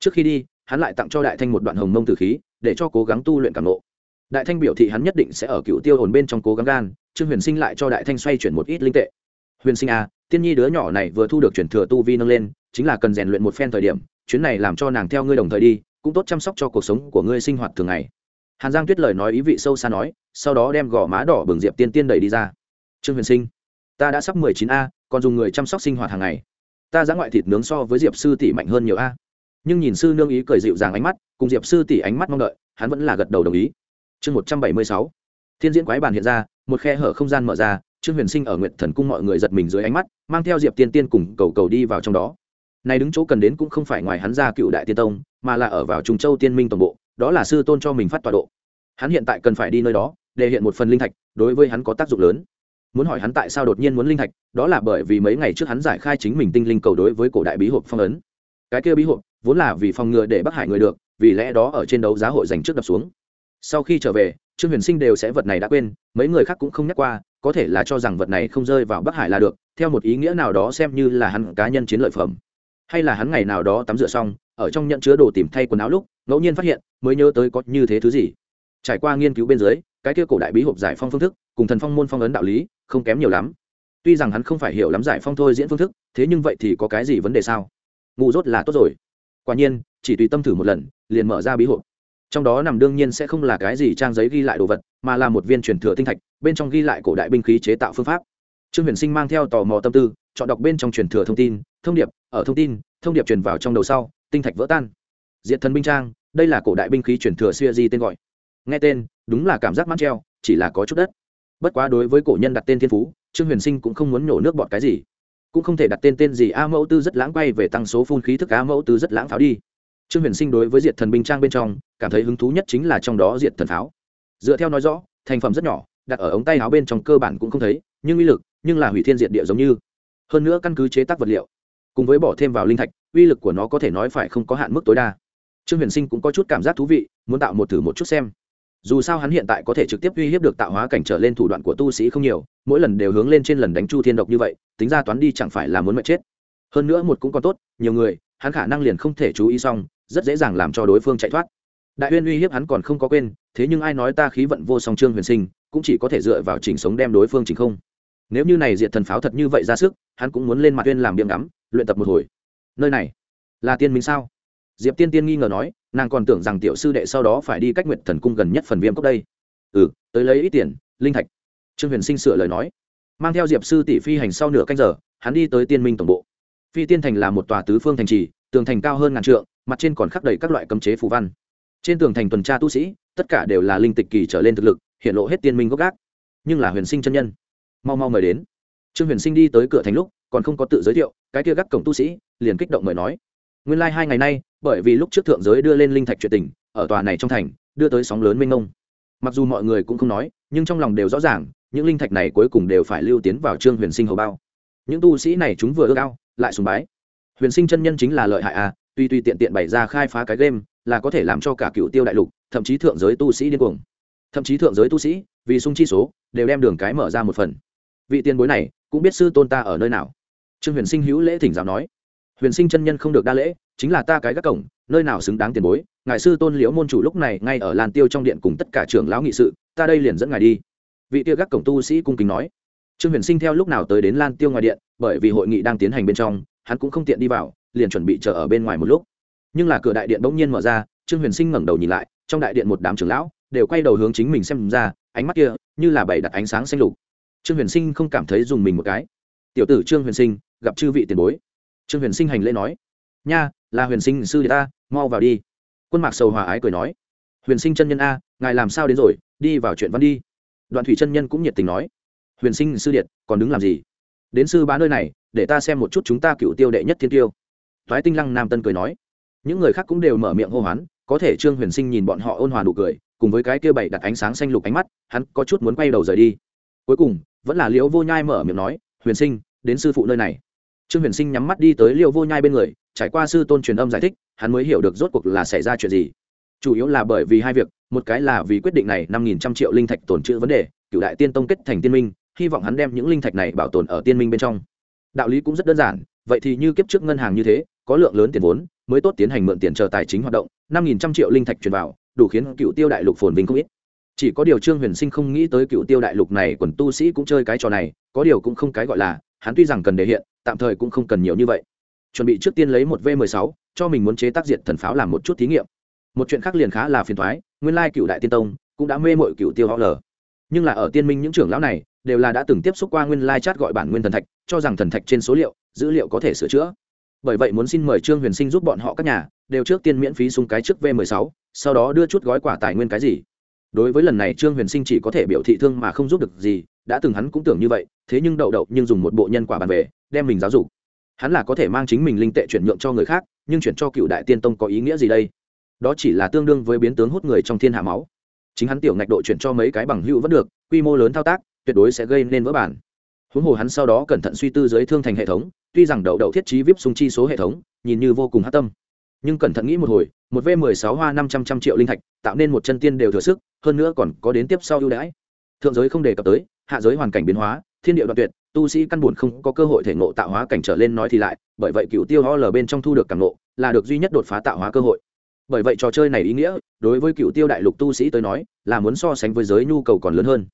trước khi đi, hắn lại tặng cho đại thanh một đoạn hồng mông tử khí, để cho cố gắng tu luyện cảm nộ đại thanh biểu thị hắn nhất định sẽ ở cựu tiêu hồn bên trong cố gắng gan, trương huyền sinh lại cho đại thanh xoay chuyển một ít linh tệ. Huyền sinh a tiên nhi đứa nhỏ này vừa thu được chuyển thừa tu vi nâng lên, chính là cần rèn luyện một phen thời điểm, chuyến này làm cho nàng theo ngươi đồng thời đi, cũng tốt chăm sóc cho cuộc sống của ngươi sinh hoạt thường ngày. Hàn giang tuyết lời nói ý vị sâu xa nói, sau đó đem gò má đỏ bừng diệp tiên tiên đẩy đi ra. Trương huyền sinh, ta đã sắp mười chín a, còn dùng người chăm sóc sinh hoạt hàng ngày. Ta giã ngoại thịt nướng so với diệp sư tỷ mạnh hơn nhiều a nhưng nhìn sư nương ý cười dịu dàng ánh mắt, cùng diệp sư tỷ ánh mắt mong đợi, hắn vẫn là gật đầu đồng ý. Chương một trăm bảy mươi sáu, thiên diễn quái bàn hiện ra, một khe hở không gian mở ra, trương huyền sinh ở nguyện thần cung mọi người giật mình dưới ánh mắt, mang theo diệp tiên tiên cùng cầu cầu đi vào trong đó. Này đứng chỗ cần đến cũng không phải ngoài hắn ra cựu đại tiên tông, mà là ở vào trùng châu tiên minh toàn bộ, đó là sư tôn cho mình phát tọa độ. Hắn hiện tại cần phải đi nơi đó, để hiện một phần linh thạch, đối với hắn có tác dụng lớn. Muốn hỏi hắn tại sao đột nhiên muốn linh thạch, đó là bởi vì mấy ngày trước hắn giải khai chính mình tinh linh cầu đối với cổ đại bí hộp phong ấn. Cái kia bí hộp vốn là vì phòng ngừa để bắc hải người được, vì lẽ đó ở trên đấu giá hội dành trước đập xuống. Sau khi trở về, trương huyền sinh đều sẽ vật này đã quên, mấy người khác cũng không nhắc qua, có thể là cho rằng vật này không rơi vào bắc hải là được, theo một ý nghĩa nào đó xem như là hắn cá nhân chiến lợi phẩm. Hay là hắn ngày nào đó tắm rửa xong, ở trong nhận chứa đồ tìm thay quần áo lúc, ngẫu nhiên phát hiện, mới nhớ tới có như thế thứ gì. Trải qua nghiên cứu bên dưới, cái kia cổ đại bí hộp giải phong phương thức, cùng thần phong môn phong ấn đạo lý, không kém nhiều lắm. Tuy rằng hắn không phải hiểu lắm giải phong thôi diễn phương thức, thế nhưng vậy thì có cái gì vấn đề sao? Ngu dốt là tốt rồi quả nhiên, chỉ tùy tâm thử một lần, liền mở ra bí hộp. Trong đó nằm đương nhiên sẽ không là cái gì trang giấy ghi lại đồ vật, mà là một viên truyền thừa tinh thạch, bên trong ghi lại cổ đại binh khí chế tạo phương pháp. Trương huyền sinh mang theo tò mò tâm tư, chọn đọc bên trong truyền thừa thông tin, thông điệp, ở thông tin, thông điệp truyền vào trong đầu sau, tinh thạch vỡ tan. Diện thần binh trang, đây là cổ đại binh khí truyền thừa xuya di tên gọi. Nghe tên, đúng là cảm giác mát treo, chỉ là có chút đất. Bất quá đối với cổ nhân đặt tên thiên phú, trương huyền sinh cũng không muốn nhổ nước bọt cái gì cũng không thể đặt tên tên gì a mẫu tư rất lãng quay về tăng số phun khí thức a mẫu tư rất lãng pháo đi. Trương huyền sinh đối với diệt thần binh trang bên trong, cảm thấy hứng thú nhất chính là trong đó diệt thần pháo. Dựa theo nói rõ, thành phẩm rất nhỏ, đặt ở ống tay áo bên trong cơ bản cũng không thấy, nhưng uy lực, nhưng là hủy thiên diệt địa giống như. Hơn nữa căn cứ chế tác vật liệu, cùng với bỏ thêm vào linh thạch, uy lực của nó có thể nói phải không có hạn mức tối đa. Trương huyền sinh cũng có chút cảm giác thú vị, muốn tạo một thử một chút xem dù sao hắn hiện tại có thể trực tiếp uy hiếp được tạo hóa cảnh trở lên thủ đoạn của tu sĩ không nhiều, mỗi lần đều hướng lên trên lần đánh chu thiên độc như vậy, tính ra toán đi chẳng phải là muốn mệt chết. Hơn nữa một cũng còn tốt, nhiều người, hắn khả năng liền không thể chú ý xong, rất dễ dàng làm cho đối phương chạy thoát. Đại uyên uy hiếp hắn còn không có quên, thế nhưng ai nói ta khí vận vô song trương huyền sinh, cũng chỉ có thể dựa vào chỉnh sống đem đối phương chỉnh không. Nếu như này diệt thần pháo thật như vậy ra sức, hắn cũng muốn lên mặt uyên làm biếng ngắm, luyện tập một hồi. Nơi này là tiên minh sao? Diệp tiên tiên nghi ngờ nói nàng còn tưởng rằng tiểu sư đệ sau đó phải đi cách nguyện thần cung gần nhất phần viêm cốc đây. Ừ tới lấy ít tiền, linh thạch. Trương huyền sinh sửa lời nói. Mang theo diệp sư tỷ phi hành sau nửa canh giờ, hắn đi tới tiên minh tổng bộ. Phi tiên thành là một tòa tứ phương thành trì, tường thành cao hơn ngàn trượng, mặt trên còn khắc đầy các loại cấm chế phù văn. Trên tường thành tuần tra tu sĩ, tất cả đều là linh tịch kỳ trở lên thực lực, hiện lộ hết tiên minh gốc gác. Nhưng là huyền sinh chân nhân. Mau mau mời đến. Trương huyền sinh đi tới cửa thành lúc, còn không có tự giới thiệu, cái kia gác cổng tu sĩ, liền kích động mời nói nguyên lai hai ngày nay, bởi vì lúc trước thượng giới đưa lên linh thạch chuyện tình, ở tòa này trong thành, đưa tới sóng lớn mênh mông. Mặc dù mọi người cũng không nói, nhưng trong lòng đều rõ ràng, những linh thạch này cuối cùng đều phải lưu tiến vào trương huyền sinh hầu bao. Những tu sĩ này chúng vừa ước ao, lại sùng bái. Huyền sinh chân nhân chính là lợi hại à tuy tuy tiện tiện bày ra khai phá cái game, là có thể làm cho cả cựu tiêu đại lục, thậm chí thượng giới tu sĩ điên cuồng. Thậm chí thượng giới tu sĩ, vì sung chi số, đều đem đường cái mở ra một phần. Vị tiền bối này, cũng biết sư tôn ta ở nơi nào. Trương huyền sinh hữu lễ thỉnh giáo nói huyền sinh chân nhân không được đa lễ, chính là ta cái các cổng, nơi nào xứng đáng tiền bối, ngài sư tôn liễu môn chủ lúc này ngay ở lan tiêu trong điện cùng tất cả trưởng lão nghị sự, ta đây liền dẫn ngài đi. Vị tia gác cổng tu sĩ cung kính nói. Trương huyền sinh theo lúc nào tới đến lan tiêu ngoài điện, bởi vì hội nghị đang tiến hành bên trong, hắn cũng không tiện đi vào, liền chuẩn bị chờ ở bên ngoài một lúc. Nhưng là cửa đại điện bỗng nhiên mở ra, trương huyền sinh ngẩng đầu nhìn lại, trong đại điện một đám trưởng lão, đều quay đầu hướng chính mình xem ra, ánh mắt kia, như là bày đặt ánh sáng xanh lục. Trương huyền sinh không cảm thấy dùng mình một cái. Tiểu tử trương huyền sinh, gặp chư vị tiền bối trương huyền sinh hành lễ nói, nha, là huyền sinh sư đệ ta, mau vào đi. Quân mạc sầu hòa ái cười nói, huyền sinh chân nhân a, ngài làm sao đến rồi, đi vào chuyện văn đi. Đoạn thủy chân nhân cũng nhiệt tình nói, huyền sinh sư điện, còn đứng làm gì? Đến sư bá nơi này, để ta xem một chút chúng ta cựu tiêu đệ nhất thiên tiêu. Thoái tinh lăng nam tân cười nói, những người khác cũng đều mở miệng hô hoán, có thể trương huyền sinh nhìn bọn họ ôn hòa nụ cười, cùng với cái kia bảy đặt ánh sáng xanh lục ánh mắt, hắn có chút muốn quay đầu rời đi. Cuối cùng, vẫn là liễu vô nhai mở miệng nói, huyền sinh, đến sư phụ nơi này trương huyền sinh nhắm mắt đi tới Liêu vô nhai bên người, trải qua sư tôn truyền âm giải thích, hắn mới hiểu được rốt cuộc là xảy ra chuyện gì. Chủ yếu là bởi vì hai việc, một cái là vì quyết định này năm nghìn trăm triệu linh thạch tồn trữ vấn đề, cựu đại tiên tông kết thành tiên minh, hy vọng hắn đem những linh thạch này bảo tồn ở tiên minh bên trong. Đạo lý cũng rất đơn giản, vậy thì như kiếp trước ngân hàng như thế, có lượng lớn tiền vốn, mới tốt tiến hành mượn tiền chờ tài chính hoạt động, năm nghìn trăm triệu linh thạch truyền vào, đủ khiến cựu tiêu đại lục phồn vinh không ít. Chỉ có điều trương huyền sinh không nghĩ tới cựu tiêu đại lục này quần tu sĩ cũng chơi cái trò này, có điều cũng không cái gọi là, hắn tuy rằng cần đề hiện tạm thời cũng không cần nhiều như vậy. Chuẩn bị trước tiên lấy một v 16 cho mình muốn chế tác diệt thần pháo làm một chút thí nghiệm. Một chuyện khác liền khá là phiền thoái nguyên lai cựu đại tiên tông cũng đã mê mội cựu tiêu họ lờ nhưng là ở tiên minh những trưởng lão này, đều là đã từng tiếp xúc qua nguyên lai chat gọi bản nguyên thần thạch, cho rằng thần thạch trên số liệu, dữ liệu có thể sửa chữa. Bởi vậy muốn xin mời trương huyền sinh giúp bọn họ các nhà, đều trước tiên miễn phí sung cái trước v 16 sau đó đưa chút gói quả tài nguyên cái gì. Đối với lần này trương huyền sinh chỉ có thể biểu thị thương mà không giúp được gì, đã từng hắn cũng tưởng như vậy, thế nhưng đậu đậu nhưng dùng một bộ nhân quả bàn về đem mình giáo dục. Hắn là có thể mang chính mình linh tệ chuyển nhượng cho người khác, nhưng chuyển cho cựu đại tiên tông có ý nghĩa gì đây? Đó chỉ là tương đương với biến tướng hút người trong thiên hạ máu. Chính hắn tiểu ngạch độ chuyển cho mấy cái bằng hữu vẫn được, quy mô lớn thao tác, tuyệt đối sẽ gây nên vỡ bản. Huống hồ hắn sau đó cẩn thận suy tư dưới thương thành hệ thống, tuy rằng đậu đậu thiết trí vip sung chi số hệ thống, nhìn như vô cùng hát tâm. Nhưng cẩn thận nghĩ một hồi, một v mười sáu hoa năm trăm trăm triệu linh thạch, tạo nên một chân tiên đều thừa sức, hơn nữa còn có đến tiếp sau ưu đãi. Thượng giới không đề cập tới, hạ giới hoàn cảnh biến hóa thiên địa đoạn tuyệt, tu sĩ căn buồn không có cơ hội thể ngộ tạo hóa cảnh trở lên nói thì lại, bởi vậy cựu tiêu ho l bên trong thu được càng ngộ, là được duy nhất đột phá tạo hóa cơ hội. Bởi vậy trò chơi này ý nghĩa, đối với cựu tiêu đại lục tu sĩ tới nói, là muốn so sánh với giới nhu cầu còn lớn hơn.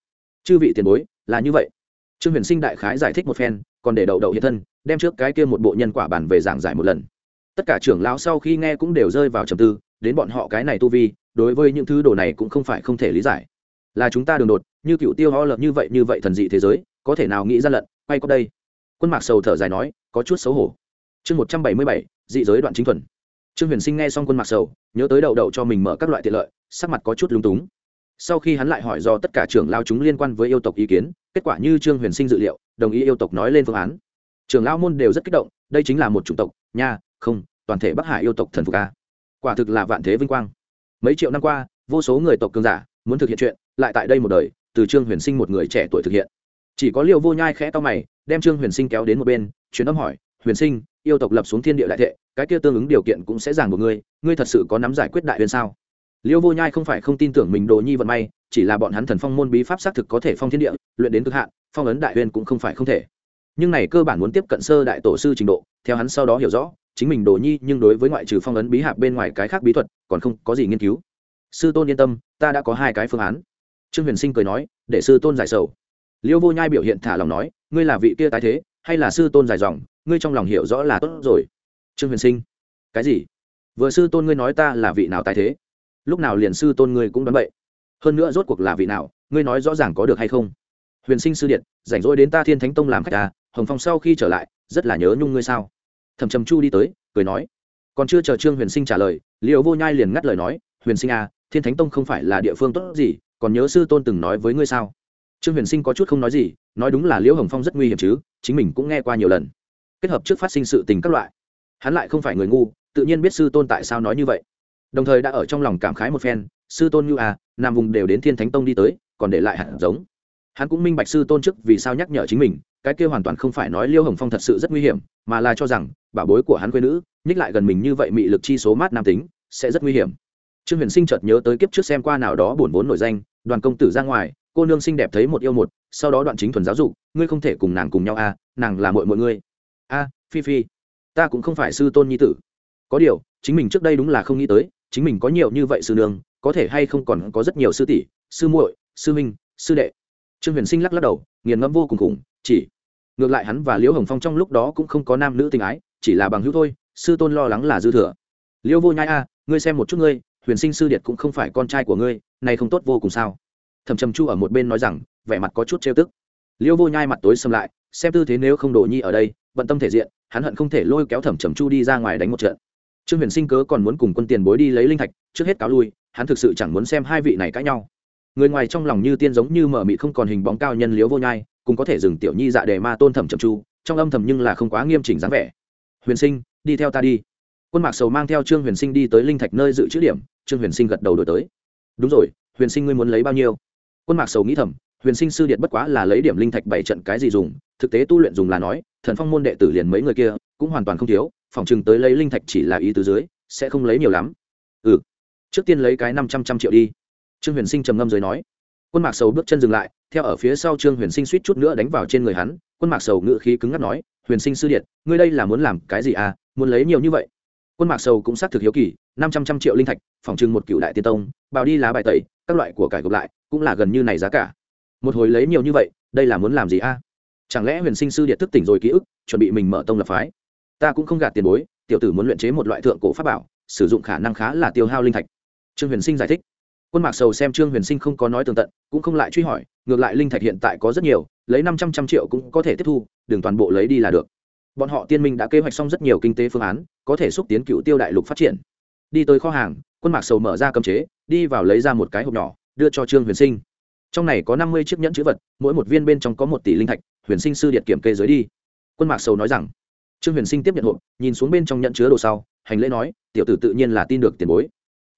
Chư vị tiền bối, là như vậy. Trương huyền sinh đại khái giải thích một phen, còn để đậu đậu hiện thân, đem trước cái kia một bộ nhân quả bản về giảng giải một lần. Tất cả trưởng lão sau khi nghe cũng đều rơi vào trầm tư, đến bọn họ cái này tu vi, đối với những thứ đồ này cũng không phải không thể lý giải. Là chúng ta đường đột, như cựu tiêu ho lợn như vậy như vậy thần dị thế giới có thể nào nghĩ ra lận, quay có đây. Quân mạc sầu thở dài nói, có chút xấu hổ. Chương một trăm bảy mươi bảy, dị giới đoạn chính thuần. Trương huyền sinh nghe xong quân mạc sầu, nhớ tới đậu đậu cho mình mở các loại tiện lợi, sắc mặt có chút lúng túng. Sau khi hắn lại hỏi do tất cả trưởng lao chúng liên quan với yêu tộc ý kiến, kết quả như trương huyền sinh dự liệu, đồng ý yêu tộc nói lên phương án. Trưởng lao môn đều rất kích động, đây chính là một chủng tộc, nha, không, toàn thể bắc hải yêu tộc thần phục ca quả thực là vạn thế vinh quang. Mấy triệu năm qua, vô số người tộc cường giả muốn thực hiện chuyện, lại tại đây một đời, từ trương huyền sinh một người trẻ tuổi thực hiện chỉ có liệu vô nhai khẽ to mày, đem trương huyền sinh kéo đến một bên chuyến âm hỏi, huyền sinh, yêu tộc lập xuống thiên địa đại thệ, cái kia tương ứng điều kiện cũng sẽ giảng của ngươi ngươi thật sự có nắm giải quyết đại huyền sao? Liêu vô nhai không phải không tin tưởng mình đồ nhi vận may, chỉ là bọn hắn thần phong môn bí pháp xác thực có thể phong thiên địa, luyện đến cực hạn, phong ấn đại huyền cũng không phải không thể. Nhưng này cơ bản muốn tiếp cận sơ đại tổ sư trình độ, theo hắn sau đó hiểu rõ, chính mình đồ nhi nhưng đối với ngoại trừ phong ấn bí hạp bên ngoài cái khác bí thuật, còn không có gì nghiên cứu. Sư tôn yên tâm, ta đã có hai cái phương án. Trương huyền sinh cười nói, để sư tôn giải sầu liêu vô nhai biểu hiện thả lòng nói, ngươi là vị kia tái thế, hay là sư tôn dài dòng, ngươi trong lòng hiểu rõ là tốt rồi. Trương huyền sinh, cái gì? Vừa sư tôn ngươi nói ta là vị nào tái thế? Lúc nào liền sư tôn ngươi cũng đoán vậy hơn nữa rốt cuộc là vị nào, ngươi nói rõ ràng có được hay không? Huyền sinh sư điện, rảnh rỗi đến ta thiên thánh tông làm khách ta, hồng phong sau khi trở lại, rất là nhớ nhung ngươi sao? Thẩm trầm chu đi tới, cười nói, còn chưa chờ trương huyền sinh trả lời liệu vô nhai liền ngắt lời nói, huyền sinh à thiên thánh tông không phải là địa phương tốt gì, còn nhớ sư tôn từng nói với ngươi sao? Trương huyền sinh có chút không nói gì, nói đúng là liễu hồng phong rất nguy hiểm chứ, chính mình cũng nghe qua nhiều lần. Kết hợp trước phát sinh sự tình các loại. Hắn lại không phải người ngu, tự nhiên biết sư tôn tại sao nói như vậy. Đồng thời đã ở trong lòng cảm khái một phen, sư tôn như à nam vùng đều đến thiên thánh tông đi tới, còn để lại hạt giống. Hắn cũng minh bạch sư tôn trước vì sao nhắc nhở chính mình, cái kia hoàn toàn không phải nói liêu hồng phong thật sự rất nguy hiểm, mà là cho rằng, bảo bối của hắn quê nữ, nhích lại gần mình như vậy mị lực chi số mát nam tính, sẽ rất nguy hiểm. Trương huyền sinh chợt nhớ tới kiếp trước xem qua nào đó buồn vốn nổi danh, đoàn công tử ra ngoài cô nương xinh đẹp thấy một yêu một sau đó đoạn chính thuần giáo dục ngươi không thể cùng nàng cùng nhau a à, nàng là mội mọi ngươi. A phi phi ta cũng không phải sư tôn nhi tử. Có điều chính mình trước đây đúng là không nghĩ tới chính mình có nhiều như vậy sư nương có thể hay không còn có rất nhiều sư tỷ sư muội sư minh sư đệ. Trương huyền sinh lắc lắc đầu nghiền ngẫm vô cùng khủng chỉ ngược lại hắn và liễu hồng phong trong lúc đó cũng không có nam nữ tình ái chỉ là bằng hữu thôi sư tôn lo lắng là dư thừa. Liễu vô nhai a ngươi xem một chút ngươi huyền sinh sư điệt cũng không phải con trai của ngươi này không tốt vô cùng sao? Thầm trầm chu ở một bên nói rằng, vẻ mặt có chút trêu tức. Liêu vô nhai mặt tối xâm lại, xem tư thế nếu không đổ nhi ở đây bận tâm thể diện, hắn hận không thể lôi kéo thẩm trầm chu đi ra ngoài đánh một trận. Trương huyền sinh cớ còn muốn cùng quân tiền bối đi lấy linh thạch, trước hết cáo lui, hắn thực sự chẳng muốn xem hai vị này cãi nhau. Người ngoài trong lòng như tiên giống như mở mị không còn hình bóng cao nhân liếu vô nhai, cũng có thể dừng tiểu nhi dạ đề ma tôn thẩm trầm chu, trong âm thầm nhưng là không quá nghiêm chỉnh dáng vẻ. Huyền sinh, đi theo ta đi. Quân mạc sầu mang theo trương huyền sinh đi tới linh thạch nơi dự trữ điểm, trương huyền sinh gật đầu đổi tới. Đúng rồi, huyền sinh ngươi muốn lấy bao nhiêu? Quân mạc sầu nghĩ thầm, huyền sinh sư điện bất quá là lấy điểm linh thạch bảy trận cái gì dùng, thực tế tu luyện dùng là nói, thần phong môn đệ tử liền mấy người kia, cũng hoàn toàn không thiếu, phòng chừng tới lấy linh thạch chỉ là ý từ dưới, sẽ không lấy nhiều lắm. Ừ trước tiên lấy cái năm trăm trăm triệu đi. Trương huyền sinh trầm ngâm rồi nói. Quân mạc sầu bước chân dừng lại, theo ở phía sau trương huyền sinh suýt chút nữa đánh vào trên người hắn, quân mạc sầu ngự khí cứng ngắt nói, huyền sinh sư điện, ngươi đây là muốn làm cái gì à? Muốn lấy nhiều như vậy? Quân mạc sầu cũng xác thực hiếu kỳ, năm trăm trăm triệu linh thạch, phòng trưng một cựu đại tiên tông, bào đi lá bài tẩy các loại của cải gộp lại, cũng là gần như này giá cả. Một hồi lấy nhiều như vậy, đây là muốn làm gì a? Chẳng lẽ huyền sinh sư điện thức tỉnh rồi ký ức, chuẩn bị mình mở tông lập phái? Ta cũng không gạt tiền bối, tiểu tử muốn luyện chế một loại thượng cổ pháp bảo, sử dụng khả năng khá là tiêu hao linh thạch. Trương huyền sinh giải thích. Quân mạc sầu xem trương huyền sinh không có nói tường tận, cũng không lại truy hỏi, ngược lại linh thạch hiện tại có rất nhiều, lấy năm trăm trăm triệu cũng có thể tiếp thu, đừng toàn bộ lấy đi là được. Bọn họ tiên minh đã kế hoạch xong rất nhiều kinh tế phương án, có thể xúc tiến cựu tiêu đại lục phát triển. Đi tới kho hàng quân mạc sầu mở ra cấm chế, đi vào lấy ra một cái hộp nhỏ, đưa cho trương huyền sinh. Trong này có năm mươi chiếc nhẫn chữ vật, mỗi một viên bên trong có một tỷ linh thạch, huyền sinh sư điện kiểm kê giới đi. Quân mạc sầu nói rằng, trương huyền sinh tiếp nhận hộp, nhìn xuống bên trong nhận chứa đồ sau, hành lễ nói, tiểu tử tự nhiên là tin được tiền bối.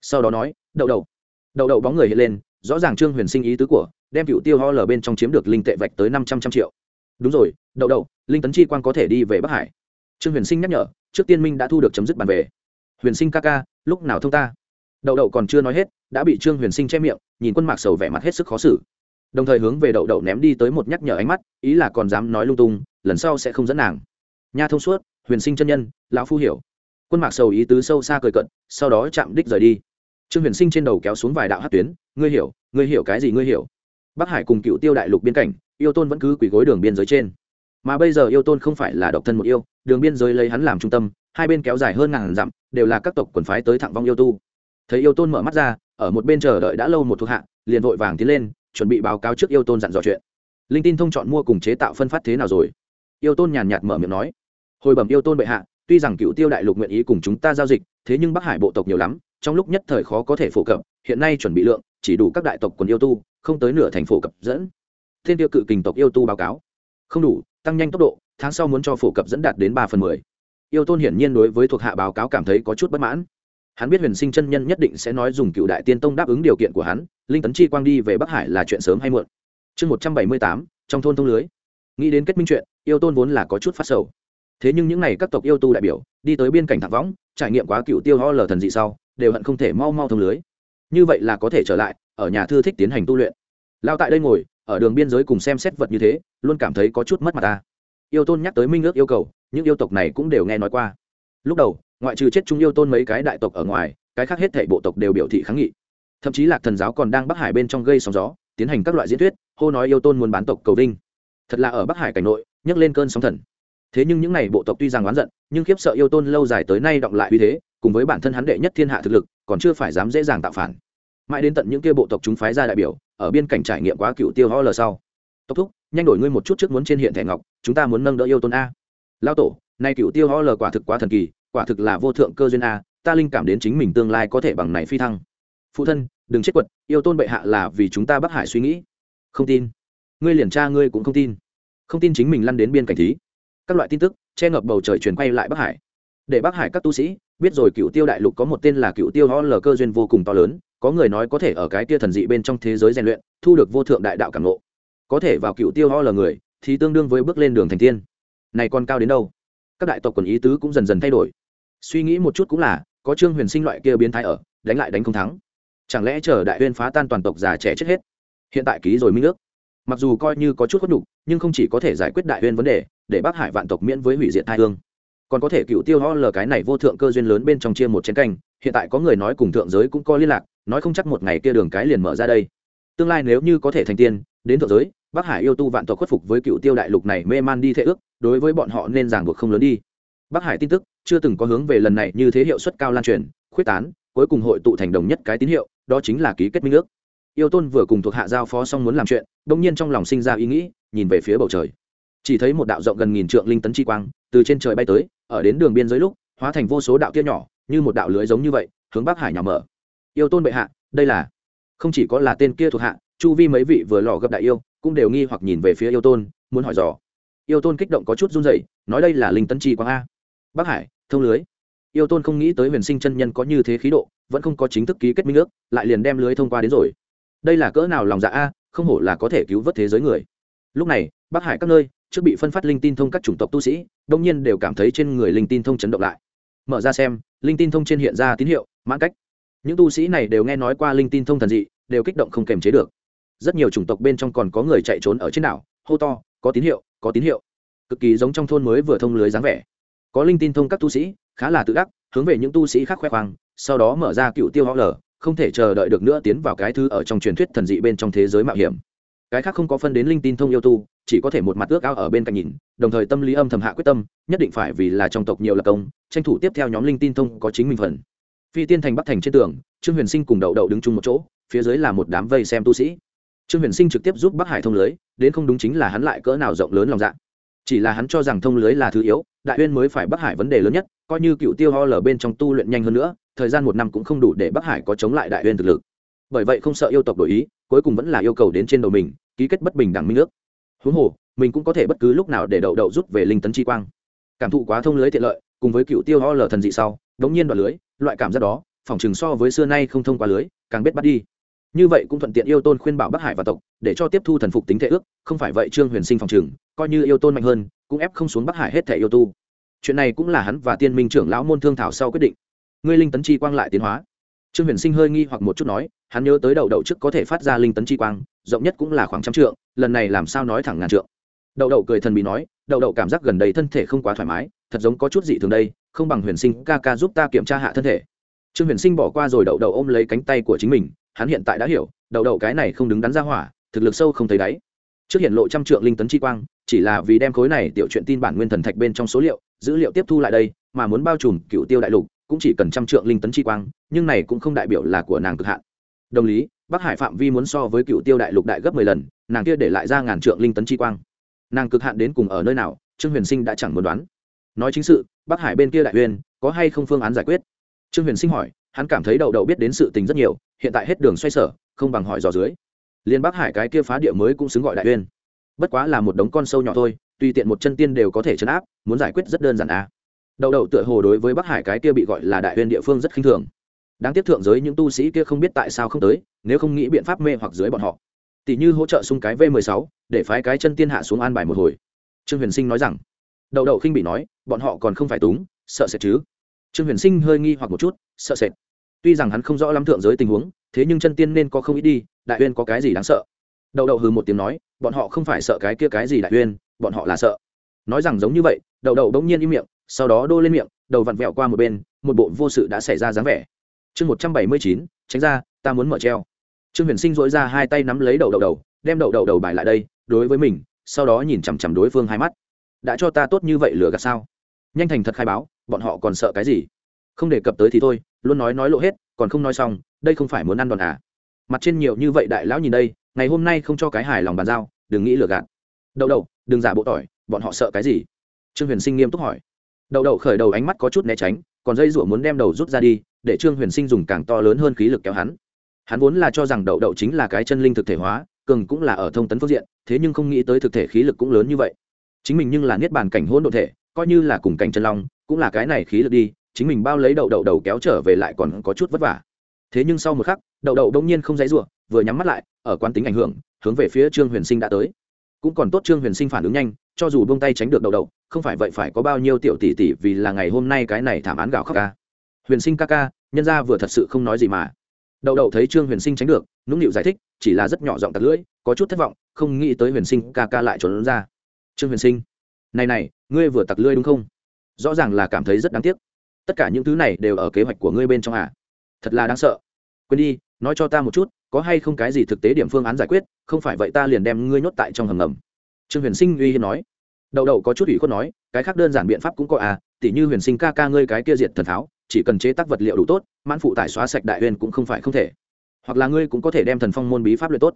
Sau đó nói, đậu đậu. Đậu đậu bóng người hiện lên, rõ ràng trương huyền sinh ý tứ của, đem cựu tiêu ho lờ bên trong chiếm được linh tệ vạch tới năm trăm trăm triệu. Đúng rồi, đậu đậu, linh tấn chi quan có thể đi về bắc hải. Trương huyền sinh nhắc nhở, trước tiên minh đã thu được chấm dứt bàn về. Huyền sinh ca ca, lúc nào thông ta? Đậu đậu còn chưa nói hết, đã bị trương huyền sinh che miệng, nhìn quân mạc sầu vẻ mặt hết sức khó xử. Đồng thời hướng về đậu đậu ném đi tới một nhắc nhở ánh mắt, ý là còn dám nói lung tung, lần sau sẽ không dẫn nàng. Nha thông suốt, huyền sinh chân nhân, lão phu hiểu. Quân mạc sầu ý tứ sâu xa cười cận, sau đó chạm đích rời đi. Trương huyền sinh trên đầu kéo xuống vài đạo hát tuyến, ngươi hiểu ngươi hiểu cái gì ngươi hiểu? Bắc hải cùng cựu tiêu đại lục biên cảnh, yêu tôn vẫn cứ quỳ gối đường biên giới trên. Mà bây giờ yêu tôn không phải là độc thân một yêu, đường biên giới lấy hắn làm trung tâm, hai bên kéo dài hơn ngàn dặm, đều là các tộc quần phái tới thẳng vong yêu tu thấy yêu tôn mở mắt ra, ở một bên chờ đợi đã lâu một thuộc hạ, liền vội vàng tiến lên, chuẩn bị báo cáo trước yêu tôn dặn dò chuyện. Linh tin thông chọn mua cùng chế tạo phân phát thế nào rồi? Yêu tôn nhàn nhạt mở miệng nói. Hồi bẩm yêu tôn bệ hạ, tuy rằng cựu tiêu đại lục nguyện ý cùng chúng ta giao dịch, thế nhưng bắc hải bộ tộc nhiều lắm, trong lúc nhất thời khó có thể phổ cập, hiện nay chuẩn bị lượng, chỉ đủ các đại tộc quần yêu tu, không tới nửa thành phổ cập dẫn. Thiên tiêu cự kình tộc yêu tu báo cáo. Không đủ, tăng nhanh tốc độ, tháng sau muốn cho phổ cập dẫn đạt đến ba phần mười. Yêu tôn hiển nhiên đối với thuộc hạ báo cáo cảm thấy có chút bất mãn hắn biết huyền sinh chân nhân nhất định sẽ nói dùng cựu đại tiên tông đáp ứng điều kiện của hắn, linh tấn chi quang đi về bắc hải là chuyện sớm hay muộn. Chương một trăm bảy mươi tám, trong thôn thông lưới. Nghĩ đến kết minh chuyện, yêu tôn vốn là có chút phát sầu. Thế nhưng những n à y các tộc yêu tu đại biểu, đi tới biên cảnh thạc võng, trải nghiệm quá cựu tiêu ho lờ thần dị sau, đều hận không thể mau mau thông lưới. Như vậy là có thể trở lại, ở nhà thư thích tiến hành tu luyện. Lao tại đây ngồi, ở đường biên giới cùng xem xét vật như thế, luôn cảm thấy có chút mất mặt ta. Yêu tôn nhắc tới minh ước yêu cầu, những yêu tộc này cũng đều nghe nói qua. Lúc đầu ngoại trừ chết chúng yêu tôn mấy cái đại tộc ở ngoài, cái khác hết thảy bộ tộc đều biểu thị kháng nghị. Thậm chí lạc thần giáo còn đang bắc hải bên trong gây sóng gió, tiến hành các loại diễn thuyết, hô nói yêu tôn muốn bán tộc cầu vinh. Thật là ở bắc hải cảnh nội, nhấc lên cơn sóng thần. Thế nhưng những n à y bộ tộc tuy rằng oán giận, nhưng khiếp sợ yêu tôn lâu dài tới nay động lại uy thế, cùng với bản thân hắn đệ nhất thiên hạ thực lực, còn chưa phải dám dễ dàng tạo phản. Mãi đến tận những kia bộ tộc chúng phái ra đại biểu, ở biên cảnh trải nghiệm quá cựu tiêu ho lờ sau. Tốc thúc, nhanh đổi ngươi một chút trước muốn trên hiện thẻ ngọc, chúng ta muốn nâng đỡ yêu tôn a. Lao tổ, nay cựu tiêu ho lờ quả thực quá thần kỳ quả thực là vô thượng cơ duyên a, ta linh cảm đến chính mình tương lai có thể bằng này phi thăng. Phụ thân, đừng chết quật, yêu tôn bệ hạ là vì chúng ta bắc hải suy nghĩ. Không tin. Ngươi liền tra ngươi cũng không tin. Không tin chính mình lăn đến biên cảnh thí. Các loại tin tức, che ngập bầu trời chuyển quay lại bắc hải. Để bắc hải các tu sĩ, biết rồi cựu tiêu đại lục có một tên là cựu tiêu ho lờ cơ duyên vô cùng to lớn, có người nói có thể ở cái tia thần dị bên trong thế giới rèn luyện, thu được vô thượng đại đạo cảm ngộ. Có thể vào cựu tiêu ho lờ người, thì tương đương với bước lên đường thành tiên. Này còn cao đến đâu? Các đại tộc quần ý tứ cũng dần dần thay đổi suy nghĩ một chút cũng là có trương huyền sinh loại kia biến thái ở đánh lại đánh không thắng. Chẳng lẽ chờ đại huyên phá tan toàn tộc già trẻ chết hết? Hiện tại ký rồi minh nước, mặc dù coi như có chút khuất nhục nhưng không chỉ có thể giải quyết đại huyên vấn đề để bác hải vạn tộc miễn với hủy diệt thai hương. Còn có thể cựu tiêu ho lờ cái này vô thượng cơ duyên lớn bên trong chia một chén canh hiện tại có người nói cùng thượng giới cũng có liên lạc nói không chắc một ngày kia đường cái liền mở ra đây. Tương lai nếu như có thể thành tiên đến thượng giới bắc hải yêu tu vạn tộc khuất phục với cựu tiêu đại lục này mê man đi thế ước đối với bọn họ nên ràng buộc không lớn đi. Bắc hải tin tức chưa từng có hướng về lần này như thế hiệu suất cao lan truyền, khuyết tán, cuối cùng hội tụ thành đồng nhất cái tín hiệu, đó chính là ký kết minh ước. Yêu tôn vừa cùng thuộc hạ giao phó xong muốn làm chuyện đông nhiên trong lòng sinh ra ý nghĩ, nhìn về phía bầu trời. Chỉ thấy một đạo rộng gần nghìn trượng linh tấn chi quang, từ trên trời bay tới, ở đến đường biên giới lúc, hóa thành vô số đạo tiết nhỏ, như một đạo lưới giống như vậy, hướng bắc hải nhỏ mở. Yêu tôn bệ hạ, đây là, không chỉ có là tên kia thuộc hạ, chu vi mấy vị vừa lò gặp đại yêu, cũng đều nghi hoặc nhìn về phía yêu tôn, muốn hỏi dò. Yêu tôn kích động có chút run rẩy, nói đây là linh tấn chi quang a bắc hải, thông lưới. Yêu tôn không nghĩ tới huyền sinh chân nhân có như thế khí độ, vẫn không có chính thức ký kết minh ước, lại liền đem lưới thông qua đến rồi. Đây là cỡ nào lòng dạ a, không hổ là có thể cứu vớt thế giới người. Lúc này, bắc hải các nơi, trước bị phân phát linh tin thông các chủng tộc tu sĩ, đông nhiên đều cảm thấy trên người linh tin thông chấn động lại. Mở ra xem, linh tin thông trên hiện ra tín hiệu, mãn cách. Những tu sĩ này đều nghe nói qua linh tin thông thần dị, đều kích động không kềm chế được. Rất nhiều chủng tộc bên trong còn có người chạy trốn ở trên đảo, hô to, có tín hiệu, có tín hiệu. Cực kỳ giống trong thôn mới vừa thông lưới dáng vẻ có linh tin thông các tu sĩ, khá là tự đắc, hướng về những tu sĩ khác khoe khoang, sau đó mở ra cựu tiêu họ lở không thể chờ đợi được nữa tiến vào cái thứ ở trong truyền thuyết thần dị bên trong thế giới mạo hiểm. Cái khác không có phân đến linh tin thông yêu tu, chỉ có thể một mặt ước ao ở bên cạnh nhìn, đồng thời tâm lý âm thầm hạ quyết tâm, nhất định phải vì là trong tộc nhiều lập công, tranh thủ tiếp theo nhóm linh tin thông có chính mình phần. Phi tiên thành bắc thành trên tường, trương huyền sinh cùng đậu đậu đứng chung một chỗ, phía dưới là một đám vây xem tu sĩ. Trương huyền sinh trực tiếp giúp bắc hải thông lưới, đến không đúng chính là hắn lại cỡ nào rộng lớn lòng dạ chỉ là hắn cho rằng thông lưới là thứ yếu, đại uyên mới phải bắc hải vấn đề lớn nhất, coi như cựu tiêu ho lở bên trong tu luyện nhanh hơn nữa, thời gian một năm cũng không đủ để bắc hải có chống lại đại uyên thực lực. Bởi vậy không sợ yêu tộc đổi ý, cuối cùng vẫn là yêu cầu đến trên đầu mình, ký kết bất bình đẳng minh nước. huống hồ, mình cũng có thể bất cứ lúc nào để đậu đậu rút về linh tấn chi quang. Cảm thụ quá thông lưới tiện lợi, cùng với cựu tiêu ho lở thần dị sau, đống nhiên đoạn lưới, loại cảm giác đó phòng chừng so với xưa nay không thông qua lưới, càng biết bắt đi. Như vậy cũng thuận tiện yêu tôn khuyên bảo bắc hải và tộc, để cho tiếp thu thần phục tính thể ước, không phải vậy trương huyền sinh phòng chừng coi như yêu tôn mạnh hơn, cũng ép không xuống bắc hải hết thể yêu tu. Chuyện này cũng là hắn và tiên minh trưởng lão môn thương thảo sau quyết định. Ngươi linh tấn chi quang lại tiến hóa. Trương huyền sinh hơi nghi hoặc một chút nói, hắn nhớ tới đầu đậu trước có thể phát ra linh tấn chi quang, rộng nhất cũng là khoảng trăm trượng, lần này làm sao nói thẳng ngàn trượng. Đậu đậu cười thần bị nói, đậu đậu cảm giác gần đây thân thể không quá thoải mái, thật giống có chút gì thường đây, không bằng huyền sinh ca ca giúp ta kiểm tra hạ thân thể. Trương huyền sinh bỏ qua rồi đậu đậu ôm lấy cánh tay của chính mình, hắn hiện tại đã hiểu, đậu đậu cái này không đứng đắn ra hỏa, thực lực sâu không thấy đáy. Trước hiện lộ trăm trượng linh tấn chi quang chỉ là vì đem khối này tiểu chuyện tin bản nguyên thần thạch bên trong số liệu, dữ liệu tiếp thu lại đây, mà muốn bao trùm cựu tiêu đại lục, cũng chỉ cần trăm trượng linh tấn chi quang, nhưng này cũng không đại biểu là của nàng cực hạn. Đồng lý, bắc hải phạm vi muốn so với cựu tiêu đại lục đại gấp mười lần, nàng kia để lại ra ngàn trượng linh tấn chi quang. Nàng cực hạn đến cùng ở nơi nào, trương huyền sinh đã chẳng muốn đoán. Nói chính sự, bắc hải bên kia đại huyền có hay không phương án giải quyết? Trương huyền sinh hỏi, hắn cảm thấy đậu đậu biết đến sự tình rất nhiều, hiện tại hết đường xoay sở, không bằng hỏi dò dưới. Liên bắc hải cái kia phá địa mới cũng xứng gọi đại uyên bất quá là một đống con sâu nhỏ thôi, tùy tiện một chân tiên đều có thể chấn áp, muốn giải quyết rất đơn giản à. Đậu đậu tựa hồ đối với bắc hải cái kia bị gọi là đại huyền địa phương rất khinh thường. Đáng tiếc thượng giới những tu sĩ kia không biết tại sao không tới, nếu không nghĩ biện pháp mê hoặc dưới bọn họ. Tỷ như hỗ trợ xung cái v 16 để phái cái chân tiên hạ xuống an bài một hồi. Trương huyền sinh nói rằng. Đậu đậu khinh bị nói, bọn họ còn không phải túng, sợ sệt chứ. Trương huyền sinh hơi nghi hoặc một chút, sợ sệt. Tuy rằng hắn không rõ lắm thượng giới tình huống, thế nhưng chân tiên nên có không ít đi, đại uyên có cái gì đáng sợ? Đậu đậu hừ một tiếng nói, bọn họ không phải sợ cái kia cái gì đại uyên bọn họ là sợ. Nói rằng giống như vậy, đậu đậu bỗng nhiên im miệng, sau đó đô lên miệng, đầu vặn vẹo qua một bên, một bộ vô sự đã xảy ra dáng vẻ. Chương một trăm bảy mươi chín, tránh ra, ta muốn mở treo. Trương huyền sinh dỗi ra hai tay nắm lấy đậu đậu đầu, đem đậu đậu đầu bài lại đây, đối với mình, sau đó nhìn chằm chằm đối phương hai mắt. Đã cho ta tốt như vậy lừa gạt sao? Nhanh thành thật khai báo, bọn họ còn sợ cái gì? Không đề cập tới thì thôi, luôn nói nói lộ hết, còn không nói xong, đây không phải muốn ăn đòn à? Mặt trên nhiều như vậy đại lão nhìn đây ngày hôm nay không cho cái hài lòng bàn giao, đừng nghĩ lừa gạt. Đậu đậu, đừng giả bộ tỏi, bọn họ sợ cái gì? Trương huyền sinh nghiêm túc hỏi. Đậu đậu khởi đầu ánh mắt có chút né tránh, còn dây rủa muốn đem đầu rút ra đi, để trương huyền sinh dùng càng to lớn hơn khí lực kéo hắn. Hắn vốn là cho rằng đậu đậu chính là cái chân linh thực thể hóa, cường cũng là ở thông tấn phương diện, thế nhưng không nghĩ tới thực thể khí lực cũng lớn như vậy. Chính mình nhưng là niết bàn cảnh hôn đ ộ thể, coi như là cùng cảnh chân long, cũng là cái này khí lực đi, chính mình bao lấy đậu đậu đầu kéo trở về lại còn có chút vất vả. Thế nhưng sau một khắc, đậu đậu đông nhiên không dãy ruộng vừa nhắm mắt lại ở quán tính ảnh hưởng hướng về phía trương huyền sinh đã tới. Cũng còn tốt trương huyền sinh phản ứng nhanh cho dù buông tay tránh được đầu đầu, không phải vậy phải có bao nhiêu tiểu tỷ tỷ vì là ngày hôm nay cái này thảm án gạo khóc ca. Huyền sinh ca ca nhân ra vừa thật sự không nói gì mà. Đậu đậu thấy trương huyền sinh tránh được nũng nịu giải thích chỉ là rất nhỏ giọng tạt lưỡi có chút thất vọng không nghĩ tới huyền sinh ca ca lại trốn ra. Trương huyền sinh này này ngươi vừa tặc lưỡi đúng không? Rõ ràng là cảm thấy rất đáng tiếc. Tất cả những thứ này đều ở kế hoạch của ngươi bên trong à? Thật là đáng sợ. Quên đi nói cho ta một chút có hay không cái gì thực tế điểm phương án giải quyết, không phải vậy ta liền đem ngươi nhốt tại trong hầm ngầm. Trương huyền sinh uy hiên nói. Đậu đậu có chút ủy khuất nói, cái khác đơn giản biện pháp cũng có à tỉ như huyền sinh ca ca ngươi cái kia diệt thần tháo, chỉ cần chế tác vật liệu đủ tốt, mãn phụ tải xóa sạch đại huyền cũng không phải không thể. Hoặc là ngươi cũng có thể đem thần phong môn bí pháp luyện tốt.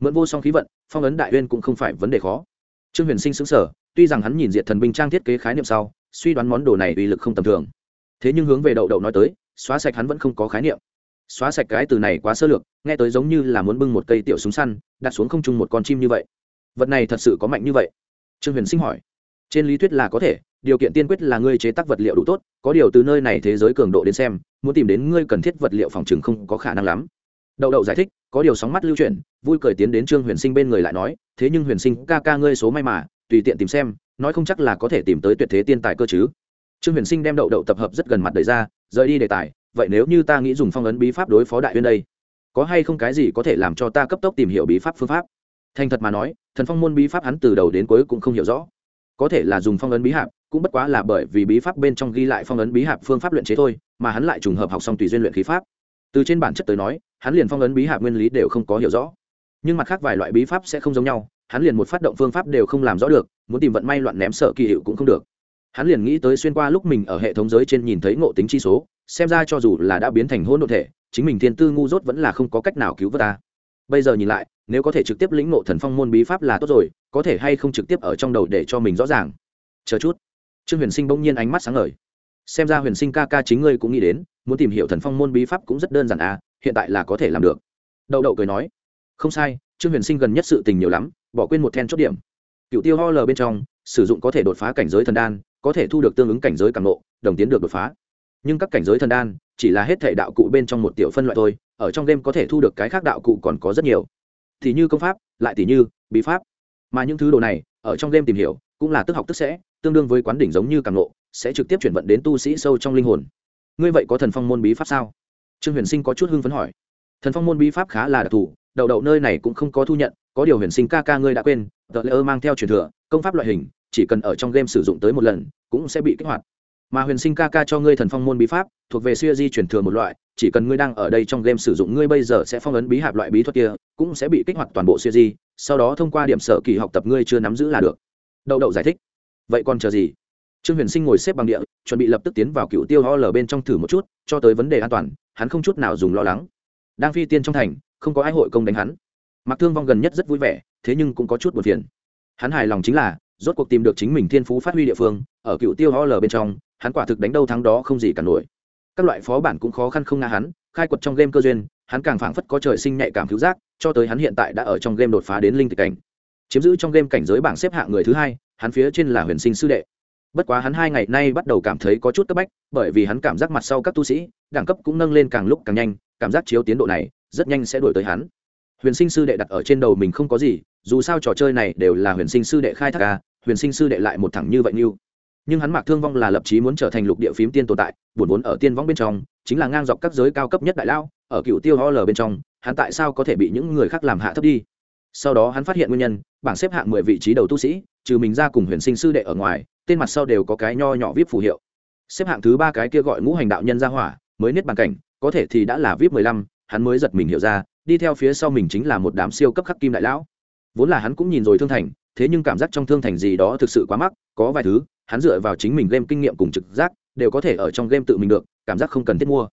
Mượn vô song khí vận, phong ấn đại huyền cũng không phải vấn đề khó. Trương huyền sinh xứng sở tuy rằng hắn nhìn diệt thần binh trang thiết kế khái niệm sau, suy đoán món đồ này uy lực không tầm thường. Thế nhưng hướng về đậu đậu nói tới, xóa sạch hắn vẫn không có khái niệm xóa sạch cái từ này quá sơ lược, nghe tới giống như là muốn bưng một cây tiểu súng săn, đặt xuống không chung một con chim như vậy. Vật này thật sự có mạnh như vậy? Trương huyền sinh hỏi. Trên lý thuyết là có thể, điều kiện tiên quyết là ngươi chế tác vật liệu đủ tốt, có điều từ nơi này thế giới cường độ đến xem, muốn tìm đến ngươi cần thiết vật liệu phòng chừng không có khả năng lắm. Đậu đậu giải thích, có điều sóng mắt lưu chuyển, vui cười tiến đến trương huyền sinh bên người lại nói, thế nhưng huyền sinh, ca ca ngươi số may mà, tùy tiện tìm xem, nói không chắc là có thể tìm tới tuyệt thế tiên tài cơ chứ. Trương huyền sinh đem đậu đậu tập hợp rất gần mặt đời ra, rời đi đề tài vậy nếu như ta nghĩ dùng phong ấn bí pháp đối phó đại uyên đây, có hay không cái gì có thể làm cho ta cấp tốc tìm hiểu bí pháp phương pháp? Thành thật mà nói, thần phong môn bí pháp hắn từ đầu đến cuối cũng không hiểu rõ. Có thể là dùng phong ấn bí hạp, cũng bất quá là bởi vì bí pháp bên trong ghi lại phong ấn bí hạp phương pháp luyện chế thôi, mà hắn lại trùng hợp học xong tùy duyên luyện khí pháp. Từ trên bản chất tới nói, hắn liền phong ấn bí hạp nguyên lý đều không có hiểu rõ. Nhưng mặt khác vài loại bí pháp sẽ không giống nhau, hắn liền một phát động phương pháp đều không làm rõ được, muốn tìm vận may loạn ném sợ kỳ hiệu cũng không được. Hắn liền nghĩ tới xuyên qua lúc mình ở hệ thống giới trên nhìn thấy ngộ tính chi số xem ra cho dù là đã biến thành hôn đ ộ thể, chính mình thiên tư ngu dốt vẫn là không có cách nào cứu vớt ta. Bây giờ nhìn lại, nếu có thể trực tiếp lĩnh ngộ thần phong môn bí pháp là tốt rồi, có thể hay không trực tiếp ở trong đầu để cho mình rõ ràng. Chờ chút. Trương huyền sinh bỗng nhiên ánh mắt sáng ngời. Xem ra huyền sinh ca ca chính ngươi cũng nghĩ đến, muốn tìm hiểu thần phong môn bí pháp cũng rất đơn giản à hiện tại là có thể làm được. Đậu đậu cười nói. Không sai, trương huyền sinh gần nhất sự tình nhiều lắm, bỏ quên một then chốt điểm. Cựu tiêu ho l bên trong, sử dụng có thể đột phá cảnh giới thần đan, có thể thu được tương ứng cảnh giới càng nộ đồng tiến được đột phá nhưng các cảnh giới thần đan chỉ là hết thể đạo cụ bên trong một tiểu phân loại thôi, ở trong game có thể thu được cái khác đạo cụ còn có rất nhiều. Thì như công pháp, lại thì như bí pháp. Mà những thứ đồ này, ở trong game tìm hiểu, cũng là tức học tức sẽ, tương đương với quán đỉnh giống như càng nộ sẽ trực tiếp chuyển vận đến tu sĩ sâu trong linh hồn. Ngươi vậy có thần phong môn bí pháp sao? Trương huyền sinh có chút hưng phấn hỏi. Thần phong môn bí pháp khá là đặc thù đậu đậu nơi này cũng không có thu nhận, có điều huyền sinh ca ca ngươi đã quên tờ lễ ơ mang theo truyền thừa, công pháp loại hình, chỉ cần ở trong game sử dụng tới một lần, cũng sẽ bị kích hoạt mà huyền sinh ca ca cho ngươi thần phong môn bí pháp, thuộc về siêu di chuyển thừa một loại, chỉ cần ngươi đang ở đây trong game sử dụng, ngươi bây giờ sẽ phong ấn bí hạp loại bí thuật kia, cũng sẽ bị kích hoạt toàn bộ siêu di, sau đó thông qua điểm sở kỳ học tập ngươi chưa nắm giữ là được. Đậu đậu giải thích. Vậy còn chờ gì? Trương huyền sinh ngồi xếp bằng địa, chuẩn bị lập tức tiến vào cựu tiêu ho lở bên trong thử một chút, cho tới vấn đề an toàn, hắn không chút nào dùng lo lắng. Đang phi tiên trong thành, không có ai hội công đánh hắn. Mặc thương vong gần nhất rất vui vẻ, thế nhưng cũng có chút buồn phiền. Hắn hài lòng chính là, rốt cuộc tìm được chính mình thiên phú phát huy địa phương, ở cựu tiêu ho lở bên trong hắn quả thực đánh đâu thắng đó không gì cả nổi. Các loại phó bản cũng khó khăn không nga hắn, khai quật trong game cơ duyên, hắn càng phảng phất có trời sinh nhạy cảm cứu giác, cho tới hắn hiện tại đã ở trong game đột phá đến linh tịch cảnh. Chiếm giữ trong game cảnh giới bảng xếp hạng người thứ hai, hắn phía trên là huyền sinh sư đệ. Bất quá hắn hai ngày nay bắt đầu cảm thấy có chút cấp bách, bởi vì hắn cảm giác mặt sau các tu sĩ, đẳng cấp cũng nâng lên càng lúc càng nhanh, cảm giác chiếu tiến độ này rất nhanh sẽ đổi tới hắn. Huyền sinh sư đệ đặt ở trên đầu mình không có gì, dù sao trò chơi này đều là huyền sinh sư đệ khai thác ca huyền sinh sư đệ lại một thẳng như vậy như nhưng hắn mạc thương vong là lập chí muốn trở thành lục địa phím tiên tồn tại, buồn vốn ở tiên vong bên trong, chính là ngang dọc các giới cao cấp nhất đại lao ở cựu tiêu ho l bên trong, hắn tại sao có thể bị những người khác làm hạ thấp đi? Sau đó hắn phát hiện nguyên nhân, bảng xếp hạng mười vị trí đầu tu sĩ, trừ mình ra cùng huyền sinh sư đệ ở ngoài, tên mặt sau đều có cái nho nhỏ vip phù hiệu. Xếp hạng thứ ba cái kia gọi ngũ hành đạo nhân ra hỏa, mới niết bàn cảnh, có thể thì đã là vip mười lăm, hắn mới giật mình hiểu ra, đi theo phía sau mình chính là một đám siêu cấp khắc kim đại lão. Vốn là hắn cũng nhìn rồi thương thành thế nhưng cảm giác trong thương thành gì đó thực sự quá mắc, có vài thứ, hắn dựa vào chính mình game kinh nghiệm cùng trực giác, đều có thể ở trong game tự mình được, cảm giác không cần thiết mua.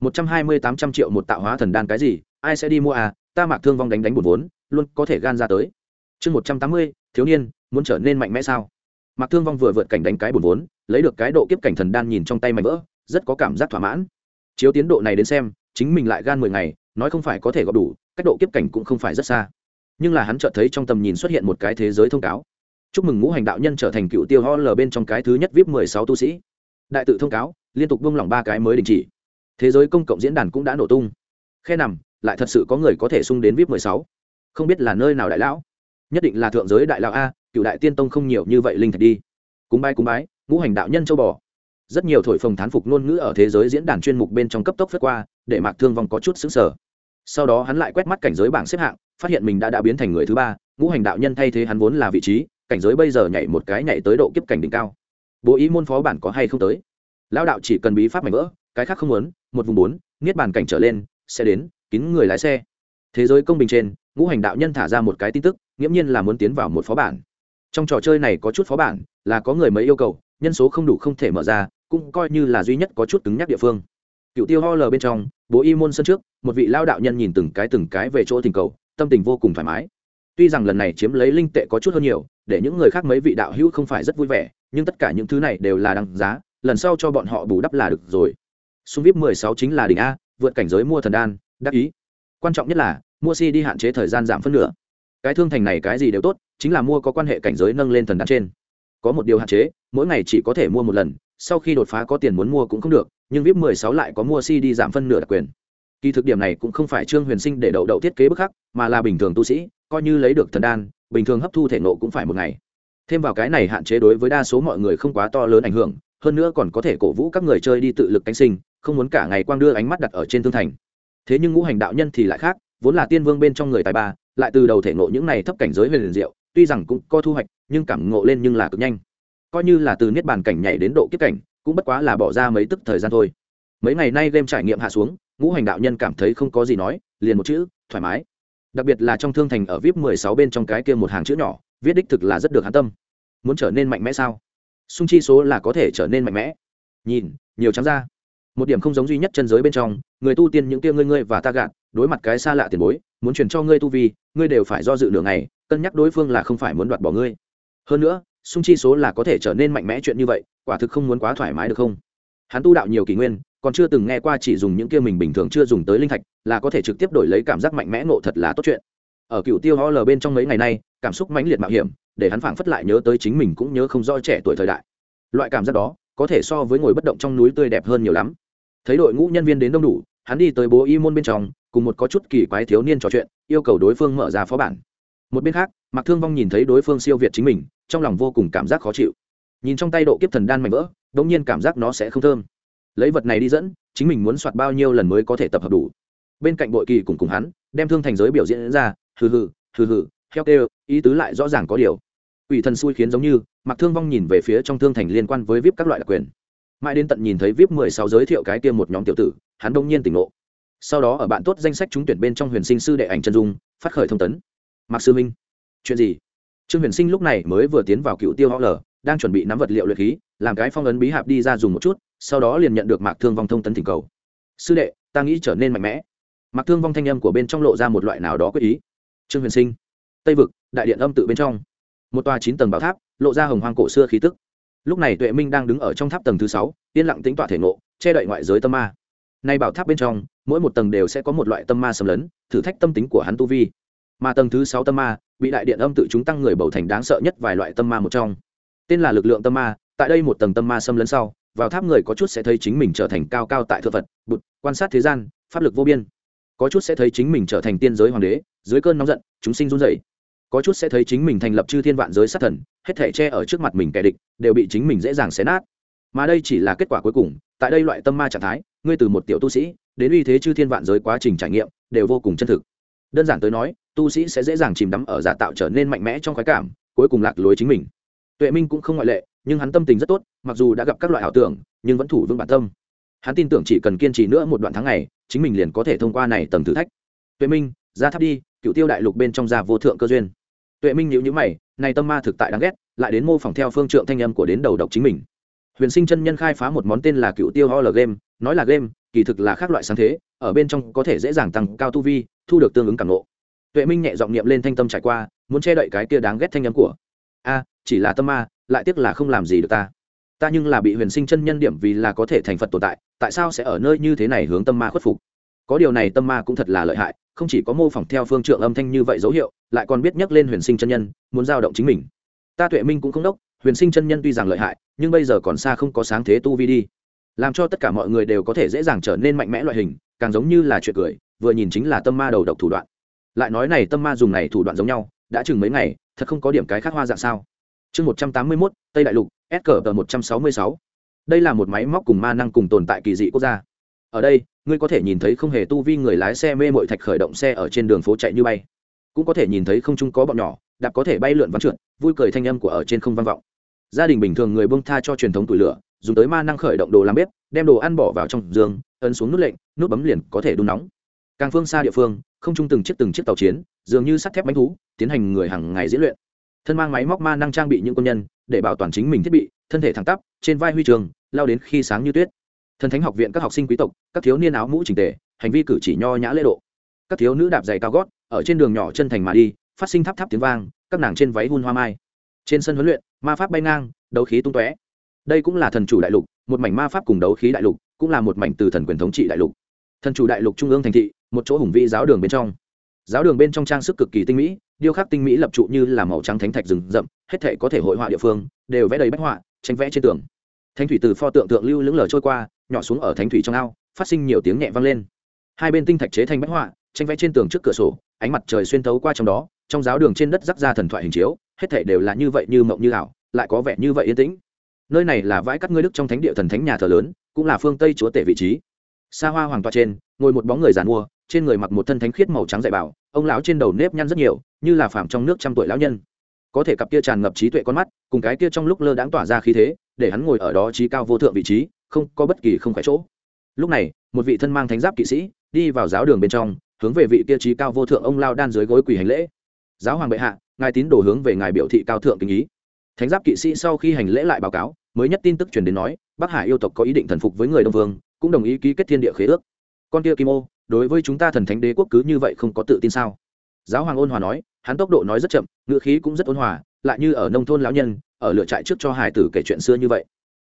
Một trăm hai mươi tám trăm triệu một tạo hóa thần đan cái gì, ai sẽ đi mua à ta mạc thương vong đánh đánh một vốn, luôn có thể gan ra tới. Chương một trăm tám mươi, thiếu niên, muốn trở nên mạnh mẽ sao? Mạc thương vong vừa vượt cảnh đánh cái bùn vốn, lấy được cái độ kiếp cảnh thần đan nhìn trong tay mạnh vỡ, rất có cảm giác thỏa mãn. Chiếu tiến độ này đến xem, chính mình lại gan mười ngày, nói không phải có thể gọp đủ, cách độ kiếp cảnh cũng không phải rất xa nhưng là hắn chợt thấy trong tầm nhìn xuất hiện một cái thế giới thông cáo. Chúc mừng ngũ hành đạo nhân trở thành cựu tiêu ho l bên trong cái thứ nhất vip mười sáu tu sĩ. Đại tự thông cáo, liên tục buông lỏng ba cái mới đình chỉ. Thế giới công cộng diễn đàn cũng đã nổ tung. Khe nằm, lại thật sự có người có thể sung đến vip mười sáu. Không biết là nơi nào đại lão. Nhất định là thượng giới đại lão a, cựu đại tiên tông không nhiều như vậy linh thạch đi. Cúng bái cúng bái, ngũ hành đạo nhân châu bò. Rất nhiều thổi phồng thán phục ngôn ngữ ở thế giới diễn đàn chuyên mục bên trong cấp tốc phất qua, để mạc thương vong có chút xứng sở sau đó hắn lại quét mắt cảnh giới bảng xếp hạng phát hiện mình đã đã biến thành người thứ ba, ngũ hành đạo nhân thay thế hắn vốn là vị trí, cảnh giới bây giờ nhảy một cái nhảy tới độ kiếp cảnh đỉnh cao. Bố ý môn phó bản có hay không tới? Lão đạo chỉ cần bí pháp mảnh vỡ, cái khác không muốn, một vùng bốn, niết bàn cảnh trở lên, sẽ đến, kín người lái xe. Thế giới công bình trên, ngũ hành đạo nhân thả ra một cái tin tức, nghiễm nhiên là muốn tiến vào một phó bản. Trong trò chơi này có chút phó bản, là có người mới yêu cầu, nhân số không đủ không thể mở ra, cũng coi như là duy nhất có chút cứng nhắc địa phương. Cựu tiêu ho lờ bên trong, bố y môn sân trước, một vị lao đạo nhân nhìn từng cái từng cái về chỗ tình cầu tâm tình vô cùng thoải mái. Tuy rằng lần này chiếm lấy linh tệ có chút hơn nhiều, để những người khác mấy vị đạo hữu không phải rất vui vẻ, nhưng tất cả những thứ này đều là đăng giá, lần sau cho bọn họ bù đắp là được rồi. Sung vip mười sáu chính là đỉnh a, vượt cảnh giới mua thần đan, đắc ý. Quan trọng nhất là, mua si đi hạn chế thời gian giảm phân nửa. Cái thương thành này cái gì đều tốt, chính là mua có quan hệ cảnh giới nâng lên thần đan trên. Có một điều hạn chế, mỗi ngày chỉ có thể mua một lần, sau khi đột phá có tiền muốn mua cũng không được, nhưng vip mười sáu lại có mua si đi giảm phân nửa đặc quyền kỳ thực điểm này cũng không phải trương huyền sinh để đậu đậu thiết kế bức khắc, mà là bình thường tu sĩ, coi như lấy được thần đan, bình thường hấp thu thể nộ cũng phải một ngày. Thêm vào cái này hạn chế đối với đa số mọi người không quá to lớn ảnh hưởng, hơn nữa còn có thể cổ vũ các người chơi đi tự lực cánh sinh, không muốn cả ngày quang đưa ánh mắt đặt ở trên thương thành. Thế nhưng ngũ hành đạo nhân thì lại khác, vốn là tiên vương bên trong người tài ba, lại từ đầu thể ngộ những này thấp cảnh giới huyền liền diệu, tuy rằng cũng có thu hoạch, nhưng cảm ngộ lên nhưng là cực nhanh. Coi như là từ niết bàn cảnh nhảy đến độ kiếp cảnh, cũng bất quá là bỏ ra mấy tức thời gian thôi. Mấy ngày nay game trải nghiệm hạ xuống ngũ hành đạo nhân cảm thấy không có gì nói, liền một chữ, thoải mái. Đặc biệt là trong thương thành ở vip mười sáu bên trong cái kia một hàng chữ nhỏ, viết đích thực là rất được hắn tâm. Muốn trở nên mạnh mẽ sao? Sung chi số là có thể trở nên mạnh mẽ. Nhìn, nhiều trắng ra một điểm không giống duy nhất chân giới bên trong, người tu tiên những kia ngươi ngươi và ta gạn đối mặt cái xa lạ tiền bối, muốn truyền cho ngươi tu vi, ngươi đều phải do dự đường này cân nhắc đối phương là không phải muốn đoạt bỏ ngươi. Hơn nữa sung chi số là có thể trở nên mạnh mẽ chuyện như vậy, quả thực không muốn quá thoải mái được không? Hắn tu đạo nhiều kỷ nguyên còn chưa từng nghe qua chỉ dùng những kia mình bình thường chưa dùng tới linh thạch, là có thể trực tiếp đổi lấy cảm giác mạnh mẽ ngộ thật là tốt chuyện. Ở cựu tiêu ho lờ bên trong mấy ngày nay, cảm xúc mãnh liệt mạo hiểm, để hắn phảng phất lại nhớ tới chính mình cũng nhớ không rõ trẻ tuổi thời đại. Loại cảm giác đó, có thể so với ngồi bất động trong núi tươi đẹp hơn nhiều lắm. Thấy đội ngũ nhân viên đến đông đủ, hắn đi tới bố y môn bên trong, cùng một có chút kỳ quái thiếu niên trò chuyện, yêu cầu đối phương mở ra phó bản. Một bên khác mặc thương vong nhìn thấy đối phương siêu việt chính mình, trong lòng vô cùng cảm giác khó chịu. Nhìn trong tay độ kiếp thần đan mạnh vỡ đ ỗ n g nhiên cảm giác nó sẽ không thơm lấy vật này đi dẫn, chính mình muốn soạt bao nhiêu lần mới có thể tập hợp đủ. Bên cạnh bội kỳ cùng cùng hắn, đem thương thành giới biểu diễn ra, hừ hừ hừ hừ, heo kêu, ý tứ lại rõ ràng có điều. Ủy thần xui khiến giống như mặc thương vong nhìn về phía trong thương thành liên quan với vip các loại đặc quyền. Mãi đến tận nhìn thấy vip mười sáu giới thiệu cái kia một nhóm tiểu tử, hắn đông nhiên tỉnh ngộ. Sau đó ở bạn tốt danh sách trúng tuyển bên trong huyền sinh sư đệ ảnh chân dung, phát khởi thông tấn. Mạc sư minh, chuyện gì? Trương huyền sinh lúc này mới vừa tiến vào cựu tiêu ho lờ đang chuẩn bị nắm vật liệu luyện khí, làm cái phong ấn bí hạp đi ra dùng một chút sau đó liền nhận được mạc thương vong thông tấn thỉnh cầu. Sư đệ, ta nghĩ trở nên mạnh mẽ. Mạc thương vong thanh âm của bên trong lộ ra một loại nào đó quyết ý. Trương huyền sinh, tây vực, đại điện âm tự bên trong. Một tòa chín tầng bảo tháp, lộ ra hồng hoang cổ xưa khí tức. Lúc này tuệ minh đang đứng ở trong tháp tầng thứ sáu, yên lặng tính tọa thể ngộ, che đậy ngoại giới tâm ma. Nay bảo tháp bên trong, mỗi một tầng đều sẽ có một loại tâm ma xâm lấn, thử thách tâm tính của hắn tu vi. Mà tầng thứ sáu tâm ma, bị đại điện âm tự chúng tăng người bầu thành đáng sợ nhất vài loại tâm ma một trong. Tên là lực lượng tâm ma, tại đây một tầng tâm ma xâm lấn sau vào tháp người có chút sẽ thấy chính mình trở thành cao cao tại thượng phật, bụt, quan sát thế gian, pháp lực vô biên. Có chút sẽ thấy chính mình trở thành tiên giới hoàng đế, dưới cơn nóng giận, chúng sinh run rẩy. Có chút sẽ thấy chính mình thành lập chư thiên vạn giới sát thần, hết thể che ở trước mặt mình kẻ địch, đều bị chính mình dễ dàng xé nát. Mà đây chỉ là kết quả cuối cùng, tại đây loại tâm ma trạng thái, ngươi từ một tiểu tu sĩ, đến uy thế chư thiên vạn giới quá trình trải nghiệm, đều vô cùng chân thực. Đơn giản tới nói, tu sĩ sẽ dễ dàng chìm đắm ở giả tạo trở nên mạnh mẽ trong khoái cảm, cuối cùng lạc lối chính mình tuệ minh cũng không ngoại lệ, nhưng hắn tâm tình rất tốt, mặc dù đã gặp các loại ảo tưởng, nhưng vẫn thủ vững bản tâm. Hắn tin tưởng chỉ cần kiên trì nữa một đoạn tháng này chính mình liền có thể thông qua này tầng thử thách. Tuệ minh, ra tháp đi, cựu tiêu đại lục bên trong gia vô thượng cơ duyên. Tuệ minh nhíu nhíu mày, này tâm ma thực tại đáng ghét, lại đến mô phỏng theo phương trượng thanh âm của đến đầu độc chính mình. Huyền sinh chân nhân khai phá một món tên là cựu tiêu ho l game, nói là game, kỳ thực là khác loại sáng thế, ở bên trong có thể dễ dàng tăng cao tu vi, thu được tương ứng cảm nộ. tuệ minh nhẹ giọng niệm lên thanh tâm trải qua, muốn che đậy cái kia đáng ghét thanh âm của. A chỉ là tâm ma, lại tiếc là không làm gì được ta. Ta nhưng là bị huyền sinh chân nhân điểm vì là có thể thành phật tồn tại tại sao sẽ ở nơi như thế này hướng tâm ma khuất phục? Có điều này tâm ma cũng thật là lợi hại, không chỉ có mô phỏng theo phương trượng âm thanh như vậy dấu hiệu, lại còn biết nhắc lên huyền sinh chân nhân, muốn giao động chính mình. Ta tuệ minh cũng không đốc, huyền sinh chân nhân tuy rằng lợi hại, nhưng bây giờ còn xa không có sáng thế tu vi đi. Làm cho tất cả mọi người đều có thể dễ dàng trở nên mạnh mẽ loại hình, càng giống như là chuyện cười, vừa nhìn chính là tâm ma đầu độc thủ đoạn. Lại nói này, tâm ma dùng này thủ đoạn giống nhau, đã chừng mấy ngày, thật không có điểm cái khác hoa dạng sao chương một trăm tám mươi mốt, tây đại lục, s cờ tờ một trăm sáu mươi sáu. Đây là một máy móc cùng ma năng cùng tồn tại kỳ dị quốc gia. Ở đây, ngươi có thể nhìn thấy không hề tu vi người lái xe mê mội thạch khởi động xe ở trên đường phố chạy như bay. Cũng có thể nhìn thấy không trung có bọn nhỏ, đạp có thể bay lượn vắng trượt, vui cười thanh âm của ở trên không vang vọng. Gia đình bình thường người bông tha cho truyền thống tủi lửa, dùng tới ma năng khởi động đồ làm bếp, đem đồ ăn bỏ vào trong giường, ấn xuống nút lệnh, nút bấm liền có thể đun nóng. Càng phương xa địa phương, không chung từng chiếc từng chiếc tàu chiến, dường như sắt thép bánh thú, tiến hành người hàng ngày diễn luyện thân mang máy móc ma năng trang bị những quân nhân, để bảo toàn chính mình thiết bị, thân thể thẳng tắp, trên vai huy trường, lao đến khi sáng như tuyết. Thần thánh học viện các học sinh quý tộc, các thiếu niên áo mũ trình tề, hành vi cử chỉ nho nhã lễ độ. Các thiếu nữ đạp giày cao gót, ở trên đường nhỏ chân thành mà đi, phát sinh thắp thắp tiếng vang, các nàng trên váy hun hoa mai. Trên sân huấn luyện, ma pháp bay ngang, đấu khí tung tóe. Đây cũng là thần chủ đại lục, một mảnh ma pháp cùng đấu khí đại lục, cũng là một mảnh từ thần quyền thống trị đại lục. Thần chủ đại lục trung ương thành thị, một chỗ hùng vĩ giáo đường bên trong. Giáo đường bên trong trang sức cực kỳ tinh mỹ điêu khắc tinh mỹ lập trụ như là màu trắng thánh thạch rừng rậm, hết thể có thể hội họa địa phương, đều vẽ đầy bách họa, tranh vẽ trên tường. Thánh thủy từ pho tượng tượng lưu lững lờ trôi qua, nhỏ xuống ở thánh thủy trong ao, phát sinh nhiều tiếng nhẹ vang lên. Hai bên tinh thạch chế thành bách họa, tranh vẽ trên tường trước cửa sổ, ánh mặt trời xuyên thấu qua trong đó, trong giáo đường trên đất rắc ra thần thoại hình chiếu, hết thể đều là như vậy như mộng như ảo, lại có vẻ như vậy yên tĩnh. Nơi này là vãi cắt ngươi đức trong thánh địa thần thánh nhà thờ lớn, cũng là phương tây chúa tể vị trí. Xa hoa hoàng toa trên, ngồi một bóng người giàn mua, trên người mặc một thân thánh khiết màu trắng dạy bảo ông lão trên đầu nếp nhăn rất nhiều, như là phàm trong nước trăm tuổi lão nhân. Có thể cặp kia tràn ngập trí tuệ con mắt, cùng cái kia trong lúc lơ đãng tỏa ra khí thế, để hắn ngồi ở đó trí cao vô thượng vị trí, không có bất kỳ không phải chỗ. Lúc này, một vị thân mang thánh giáp kỵ sĩ, đi vào giáo đường bên trong, hướng về vị kia trí cao vô thượng ông lao đan dưới gối quỳ hành lễ. Giáo hoàng bệ hạ, ngài tín đồ hướng về ngài biểu thị cao thượng kính ý. Thánh giáp kỵ sĩ sau khi hành lễ lại báo cáo, mới nhất tin tức truyền đến nói, bắc hải yêu tộc có ý định thần phục với người đông vương, cũng đồng ý ký kết thiên địa khế ước con kia kim ô, đối với chúng ta thần thánh đế quốc cứ như vậy không có tự tin sao? Giáo hoàng ôn hòa nói, hắn tốc độ nói rất chậm ngựa khí cũng rất ôn hòa, lại như ở nông thôn lão nhân, ở lựa trại trước cho hải tử kể chuyện xưa như vậy.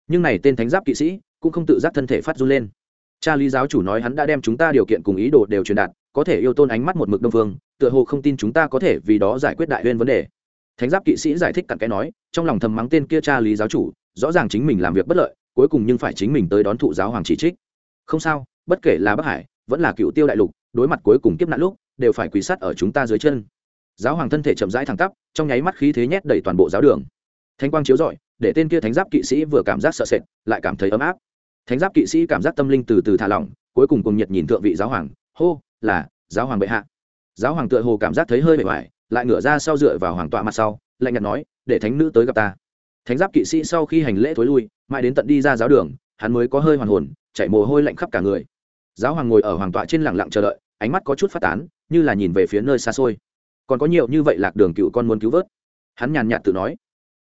Nhưng này tên thánh giáp kỵ sĩ cũng không tự giác thân thể phát run lên. Cha lý giáo chủ nói hắn đã đem chúng ta điều kiện cùng ý đồ đều truyền đạt, có thể yêu tôn ánh mắt một mực đông phương, tựa hồ không tin chúng ta có thể vì đó giải quyết đại huyên vấn đề. Thánh giáp kỵ sĩ giải thích cặn cái nói, trong lòng thầm mắng tên kia cha lý giáo chủ, rõ ràng chính mình làm việc bất lợi, cuối cùng nhưng phải chính mình tới đón thụ giáo hoàng chỉ trích. Không sao bất kể là bắc hải, vẫn là cựu tiêu đại lục, đối mặt cuối cùng kiếp nạn lúc, đều phải quỳ sát ở chúng ta dưới chân. Giáo hoàng thân thể chậm rãi thẳng tắp, trong nháy mắt khí thế nhét đầy toàn bộ giáo đường. Thanh quang chiếu rọi, để tên kia thánh giáp kỵ sĩ vừa cảm giác sợ sệt, lại cảm thấy ấm áp. Thánh giáp kỵ sĩ cảm giác tâm linh từ từ thả lỏng, cuối cùng cùng nhiệt nhìn thượng vị giáo hoàng, hô, là giáo hoàng bệ hạ. Giáo hoàng tựa hồ cảm giác thấy hơi bề ngoài, lại ngửa ra sau dựa vào hoàng tọa mặt sau, lạnh nhạt nói, để thánh nữ tới gặp ta. Thánh giáp kỵ sĩ sau khi hành lễ thối lui, mãi đến tận đi ra giáo đường, hắn mới có hơi hoàn hồn chạy mồ hôi lạnh khắp cả người giáo hoàng ngồi ở hoàng tọa trên lẳng lặng chờ đợi, ánh mắt có chút phát tán, như là nhìn về phía nơi xa xôi. Còn có nhiều như vậy lạc đường cựu con muốn cứu vớt. Hắn nhàn nhạt tự nói,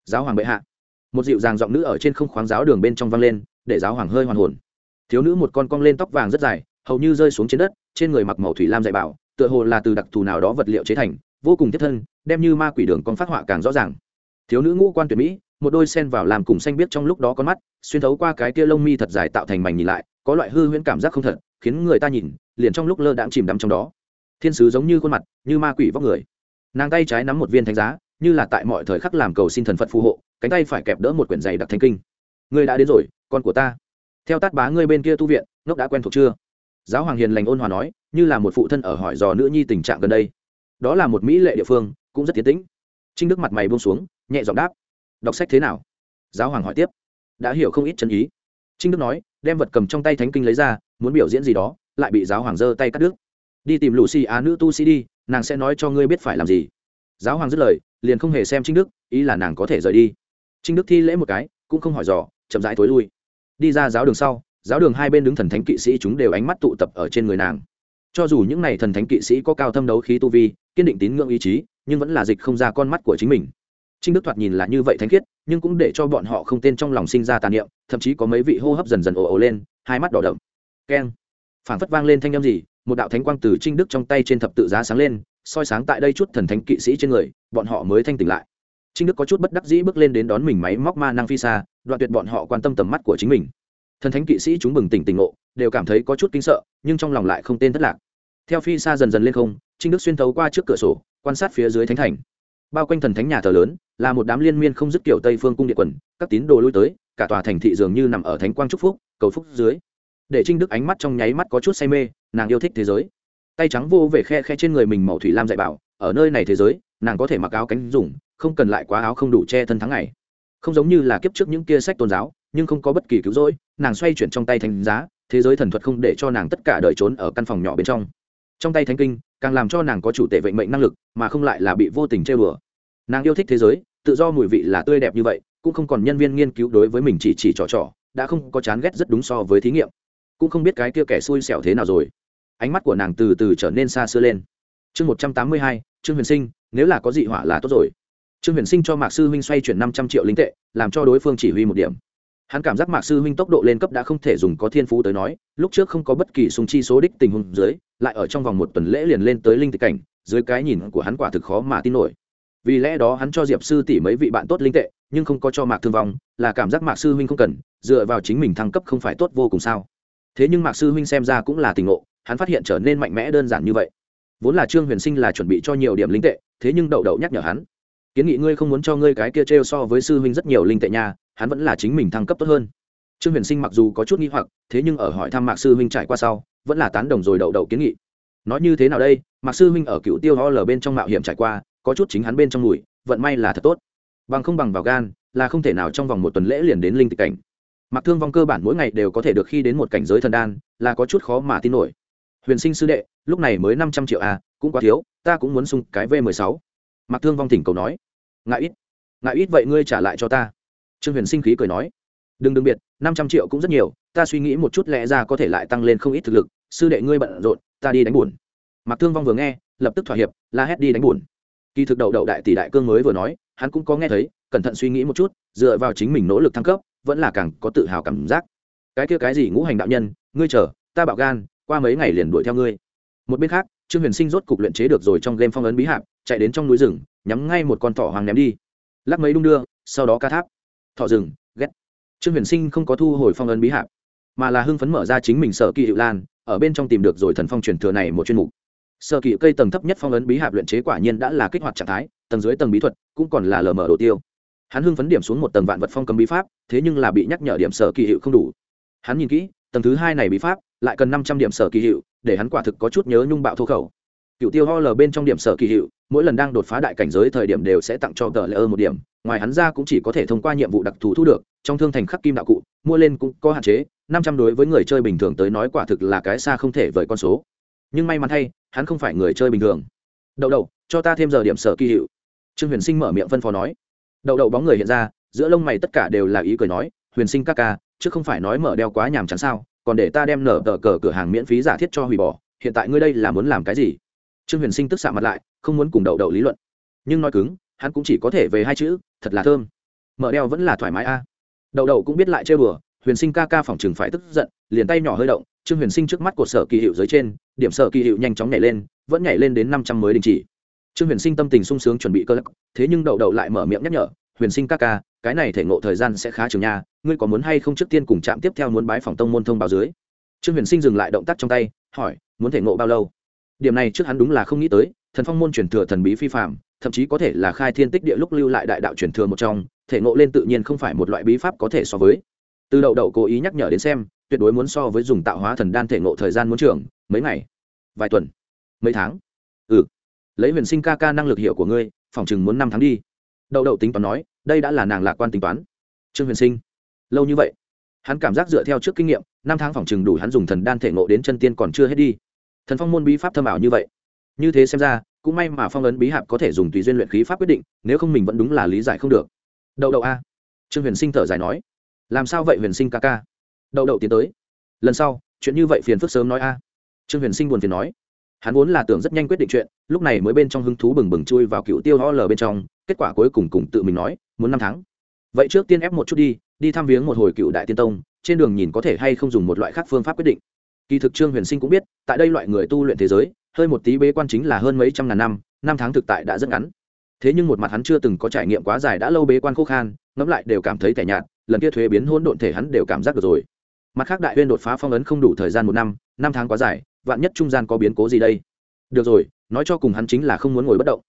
giáo hoàng bệ hạ. Một dịu dàng giọng nữ ở trên không khoáng giáo đường bên trong vang lên, để giáo hoàng hơi hoàn hồn. Thiếu nữ một con cong lên tóc vàng rất dài, hầu như rơi xuống trên đất, trên người mặc màu thủy lam dạy bảo, tựa hồ là từ đặc thù nào đó vật liệu chế thành, vô cùng tiếp thân, đem như ma quỷ đường con phát họa càng rõ ràng. Thiếu nữ ngũ quan tuyệt mỹ, một đôi sen vào làm cùng xanh biết trong lúc đó con mắt, xuyên thấu qua cái kia lông mi thật dài tạo thành mảnh nhìn lại, có loại hư huyễn cảm giác không thật khiến người ta nhìn, liền trong lúc lơ đãng chìm đắm trong đó. Thiên sứ giống như khuôn mặt, như ma quỷ vóc người. Nàng tay trái nắm một viên thánh giá, như là tại mọi thời khắc làm cầu xin thần phật phù hộ, cánh tay phải kẹp đỡ một quyển giày đặc thanh kinh. Ngươi đã đến rồi, con của ta. Theo tát bá ngươi bên kia tu viện, ngốc đã quen thuộc chưa? Giáo hoàng hiền lành ôn hòa nói, như là một phụ thân ở hỏi dò nữ nhi tình trạng gần đây. Đó là một mỹ lệ địa phương, cũng rất tiến tĩnh. Trinh đức mặt mày buông xuống, nhẹ giọng đáp. Đọc sách thế nào? Giáo hoàng hỏi tiếp. Đã hiểu không ít chân ý. Trinh đức nói, đem vật cầm trong tay thánh kinh lấy ra muốn biểu diễn gì đó, lại bị giáo hoàng giơ tay cắt đứt. Đi tìm lù xì á nữ tu sĩ đi, nàng sẽ nói cho ngươi biết phải làm gì. Giáo hoàng dứt lời, liền không hề xem trinh đức, ý là nàng có thể rời đi. Trinh đức thi lễ một cái, cũng không hỏi dò, chậm rãi thối lui. Đi ra giáo đường sau, giáo đường hai bên đứng thần thánh kỵ sĩ chúng đều ánh mắt tụ tập ở trên người nàng. Cho dù những n à y thần thánh kỵ sĩ có cao thâm đấu khí tu vi, kiên định tín ngưỡng ý chí, nhưng vẫn là dịch không ra con mắt của chính mình. Trinh đức thoạt nhìn là như vậy thánh khiết, nhưng cũng để cho bọn họ không tên trong lòng sinh ra tàn niệm, thậm chí có mấy vị hô hấp dần dần ồ ồ lên, hai mắt đỏ đậm keng. Phảng phất vang lên thanh â m gì, một đạo thánh quang từ trinh đức trong tay trên thập tự giá sáng lên, soi sáng tại đây chút thần thánh kỵ sĩ trên người, bọn họ mới thanh tỉnh lại. Trinh đức có chút bất đắc dĩ bước lên đến đón mình máy móc ma năng phi xa, đoạn tuyệt bọn họ quan tâm tầm mắt của chính mình. Thần thánh kỵ sĩ chúng bừng tỉnh tỉnh ngộ, đều cảm thấy có chút kinh sợ, nhưng trong lòng lại không tên thất lạc. Theo phi xa dần dần lên không, trinh đức xuyên thấu qua trước cửa sổ, quan sát phía dưới thánh thành. Bao quanh thần thánh nhà thờ lớn, là một đám liên miên không dứt kiểu tây phương cung địa quần, các tín đồ lui tới, cả tòa thành thị dường như nằm ở thánh quang trúc phúc, cầu phúc dưới để trinh đức ánh mắt trong nháy mắt có chút say mê, nàng yêu thích thế giới. Tay trắng vô về khe khe trên người mình màu thủy lam dạy bảo, ở nơi này thế giới, nàng có thể mặc áo cánh dùng không cần lại quá áo không đủ che thân tháng ngày. Không giống như là kiếp trước những kia sách tôn giáo, nhưng không có bất kỳ cứu rỗi, nàng xoay chuyển trong tay thành giá, thế giới thần thuật không để cho nàng tất cả đợi trốn ở căn phòng nhỏ bên trong. Trong tay thánh kinh, càng làm cho nàng có chủ tệ vệ mệnh năng lực, mà không lại là bị vô tình trêu bừa nàng yêu thích thế giới, tự do mùi vị là tươi đẹp như vậy, cũng không còn nhân viên nghiên cứu đối với mình chỉ chỉ trò trò, đã không có chán ghét rất đúng so với thí nghiệm cũng không biết cái kia kẻ xui xẻo thế nào rồi. Ánh mắt của nàng từ từ trở nên xa xưa lên. Chương một trăm tám mươi hai, trương huyền sinh, nếu là có dị hỏa là tốt rồi. Trương huyền sinh cho mạc sư huynh xoay chuyển năm trăm triệu linh tệ, làm cho đối phương chỉ huy một điểm. Hắn cảm giác mạc sư huynh tốc độ lên cấp đã không thể dùng có thiên phú tới nói, lúc trước không có bất kỳ súng chi số đích tình huống dưới, lại ở trong vòng một tuần lễ liền lên tới linh tịch cảnh, dưới cái nhìn của hắn quả thực khó mà tin nổi. Vì lẽ đó hắn cho diệp sư tỷ mấy vị bạn tốt linh tệ, nhưng không có cho mạc thương vong, là cảm giác mạc sư huynh không cần, dựa vào chính mình thăng cấp không phải tốt vô cùng sao? Thế nhưng mạc sư huynh xem ra cũng là tình ngộ, hắn phát hiện trở nên mạnh mẽ đơn giản như vậy. Vốn là trương huyền sinh là chuẩn bị cho nhiều điểm linh tệ, thế nhưng đậu đậu nhắc nhở hắn, kiến nghị ngươi không muốn cho ngươi cái kia t so với sư huynh rất nhiều linh tệ nha, hắn vẫn là chính mình thăng cấp tốt hơn. Trương huyền sinh mặc dù có chút nghi hoặc, thế nhưng ở hỏi thăm mạc sư huynh trải qua sau, vẫn là tán đồng rồi đậu đậu kiến nghị. Nói như thế nào đây? Mạc sư huynh ở cựu tiêu ho lờ bên trong mạo hiểm trải qua, có chút chính hắn bên trong mùi, vận may là thật tốt. Bằng không bằng vào gan, là không thể nào trong vòng một tuần lễ liền đến linh tịch cảnh mặc thương vong cơ bản mỗi ngày đều có thể được khi đến một cảnh giới thần đan, là có chút khó mà tin nổi. Huyền sinh sư đệ, lúc này mới năm trăm triệu à cũng quá thiếu, ta cũng muốn sung cái v mười sáu. Mặc thương vong thỉnh cầu nói. Ngại ít. Ngại ít vậy ngươi trả lại cho ta. Trương huyền sinh khí cười nói. Đừng đừng biệt, năm trăm triệu cũng rất nhiều, ta suy nghĩ một chút lẽ ra có thể lại tăng lên không ít thực lực, sư đệ ngươi bận rộn, ta đi đánh buồn. Mặc thương vong vừa nghe, lập tức thỏa hiệp, la hét đi đánh buồn. Kỳ thực đậu đậu đại tỷ đại cương mới vừa nói, hắn cũng có nghe thấy, cẩn thận suy nghĩ một chút, dựa vào chính mình nỗ lực thăng cấp vẫn là càng có tự hào cảm giác. Cái kia cái gì ngũ hành đạo nhân, ngươi chờ, ta bạo gan, qua mấy ngày liền đuổi theo ngươi. Một bên khác, trương huyền sinh rốt cục luyện chế được rồi trong game phong ấn bí hạp, chạy đến trong núi rừng, nhắm ngay một con thỏ hoàng ném đi. Lắc mấy đung đưa, sau đó ca tháp. Thọ rừng, ghét. Trương huyền sinh không có thu hồi phong ấn bí hạp, mà là hưng phấn mở ra chính mình sở kỳ hiệu lan, ở bên trong tìm được rồi thần phong truyền thừa này một chuyên mục. Sở kỳ cây tầng thấp nhất phong ấn bí hạp luyện chế quả nhiên đã là kích hoạt trạng thái, tầng dưới tầng bí thuật cũng còn là lờ mở đồ tiêu hắn hưng phấn điểm xuống một tầng vạn vật phong cầm bí pháp, thế nhưng là bị nhắc nhở điểm sở kỳ hiệu không đủ. Hắn nhìn kỹ, tầng thứ hai này bí pháp, lại cần năm trăm điểm sở kỳ hiệu, để hắn quả thực có chút nhớ nhung bạo thô khẩu. Cựu tiêu ho lờ bên trong điểm sở kỳ hiệu, mỗi lần đang đột phá đại cảnh giới thời điểm đều sẽ tặng cho tờ lỡ một điểm, ngoài hắn ra cũng chỉ có thể thông qua nhiệm vụ đặc thù thu được, trong thương thành khắc kim đạo cụ, mua lên cũng có hạn chế, năm trăm đối với người chơi bình thường tới nói quả thực là cái xa không thể vời con số. Nhưng may mắn thay, hắn không phải người chơi bình thường. Đậu đậu, cho ta thêm giờ điểm sở kỳ hiệu. Trương huyền sinh mở miệng phân phó nói đậu đậu bóng người hiện ra, giữa lông mày tất cả đều là ý cười nói, huyền sinh các ca, chứ không phải nói mở đeo quá nhàm chán sao, còn để ta đem nở tờ cờ cửa hàng miễn phí giả thiết cho hủy bỏ, hiện tại ngươi đây là muốn làm cái gì? Trương huyền sinh tức xạ mặt lại, không muốn cùng đậu đậu lý luận. Nhưng nói cứng, hắn cũng chỉ có thể về hai chữ, thật là thơm. Mở đeo vẫn là thoải mái a. Đậu đậu cũng biết lại chơi bừa huyền sinh ca ca phòng chừng phải tức giận, liền tay nhỏ hơi động, trương huyền sinh trước mắt của sở kỳ hiệu dưới trên, điểm sở kỳ hiệu nhanh chóng nhảy lên, vẫn nhảy lên đến năm trăm mới đình chỉ trương huyền sinh tâm tình sung sướng chuẩn bị cơ lắc, thế nhưng đậu đậu lại mở miệng nhắc nhở, huyền sinh ca ca, cái này thể ngộ thời gian sẽ khá trường nha, ngươi có muốn hay không trước tiên cùng chạm tiếp theo muốn bái phòng tông môn thông báo dưới? Trương huyền sinh dừng lại động tác trong tay, hỏi, muốn thể ngộ bao lâu? Điểm này trước hắn đúng là không nghĩ tới, thần phong môn truyền thừa thần bí phi phạm thậm chí có thể là khai thiên tích địa lúc lưu lại đại đạo truyền thừa một trong, thể ngộ lên tự nhiên không phải một loại bí pháp có thể so với. Từ đậu đậu cố ý nhắc nhở đến xem, tuyệt đối muốn so với dùng tạo hóa thần đan thể ngộ thời gian muốn trưởng mấy ngày? Vài tuần? Mấy tháng? Ừ lấy huyền sinh ca ca năng lực hiệu của ngươi phòng chừng muốn năm tháng đi. Đậu đậu tính toán nói, đây đã là nàng lạc quan tính toán. Trương huyền sinh, lâu như vậy, hắn cảm giác dựa theo trước kinh nghiệm, năm tháng phòng chừng đủ hắn dùng thần đan thể ngộ đến chân tiên còn chưa hết đi. Thần phong môn bí pháp thâm ảo như vậy. Như thế xem ra, cũng may mà phong ấn bí hạp có thể dùng tùy duyên luyện khí pháp quyết định, nếu không mình vẫn đúng là lý giải không được. Đậu đậu a. Trương huyền sinh thở dài nói. Làm sao vậy huyền sinh ca ca? Đậu đậu tiến tới. Lần sau, chuyện như vậy phiền phức sớm nói a. Trương huyền sinh buồn phiền nói. Hắn vốn là tưởng rất nhanh quyết định chuyện lúc này mới bên trong hứng thú bừng bừng chui vào cựu tiêu ho lờ bên trong, kết quả cuối cùng cùng tự mình nói, muốn năm tháng. Vậy trước tiên ép một chút đi đi thăm viếng một hồi cựu đại tiên tông, trên đường nhìn có thể hay không dùng một loại khác phương pháp quyết định. Kỳ thực trương huyền sinh cũng biết, tại đây loại người tu luyện thế giới, hơi một tí bế quan chính là hơn mấy trăm ngàn năm năm tháng thực tại đã rất ngắn. Thế nhưng một mặt hắn chưa từng có trải nghiệm quá dài đã lâu bế quan khô khan, ngẫm lại đều cảm thấy tẻ nhạt, lần kia thuế biến hỗn độn thể hắn đều cảm giác được rồi. Mặt khác đại huyên đột phá phong ấn không đủ thời gian một năm năm tháng quá dài, vạn nhất trung gian có biến cố gì đây? Được rồi nói cho cùng hắn chính là không muốn ngồi bất động.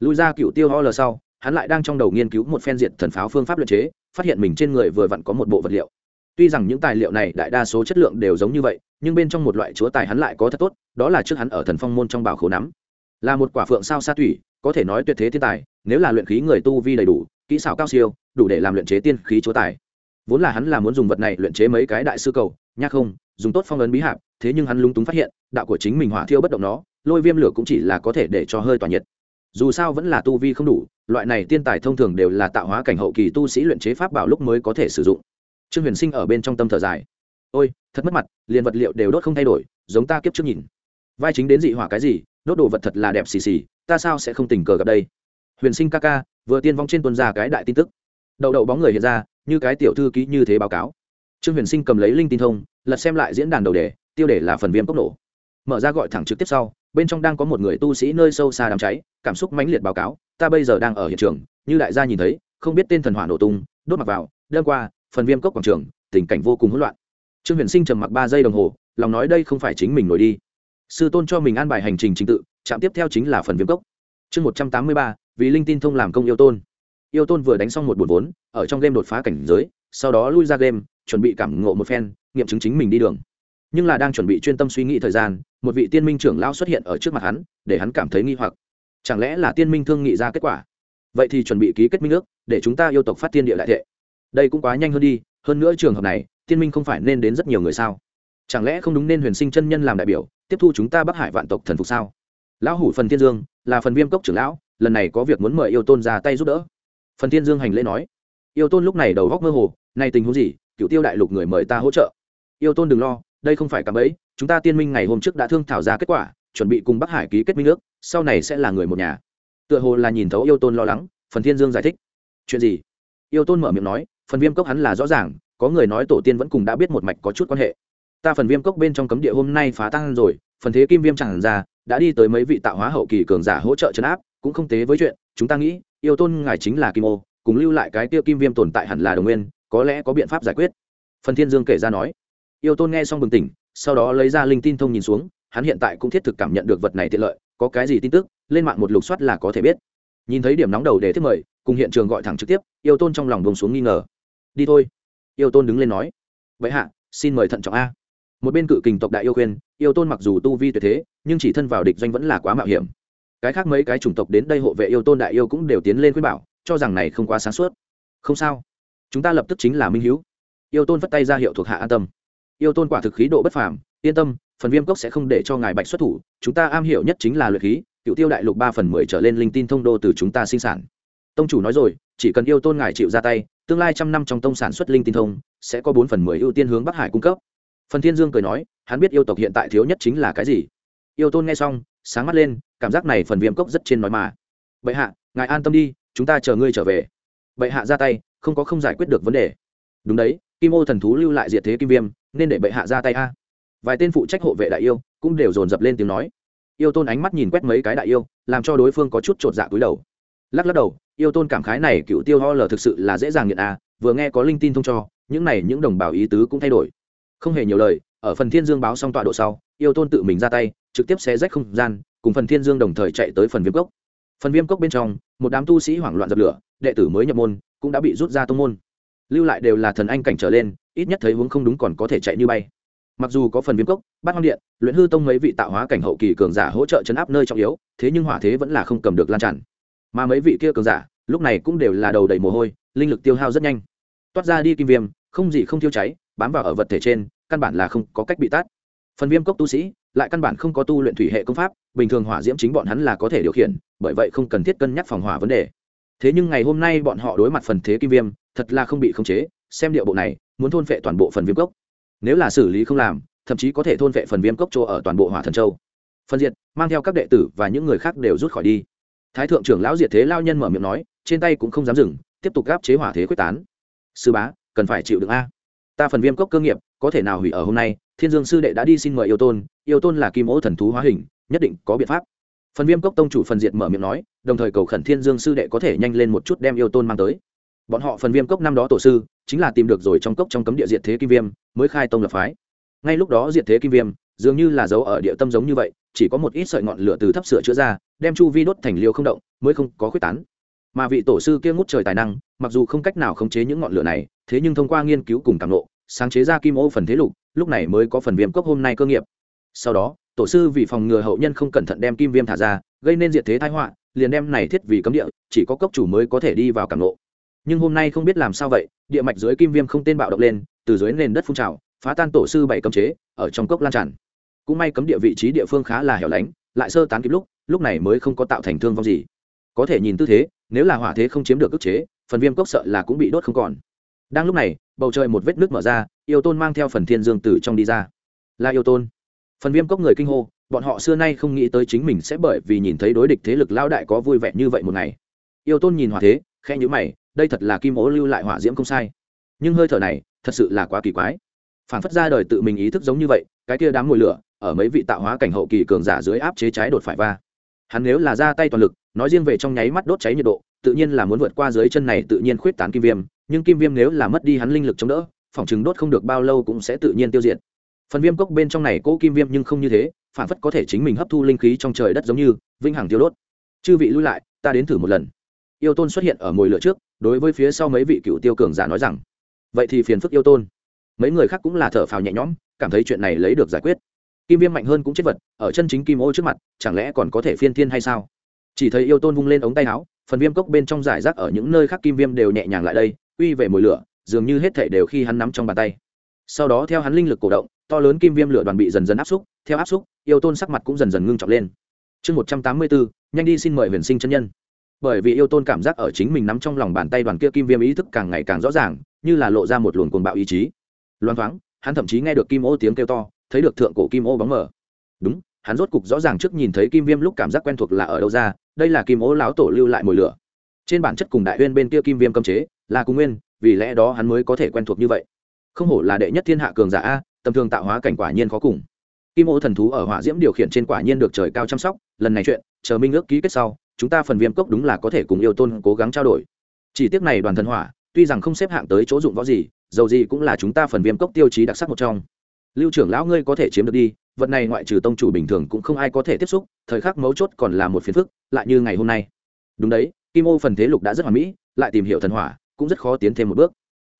Lui ra cựu tiêu ho lờ sau, hắn lại đang trong đầu nghiên cứu một phen diện thần pháo phương pháp luyện chế, phát hiện mình trên người vừa vặn có một bộ vật liệu. Tuy rằng những tài liệu này đại đa số chất lượng đều giống như vậy, nhưng bên trong một loại chúa tài hắn lại có thật tốt, đó là trước hắn ở thần phong môn trong bảo khố nắm. Là một quả phượng sao sa thủy có thể nói tuyệt thế thiên tài, nếu là luyện khí người tu vi đầy đủ, kỹ xảo cao siêu, đủ để làm luyện chế tiên khí chúa tài. Vốn là hắn là muốn dùng vật này luyện chế mấy cái đại sư cầu, nhắc không, dùng tốt phong ấn bí hạp, thế nhưng hắn lung túng phát hiện, đạo của chính mình hỏa thiêu bất động nó lôi viêm lửa cũng chỉ là có thể để cho hơi tỏa nhiệt. Dù sao vẫn là tu vi không đủ, loại này tiên tài thông thường đều là tạo hóa cảnh hậu kỳ tu sĩ luyện chế pháp bảo lúc mới có thể sử dụng. Trương huyền sinh ở bên trong tâm thở dài. Ôi, thật mất mặt, liền vật liệu đều đốt không thay đổi, giống ta kiếp trước nhìn. Vai chính đến dị hỏa cái gì, đốt đồ vật thật là đẹp xì xì, ta sao sẽ không tình cờ gặp đây? Huyền sinh ca ca, vừa tiên vong trên tuần ra cái đại tin tức. Đậu đậu bóng người hiện ra, như cái tiểu thư ký như thế báo cáo. Trương huyền sinh cầm lấy linh tin thông, lật xem lại diễn đàn đầu đề, tiêu đề là phần viêm cốc nổ. Mở ra gọi thẳng trực tiếp sau bên trong đang có một người tu sĩ nơi sâu xa đám cháy, cảm xúc mãnh liệt báo cáo, ta bây giờ đang ở hiện trường. Như đại gia nhìn thấy, không biết tên thần hỏa nổ tung, đốt mặc vào đơn qua, phần viêm cốc quảng trường, tình cảnh vô cùng hỗn loạn. Trương huyền sinh trầm mặc ba giây đồng hồ, lòng nói đây không phải chính mình nổi đi. Sư tôn cho mình an bài hành trình trình tự, trạm tiếp theo chính là phần viêm cốc. Chương một trăm tám mươi ba, vì linh tin thông làm công yêu tôn. Yêu tôn vừa đánh xong một bột vốn, ở trong game đột phá cảnh giới, sau đó lui ra game, chuẩn bị cảm ngộ một phen, nghiệm chứng chính mình đi đường. Nhưng là đang chuẩn bị chuyên tâm suy nghĩ thời gian một vị tiên minh trưởng lão xuất hiện ở trước mặt hắn, để hắn cảm thấy nghi hoặc. Chẳng lẽ là tiên minh thương nghị ra kết quả? Vậy thì chuẩn bị ký kết minh ước, để chúng ta yêu tộc phát tiên địa đại thệ. Đây cũng quá nhanh hơn đi, hơn nữa trường hợp này, tiên minh không phải nên đến rất nhiều người sao? Chẳng lẽ không đúng nên huyền sinh chân nhân làm đại biểu, tiếp thu chúng ta bắc hải vạn tộc thần phục sao? Lão hủ phần thiên dương, là phần viêm cốc trưởng lão, lần này có việc muốn mời yêu tôn ra tay giúp đỡ. Phần thiên dương hành lễ nói. Yêu tôn lúc này đầu góc mơ hồ, nay tình huống gì? Cựu tiêu đại lục người mời ta hỗ trợ. Yêu tôn đừng lo đây không phải cạm bẫy, chúng ta tiên minh ngày hôm trước đã thương thảo ra kết quả, chuẩn bị cùng bắc hải ký kết minh ước, sau này sẽ là người một nhà. Tựa hồ là nhìn thấu yêu tôn lo lắng, phần thiên dương giải thích. Chuyện gì? Yêu tôn mở miệng nói, phần viêm cốc hắn là rõ ràng, có người nói tổ tiên vẫn cùng đã biết một mạch có chút quan hệ. Ta phần viêm cốc bên trong cấm địa hôm nay phá tăng rồi, phần thế kim viêm chẳng ra, đã đi tới mấy vị tạo hóa hậu kỳ cường giả hỗ trợ chấn áp, cũng không tế với chuyện, chúng ta nghĩ, yêu tôn ngài chính là kim ô, cùng lưu lại cái tiêu kim viêm tồn tại hẳn là đồng nguyên, có lẽ có biện pháp giải quyết. Phần thiên dương kể ra nói yêu tôn nghe xong bừng tỉnh, sau đó lấy ra linh tin thông nhìn xuống, hắn hiện tại cũng thiết thực cảm nhận được vật này tiện lợi, có cái gì tin tức, lên mạng một lục soát là có thể biết. Nhìn thấy điểm nóng đầu để thiết mời, cùng hiện trường gọi thẳng trực tiếp, yêu tôn trong lòng vùng xuống nghi ngờ. Đi thôi. Yêu tôn đứng lên nói. Vậy hạ, xin mời thận trọng a. Một bên cự kình tộc đại yêu khuyên, yêu tôn mặc dù tu vi tuyệt thế, nhưng chỉ thân vào địch doanh vẫn là quá mạo hiểm. Cái khác mấy cái chủng tộc đến đây hộ vệ yêu tôn đại yêu cũng đều tiến lên khuyên bảo, cho rằng này không quá sáng suốt. Không sao. Chúng ta lập tức chính là minh hữu yêu tôn vất tay ra hiệu thuộc hạ an tâm yêu tôn quả thực khí độ bất phàm, yên tâm, phần viêm cốc sẽ không để cho ngài bạch xuất thủ, chúng ta am hiểu nhất chính là luyện khí, cựu tiêu đại lục ba phần mười trở lên linh tin thông đô từ chúng ta sinh sản. Tông chủ nói rồi, chỉ cần yêu tôn ngài chịu ra tay, tương lai trăm năm trong tông sản xuất linh tin thông, sẽ có bốn phần mười ưu tiên hướng bắc hải cung cấp. Phần thiên dương cười nói, hắn biết yêu tộc hiện tại thiếu nhất chính là cái gì. Yêu tôn nghe xong, sáng mắt lên, cảm giác này phần viêm cốc rất trên nói mà. Bệ hạ, ngài an tâm đi, chúng ta chờ ngươi trở về. Bệ hạ ra tay, không có không giải quyết được vấn đề. Đúng đấy, kim ô thần thú lưu lại diệt thế kim viêm nên để bệ hạ ra tay a. Vài tên phụ trách hộ vệ đại yêu cũng đều dồn dập lên tiếng nói. Yêu tôn ánh mắt nhìn quét mấy cái đại yêu, làm cho đối phương có chút chột dạ cúi đầu. Lắc lắc đầu, yêu tôn cảm khái này cựu tiêu ho lờ thực sự là dễ dàng nghiện a, vừa nghe có linh tin thông cho, những này những đồng bào ý tứ cũng thay đổi. Không hề nhiều lời, ở phần thiên dương báo xong tọa độ sau, yêu tôn tự mình ra tay, trực tiếp xé rách không gian, cùng phần thiên dương đồng thời chạy tới phần viêm cốc. Phần viêm cốc bên trong, một đám tu sĩ hoảng loạn dập lửa, đệ tử mới nhập môn cũng đã bị rút ra tông môn. Lưu lại đều là thần anh cảnh trở lên ít nhất thấy hướng không đúng còn có thể chạy như bay. Mặc dù có phần viêm cốc, bát hoang điện, luyện hư tông mấy vị tạo hóa cảnh hậu kỳ cường giả hỗ trợ chấn áp nơi trọng yếu, thế nhưng hỏa thế vẫn là không cầm được lan tràn. Mà mấy vị kia cường giả, lúc này cũng đều là đầu đầy mồ hôi, linh lực tiêu hao rất nhanh. Toát ra đi kim viêm, không gì không thiêu cháy, bám vào ở vật thể trên, căn bản là không có cách bị tát. Phần viêm cốc tu sĩ, lại căn bản không có tu luyện thủy hệ công pháp, bình thường hỏa diễm chính bọn hắn là có thể điều khiển, bởi vậy không cần thiết cân nhắc phòng hỏa vấn đề. Thế nhưng ngày hôm nay bọn họ đối mặt phần thế kim viêm, thật là không bị khống chế xem điệu bộ này, muốn thôn phệ toàn bộ phần viêm cốc. Nếu là xử lý không làm, thậm chí có thể thôn phệ phần viêm cốc chỗ ở toàn bộ hỏa thần châu. Phân diệt, mang theo các đệ tử và những người khác đều rút khỏi đi. Thái thượng trưởng lão diệt thế lao nhân mở miệng nói, trên tay cũng không dám dừng, tiếp tục gáp chế hỏa thế quyết tán. Sư bá, cần phải chịu đựng a. Ta phần viêm cốc cơ nghiệp, có thể nào hủy ở hôm nay? Thiên dương sư đệ đã đi xin mời yêu tôn yêu tôn là kim mẫu thần thú hóa hình, nhất định có biện pháp. Phần viêm cốc tông chủ phần diệt mở miệng nói, đồng thời cầu khẩn thiên dương sư đệ có thể nhanh lên một chút đem yêu tôn mang tới bọn họ phần viêm cốc năm đó tổ sư, chính là tìm được rồi trong cốc trong cấm địa diệt thế kim viêm, mới khai tông lập phái. Ngay lúc đó diệt thế kim viêm, dường như là dấu ở địa tâm giống như vậy, chỉ có một ít sợi ngọn lửa từ thấp sửa chữa ra, đem chu vi đốt thành liều không động, mới không có khuyết tán. Mà vị tổ sư kia ngút trời tài năng, mặc dù không cách nào khống chế những ngọn lửa này, thế nhưng thông qua nghiên cứu cùng tàng lộ sáng chế ra kim ô phần thế lục, lúc này mới có phần viêm cốc hôm nay cơ nghiệp. Sau đó, tổ sư vì phòng ngừa hậu nhân không cẩn thận đem kim viêm thả ra, gây nên diệt thế thái họa, liền đem này thiết vì cấm địa, chỉ có cốc chủ mới có thể đi vào càng lộ nhưng hôm nay không biết làm sao vậy, địa mạch dưới kim viêm không tên bạo động lên, từ dưới nền đất phun trào, phá tan tổ sư bảy cấm chế, ở trong cốc lan tràn. Cũng may cấm địa vị trí địa phương khá là hẻo lánh, lại sơ tán kịp lúc lúc này mới không có tạo thành thương vong gì. Có thể nhìn tư thế, nếu là hỏa thế không chiếm được ức chế, phần viêm cốc sợ là cũng bị đốt không còn. Đang lúc này, bầu trời một vết nước mở ra, yêu tôn mang theo phần thiên dương tử trong đi ra. Là yêu tôn. Phần viêm cốc người kinh hô, bọn họ xưa nay không nghĩ tới chính mình sẽ bởi vì nhìn thấy đối địch thế lực lao đại có vui vẻ như vậy một ngày. Yêu tôn nhìn hỏa thế khe nhữ mày đây thật là kim ố lưu lại hỏa diễm không sai. Nhưng hơi thở này, thật sự là quá kỳ quái. Phản phất ra đời tự mình ý thức giống như vậy, cái kia đám mồi lửa, ở mấy vị tạo hóa cảnh hậu kỳ cường giả dưới áp chế cháy đột phải va. Hắn nếu là ra tay toàn lực, nói riêng về trong nháy mắt đốt cháy nhiệt độ, tự nhiên là muốn vượt qua dưới chân này tự nhiên khuyết tán kim viêm. Nhưng kim viêm nếu là mất đi hắn linh lực chống đỡ, phòng chứng đốt không được bao lâu cũng sẽ tự nhiên tiêu diệt. Phần viêm cốc bên trong này cỗ kim viêm nhưng không như thế, phản phất có thể chính mình hấp thu linh khí trong trời đất giống như vinh hằng tiêu đốt. Chư vị lui lại, ta đến thử một lần yêu tôn xuất hiện ở mồi lửa trước, đối với phía sau mấy vị cựu tiêu cường giả nói rằng, vậy thì phiền phức yêu tôn. Mấy người khác cũng là thở phào nhẹ nhõm, cảm thấy chuyện này lấy được giải quyết. Kim viêm mạnh hơn cũng chết vật, ở chân chính kim ô trước mặt, chẳng lẽ còn có thể phiên thiên hay sao? Chỉ thấy yêu tôn vung lên ống tay áo, phần viêm cốc bên trong giải rác ở những nơi khác kim viêm đều nhẹ nhàng lại đây, uy về mồi lửa, dường như hết thể đều khi hắn nắm trong bàn tay. Sau đó theo hắn linh lực cổ động, to lớn kim viêm lửa đoàn bị dần dần áp xúc, theo áp xúc, yêu tôn sắc mặt cũng dần dần ngưng trọng lên. Chương một trăm tám mươi bốn, nhanh đi xin mời huyền sinh chân nhân bởi vì yêu tôn cảm giác ở chính mình nắm trong lòng bàn tay đoàn kia kim viêm ý thức càng ngày càng rõ ràng, như là lộ ra một luồng cuồng bạo ý chí. Loan thoáng, hắn thậm chí nghe được kim ô tiếng kêu to, thấy được thượng cổ kim ô bóng mờ. Đúng, hắn rốt cục rõ ràng trước nhìn thấy kim viêm lúc cảm giác quen thuộc là ở đâu ra, đây là kim ô lão tổ lưu lại mồi lửa. Trên bản chất cùng đại uyên bên kia kim viêm cấm chế, là cùng nguyên, vì lẽ đó hắn mới có thể quen thuộc như vậy. Không hổ là đệ nhất thiên hạ cường giả a, tầm thường tạo hóa cảnh quả nhiên khó cùng. Kim ô thần thú ở hỏa diễm điều khiển trên quả nhiên được trời cao chăm sóc, lần này chuyện, chờ minh ước ký kết sau chúng ta phần viêm cốc đúng là có thể cùng yêu tôn cố gắng trao đổi. Chỉ tiếc này đoàn thần hỏa, tuy rằng không xếp hạng tới chỗ dụng võ gì, dầu gì cũng là chúng ta phần viêm cốc tiêu chí đặc sắc một trong. Lưu trưởng lão ngươi có thể chiếm được đi, vật này ngoại trừ tông chủ bình thường cũng không ai có thể tiếp xúc, thời khắc mấu chốt còn là một phiền phức, lại như ngày hôm nay. Đúng đấy, kim ô phần thế lục đã rất hoàn mỹ, lại tìm hiểu thần hỏa, cũng rất khó tiến thêm một bước.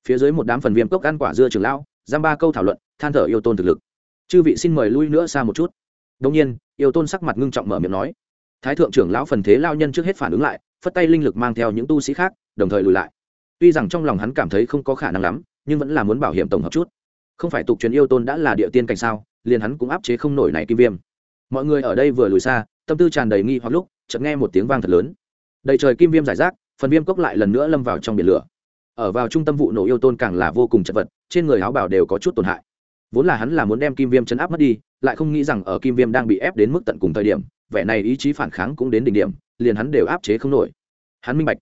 Phía dưới một đám phần viêm cốc ăn quả dưa trưởng lão, giam ba câu thảo luận, than thở yêu tôn thực lực. Chư vị xin mời lui nữa xa một chút. Đông nhiên, yêu tôn sắc mặt ngưng trọng mở miệng nói thái thượng trưởng lão phần thế lao nhân trước hết phản ứng lại, phất tay linh lực mang theo những tu sĩ khác, đồng thời lùi lại. Tuy rằng trong lòng hắn cảm thấy không có khả năng lắm, nhưng vẫn là muốn bảo hiểm tổng hợp chút. Không phải tục truyền yêu tôn đã là địa tiên cảnh sao, liền hắn cũng áp chế không nổi này kim viêm. Mọi người ở đây vừa lùi xa, tâm tư tràn đầy nghi hoặc lúc, chợt nghe một tiếng vang thật lớn. Đầy trời kim viêm giải rác, phần viêm cốc lại lần nữa lâm vào trong biển lửa. Ở vào trung tâm vụ nổ yêu tôn càng là vô cùng chật vật, trên người áo bảo đều có chút tổn hại. Vốn là hắn là muốn đem kim viêm chấn áp mất đi, lại không nghĩ rằng ở kim viêm đang bị ép đến mức tận cùng thời điểm vẻ này ý chí phản kháng cũng đến đỉnh điểm, liền hắn đều áp chế không nổi. Hắn minh bạch,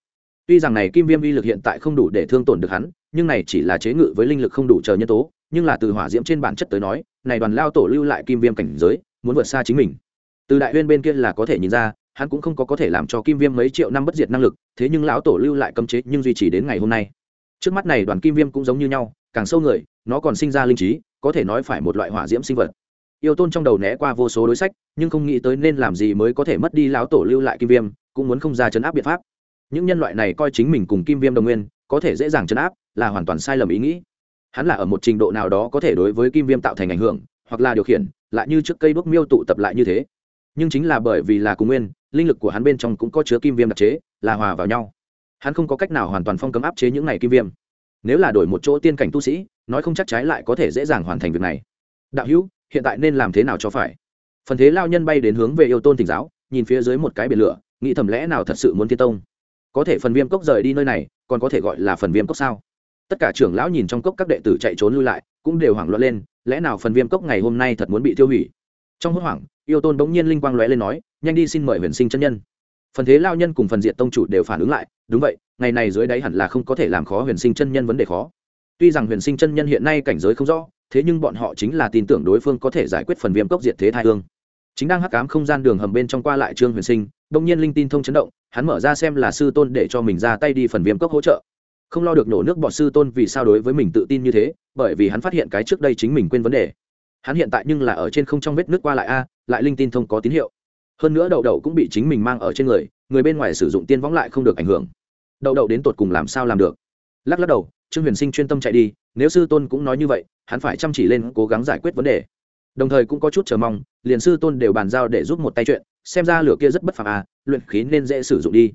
tuy rằng này kim viêm uy lực hiện tại không đủ để thương tổn được hắn, nhưng này chỉ là chế ngự với linh lực không đủ chờ nhân tố, nhưng là từ hỏa diễm trên bản chất tới nói, này đoàn lao tổ lưu lại kim viêm cảnh giới, muốn vượt xa chính mình. Từ đại huyên bên kia là có thể nhìn ra, hắn cũng không có có thể làm cho kim viêm mấy triệu năm bất diệt năng lực, thế nhưng lão tổ lưu lại cấm chế nhưng duy trì đến ngày hôm nay. Trước mắt này đoàn kim viêm cũng giống như nhau, càng sâu người, nó còn sinh ra linh trí, có thể nói phải một loại hỏa diễm sinh vật yêu tôn trong đầu né qua vô số đối sách, nhưng không nghĩ tới nên làm gì mới có thể mất đi lão tổ lưu lại kim viêm, cũng muốn không ra chấn áp biện pháp. Những nhân loại này coi chính mình cùng kim viêm đồng nguyên, có thể dễ dàng chấn áp, là hoàn toàn sai lầm ý nghĩ. Hắn là ở một trình độ nào đó có thể đối với kim viêm tạo thành ảnh hưởng, hoặc là điều khiển, lại như trước cây đuốc miêu tụ tập lại như thế. Nhưng chính là bởi vì là cùng nguyên, linh lực của hắn bên trong cũng có chứa kim viêm đặc chế, là hòa vào nhau. Hắn không có cách nào hoàn toàn phong cấm áp chế những này kim viêm. Nếu là đổi một chỗ tiên cảnh tu sĩ, nói không chắc trái lại có thể dễ dàng hoàn thành việc này. Đạo hữu hiện tại nên làm thế nào cho phải? Phần thế lao nhân bay đến hướng về yêu tôn thỉnh giáo, nhìn phía dưới một cái biển lửa, nghĩ thầm lẽ nào thật sự muốn thiên tông? Có thể phần viêm cốc rời đi nơi này, còn có thể gọi là phần viêm cốc sao? Tất cả trưởng lão nhìn trong cốc các đệ tử chạy trốn lui lại, cũng đều hoảng loạn lên, lẽ nào phần viêm cốc ngày hôm nay thật muốn bị tiêu hủy? Trong hốt hoảng, yêu tôn bỗng nhiên linh quang lóe lên nói, nhanh đi xin mời huyền sinh chân nhân. Phần thế lao nhân cùng phần diện tông chủ đều phản ứng lại, đúng vậy, ngày này dưới đáy hẳn là không có thể làm khó huyền sinh chân nhân vấn đề khó. Tuy rằng huyền sinh chân nhân hiện nay cảnh giới không rõ thế nhưng bọn họ chính là tin tưởng đối phương có thể giải quyết phần viêm cốc diệt thế thai hương. Chính đang hắc cám không gian đường hầm bên trong qua lại trương huyền sinh, đông nhiên linh tin thông chấn động, hắn mở ra xem là sư tôn để cho mình ra tay đi phần viêm cốc hỗ trợ. Không lo được nổ nước bọt sư tôn vì sao đối với mình tự tin như thế, bởi vì hắn phát hiện cái trước đây chính mình quên vấn đề. Hắn hiện tại nhưng là ở trên không trong vết nước qua lại a, lại linh tin thông có tín hiệu. Hơn nữa đậu đậu cũng bị chính mình mang ở trên người người bên ngoài sử dụng tiên võng lại không được ảnh hưởng. Đậu đậu đến tột cùng làm sao làm được? Lắc lắc đầu, trương huyền sinh chuyên tâm chạy đi nếu sư tôn cũng nói như vậy, hắn phải chăm chỉ lên cố gắng giải quyết vấn đề. Đồng thời cũng có chút chờ mong, liền sư tôn đều bàn giao để giúp một tay chuyện, xem ra lửa kia rất bất phàm à luyện khí nên dễ sử dụng đi.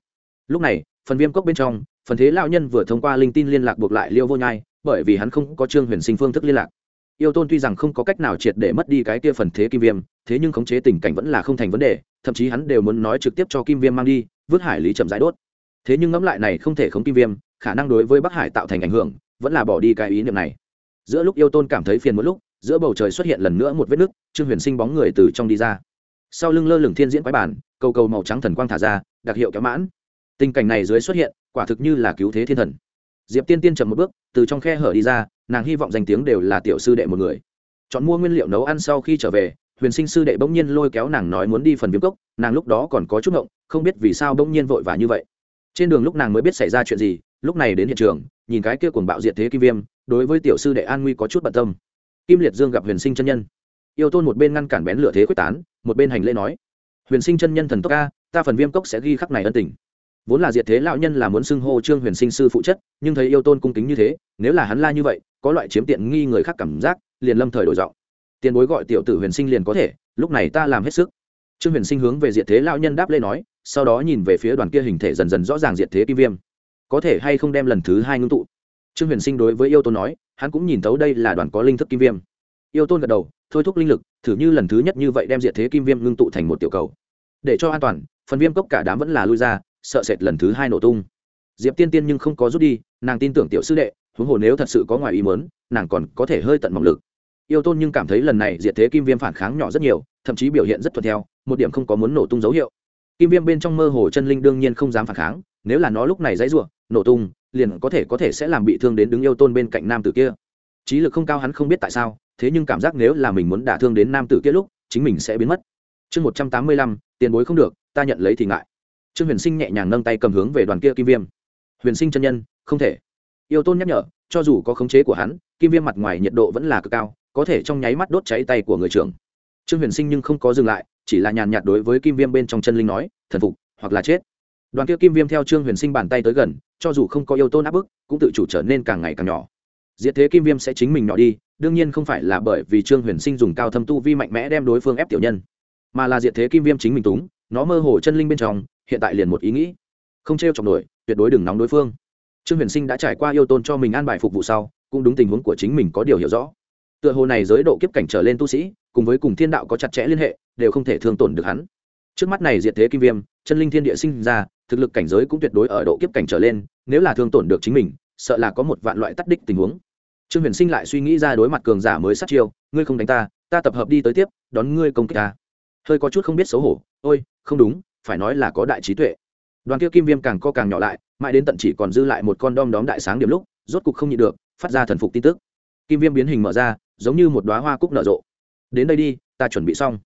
Lúc này, phần viêm cốc bên trong, phần thế lão nhân vừa thông qua linh tin liên lạc buộc lại liêu vô nhai, bởi vì hắn không có trương huyền sinh phương thức liên lạc. Yêu tôn tuy rằng không có cách nào triệt để mất đi cái kia phần thế kim viêm, thế nhưng khống chế tình cảnh vẫn là không thành vấn đề, thậm chí hắn đều muốn nói trực tiếp cho kim viêm mang đi, vứt hải lý chậm giải đốt. Thế nhưng ngẫm lại này không thể khống kim viêm, khả năng đối với bắc hải tạo thành ảnh hưởng vẫn là bỏ đi cái ý niệm này. Giữa lúc yêu tôn cảm thấy phiền một lúc, giữa bầu trời xuất hiện lần nữa một vết nứt, trương huyền sinh bóng người từ trong đi ra. Sau lưng lơ lửng thiên diễn quái bản, cầu cầu màu trắng thần quang thả ra, đặc hiệu kéo mãn. Tình cảnh này dưới xuất hiện, quả thực như là cứu thế thiên thần. Diệp tiên tiên chậm một bước, từ trong khe hở đi ra, nàng hy vọng danh tiếng đều là tiểu sư đệ một người. Chọn mua nguyên liệu nấu ăn sau khi trở về, huyền sinh sư đệ bỗng nhiên lôi kéo nàng nói muốn đi phần viêm cốc, nàng lúc đó còn có chút ngộng, không biết vì sao bỗng nhiên vội vã như vậy. Trên đường lúc nàng mới biết xảy ra chuyện gì lúc này đến hiện trường, nhìn cái kia cuồng bạo diệt thế kim viêm, đối với tiểu sư đệ an nguy có chút bận tâm. Kim liệt dương gặp huyền sinh chân nhân. Yêu tôn một bên ngăn cản bén lửa thế quyết tán, một bên hành lễ nói, huyền sinh chân nhân thần tốc ca ta phần viêm cốc sẽ ghi khắc này ân tình. Vốn là diệt thế lão nhân là muốn xưng hô trương huyền sinh sư phụ chất, nhưng thấy yêu tôn cung kính như thế, nếu là hắn la như vậy, có loại chiếm tiện nghi người khác cảm giác, liền lâm thời đổi giọng. Tiền bối gọi tiểu tử huyền sinh liền có thể, lúc này ta làm hết sức. Trương huyền sinh hướng về diệt thế lão nhân đáp lễ nói, sau đó nhìn về phía đoàn kia hình thể dần dần rõ ràng diệt thế kim viêm có thể hay không đem lần thứ hai ngưng tụ? Trương huyền sinh đối với yêu tôn nói, hắn cũng nhìn thấu đây là đoàn có linh thức kim viêm. Yêu tôn gật đầu, thôi thúc linh lực, thử như lần thứ nhất như vậy đem diệt thế kim viêm ngưng tụ thành một tiểu cầu. Để cho an toàn, phần viêm cốc cả đám vẫn là lui ra, sợ sệt lần thứ hai nổ tung. Diệp tiên tiên nhưng không có rút đi, nàng tin tưởng tiểu sư đệ, huống hồ nếu thật sự có ngoài ý mớn nàng còn có thể hơi tận mỏng lực. Yêu tôn nhưng cảm thấy lần này diệt thế kim viêm phản kháng nhỏ rất nhiều, thậm chí biểu hiện rất thuận theo, một điểm không có muốn nổ tung dấu hiệu. Kim viêm bên trong mơ hồ chân linh đương nhiên không dám phản kháng nếu là nó lúc này dãy ruộng nổ tung, liền có thể có thể sẽ làm bị thương đến đứng yêu tôn bên cạnh nam tử kia. Trí lực không cao hắn không biết tại sao, thế nhưng cảm giác nếu là mình muốn đả thương đến nam tử kia lúc, chính mình sẽ biến mất. Chương một trăm tám mươi lăm, tiền bối không được, ta nhận lấy thì ngại. Trương huyền sinh nhẹ nhàng nâng tay cầm hướng về đoàn kia kim viêm. Huyền sinh chân nhân, không thể. Yêu tôn nhắc nhở, cho dù có khống chế của hắn, kim viêm mặt ngoài nhiệt độ vẫn là cực cao, có thể trong nháy mắt đốt cháy tay của người trưởng. Trương huyền sinh nhưng không có dừng lại, chỉ là nhàn nhạt đối với kim viêm bên trong chân linh nói, thần phục hoặc là chết đoàn kia kim viêm theo trương huyền sinh bàn tay tới gần, cho dù không có yêu tôn áp bức, cũng tự chủ trở nên càng ngày càng nhỏ. Diệt thế kim viêm sẽ chính mình nhỏ đi, đương nhiên không phải là bởi vì trương huyền sinh dùng cao thâm tu vi mạnh mẽ đem đối phương ép tiểu nhân, mà là diệt thế kim viêm chính mình túng, nó mơ hồ chân linh bên trong, hiện tại liền một ý nghĩ. Không t r e o chọc nổi, tuyệt đối đừng nóng đối phương. Trương huyền sinh đã trải qua yêu tôn cho mình an bài phục vụ sau, cũng đúng tình huống của chính mình có điều hiểu rõ. Tựa hồ này giới độ kiếp cảnh trở lên tu sĩ, cùng với cùng thiên đạo có chặt chẽ liên hệ, đều không thể thương tổn được hắn trước mắt này diệt thế kim viêm, chân linh thiên địa sinh ra, thực lực cảnh giới cũng tuyệt đối ở độ kiếp cảnh trở lên, nếu là thương tổn được chính mình, sợ là có một vạn loại tắt đích tình huống. Trương huyền sinh lại suy nghĩ ra đối mặt cường giả mới sát chiêu, ngươi không đánh ta ta tập hợp đi tới tiếp, đón ngươi công kích ta. Hơi có chút không biết xấu hổ, ôi, không đúng, phải nói là có đại trí tuệ. Đoàn kia kim viêm càng co càng nhỏ lại, mãi đến tận chỉ còn dư lại một con đom đóm đại sáng điểm lúc, rốt cục không nhịn được, phát ra thần phục tin tức. Kim viêm biến hình mở ra, giống như một đoá hoa cúc nở rộ. Đến đây đi, ta chuẩn bị xong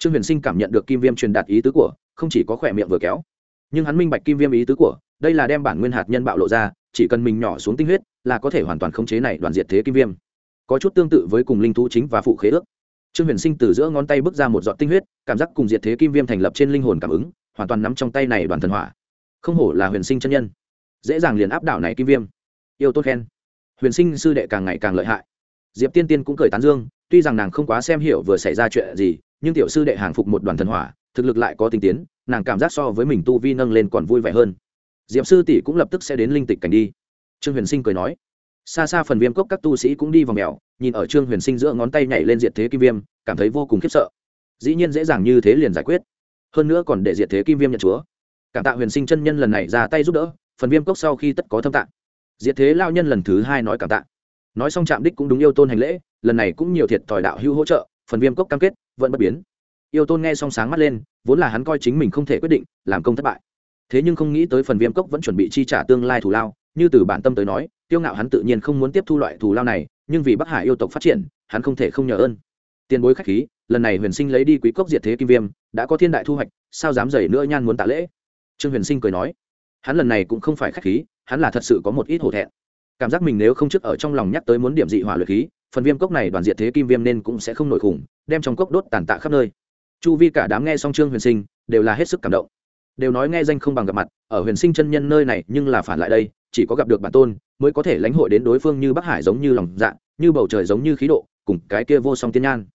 trương huyền sinh cảm nhận được kim viêm truyền đạt ý tứ của, không chỉ có khỏe miệng vừa kéo, nhưng hắn minh bạch kim viêm ý tứ của, đây là đem bản nguyên hạt nhân bạo lộ ra, chỉ cần mình nhỏ xuống tinh huyết, là có thể hoàn toàn khống chế này đoàn diệt thế kim viêm. Có chút tương tự với cùng linh thú chính và phụ khế ước. Trương huyền sinh từ giữa ngón tay bước ra một giọt tinh huyết, cảm giác cùng diệt thế kim viêm thành lập trên linh hồn cảm ứng, hoàn toàn nắm trong tay này đoàn thần hỏa. Không hổ là huyền sinh chân nhân. Dễ dàng liền áp đảo này kim viêm. Yêu tốt khen. Huyền sinh sư đệ càng ngày càng lợi hại. Diệp tiên tiên cũng cười tán dương, tuy rằng nàng không quá xem hiểu vừa xảy ra chuyện gì nhưng tiểu sư đệ hàng phục một đoàn thần hỏa, thực lực lại có tinh tiến, nàng cảm giác so với mình tu vi nâng lên còn vui vẻ hơn. Diệp sư tỷ cũng lập tức sẽ đến linh tịch cảnh đi. Trương huyền sinh cười nói. Xa xa phần viêm cốc các tu sĩ cũng đi vào mèo, nhìn ở trương huyền sinh giữa ngón tay nhảy lên diệt thế kim viêm, cảm thấy vô cùng khiếp sợ. Dĩ nhiên dễ dàng như thế liền giải quyết. Hơn nữa còn để diệt thế kim viêm nhận chúa. Cảm tạ huyền sinh chân nhân lần này ra tay giúp đỡ, phần viêm cốc sau khi tất có thâm tạng diệt thế lao nhân lần thứ hai nói cảm tạ. Nói xong trạm đích cũng đúng yêu tôn hành lễ, lần này cũng nhiều thiệt thòi đạo hưu hỗ trợ, phần viêm cốc cam kết vẫn bất biến. Yêu tôn nghe xong sáng mắt lên, vốn là hắn coi chính mình không thể quyết định, làm công thất bại. Thế nhưng không nghĩ tới phần viêm cốc vẫn chuẩn bị chi trả tương lai thù lao, như từ bản tâm tới nói, tiêu ngạo hắn tự nhiên không muốn tiếp thu loại thù lao này, nhưng vì bắc hải yêu tộc phát triển, hắn không thể không nhờ ơn. Tiền bối khách khí, lần này huyền sinh lấy đi quý cốc diệt thế kim viêm, đã có thiên đại thu hoạch, sao dám dày nữa nhan muốn tạ lễ? Trương huyền sinh cười nói, hắn lần này cũng không phải khách khí, hắn là thật sự có một ít hổ thẹn. Cảm giác mình nếu không trước ở trong lòng nhắc tới muốn điểm dị hỏa luyện khí phần viêm cốc này đoàn diệt thế kim viêm nên cũng sẽ không nổi khủng, đem trong cốc đốt tàn tạ khắp nơi. Chu vi cả đám nghe song trương huyền sinh, đều là hết sức cảm động. Đều nói nghe danh không bằng gặp mặt, ở huyền sinh chân nhân nơi này nhưng là phản lại đây, chỉ có gặp được bản tôn, mới có thể lãnh hội đến đối phương như bắc hải giống như lòng dạ như bầu trời giống như khí độ, cùng cái kia vô song tiên nhan.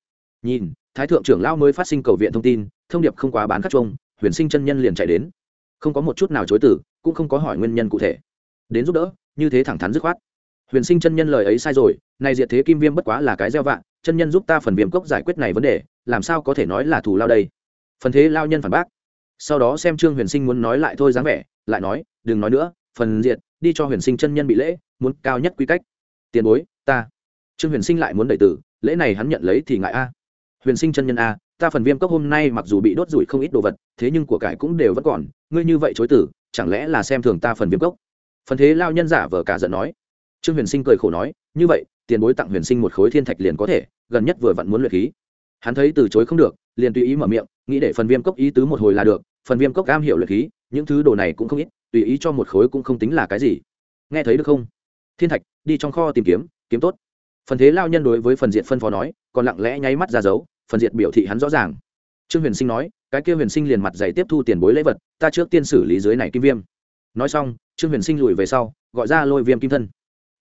Nhìn, thái thượng trưởng lão mới phát sinh cầu viện thông tin, thông điệp không quá bán khắc trông huyền sinh chân nhân liền chạy đến. Không có một chút nào chối từ, cũng không có hỏi nguyên nhân cụ thể. Đến giúp đỡ, như thế thẳng thắn dứt khoát huyền sinh chân nhân lời ấy sai rồi này diệt thế kim viêm bất quá là cái gieo vạn chân nhân giúp ta phần viêm cốc giải quyết này vấn đề, làm sao có thể nói là thù lao đây? Phần thế lao nhân phản bác. Sau đó xem trương huyền sinh muốn nói lại thôi dáng vẻ, lại nói, đừng nói nữa, phần diệt, đi cho huyền sinh chân nhân bị lễ, muốn cao nhất quy cách. Tiền bối, ta. Trương huyền sinh lại muốn đẩy tử, lễ này hắn nhận lấy thì ngại a. Huyền sinh chân nhân a, ta phần viêm cốc hôm nay mặc dù bị đốt rủi không ít đồ vật, thế nhưng của cải cũng đều vẫn còn, ngươi như vậy chối tử, chẳng lẽ là xem thường ta phần viêm cốc? Phần thế lao nhân giả vờ cả giận nói trương huyền sinh cười khổ nói, như vậy, tiền bối tặng huyền sinh một khối thiên thạch liền có thể, gần nhất vừa vặn muốn luyện khí. Hắn thấy từ chối không được, liền tùy ý mở miệng, nghĩ để phần viêm cốc ý tứ một hồi là được, phần viêm cốc cam hiểu luyện khí, những thứ đồ này cũng không ít, tùy ý cho một khối cũng không tính là cái gì. Nghe thấy được không? Thiên thạch, đi trong kho tìm kiếm kiếm tốt. Phần thế lao nhân đối với phần diện phân phó nói, còn lặng lẽ nháy mắt ra dấu, phần diện biểu thị hắn rõ ràng. Trương huyền sinh nói, cái kia huyền sinh liền mặt giày tiếp thu tiền bối lễ vật, ta trước tiên xử lý dưới này kim viêm. Nói xong, trương huyền sinh lùi về sau, gọi ra lôi viêm kim thân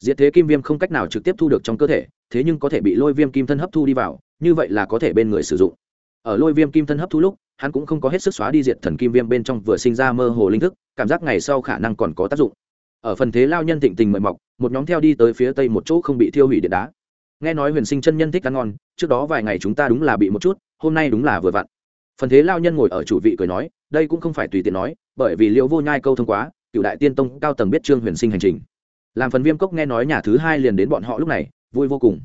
diệt thế kim viêm không cách nào trực tiếp thu được trong cơ thể, thế nhưng có thể bị lôi viêm kim thân hấp thu đi vào, như vậy là có thể bên người sử dụng. Ở lôi viêm kim thân hấp thu lúc, hắn cũng không có hết sức xóa đi diệt thần kim viêm bên trong vừa sinh ra mơ hồ linh thức, cảm giác ngày sau khả năng còn có tác dụng. Ở phần thế lao nhân thịnh tình mời mọc, một nhóm theo đi tới phía tây một chỗ không bị thiêu hủy điện đá. Nghe nói huyền sinh chân nhân thích ăn ngon, trước đó vài ngày chúng ta đúng là bị một chút, hôm nay đúng là vừa vặn. Phần thế lao nhân ngồi ở chủ vị cười nói, đây cũng không phải tùy tiện nói, bởi vì liệu vô nhai câu thông quá, cựu đại tiên tông cao tầng biết trương huyền sinh hành trình làm phần viêm cốc nghe nói nhà thứ hai liền đến bọn họ lúc này, vui vô cùng.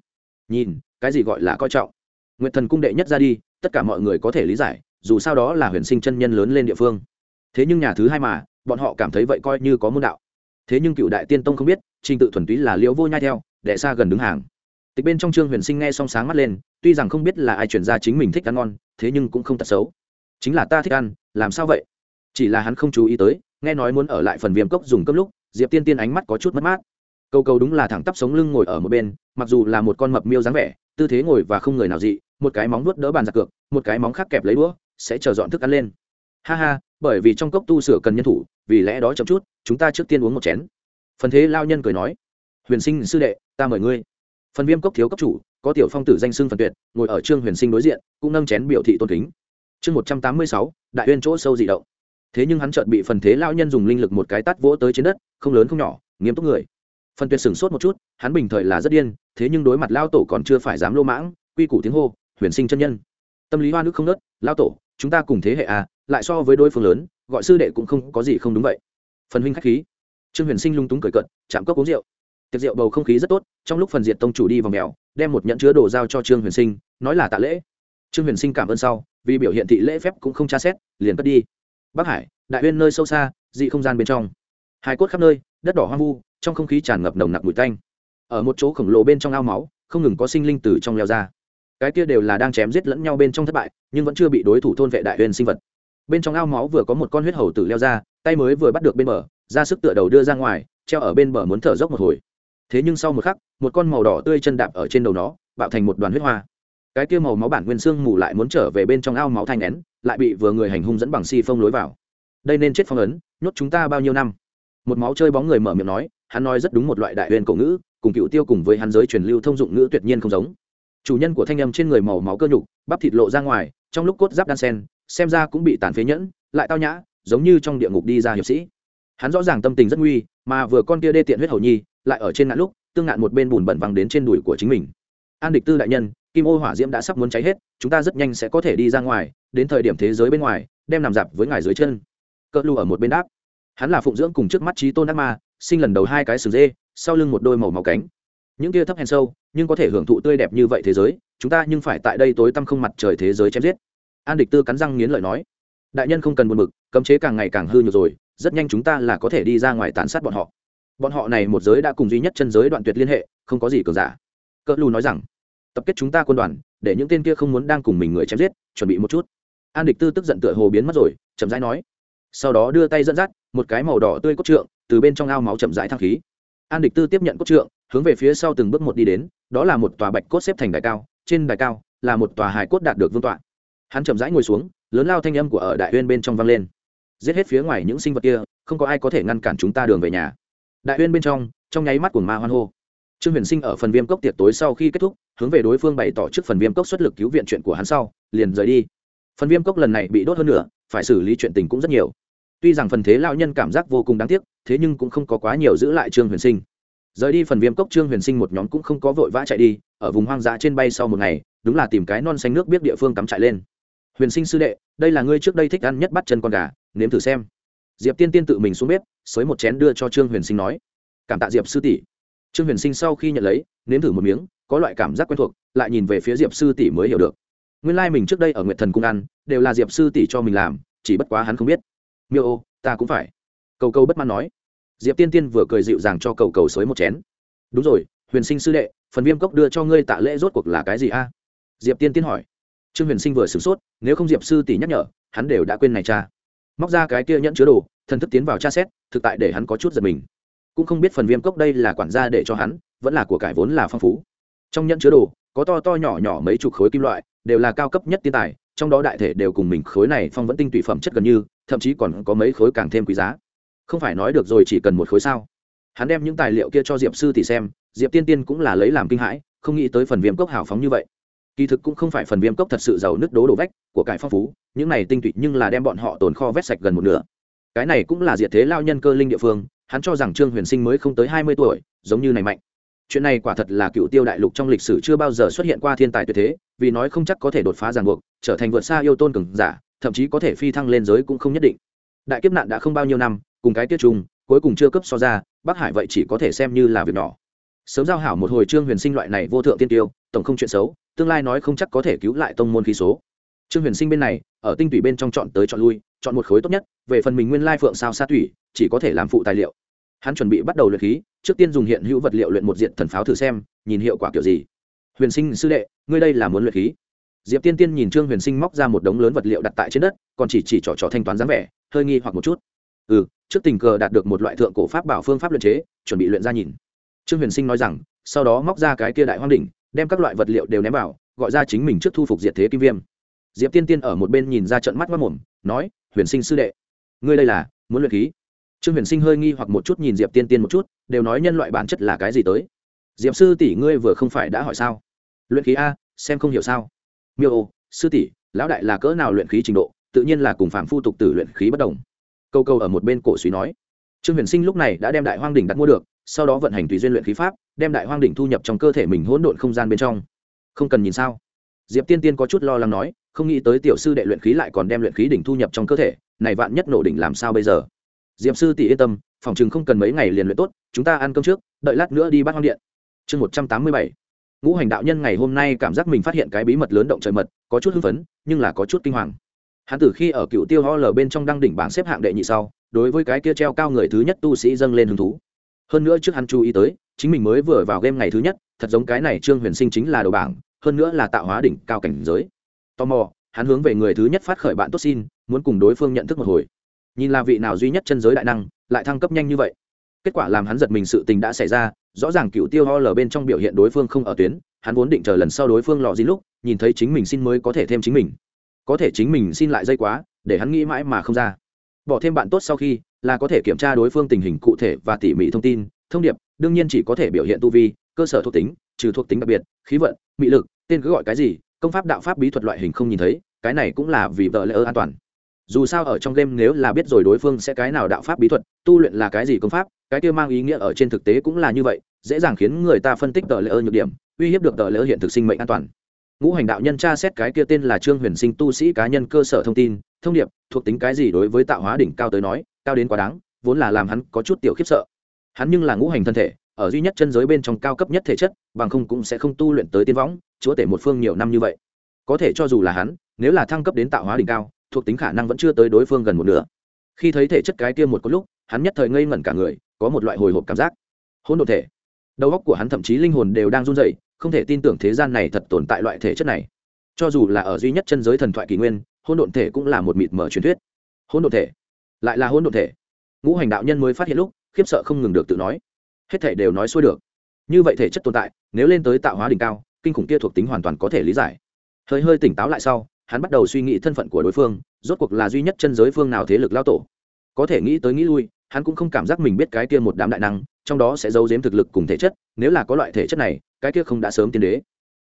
Nhìn, cái gì gọi là coi trọng? Nguyện thần cung đệ nhất ra đi, tất cả mọi người có thể lý giải, dù sao đó là huyền sinh chân nhân lớn lên địa phương. Thế nhưng nhà thứ hai mà, bọn họ cảm thấy vậy coi như có môn đạo. Thế nhưng cựu đại tiên tông không biết, trình tự thuần túy là liễu vô nhai theo, đệ xa gần đứng hàng. Tịch bên trong trương huyền sinh nghe song sáng mắt lên, tuy rằng không biết là ai chuyển ra chính mình thích ăn ngon, thế nhưng cũng không tật xấu. Chính là ta thích ăn, làm sao vậy? Chỉ là hắn không chú ý tới, nghe nói muốn ở lại phần viêm cốc dùng cấp lúc diệp tiên tiên ánh mắt có chút mất mát. Câu câu đúng là thẳng tắp sống lưng ngồi ở một bên, mặc dù là một con mập miêu dáng vẻ, tư thế ngồi và không người nào dị, một cái móng nuốt đỡ bàn giặc cược, một cái móng khác kẹp lấy đũa, sẽ chờ dọn thức ăn lên. Ha ha, bởi vì trong cốc tu sửa cần nhân thủ, vì lẽ đó chậm chút, chúng ta trước tiên uống một chén. Phần thế lao nhân cười nói, huyền sinh sư đệ, ta mời ngươi. Phần viêm cốc thiếu cấp chủ, có tiểu phong tử danh xưng phần tuyệt, ngồi ở trương huyền sinh đối diện, cũng nâng chén biểu thị tôn kính. Chương một trăm tám mươi sáu, đại uyên chỗ sâu dị động thế nhưng hắn chợt bị phần thế lao nhân dùng linh lực một cái tát vỗ tới trên đất, không lớn không nhỏ, nghiêm túc người. Phần tuyệt sửng sốt một chút, hắn bình thời là rất điên, thế nhưng đối mặt lao tổ còn chưa phải dám lô mãng, quy củ tiếng hô, huyền sinh chân nhân. Tâm lý hoa nước không nớt lao tổ, chúng ta cùng thế hệ à lại so với đối phương lớn, gọi sư đệ cũng không có gì không đúng vậy. Phần huynh khách khí. Trương huyền sinh lung túng cười cận chạm cốc uống rượu. Tiệc rượu bầu không khí rất tốt, trong lúc phần diệt tông chủ đi vào mèo, đem một nhẫn chứa đồ giao cho trương huyền sinh, nói là tạ lễ. Trương huyền sinh cảm ơn sau, vì biểu hiện thị lễ phép cũng không tra xét, liền cất đi bắc hải, đại uyên nơi sâu xa, dị không gian bên trong. Hải cốt khắp nơi, đất đỏ hoang vu, trong không khí tràn ngập nồng nặc mùi tanh. Ở một chỗ khổng lồ bên trong ao máu, không ngừng có sinh linh từ trong leo ra. Cái kia đều là đang chém giết lẫn nhau bên trong thất bại, nhưng vẫn chưa bị đối thủ thôn vệ đại uyên sinh vật. Bên trong ao máu vừa có một con huyết hầu tử leo ra, tay mới vừa bắt được bên bờ, ra sức tựa đầu đưa ra ngoài, treo ở bên bờ muốn thở dốc một hồi. Thế nhưng sau một khắc, một con màu đỏ tươi chân đạp ở trên đầu nó, bạo thành một đoàn huyết hoa cái kia màu máu bản nguyên xương mù lại muốn trở về bên trong ao máu thanh nén lại bị vừa người hành hung dẫn bằng si phong lối vào. Đây nên chết phong ấn, nhốt chúng ta bao nhiêu năm? Một máu chơi bóng người mở miệng nói, hắn nói rất đúng một loại đại huyền cổ ngữ, cùng cựu tiêu cùng với hắn giới truyền lưu thông dụng ngữ tuyệt nhiên không giống. Chủ nhân của thanh âm trên người màu máu cơ nhục, bắp thịt lộ ra ngoài, trong lúc cốt giáp đan sen, xem ra cũng bị tàn phế nhẫn, lại tao nhã, giống như trong địa ngục đi ra hiệp sĩ. Hắn rõ ràng tâm tình rất nguy, mà vừa con kia đê tiện huyết hầu nhi, lại ở trên ngạn lúc, tương ngạn một bên bùn bẩn văng đến trên đùi của chính mình. An địch tư đại nhân kim ô hỏa diễm đã sắp muốn cháy hết, chúng ta rất nhanh sẽ có thể đi ra ngoài, đến thời điểm thế giới bên ngoài, đem nằm dạp với ngài dưới chân. Cỡ lù ở một bên đáp. Hắn là phụng dưỡng cùng trước mắt trí tôn ác ma, sinh lần đầu hai cái sừng dê, sau lưng một đôi màu màu cánh. Những kia thấp hèn sâu, nhưng có thể hưởng thụ tươi đẹp như vậy thế giới, chúng ta nhưng phải tại đây tối tăm không mặt trời thế giới chém giết. An địch tư cắn răng nghiến lợi nói. Đại nhân không cần buồn mực cấm chế càng ngày càng hư nhiều rồi, rất nhanh chúng ta là có thể đi ra ngoài tàn sát bọn họ. Bọn họ này một giới đã cùng duy nhất chân giới đoạn tuyệt liên hệ, không có gì cờ giả. Cỡ lù nói rằng tập kết chúng ta quân đoàn, để những tên kia không muốn đang cùng mình người chém giết, chuẩn bị một chút. An địch tư tức giận tựa hồ biến mất rồi, chậm rãi nói. Sau đó đưa tay dẫn dắt, một cái màu đỏ tươi cốt trượng, từ bên trong ao máu chậm rãi thăng khí. An địch tư tiếp nhận cốt trượng, hướng về phía sau từng bước một đi đến, đó là một tòa bạch cốt xếp thành đài cao, trên đài cao là một tòa hải cốt đạt được vương tọa. Hắn chậm rãi ngồi xuống, lớn lao thanh âm của ở đại uyên bên trong vang lên. Giết hết phía ngoài những sinh vật kia, không có ai có thể ngăn cản chúng ta đường về nhà. Đại uyên bên trong trong nháy mắt của ma hoan hô trương huyền sinh ở phần viêm cốc tiệc tối sau khi kết thúc, hướng về đối phương bày tỏ trước phần viêm cốc xuất lực cứu viện chuyện của hắn sau, liền rời đi. Phần viêm cốc lần này bị đốt hơn nữa phải xử lý chuyện tình cũng rất nhiều. Tuy rằng phần thế lao nhân cảm giác vô cùng đáng tiếc, thế nhưng cũng không có quá nhiều giữ lại trương huyền sinh. Rời đi phần viêm cốc, trương huyền sinh một nhóm cũng không có vội vã chạy đi, ở vùng hoang dã trên bay sau một ngày, đúng là tìm cái non xanh nước biết địa phương cắm trại lên. Huyền sinh sư đệ, đây là ngươi trước đây thích ăn nhất bắt chân con gà, nếm thử xem. Diệp tiên tiên tự mình xuống bếp, xới một chén đưa cho trương huyền sinh nói. Cảm tạ diệp sư tỷ trương huyền sinh sau khi nhận lấy, nếm thử một miếng, có loại cảm giác quen thuộc, lại nhìn về phía diệp sư tỷ mới hiểu được. Nguyên lai、like、mình trước đây ở nguyệt thần cung ăn, đều là diệp sư tỷ cho mình làm, chỉ bất quá hắn không biết. Miêu ô, ta cũng phải. Cầu cầu bất mãn nói. Diệp tiên tiên vừa cười dịu dàng cho cầu cầu xới một chén. Đúng rồi, huyền sinh sư đệ, phần viêm cốc đưa cho ngươi tạ lễ rốt cuộc là cái gì a? Diệp tiên tiên hỏi. Trương huyền sinh vừa sửng sốt, nếu không diệp sư tỷ nhắc nhở, hắn đều đã quên này cha. Móc ra cái kia nhẫn chứa đồ, thần thức tiến vào tra xét, thực tại để hắn có chút giật mình cũng không biết phần viêm cốc đây là quản gia để cho hắn, vẫn là của cải vốn là phong phú. Trong nhẫn chứa đồ, có to to nhỏ nhỏ mấy chục khối kim loại, đều là cao cấp nhất tiên tài, trong đó đại thể đều cùng mình khối này phong vẫn tinh tùy phẩm chất gần như, thậm chí còn có mấy khối càng thêm quý giá. Không phải nói được rồi chỉ cần một khối sao? Hắn đem những tài liệu kia cho diệp sư tỷ xem, diệp tiên tiên cũng là lấy làm kinh hãi, không nghĩ tới phần viêm cốc hào phóng như vậy. Kỳ thực cũng không phải phần viêm cốc thật sự giàu nứt đố đổ vách của cải phong phú, những này tinh tụy nhưng là đem bọn họ tồn kho vét sạch gần một nửa. Cái này cũng là diệt thế lao nhân cơ linh địa phương hắn cho rằng trương huyền sinh mới không tới hai mươi tuổi, giống như này mạnh. Chuyện này quả thật là cựu tiêu đại lục trong lịch sử chưa bao giờ xuất hiện qua thiên tài tuyệt thế, vì nói không chắc có thể đột phá ràng buộc, trở thành vượt xa yêu tôn cường giả, thậm chí có thể phi thăng lên giới cũng không nhất định. Đại kiếp nạn đã không bao nhiêu năm, cùng cái tiết chung, cuối cùng chưa cấp so ra, bắc hải vậy chỉ có thể xem như là việc nhỏ. Sớm giao hảo một hồi trương huyền sinh loại này vô thượng tiên tiêu, tổng không chuyện xấu, tương lai nói không chắc có thể cứu lại tông môn khí số. Trương huyền sinh bên này, ở tinh tủy bên trong chọn tới chọn lui, chọn một khối tốt nhất về phần mình nguyên lai phượng sao sa thủy chỉ có thể làm phụ tài liệu. Hắn chuẩn bị bắt đầu luyện khí, trước tiên dùng hiện hữu vật liệu luyện một diện thần pháo thử xem, nhìn hiệu quả kiểu gì. Huyền sinh sư đệ, ngươi đây là muốn luyện khí? Diệp tiên tiên nhìn trương huyền sinh móc ra một đống lớn vật liệu đặt tại trên đất, còn chỉ chỉ trỏ trỏ thanh toán dáng vẻ, hơi nghi hoặc một chút. Ừ trước tình cờ đạt được một loại thượng cổ pháp bảo phương pháp luyện chế, chuẩn bị luyện ra nhìn. Trương huyền sinh nói rằng, sau đó móc ra cái kia đại hoang đỉnh, đem các loại vật liệu đều ném vào, gọi ra chính mình trước thu phục diệt thế kim viêm. Diệp tiên tiên ở một bên nhìn ra trận mắt mất mồm, nói, huyền sinh sư đệ ngươi đây là, muốn luyện khí? Trương huyền sinh hơi nghi hoặc một chút nhìn diệp tiên tiên một chút, đều nói nhân loại bản chất là cái gì tới? Diệp sư tỷ ngươi vừa không phải đã hỏi sao? Luyện khí a, xem không hiểu sao? Miêu ô, sư tỷ, lão đại là cỡ nào luyện khí trình độ, tự nhiên là cùng phạm phu tục tử luyện khí bất đồng. Câu câu ở một bên cổ suý nói. Trương huyền sinh lúc này đã đem đại hoang đỉnh đặt mua được, sau đó vận hành tùy duyên luyện khí pháp, đem đại hoang đỉnh thu nhập trong cơ thể mình hỗn độn không gian bên trong. Không cần nhìn sao? Diệp tiên tiên có chút lo lắng nói, không nghĩ tới tiểu sư đệ luyện khí lại còn đem luyện khí đỉnh thu nhập trong cơ thể, này vạn nhất nổ đỉnh làm sao bây giờ? Diệp sư tỷ yên tâm, phòng chừng không cần mấy ngày liền luyện tốt, chúng ta ăn cơm trước, đợi lát nữa đi bắt hoang điện. Chương một trăm tám mươi bảy. Ngũ hành đạo nhân ngày hôm nay cảm giác mình phát hiện cái bí mật lớn động trời mật, có chút hưng phấn, nhưng là có chút kinh hoàng. Hắn từ khi ở cựu tiêu ho lờ bên trong đăng đỉnh bảng xếp hạng đệ nhị sau, đối với cái kia treo cao người thứ nhất tu sĩ dâng lên hứng thú. Hơn nữa trước hắn chú ý tới, chính mình mới vừa vào game ngày thứ nhất, thật giống cái này trương huyền sinh chính là đầu bảng hơn nữa là tạo hóa đỉnh cao cảnh giới. Tò mò, hắn hướng về người thứ nhất phát khởi bạn tốt xin, muốn cùng đối phương nhận thức một hồi. Nhìn là vị nào duy nhất chân giới đại năng, lại thăng cấp nhanh như vậy. Kết quả làm hắn giật mình sự tình đã xảy ra, rõ ràng cựu tiêu ho lờ bên trong biểu hiện đối phương không ở tuyến, hắn vốn định chờ lần sau đối phương lò gì lúc, nhìn thấy chính mình xin mới có thể thêm chính mình. Có thể chính mình xin lại dây quá, để hắn nghĩ mãi mà không ra. Bỏ thêm bạn tốt sau khi, là có thể kiểm tra đối phương tình hình cụ thể và tỉ mỉ thông tin, thông điệp, đương nhiên chỉ có thể biểu hiện tu vi, cơ sở thuộc tính, trừ thuộc tính đặc biệt, khí vận mị lực, tên cứ gọi cái gì, công pháp đạo pháp bí thuật loại hình không nhìn thấy, cái này cũng là vì vợ lẽ ơ an toàn. Dù sao ở trong game nếu là biết rồi đối phương sẽ cái nào đạo pháp bí thuật, tu luyện là cái gì công pháp, cái kia mang ý nghĩa ở trên thực tế cũng là như vậy, dễ dàng khiến người ta phân tích tờ lễ ơ nhược điểm, uy hiếp được tờ lễ ơ hiện thực sinh mệnh an toàn. Ngũ hành đạo nhân tra xét cái kia tên là trương huyền sinh tu sĩ cá nhân cơ sở thông tin, thông điệp, thuộc tính cái gì đối với tạo hóa đỉnh cao tới nói, cao đến quá đáng, vốn là làm hắn có chút tiểu khiếp sợ. Hắn nhưng là ngũ hành thân thể ở duy nhất chân giới bên trong cao cấp nhất thể chất, bằng không cũng sẽ không tu luyện tới tiên võng, chúa tể một phương nhiều năm như vậy. Có thể cho dù là hắn, nếu là thăng cấp đến tạo hóa đỉnh cao, thuộc tính khả năng vẫn chưa tới đối phương gần một nửa. Khi thấy thể chất cái kia một có lúc, hắn nhất thời ngây ngẩn cả người, có một loại hồi hộp cảm giác. Hỗn độ thể. Đầu óc của hắn thậm chí linh hồn đều đang run rẩy, không thể tin tưởng thế gian này thật tồn tại loại thể chất này. Cho dù là ở duy nhất chân giới thần thoại kỷ nguyên, hỗn độn thể cũng là một mịt mở truyền thuyết. Hôn đ ộ thể. Lại là hỗn độn thể. Ngũ hành đạo nhân mới phát hiện lúc, khiếp sợ không ngừng được tự nói hết thể đều nói xuôi được. Như vậy thể chất tồn tại, nếu lên tới tạo hóa đỉnh cao, kinh khủng kia thuộc tính hoàn toàn có thể lý giải. Hơi hơi tỉnh táo lại sau, hắn bắt đầu suy nghĩ thân phận của đối phương, rốt cuộc là duy nhất chân giới phương nào thế lực lao tổ. Có thể nghĩ tới nghĩ lui, hắn cũng không cảm giác mình biết cái kia một đám đại năng, trong đó sẽ giấu giếm thực lực cùng thể chất, nếu là có loại thể chất này, cái kia không đã sớm tiến đế.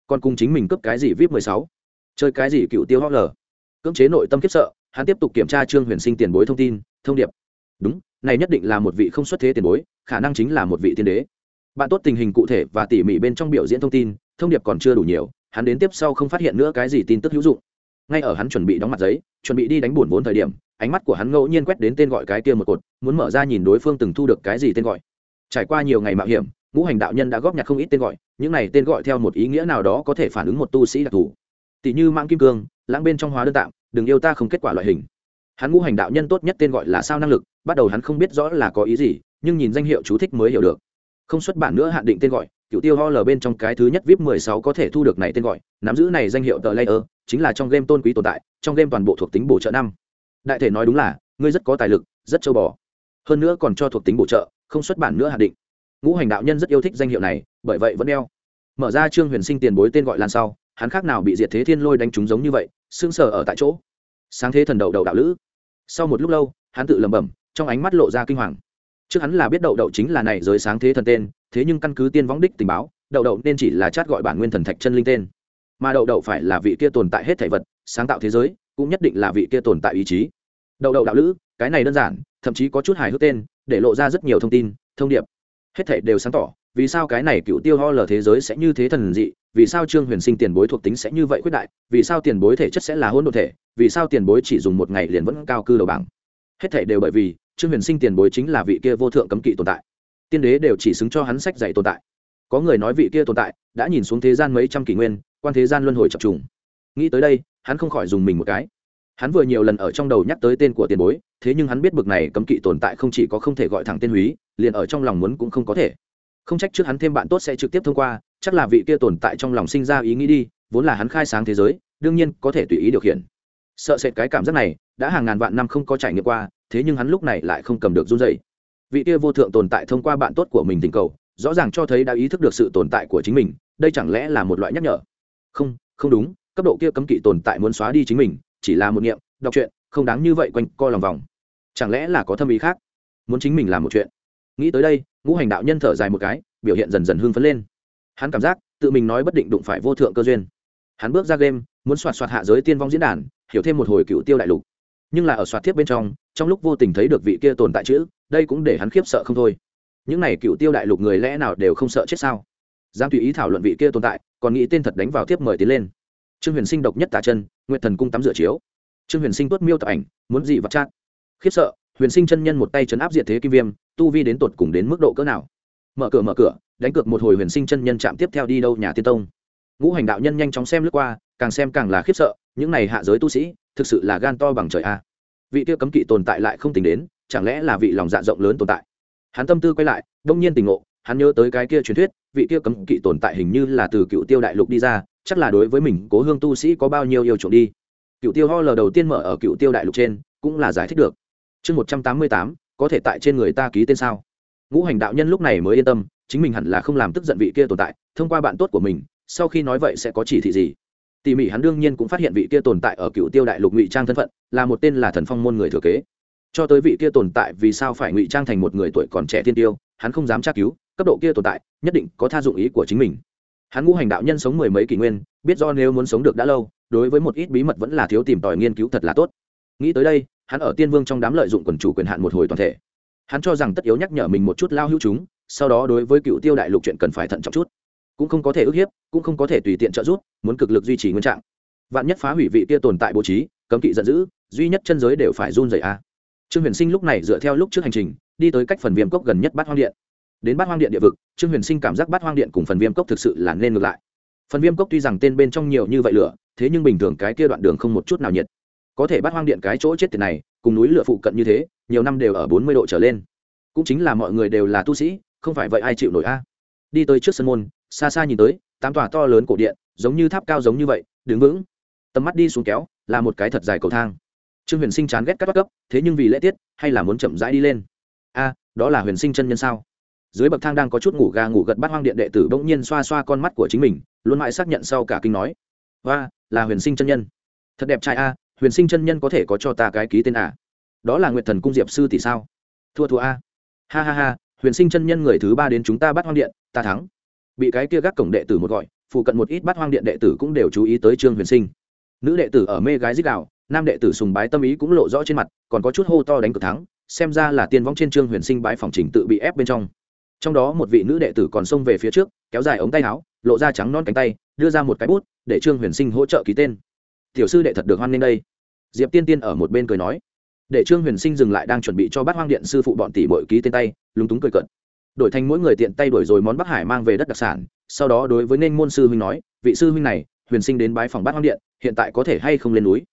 Còn cùng chính mình cấp cái gì vip mười sáu? Chơi cái gì cựu tiêu hót lờ? Cưỡng chế nội tâm kiếp sợ, hắn tiếp tục kiểm tra trương huyền sinh tiền bối thông tin, thông điệp. Đúng này nhất định là một vị không xuất thế tiền bối, khả năng chính là một vị tiên đế. Bạn tốt tình hình cụ thể và tỉ mỉ bên trong biểu diễn thông tin, thông điệp còn chưa đủ nhiều, hắn đến tiếp sau không phát hiện nữa cái gì tin tức hữu dụng. Ngay ở hắn chuẩn bị đóng mặt giấy, chuẩn bị đi đánh buồn vốn thời điểm, ánh mắt của hắn ngẫu nhiên quét đến tên gọi cái kia một cột, muốn mở ra nhìn đối phương từng thu được cái gì tên gọi. Trải qua nhiều ngày mạo hiểm, ngũ hành đạo nhân đã góp nhặt không ít tên gọi, những này tên gọi theo một ý nghĩa nào đó có thể phản ứng một tu sĩ đặc thù. Tỷ như mạng kim cương, lãng bên trong hóa đơn tạm đừng yêu ta không kết quả loại hình hắn ngũ hành đạo nhân tốt nhất tên gọi là sao năng lực, bắt đầu hắn không biết rõ là có ý gì, nhưng nhìn danh hiệu chú thích mới hiểu được. Không xuất bản nữa hạn định tên gọi cựu tiêu ho lờ bên trong cái thứ nhất vip 16 có thể thu được này tên gọi, nắm giữ này danh hiệu tờ layer, chính là trong game tôn quý tồn tại, trong game toàn bộ thuộc tính bổ trợ năm. Đại thể nói đúng là, ngươi rất có tài lực, rất châu bò. Hơn nữa còn cho thuộc tính bổ trợ, không xuất bản nữa hạn định. Ngũ hành đạo nhân rất yêu thích danh hiệu này, bởi vậy vẫn đeo mở ra trương huyền sinh tiền bối tên gọi lan sau, hắn khác nào bị diệt thế thiên lôi đánh trúng giống như vậy xương sờ ở tại chỗ sáng thế thần đậu đậu đạo lữ. Sau một lúc lâu, hắn tự lẩm bẩm, trong ánh mắt lộ ra kinh hoàng. Trước hắn là biết đậu đậu chính là này giới sáng thế thần tên, thế nhưng căn cứ tiên võng đích tình báo, đậu đậu nên chỉ là chát gọi bản nguyên thần thạch chân linh tên. Mà đậu đậu phải là vị kia tồn tại hết thể vật, sáng tạo thế giới, cũng nhất định là vị kia tồn tại ý chí. Đậu đậu đạo lữ, cái này đơn giản, thậm chí có chút hài hước tên, để lộ ra rất nhiều thông tin, thông điệp. Hết thể đều sáng tỏ vì sao cái này cựu tiêu ho lờ thế giới sẽ như thế thần dị, vì sao trương huyền sinh tiền bối thuộc tính sẽ như vậy quyết đại, vì sao tiền bối thể chất sẽ là hỗn độ thể, vì sao tiền bối chỉ dùng một ngày liền vẫn cao cư đầu bảng? Hết thể đều bởi vì trương huyền sinh tiền bối chính là vị kia vô thượng cấm kỵ tồn tại. Tiên đế đều chỉ xứng cho hắn sách dạy tồn tại. Có người nói vị kia tồn tại đã nhìn xuống thế gian mấy trăm kỷ nguyên, quan thế gian luân hồi chập trùng. Nghĩ tới đây, hắn không khỏi dùng mình một cái. Hắn vừa nhiều lần ở trong đầu nhắc tới tên của tiền bối, thế nhưng hắn biết bực này cấm kỵ tồn tại không chỉ có không thể gọi thẳng tên húy, liền ở trong lòng muốn cũng không có thể không trách trước hắn thêm bạn tốt sẽ trực tiếp thông qua, chắc là vị kia tồn tại trong lòng sinh ra ý nghĩ đi, vốn là hắn khai sáng thế giới, đương nhiên có thể tùy ý điều khiển. Sợ sệt cái cảm giác này, đã hàng ngàn vạn năm không có trải nghiệm qua, thế nhưng hắn lúc này lại không cầm được run dày vị kia vô thượng tồn tại thông qua bạn tốt của mình tình cầu, rõ ràng cho thấy đã ý thức được sự tồn tại của chính mình, đây chẳng lẽ là một loại nhắc nhở? Không không đúng, cấp độ kia cấm kỵ tồn tại muốn xóa đi chính mình, chỉ là một niệm, đọc chuyện không đáng như vậy quanh co lòng vòng. Chẳng lẽ là có thâm ý khác? Muốn chính mình làm một chuyện. Nghĩ tới đây ngũ hành đạo nhân thở dài một cái, biểu hiện dần dần hưng phấn lên. Hắn cảm giác, tự mình nói bất định đụng phải vô thượng cơ duyên. Hắn bước ra game, muốn soạt soạt hạ giới tiên vong diễn đàn, hiểu thêm một hồi cựu tiêu đại lục. Nhưng là ở soạt tiếp bên trong trong lúc vô tình thấy được vị kia tồn tại chữ, đây cũng để hắn khiếp sợ không thôi. Những này cựu tiêu đại lục người lẽ nào đều không sợ chết sao? Giang tùy ý thảo luận vị kia tồn tại, còn nghĩ tên thật đánh vào tiếp mời tiến lên. Trương huyền sinh độc nhất tà chân nguyện thần cung tắm rửa chiếu. Trương huyền sinh tuất miêu tập ảnh, muốn gì vật chát. Khiếp sợ huyền sinh chân nhân một tay chấn áp diệt thế kim viêm, tu vi đến tột cùng đến mức độ cỡ nào? Mở cửa mở cửa, đánh cược một hồi huyền sinh chân nhân chạm tiếp theo đi đâu nhà tiên tông. Ngũ hành đạo nhân nhanh chóng xem lướt qua, càng xem càng là khiếp sợ, những này hạ giới tu sĩ, thực sự là gan to bằng trời a. Vị kia cấm kỵ tồn tại lại không tính đến, chẳng lẽ là vị lòng dạ rộng lớn tồn tại? Hắn tâm tư quay lại, đông nhiên tình ngộ, hắn nhớ tới cái kia truyền thuyết, vị kia cấm kỵ tồn tại hình như là từ cựu tiêu đại lục đi ra, chắc là đối với mình cố hương tu sĩ có bao nhiêu yêu chuộng đi. Cựu tiêu ho lờ đầu tiên mở ở cựu tiêu đại lục trên, cũng là giải thích được chương một trăm tám mươi tám, có thể tại trên người ta ký tên sao? Ngũ hành đạo nhân lúc này mới yên tâm, chính mình hẳn là không làm tức giận vị kia tồn tại, thông qua bạn tốt của mình, sau khi nói vậy sẽ có chỉ thị gì? Tỉ mỉ hắn đương nhiên cũng phát hiện vị kia tồn tại ở cựu tiêu đại lục ngụy trang thân phận, là một tên là thần phong môn người thừa kế. Cho tới vị kia tồn tại vì sao phải ngụy trang thành một người tuổi còn trẻ thiên tiêu, hắn không dám tra cứu, cấp độ kia tồn tại, nhất định có tha dụng ý của chính mình. Hắn ngũ hành đạo nhân sống mười mấy kỷ nguyên, biết do nếu muốn sống được đã lâu, đối với một ít bí mật vẫn là thiếu tìm tòi nghiên cứu thật là tốt. Nghĩ tới đây hắn ở tiên vương trong đám lợi dụng quần chủ quyền hạn một hồi toàn thể. Hắn cho rằng tất yếu nhắc nhở mình một chút lao hữu chúng, sau đó đối với cựu tiêu đại lục chuyện cần phải thận trọng chút. Cũng không có thể ức hiếp, cũng không có thể tùy tiện trợ giúp, muốn cực lực duy trì nguyên trạng. Vạn nhất phá hủy vị kia tồn tại bố trí, cấm kỵ giận dữ, duy nhất chân giới đều phải run rẩy a. Trương huyền sinh lúc này dựa theo lúc trước hành trình, đi tới cách phần viêm cốc gần nhất bát hoang điện. Đến bát hoang điện địa vực, trương huyền sinh cảm giác bát hoang điện cùng phần viêm cốc thực sự là nên ngược lại. Phần viêm cốc tuy rằng tên bên trong nhiều như vậy lửa, thế nhưng bình thường cái kia đoạn đường không một chút nào nhiệt có thể bắt hoang điện cái chỗ chết tiền này, cùng núi lửa phụ cận như thế, nhiều năm đều ở bốn mươi độ trở lên. Cũng chính là mọi người đều là tu sĩ, không phải vậy ai chịu nổi a? Đi tới trước sân môn, xa xa nhìn tới, tám tòa to lớn cổ điện, giống như tháp cao giống như vậy, đứng vững. Tầm mắt đi xuống kéo, là một cái thật dài cầu thang. Trương huyền sinh chán ghét các bắt cấp thế nhưng vì lễ tiết, hay là muốn chậm rãi đi lên? A, đó là huyền sinh chân nhân sao? Dưới bậc thang đang có chút ngủ gà ngủ gật bắt hoang điện đệ tử bỗng nhiên xoa xoa con mắt của chính mình, luôn mãi xác nhận sau cả kinh nói. Và là huyền sinh chân nhân. Thật đẹp trai a huyền sinh chân nhân có thể có cho ta cái ký tên à? Đó là nguyệt thần cung diệp sư tỷ sao? Thua thua a. Ha ha ha, huyền sinh chân nhân người thứ ba đến chúng ta bắt hoang điện, ta thắng. Bị cái kia gác cổng đệ tử một gọi, phụ cận một ít bắt hoang điện đệ tử cũng đều chú ý tới trương huyền sinh. Nữ đệ tử ở mê gái dích đạo nam đệ tử sùng bái tâm ý cũng lộ rõ trên mặt, còn có chút hô to đánh cực thắng, xem ra là tiên vong trên trương huyền sinh bái phòng trình tự bị ép bên trong. Trong đó một vị nữ đệ tử còn xông về phía trước, kéo dài ống tay áo, lộ ra trắng non cánh tay, đưa ra một cái bút, để trương huyền sinh hỗ trợ ký tên tiểu sư đệ thật được hoan nghênh đây. Diệp tiên tiên ở một bên cười nói. Để trương huyền sinh dừng lại đang chuẩn bị cho bát hoang điện sư phụ bọn tỷ bội ký tên tay, lúng túng cười cận đổi thành mỗi người tiện tay đổi rồi món bắc hải mang về đất đặc sản, sau đó đối với nên môn sư huynh nói, vị sư huynh này, huyền sinh đến bái phòng bát hoang điện, hiện tại có thể hay không lên núi?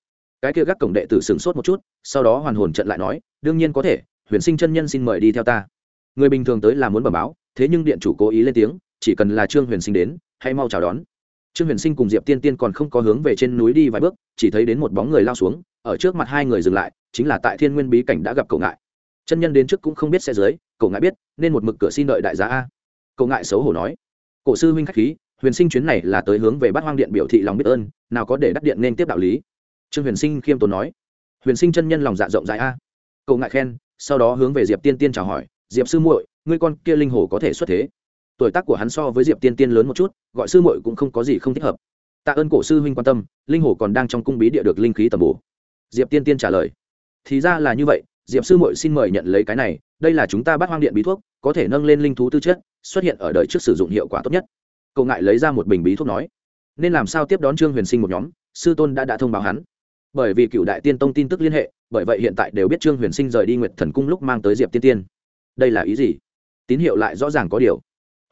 Cái kia gác cổng đệ tử sửng sốt một chút, sau đó hoàn hồn trận lại nói, đương nhiên có thể, huyền sinh chân nhân xin mời đi theo ta. Người bình thường tới là muốn bẩm báo, thế nhưng điện chủ cố ý lên tiếng, chỉ cần là trương huyền sinh đến, hãy mau chào đón trương huyền sinh cùng diệp tiên tiên còn không có hướng về trên núi đi vài bước, chỉ thấy đến một bóng người lao xuống, ở trước mặt hai người dừng lại, chính là tại thiên nguyên bí cảnh đã gặp cậu ngại. Chân nhân đến trước cũng không biết xe dưới cậu ngại biết, nên một mực cửa xin đợi đại giá a. Cậu ngại xấu hổ nói, cổ sư huynh khách khí, huyền sinh chuyến này là tới hướng về bát hoang điện biểu thị lòng biết ơn, nào có để đắc điện nên tiếp đạo lý. Trương huyền sinh khiêm tốn nói, huyền sinh chân nhân lòng dạ rộng rãi a. Cậu ngại khen, sau đó hướng về diệp tiên tiên chào hỏi, diệp sư muội, ngươi con kia linh hồ có thể xuất thế? Tuổi tác của hắn so với diệp tiên tiên lớn một chút gọi sư muội cũng không có gì không thích hợp tạ ơn cổ sư huynh quan tâm linh hồ còn đang trong cung bí địa được linh khí tầm bổ diệp tiên tiên trả lời thì ra là như vậy diệp sư muội xin mời nhận lấy cái này đây là chúng ta bắt hoang điện bí thuốc có thể nâng lên linh thú tư chất xuất hiện ở đời trước sử dụng hiệu quả tốt nhất cậu ngại lấy ra một bình bí thuốc nói nên làm sao tiếp đón trương huyền sinh một nhóm sư tôn đã đã thông báo hắn bởi vì cựu đại tiên tông tin tức liên hệ bởi vậy hiện tại đều biết trương huyền sinh rời đi nguyệt thần cung lúc mang tới diệp tiên tiên đây là ý gì tín hiệu lại rõ ràng có điều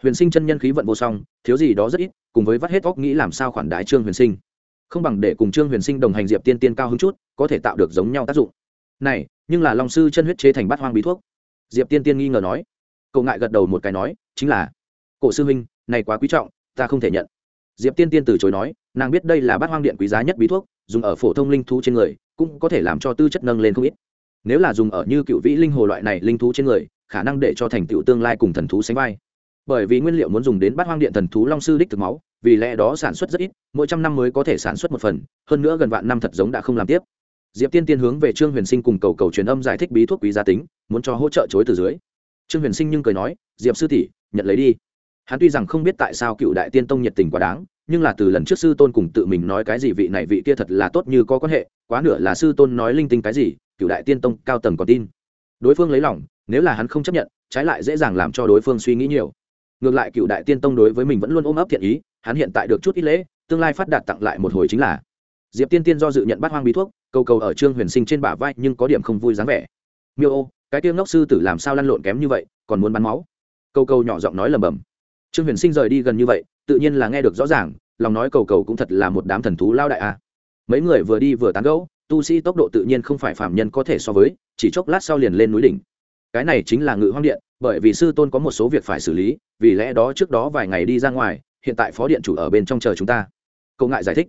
huyền sinh chân nhân khí vận vô song, thiếu gì đó rất ít, cùng với vắt hết óc nghĩ làm sao khoản đại trương huyền sinh. Không bằng để cùng trương huyền sinh đồng hành diệp tiên tiên cao hứng chút, có thể tạo được giống nhau tác dụng. Này, nhưng là long sư chân huyết chế thành bát hoang bí thuốc. Diệp tiên tiên nghi ngờ nói. Cậu ngại gật đầu một cái nói, chính là, cổ sư huynh, này quá quý trọng, ta không thể nhận. Diệp tiên tiên từ chối nói, nàng biết đây là bát hoang điện quý giá nhất bí thuốc, dùng ở phổ thông linh thú trên người, cũng có thể làm cho tư chất nâng lên không ít. Nếu là dùng ở như cựu vĩ linh hồ loại này linh thú trên người, khả năng để cho thành tựu tương lai cùng thần thú sánh vai bởi vì nguyên liệu muốn dùng đến bát hoang điện thần thú long sư đích thực máu, vì lẽ đó sản xuất rất ít, mỗi trăm năm mới có thể sản xuất một phần, hơn nữa gần vạn năm thật giống đã không làm tiếp. Diệp tiên tiên hướng về trương huyền sinh cùng cầu cầu truyền âm giải thích bí thuốc quý gia tính, muốn cho hỗ trợ chối từ dưới. Trương huyền sinh nhưng cười nói, diệp sư tỷ, nhận lấy đi. Hắn tuy rằng không biết tại sao cựu đại tiên tông nhiệt tình quá đáng, nhưng là từ lần trước sư tôn cùng tự mình nói cái gì vị này vị kia thật là tốt như có quan hệ, quá nửa là sư tôn nói linh tinh cái gì, cựu đại tiên tông cao tầng còn tin. Đối phương lấy lòng, nếu là hắn không chấp nhận, trái lại dễ dàng làm cho đối phương suy nghĩ nhiều ngược lại cựu đại tiên tông đối với mình vẫn luôn ôm ấp thiện ý, hắn hiện tại được chút ít lễ, tương lai phát đạt tặng lại một hồi chính là. Diệp tiên tiên do dự nhận bắt hoang bí thuốc, cầu cầu ở trương huyền sinh trên bả vai nhưng có điểm không vui dáng vẻ. Miêu ô, cái tiêu ngốc sư tử làm sao lăn lộn kém như vậy, còn muốn bắn máu. Cầu cầu nhỏ giọng nói lầm bầm trương huyền sinh rời đi gần như vậy, tự nhiên là nghe được rõ ràng, lòng nói cầu cầu cũng thật là một đám thần thú lao đại a mấy người vừa đi vừa tán gẫu, tu sĩ tốc độ tự nhiên không phải phạm nhân có thể so với, chỉ chốc lát sau liền lên núi đỉnh. Cái này chính là ngự hoang điện bởi vì sư tôn có một số việc phải xử lý, vì lẽ đó trước đó vài ngày đi ra ngoài, hiện tại phó điện chủ ở bên trong chờ chúng ta. Cậu ngại giải thích.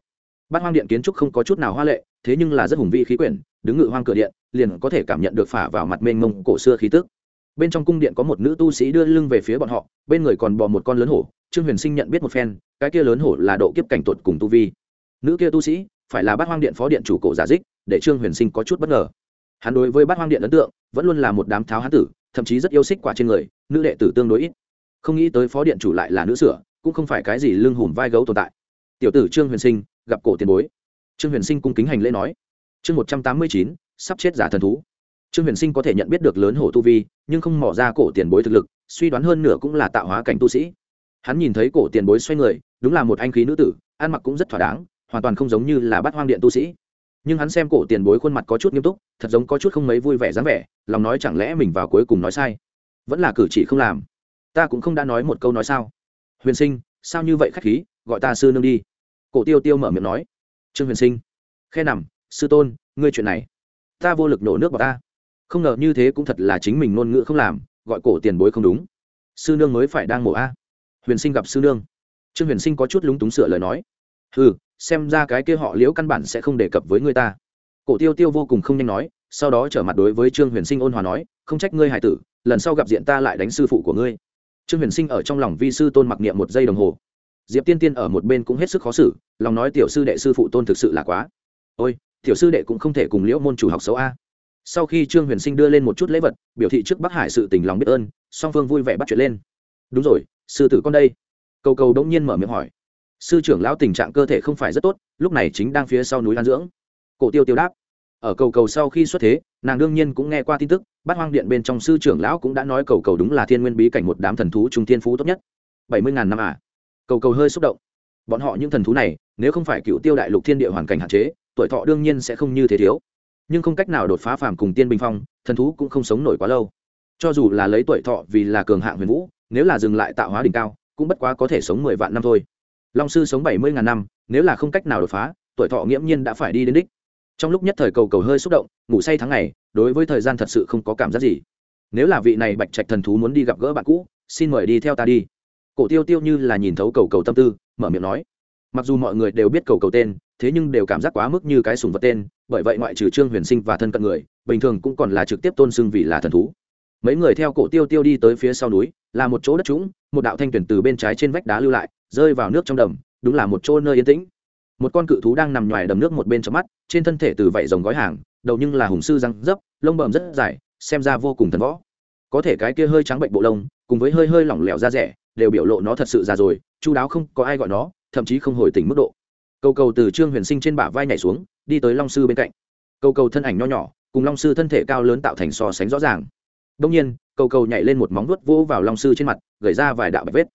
Bát hoang điện kiến trúc không có chút nào hoa lệ, thế nhưng là rất hùng vị khí quyển, đứng ngự hoang cửa điện, liền có thể cảm nhận được phả vào mặt mênh mông cổ xưa khí tức. Bên trong cung điện có một nữ tu sĩ đưa lưng về phía bọn họ, bên người còn bò một con lớn hổ, trương huyền sinh nhận biết một phen, cái kia lớn hổ là độ kiếp cảnh tuột cùng tu vi. Nữ kia tu sĩ, phải là bát hoang điện phó điện chủ cổ giả dích, để trương huyền sinh có chút bất ngờ. Hắn đối với bát hoang điện ấn tượng, vẫn luôn là một đám tháo hán tử thậm chí rất yêu xích quả trên người, nữ đệ tử tương đối ít. Không nghĩ tới phó điện chủ lại là nữ sửa, cũng không phải cái gì lưng hùm vai gấu tồn tại. Tiểu tử trương huyền sinh, gặp cổ tiền bối. Trương huyền sinh cung kính hành lễ nói. Chương một trăm tám mươi chín, sắp chết giả thần thú. Trương huyền sinh có thể nhận biết được lớn hổ tu vi, nhưng không mỏ ra cổ tiền bối thực lực, suy đoán hơn nửa cũng là tạo hóa cảnh tu sĩ. Hắn nhìn thấy cổ tiền bối xoay người, đúng là một anh khí nữ tử, ăn mặc cũng rất thỏa đáng, hoàn toàn không giống như là bắt hoang điện tu sĩ nhưng hắn xem cổ tiền bối khuôn mặt có chút nghiêm túc, thật giống có chút không mấy vui vẻ dáng vẻ, lòng nói chẳng lẽ mình vào cuối cùng nói sai? Vẫn là cử chỉ không làm. Ta cũng không đã nói một câu nói sao. Huyền sinh, sao như vậy khách khí, gọi ta sư nương đi. Cổ tiêu tiêu mở miệng nói. Trương huyền sinh, khe nằm, sư tôn, ngươi chuyện này. Ta vô lực nổ nước vào ta. Không ngờ như thế cũng thật là chính mình ngôn ngữ không làm, gọi cổ tiền bối không đúng. Sư nương mới phải đang mổ a. Huyền sinh gặp sư nương. Trương huyền sinh có chút lúng túng sửa lời nói. Ừ xem ra cái kia họ liễu căn bản sẽ không đề cập với người ta. Cổ tiêu tiêu vô cùng không nhanh nói, sau đó trở mặt đối với trương huyền sinh ôn hòa nói, không trách ngươi hải tử, lần sau gặp diện ta lại đánh sư phụ của ngươi. Trương huyền sinh ở trong lòng vi sư tôn mặc niệm một giây đồng hồ. Diệp tiên tiên ở một bên cũng hết sức khó xử, lòng nói tiểu sư đệ sư phụ tôn thực sự là quá. Ôi, tiểu sư đệ cũng không thể cùng liễu môn chủ học xấu a. Sau khi trương huyền sinh đưa lên một chút lễ vật, biểu thị trước bắc hải sự tình lòng biết ơn, song phương vui vẻ bắt chuyện lên. Đúng rồi, sư tử con đây. Cầu cầu đống nhiên mở miệng hỏi sư trưởng lão tình trạng cơ thể không phải rất tốt, lúc này chính đang phía sau núi an dưỡng. Cổ tiêu tiêu đáp, ở cầu cầu sau khi xuất thế, nàng đương nhiên cũng nghe qua tin tức, bát hoang điện bên trong sư trưởng lão cũng đã nói cầu cầu đúng là thiên nguyên bí cảnh một đám thần thú trung thiên phú tốt nhất. Bảy mươi ngàn năm à? Cầu cầu hơi xúc động. Bọn họ những thần thú này, nếu không phải cựu tiêu đại lục thiên địa hoàn cảnh hạn chế, tuổi thọ đương nhiên sẽ không như thế thiếu. Nhưng không cách nào đột phá phàm cùng tiên bình phong, thần thú cũng không sống nổi quá lâu. Cho dù là lấy tuổi thọ vì là cường hạng huyền vũ, nếu là dừng lại tạo hóa đỉnh cao, cũng bất quá có thể sống mười vạn năm thôi long sư sống bảy mươi ngàn năm, nếu là không cách nào đột phá, tuổi thọ nghiễm nhiên đã phải đi đến đích. Trong lúc nhất thời cầu cầu hơi xúc động, ngủ say tháng ngày, đối với thời gian thật sự không có cảm giác gì. Nếu là vị này bạch trạch thần thú muốn đi gặp gỡ bạn cũ, xin mời đi theo ta đi. Cổ tiêu tiêu như là nhìn thấu cầu cầu tâm tư, mở miệng nói. Mặc dù mọi người đều biết cầu cầu tên, thế nhưng đều cảm giác quá mức như cái sùng vật tên, bởi vậy ngoại trừ trương huyền sinh và thân cận người, bình thường cũng còn là trực tiếp tôn xưng vì là thần thú. Mấy người theo cổ tiêu tiêu đi tới phía sau núi, là một chỗ đất trũng, một đạo thanh tuyển từ bên trái trên vách đá lưu lại rơi vào nước trong đầm, đúng là một chỗ nơi yên tĩnh. Một con cự thú đang nằm ngoài đầm nước một bên trong mắt, trên thân thể từ vảy rồng gói hàng, đầu nhưng là hùng sư răng dấp, lông bờm rất dài, xem ra vô cùng thần võ. Có thể cái kia hơi trắng bệnh bộ lông, cùng với hơi hơi lỏng lẻo da rẻ, đều biểu lộ nó thật sự già rồi, chu đáo không có ai gọi nó, thậm chí không hồi tỉnh mức độ. Cầu cầu từ trương huyền sinh trên bả vai nhảy xuống, đi tới long sư bên cạnh. Cầu cầu thân ảnh nho nhỏ, cùng long sư thân thể cao lớn tạo thành so sánh rõ ràng. Đông nhiên, cầu cầu nhảy lên một móng vuốt vỗ vào long sư trên mặt gửi ra vài đạo bạch vết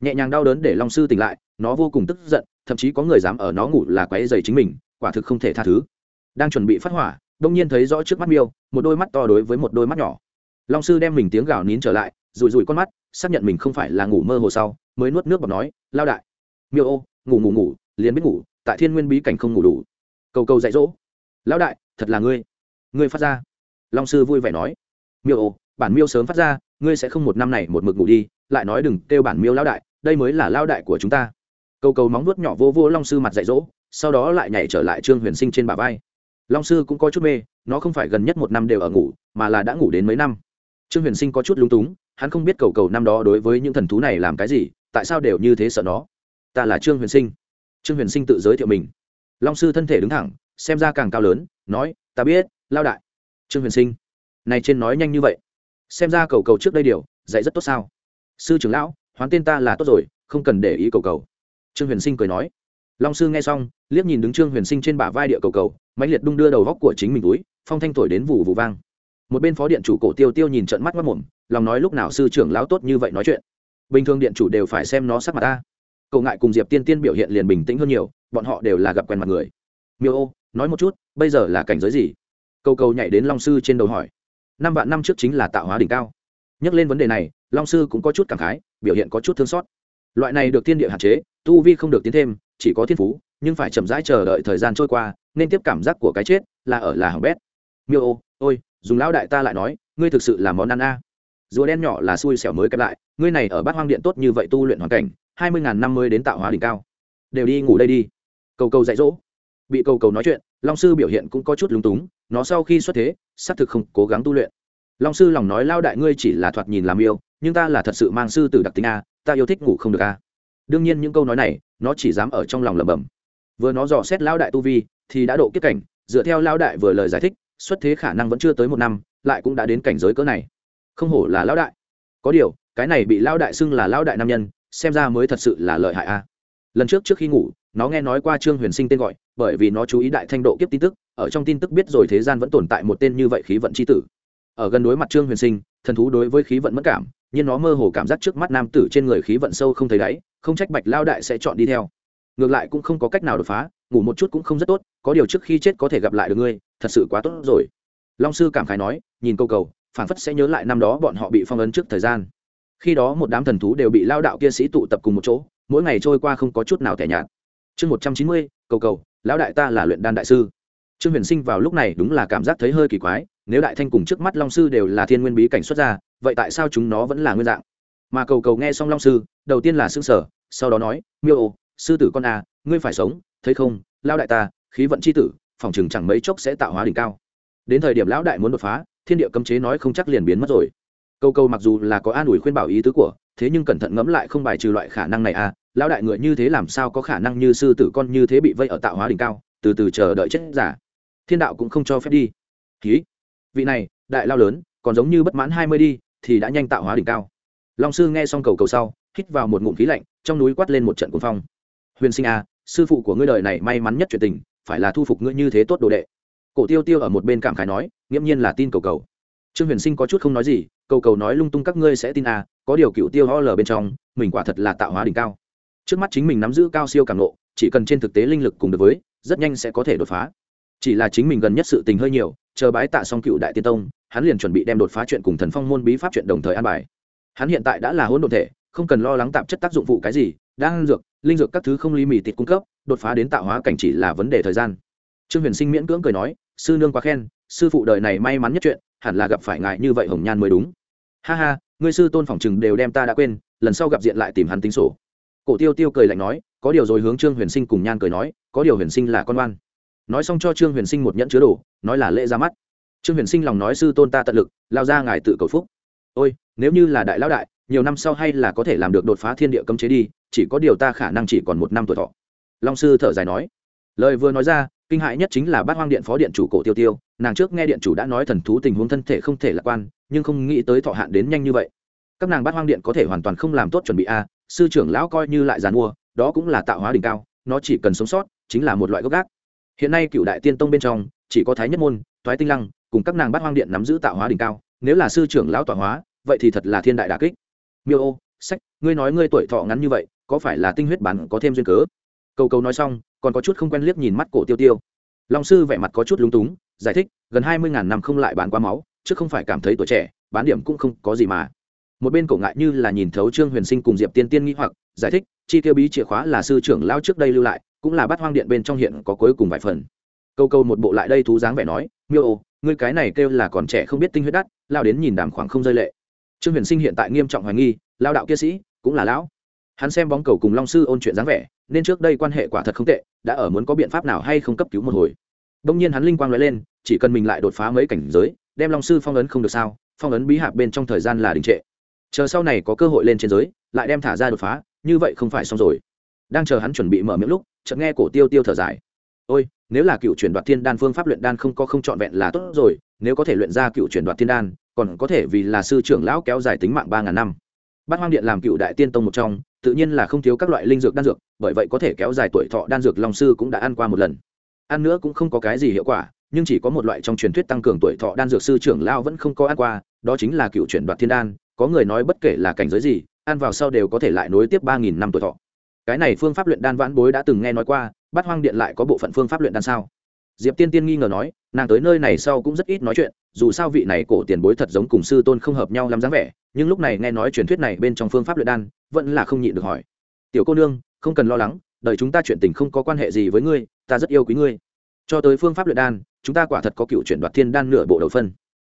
nhẹ nhàng đau đớn để long sư tỉnh lại, nó vô cùng tức giận, thậm chí có người dám ở nó ngủ là quấy dày chính mình, quả thực không thể tha thứ. Đang chuẩn bị phát hỏa, đông nhiên thấy rõ trước mắt miêu, một đôi mắt to đối với một đôi mắt nhỏ. Long sư đem mình tiếng gào nín trở lại rụi rụi con mắt, xác nhận mình không phải là ngủ mơ hồ sau, mới nuốt nước bọt nói, lao đại. Miêu ô, ngủ ngủ ngủ, liền biết ngủ, tại thiên nguyên bí cảnh không ngủ đủ. Cầu cầu dạy dỗ. Lão đại, thật là ngươi. Ngươi phát ra. Long sư vui vẻ nói. Miêu ô, bản miêu sớm phát ra, ngươi sẽ không một năm này một mực ngủ đi lại nói đừng kêu bản miêu lão đại, đây mới là lao đại của chúng ta. Cầu cầu móng vuốt nhỏ vô vô long sư mặt dạy dỗ, sau đó lại nhảy trở lại trương huyền sinh trên bà vai. Long sư cũng có chút mê, nó không phải gần nhất một năm đều ở ngủ, mà là đã ngủ đến mấy năm. Trương huyền sinh có chút lúng túng, hắn không biết cầu cầu năm đó đối với những thần thú này làm cái gì, tại sao đều như thế sợ nó. Ta là trương huyền sinh. Trương huyền sinh tự giới thiệu mình. Long sư thân thể đứng thẳng, xem ra càng cao lớn, nói, ta biết lao đại. Trương huyền sinh. Này trên nói nhanh như vậy. Xem ra cầu cầu trước đây điều, dạy rất tốt sao? Sư trưởng lão, hoán tên ta là tốt rồi, không cần để ý cầu cầu. Trương huyền sinh cười nói. Long sư nghe xong, liếc nhìn đứng trương huyền sinh trên bả vai địa cầu cầu mạnh liệt đung đưa đầu góc của chính mình túi, phong thanh thổi đến vụ vụ vang. Một bên phó điện chủ cổ tiêu tiêu nhìn trận mắt mất mồm lòng nói lúc nào sư trưởng lão tốt như vậy nói chuyện. Bình thường điện chủ đều phải xem nó sắc mặt ta. Cậu ngại cùng diệp tiên tiên biểu hiện liền bình tĩnh hơn nhiều, bọn họ đều là gặp quen mặt người. Miêu ô, nói một chút, bây giờ là cảnh giới gì? Câu cầu nhảy đến long sư trên đầu hỏi. Năm vạn năm trước chính là tạo hóa đỉnh cao. Nhắc lên vấn đề này long sư cũng có chút cảm khái, biểu hiện có chút thương xót. Loại này được thiên địa hạn chế, tu vi không được tiến thêm, chỉ có thiên phú, nhưng phải chậm rãi chờ đợi thời gian trôi qua, nên tiếp cảm giác của cái chết là ở là hỏng bét. Miêu ô, ôi, dùng lão đại ta lại nói, ngươi thực sự là món ăn a. Rùa đen nhỏ là xui xẻo mới kẹp lại, ngươi này ở bát hoang điện tốt như vậy tu luyện hoàn cảnh, hai mươi ngàn năm mới đến tạo hóa đỉnh cao. Đều đi ngủ đây đi. Cầu cầu dạy dỗ. Bị cầu cầu nói chuyện, long sư biểu hiện cũng có chút lúng túng, nó sau khi xuất thế, xác thực không cố gắng tu luyện. Long sư lòng nói lao đại ngươi chỉ là thoạt nhìn làm yêu nhưng ta là thật sự mang sư tử đặc tính a, ta yêu thích ngủ không được a. Đương nhiên những câu nói này, nó chỉ dám ở trong lòng lẩm bẩm. Vừa nó dò xét lão đại tu vi, thì đã độ kiếp cảnh, dựa theo lão đại vừa lời giải thích, xuất thế khả năng vẫn chưa tới một năm, lại cũng đã đến cảnh giới cỡ này. Không hổ là lão đại. Có điều, cái này bị lão đại xưng là lão đại nam nhân, xem ra mới thật sự là lợi hại a. Lần trước trước khi ngủ, nó nghe nói qua trương huyền sinh tên gọi, bởi vì nó chú ý đại thanh độ kiếp tin tức, ở trong tin tức biết rồi thế gian vẫn tồn tại một tên như vậy khí vận c h i tử ở gần đối mặt trương huyền sinh, thần thú đối với khí vận mất cảm, nhưng nó mơ hồ cảm giác trước mắt nam tử trên người khí vận sâu không thấy đáy, không trách bạch lao đại sẽ chọn đi theo. Ngược lại cũng không có cách nào đột phá, ngủ một chút cũng không rất tốt, có điều trước khi chết có thể gặp lại được ngươi, thật sự quá tốt rồi. Long sư cảm khái nói, nhìn câu cầu, phản phất sẽ nhớ lại năm đó bọn họ bị phong ấn trước thời gian. Khi đó một đám thần thú đều bị lao đạo kia sĩ tụ tập cùng một chỗ, mỗi ngày trôi qua không có chút nào tẻ nhạt. Chương một trăm chín mươi, cầu cầu, lão đại ta là luyện đan đại sư. Trương huyền sinh vào lúc này đúng là cảm giác thấy hơi kỳ quái nếu đại thanh cùng trước mắt long sư đều là thiên nguyên bí cảnh xuất ra vậy tại sao chúng nó vẫn là nguyên dạng? Mà cầu cầu nghe xong long sư, đầu tiên là xương sở sau đó nói, miêu ô, sư tử con à ngươi phải sống, thấy không? Lao đại ta, khí vận c h i tử, phòng chừng chẳng mấy chốc sẽ tạo hóa đỉnh cao. Đến thời điểm lão đại muốn đột phá, thiên địa cấm chế nói không chắc liền biến mất rồi. Câu câu mặc dù là có an ủi khuyên bảo ý tứ của, thế nhưng cẩn thận ngẫm lại không bài trừ loại khả năng này à lão đại người như thế làm sao có khả năng như sư tử con như thế bị vây ở tạo hóa đỉnh cao, từ từ chờ đợi chết giả. Thiên đạo cũng không cho phép đi. Ký vị này, đại lao lớn, còn giống như bất mãn hai mươi đi, thì đã nhanh tạo hóa đỉnh cao. Long sư nghe xong cầu cầu sau, hít vào một ngụm khí lạnh, trong núi quát lên một trận cuồng phong. Huyền sinh à sư phụ của ngươi đời này may mắn nhất chuyện tình, phải là thu phục ngươi như thế tốt đồ đệ. Cổ tiêu tiêu ở một bên cảm khái nói, nghiễm nhiên là tin cầu cầu. Trương huyền sinh có chút không nói gì, cầu cầu nói lung tung các ngươi sẽ tin à có điều cựu tiêu ho lờ bên trong, mình quả thật là tạo hóa đỉnh cao. Trước mắt chính mình nắm giữ cao siêu cảm nộ chỉ cần trên thực tế linh lực cùng được với, rất nhanh sẽ có thể đột phá chỉ là chính mình gần nhất sự tình hơi nhiều, chờ bái tạ xong cựu đại tiên tông, hắn liền chuẩn bị đem đột phá chuyện cùng thần phong môn bí pháp chuyện đồng thời an bài. Hắn hiện tại đã là hỗn độn thể, không cần lo lắng tạp chất tác dụng phụ cái gì đang dược, linh dược các thứ không ly mì tịt cung cấp, đột phá đến tạo hóa cảnh chỉ là vấn đề thời gian. Trương huyền sinh miễn cưỡng cười nói, sư nương quá khen, sư phụ đời này may mắn nhất chuyện, hẳn là gặp phải ngài như vậy hồng nhan mới đúng. Ha ha, ngươi sư tôn phỏng chừng đều đem ta đã quên, lần sau gặp diện lại tìm hắn tính sổ. Cổ tiêu tiêu cười lạnh nói, có điều rồi hướng trương huyền sinh cùng nhan cười nói, có điều huyền sinh là con oan nói xong cho trương huyền sinh một nhẫn chứa đồ, nói là lễ ra mắt. Trương huyền sinh lòng nói, sư tôn ta tận lực, lao ra ngài tự cầu phúc. Ôi, nếu như là đại lão đại, nhiều năm sau hay là có thể làm được đột phá thiên địa cấm chế đi, chỉ có điều ta khả năng chỉ còn một năm tuổi thọ. Long sư thở dài nói. Lời vừa nói ra, kinh hại nhất chính là bát hoang điện phó điện chủ cổ tiêu tiêu, nàng trước nghe điện chủ đã nói thần thú tình huống thân thể không thể lạc quan, nhưng không nghĩ tới thọ hạn đến nhanh như vậy. Các nàng bát hoang điện có thể hoàn toàn không làm tốt chuẩn bị a, sư trưởng lão coi như lại giàn mua đó cũng là tạo hóa đỉnh cao, nó chỉ cần sống sót, chính là một loại gốc gác hiện nay cựu đại tiên tông bên trong, chỉ có thái nhất môn thoái tinh lăng, cùng các nàng bát hoang điện nắm giữ tạo hóa đỉnh cao, nếu là sư trưởng lão tọa hóa, vậy thì thật là thiên đại đà kích. Miêu ô, sách, ngươi nói ngươi tuổi thọ ngắn như vậy, có phải là tinh huyết bản có thêm duyên cớ? Cầu cầu nói xong, còn có chút không quen liếc nhìn mắt cổ tiêu tiêu. Long sư vẻ mặt có chút lúng túng, giải thích, gần hai mươi ngàn năm không lại bán quá máu, chứ không phải cảm thấy tuổi trẻ, bán điểm cũng không có gì mà. Một bên cổ ngại như là nhìn thấu trương huyền sinh cùng diệp tiên tiên nghĩ hoặc, giải thích, chi tiêu bí chìa khóa là sư trưởng lao trước đây lưu lại cũng là bắt hoang điện bên trong hiện có cuối cùng vài phần. Câu câu một bộ lại đây thú dáng vẻ nói, miêu ô, ngươi cái này kêu là còn trẻ không biết tinh huyết đắt, lao đến nhìn đàm khoảng không rơi lệ. Trương huyền sinh hiện tại nghiêm trọng hoài nghi, lao đạo kia sĩ, cũng là lão. Hắn xem bóng cầu cùng long sư ôn chuyện dáng vẻ, nên trước đây quan hệ quả thật không tệ, đã ở muốn có biện pháp nào hay không cấp cứu một hồi. Đông nhiên hắn linh quang nói lên, chỉ cần mình lại đột phá mấy cảnh giới, đem long sư phong ấn không được sao, phong ấn bí hạp bên trong thời gian là đình trệ. Chờ sau này có cơ hội lên trên giới, lại đem thả ra đột phá, như vậy không phải xong rồi. Đang chờ hắn chuẩn bị mở miệng lúc chợt nghe cổ tiêu tiêu thở dài. Ôi, nếu là cựu chuyển đoạt thiên đan phương pháp luyện đan không có không trọn vẹn là tốt rồi, nếu có thể luyện ra cựu chuyển đoạt thiên đan, còn có thể vì là sư trưởng lão kéo dài tính mạng ba ngàn năm. Bát hoang điện làm cựu đại tiên tông một trong, tự nhiên là không thiếu các loại linh dược đan dược, bởi vậy có thể kéo dài tuổi thọ đan dược long sư cũng đã ăn qua một lần. Ăn nữa cũng không có cái gì hiệu quả, nhưng chỉ có một loại trong truyền thuyết tăng cường tuổi thọ đan dược sư trưởng lao vẫn không có ăn qua, đó chính là cựu chuyển đoạt thiên đan, có người nói bất kể là cảnh giới gì, ăn vào sau đều có thể lại nối tiếp ba nghìn năm tuổi thọ cái này phương pháp luyện đan vãn bối đã từng nghe nói qua bắt hoang điện lại có bộ phận phương pháp luyện đan sao? Diệp tiên tiên nghi ngờ nói, nàng tới nơi này sau cũng rất ít nói chuyện, dù sao vị này cổ tiền bối thật giống cùng sư tôn không hợp nhau lắm dáng vẻ, nhưng lúc này nghe nói truyền thuyết này bên trong phương pháp luyện đan, vẫn là không nhịn được hỏi. Tiểu cô nương, không cần lo lắng, đời chúng ta chuyện tình không có quan hệ gì với ngươi, ta rất yêu quý ngươi. Cho tới phương pháp luyện đan, chúng ta quả thật có cựu chuyển đoạt thiên đan nửa bộ đầu phân.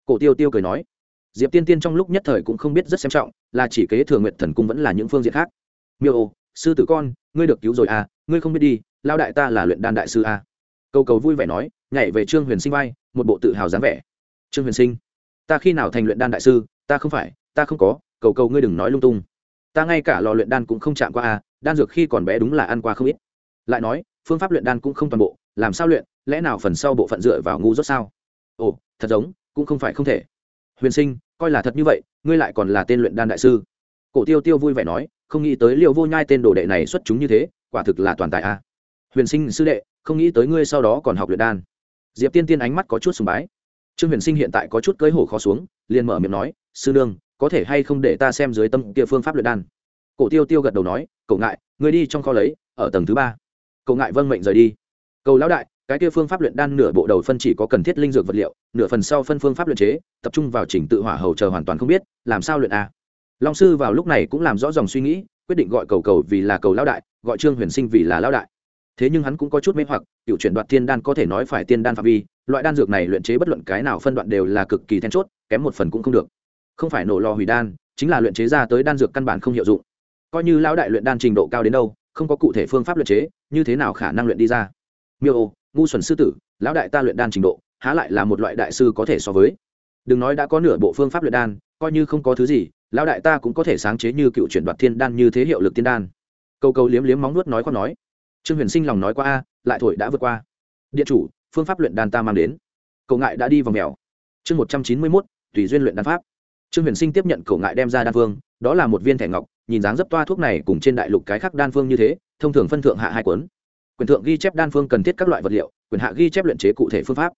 Cổ tiêu tiêu cười nói, diệp tiên tiên trong lúc nhất thời cũng không biết rất xem trọng, là chỉ kế thừa nguyện thần cung vẫn là những phương diện khác. Miêu ô sư tử con, ngươi được cứu rồi à ngươi không biết đi lao đại ta là luyện đan đại sư à. cầu cầu vui vẻ nói, nhảy về trương huyền sinh vai, một bộ tự hào dáng vẻ. Trương huyền sinh, ta khi nào thành luyện đan đại sư, ta không phải, ta không có, cầu cầu ngươi đừng nói lung tung. Ta ngay cả lò luyện đan cũng không chạm qua à đan dược khi còn bé đúng là ăn qua không ít. Lại nói, phương pháp luyện đan cũng không toàn bộ, làm sao luyện, lẽ nào phần sau bộ phận dựa vào ngu rốt sao? Ồ, thật giống, cũng không phải không thể. Huyền sinh, coi là thật như vậy, ngươi lại còn là tên luyện đan đại sư. Cổ tiêu tiêu vui vẻ nói không nghĩ tới liệu vô nhai tên đồ đệ này xuất chúng như thế, quả thực là toàn tài a. Huyền sinh sư đệ, không nghĩ tới ngươi sau đó còn học luyện đan. Diệp tiên tiên ánh mắt có chút sùng bái. Trương huyền sinh hiện tại có chút cưới hổ khó xuống, liền mở miệng nói, sư nương, có thể hay không để ta xem dưới tâm kia phương pháp luyện đan? Cổ tiêu tiêu gật đầu nói, cậu ngại, ngươi đi trong kho lấy, ở tầng thứ ba. Cậu ngại vâng mệnh rời đi. Cầu lão đại, cái kia phương pháp luyện đan nửa bộ đầu phân chỉ có cần thiết linh dược vật liệu, nửa phần sau phân phương pháp luyện chế, tập trung vào chỉnh tự hỏa hầu chờ hoàn toàn không biết, làm sao luyện a? Long sư vào lúc này cũng làm rõ dòng suy nghĩ, quyết định gọi cầu cầu vì là cầu lão đại, gọi trương huyền sinh vì là lão đại. Thế nhưng hắn cũng có chút mê hoặc, cựu chuyển đoạt tiên đan có thể nói phải tiên đan phạm vi, loại đan dược này luyện chế bất luận cái nào phân đoạn đều là cực kỳ then chốt, kém một phần cũng không được. Không phải nổ lò hủy đan, chính là luyện chế ra tới đan dược căn bản không hiệu dụng. Coi như lão đại luyện đan trình độ cao đến đâu, không có cụ thể phương pháp luyện chế, như thế nào khả năng luyện đi ra? Miêu ngu xuẩn sư tử, lão đại ta luyện đan trình độ, há lại là một loại đại sư có thể so với. Đừng nói đã có nửa bộ phương pháp luyện đan, coi như không có thứ gì lão đại ta cũng có thể sáng chế như cựu chuyển đoạt thiên đan như thế hiệu lực tiên đan. Câu câu liếm liếm móng nuốt nói con nói. Trương huyền sinh lòng nói qua a, lại thổi đã vượt qua. Điện chủ, phương pháp luyện đan ta mang đến. Cậu ngại đã đi vào mèo. Chương một trăm chín mươi mốt, tùy duyên luyện đan pháp. Trương huyền sinh tiếp nhận cậu ngại đem ra đan phương, đó là một viên thẻ ngọc, nhìn dáng dấp toa thuốc này cùng trên đại lục cái khác đan phương như thế, thông thường phân thượng hạ hai cuốn. Quyền thượng ghi chép đan phương cần thiết các loại vật liệu, quyền hạ ghi chép luyện chế cụ thể phương pháp.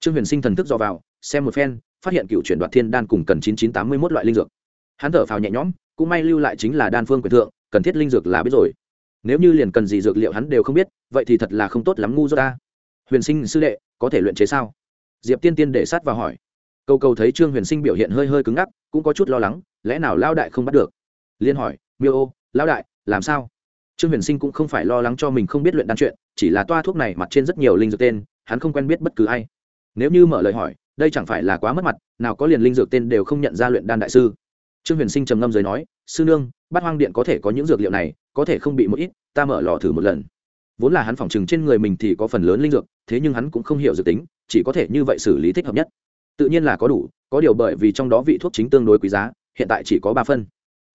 Trương huyền sinh thần thức do vào, xem một phen, phát hiện cựu chuyển đoạt thiên đan cùng cần chín chín tám mươi một loại linh dược hắn thở phào nhẹ nhõm, cũng may lưu lại chính là đan phương quyền thượng, cần thiết linh dược là biết rồi. Nếu như liền cần gì dược liệu hắn đều không biết, vậy thì thật là không tốt lắm ngu do ta. Huyền sinh sư đệ, có thể luyện chế sao? Diệp tiên tiên để sát vào hỏi. Câu cầu thấy trương huyền sinh biểu hiện hơi hơi cứng ngắc, cũng có chút lo lắng, lẽ nào lao đại không bắt được? Liên hỏi, miêu ô, lao đại, làm sao? Trương huyền sinh cũng không phải lo lắng cho mình không biết luyện đan chuyện, chỉ là toa thuốc này mặt trên rất nhiều linh dược tên, hắn không quen biết bất cứ ai. Nếu như mở lời hỏi, đây chẳng phải là quá mất mặt, nào có liền linh dược tên đều không nhận ra luyện đan đại sư trương huyền sinh trầm ngâm rồi nói, sư nương, bát hoang điện có thể có những dược liệu này, có thể không bị một ít, ta mở lò thử một lần. Vốn là hắn phỏng chừng trên người mình thì có phần lớn linh dược, thế nhưng hắn cũng không hiểu dược tính, chỉ có thể như vậy xử lý thích hợp nhất. Tự nhiên là có đủ, có điều bởi vì trong đó vị thuốc chính tương đối quý giá, hiện tại chỉ có ba phân.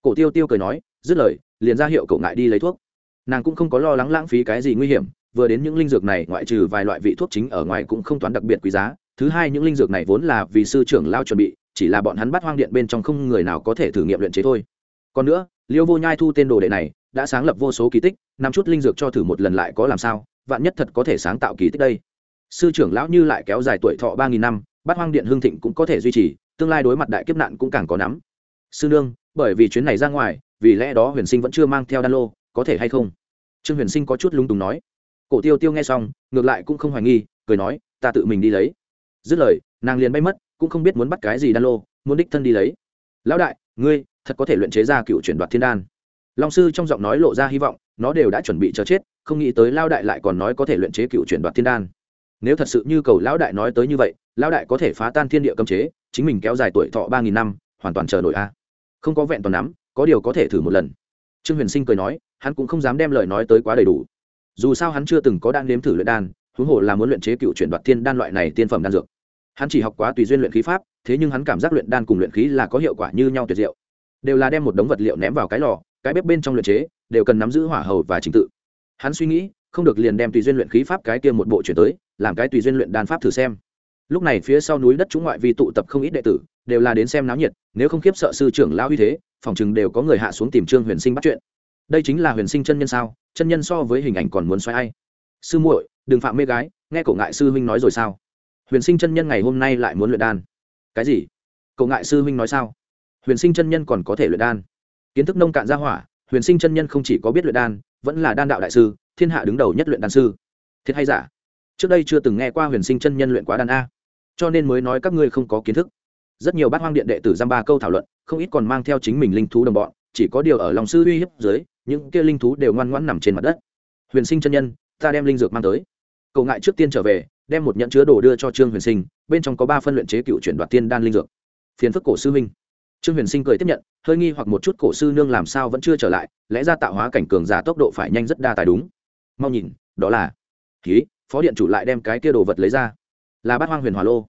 Cổ tiêu tiêu cười nói, dứt lời, liền ra hiệu cậu ngại đi lấy thuốc. Nàng cũng không có lo lắng lãng phí cái gì nguy hiểm, vừa đến những linh dược này, ngoại trừ vài loại vị thuốc chính ở ngoài cũng không toán đặc biệt quý giá. Thứ hai, những linh dược này vốn là vì sư trưởng lao chuẩn bị chỉ là bọn hắn bắt hoang điện bên trong không người nào có thể thử nghiệm luyện chế thôi. Còn nữa, liêu vô nhai thu tên đồ đệ này, đã sáng lập vô số kỳ tích nằm chút linh dược cho thử một lần lại có làm sao, vạn nhất thật có thể sáng tạo kỳ tích đây. Sư trưởng lão như lại kéo dài tuổi thọ ba nghìn năm, bắt hoang điện hương thịnh cũng có thể duy trì, tương lai đối mặt đại kiếp nạn cũng càng có nắm. Sư nương, bởi vì chuyến này ra ngoài, vì lẽ đó huyền sinh vẫn chưa mang theo đan lô, có thể hay không? Trương huyền sinh có chút lung túng nói. Cổ tiêu tiêu nghe xong, ngược lại cũng không hoài nghi, cười nói, ta tự mình đi lấy. Dứt lời, nàng liền bay mất cũng không biết muốn bắt cái gì đan lô, muốn đích thân đi lấy. Lão đại, ngươi, thật có thể luyện chế ra cựu chuyển đoạt thiên đan. Long sư trong giọng nói lộ ra hy vọng, nó đều đã chuẩn bị chờ chết, không nghĩ tới lao đại lại còn nói có thể luyện chế cựu chuyển đoạt thiên đan. Nếu thật sự như cầu lão đại nói tới như vậy, lão đại có thể phá tan thiên địa cấm chế, chính mình kéo dài tuổi thọ ba nghìn năm, hoàn toàn chờ nổi a. Không có vẹn toàn nắm, có điều có thể thử một lần. Trương huyền sinh cười nói, hắn cũng không dám đem lời nói tới quá đầy đủ. Dù sao hắn chưa từng có đan nếm thử luyện đan, huống hồ là muốn luyện chế cựu chuyển đoạt thiên đan loại này tiên phẩm đan dược hắn chỉ học quá tùy duyên luyện khí pháp, thế nhưng hắn cảm giác luyện đan cùng luyện khí là có hiệu quả như nhau tuyệt diệu. Đều là đem một đống vật liệu ném vào cái lò, cái bếp bên trong luyện chế, đều cần nắm giữ hỏa hầu và trình tự. Hắn suy nghĩ, không được liền đem tùy duyên luyện khí pháp cái kia một bộ chuyển tới, làm cái tùy duyên luyện đan pháp thử xem. Lúc này phía sau núi đất chúng ngoại vi tụ tập không ít đệ tử, đều là đến xem náo nhiệt, nếu không khiếp sợ sư trưởng lão uy thế, phòng chừng đều có người hạ xuống tìm trương huyền sinh bắt chuyện. Đây chính là huyền sinh chân nhân sao? Chân nhân so với hình ảnh còn muốn xoay ai? Sư muội, đừng phạm mê gái, nghe cổ ngại sư huynh nói rồi sao? Huyền sinh chân nhân ngày hôm nay lại muốn luyện đan. Cái gì? Cậu ngại sư huynh nói sao? Huyền sinh chân nhân còn có thể luyện đan. Kiến thức nông cạn ra hỏa, huyền sinh chân nhân không chỉ có biết luyện đan, vẫn là đan đạo đại sư, thiên hạ đứng đầu nhất luyện đan sư. Thiệt hay giả? Trước đây chưa từng nghe qua huyền sinh chân nhân luyện quá đan a. Cho nên mới nói các ngươi không có kiến thức. Rất nhiều bát hoang điện đệ tử giam ba câu thảo luận, không ít còn mang theo chính mình linh thú đồng bọn, chỉ có điều ở lòng sư uy hiếp dưới, những kia linh thú đều ngoan ngoãn nằm trên mặt đất. Huyền sinh chân nhân, ta đem linh dược mang tới. Cậu ngại trước tiên trở về đem một nhẫn chứa đồ đưa cho trương huyền sinh, bên trong có ba phân luyện chế cựu chuyển đoạt tiên đan linh dược. Phiền phức cổ sư huynh. Trương huyền sinh cười tiếp nhận, hơi nghi hoặc một chút cổ sư nương làm sao vẫn chưa trở lại, lẽ ra tạo hóa cảnh cường giả tốc độ phải nhanh rất đa tài đúng. Mau nhìn, đó là ký, phó điện chủ lại đem cái kia đồ vật lấy ra. Là bát hoang huyền hòa lô.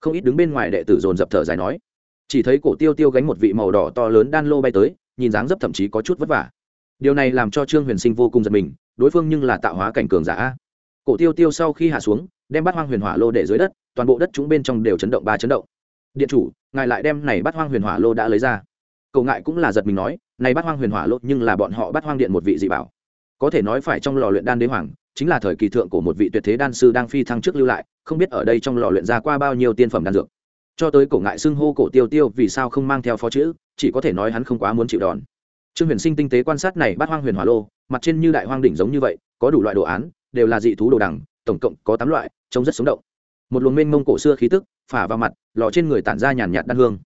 Không ít đứng bên ngoài đệ tử dồn dập thở dài nói. Chỉ thấy cổ tiêu tiêu gánh một vị màu đỏ to lớn đan lô bay tới, nhìn dáng dấp thậm chí có chút vất vả. Điều này làm cho trương huyền sinh vô cùng giật mình, đối phương nhưng là tạo hóa cảnh cường giả cổ tiêu tiêu sau khi hạ xuống đem bát hoang huyền hỏa lô để dưới đất, toàn bộ đất chúng bên trong đều chấn động ba chấn động. Điện chủ, ngài lại đem này bát hoang huyền hỏa lô đã lấy ra. Cầu ngại cũng là giật mình nói, này bát hoang huyền hỏa lô nhưng là bọn họ bát hoang điện một vị dị bảo. Có thể nói phải trong lò luyện đan đế hoàng, chính là thời kỳ thượng của một vị tuyệt thế đan sư đang phi thăng trước lưu lại, không biết ở đây trong lò luyện ra qua bao nhiêu tiên phẩm đan dược. Cho tới cổ ngại xưng hô cổ tiêu tiêu vì sao không mang theo phó chữ, chỉ có thể nói hắn không quá muốn chịu đòn. Trương huyền sinh tinh tế quan sát này bát hoang huyền hỏa lô, mặt trên như đại hoang đỉnh giống như vậy, có đủ loại đồ án, đều là dị thú đồ đằng tổng cộng có tám loại, trông rất sống động. Một luồng mênh mông cổ xưa khí tức phả vào mặt, lò trên người tản ra nhàn nhạt đan hương.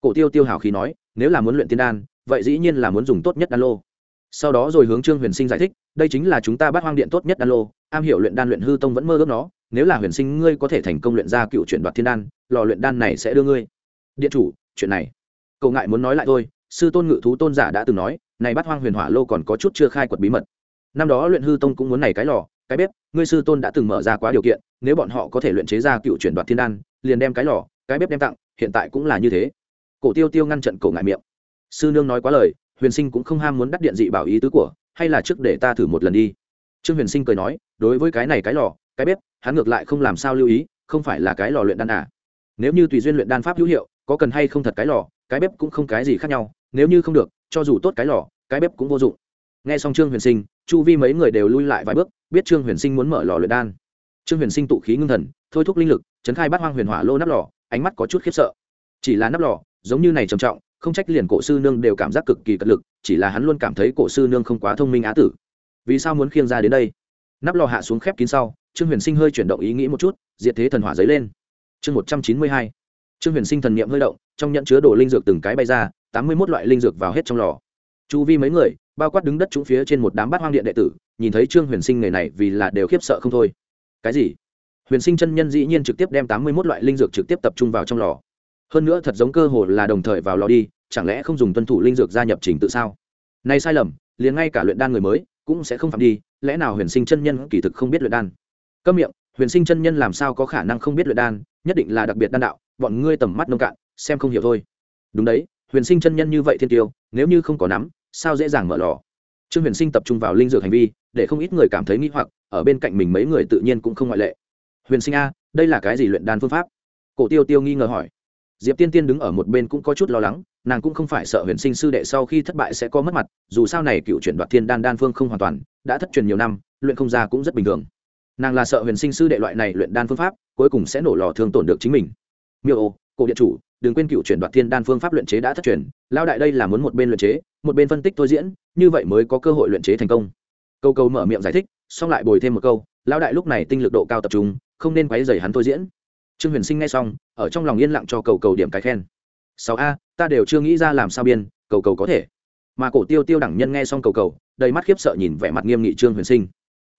Cổ tiêu tiêu hào khí nói, nếu là muốn luyện tiên đan, vậy dĩ nhiên là muốn dùng tốt nhất đan lô. Sau đó rồi hướng trương huyền sinh giải thích, đây chính là chúng ta bắt hoang điện tốt nhất đan lô, am hiểu luyện đan luyện hư tông vẫn mơ ước nó, nếu là huyền sinh ngươi có thể thành công luyện ra cựu chuyển đoạt thiên đan, lò luyện đan này sẽ đưa ngươi. Điện chủ, chuyện này. Cậu ngại muốn nói lại thôi, sư tôn ngự thú tôn giả đã từng nói, này bắt hoang huyền hỏa lô còn có chút chưa khai quật bí mật. Năm đó luyện hư tông cũng muốn này cái lò cái bếp, ngươi sư tôn đã từng mở ra quá điều kiện, nếu bọn họ có thể luyện chế ra cựu chuyển đoạt thiên đan, liền đem cái lò, cái bếp đem tặng, hiện tại cũng là như thế. Cổ tiêu tiêu ngăn trận cổ ngại miệng. Sư nương nói quá lời, huyền sinh cũng không ham muốn đắt điện dị bảo ý tứ của, hay là trước để ta thử một lần đi. Trương huyền sinh cười nói, đối với cái này cái lò, cái bếp, hắn ngược lại không làm sao lưu ý, không phải là cái lò luyện đan à. Nếu như tùy duyên luyện đan pháp hữu hiệu, có cần hay không thật cái lò, cái bếp cũng không cái gì khác nhau, nếu như không được, cho dù tốt cái lò, cái bếp cũng vô dụng. Nghe xong trương huyền sinh chu vi mấy người đều lui lại vài bước, biết trương huyền sinh muốn mở lò luyện đan. Trương huyền sinh tụ khí ngưng thần, thôi thúc linh lực, chấn khai bát hoang huyền hỏa lô nắp lò, ánh mắt có chút khiếp sợ. Chỉ là nắp lò, giống như này trầm trọng, không trách liền cổ sư nương đều cảm giác cực kỳ cật lực, chỉ là hắn luôn cảm thấy cổ sư nương không quá thông minh á tử. Vì sao muốn khiêng ra đến đây? Nắp lò hạ xuống khép kín sau, trương huyền sinh hơi chuyển động ý nghĩ một chút, diệt thế thần hỏa dấy lên. Chương một trăm chín mươi hai. Trương huyền sinh thần n i ệ m hơi động, trong nhận chứa đồ linh dược từng cái bay ra, tám mươi một loại linh dược vào hết trong lò chu vi mấy người, bao quát đứng đất trúng phía trên một đám bát hoang điện đệ tử, nhìn thấy trương huyền sinh người này vì là đều khiếp sợ không thôi. Cái gì? Huyền sinh chân nhân dĩ nhiên trực tiếp đem tám mươi một loại linh dược trực tiếp tập trung vào trong lò. Hơn nữa thật giống cơ hồ là đồng thời vào lò đi, chẳng lẽ không dùng tuân thủ linh dược gia nhập trình tự sao? Này sai lầm, liền ngay cả luyện đan người mới cũng sẽ không phạm đi, lẽ nào huyền sinh chân nhân kỳ thực không biết luyện đan? Câm miệng, huyền sinh chân nhân làm sao có khả năng không biết luyện đan, nhất định là đặc biệt đan đạo, bọn ngươi tầm mắt nông cạn, xem không hiểu thôi. Đúng đấy huyền sinh chân nhân như vậy thiên tiêu, nếu như không có nắm, sao dễ dàng mở lò? Trương huyền sinh tập trung vào linh dược hành vi, để không ít người cảm thấy nghi hoặc, ở bên cạnh mình mấy người tự nhiên cũng không ngoại lệ. Huyền sinh a, đây là cái gì luyện đan phương pháp? Cổ tiêu tiêu nghi ngờ hỏi. Diệp tiên tiên đứng ở một bên cũng có chút lo lắng, nàng cũng không phải sợ huyền sinh sư đệ sau khi thất bại sẽ có mất mặt, dù sao này cựu chuyển đoạt thiên đan đan phương không hoàn toàn, đã thất truyền nhiều năm, luyện không ra cũng rất bình thường. Nàng là sợ huyền sinh sư đệ loại này luyện đan phương pháp, cuối cùng sẽ nổ lò thương tổn được chính mình. Miêu ô cổ điện chủ, đừng quên cựu chuyển đoạt thiên đan phương pháp luyện chế đã thất truyền lao đại đây là muốn một bên luyện chế, một bên phân tích thôi diễn, như vậy mới có cơ hội luyện chế thành công. Câu câu mở miệng giải thích, xong lại bồi thêm một câu lao đại lúc này tinh lực độ cao tập trung, không nên quấy dày hắn thôi diễn. Trương huyền sinh nghe xong, ở trong lòng yên lặng cho cầu cầu điểm cái khen. Sáu a, ta đều chưa nghĩ ra làm sao biên, cầu cầu có thể. Mà cổ tiêu tiêu đẳng nhân nghe xong cầu cầu, đầy mắt khiếp sợ nhìn vẻ mặt nghiêm nghị trương huyền sinh.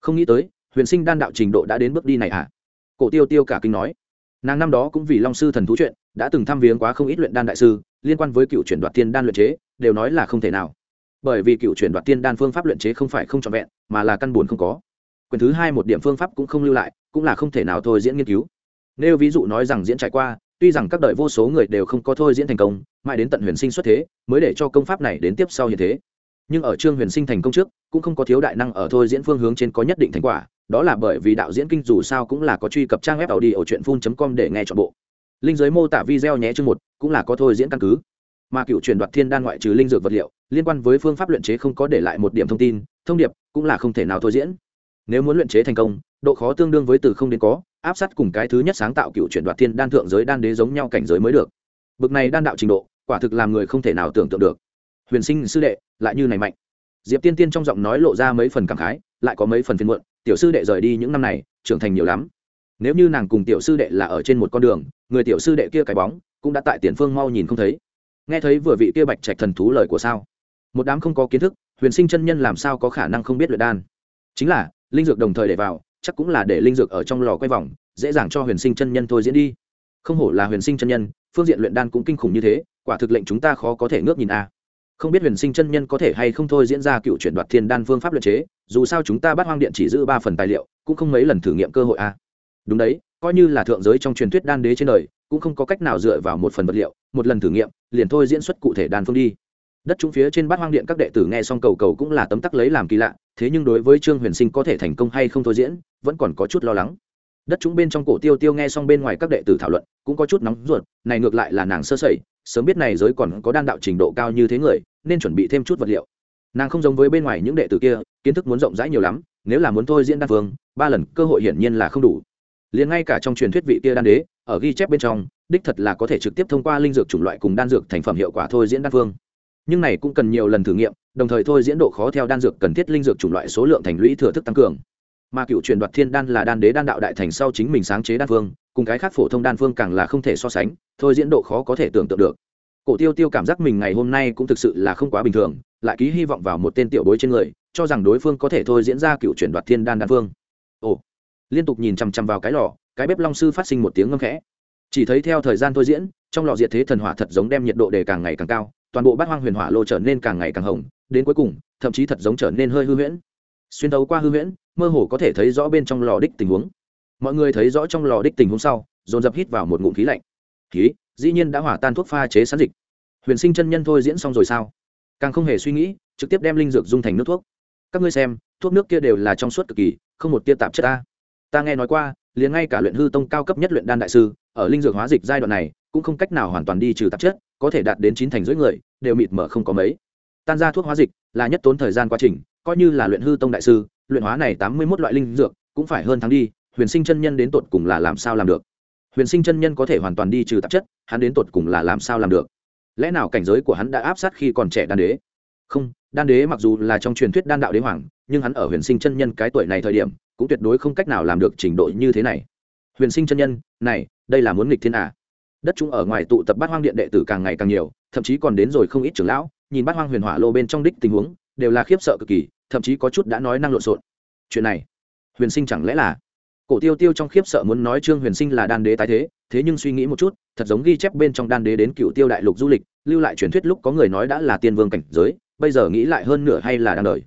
Không nghĩ tới, huyền sinh đan đạo trình độ đã đến bước đi này à? Cổ tiêu tiêu cả kinh nói. Nàng năm đó cũng vì long sư thần thú chuyện đã từng thăm viếng quá không ít luyện đan đại sư, liên quan với cựu chuyển đoạt tiên đan luyện chế, đều nói là không thể nào. Bởi vì cựu chuyển đoạt tiên đan phương pháp luyện chế không phải không trọn vẹn, mà là căn buồn không có. Quyền thứ hai một điểm phương pháp cũng không lưu lại, cũng là không thể nào thôi diễn nghiên cứu. Nếu ví dụ nói rằng diễn trải qua, tuy rằng các đời vô số người đều không có thôi diễn thành công, mãi đến tận huyền sinh xuất thế, mới để cho công pháp này đến tiếp sau hiện thế. Nhưng ở trương huyền sinh thành công trước, cũng không có thiếu đại năng ở thôi diễn phương hướng trên có nhất định thành quả, đó là bởi vì đạo diễn kinh dù sao cũng là có truy cập trang web tàu đi ở truyện phun com để nghe chọn bộ linh giới mô tả video nhé chương một, cũng là có thôi diễn căn cứ. Mà cựu truyền đoạt thiên đan ngoại trừ linh dược vật liệu, liên quan với phương pháp luyện chế không có để lại một điểm thông tin, thông điệp cũng là không thể nào thôi diễn. Nếu muốn luyện chế thành công, độ khó tương đương với từ không đến có, áp sát cùng cái thứ nhất sáng tạo cựu truyền đoạt thiên đan thượng giới đan đế giống nhau cảnh giới mới được. Bực này đan đạo trình độ, quả thực làm người không thể nào tưởng tượng được. Huyền sinh sư đệ, lại như này mạnh. Diệp tiên tiên trong giọng nói lộ ra mấy phần cảm khái, lại có mấy phần phiên muộn, tiểu sư đệ rời đi những năm này, trưởng thành nhiều lắm nếu như nàng cùng tiểu sư đệ là ở trên một con đường, người tiểu sư đệ kia cái bóng cũng đã tại tiền phương mau nhìn không thấy. Nghe thấy vừa vị kia bạch trạch thần thú lời của sao? Một đám không có kiến thức, huyền sinh chân nhân làm sao có khả năng không biết luyện đan? Chính là, linh dược đồng thời để vào, chắc cũng là để linh dược ở trong lò quay vòng, dễ dàng cho huyền sinh chân nhân thôi diễn đi. Không hổ là huyền sinh chân nhân, phương diện luyện đan cũng kinh khủng như thế, quả thực lệnh chúng ta khó có thể ngước nhìn a. Không biết huyền sinh chân nhân có thể hay không thôi diễn ra cựu chuyển đoạt thiên đan phương pháp luyện chế, dù sao chúng ta bắt hoang điện chỉ giữ ba phần tài liệu, cũng không mấy lần thử nghiệm cơ hội a đúng đấy, coi như là thượng giới trong truyền thuyết đan đế trên đời, cũng không có cách nào dựa vào một phần vật liệu, một lần thử nghiệm, liền thôi diễn xuất cụ thể đan phương đi. Đất trúng phía trên bát hoang điện các đệ tử nghe xong cầu cầu cũng là tấm tắc lấy làm kỳ lạ, thế nhưng đối với trương huyền sinh có thể thành công hay không thôi diễn, vẫn còn có chút lo lắng. Đất trúng bên trong cổ tiêu tiêu nghe xong bên ngoài các đệ tử thảo luận, cũng có chút nóng ruột, này ngược lại là nàng sơ sẩy, sớm biết này giới còn có đan đạo trình độ cao như thế người, nên chuẩn bị thêm chút vật liệu. Nàng không giống với bên ngoài những đệ tử kia, kiến thức muốn rộng rãi nhiều lắm, nếu là muốn thôi diễn đan phương, ba lần cơ hội hiển nhiên là không đủ liền ngay cả trong truyền thuyết vị kia đan đế, ở ghi chép bên trong, đích thật là có thể trực tiếp thông qua linh dược chủng loại cùng đan dược thành phẩm hiệu quả thôi diễn đan phương. Nhưng này cũng cần nhiều lần thử nghiệm, đồng thời thôi diễn độ khó theo đan dược cần thiết linh dược chủng loại số lượng thành lũy thừa thức tăng cường. Mà cựu truyền đoạt thiên đan là đan đế đan đạo đại thành sau chính mình sáng chế đan phương, cùng cái khác phổ thông đan phương càng là không thể so sánh, thôi diễn độ khó có thể tưởng tượng được. Cổ tiêu tiêu cảm giác mình ngày hôm nay cũng thực sự là không quá bình thường, lại ký hy vọng vào một tên tiểu bối trên người, cho rằng đối phương có thể thôi diễn ra cựu truyền đoạt thiên đan đan phương liên tục nhìn chằm chằm vào cái lò, cái bếp long sư phát sinh một tiếng ngâm khẽ. Chỉ thấy theo thời gian thôi diễn, trong lò diệt thế thần hỏa thật giống đem nhiệt độ đề càng ngày càng cao, toàn bộ bát hoang huyền hỏa lô trở nên càng ngày càng hồng, đến cuối cùng, thậm chí thật giống trở nên hơi hư huyễn. Xuyên tấu qua hư huyễn, mơ hồ có thể thấy rõ bên trong lò đích tình huống. Mọi người thấy rõ trong lò đích tình huống sau, dồn dập hít vào một ngụm khí lạnh. Khí, dĩ nhiên đã hỏa tan thuốc pha chế sẵn dịch. Huyền sinh chân nhân thôi diễn xong rồi sao? Càng không hề suy nghĩ, trực tiếp đem linh dược dung thành nước thuốc. Các ngươi xem, thuốc nước kia đều là trong suốt cực kỳ, không một tia tạp chất ta ta nghe nói qua, liền ngay cả luyện hư tông cao cấp nhất luyện đan đại sư, ở linh dược hóa dịch giai đoạn này, cũng không cách nào hoàn toàn đi trừ tạp chất, có thể đạt đến chín thành rưỡi người, đều mịt mở không có mấy. Tan ra thuốc hóa dịch là nhất tốn thời gian quá trình, coi như là luyện hư tông đại sư, luyện hóa này tám mươi một loại linh dược, cũng phải hơn tháng đi, huyền sinh chân nhân đến tột cùng là làm sao làm được? Huyền sinh chân nhân có thể hoàn toàn đi trừ tạp chất, hắn đến tột cùng là làm sao làm được? Lẽ nào cảnh giới của hắn đã áp sát khi còn trẻ đan đế? Không, đan đế mặc dù là trong truyền thuyết đan đạo đế hoàng, nhưng hắn ở huyền sinh chân nhân cái tuổi này thời điểm cũng tuyệt đối không cách nào làm được trình độ như thế này. Huyền sinh chân nhân, này, đây là muốn nghịch thiên à? Đất chúng ở ngoài tụ tập bát hoang điện đệ tử càng ngày càng nhiều, thậm chí còn đến rồi không ít trưởng lão, nhìn bát hoang huyền hỏa lô bên trong đích tình huống, đều là khiếp sợ cực kỳ, thậm chí có chút đã nói năng lộn xộn. Chuyện này, huyền sinh chẳng lẽ là? Cổ tiêu tiêu trong khiếp sợ muốn nói trương huyền sinh là đan đế tái thế thế nhưng suy nghĩ một chút, thật giống ghi chép bên trong đan đế đến cựu tiêu đại lục du lịch, lưu lại truyền thuyết lúc có người nói đã là tiên vương cảnh giới, bây giờ nghĩ lại hơn nửa hay là đang đời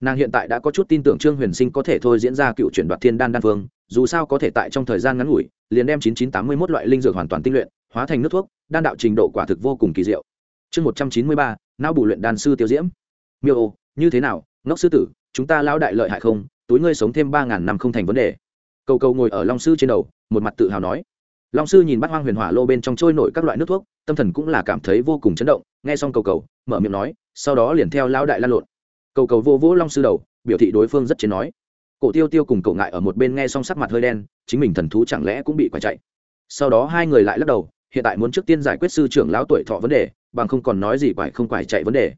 nàng hiện tại đã có chút tin tưởng trương huyền sinh có thể thôi diễn ra cựu chuyển đoạt thiên đan đan phương, dù sao có thể tại trong thời gian ngắn ngủi, liền đem chín chín tám mươi một loại linh dược hoàn toàn tinh luyện, hóa thành nước thuốc, đan đạo trình độ quả thực vô cùng kỳ diệu. Chương một trăm chín mươi ba, não bù luyện đan sư tiêu diễm. Miêu ô, như thế nào, ngốc sư tử, chúng ta lão đại lợi hại không? Túi ngươi sống thêm ba ngàn năm không thành vấn đề. Cầu cầu ngồi ở long sư trên đầu, một mặt tự hào nói. Long sư nhìn bắt hoang huyền hỏa lô bên trong trôi nổi các loại nước thuốc, tâm thần cũng là cảm thấy vô cùng chấn động. Nghe xong cầu cầu, mở miệng nói, sau đó liền theo lão đại lan lộn cầu cầu vô vỗ long sư đầu, biểu thị đối phương rất chiến nói. Cổ tiêu tiêu cùng cậu ngại ở một bên nghe xong sắc mặt hơi đen, chính mình thần thú chẳng lẽ cũng bị quả chạy. Sau đó hai người lại lắc đầu, hiện tại muốn trước tiên giải quyết sư trưởng lão tuổi thọ vấn đề, bằng không còn nói gì quải không quải chạy vấn đề.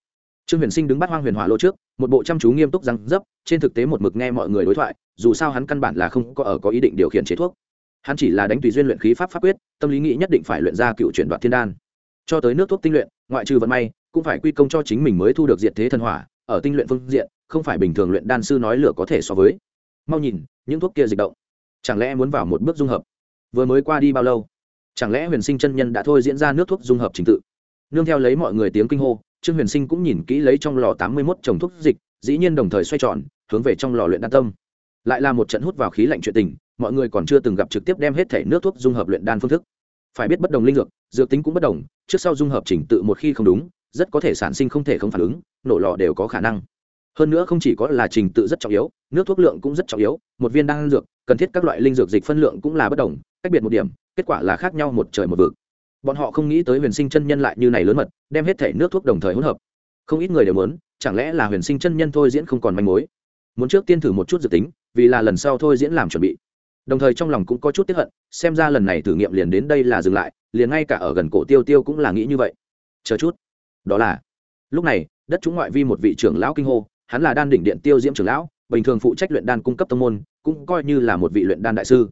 Trương huyền sinh đứng bắt hoang huyền hỏa lô trước, một bộ chăm chú nghiêm túc răng dấp, trên thực tế một mực nghe mọi người đối thoại, dù sao hắn căn bản là không có ở có ý định điều khiển chế thuốc. Hắn chỉ là đánh tùy duyên luyện khí pháp pháp quyết, tâm lý nghĩ nhất định phải luyện ra cựu chuyển đoạn thiên đan. Cho tới nước thuốc tinh luyện, ngoại trừ vận may, cũng phải quy công cho chính mình mới thu được diệt thế thần hỏa ở tinh luyện phương diện, không phải bình thường luyện đan sư nói lửa có thể so với. Mau nhìn, những thuốc kia dịch động. Chẳng lẽ muốn vào một bước dung hợp? Vừa mới qua đi bao lâu? Chẳng lẽ huyền sinh chân nhân đã thôi diễn ra nước thuốc dung hợp trình tự? Nương theo lấy mọi người tiếng kinh hô, trương huyền sinh cũng nhìn kỹ lấy trong lò tám mươi mốt trồng thuốc dịch, dĩ nhiên đồng thời xoay tròn, hướng về trong lò luyện đan tâm. Lại là một trận hút vào khí lạnh chuyện tình, mọi người còn chưa từng gặp trực tiếp đem hết thể nước thuốc dung hợp luyện đan phương thức. Phải biết bất đồng linh dược dược tính cũng bất đồng, trước sau dung hợp trình tự một khi không đúng rất có thể sản sinh không thể không phản ứng, nổ lò đều có khả năng. Hơn nữa không chỉ có là trình tự rất trọng yếu, nước thuốc lượng cũng rất trọng yếu, một viên đan dược, cần thiết các loại linh dược dịch phân lượng cũng là bất đồng, cách biệt một điểm, kết quả là khác nhau một trời một vực. Bọn họ không nghĩ tới huyền sinh chân nhân lại như này lớn mật, đem hết thể nước thuốc đồng thời hỗn hợp. Không ít người đều muốn, chẳng lẽ là huyền sinh chân nhân thôi diễn không còn manh mối? Muốn trước tiên thử một chút dự tính, vì là lần sau thôi diễn làm chuẩn bị. Đồng thời trong lòng cũng có chút tiếp hận, xem ra lần này thử nghiệm liền đến đây là dừng lại, liền ngay cả ở gần cổ tiêu tiêu cũng là nghĩ như vậy. Chờ chút đó là lúc này đất chúng ngoại vi một vị trưởng lão kinh hô hắn là đan đỉnh điện tiêu diễm trưởng lão bình thường phụ trách luyện đan cung cấp tông môn cũng coi như là một vị luyện đan đại sư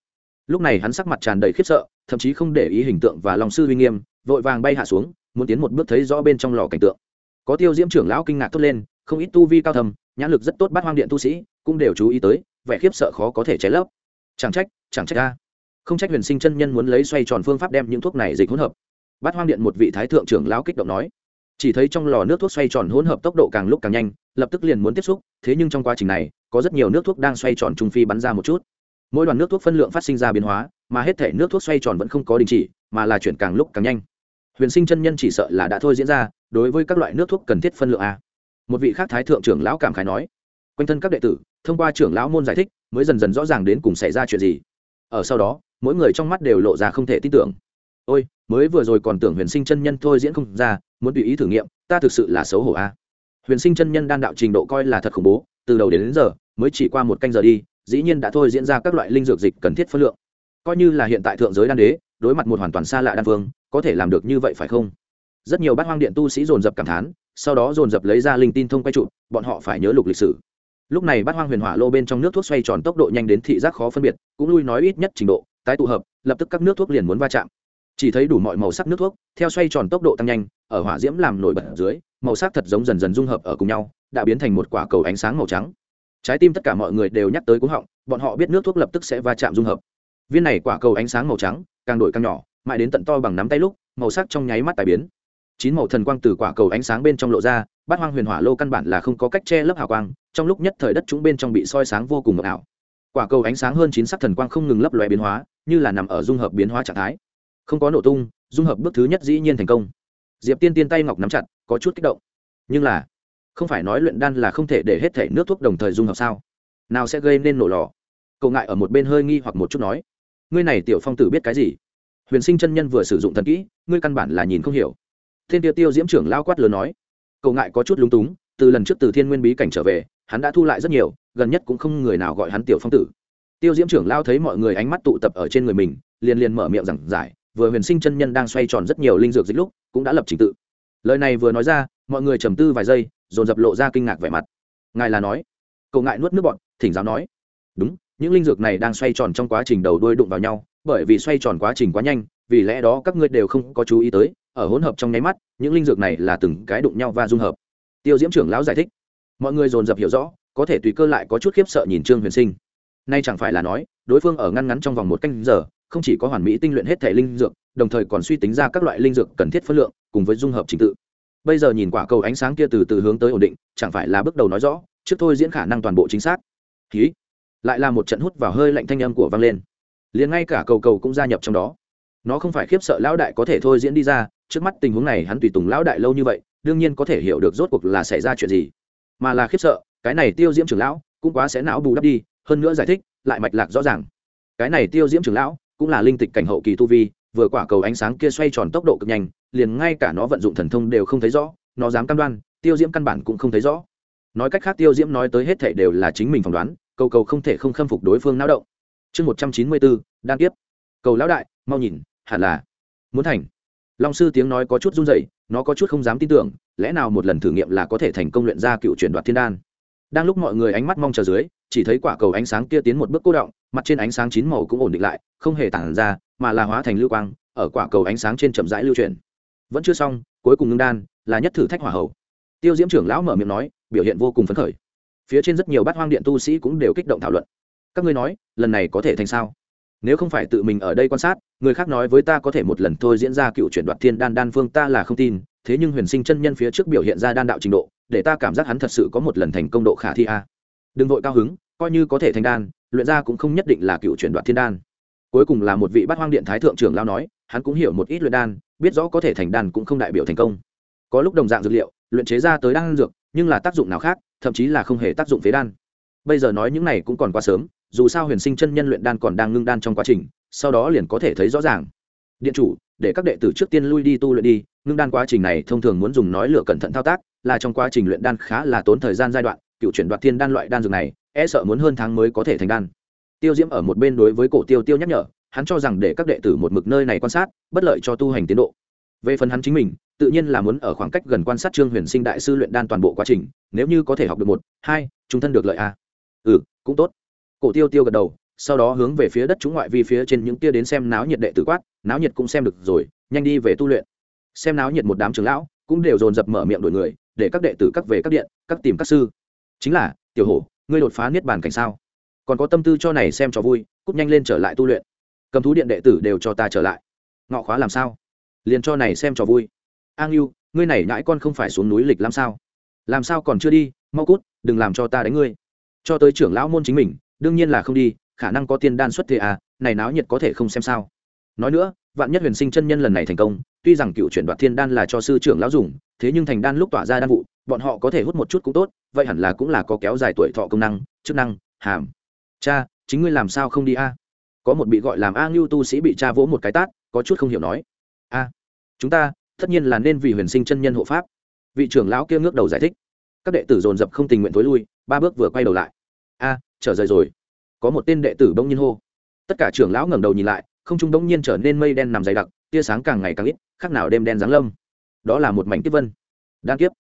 lúc này hắn sắc mặt tràn đầy khiếp sợ thậm chí không để ý hình tượng và lòng sư uy nghiêm vội vàng bay hạ xuống muốn tiến một bước thấy rõ bên trong lò cảnh tượng có tiêu diễm trưởng lão kinh ngạc thốt lên không ít tu vi cao thầm nhãn lực rất tốt bắt hoang điện tu sĩ cũng đều chú ý tới vẻ khiếp sợ khó có thể cháy lấp chẳng trách chẳng trách ra không trách huyền sinh chân nhân muốn lấy xoay tròn phương pháp đem những thuốc này dịch hỗn hợp bắt hoang điện một vị thái thượng trưởng lão kích động nói chỉ thấy trong lò nước thuốc xoay tròn hỗn hợp tốc độ càng lúc càng nhanh, lập tức liền muốn tiếp xúc, thế nhưng trong quá trình này, có rất nhiều nước thuốc đang xoay tròn trung phi bắn ra một chút. Mỗi đoàn nước thuốc phân lượng phát sinh ra biến hóa, mà hết thể nước thuốc xoay tròn vẫn không có đình chỉ, mà là chuyển càng lúc càng nhanh. Huyền sinh chân nhân chỉ sợ là đã thôi diễn ra, đối với các loại nước thuốc cần thiết phân lượng a. Một vị khác thái thượng trưởng lão cảm khái nói, quanh thân các đệ tử, thông qua trưởng lão môn giải thích, mới dần dần rõ ràng đến cùng xảy ra chuyện gì. Ở sau đó, mỗi người trong mắt đều lộ ra không thể tin tưởng. Ôi mới vừa rồi còn tưởng huyền sinh chân nhân thôi diễn không ra muốn tùy ý thử nghiệm ta thực sự là xấu hổ a. Huyền sinh chân nhân đan đạo trình độ coi là thật khủng bố từ đầu đến, đến giờ mới chỉ qua một canh giờ đi dĩ nhiên đã thôi diễn ra các loại linh dược dịch cần thiết phân lượng. Coi như là hiện tại thượng giới đan đế đối mặt một hoàn toàn xa lạ đan phương có thể làm được như vậy phải không? Rất nhiều bát hoang điện tu sĩ dồn dập cảm thán sau đó dồn dập lấy ra linh tin thông quay trụ bọn họ phải nhớ lục lịch sử. Lúc này bát hoang huyền hỏa lô bên trong nước thuốc xoay tròn tốc độ nhanh đến thị giác khó phân biệt cũng lui nói ít nhất trình độ tái tụ hợp lập tức các nước thuốc liền muốn va chạm chỉ thấy đủ mọi màu sắc nước thuốc, theo xoay tròn tốc độ tăng nhanh, ở hỏa diễm làm nổi bật ở dưới, màu sắc thật giống dần dần dung hợp ở cùng nhau, đã biến thành một quả cầu ánh sáng màu trắng. Trái tim tất cả mọi người đều nhắc tới cúng họng, bọn họ biết nước thuốc lập tức sẽ va chạm dung hợp. Viên này quả cầu ánh sáng màu trắng, càng đổi càng nhỏ, mãi đến tận to bằng nắm tay lúc, màu sắc trong nháy mắt tài biến. Chín màu thần quang từ quả cầu ánh sáng bên trong lộ ra, bát hoang huyền hỏa lô căn bản là không có cách che lấp hào quang, trong lúc nhất thời đất chúng bên trong bị soi sáng vô cùng ngọc ảo. Quả cầu ánh sáng hơn chín sắc thần quang không ngừng lấp lóe biến hóa, như là nằm ở dung hợp biến hóa trạng thái không có nổ tung, dung hợp bước thứ nhất dĩ nhiên thành công. Diệp tiên tiên tay ngọc nắm chặt, có chút kích động. Nhưng là, không phải nói luyện đan là không thể để hết thể nước thuốc đồng thời dung hợp sao? Nào sẽ gây nên nổ lò? Cậu ngại ở một bên hơi nghi hoặc một chút nói. Ngươi này tiểu phong tử biết cái gì? Huyền sinh chân nhân vừa sử dụng thần kỹ, ngươi căn bản là nhìn không hiểu. Thiên tiêu tiêu diễm trưởng lao quát lớn nói. Cậu ngại có chút lúng túng, từ lần trước từ thiên nguyên bí cảnh trở về, hắn đã thu lại rất nhiều, gần nhất cũng không người nào gọi hắn tiểu phong tử. Tiêu diễm trưởng lao thấy mọi người ánh mắt tụ tập ở trên người mình, liền liền mở miệng giảng giải vừa huyền sinh chân nhân đang xoay tròn rất nhiều linh dược dịch lúc, cũng đã lập trình tự. Lời này vừa nói ra, mọi người trầm tư vài giây, dồn dập lộ ra kinh ngạc vẻ mặt. Ngài là nói? Cậu ngại nuốt nước bọn, thỉnh giáo nói. Đúng, những linh dược này đang xoay tròn trong quá trình đầu đuôi đụng vào nhau, bởi vì xoay tròn quá trình quá nhanh, vì lẽ đó các ngươi đều không có chú ý tới, ở hỗn hợp trong nháy mắt, những linh dược này là từng cái đụng nhau và dung hợp. Tiêu diễm trưởng lão giải thích. Mọi người dồn dập hiểu rõ, có thể tùy cơ lại có chút khiếp sợ nhìn trương huyền sinh. Nay chẳng phải là nói, đối phương ở ngăn ngắn trong vòng một canh giờ không chỉ có hoàn mỹ tinh luyện hết thể linh dược, đồng thời còn suy tính ra các loại linh dược cần thiết phân lượng, cùng với dung hợp trình tự. Bây giờ nhìn quả cầu ánh sáng kia từ từ hướng tới ổn định, chẳng phải là bước đầu nói rõ, trước thôi diễn khả năng toàn bộ chính xác. Ký lại là một trận hút vào hơi lạnh thanh âm của vang lên. Liền ngay cả cầu cầu cũng gia nhập trong đó. Nó không phải khiếp sợ lão đại có thể thôi diễn đi ra, trước mắt tình huống này hắn tùy tùng lão đại lâu như vậy, đương nhiên có thể hiểu được rốt cuộc là xảy ra chuyện gì. Mà là khiếp sợ, cái này tiêu diễm trưởng lão cũng quá sẽ não bù đắp đi, hơn nữa giải thích, lại mạch lạc rõ ràng. Cái này tiêu diễm trưởng lão cũng là linh tịch cảnh hậu kỳ tu vi, vừa quả cầu ánh sáng kia xoay tròn tốc độ cực nhanh, liền ngay cả nó vận dụng thần thông đều không thấy rõ, nó dám cam đoan, tiêu diễm căn bản cũng không thấy rõ. Nói cách khác tiêu diễm nói tới hết thể đều là chính mình phỏng đoán, cầu cầu không thể không khâm phục đối phương não động. Chương một trăm chín mươi bốn đan tiếp. Cầu lão đại, mau nhìn, hẳn là muốn thành. Long sư tiếng nói có chút run rẩy, nó có chút không dám tin tưởng, lẽ nào một lần thử nghiệm là có thể thành công luyện ra cựu truyền đoạt thiên đan? Đang lúc mọi người ánh mắt mong chờ dưới chỉ thấy quả cầu ánh sáng kia tiến một bước cố động, mặt trên ánh sáng chín màu cũng ổn định lại, không hề tản ra, mà là hóa thành lưu quang, ở quả cầu ánh sáng trên chậm rãi lưu chuyển. Vẫn chưa xong, cuối cùng ngưng đan, là nhất thử thách hỏa hậu tiêu diễm trưởng lão mở miệng nói, biểu hiện vô cùng phấn khởi. Phía trên rất nhiều bát hoang điện tu sĩ cũng đều kích động thảo luận. Các ngươi nói, lần này có thể thành sao? Nếu không phải tự mình ở đây quan sát, người khác nói với ta có thể một lần thôi diễn ra cựu chuyển đoạt thiên đan đan phương ta là không tin, thế nhưng huyền sinh chân nhân phía trước biểu hiện ra đan đạo trình độ, để ta cảm giác hắn thật sự có một lần thành công độ khả thi a đừng vội cao hứng, coi như có thể thành đan, luyện ra cũng không nhất định là cựu chuyển đoạn thiên đan. Cuối cùng là một vị bát hoang điện thái thượng trưởng lao nói, hắn cũng hiểu một ít luyện đan, biết rõ có thể thành đan cũng không đại biểu thành công. Có lúc đồng dạng dược liệu, luyện chế ra tới đan dược, nhưng là tác dụng nào khác, thậm chí là không hề tác dụng phế đan. Bây giờ nói những này cũng còn quá sớm, dù sao huyền sinh chân nhân luyện đan còn đang ngưng đan trong quá trình, sau đó liền có thể thấy rõ ràng. Điện chủ, để các đệ tử trước tiên lui đi tu luyện đi, ngưng đan quá trình này thông thường muốn dùng nói lửa cẩn thận thao tác, là trong quá trình luyện đan khá là tốn thời gian giai đoạn cựu chuyển đoạt thiên đan loại đan dược này e sợ muốn hơn tháng mới có thể thành đan. Tiêu diễm ở một bên đối với cổ tiêu tiêu nhắc nhở, hắn cho rằng để các đệ tử một mực nơi này quan sát, bất lợi cho tu hành tiến độ. Về phần hắn chính mình, tự nhiên là muốn ở khoảng cách gần quan sát trương huyền sinh đại sư luyện đan toàn bộ quá trình, nếu như có thể học được một, hai chúng thân được lợi a ừ cũng tốt. Cổ tiêu tiêu gật đầu, sau đó hướng về phía đất chúng ngoại vi phía trên những tia đến xem náo nhiệt đệ tử quát, náo nhiệt cũng xem được rồi, nhanh đi về tu luyện. Xem náo nhiệt một đám trưởng lão, cũng đều dồn dập mở miệng đổi người, để các đệ tử các về các điện, các tìm các sư chính là, tiểu hổ, ngươi đột phá niết bàn cảnh sao? Còn có tâm tư cho này xem cho vui cúp nhanh lên trở lại tu luyện. Cầm thú điện đệ tử đều cho ta trở lại. Ngọ khóa làm sao? Liền cho này xem cho vui. A ngưu ngươi này nhãi con không phải xuống núi lịch làm sao? Làm sao còn chưa đi, mau cút, đừng làm cho ta đánh ngươi. Cho tới trưởng lão môn chính mình, đương nhiên là không đi, khả năng có tiên đan xuất thế à này náo nhiệt có thể không xem sao. Nói nữa, vạn nhất huyền sinh chân nhân lần này thành công tuy rằng cựu chuyển đoạt thiên đan là cho sư trưởng lão dùng, thế nhưng thành đan lúc tỏa ra đan vụ, bọn họ có thể hút một chút cũng tốt, vậy hẳn là cũng là có kéo dài tuổi thọ công năng, chức năng, hàm. Cha, chính ngươi làm sao không đi a? Có một bị gọi làm a ngưu tu sĩ bị cha vỗ một cái tát, có chút không hiểu nói. A, chúng ta, tất nhiên là nên vì huyền sinh chân nhân hộ pháp. Vị trưởng lão kia ngước đầu giải thích. Các đệ tử dồn dập không tình nguyện thối lui, ba bước vừa quay đầu lại. A, trở rời rồi. Có một tên đệ tử bỗng nhiên hô. Tất cả trưởng lão ngẩng đầu nhìn lại, không trung bỗng nhiên trở nên mây đen nằm dày đặc tia sáng càng ngày càng ít, khác nào đêm đen giáng lâm. Đó là một mảnh kiếp vân. Đan kiếp.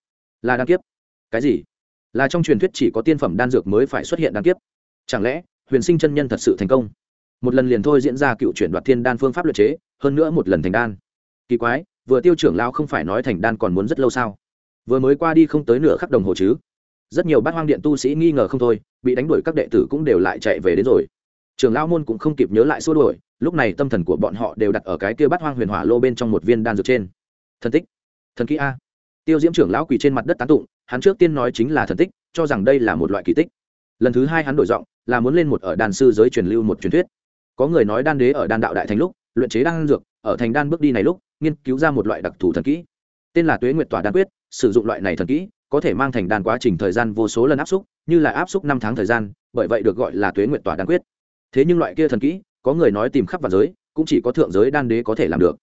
Là đan kiếp. Cái gì? Là trong truyền thuyết chỉ có tiên phẩm đan dược mới phải xuất hiện đan kiếp. Chẳng lẽ, huyền sinh chân nhân thật sự thành công? Một lần liền thôi diễn ra cựu chuyển đoạt thiên đan phương pháp luật chế, hơn nữa một lần thành đan. Kỳ quái, vừa tiêu trưởng lao không phải nói thành đan còn muốn rất lâu sao? Vừa mới qua đi không tới nửa khắc đồng hồ chứ. Rất nhiều bát hoang điện tu sĩ nghi ngờ không thôi, bị đánh đuổi các đệ tử cũng đều lại chạy về đến rồi trường lao môn cũng không kịp nhớ lại xua đuổi, lúc này tâm thần của bọn họ đều đặt ở cái kia bát hoang huyền hỏa lô bên trong một viên đan dược trên. Thần tích. Thần kỹ a. Tiêu diễm trưởng lão quỳ trên mặt đất tán tụng, hắn trước tiên nói chính là thần tích, cho rằng đây là một loại kỳ tích. Lần thứ hai hắn đổi giọng, là muốn lên một ở đan sư giới truyền lưu một truyền thuyết. Có người nói đan đế ở đan đạo đại thành lúc, luyện chế đan dược, ở thành đan bước đi này lúc, nghiên cứu ra một loại đặc thù thần kỹ. Tên là tuế nguyệt tỏa đan quyết, sử dụng loại này thần kỹ, có thể mang thành đan quá trình thời gian vô số lần áp xúc, như là áp xúc năm tháng thời gian, bởi vậy được gọi là tuế nguyệt tỏa đan quyết thế nhưng loại kia thần kỹ, có người nói tìm khắp vào giới, cũng chỉ có thượng giới đan đế có thể làm được.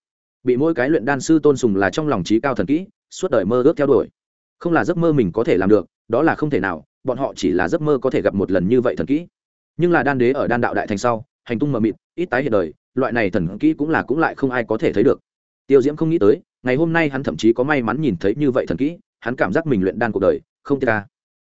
Bị mỗi cái luyện đan sư tôn sùng là trong lòng trí cao thần kỹ, suốt đời mơ ước theo đuổi. Không là giấc mơ mình có thể làm được, đó là không thể nào, bọn họ chỉ là giấc mơ có thể gặp một lần như vậy thần kỹ. Nhưng là đan đế ở đan đạo đại thành sau, hành tung mờ mịt, ít tái hiện đời, loại này thần kỹ cũng là cũng lại không ai có thể thấy được. Tiêu diễm không nghĩ tới, ngày hôm nay hắn thậm chí có may mắn nhìn thấy như vậy thần kỹ, hắn cảm giác mình luyện đan cuộc đời, không tiết ca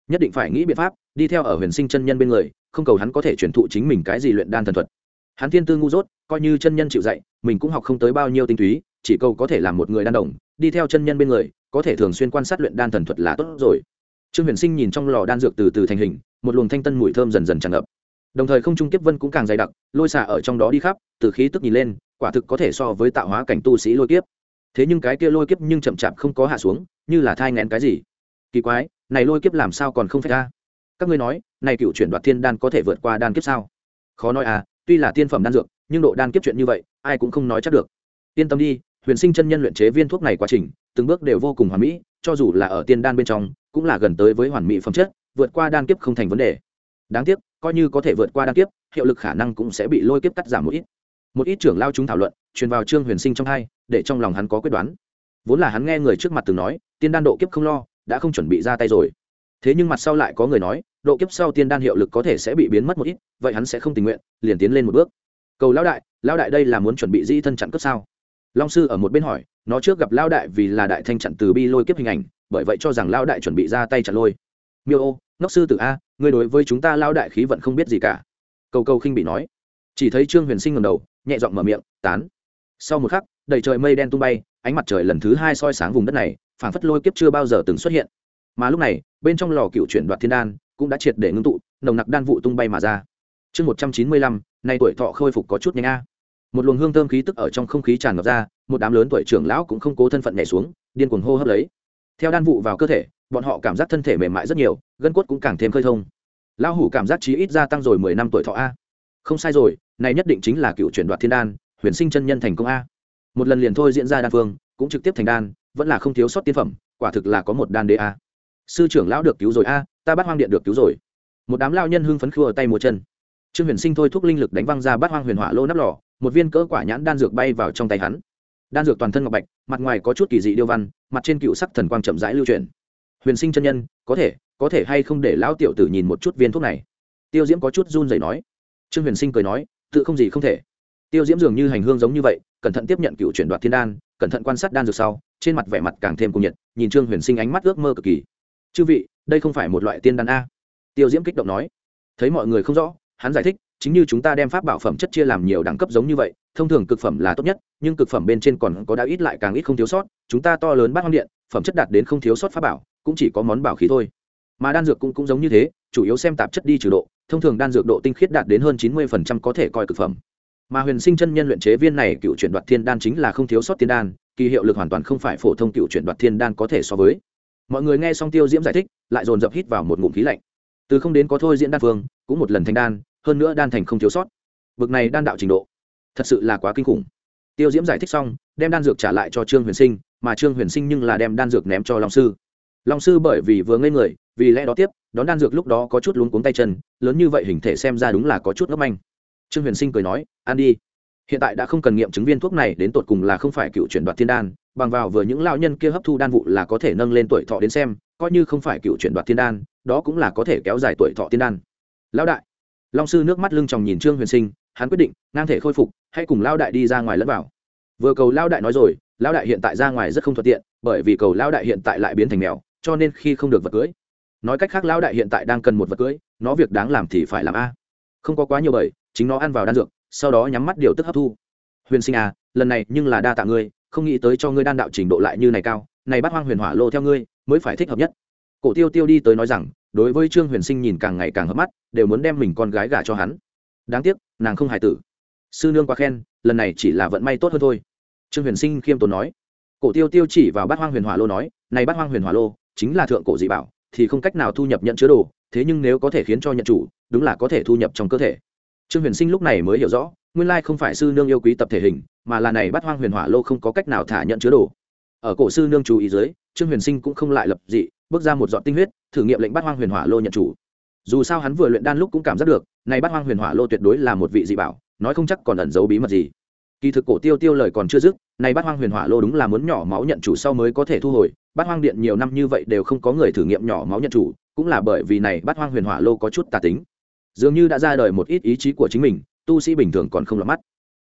nhất định phải nghĩ biện pháp, đi theo ở huyền sinh chân nhân bên người không cầu hắn có thể truyền thụ chính mình cái gì luyện đan thần thuật. Hắn thiên tư ngu dốt, coi như chân nhân chịu dạy, mình cũng học không tới bao nhiêu tinh túy, chỉ cầu có thể làm một người đan đồng, đi theo chân nhân bên người, có thể thường xuyên quan sát luyện đan thần thuật là tốt rồi. Trương huyền sinh nhìn trong lò đan dược từ từ thành hình, một luồng thanh tân mùi thơm dần dần tràn ngập. Đồng thời không trung kiếp vân cũng càng dày đặc, lôi xả ở trong đó đi khắp, từ khí tức nhìn lên, quả thực có thể so với tạo hóa cảnh tu sĩ lôi kiếp. Thế nhưng cái kia lôi kiếp nhưng chậm chạp không có hạ xuống, như là thai ngén cái gì. Kỳ quái, này lôi kiếp làm sao còn không phải ra? Các ngươi nói này cựu chuyển đoạt thiên đan có thể vượt qua đan kiếp sao? Khó nói à tuy là tiên phẩm đan dược, nhưng độ đan kiếp chuyện như vậy, ai cũng không nói chắc được. Yên tâm đi, huyền sinh chân nhân luyện chế viên thuốc này quá trình, từng bước đều vô cùng hoàn mỹ, cho dù là ở tiên đan bên trong, cũng là gần tới với hoàn mỹ phẩm chất, vượt qua đan kiếp không thành vấn đề. Đáng tiếc, coi như có thể vượt qua đan kiếp, hiệu lực khả năng cũng sẽ bị lôi kiếp cắt giảm một ít. Một ít trưởng lao chúng thảo luận, truyền vào trương huyền sinh trong hai, để trong lòng hắn có quyết đoán. Vốn là hắn nghe người trước mặt từng nói, tiên đan độ kiếp không lo, đã không chuẩn bị ra tay rồi thế nhưng mặt sau lại có người nói, độ kiếp sau tiên đan hiệu lực có thể sẽ bị biến mất một ít, vậy hắn sẽ không tình nguyện, liền tiến lên một bước. Cầu lão đại lão đại đây là muốn chuẩn bị di thân chặn cướp sao? Long sư ở một bên hỏi, nó trước gặp lao đại vì là đại thanh chặn từ bi lôi kiếp hình ảnh, bởi vậy cho rằng lao đại chuẩn bị ra tay chặn lôi. Miêu ô, ngốc sư tử a, ngươi đối với chúng ta lao đại khí vận không biết gì cả. Cầu cầu khinh bị nói. Chỉ thấy trương huyền sinh ngầm đầu, nhẹ giọng mở miệng, tán. Sau một khắc, đầy trời mây đen tung bay, ánh mặt trời lần thứ hai soi sáng vùng đất này, phảng phất lôi kiếp chưa bao giờ từng xuất hiện mà lúc này, bên trong lò cựu chuyển đoạt thiên đan cũng đã triệt để ngưng tụ, nồng nặc đan vụ tung bay mà ra. Chương một trăm chín mươi lăm, nay tuổi thọ khôi phục có chút nhanh a. Một luồng hương thơm khí tức ở trong không khí tràn ngập ra, một đám lớn tuổi trưởng lão cũng không cố thân phận nhảy xuống, điên cuồng hô hấp lấy. Theo đan vụ vào cơ thể, bọn họ cảm giác thân thể mềm mại rất nhiều, gân cốt cũng càng thêm khơi thông. Lão hủ cảm giác chí ít gia tăng rồi mười năm tuổi thọ a. Không sai rồi, này nhất định chính là cựu chuyển đoạt thiên đan, huyền sinh chân nhân thành công a. Một lần liền thôi diễn ra đan phương, cũng trực tiếp thành đan, vẫn là không thiếu sót tiên phẩm, quả thực là có một đan đê a sư trưởng lão được cứu rồi a, ta bắt hoang điện được cứu rồi. Một đám lao nhân hưng phấn khua tay múa chân. Trương huyền sinh thôi thúc linh lực đánh văng ra bắt hoang huyền hỏa lô nắp lò, một viên cỡ quả nhãn đan dược bay vào trong tay hắn. Đan dược toàn thân ngọc bạch, mặt ngoài có chút kỳ dị điêu văn, mặt trên cựu sắc thần quang chậm rãi lưu truyền huyền sinh chân nhân, có thể có thể hay không để lão tiểu tử nhìn một chút viên thuốc này? Tiêu diễm có chút run rẩy nói. Trương huyền sinh cười nói, tự không gì không thể. Tiêu diễm dường như hành hương giống như vậy, cẩn thận tiếp nhận cựu chuyển đoạt thiên đan, cẩn thận quan sát đan dược sau, trên mặt vẻ mặt càng thêm cung nhiệt, nhìn trương huyền sinh ánh mắt ước mơ cực kỳ chư vị, đây không phải một loại tiên đan a? Tiêu diễm kích động nói. Thấy mọi người không rõ, hắn giải thích, chính như chúng ta đem pháp bảo phẩm chất chia làm nhiều đẳng cấp giống như vậy, thông thường cực phẩm là tốt nhất, nhưng cực phẩm bên trên còn có đã ít lại càng ít không thiếu sót, chúng ta to lớn bát hoang điện, phẩm chất đạt đến không thiếu sót pháp bảo, cũng chỉ có món bảo khí thôi. Mà đan dược cũng cũng giống như thế, chủ yếu xem tạp chất đi trừ độ, thông thường đan dược độ tinh khiết đạt đến hơn chín mươi phần trăm có thể coi cực phẩm. Mà huyền sinh chân nhân luyện chế viên này cựu chuyển đoạt thiên đan chính là không thiếu sót tiên đan, kỳ hiệu lực hoàn toàn không phải phổ thông cựu chuyển đoạt thiên đan có thể so với mọi người nghe xong tiêu diễm giải thích, lại dồn dập hít vào một ngụm khí lạnh. Từ không đến có thôi diễn đan phương, cũng một lần thành đan, hơn nữa đan thành không thiếu sót. Bực này đan đạo trình độ, thật sự là quá kinh khủng. Tiêu diễm giải thích xong, đem đan dược trả lại cho trương huyền sinh, mà trương huyền sinh nhưng là đem đan dược ném cho long sư. Long sư bởi vì vừa ngây người, vì lẽ đó tiếp, đón đan dược lúc đó có chút luống cuống tay chân, lớn như vậy hình thể xem ra đúng là có chút ngấp manh. Trương huyền sinh cười nói, ăn đi. Hiện tại đã không cần nghiệm chứng viên thuốc này, đến tột cùng là không phải cựu chuyển đoạt thiên đan bằng vào vừa những lao nhân kia hấp thu đan vụ là có thể nâng lên tuổi thọ đến xem, coi như không phải cựu chuyển đoạt thiên đan, đó cũng là có thể kéo dài tuổi thọ thiên đan. Lão đại. Long sư nước mắt lưng tròng nhìn trương huyền sinh, hắn quyết định, ngang thể khôi phục, hãy cùng lao đại đi ra ngoài lẫn vào. Vừa cầu lao đại nói rồi lao đại hiện tại ra ngoài rất không thuận tiện, bởi vì cầu lao đại hiện tại lại biến thành mèo, cho nên khi không được vật cưới. Nói cách khác lao đại hiện tại đang cần một vật cưới, nó việc đáng làm thì phải làm a. Không có quá nhiều bởi chính nó ăn vào đan dược, sau đó nhắm mắt điều tức hấp thu. Huyền sinh à lần này nhưng là đa tạ ngươi không nghĩ tới cho ngươi đan đạo trình độ lại như này cao, này bắt hoang huyền hỏa lô theo ngươi, mới phải thích hợp nhất. Cổ tiêu tiêu đi tới nói rằng, đối với trương huyền sinh nhìn càng ngày càng hấp mắt, đều muốn đem mình con gái gả cho hắn. Đáng tiếc, nàng không hài tử. Sư nương quá khen, lần này chỉ là vận may tốt hơn thôi. Trương huyền sinh khiêm tốn nói. Cổ tiêu tiêu chỉ vào bát hoang huyền hỏa lô nói, này bát hoang huyền hỏa lô, chính là thượng cổ dị bảo, thì không cách nào thu nhập nhận chứa đồ, thế nhưng nếu có thể khiến cho nhận chủ, đúng là có thể thu nhập trong cơ thể. Trương huyền sinh lúc này mới hiểu rõ nguyên lai không phải sư nương yêu quý tập thể hình, mà là này bát hoang huyền hỏa lô không có cách nào thả nhận chứa đồ. Ở cổ sư nương chú ý dưới, trương huyền sinh cũng không lại lập dị, bước ra một giọt tinh huyết, thử nghiệm lệnh bát hoang huyền hỏa lô nhận chủ. Dù sao hắn vừa luyện đan lúc cũng cảm giác được, này bát hoang huyền hỏa lô tuyệt đối là một vị dị bảo, nói không chắc còn ẩn giấu bí mật gì. Kỳ thực cổ tiêu tiêu lời còn chưa dứt, này bát hoang huyền hỏa lô đúng là muốn nhỏ máu nhận chủ sau mới có thể thu hồi bát hoang điện nhiều năm như vậy đều không có người thử nghiệm nhỏ máu nhận chủ, cũng là bởi vì này bát hoang huyền hỏa lô có chút tà tính. Dường như đã ra đời một ít ý chí của chính mình tu sĩ bình thường còn không lọt mắt.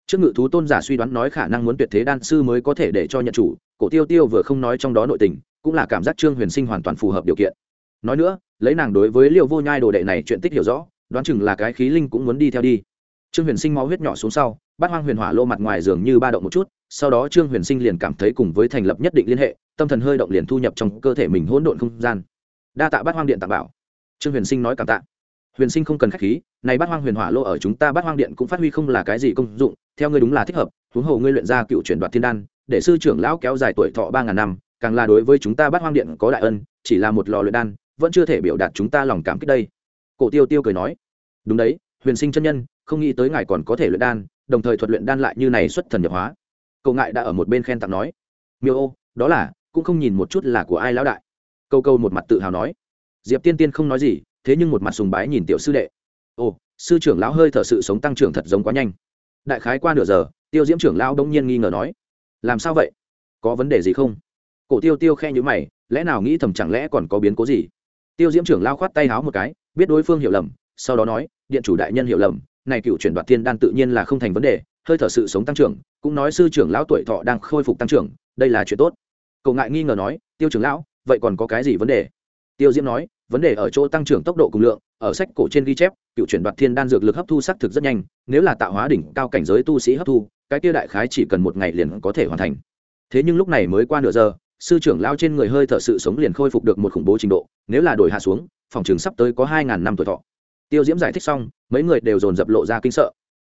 Trước ngự thú tôn giả suy đoán nói khả năng muốn tuyệt thế đan sư mới có thể để cho nhận chủ, cổ tiêu tiêu vừa không nói trong đó nội tình, cũng là cảm giác trương huyền sinh hoàn toàn phù hợp điều kiện. Nói nữa, lấy nàng đối với liều vô nhai đồ đệ này chuyện tích hiểu rõ, đoán chừng là cái khí linh cũng muốn đi theo đi. Trương huyền sinh máu huyết nhỏ xuống sau, bát hoang huyền hỏa lô mặt ngoài dường như ba động một chút, sau đó trương huyền sinh liền cảm thấy cùng với thành lập nhất định liên hệ, tâm thần hơi động liền thu nhập trong cơ thể mình hỗn độn không gian. Đa tạ bát hoang điện tạm bảo. Trương huyền sinh nói cảm tạ. Huyền sinh không cần khách khí này bát hoang huyền hỏa lô ở chúng ta bát hoang điện cũng phát huy không là cái gì công dụng, theo ngươi đúng là thích hợp, huống hồ ngươi luyện ra cựu chuyển đoạt thiên đan, để sư trưởng lão kéo dài tuổi thọ ba ngàn năm, càng là đối với chúng ta bát hoang điện có đại ân, chỉ là một lò luyện đan, vẫn chưa thể biểu đạt chúng ta lòng cảm kích đây. Cổ tiêu tiêu cười nói. Đúng đấy, huyền sinh chân nhân, không nghĩ tới ngài còn có thể luyện đan, đồng thời thuật luyện đan lại như này xuất thần nhập hóa. Cậu ngại đã ở một bên khen tặng nói. Miêu ô, đó là, cũng không nhìn một chút là của ai lão đại. Câu câu một mặt tự hào nói. Diệp tiên tiên không nói gì, thế nhưng một mặt sùng bái nhìn tiểu sư đệ ồ, sư trưởng lão hơi thở sự sống tăng trưởng thật giống quá nhanh. Đại khái qua nửa giờ, tiêu diễm trưởng lão đông nhiên nghi ngờ nói, làm sao vậy? Có vấn đề gì không? Cổ tiêu tiêu khe nhữ mày, lẽ nào nghĩ thầm chẳng lẽ còn có biến cố gì? Tiêu diễm trưởng lao khoát tay háo một cái, biết đối phương hiểu lầm, sau đó nói, điện chủ đại nhân hiểu lầm, này cựu chuyển đoạt thiên đan tự nhiên là không thành vấn đề, hơi thở sự sống tăng trưởng, cũng nói sư trưởng lão tuổi thọ đang khôi phục tăng trưởng, đây là chuyện tốt. Cậu ngại nghi ngờ nói, tiêu trưởng lão, vậy còn có cái gì vấn đề? Tiêu diễm nói, vấn đề ở chỗ tăng trưởng tốc độ cùng lượng ở sách cổ trên ghi chép, cựu chuyển đoạt thiên đan dược lực hấp thu xác thực rất nhanh, nếu là tạo hóa đỉnh cao cảnh giới tu sĩ hấp thu, cái kia đại khái chỉ cần một ngày liền có thể hoàn thành. Thế nhưng lúc này mới qua nửa giờ, sư trưởng lao trên người hơi thở sự sống liền khôi phục được một khủng bố trình độ, nếu là đổi hạ xuống, phòng trường sắp tới có hai ngàn năm tuổi thọ. Tiêu diễm giải thích xong, mấy người đều dồn dập lộ ra kinh sợ.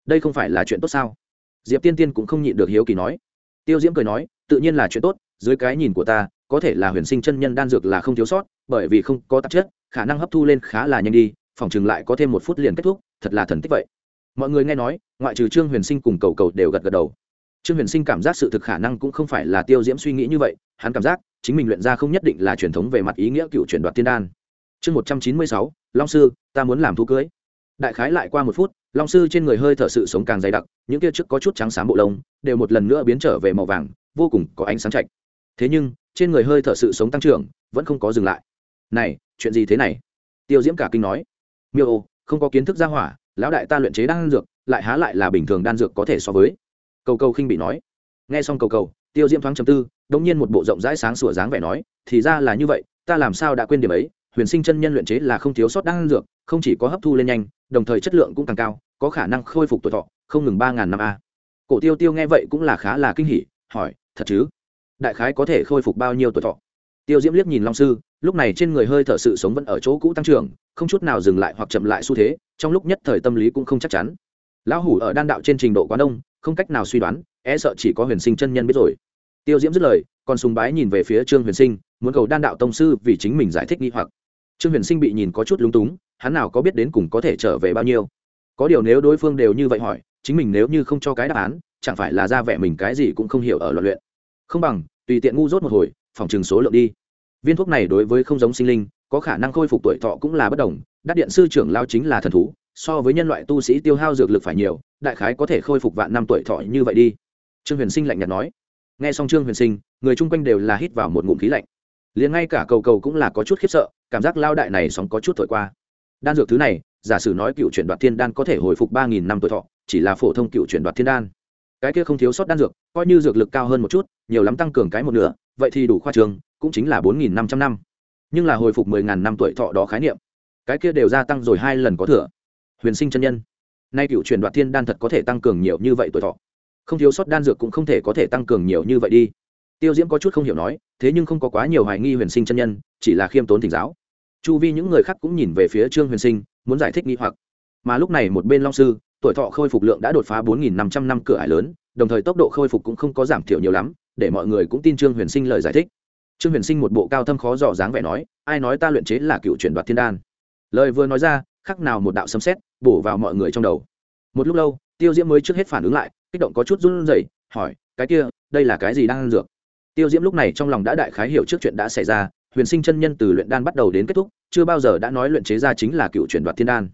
Đây không phải là chuyện tốt sao? Diệp tiên tiên cũng không nhịn được hiếu kỳ nói. Tiêu diễm cười nói, tự nhiên là chuyện tốt, dưới cái nhìn của ta, có thể là huyền sinh chân nhân đan dược là không thiếu sót bởi vì không có tạp chất, khả năng hấp thu lên khá là nhanh đi, phòng chừng lại có thêm một phút liền kết thúc, thật là thần tích vậy. Mọi người nghe nói, ngoại trừ trương huyền sinh cùng cầu cầu đều gật gật đầu. Trương huyền sinh cảm giác sự thực khả năng cũng không phải là tiêu diễm suy nghĩ như vậy, hắn cảm giác, chính mình luyện ra không nhất định là truyền thống về mặt ý nghĩa cựu truyền đoạt tiên đan. Chương một trăm chín mươi sáu, long sư, ta muốn làm thú cưới. Đại khái lại qua một phút, long sư trên người hơi thở sự sống càng dày đặc, những kia trước có chút trắng sáng bộ lông, đều một lần nữa biến trở về màu vàng, vô cùng có ánh sáng chạch. Thế nhưng, trên người hơi thở sự sống tăng trưởng, vẫn không có dừng lại này, chuyện gì thế này? Tiêu diễm cả kinh nói. Miêu ô, không có kiến thức gia hỏa, lão đại ta luyện chế đan dược, lại há lại là bình thường đan dược có thể so với. Cầu cầu khinh bị nói. Nghe xong cầu cầu, tiêu diễm thoáng chầm tư đông nhiên một bộ rộng rãi sáng sủa dáng vẻ nói, thì ra là như vậy, ta làm sao đã quên điểm ấy, huyền sinh chân nhân luyện chế là không thiếu sót đan dược, không chỉ có hấp thu lên nhanh, đồng thời chất lượng cũng càng cao, có khả năng khôi phục tuổi thọ, không ngừng ba ngàn năm a. Cổ tiêu tiêu nghe vậy cũng là khá là kinh hỉ, hỏi, thật chứ? Đại khái có thể khôi phục bao nhiêu tuổi thọ? Tiêu diễm liếc nhìn long sư, lúc này trên người hơi thở sự sống vẫn ở chỗ cũ tăng trưởng, không chút nào dừng lại hoặc chậm lại xu thế, trong lúc nhất thời tâm lý cũng không chắc chắn. Lão hủ ở đan đạo trên trình độ quá đông, không cách nào suy đoán e sợ chỉ có huyền sinh chân nhân biết rồi. Tiêu diễm dứt lời, còn sùng bái nhìn về phía trương huyền sinh, muốn cầu đan đạo tông sư vì chính mình giải thích nghi hoặc. Trương huyền sinh bị nhìn có chút lúng túng, hắn nào có biết đến cùng có thể trở về bao nhiêu. Có điều nếu đối phương đều như vậy hỏi, chính mình nếu như không cho cái đáp án, chẳng phải là ra vẻ mình cái gì cũng không hiểu ở luận luyện. Không bằng, tùy tiện ngu dốt một hồi, phòng chừng số lượng đi viên thuốc này đối với không giống sinh linh, có khả năng khôi phục tuổi thọ cũng là bất đồng đắc điện sư trưởng lao chính là thần thú, so với nhân loại tu sĩ tiêu hao dược lực phải nhiều, đại khái có thể khôi phục vạn năm tuổi thọ như vậy đi. Trương huyền sinh lạnh nhạt nói. Nghe xong trương huyền sinh, người chung quanh đều là hít vào một ngụm khí lạnh. Liền ngay cả cầu cầu cũng là có chút khiếp sợ, cảm giác lao đại này sóng có chút thổi qua. Đan dược thứ này, giả sử nói cựu chuyển đoạt thiên đan có thể hồi phục ba nghìn năm tuổi thọ, chỉ là phổ thông cựu chuyển đoạt thiên đan. Cái kia không thiếu sót đan dược, coi như dược lực cao hơn một chút, nhiều lắm tăng cường cái một nửa, vậy thì đủ khoa trường cũng chính là bốn nghìn năm trăm năm. Nhưng là hồi phục mười ngàn năm tuổi thọ đó khái niệm, cái kia đều gia tăng rồi hai lần có thừa. Huyền sinh chân nhân. Nay cựu truyền đoạt thiên đan thật có thể tăng cường nhiều như vậy tuổi thọ. Không thiếu sót đan dược cũng không thể có thể tăng cường nhiều như vậy đi. Tiêu diễm có chút không hiểu nói, thế nhưng không có quá nhiều hoài nghi huyền sinh chân nhân, chỉ là khiêm tốn thỉnh giáo. Chu vi những người khác cũng nhìn về phía trương huyền sinh, muốn giải thích nghi hoặc. Mà lúc này một bên long sư, tuổi thọ khôi phục lượng đã đột phá bốn nghìn năm trăm năm cửa ải lớn, đồng thời tốc độ khôi phục cũng không có giảm thiểu nhiều lắm, để mọi người cũng tin trương huyền sinh lời giải thích trương huyền sinh một bộ cao thâm khó dò dáng vẻ nói, ai nói ta luyện chế là cựu chuyển đoạt thiên đan? Lời vừa nói ra, khắc nào một đạo sấm xét bổ vào mọi người trong đầu. Một lúc lâu, tiêu diễm mới trước hết phản ứng lại, kích động có chút run rẩy, hỏi, cái kia, đây là cái gì đang ăn dược? Tiêu diễm lúc này trong lòng đã đại khái hiểu trước chuyện đã xảy ra, huyền sinh chân nhân từ luyện đan bắt đầu đến kết thúc, chưa bao giờ đã nói luyện chế ra chính là cựu chuyển đoạt thiên đan.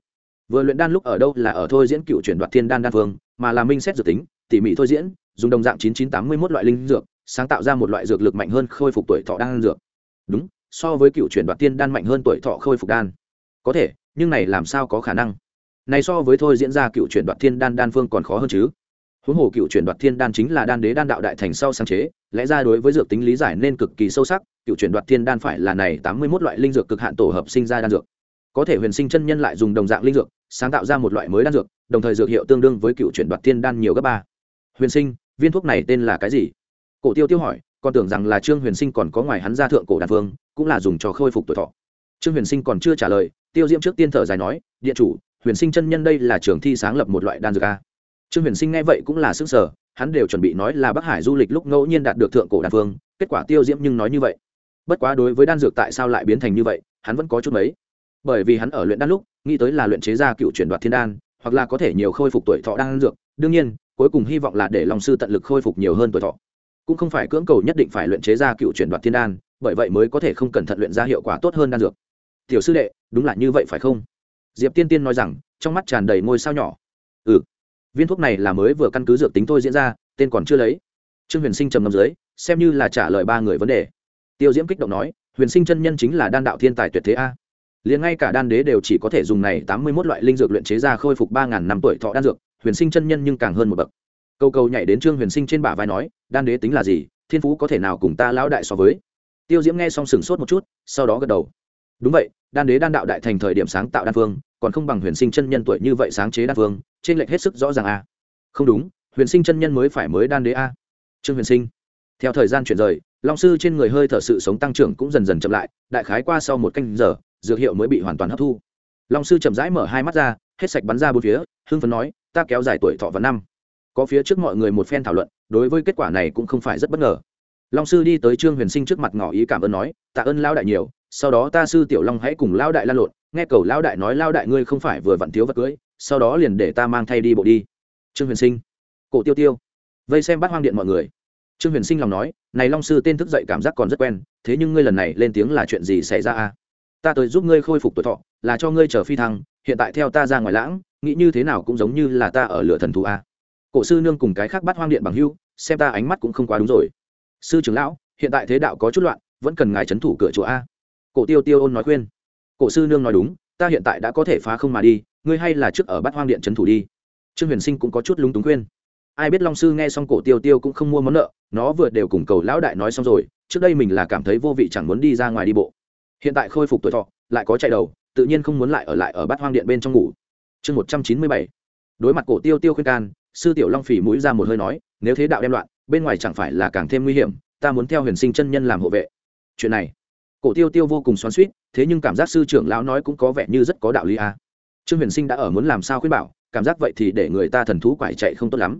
Vừa luyện đan lúc ở đâu là ở thôi diễn cựu chuyển đoạt thiên đan đan phương, mà là minh xét dự tính, tỉ mỉ thôi diễn, dùng đồng dạng chín chín tám mươi một loại linh dược sáng tạo ra một loại dược lực mạnh hơn khôi phục tuổi thọ đan dược. Đúng, so với cựu chuyển đoạt tiên đan mạnh hơn tuổi thọ khôi phục đan. Có thể, nhưng này làm sao có khả năng? Này so với thôi diễn ra cựu chuyển đoạt thiên đan đan phương còn khó hơn chứ. Huống hồ cựu chuyển đoạt thiên đan chính là đan đế đan đạo đại thành sau sáng chế, lẽ ra đối với dược tính lý giải nên cực kỳ sâu sắc, cựu chuyển đoạt thiên đan phải là này tám mươi một loại linh dược cực hạn tổ hợp sinh ra đan dược. Có thể huyền sinh chân nhân lại dùng đồng dạng linh dược, sáng tạo ra một loại mới đan dược, đồng thời dược hiệu tương đương với cựu chuyển đoạt thiên đan nhiều gấp ba. Huyền sinh, viên thuốc này tên là cái gì? Cổ tiêu tiêu hỏi, còn tưởng rằng là trương huyền sinh còn có ngoài hắn ra thượng cổ đan phương cũng là dùng cho khôi phục tuổi thọ. Trương huyền sinh còn chưa trả lời, tiêu diễm trước tiên thở dài nói, điện chủ, huyền sinh chân nhân đây là trường thi sáng lập một loại đan dược a. Trương huyền sinh nghe vậy cũng là sức sở hắn đều chuẩn bị nói là bắc hải du lịch lúc ngẫu nhiên đạt được thượng cổ đan phương kết quả tiêu diễm nhưng nói như vậy. Bất quá đối với đan dược tại sao lại biến thành như vậy, hắn vẫn có chút mấy. Bởi vì hắn ở luyện đan lúc, nghĩ tới là luyện chế ra cựu chuyển đoạt thiên đan, hoặc là có thể nhiều khôi phục tuổi thọ đan dược, đương nhiên, cuối cùng hy vọng là để lòng sư tận lực khôi phục nhiều hơn tuổi thọ cũng không phải cưỡng cầu nhất định phải luyện chế ra cựu chuyển đoạt thiên đan, bởi vậy mới có thể không cẩn thận luyện ra hiệu quả tốt hơn đan dược. Tiểu sư đệ, đúng là như vậy phải không? Diệp tiên tiên nói rằng, trong mắt tràn đầy ngôi sao nhỏ. Ừ viên thuốc này là mới vừa căn cứ dược tính thôi diễn ra, tên còn chưa lấy. Trương huyền sinh trầm ngâm dưới, xem như là trả lời ba người vấn đề. Tiêu diễm kích động nói, huyền sinh chân nhân chính là đan đạo thiên tài tuyệt thế a. Liền ngay cả đan đế đều chỉ có thể dùng này tám mươi một loại linh dược luyện chế ra khôi phục ba ngàn năm tuổi thọ đan dược, huyền sinh chân nhân nhưng càng hơn một bậc câu câu nhảy đến trương huyền sinh trên bả vai nói đan đế tính là gì thiên phú có thể nào cùng ta lão đại so với tiêu diễm nghe xong sừng sốt một chút sau đó gật đầu đúng vậy đan đế đan đạo đại thành thời điểm sáng tạo đan phương còn không bằng huyền sinh chân nhân tuổi như vậy sáng chế đan phương trên lệch hết sức rõ ràng a không đúng huyền sinh chân nhân mới phải mới đan đế a trương huyền sinh theo thời gian chuyển rời long sư trên người hơi thở sự sống tăng trưởng cũng dần dần chậm lại đại khái qua sau một canh giờ dược hiệu mới bị hoàn toàn hấp thu long sư chậm rãi mở hai mắt ra hết sạch bắn ra bốn phía hưng phấn nói ta kéo dài tuổi thọ và năm có phía trước mọi người một phen thảo luận, đối với kết quả này cũng không phải rất bất ngờ. Long sư đi tới trương huyền sinh trước mặt ngỏ ý cảm ơn nói, tạ ơn lao đại nhiều, sau đó ta sư tiểu long hãy cùng lao đại lan lộn, nghe cầu lao đại nói lao đại ngươi không phải vừa vặn thiếu vật cưới, sau đó liền để ta mang thay đi bộ đi. Trương huyền sinh, cổ tiêu tiêu, vây xem bắt hoang điện mọi người. Trương huyền sinh lòng nói, này long sư tên thức dậy cảm giác còn rất quen, thế nhưng ngươi lần này lên tiếng là chuyện gì xảy ra a ta tới giúp ngươi khôi phục tuổi thọ, là cho ngươi chờ phi thăng, hiện tại theo ta ra ngoài lãng, nghĩ như thế nào cũng giống như là ta ở lửa thần thú a cổ sư nương cùng cái khác bắt hoang điện bằng hưu, xem ta ánh mắt cũng không quá đúng rồi. Sư trưởng lão, hiện tại thế đạo có chút loạn, vẫn cần ngài trấn thủ cửa chùa a. Cổ tiêu tiêu ôn nói khuyên. Cổ sư nương nói đúng, ta hiện tại đã có thể phá không mà đi, ngươi hay là trước ở bắt hoang điện trấn thủ đi. Trương huyền sinh cũng có chút lúng túng khuyên. Ai biết long sư nghe xong cổ tiêu tiêu cũng không mua món nợ, nó vừa đều cùng cầu lão đại nói xong rồi, trước đây mình là cảm thấy vô vị chẳng muốn đi ra ngoài đi bộ. Hiện tại khôi phục tuổi thọ, lại có chạy đầu, tự nhiên không muốn lại ở lại ở bát hoang điện bên trong ngủ. Chương một trăm chín mươi bảy. Đối mặt cổ tiêu tiêu khuyên can sư tiểu long phỉ mũi ra một hơi nói, nếu thế đạo đem loạn, bên ngoài chẳng phải là càng thêm nguy hiểm, ta muốn theo huyền sinh chân nhân làm hộ vệ. Chuyện này, cổ tiêu tiêu vô cùng xoắn suýt thế nhưng cảm giác sư trưởng lão nói cũng có vẻ như rất có đạo lý a. Trương huyền sinh đã ở muốn làm sao khuyên bảo, cảm giác vậy thì để người ta thần thú quải chạy không tốt lắm.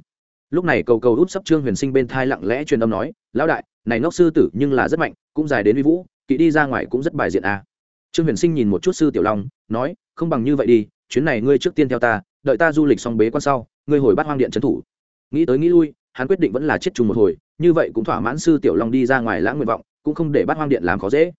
Lúc này cầu cầu út sắp trương huyền sinh bên thai lặng lẽ truyền âm nói, lão đại, này ngốc sư tử nhưng là rất mạnh, cũng dài đến uy vũ, kỵ đi ra ngoài cũng rất bài diện a. Trương huyền sinh nhìn một chút sư tiểu long, nói, không bằng như vậy đi, chuyến này ngươi trước tiên theo ta, đợi ta du lịch xong bế quan sau ngươi hồi bắt hoang điện trấn thủ. Nghĩ tới nghĩ lui, hắn quyết định vẫn là chết chung một hồi, như vậy cũng thỏa mãn sư tiểu long đi ra ngoài lãng nguyện vọng, cũng không để bắt hoang điện làm khó dễ.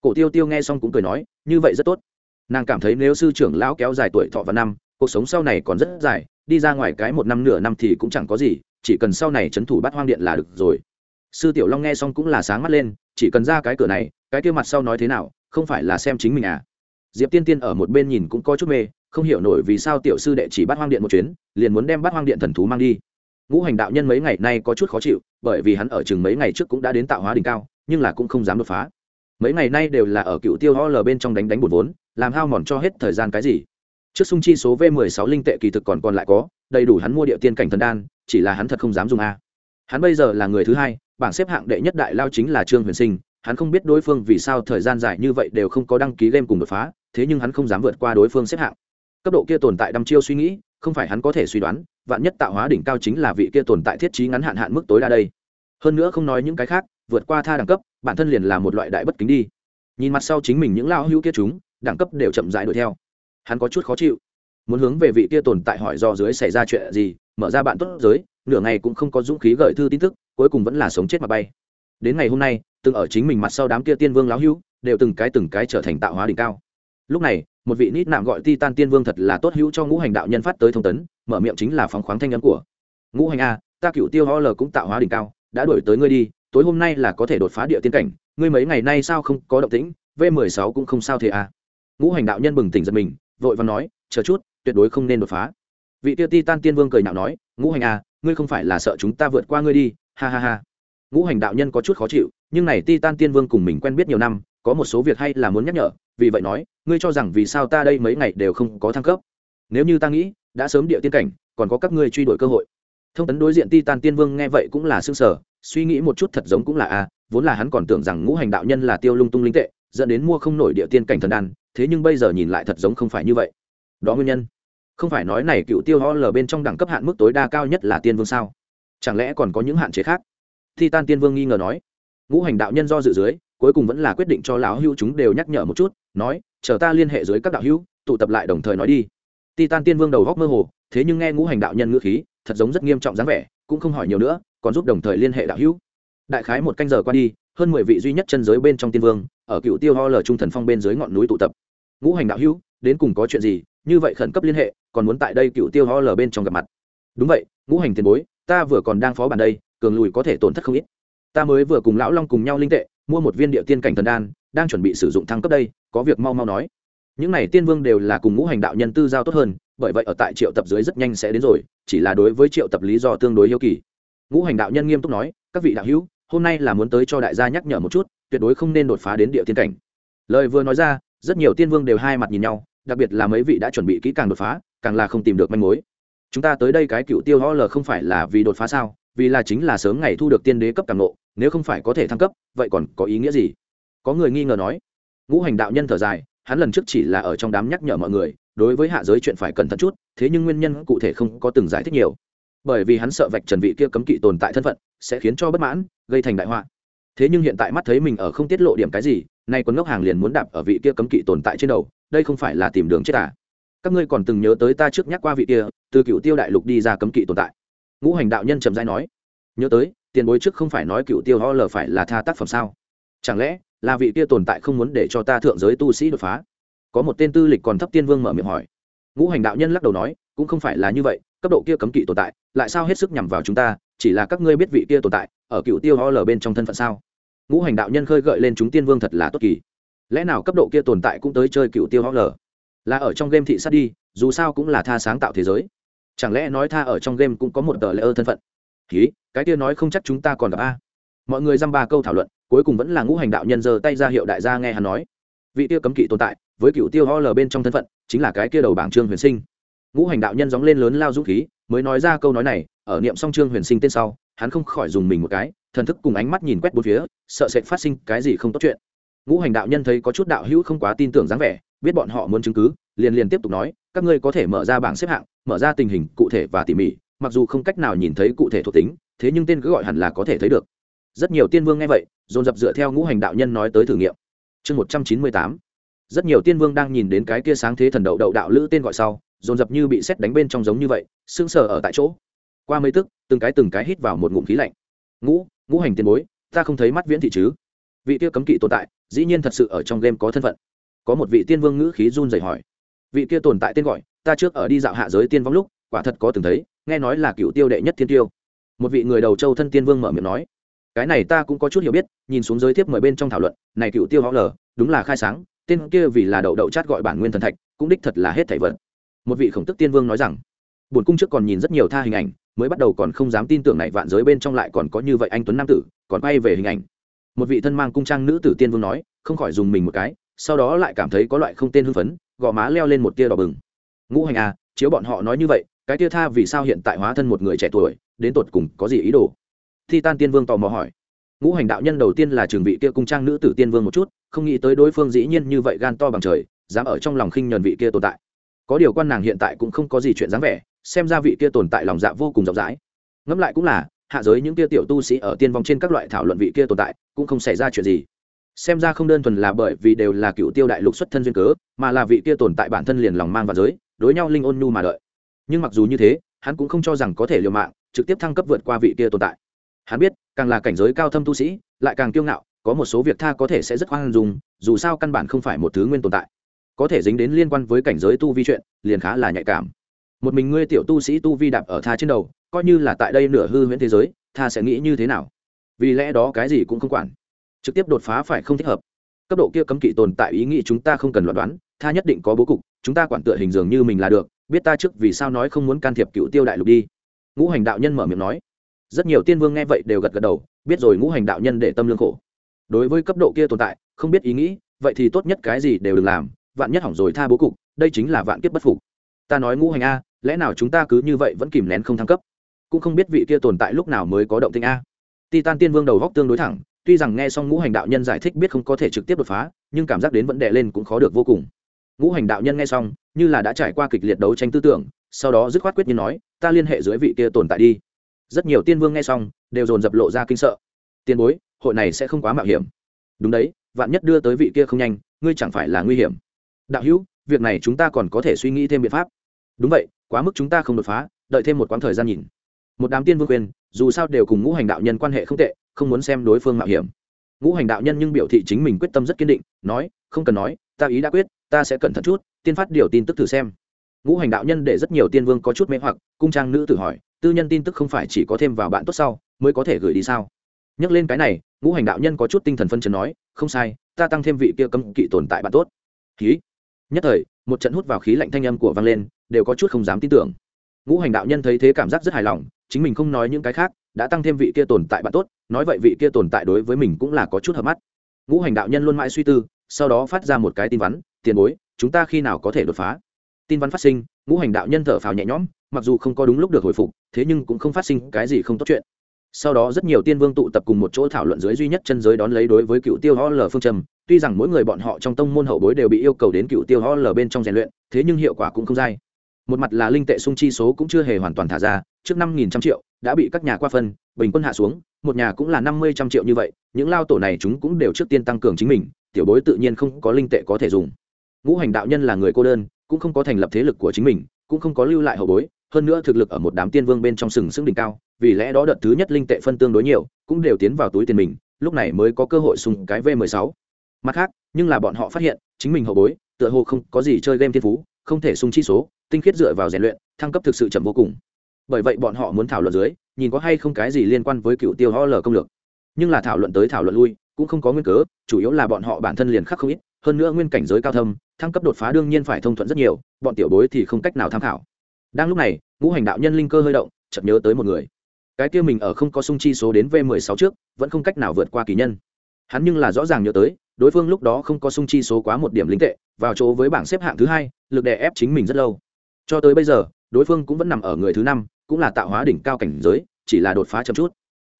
Cổ tiêu tiêu nghe xong cũng cười nói, như vậy rất tốt. Nàng cảm thấy nếu sư trưởng lão kéo dài tuổi thọ và năm, cuộc sống sau này còn rất dài, đi ra ngoài cái một năm nửa năm thì cũng chẳng có gì, chỉ cần sau này trấn thủ bắt hoang điện là được rồi. Sư tiểu long nghe xong cũng là sáng mắt lên, chỉ cần ra cái cửa này, cái kia mặt sau nói thế nào, không phải là xem chính mình à. Diệp tiên tiên ở một bên nhìn cũng có chút mê không hiểu nổi vì sao tiểu sư đệ chỉ bắt hoang điện một chuyến, liền muốn đem bắt hoang điện thần thú mang đi. Ngũ hành đạo nhân mấy ngày nay có chút khó chịu, bởi vì hắn ở chừng mấy ngày trước cũng đã đến tạo hóa đỉnh cao, nhưng là cũng không dám đột phá. Mấy ngày nay đều là ở cựu tiêu ho lờ bên trong đánh đánh bột vốn, làm hao mòn cho hết thời gian cái gì. Trước sung chi số v 16 linh tệ kỳ thực còn còn lại có, đầy đủ hắn mua địa tiên cảnh thần đan, chỉ là hắn thật không dám dùng a. Hắn bây giờ là người thứ hai, bảng xếp hạng đệ nhất đại lao chính là trương huyền sinh, hắn không biết đối phương vì sao thời gian dài như vậy đều không có đăng ký game cùng đột phá, thế nhưng hắn không dám vượt qua đối phương xếp hạng cấp độ kia tồn tại đăm chiêu suy nghĩ, không phải hắn có thể suy đoán, vạn nhất tạo hóa đỉnh cao chính là vị kia tồn tại thiết trí ngắn hạn hạn mức tối đa đây. Hơn nữa không nói những cái khác, vượt qua tha đẳng cấp, bản thân liền là một loại đại bất kính đi. Nhìn mặt sau chính mình những lao hữu kia chúng, đẳng cấp đều chậm rãi đuổi theo. Hắn có chút khó chịu. Muốn hướng về vị kia tồn tại hỏi do dưới xảy ra chuyện gì, mở ra bạn tốt giới, nửa ngày cũng không có dũng khí gợi thư tin tức, cuối cùng vẫn là sống chết mà bay. Đến ngày hôm nay, từng ở chính mình mặt sau đám kia tiên vương lão hữu, đều từng cái từng cái trở thành tạo hóa đỉnh cao. Lúc này một vị nít nạm gọi ti tan tiên vương thật là tốt hữu cho ngũ hành đạo nhân phát tới thông tấn, mở miệng chính là phóng khoáng thanh âm của. Ngũ hành a, ta cựu tiêu ho l cũng tạo hóa đỉnh cao, đã đổi tới ngươi đi, tối hôm nay là có thể đột phá địa tiên cảnh, ngươi mấy ngày nay sao không có động tĩnh, v mười sáu cũng không sao thế à ngũ hành đạo nhân bừng tỉnh giật mình, vội và nói, chờ chút, tuyệt đối không nên đột phá. Vị tiêu ti tan tiên vương cười nhạo nói, ngũ hành a, ngươi không phải là sợ chúng ta vượt qua ngươi đi, ha ha ha. Ngũ hành đạo nhân có chút khó chịu, nhưng này ti tan tiên vương cùng mình quen biết nhiều năm, có một số việc hay là muốn nhắc nhở vì vậy nói, ngươi cho rằng vì sao ta đây mấy ngày đều không có thăng cấp? Nếu như ta nghĩ, đã sớm địa tiên cảnh, còn có các ngươi truy đuổi cơ hội. Thông tấn đối diện ti tan tiên vương nghe vậy cũng là xương sở suy nghĩ một chút thật giống cũng là a, vốn là hắn còn tưởng rằng ngũ hành đạo nhân là tiêu lung tung linh tệ, dẫn đến mua không nổi địa tiên cảnh thần đan, thế nhưng bây giờ nhìn lại thật giống không phải như vậy. Đó nguyên nhân. Không phải nói này cựu tiêu ho lờ bên trong đẳng cấp hạn mức tối đa cao nhất là tiên vương sao? Chẳng lẽ còn có những hạn chế khác? Thi tan tiên vương nghi ngờ nói. Ngũ hành đạo nhân do dự dưới, cuối cùng vẫn là quyết định cho lão hưu chúng đều nhắc nhở một chút nói, chờ ta liên hệ dưới các đạo hữu, tụ tập lại đồng thời nói đi. Titan tiên vương đầu góc mơ hồ, thế nhưng nghe ngũ hành đạo nhân ngữ khí, thật giống rất nghiêm trọng dáng vẻ, cũng không hỏi nhiều nữa, còn giúp đồng thời liên hệ đạo hữu. Đại khái một canh giờ qua đi, hơn mười vị duy nhất chân giới bên trong tiên vương, ở cựu tiêu ho lờ trung thần phong bên dưới ngọn núi tụ tập. Ngũ hành đạo hữu, đến cùng có chuyện gì? Như vậy khẩn cấp liên hệ, còn muốn tại đây cựu tiêu ho lờ bên trong gặp mặt. Đúng vậy, ngũ hành tiền bối, ta vừa còn đang phó bản đây, cường lùi có thể tổn thất không ít. Ta mới vừa cùng lão long cùng nhau linh tệ, mua một viên địa tiên cảnh thần đan đang chuẩn bị sử dụng thăng cấp đây, có việc mau mau nói. Những này tiên vương đều là cùng ngũ hành đạo nhân tư giao tốt hơn, bởi vậy ở tại triệu tập dưới rất nhanh sẽ đến rồi, chỉ là đối với triệu tập lý do tương đối yêu kỳ. Ngũ hành đạo nhân nghiêm túc nói, các vị đạo hữu, hôm nay là muốn tới cho đại gia nhắc nhở một chút, tuyệt đối không nên đột phá đến địa tiên cảnh. Lời vừa nói ra, rất nhiều tiên vương đều hai mặt nhìn nhau, đặc biệt là mấy vị đã chuẩn bị kỹ càng đột phá, càng là không tìm được manh mối. Chúng ta tới đây cái cựu tiêu ho l không phải là vì đột phá sao? Vì là chính là sớm ngày thu được tiên đế cấp càng nộ nếu không phải có thể thăng cấp, vậy còn có ý nghĩa gì? Có người nghi ngờ nói. Ngũ hành đạo nhân thở dài, hắn lần trước chỉ là ở trong đám nhắc nhở mọi người, đối với hạ giới chuyện phải cẩn thận chút, thế nhưng nguyên nhân cụ thể không có từng giải thích nhiều. Bởi vì hắn sợ vạch trần vị kia cấm kỵ tồn tại thân phận, sẽ khiến cho bất mãn, gây thành đại họa. Thế nhưng hiện tại mắt thấy mình ở không tiết lộ điểm cái gì, nay quân ngốc hàng liền muốn đạp ở vị kia cấm kỵ tồn tại trên đầu, đây không phải là tìm đường chết à? Các ngươi còn từng nhớ tới ta trước nhắc qua vị kia, từ cựu tiêu đại lục đi ra cấm kỵ tồn tại? Ngũ hành đạo nhân trầm dai nói. Nhớ tới, tiền bối trước không phải nói cựu tiêu ho lờ phải là tha tác phẩm sao? Chẳng lẽ là vị kia tồn tại không muốn để cho ta thượng giới tu sĩ đột phá. Có một tên tư lịch còn thấp tiên vương mở miệng hỏi. Ngũ hành đạo nhân lắc đầu nói, cũng không phải là như vậy, cấp độ kia cấm kỵ tồn tại, lại sao hết sức nhằm vào chúng ta, chỉ là các ngươi biết vị kia tồn tại, ở cựu tiêu ho lờ bên trong thân phận sao? Ngũ hành đạo nhân khơi gợi lên chúng tiên vương thật là tốt kỳ. Lẽ nào cấp độ kia tồn tại cũng tới chơi cựu tiêu ho lờ? Là ở trong game thị sát đi, dù sao cũng là tha sáng tạo thế giới. Chẳng lẽ nói tha ở trong game cũng có một tờ lễ ơ thân phận? Ký cái kia nói không chắc chúng ta còn gặp a. Mọi người dăm ba câu thảo luận cuối cùng vẫn là ngũ hành đạo nhân giơ tay ra hiệu đại gia nghe hắn nói. Vị tiêu cấm kỵ tồn tại, với cựu tiêu ho lờ bên trong thân phận, chính là cái kia đầu bảng trương huyền sinh. Ngũ hành đạo nhân gióng lên lớn lao dũng khí, mới nói ra câu nói này, ở niệm song trương huyền sinh tên sau, hắn không khỏi dùng mình một cái, thần thức cùng ánh mắt nhìn quét bốn phía, sợ sẽ phát sinh cái gì không tốt chuyện. Ngũ hành đạo nhân thấy có chút đạo hữu không quá tin tưởng dáng vẻ, biết bọn họ muốn chứng cứ, liền liền tiếp tục nói, các ngươi có thể mở ra bảng xếp hạng, mở ra tình hình cụ thể và tỉ mỉ, mặc dù không cách nào nhìn thấy cụ thể thuộc tính, thế nhưng tên cứ gọi hẳn là có thể thấy được rất nhiều tiên vương nghe vậy, dồn dập dựa theo ngũ hành đạo nhân nói tới thử nghiệm. Chương một trăm chín mươi tám. Rất nhiều tiên vương đang nhìn đến cái kia sáng thế thần đậu đậu đạo lữ tên gọi sau, dồn dập như bị xét đánh bên trong giống như vậy, sững sờ ở tại chỗ. Qua mấy tức, từng cái từng cái hít vào một ngụm khí lạnh. Ngũ ngũ hành tiền bối, ta không thấy mắt viễn thị chứ? Vị kia cấm kỵ tồn tại, dĩ nhiên thật sự ở trong game có thân phận. Có một vị tiên vương ngữ khí run rẩy hỏi. Vị kia tồn tại tên gọi, ta trước ở đi dạo hạ giới tiên vong lúc, quả thật có từng thấy, nghe nói là cựu tiêu đệ nhất thiên tiêu. Một vị người đầu châu thân tiên vương mở miệng nói cái này ta cũng có chút hiểu biết, nhìn xuống giới thiếp mời bên trong thảo luận, này cựu tiêu họ lờ đúng là khai sáng, tên kia vì là đậu đậu chát gọi bản nguyên thần thạch, cũng đích thật là hết thảy vật. Một vị khổng tức tiên vương nói rằng, bổn cung trước còn nhìn rất nhiều tha hình ảnh, mới bắt đầu còn không dám tin tưởng này vạn giới bên trong lại còn có như vậy anh tuấn nam tử, còn quay về hình ảnh. Một vị thân mang cung trang nữ tử tiên vương nói, không khỏi dùng mình một cái, sau đó lại cảm thấy có loại không tên hưng phấn, gò má leo lên một tia đỏ bừng. Ngũ hành à chiếu bọn họ nói như vậy, cái tia tha vì sao hiện tại hóa thân một người trẻ tuổi, đến tột cùng có gì ý đồ? Thi tan tiên vương tò mò hỏi. Ngũ hành đạo nhân đầu tiên là trường vị kia cung trang nữ tử tiên vương một chút, không nghĩ tới đối phương dĩ nhiên như vậy gan to bằng trời, dám ở trong lòng khinh nhuần vị kia tồn tại. Có điều quan nàng hiện tại cũng không có gì chuyện dáng vẻ, xem ra vị kia tồn tại lòng dạ vô cùng rộng rãi. Ngẫm lại cũng là, hạ giới những kia tiểu tu sĩ ở tiên vong trên các loại thảo luận vị kia tồn tại, cũng không xảy ra chuyện gì. Xem ra không đơn thuần là bởi vì đều là cựu tiêu đại lục xuất thân duyên cớ, mà là vị kia tồn tại bản thân liền lòng mang vào giới, đối nhau linh ôn nhu mà đợi. Nhưng mặc dù như thế, hắn cũng không cho rằng có thể liều mạng, trực tiếp thăng cấp vượt qua vị kia tồn tại hắn biết, càng là cảnh giới cao thâm tu sĩ, lại càng kiêu ngạo, có một số việc tha có thể sẽ rất hoang dùng dù sao căn bản không phải một thứ nguyên tồn tại. Có thể dính đến liên quan với cảnh giới tu vi chuyện, liền khá là nhạy cảm. Một mình ngươi tiểu tu sĩ tu vi đạp ở tha trên đầu, coi như là tại đây nửa hư huyễn thế giới, tha sẽ nghĩ như thế nào? Vì lẽ đó cái gì cũng không quản. Trực tiếp đột phá phải không thích hợp. Cấp độ kia cấm kỵ tồn tại ý nghĩ chúng ta không cần loạn đoán, tha nhất định có bố cục, chúng ta quản tựa hình dường như mình là được, biết ta trước vì sao nói không muốn can thiệp cựu tiêu đại lục đi. Ngũ hành đạo nhân mở miệng nói rất nhiều tiên vương nghe vậy đều gật gật đầu, biết rồi ngũ hành đạo nhân để tâm lương khổ. Đối với cấp độ kia tồn tại, không biết ý nghĩ, vậy thì tốt nhất cái gì đều đừng làm, vạn nhất hỏng rồi tha bố cục, đây chính là vạn kiếp bất phục. Ta nói ngũ hành a, lẽ nào chúng ta cứ như vậy vẫn kìm nén không thăng cấp? Cũng không biết vị kia tồn tại lúc nào mới có động tinh a. Titan tiên vương đầu góc tương đối thẳng, tuy rằng nghe xong ngũ hành đạo nhân giải thích biết không có thể trực tiếp đột phá, nhưng cảm giác đến vẫn đệ lên cũng khó được vô cùng. Ngũ hành đạo nhân nghe xong, như là đã trải qua kịch liệt đấu tranh tư tưởng, sau đó dứt khoát quyết như nói, ta liên hệ dưới vị kia tồn tại đi rất nhiều tiên vương nghe xong, đều dồn dập lộ ra kinh sợ. Tiên bối, hội này sẽ không quá mạo hiểm. Đúng đấy, vạn nhất đưa tới vị kia không nhanh, ngươi chẳng phải là nguy hiểm. Đạo hữu, việc này chúng ta còn có thể suy nghĩ thêm biện pháp. Đúng vậy, quá mức chúng ta không đột phá, đợi thêm một quãng thời gian nhìn. Một đám tiên vương quyền dù sao đều cùng ngũ hành đạo nhân quan hệ không tệ, không muốn xem đối phương mạo hiểm. Ngũ hành đạo nhân nhưng biểu thị chính mình quyết tâm rất kiên định, nói, không cần nói, ta ý đã quyết, ta sẽ cẩn thận chút, tiên phát điều tin tức thử xem. Ngũ hành đạo nhân để rất nhiều tiên vương có chút mê hoặc, cung trang nữ tự hỏi tư nhân tin tức không phải chỉ có thêm vào bạn tốt sau, mới có thể gửi đi sao? Nhắc lên cái này, ngũ hành đạo nhân có chút tinh thần phân chấn nói, không sai, ta tăng thêm vị kia cấm kỵ tồn tại bạn tốt. Khí. nhất thời, một trận hút vào khí lạnh thanh âm của vang lên, đều có chút không dám tin tưởng. Ngũ hành đạo nhân thấy thế cảm giác rất hài lòng, chính mình không nói những cái khác, đã tăng thêm vị kia tồn tại bạn tốt, nói vậy vị kia tồn tại đối với mình cũng là có chút hợp mắt. Ngũ hành đạo nhân luôn mãi suy tư, sau đó phát ra một cái tin vắn, tiền bối, chúng ta khi nào có thể đột phá? Tin vắn phát sinh, ngũ hành đạo nhân thở phào nhẹ nhõm, mặc dù không có đúng lúc được hồi phục thế nhưng cũng không phát sinh cái gì không tốt chuyện. Sau đó rất nhiều tiên vương tụ tập cùng một chỗ thảo luận dưới duy nhất chân giới đón lấy đối với cựu tiêu ho l phương trầm tuy rằng mỗi người bọn họ trong tông môn hậu bối đều bị yêu cầu đến cựu tiêu ho l bên trong rèn luyện, thế nhưng hiệu quả cũng không dai. Một mặt là linh tệ sung chi số cũng chưa hề hoàn toàn thả ra, trước năm nghìn trăm triệu đã bị các nhà qua phân, bình quân hạ xuống, một nhà cũng là năm mươi trăm triệu như vậy, những lao tổ này chúng cũng đều trước tiên tăng cường chính mình, tiểu bối tự nhiên không có linh tệ có thể dùng. Ngũ hành đạo nhân là người cô đơn, cũng không có thành lập thế lực của chính mình, cũng không có lưu lại hậu bối hơn nữa thực lực ở một đám tiên vương bên trong sừng sững đỉnh cao, vì lẽ đó đợt thứ nhất linh tệ phân tương đối nhiều, cũng đều tiến vào túi tiền mình, lúc này mới có cơ hội sùng cái v 16 mặt khác, nhưng là bọn họ phát hiện, chính mình hậu bối, tựa hồ không có gì chơi game thiên phú, không thể sung chi số, tinh khiết dựa vào rèn luyện, thăng cấp thực sự chậm vô cùng. Bởi vậy bọn họ muốn thảo luận dưới, nhìn có hay không cái gì liên quan với cựu tiêu ho l công lược. Nhưng là thảo luận tới thảo luận lui, cũng không có nguyên cớ, chủ yếu là bọn họ bản thân liền khắc không ít, hơn nữa nguyên cảnh giới cao thâm, thăng cấp đột phá đương nhiên phải thông thuận rất nhiều, bọn tiểu bối thì không cách nào tham khảo đang lúc này, ngũ hành đạo nhân linh cơ hơi động, chợt nhớ tới một người. Cái kia mình ở không có sung chi số đến v 16 trước, vẫn không cách nào vượt qua kỳ nhân. Hắn nhưng là rõ ràng nhớ tới, đối phương lúc đó không có sung chi số quá một điểm linh tệ, vào chỗ với bảng xếp hạng thứ hai, lực đè ép chính mình rất lâu. Cho tới bây giờ, đối phương cũng vẫn nằm ở người thứ năm, cũng là tạo hóa đỉnh cao cảnh giới, chỉ là đột phá chậm chút.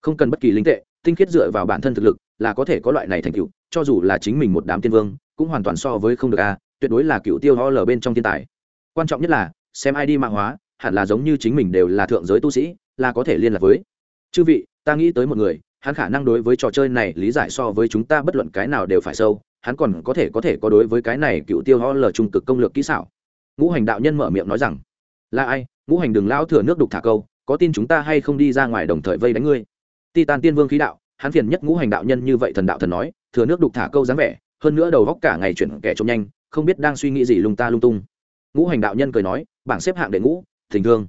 Không cần bất kỳ linh tệ, tinh khiết dựa vào bản thân thực lực, là có thể có loại này thành tựu, cho dù là chính mình một đám tiên vương, cũng hoàn toàn so với không được a, tuyệt đối là cựu tiêu ho lờ bên trong thiên tài. Quan trọng nhất là xem ai đi mạng hóa, hẳn là giống như chính mình đều là thượng giới tu sĩ, là có thể liên lạc với. Chư vị, ta nghĩ tới một người, hắn khả năng đối với trò chơi này lý giải so với chúng ta bất luận cái nào đều phải sâu, hắn còn có thể có thể có đối với cái này cựu tiêu ho lờ trung cực công lược kỹ xảo. Ngũ hành đạo nhân mở miệng nói rằng, là ai? Ngũ hành đường lão thừa nước đục thả câu, có tin chúng ta hay không đi ra ngoài đồng thời vây đánh ngươi? Titan tiên vương khí đạo, hắn phiền nhất ngũ hành đạo nhân như vậy thần đạo thần nói, thừa nước đục thả câu dáng vẻ, hơn nữa đầu góc cả ngày chuyển kẻ trông nhanh, không biết đang suy nghĩ gì lung ta lung tung ngũ hành đạo nhân cười nói, bảng xếp hạng đệ ngũ, thỉnh thương.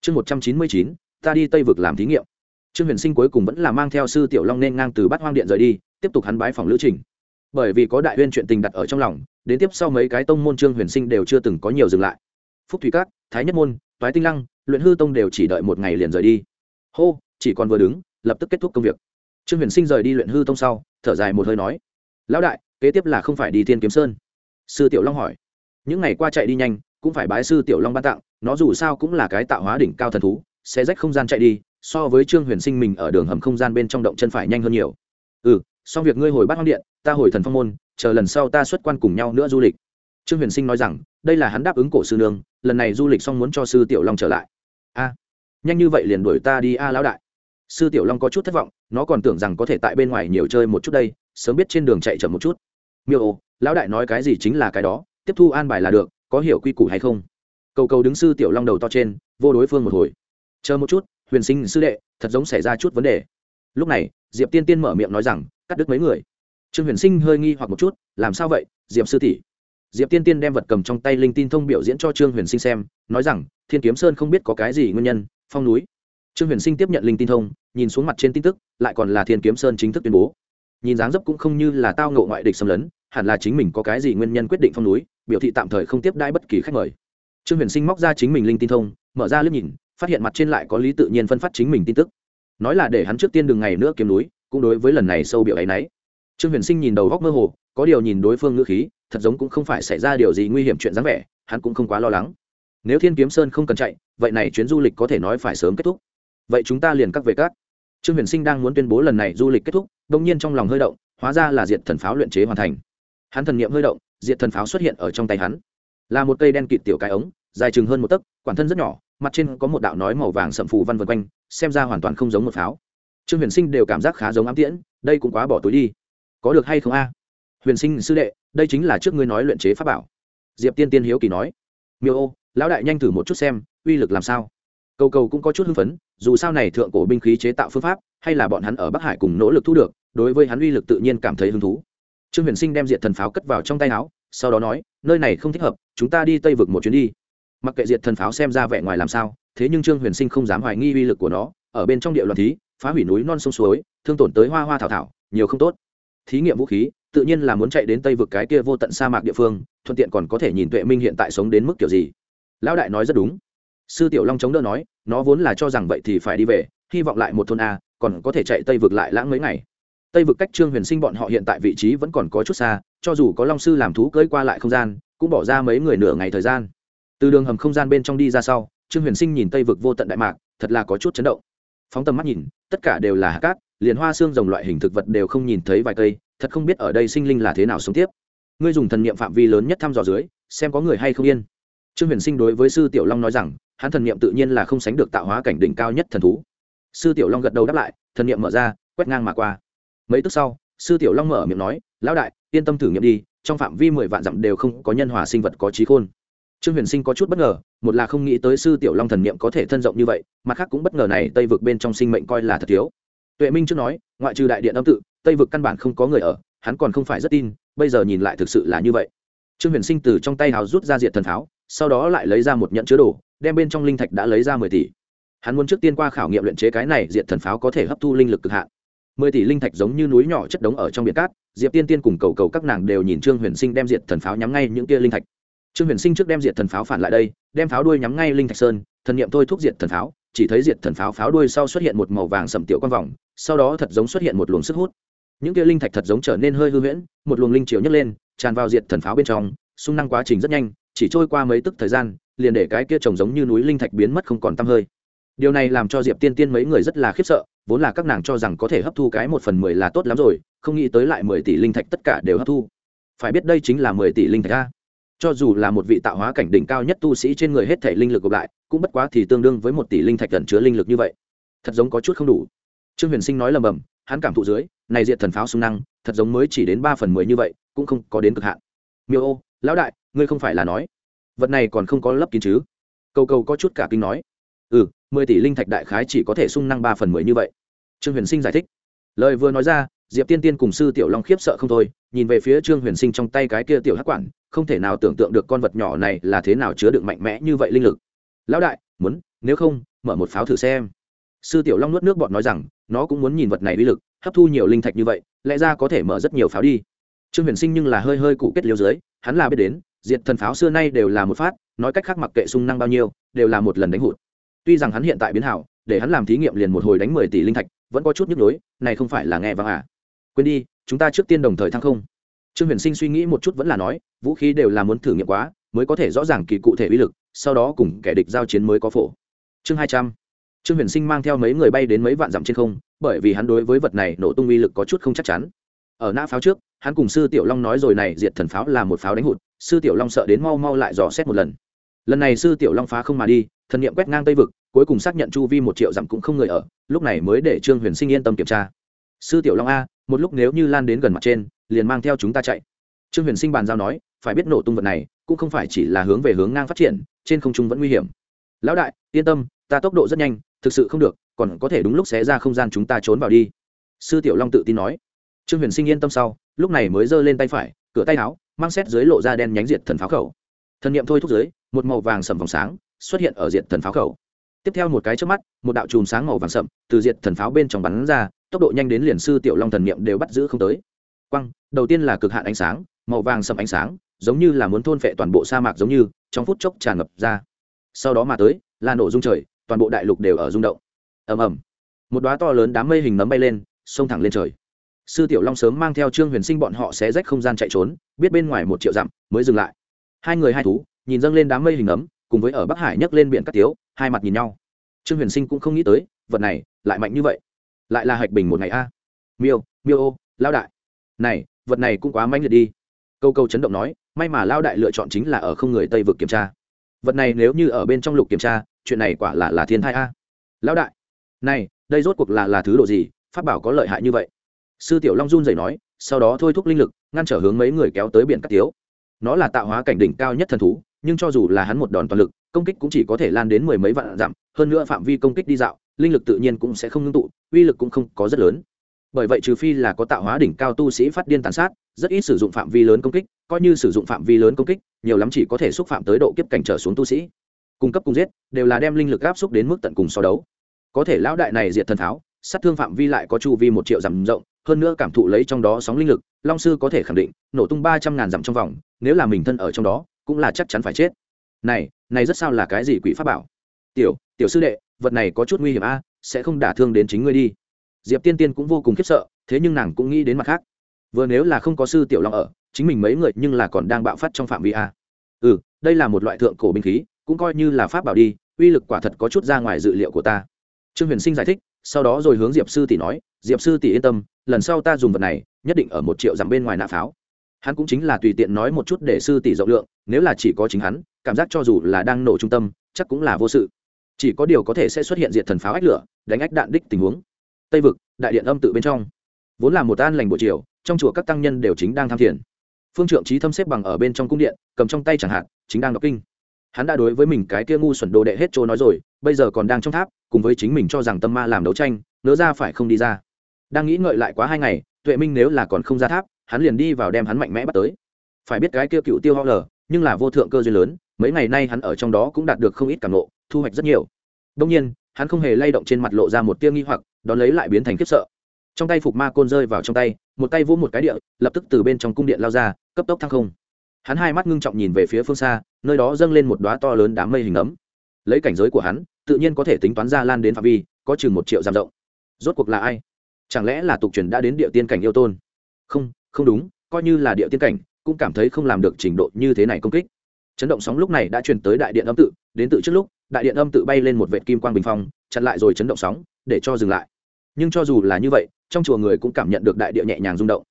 Chương một trăm chín mươi chín, ta đi tây vực làm thí nghiệm. Trương huyền sinh cuối cùng vẫn là mang theo sư tiểu long nên ngang từ bát hoang điện rời đi, tiếp tục hắn bái phòng lữ trình. Bởi vì có đại huyên chuyện tình đặt ở trong lòng, đến tiếp sau mấy cái tông môn trương huyền sinh đều chưa từng có nhiều dừng lại. Phúc thủy cát thái nhất môn, toái tinh lăng, luyện hư tông đều chỉ đợi một ngày liền rời đi. Hô, chỉ còn vừa đứng, lập tức kết thúc công việc. Trương huyền sinh rời đi luyện hư tông sau, thở dài một hơi nói, lão đại, kế tiếp là không phải đi thiên kiếm sơn? Sư tiểu long hỏi. Những ngày qua chạy đi nhanh cũng phải bái sư tiểu long ban tặng, nó dù sao cũng là cái tạo hóa đỉnh cao thần thú, sẽ rách không gian chạy đi, so với trương huyền sinh mình ở đường hầm không gian bên trong động chân phải nhanh hơn nhiều. Ừ xong việc ngươi hồi bắt hoang điện, ta hồi thần phong môn, chờ lần sau ta xuất quan cùng nhau nữa du lịch. Trương huyền sinh nói rằng, đây là hắn đáp ứng cổ sư nương, lần này du lịch xong muốn cho sư tiểu long trở lại. A, nhanh như vậy liền đuổi ta đi a lão đại. Sư tiểu long có chút thất vọng, nó còn tưởng rằng có thể tại bên ngoài nhiều chơi một chút đây, sớm biết trên đường chạy chậm một chút. Miêu ô, lão đại nói cái gì chính là cái đó, tiếp thu an bài là được có hiểu quy củ hay không? Cầu cầu đứng sư tiểu long đầu to trên, vô đối phương một hồi. Chờ một chút, huyền sinh sư đệ, thật giống xảy ra chút vấn đề. Lúc này, diệp tiên tiên mở miệng nói rằng, cắt đứt mấy người. Trương huyền sinh hơi nghi hoặc một chút, làm sao vậy, diệp sư tỷ? Diệp tiên tiên đem vật cầm trong tay linh tin thông biểu diễn cho trương huyền sinh xem, nói rằng, thiên kiếm sơn không biết có cái gì nguyên nhân, phong núi. Trương huyền sinh tiếp nhận linh tin thông, nhìn xuống mặt trên tin tức, lại còn là thiên kiếm sơn chính thức tuyên bố. Nhìn dáng dấp cũng không như là tao ngộ ngoại địch xâm lấn, hẳn là chính mình có cái gì nguyên nhân quyết định phong núi biểu thị tạm thời không tiếp đãi bất kỳ khách mời. Trương huyền sinh móc ra chính mình linh tin thông, mở ra liếc nhìn, phát hiện mặt trên lại có lý tự nhiên phân phát chính mình tin tức. Nói là để hắn trước tiên đường ngày nữa kiếm núi, cũng đối với lần này sâu biểu ấy nấy. Trương huyền sinh nhìn đầu góc mơ hồ, có điều nhìn đối phương ngữ khí, thật giống cũng không phải xảy ra điều gì nguy hiểm chuyện dáng vẻ, hắn cũng không quá lo lắng. Nếu thiên kiếm sơn không cần chạy, vậy này chuyến du lịch có thể nói phải sớm kết thúc. Vậy chúng ta liền cắt về các trương huyền sinh đang muốn tuyên bố lần này du lịch kết thúc đông nhiên trong lòng hơi động, hóa ra là diệt thần pháo luyện chế hoàn thành. Hắn thần niệm hơi động diệt thần pháo xuất hiện ở trong tay hắn. Là một cây đen kịt tiểu cái ống, dài chừng hơn một tấc quản thân rất nhỏ, mặt trên có một đạo nói màu vàng sậm phù văn vân quanh, xem ra hoàn toàn không giống một pháo. Trương huyền sinh đều cảm giác khá giống ám tiễn, đây cũng quá bỏ túi đi. Có được hay không a? Huyền sinh, sư đệ, đây chính là trước ngươi nói luyện chế pháp bảo. Diệp tiên tiên hiếu kỳ nói. Miêu ô, lão đại nhanh thử một chút xem, uy lực làm sao? Cầu cầu cũng có chút hưng phấn, dù sao này thượng cổ binh khí chế tạo phương pháp, hay là bọn hắn ở bắc hải cùng nỗ lực thu được, đối với hắn uy lực tự nhiên cảm thấy hứng thú trương huyền sinh đem diệt thần pháo cất vào trong tay áo, sau đó nói, nơi này không thích hợp, chúng ta đi tây vực một chuyến đi. Mặc kệ diệt thần pháo xem ra vẻ ngoài làm sao, thế nhưng trương huyền sinh không dám hoài nghi uy lực của nó, ở bên trong địa loạn thí, phá hủy núi non sông suối, thương tổn tới hoa hoa thảo thảo, nhiều không tốt. Thí nghiệm vũ khí, tự nhiên là muốn chạy đến tây vực cái kia vô tận sa mạc địa phương, thuận tiện còn có thể nhìn tuệ minh hiện tại sống đến mức kiểu gì. Lão đại nói rất đúng. Sư tiểu long chống đỡ nói, nó vốn là cho rằng vậy thì phải đi về, hy vọng lại một thôn a, còn có thể chạy tây vực lại lãng mấy ngày tây vực cách trương huyền sinh bọn họ hiện tại vị trí vẫn còn có chút xa, cho dù có long sư làm thú cưỡi qua lại không gian, cũng bỏ ra mấy người nửa ngày thời gian. Từ đường hầm không gian bên trong đi ra sau, trương huyền sinh nhìn tây vực vô tận đại mạc, thật là có chút chấn động. Phóng tầm mắt nhìn, tất cả đều là hạ cát, liền hoa xương rồng loại hình thực vật đều không nhìn thấy vài cây, thật không biết ở đây sinh linh là thế nào sống tiếp. Ngươi dùng thần niệm phạm vi lớn nhất thăm dò dưới, xem có người hay không yên. Trương huyền sinh đối với sư tiểu long nói rằng, hắn thần niệm tự nhiên là không sánh được tạo hóa cảnh đỉnh cao nhất thần thú. Sư tiểu long gật đầu đáp lại, thần niệm mở ra, quét ngang mà qua mấy tức sau, sư tiểu long mở miệng nói, lão đại, yên tâm thử nghiệm đi, trong phạm vi mười vạn dặm đều không có nhân hòa sinh vật có trí khôn. Trương huyền sinh có chút bất ngờ, một là không nghĩ tới sư tiểu long thần niệm có thể thân rộng như vậy, mặt khác cũng bất ngờ này tây vực bên trong sinh mệnh coi là thật thiếu. Tuệ minh trước nói, ngoại trừ đại điện âm tự, tây vực căn bản không có người ở, hắn còn không phải rất tin, bây giờ nhìn lại thực sự là như vậy. Trương huyền sinh từ trong tay hào rút ra diệt thần pháo sau đó lại lấy ra một nhẫn chứa đồ, đem bên trong linh thạch đã lấy ra mười tỷ. Hắn muốn trước tiên qua khảo nghiệm luyện chế cái này diệt thần pháo có thể hấp thu linh lực cực hạn mười tỷ linh thạch giống như núi nhỏ chất đống ở trong biển cát, diệp tiên tiên cùng cầu cầu các nàng đều nhìn trương huyền sinh đem diệt thần pháo nhắm ngay những kia linh thạch. Trương huyền sinh trước đem diệt thần pháo phản lại đây, đem pháo đuôi nhắm ngay linh thạch sơn, thần n i ệ m thôi thúc diệt thần pháo, chỉ thấy diệt thần pháo pháo đuôi sau xuất hiện một màu vàng sầm tiểu quang vòng, sau đó thật giống xuất hiện một luồng sức hút. Những kia linh thạch thật giống trở nên hơi hư huyễn, một luồng linh chiều nhấc lên, tràn vào diệt thần pháo bên trong, xung năng quá trình rất nhanh, chỉ trôi qua mấy tức thời gian, liền để cái kia trồng giống như núi linh thạch biến mất không còn t hơi điều này làm cho diệp tiên tiên mấy người rất là khiếp sợ, vốn là các nàng cho rằng có thể hấp thu cái một phần mười là tốt lắm rồi, không nghĩ tới lại mười tỷ linh thạch tất cả đều hấp thu. Phải biết đây chính là mười tỷ linh thạch a. Cho dù là một vị tạo hóa cảnh đỉnh cao nhất tu sĩ trên người hết thể linh lực gộp lại, cũng bất quá thì tương đương với một tỷ linh thạch gần chứa linh lực như vậy. Thật giống có chút không đủ. Trương huyền sinh nói lầm bầm, hắn cảm thụ dưới, này diện thần pháo xung năng, thật giống mới chỉ đến ba phần mười như vậy, cũng không có đến cực hạn. Miêu ô, lão đại, ngươi không phải là nói, vật này còn không có lấp kín chứ? Câu câu có chút cả kinh nói. Ừ mười tỷ linh thạch đại khái chỉ có thể sung năng ba phần mười như vậy. Trương huyền sinh giải thích. Lời vừa nói ra, diệp tiên tiên cùng sư tiểu long khiếp sợ không thôi, nhìn về phía trương huyền sinh trong tay cái kia tiểu hắc quản, không thể nào tưởng tượng được con vật nhỏ này là thế nào chứa đựng mạnh mẽ như vậy linh lực. Lão đại, muốn, nếu không, mở một pháo thử xem. Sư tiểu long nuốt nước bọn nói rằng, nó cũng muốn nhìn vật này uy lực, hấp thu nhiều linh thạch như vậy, lẽ ra có thể mở rất nhiều pháo đi. Trương huyền sinh nhưng là hơi hơi cụ kết liêu dưới, hắn là biết đến, diệt thần pháo xưa nay đều là một phát, nói cách khác mặc kệ sung năng bao nhiêu, đều là một lần đánh hụt tuy rằng hắn hiện tại biến hảo, để hắn làm thí nghiệm liền một hồi đánh mười tỷ linh thạch, vẫn có chút nhức nhối, này không phải là nghe vang à. Quên đi, chúng ta trước tiên đồng thời thăng không. Trương huyền sinh suy nghĩ một chút vẫn là nói, vũ khí đều là muốn thử nghiệm quá, mới có thể rõ ràng kỳ cụ thể uy lực, sau đó cùng kẻ địch giao chiến mới có phổ. Chương hai trăm. Trương huyền sinh mang theo mấy người bay đến mấy vạn dặm trên không, bởi vì hắn đối với vật này nổ tung uy lực có chút không chắc chắn. Ở nã pháo trước, hắn cùng sư tiểu long nói rồi này, diệt thần pháo là một pháo đánh hụt, sư tiểu long sợ đến mau mau lại dò xét một lần. Lần này sư tiểu long phá không mà đi thần nghiệm quét ngang tây vực cuối cùng xác nhận chu vi một triệu dặm cũng không người ở, lúc này mới để trương huyền sinh yên tâm kiểm tra. Sư tiểu long a, một lúc nếu như lan đến gần mặt trên, liền mang theo chúng ta chạy. Trương huyền sinh bàn giao nói, phải biết nổ tung vật này, cũng không phải chỉ là hướng về hướng ngang phát triển, trên không trung vẫn nguy hiểm. Lão đại, yên tâm, ta tốc độ rất nhanh, thực sự không được, còn có thể đúng lúc xé ra không gian chúng ta trốn vào đi. Sư tiểu long tự tin nói. Trương huyền sinh yên tâm sau, lúc này mới giơ lên tay phải, cửa tay áo, mang xét dưới lộ ra đen nhánh diệt thần pháo khẩu. Thần niệm thôi thúc dưới, một màu vàng sầm vòng sáng xuất hiện ở diện thần pháo khẩu tiếp theo một cái trước mắt, một đạo chùm sáng màu vàng sậm, từ diệt thần pháo bên trong bắn ra, tốc độ nhanh đến liền sư tiểu long thần niệm đều bắt giữ không tới. Quăng đầu tiên là cực hạn ánh sáng, màu vàng sậm ánh sáng, giống như là muốn thôn phệ toàn bộ sa mạc giống như, trong phút chốc tràn ngập ra. Sau đó mà tới, là nổ rung trời, toàn bộ đại lục đều ở rung động. Ầm ầm. Một đóa to lớn đám mây hình nấm bay lên, xông thẳng lên trời. Sư tiểu long sớm mang theo trương huyền sinh bọn họ sẽ rách không gian chạy trốn, biết bên ngoài một triệu dặm, mới dừng lại. Hai người hai thú, nhìn dâng lên đám mây hình nấm cùng với ở bắc hải nhấc lên biển cắt tiếu hai mặt nhìn nhau. Trương huyền sinh cũng không nghĩ tới, vật này lại mạnh như vậy. Lại là hạch bình một ngày a. Miêu miêu ô, lao đại. Này, vật này cũng quá manh liệt đi. Câu câu chấn động nói, may mà lao đại lựa chọn chính là ở không người tây vực kiểm tra. Vật này nếu như ở bên trong lục kiểm tra, chuyện này quả là là thiên thai a. Lão đại. Này, đây rốt cuộc là là thứ độ gì? Phát bảo có lợi hại như vậy. Sư tiểu long run rẩy nói, sau đó thôi thúc linh lực, ngăn trở hướng mấy người kéo tới biển cắt tiếu nó là tạo hóa cảnh đỉnh cao nhất thần thú nhưng cho dù là hắn một đòn toàn lực, công kích cũng chỉ có thể lan đến mười mấy vạn dặm, hơn nữa phạm vi công kích đi dạo, linh lực tự nhiên cũng sẽ không ngưng tụ, uy lực cũng không có rất lớn. Bởi vậy trừ phi là có tạo hóa đỉnh cao tu sĩ phát điên tàn sát, rất ít sử dụng phạm vi lớn công kích, coi như sử dụng phạm vi lớn công kích, nhiều lắm chỉ có thể xúc phạm tới độ kiếp cảnh trở xuống tu sĩ. Cung cấp cùng giết, đều là đem linh lực áp xúc đến mức tận cùng so đấu. Có thể lão đại này diệt thần tháo, sát thương phạm vi lại có chu vi một triệu dặm rộng, hơn nữa cảm thụ lấy trong đó sóng linh lực, long sư có thể khẳng định, nổ tung ba trăm ngàn dặm trong vòng, nếu là mình thân ở trong đó cũng là chắc chắn phải chết. Này này rất sao là cái gì quỷ pháp bảo? Tiểu tiểu sư đệ, vật này có chút nguy hiểm a, sẽ không đả thương đến chính ngươi đi. Diệp tiên tiên cũng vô cùng khiếp sợ, thế nhưng nàng cũng nghĩ đến mặt khác. Vừa nếu là không có sư tiểu long ở, chính mình mấy người nhưng là còn đang bạo phát trong phạm vi a. Ừ đây là một loại thượng cổ binh khí, cũng coi như là pháp bảo đi, uy lực quả thật có chút ra ngoài dự liệu của ta. Trương huyền sinh giải thích, sau đó rồi hướng diệp sư tỷ nói, diệp sư tỷ yên tâm, lần sau ta dùng vật này, nhất định ở một triệu dặm bên ngoài nạ pháo hắn cũng chính là tùy tiện nói một chút để sư tỷ rộng lượng, nếu là chỉ có chính hắn, cảm giác cho dù là đang nổ trung tâm, chắc cũng là vô sự. Chỉ có điều có thể sẽ xuất hiện diện thần pháo ách lửa, đánh ách đạn đích tình huống. Tây vực, đại điện âm tự bên trong. Vốn là một an lành buổi chiều, trong chùa các tăng nhân đều chính đang tham thiền. Phương trượng trí thâm xếp bằng ở bên trong cung điện, cầm trong tay chẳng hạn, chính đang đọc kinh. Hắn đã đối với mình cái kia ngu xuẩn đồ đệ hết chỗ nói rồi, bây giờ còn đang trong tháp, cùng với chính mình cho rằng tâm ma làm đấu tranh, nỡ ra phải không đi ra. Đang nghĩ ngợi lại quá hai ngày, tuệ minh nếu là còn không ra tháp hắn liền đi vào đem hắn mạnh mẽ bắt tới. Phải biết cái kia cựu tiêu ho lờ, nhưng là vô thượng cơ duyên lớn, mấy ngày nay hắn ở trong đó cũng đạt được không ít cảm lộ thu hoạch rất nhiều. Đông nhiên, hắn không hề lay động trên mặt lộ ra một tia nghi hoặc, đón lấy lại biến thành khiếp sợ. Trong tay phục ma côn rơi vào trong tay, một tay vỗ một cái địa, lập tức từ bên trong cung điện lao ra, cấp tốc thăng không. Hắn hai mắt ngưng trọng nhìn về phía phương xa, nơi đó dâng lên một đoá to lớn đám mây hình ấm. Lấy cảnh giới của hắn, tự nhiên có thể tính toán ra lan đến phạm vi, có chừng một triệu giam rộng. Rốt cuộc là ai? Chẳng lẽ là tục truyền đã đến địa tiên cảnh yêu tôn? Không không đúng, coi như là địa tiên cảnh, cũng cảm thấy không làm được trình độ như thế này công kích. Chấn động sóng lúc này đã truyền tới đại điện âm tự, đến tự trước lúc, đại điện âm tự bay lên một vệt kim quang bình phong, chặn lại rồi chấn động sóng, để cho dừng lại. Nhưng cho dù là như vậy, trong chùa người cũng cảm nhận được đại địa nhẹ nhàng rung động.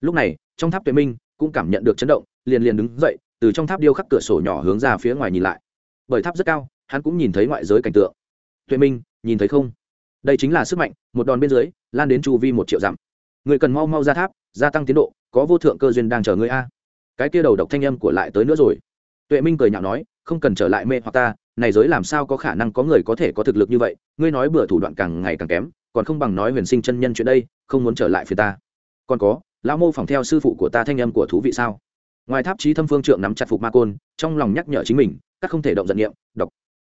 Lúc này, trong tháp tuệ minh cũng cảm nhận được chấn động, liền liền đứng dậy, từ trong tháp điêu khắc cửa sổ nhỏ hướng ra phía ngoài nhìn lại. Bởi tháp rất cao, hắn cũng nhìn thấy ngoại giới cảnh tượng. Tuệ minh, nhìn thấy không? Đây chính là sức mạnh, một đòn bên dưới, lan đến chu vi một triệu dặm. Người cần mau mau ra tháp gia tăng tiến độ, có vô thượng cơ duyên đang chờ ngươi a. Cái kia đầu độc thanh âm của lại tới nữa rồi. Tuệ minh cười nhạo nói, không cần trở lại mê hoặc ta, này giới làm sao có khả năng có người có thể có thực lực như vậy, ngươi nói bừa thủ đoạn càng ngày càng kém, còn không bằng nói huyền sinh chân nhân chuyện đây, không muốn trở lại phía ta. Còn có, lão mô phỏng theo sư phụ của ta thanh âm của thú vị sao? Ngoài tháp trí thâm phương trượng nắm chặt phục ma côn, trong lòng nhắc nhở chính mình, các không thể động giận nghiệm đọc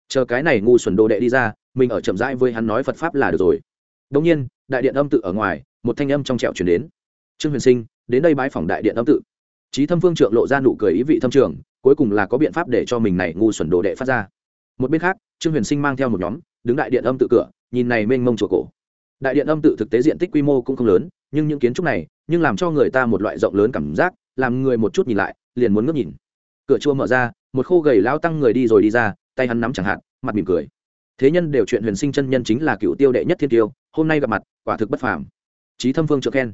chờ cái này ngu xuẩn đồ đệ đi ra, mình ở chậm rãi với hắn nói phật pháp là được rồi. Đông nhiên, đại điện âm tự ở ngoài, một thanh âm trong trẹo chuyển đến trương huyền sinh, đến đây bãi phòng đại điện âm tự. Trí thâm phương trượng lộ ra nụ cười ý vị thâm trường, cuối cùng là có biện pháp để cho mình này ngu xuẩn đồ đệ phát ra. Một bên khác, trương huyền sinh mang theo một nhóm, đứng đại điện âm tự cửa, nhìn này mênh mông chùa cổ. Đại điện âm tự thực tế diện tích quy mô cũng không lớn, nhưng những kiến trúc này, nhưng làm cho người ta một loại rộng lớn cảm giác, làm người một chút nhìn lại, liền muốn ngước nhìn. Cửa chua mở ra, một khô gầy lao tăng người đi rồi đi ra, tay hắn nắm chẳng hạn, mặt mỉm cười. Thế nhân đều chuyện huyền sinh chân nhân chính là cựu tiêu đệ nhất thiên tiêu, hôm nay gặp mặt, quả thực bất phàm. Trí thâm phương trượng khen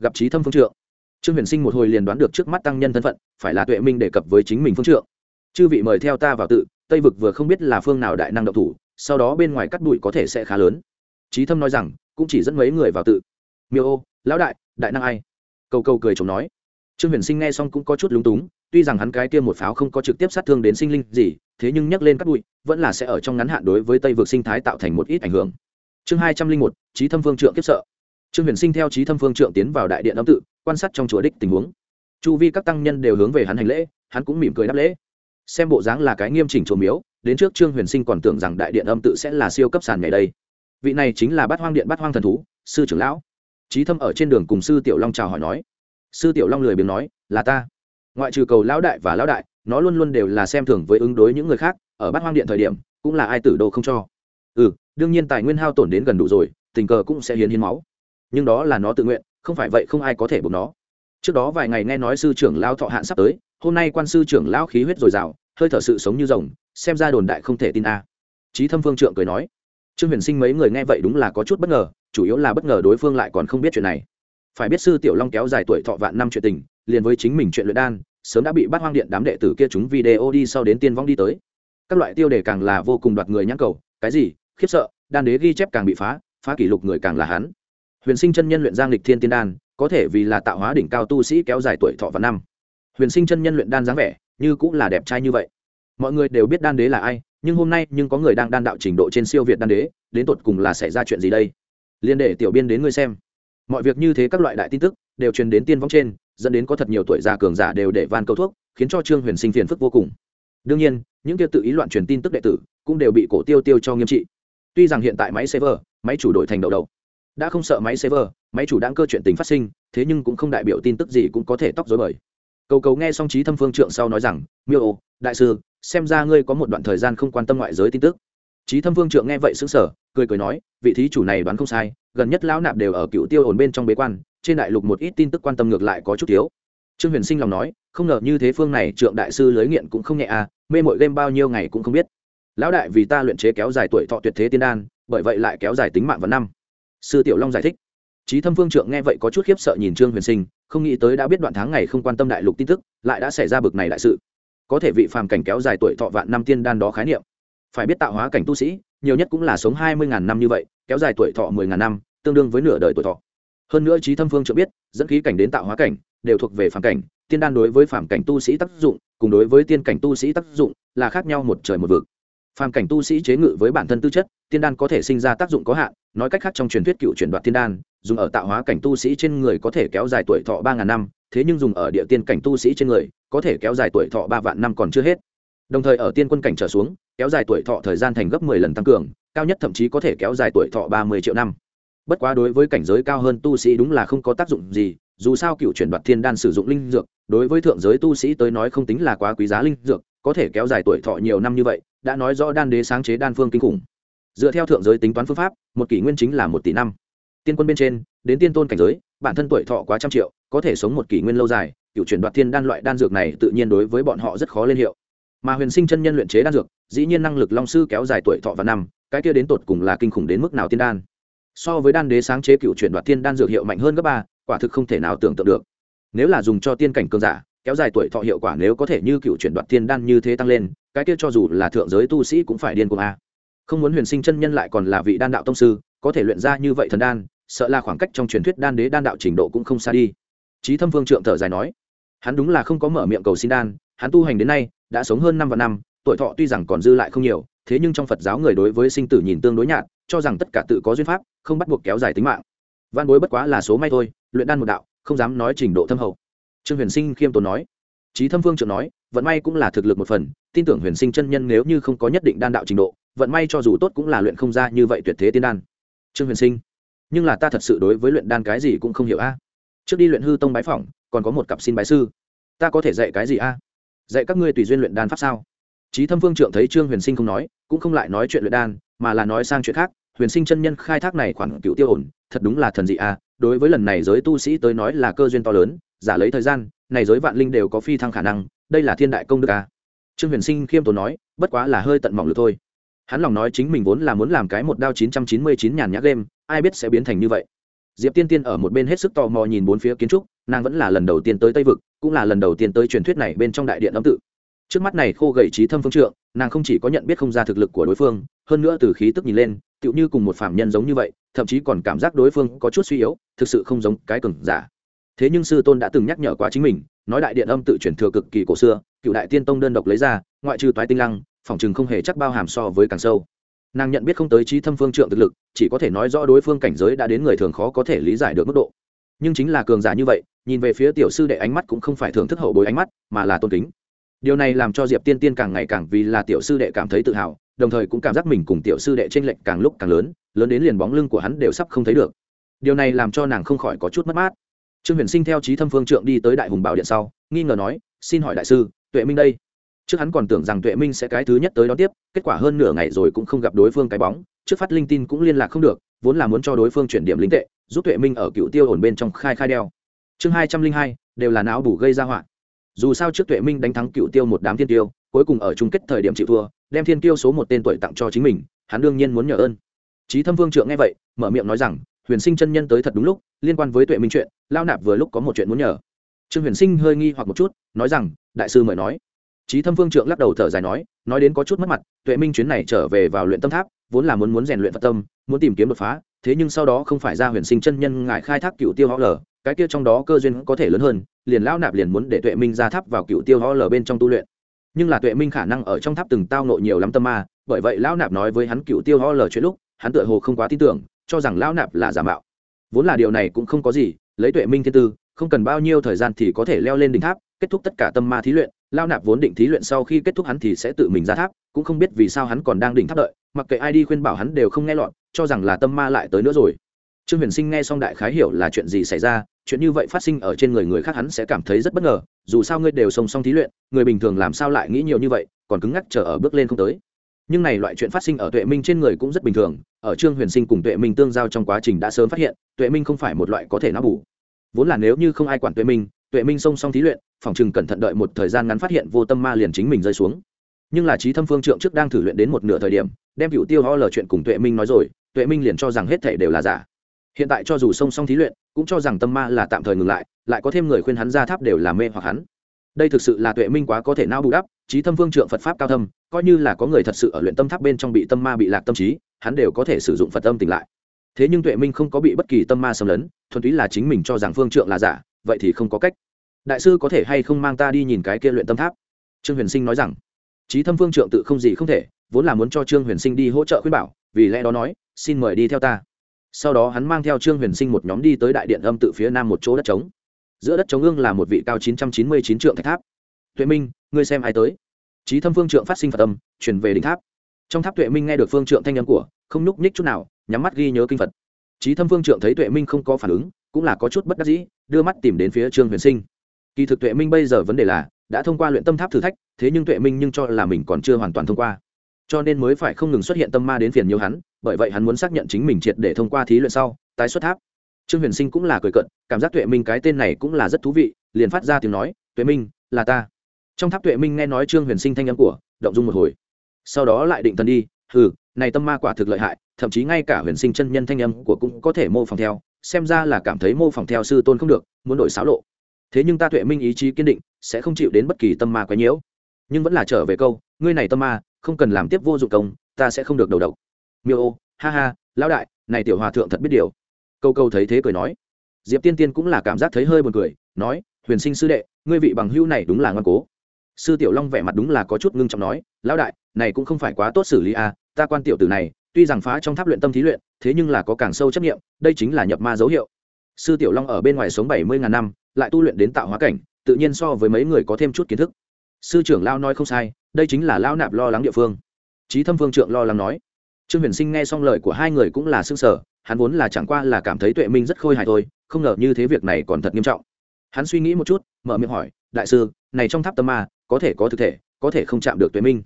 gặp trí thâm phương trượng. Trương huyền sinh một hồi liền đoán được trước mắt tăng nhân thân phận, phải là tuệ minh đề cập với chính mình phương trượng. Chư vị mời theo ta vào tự, tây vực vừa không biết là phương nào đại năng độc thủ, sau đó bên ngoài cắt bụi có thể sẽ khá lớn. Trí thâm nói rằng, cũng chỉ dẫn mấy người vào tự. Miêu ô, lão đại đại năng ai? Câu câu cười chồng nói. Trương huyền sinh nghe xong cũng có chút lúng túng, tuy rằng hắn cái kia một pháo không có trực tiếp sát thương đến sinh linh gì, thế nhưng nhắc lên cắt bụi, vẫn là sẽ ở trong ngắn hạn đối với tây vực sinh thái tạo thành một ít ảnh hưởng. Chương hai trăm linh một, trí thâm phương trượng kiếp sợ trương huyền sinh theo trí thâm phương trượng tiến vào đại điện âm tự, quan sát trong chùa đích tình huống. Chu vi các tăng nhân đều hướng về hắn hành lễ, hắn cũng mỉm cười đáp lễ. Xem bộ dáng là cái nghiêm chỉnh chùa miếu, đến trước trương huyền sinh còn tưởng rằng đại điện âm tự sẽ là siêu cấp sàn ngày đây. Vị này chính là bát hoang điện bát hoang thần thú, sư trưởng lão. Trí thâm ở trên đường cùng sư tiểu long chào hỏi nói. Sư tiểu long lười biếng nói, là ta. Ngoại trừ cầu lão đại và lão đại, nó luôn luôn đều là xem thường với ứng đối những người khác, ở bát hoang điện thời điểm, cũng là ai tử đô không cho. Ừ đương nhiên tài nguyên hao tổn đến gần đủ rồi, tình cờ cũng sẽ hiến hiến máu nhưng đó là nó tự nguyện, không phải vậy không ai có thể buộc nó. Trước đó vài ngày nghe nói sư trưởng lao thọ hạn sắp tới, hôm nay quan sư trưởng lao khí huyết dồi dào, hơi thở sự sống như rồng, xem ra đồn đại không thể tin a. À. trí thâm phương trượng cười nói, trương huyền sinh mấy người nghe vậy đúng là có chút bất ngờ, chủ yếu là bất ngờ đối phương lại còn không biết chuyện này. Phải biết sư tiểu long kéo dài tuổi thọ vạn năm chuyện tình, liền với chính mình chuyện luyện đan, sớm đã bị bắt hoang điện đám đệ tử kia chúng video đi sau đến tiên vong đi tới. Các loại tiêu đề càng là vô cùng đoạt người nhãn cầu, cái gì, khiếp sợ, đan đế ghi chép càng bị phá phá kỷ lục người càng là hắn huyền sinh chân nhân luyện giang lịch thiên tiên đan, có thể vì là tạo hóa đỉnh cao tu sĩ kéo dài tuổi thọ và năm. Huyền sinh chân nhân luyện đan dáng vẻ, như cũng là đẹp trai như vậy. Mọi người đều biết đan đế là ai, nhưng hôm nay nhưng có người đang đan đạo trình độ trên siêu việt đan đế, đến tột cùng là xảy ra chuyện gì đây? Liên để tiểu biên đến ngươi xem. Mọi việc như thế các loại đại tin tức, đều truyền đến tiên vong trên, dẫn đến có thật nhiều tuổi già cường giả đều để van câu thuốc, khiến cho trương huyền sinh phiền phức vô cùng. Đương nhiên, những kia tự ý loạn truyền tin tức đệ tử, cũng đều bị cổ tiêu tiêu cho nghiêm trị. Tuy rằng hiện tại máy server, máy chủ đổi thành đầu đầu đã không sợ máy server, máy chủ đang cơ chuyện tình phát sinh, thế nhưng cũng không đại biểu tin tức gì cũng có thể tóc dối bời. Cầu cầu nghe xong trí thâm phương trượng sau nói rằng, miêu ô đại sư, xem ra ngươi có một đoạn thời gian không quan tâm ngoại giới tin tức. Trí thâm phương trượng nghe vậy xứng sở cười cười nói, vị thí chủ này đoán không sai, gần nhất lão nạp đều ở cựu tiêu ổn bên trong bế quan, trên đại lục một ít tin tức quan tâm ngược lại có chút thiếu. Trương huyền sinh lòng nói, không ngờ như thế phương này, trượng đại sư lưới nghiện cũng không nhẹ à mê mội game bao nhiêu ngày cũng không biết. Lão đại vì ta luyện chế kéo dài tuổi thọ tuyệt thế tiên đan, bởi vậy lại kéo dài tính mạng vào năm sư tiểu long giải thích. Trí thâm phương trượng nghe vậy có chút khiếp sợ nhìn trương huyền sinh, không nghĩ tới đã biết đoạn tháng ngày không quan tâm đại lục tin tức, lại đã xảy ra bực này đại sự. Có thể vị phàm cảnh kéo dài tuổi thọ vạn năm tiên đan đó khái niệm. Phải biết tạo hóa cảnh tu sĩ, nhiều nhất cũng là sống hai mươi ngàn năm như vậy, kéo dài tuổi thọ mười ngàn năm, tương đương với nửa đời tuổi thọ. Hơn nữa trí thâm phương trượng biết, dẫn khí cảnh đến tạo hóa cảnh, đều thuộc về phàm cảnh, tiên đan đối với phàm cảnh tu sĩ tác dụng, cùng đối với tiên cảnh tu sĩ tác dụng là khác nhau một trời một vực. Phàm cảnh tu sĩ chế ngự với bản thân tư chất, tiên đan có thể sinh ra tác dụng có hạn nói cách khác trong truyền thuyết cựu chuyển đoạt tiên đan, dùng ở tạo hóa cảnh tu sĩ trên người có thể kéo dài tuổi thọ ba ngàn năm, thế nhưng dùng ở địa tiên cảnh tu sĩ trên người, có thể kéo dài tuổi thọ ba vạn năm còn chưa hết. Đồng thời ở tiên quân cảnh trở xuống, kéo dài tuổi thọ thời gian thành gấp mười lần tăng cường, cao nhất thậm chí có thể kéo dài tuổi thọ ba mươi triệu năm. Bất quá đối với cảnh giới cao hơn tu sĩ đúng là không có tác dụng gì, dù sao cựu chuyển đoạt thiên đan sử dụng linh dược, đối với thượng giới tu sĩ tới nói không tính là quá quý giá linh dược, có thể kéo dài tuổi thọ nhiều năm như vậy, đã nói rõ đan đế sáng chế đan phương kinh khủng dựa theo thượng giới tính toán phương pháp, một kỷ nguyên chính là một tỷ năm. Tiên quân bên trên, đến tiên tôn cảnh giới, bản thân tuổi thọ quá trăm triệu, có thể sống một kỷ nguyên lâu dài, cựu chuyển đoạt thiên đan loại đan dược này tự nhiên đối với bọn họ rất khó lên hiệu. Mà huyền sinh chân nhân luyện chế đan dược, dĩ nhiên năng lực long sư kéo dài tuổi thọ và năm, cái kia đến tột cùng là kinh khủng đến mức nào tiên đan. So với đan đế sáng chế cựu chuyển đoạt thiên đan dược hiệu mạnh hơn gấp ba, quả thực không thể nào tưởng tượng được. Nếu là dùng cho tiên cảnh cường giả, kéo dài tuổi thọ hiệu quả nếu có thể như cựu chuyển đoạt thiên đan như thế tăng lên, cái kia cho dù là thượng giới tu sĩ cũng phải điên cuồng a không muốn huyền sinh chân nhân lại còn là vị đan đạo tông sư, có thể luyện ra như vậy thần đan, sợ là khoảng cách trong truyền thuyết đan đế đan đạo trình độ cũng không xa đi. Trí thâm vương trượng thở dài nói, hắn đúng là không có mở miệng cầu xin đan, hắn tu hành đến nay, đã sống hơn năm và năm, tuổi thọ tuy rằng còn dư lại không nhiều, thế nhưng trong phật giáo người đối với sinh tử nhìn tương đối nhạt, cho rằng tất cả tự có duyên pháp, không bắt buộc kéo dài tính mạng. Văn bối bất quá là số may thôi, luyện đan một đạo, không dám nói trình độ thâm hậu. Trương huyền sinh khiêm tốn nói trí thâm Vương trượng nói, vận may cũng là thực lực một phần, tin tưởng huyền sinh chân nhân nếu như không có nhất định đan đạo trình độ vận may cho dù tốt cũng là luyện không ra như vậy tuyệt thế tiên đan. Trương huyền sinh, nhưng là ta thật sự đối với luyện đan cái gì cũng không hiểu a. Trước đi luyện hư tông bái phỏng, còn có một cặp xin bái sư. Ta có thể dạy cái gì a? Dạy các ngươi tùy duyên luyện đan pháp sao? Trí thâm phương trượng thấy trương huyền sinh không nói, cũng không lại nói chuyện luyện đan, mà là nói sang chuyện khác. Huyền sinh chân nhân khai thác này khoản cựu tiêu ổn, thật đúng là thần dị a. Đối với lần này giới tu sĩ tới nói là cơ duyên to lớn, giả lấy thời gian, này giới vạn linh đều có phi thăng khả năng, đây là thiên đại công đức a. Trương huyền sinh khiêm tốn nói, bất quá là hơi tận mỏng lực thôi hắn lòng nói chính mình vốn là muốn làm cái một đao chín trăm chín mươi chín nhàn nhã game, ai biết sẽ biến thành như vậy. Diệp tiên tiên ở một bên hết sức tò mò nhìn bốn phía kiến trúc, nàng vẫn là lần đầu tiên tới tây vực, cũng là lần đầu tiên tới truyền thuyết này bên trong đại điện âm tự. Trước mắt này khô gầy trí thâm phương trượng, nàng không chỉ có nhận biết không ra thực lực của đối phương, hơn nữa từ khí tức nhìn lên, tựu như cùng một phạm nhân giống như vậy, thậm chí còn cảm giác đối phương có chút suy yếu, thực sự không giống cái cừng giả. Thế nhưng sư tôn đã từng nhắc nhở quá chính mình, nói đại điện âm tự truyền thừa cực kỳ cổ xưa, cựu đại tiên tông đơn độc lấy ra, ngoại trừ toái tinh lăng phòng chừng không hề chắc bao hàm so với càng sâu. Nàng nhận biết không tới trí thâm phương trượng thực lực, chỉ có thể nói rõ đối phương cảnh giới đã đến người thường khó có thể lý giải được mức độ. Nhưng chính là cường giả như vậy, nhìn về phía tiểu sư đệ ánh mắt cũng không phải thưởng thức hậu bối ánh mắt, mà là tôn kính. Điều này làm cho diệp tiên tiên càng ngày càng vì là tiểu sư đệ cảm thấy tự hào, đồng thời cũng cảm giác mình cùng tiểu sư đệ t r ê n lệch càng lúc càng lớn lớn đến liền bóng lưng của hắn đều sắp không thấy được. Điều này làm cho nàng không khỏi có chút mất mát. Trương huyền sinh theo trí thâm phương trượng đi tới đại hùng bảo điện sau, nghi ngờ nói, xin hỏi đại sư, tuệ minh đây? Trước hắn còn tưởng rằng tuệ minh sẽ cái thứ nhất tới đón tiếp, kết quả hơn nửa ngày rồi cũng không gặp đối phương cái bóng, trước phát linh tin cũng liên lạc không được, vốn là muốn cho đối phương chuyển điểm linh tệ, giúp tuệ minh ở cựu tiêu ổn bên trong khai khai đeo. Chương hai trăm linh hai, đều là não bù gây ra họa. Dù sao trước tuệ minh đánh thắng cựu tiêu một đám thiên tiêu, cuối cùng ở chung kết thời điểm chịu thua, đem thiên tiêu số một tên tuổi tặng cho chính mình, hắn đương nhiên muốn nhờ ơn. Trí thâm vương trượng nghe vậy, mở miệng nói rằng, huyền sinh chân nhân tới thật đúng lúc, liên quan với tuệ minh chuyện, lao nạp vừa lúc có một chuyện muốn nhờ. Trương huyền sinh hơi nghi hoặc một chút, nói rằng, đại sư mời nói trí thâm vương trượng lắc đầu thở dài nói nói đến có chút mất mặt, tuệ minh chuyến này trở về vào luyện tâm tháp, vốn là muốn muốn rèn luyện phật tâm, muốn tìm kiếm đột phá, thế nhưng sau đó không phải ra huyền sinh chân nhân ngại khai thác cựu tiêu họ lờ cái kia trong đó cơ duyên có thể lớn hơn, liền lão nạp liền muốn để tuệ minh ra tháp vào cựu tiêu ho lờ bên trong tu luyện. Nhưng là tuệ minh khả năng ở trong tháp từng tao nộ nhiều lắm tâm ma, bởi vậy lão nạp nói với hắn cựu tiêu ho lờ chuyện lúc, hắn tựa hồ không quá tin tưởng, cho rằng lão nạp là giả mạo. Vốn là điều này cũng không có gì, lấy tuệ minh thiên tư, không cần bao nhiêu thời gian thì có thể leo lên đỉnh tháp, kết thúc tất cả tâm ma thí luyện lao nạp vốn định thí luyện sau khi kết thúc hắn thì sẽ tự mình ra tháp, cũng không biết vì sao hắn còn đang đỉnh tháp đợi, mặc kệ ai đi khuyên bảo hắn đều không nghe lọt, cho rằng là tâm ma lại tới nữa rồi. Trương huyền sinh nghe xong đại khái hiểu là chuyện gì xảy ra, chuyện như vậy phát sinh ở trên người người khác hắn sẽ cảm thấy rất bất ngờ, dù sao ngươi đều song song thí luyện, người bình thường làm sao lại nghĩ nhiều như vậy, còn cứng ngắc chờ ở bước lên không tới. Nhưng này loại chuyện phát sinh ở tuệ minh trên người cũng rất bình thường, ở trương huyền sinh cùng tuệ minh tương giao trong quá trình đã sớm phát hiện, tuệ minh không phải một loại có thể nó bù. Vốn là nếu như không ai quản tuệ minh tuệ minh song song thí luyện, phòng chừng cẩn thận đợi một thời gian ngắn phát hiện vô tâm ma liền chính mình rơi xuống. Nhưng là trí thâm phương trượng trước đang thử luyện đến một nửa thời điểm, đem cựu tiêu ho lờ chuyện cùng tuệ minh nói rồi, tuệ minh liền cho rằng hết thể đều là giả. Hiện tại cho dù song song thí luyện, cũng cho rằng tâm ma là tạm thời ngừng lại lại có thêm người khuyên hắn ra tháp đều là mê hoặc hắn. Đây thực sự là tuệ minh quá có thể nao bù đắp trí thâm phương trượng phật pháp cao thâm, coi như là có người thật sự ở luyện tâm tháp bên trong bị tâm ma bị lạc tâm trí, hắn đều có thể sử dụng phật tâm tỉnh lại. Thế nhưng tuệ minh không có bị bất kỳ tâm ma xâm lấn, thuần túy là chính mình cho rằng phương trượng là giả vậy thì không có cách. Đại sư có thể hay không mang ta đi nhìn cái kia luyện tâm tháp? Trương huyền sinh nói rằng. Trí thâm phương trượng tự không gì không thể, vốn là muốn cho trương huyền sinh đi hỗ trợ khuyên bảo, vì lẽ đó nói, xin mời đi theo ta. Sau đó hắn mang theo trương huyền sinh một nhóm đi tới đại điện âm tự phía nam một chỗ đất trống. Giữa đất trống ương là một vị cao chín trăm chín mươi chín trượng thạch tháp. Tuệ minh, ngươi xem ai tới? Trí thâm phương trượng phát sinh phật âm chuyển về đỉnh tháp. Trong tháp tuệ minh nghe được phương trượng thanh âm của, không nhúc nhích chút nào, nhắm mắt ghi nhớ kinh phật. Trí thâm phương trượng thấy tuệ minh không có phản ứng cũng là có chút bất đắc dĩ, đưa mắt tìm đến phía trương huyền sinh. Kỳ thực tuệ minh bây giờ vấn đề là, đã thông qua luyện tâm tháp thử thách, thế nhưng tuệ minh nhưng cho là mình còn chưa hoàn toàn thông qua. Cho nên mới phải không ngừng xuất hiện tâm ma đến phiền nhiều hắn, bởi vậy hắn muốn xác nhận chính mình triệt để thông qua thí luyện sau, tái xuất tháp. Trương huyền sinh cũng là cười cận cảm giác tuệ minh cái tên này cũng là rất thú vị, liền phát ra tiếng nói, tuệ minh, là ta. Trong tháp tuệ minh nghe nói trương huyền sinh thanh âm của, động dung một hồi. Sau đó lại định thần đi, hừ, này tâm ma quả thực lợi hại, thậm chí ngay cả huyền sinh chân nhân thanh âm của cũng có thể mô phỏng theo xem ra là cảm thấy mô phỏng theo sư tôn không được, muốn đổi xáo lộ. Thế nhưng ta tuệ minh ý chí kiên định, sẽ không chịu đến bất kỳ tâm ma quấy nhiễu. Nhưng vẫn là trở về câu, ngươi này tâm ma, không cần làm tiếp vô dụng công, ta sẽ không được đầu độc. Miêu ô, ha ha, lão đại, này tiểu hòa thượng thật biết điều. Câu câu thấy thế cười nói. Diệp tiên tiên cũng là cảm giác thấy hơi buồn cười, nói, huyền sinh sư đệ, ngươi vị bằng hữu này đúng là ngoan cố. Sư tiểu long vẻ mặt đúng là có chút ngưng trọng nói, lão đại, này cũng không phải quá tốt xử lý à ta quan tiểu tử này tuy rằng phá trong tháp luyện tâm thí luyện, thế nhưng là có càng sâu chấp nghiệm đây chính là nhập ma dấu hiệu. Sư tiểu long ở bên ngoài sống bảy mươi ngàn năm, lại tu luyện đến tạo hóa cảnh, tự nhiên so với mấy người có thêm chút kiến thức. Sư trưởng lao nói không sai, đây chính là lao nạp lo lắng địa phương. Trí thâm phương trượng lo lắng nói. Trương huyền sinh nghe xong lời của hai người cũng là s ư ơ n g sở hắn vốn là chẳng qua là cảm thấy tuệ minh rất khôi hài thôi, không ngờ như thế việc này còn thật nghiêm trọng. Hắn suy nghĩ một chút, mở miệng hỏi, đại sư, này trong tháp tâm ma, có thể có thực thể, có thể không chạm được tuệ minh?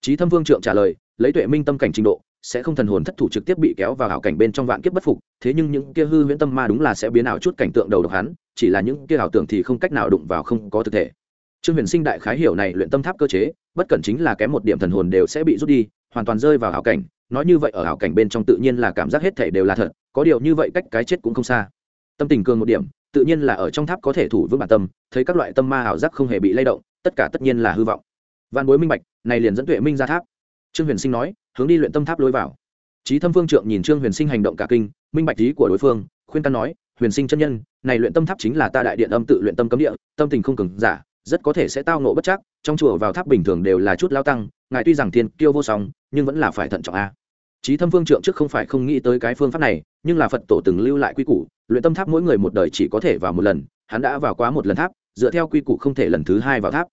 Trí thâm Vương trượng trả lời, lấy tuệ minh tâm cảnh trình độ sẽ không thần hồn thất thủ trực tiếp bị kéo vào ảo cảnh bên trong vạn kiếp bất phục, thế nhưng những kia hư huyễn tâm ma đúng là sẽ biến ảo chút cảnh tượng đầu độc hắn, chỉ là những kia ảo tưởng thì không cách nào đụng vào không có thực thể. Trương huyền sinh đại khái hiểu này luyện tâm tháp cơ chế, bất cẩn chính là kém một điểm thần hồn đều sẽ bị rút đi, hoàn toàn rơi vào ảo cảnh, nói như vậy ở ảo cảnh bên trong tự nhiên là cảm giác hết thể đều là thật, có điều như vậy cách cái chết cũng không xa. Tâm tình cường một điểm, tự nhiên là ở trong tháp có thể thủ vững bản tâm, thấy các loại tâm ma ảo giác không hề bị lay động, tất cả tất nhiên là hư vọng. Văn bối minh bạch, này liền dẫn tuệ minh ra tháp. Trương huyền sinh nói hướng đi luyện tâm tháp lối vào. Trí thâm phương trượng nhìn trương huyền sinh hành động cả kinh, minh bạch lý của đối phương, khuyên can nói, huyền sinh chân nhân, này luyện tâm tháp chính là ta đại điện âm tự luyện tâm cấm địa, tâm tình không cường giả, rất có thể sẽ tao nộ bất chắc, trong chùa vào tháp bình thường đều là chút lao tăng, ngài tuy rằng thiên kiêu vô song, nhưng vẫn là phải thận trọng a. Trí thâm phương trượng trước không phải không nghĩ tới cái phương pháp này, nhưng là phật tổ từng lưu lại quy củ, luyện tâm tháp mỗi người một đời chỉ có thể vào một lần, hắn đã vào quá một lần tháp, dựa theo quy củ không thể lần thứ hai vào tháp.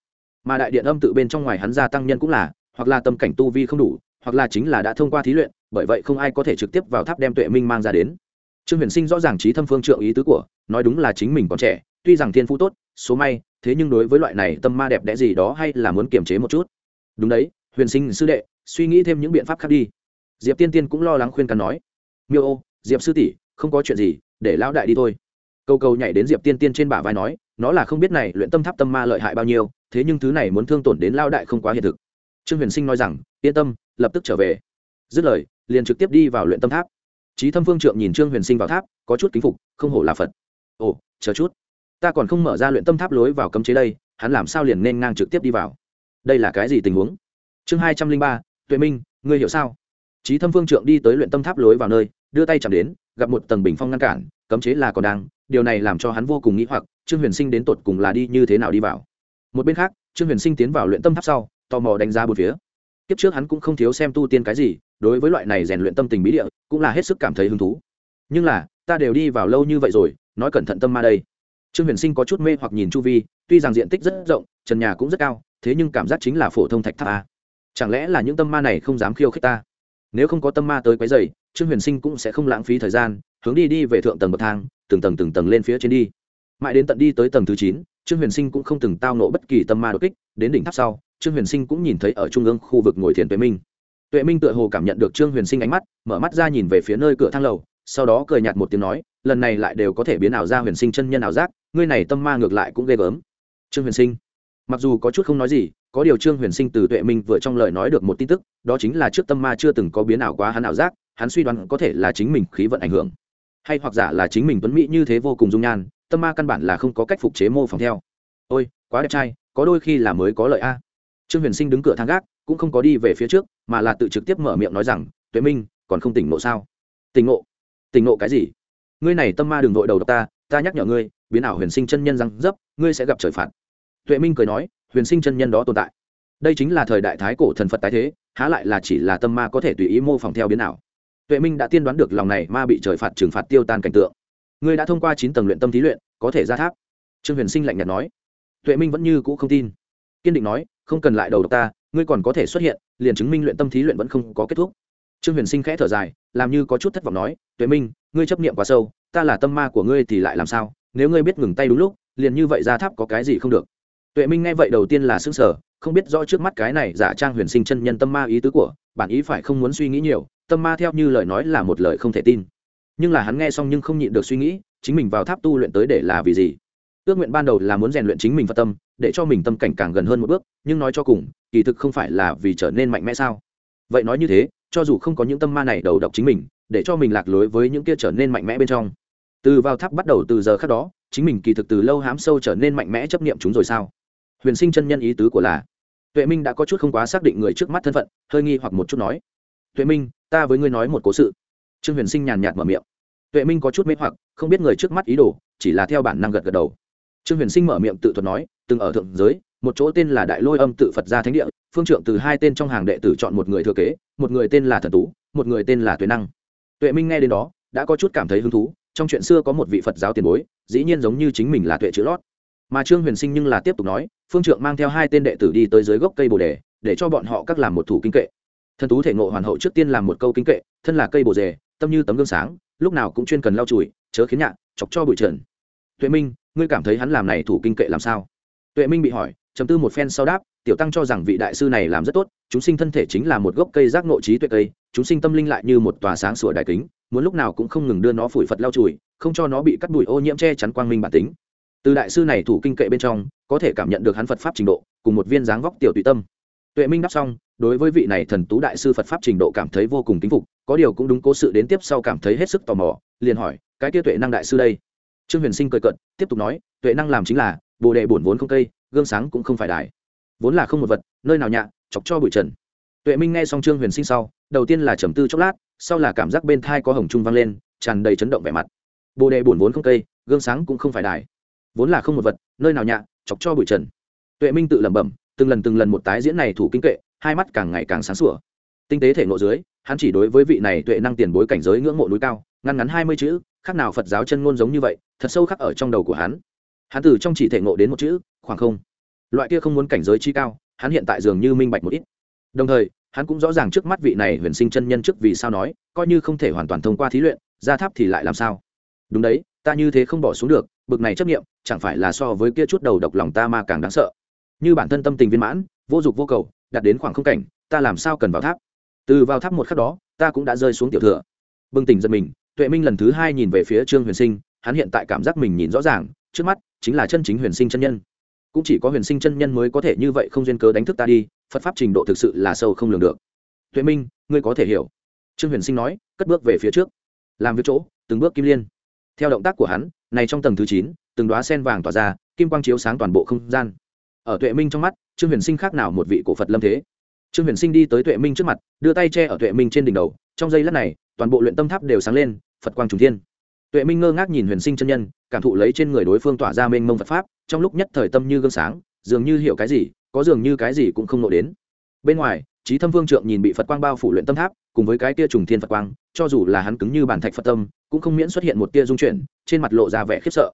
Mà đại điện âm tự bên trong ngoài hắn gia tăng nhân cũng là, hoặc là tâm cảnh tu vi không đủ hoặc là chính là đã thông qua thí luyện, bởi vậy không ai có thể trực tiếp vào tháp đem tuệ minh mang ra đến. Trương huyền sinh rõ ràng trí thâm phương trượng ý tứ của, nói đúng là chính mình còn trẻ, tuy rằng thiên phú tốt, số may, thế nhưng đối với loại này tâm ma đẹp đẽ gì đó hay là muốn kiềm chế một chút. Đúng đấy, huyền sinh sư đệ, suy nghĩ thêm những biện pháp khác đi. Diệp tiên tiên cũng lo lắng khuyên cắn nói. Miêu ô, diệp sư tỷ, không có chuyện gì, để lão đại đi thôi. Câu câu nhảy đến diệp tiên tiên trên bả vai nói, nó là không biết này luyện tâm tháp tâm ma lợi hại bao nhiêu, thế nhưng thứ này muốn thương tổn đến lao đại không quá hiện thực trương huyền sinh nói rằng, yên tâm, lập tức trở về. Dứt lời, liền trực tiếp đi vào luyện tâm tháp. Trí thâm phương trượng nhìn trương huyền sinh vào tháp, có chút kính phục, không hổ là phật. Ồ, chờ chút. Ta còn không mở ra luyện tâm tháp lối vào cấm chế đây, hắn làm sao liền nên ngang trực tiếp đi vào? Đây là cái gì tình huống? Chương hai trăm linh ba, tuệ minh, ngươi hiểu sao? Trí thâm phương trượng đi tới luyện tâm tháp lối vào nơi, đưa tay chạm đến, gặp một tầng bình phong ngăn cản, cấm chế là còn đang, điều này làm cho hắn vô cùng nghĩ hoặc, trương huyền sinh đến tột cùng là đi như thế nào đi vào? Một bên khác, trương huyền sinh tiến vào luyện tâm tháp sau tò mò đánh giá bốn phía. Kiếp trước hắn cũng không thiếu xem tu tiên cái gì, đối với loại này rèn luyện tâm tình bí địa, cũng là hết sức cảm thấy hứng thú. Nhưng là, ta đều đi vào lâu như vậy rồi, nói cẩn thận tâm ma đây. Trương huyền sinh có chút mê hoặc nhìn chu vi, tuy rằng diện tích rất rộng, trần nhà cũng rất cao, thế nhưng cảm giác chính là phổ thông thạch tháp a. Chẳng lẽ là những tâm ma này không dám khiêu khích ta? Nếu không có tâm ma tới quấy dày trương huyền sinh cũng sẽ không lãng phí thời gian, hướng đi đi về thượng tầng bậc thang, từng tầng từng tầng lên phía trên đi. Mãi đến tận đi tới tầng thứ chín, trương huyền sinh cũng không từng tao nộ bất kỳ tâm ma đột kích, đến đỉnh tháp sau trương huyền sinh cũng nhìn thấy ở trung ương khu vực ngồi thiền tuệ minh. Tuệ minh tựa hồ cảm nhận được trương huyền sinh ánh mắt, mở mắt ra nhìn về phía nơi cửa thang lầu, sau đó cười nhạt một tiếng nói, lần này lại đều có thể biến ảo ra huyền sinh chân nhân ảo giác, ngươi này tâm ma ngược lại cũng ghê gớm. Trương huyền sinh, mặc dù có chút không nói gì, có điều trương huyền sinh từ tuệ minh vừa trong lời nói được một tin tức, đó chính là trước tâm ma chưa từng có biến ảo quá hắn ảo giác, hắn suy đoán có thể là chính mình khí vận ảnh hưởng. Hay hoặc giả là chính mình tuấn mỹ như thế vô cùng dung nhan, tâm ma căn bản là không có cách phục chế mô phỏng theo. Ôi, quá đẹp trai, có đôi khi là mới có lợi a trương huyền sinh đứng cửa thang gác, cũng không có đi về phía trước, mà là tự trực tiếp mở miệng nói rằng, tuệ minh, còn không tỉnh ngộ sao? Tỉnh ngộ? Tỉnh ngộ cái gì? Ngươi này tâm ma đừng nội đầu độc ta ta nhắc nhở ngươi, biến ảo huyền sinh chân nhân răng dấp, ngươi sẽ gặp trời phạt. Tuệ minh cười nói, huyền sinh chân nhân đó tồn tại. Đây chính là thời đại thái cổ thần phật tái thế, há lại là chỉ là tâm ma có thể tùy ý mô phỏng theo biến ảo. Tuệ minh đã tiên đoán được lòng này ma bị trời phạt trừng phạt tiêu tan cảnh tượng. Ngươi đã thông qua chín tầng luyện tâm thí luyện, có thể ra tháp. Trương huyền sinh lạnh nhạt nói. Tuệ minh vẫn như cũ không tin. Kiên định nói không cần lại đầu độc ta, ngươi còn có thể xuất hiện, liền chứng minh luyện tâm thí luyện vẫn không có kết thúc. Trương huyền sinh khẽ thở dài, làm như có chút thất vọng nói, tuệ minh, ngươi chấp niệm quá sâu, ta là tâm ma của ngươi thì lại làm sao? Nếu ngươi biết ngừng tay đúng lúc, liền như vậy ra tháp có cái gì không được? Tuệ minh nghe vậy đầu tiên là xứng sở không biết rõ trước mắt cái này giả trang huyền sinh chân nhân tâm ma ý tứ của, bản ý phải không muốn suy nghĩ nhiều, tâm ma theo như lời nói là một lời không thể tin. Nhưng là hắn nghe xong nhưng không nhịn được suy nghĩ, chính mình vào tháp tu luyện tới để là vì gì? Ước nguyện ban đầu là muốn rèn luyện chính mình phật tâm để cho mình tâm cảnh càng gần hơn một bước, nhưng nói cho cùng, kỳ thực không phải là vì trở nên mạnh mẽ sao? Vậy nói như thế, cho dù không có những tâm ma này đầu độc chính mình, để cho mình lạc lối với những kia trở nên mạnh mẽ bên trong. Từ vào tháp bắt đầu từ giờ khác đó, chính mình kỳ thực từ lâu hám sâu trở nên mạnh mẽ chấp niệm chúng rồi sao? Huyền sinh chân nhân ý tứ của là, tuệ minh đã có chút không quá xác định người trước mắt thân phận, hơi nghi hoặc một chút nói, tuệ minh, ta với ngươi nói một cố sự. Trương huyền sinh nhàn nhạt mở miệng. Tuệ minh có chút mê hoặc, không biết người trước mắt ý đồ, chỉ là theo bản năng gật gật đầu trương huyền sinh mở miệng tự thuật nói, từng ở thượng giới, một chỗ tên là đại lôi âm tự phật gia thánh địa, phương trượng từ hai tên trong hàng đệ tử chọn một người thừa kế, một người tên là thần tú, một người tên là tuệ năng. Tuệ minh nghe đến đó, đã có chút cảm thấy hứng thú, trong chuyện xưa có một vị phật giáo tiền bối, dĩ nhiên giống như chính mình là tuệ chữ lót. Mà trương huyền sinh nhưng là tiếp tục nói, phương trượng mang theo hai tên đệ tử đi tới dưới gốc cây bồ đề, để cho bọn họ các làm một thủ kinh kệ. Thần tú thể ngộ hoàn hậu trước tiên làm một câu kinh kệ, thân là cây bồ đề, tâm như tấm gương sáng, lúc nào cũng chuyên cần lau chùi, chớ khiến nhạn chọc cho bụi trần. Tuệ minh ngươi cảm thấy hắn làm này thủ kinh kệ làm sao? Tuệ minh bị hỏi chấm tư một phen sau đáp, tiểu tăng cho rằng vị đại sư này làm rất tốt, chúng sinh thân thể chính là một gốc cây giác ngộ trí tuệ cây, chúng sinh tâm linh lại như một tòa sáng sủa đại kính, muốn lúc nào cũng không ngừng đưa nó phủi phật lau chùi, không cho nó bị cắt bụi ô nhiễm che chắn quang minh bản tính. Từ đại sư này thủ kinh kệ bên trong, có thể cảm nhận được hắn phật pháp trình độ, cùng một viên dáng vóc tiểu tùy tâm. Tuệ minh đáp xong, đối với vị này thần tú đại sư phật pháp trình độ cảm thấy vô cùng kính phục, có điều cũng đúng cố sự đến tiếp sau cảm thấy hết sức tò mò, liền hỏi, cái kia tuệ năng đại sư đây? Trương huyền sinh cười cận tiếp tục nói, tuệ năng làm chính là, bồ đề bổn vốn không cây, gương sáng cũng không phải đài. Vốn là không một vật, nơi nào nhạ, chọc cho bụi trần. Tuệ minh nghe xong trương huyền sinh sau, đầu tiên là trầm tư chốc lát, sau là cảm giác bên thai có hồng trung vang lên, tràn đầy chấn động vẻ mặt. Bồ đề bổn vốn không cây, gương sáng cũng không phải đài. Vốn là không một vật, nơi nào nhạ, chọc cho bụi trần. Tuệ minh tự lẩm bẩm, từng lần từng lần một tái diễn này thủ kinh kệ, hai mắt càng ngày càng sáng sủa. Tinh tế thể nộ dưới, hắn chỉ đối với vị này tuệ năng tiền bối cảnh giới ngưỡng mộ núi cao, ngăn ngắn hai mươi chữ khác nào phật giáo chân ngôn giống như vậy, thật sâu khắc ở trong đầu của hắn. Hắn từ trong chỉ thể ngộ đến một chữ, khoảng không. Loại kia không muốn cảnh giới chi cao, hắn hiện tại dường như minh bạch một ít. Đồng thời, hắn cũng rõ ràng trước mắt vị này huyền sinh chân nhân trước vì sao nói, coi như không thể hoàn toàn thông qua thí luyện ra tháp thì lại làm sao? Đúng đấy, ta như thế không bỏ xuống được, bực này chấp nghiệm chẳng phải là so với kia chút đầu độc lòng ta mà càng đáng sợ. Như bản thân tâm tình viên mãn, vô dục vô cầu, đạt đến khoảng không cảnh, ta làm sao cần vào tháp? Từ vào tháp một khắc đó, ta cũng đã rơi xuống tiểu thừa. Bừng tỉnh giật mình tuệ minh lần thứ hai nhìn về phía trương huyền sinh, hắn hiện tại cảm giác mình nhìn rõ ràng, trước mắt chính là chân chính huyền sinh chân nhân. Cũng chỉ có huyền sinh chân nhân mới có thể như vậy không duyên cớ đánh thức ta đi, phật pháp trình độ thực sự là sâu không lường được. Tuệ minh, ngươi có thể hiểu. Trương huyền sinh nói, cất bước về phía trước. Làm việc chỗ, từng bước kim liên. Theo động tác của hắn, này trong tầng thứ chín, từng đoá sen vàng tỏa ra, kim quang chiếu sáng toàn bộ không gian. Ở tuệ minh trong mắt, trương huyền sinh khác nào một vị cổ phật lâm thế? Trương huyền sinh đi tới tuệ minh trước mặt, đưa tay che ở tuệ minh trên đỉnh đầu, trong giây lát này toàn bộ luyện tâm tháp đều sáng lên, phật quang trùng thiên. Tuệ minh ngơ ngác nhìn huyền sinh chân nhân, cảm thụ lấy trên người đối phương tỏa ra mênh mông phật pháp, trong lúc nhất thời tâm như gương sáng, dường như hiểu cái gì, có dường như cái gì cũng không nộ đến. Bên ngoài trí thâm vương trượng nhìn bị phật quang bao phủ luyện tâm tháp, cùng với cái tia trùng thiên phật quang, cho dù là hắn cứng như bản thạch phật tâm, cũng không miễn xuất hiện một tia dung chuyển, trên mặt lộ ra vẻ khiếp sợ.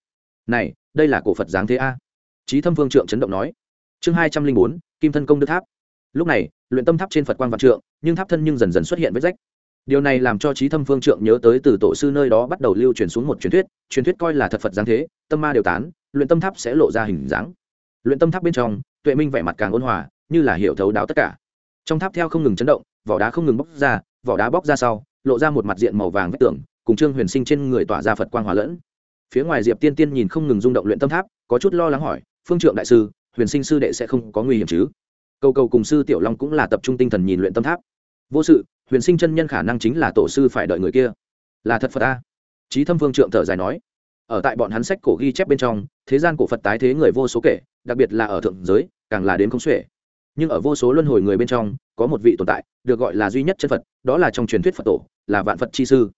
Này, đây là cổ phật giáng thế a? Trí thâm vương trượng chấn động nói. Chương hai trăm linh bốn, kim thân công đức tháp. Lúc này, luyện tâm tháp trên phật quang vạn trượng, nhưng tháp thân nhưng dần dần xuất hiện vết rách điều này làm cho trí thâm phương trượng nhớ tới từ tổ sư nơi đó bắt đầu lưu truyền xuống một truyền thuyết truyền thuyết coi là thật phật giáng thế, tâm ma đều tán, luyện tâm tháp sẽ lộ ra hình dáng. Luyện tâm tháp bên trong, tuệ minh vẻ mặt càng ôn hòa, như là hiểu thấu đáo tất cả. Trong tháp theo không ngừng chấn động, vỏ đá không ngừng bóc ra, vỏ đá bóc ra sau, lộ ra một mặt diện màu vàng vách tường, cùng trương huyền sinh trên người tỏa ra phật quang hòa lẫn. Phía ngoài diệp tiên tiên nhìn không ngừng rung động luyện tâm tháp, có chút lo lắng hỏi, phương trượng đại sư, huyền sinh sư đệ sẽ không có nguy hiểm chứ? Cầu cầu cùng sư tiểu long cũng là tập trung tinh thần nhìn luyện tâm tháp. Vô sự huyền sinh chân nhân khả năng chính là tổ sư phải đợi người kia. Là thật phật ta trí thâm Vương trượng thở dài nói, ở tại bọn hắn sách cổ ghi chép bên trong, thế gian cổ phật tái thế người vô số kể, đặc biệt là ở thượng giới, càng là đến không xuể. Nhưng ở vô số luân hồi người bên trong, có một vị tồn tại, được gọi là duy nhất chân phật, đó là trong truyền thuyết phật tổ, là vạn phật chi sư.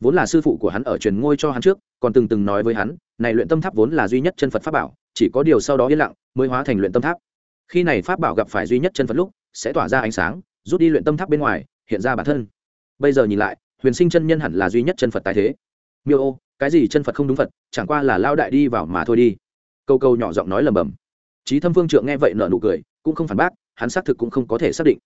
Vốn là sư phụ của hắn ở truyền ngôi cho hắn trước, còn từng từng nói với hắn, này luyện tâm tháp vốn là duy nhất chân phật pháp bảo, chỉ có điều sau đó yên lặng, mới hóa thành luyện tâm tháp. Khi này pháp bảo gặp phải duy nhất chân phật lúc, sẽ tỏa ra ánh sáng, rút đi luyện tâm tháp bên ngoài hiện ra bản thân. Bây giờ nhìn lại, huyền sinh chân nhân hẳn là duy nhất chân phật tài thế. Miêu ô, cái gì chân phật không đúng phật, chẳng qua là lao đại đi vào mà thôi đi. Câu câu nhỏ giọng nói lầm bầm trí thâm phương trượng nghe vậy nợ nụ cười, cũng không phản bác, hắn xác thực cũng không có thể xác định.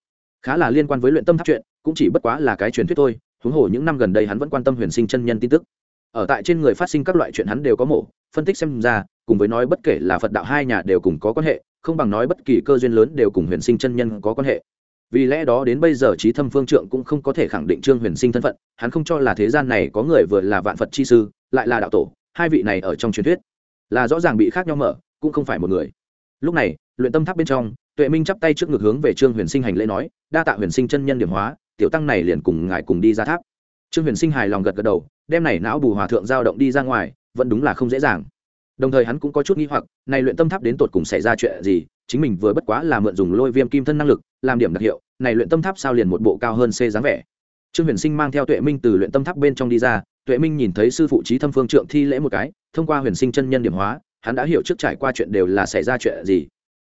Khá là liên quan với luyện tâm tháp chuyện, cũng chỉ bất quá là cái truyền thuyết thôi, huống hồ những năm gần đây hắn vẫn quan tâm huyền sinh chân nhân tin tức. Ở tại trên người phát sinh các loại chuyện hắn đều có mổ, phân tích xem ra, cùng với nói bất kể là phật đạo hai nhà đều cùng có quan hệ, không bằng nói bất kỳ cơ duyên lớn đều cùng huyền sinh chân nhân có quan hệ vì lẽ đó đến bây giờ trí thâm phương trượng cũng không có thể khẳng định trương huyền sinh thân phận, hắn không cho là thế gian này có người vừa là vạn phật chi sư, lại là đạo tổ, hai vị này ở trong truyền thuyết là rõ ràng bị khác nhau mở, cũng không phải một người. Lúc này, luyện tâm tháp bên trong, tuệ minh chắp tay trước ngực hướng về trương huyền sinh hành lễ nói, đa tạ huyền sinh chân nhân điểm hóa, tiểu tăng này liền cùng ngài cùng đi ra tháp. Trương huyền sinh hài lòng gật gật đầu, đem này não bù hòa thượng giao động đi ra ngoài, vẫn đúng là không dễ dàng đồng thời hắn cũng có chút nghi hoặc này luyện tâm tháp đến tột cùng xảy ra chuyện gì? Chính mình vừa bất quá là mượn dùng lôi viêm kim thân năng lực làm điểm đặc hiệu này luyện tâm tháp sao liền một bộ cao hơn c dáng vẻ? Trương huyền sinh mang theo tuệ minh từ luyện tâm tháp bên trong đi ra tuệ minh nhìn thấy sư phụ trí thâm phương trượng thi lễ một cái thông qua huyền sinh chân nhân điểm hóa hắn đã hiểu trước trải qua chuyện đều là xảy ra chuyện gì.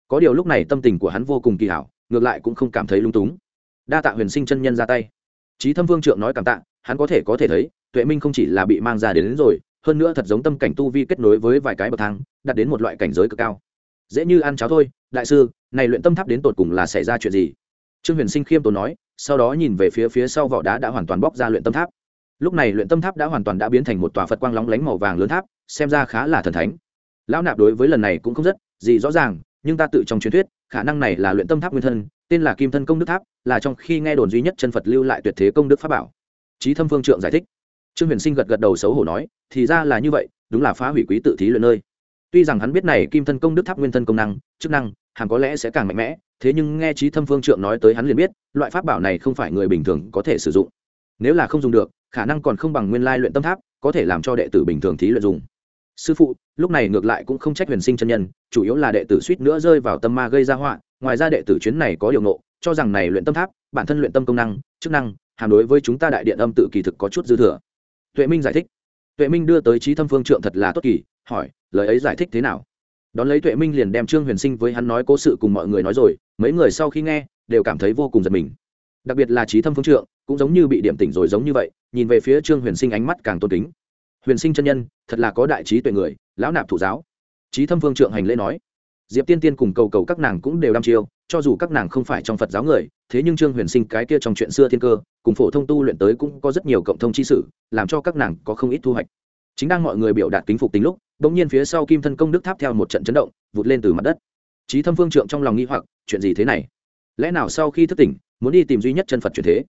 Có điều lúc này tâm tình của hắn vô cùng kỳ hảo ngược lại cũng không cảm thấy lung túng. Đa tạ huyền sinh chân nhân ra tay. Trí thâm phương trượng nói cảm tạ hắn có thể có thể thấy tuệ minh không chỉ là bị mang ra đến, đến rồi hơn nữa thật giống tâm cảnh tu vi kết nối với vài cái bậc thang, đạt đến một loại cảnh giới cực cao. Dễ như ăn cháo thôi, đại sư, này luyện tâm tháp đến tột cùng là xảy ra chuyện gì? Trương huyền sinh khiêm tốn nói, sau đó nhìn về phía phía sau vỏ đá đã hoàn toàn bóc ra luyện tâm tháp. Lúc này luyện tâm tháp đã hoàn toàn đã biến thành một tòa phật quang lóng lánh màu vàng lớn tháp, xem ra khá là thần thánh. Lão nạp đối với lần này cũng không rất, gì rõ ràng, nhưng ta tự trong truyền thuyết, khả năng này là luyện tâm tháp nguyên thân, tên là kim thân công đức tháp, là trong khi nghe đồn duy nhất chân phật lưu lại tuyệt thế công đức pháp bảo. Trí thâm phương trượng giải thích trương huyền sinh gật gật đầu xấu hổ nói, thì ra là như vậy, đúng là phá hủy quý tự thí luyện nơi. Tuy rằng hắn biết này kim thân công đức tháp nguyên thân công năng, chức năng, hẳn có lẽ sẽ càng mạnh mẽ, thế nhưng nghe trí thâm phương trượng nói tới hắn liền biết, loại pháp bảo này không phải người bình thường có thể sử dụng. Nếu là không dùng được, khả năng còn không bằng nguyên lai luyện tâm tháp, có thể làm cho đệ tử bình thường thí luyện dùng. Sư phụ, lúc này ngược lại cũng không trách huyền sinh chân nhân, chủ yếu là đệ tử suýt nữa rơi vào tâm ma gây ra họa, ngoài ra đệ tử chuyến này có điều nộ cho rằng này luyện tâm tháp, bản thân luyện tâm công năng, chức năng hàm đối với chúng ta đại điện âm tự kỳ thực có chút dư thừa tuệ minh giải thích. Tuệ minh đưa tới trí thâm phương trượng thật là tốt kỳ, hỏi, lời ấy giải thích thế nào? Đón lấy tuệ minh liền đem trương huyền sinh với hắn nói cố sự cùng mọi người nói rồi, mấy người sau khi nghe, đều cảm thấy vô cùng giật mình. Đặc biệt là trí thâm phương trượng, cũng giống như bị điểm tỉnh rồi giống như vậy, nhìn về phía trương huyền sinh ánh mắt càng tôn kính. Huyền sinh chân nhân, thật là có đại trí tuệ người, lão nạp thủ giáo. Trí thâm phương trượng hành lễ nói, diệp tiên tiên cùng cầu cầu các nàng cũng đều đăm chiêu cho dù các nàng không phải trong phật giáo người, thế nhưng trương huyền sinh cái kia trong chuyện xưa thiên cơ, cùng phổ thông tu luyện tới cũng có rất nhiều cộng thông chi sử làm cho các nàng có không ít thu hoạch. Chính đang mọi người biểu đạt kính phục tính lúc đ ỗ n g nhiên phía sau kim thân công đức tháp theo một trận chấn động, vụt lên từ mặt đất. Trí thâm phương trượng trong lòng nghi hoặc, chuyện gì thế này? Lẽ nào sau khi thức tỉnh, muốn đi tìm duy nhất chân phật truyền thế?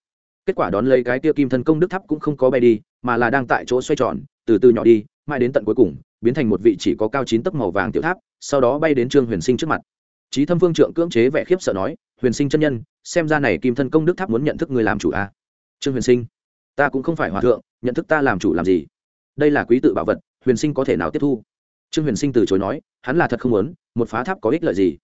Kết quả đón lấy cái tia kim thân công đức tháp cũng không có bay đi, mà là đang tại chỗ xoay tròn, từ từ nhỏ đi, mãi đến tận cuối cùng, biến thành một vị chỉ có cao chín tấc màu vàng tiểu tháp, sau đó bay đến trương huyền sinh trước mặt trí thâm phương trượng cưỡng chế vẻ khiếp sợ nói, huyền sinh chân nhân, xem ra này kim thân công đức tháp muốn nhận thức người làm chủ a à? trương huyền sinh, ta cũng không phải hòa thượng, nhận thức ta làm chủ làm gì? Đây là quý tự bảo vật, huyền sinh có thể nào tiếp thu? Trương huyền sinh từ chối nói, hắn là thật không muốn, một phá tháp có ích lợi gì?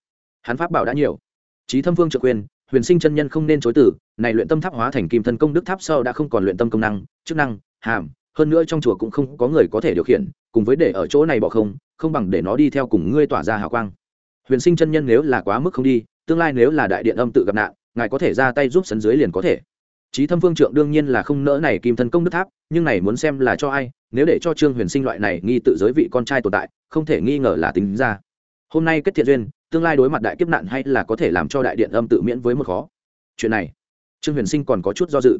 Hắn pháp bảo đã nhiều. Trí thâm phương Trượng quyền, huyền sinh chân nhân không nên chối tử này luyện tâm tháp hóa thành kim thân công đức tháp sau đã không còn luyện tâm công năng, chức năng, hàm, hơn nữa trong chùa cũng không có người có thể điều khiển, cùng với để ở chỗ này bỏ không không bằng để nó đi theo cùng ngươi tỏa ra hào quang huyền sinh chân nhân nếu là quá mức không đi, tương lai nếu là đại điện âm tự gặp nạn, ngài có thể ra tay giúp sấn dưới liền có thể. Trí thâm phương trượng đương nhiên là không nỡ này kim thân công đức tháp, nhưng này muốn xem là cho ai, nếu để cho trương huyền sinh loại này nghi tự giới vị con trai tồn tại, không thể nghi ngờ là tính ra. Hôm nay kết thiện duyên, tương lai đối mặt đại kiếp nạn hay là có thể làm cho đại điện âm tự miễn với một khó. Chuyện này, trương huyền sinh còn có chút do dự.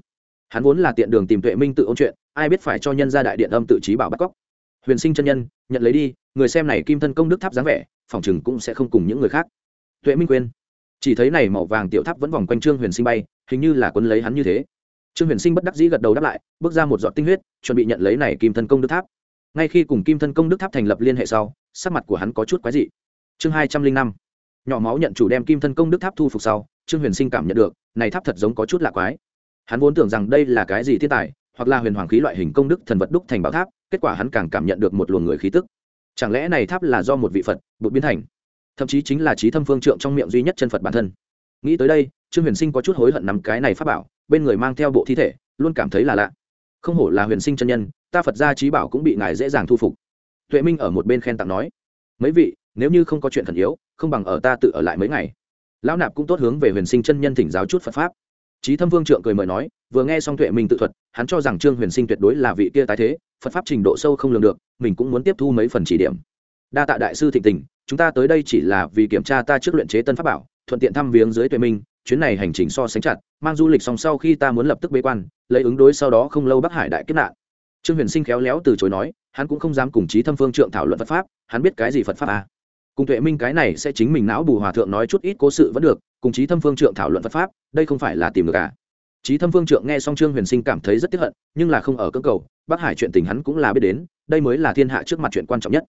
Hắn vốn là tiện đường tìm tuệ minh tự ôn chuyện, ai biết phải cho nhân ra đại điện âm tự trí bảo bắt cóc huyền sinh chân nhân, nhận lấy đi, người xem này kim thân công đức tháp dáng vẻ, phòng chừng cũng sẽ không cùng những người khác. Tuệ minh quyên. Chỉ thấy này màu vàng tiểu tháp vẫn vòng quanh trương huyền sinh bay, hình như là quấn lấy hắn như thế. Trương huyền sinh bất đắc dĩ gật đầu đáp lại, bước ra một giọt tinh huyết, chuẩn bị nhận lấy này kim thân công đức tháp. Ngay khi cùng kim thân công đức tháp thành lập liên hệ sau, sắc mặt của hắn có chút quái dị. Chương hai trăm linh năm. Nhỏ máu nhận chủ đem kim thân công đức tháp thu phục sau, trương huyền sinh cảm nhận được, này tháp thật giống có chút lạ quái. Hắn vốn tưởng rằng đây là cái gì thiên tài hoặc là huyền hoàng khí loại hình công đức thần vật đúc thành bảo tháp, kết quả hắn càng cảm nhận được một luồng người khí tức. Chẳng lẽ này tháp là do một vị phật, bụt biến thành? Thậm chí chính là trí thâm phương trượng trong miệng duy nhất chân phật bản thân. Nghĩ tới đây, trương huyền sinh có chút hối hận nắm cái này pháp bảo, bên người mang theo bộ thi thể, luôn cảm thấy là lạ. Không hổ là huyền sinh chân nhân, ta phật gia trí bảo cũng bị ngài dễ dàng thu phục. Tuệ minh ở một bên khen tặng nói, mấy vị, nếu như không có chuyện khẩn yếu, không bằng ở ta tự ở lại mấy ngày. Lão nạp cũng tốt hướng về huyền sinh chân nhân thỉnh giáo chút phật pháp. Chí thâm vương trượng cười mời nói, vừa nghe xong tuệ minh tự thuật, hắn cho rằng trương huyền sinh tuyệt đối là vị kia tái thế, phật pháp trình độ sâu không lường được, mình cũng muốn tiếp thu mấy phần chỉ điểm đa tạ đại sư thịnh tình, chúng ta tới đây chỉ là vì kiểm tra ta trước luyện chế tân pháp bảo, thuận tiện thăm viếng dưới tuệ minh chuyến này hành trình so sánh chặt, mang du lịch xong sau khi ta muốn lập tức bế quan, lấy ứng đối sau đó không lâu bắc hải đại kết nạn trương huyền sinh khéo léo từ chối nói, hắn cũng không dám cùng Chí thâm Vương trượng thảo luận phật pháp, hắn biết cái gì phật pháp à cùng tuệ minh cái này sẽ chính mình não bù hòa thượng nói chút ít cố sự vẫn được, cùng trí thâm phương trượng thảo luận phật pháp, đây không phải là tìm được cả à. trí thâm phương trượng nghe xong trương huyền sinh cảm thấy rất tiếc hận, nhưng là không ở cơ cầu bắc hải chuyện tình hắn cũng là biết đến, đây mới là thiên hạ trước mặt chuyện quan trọng nhất.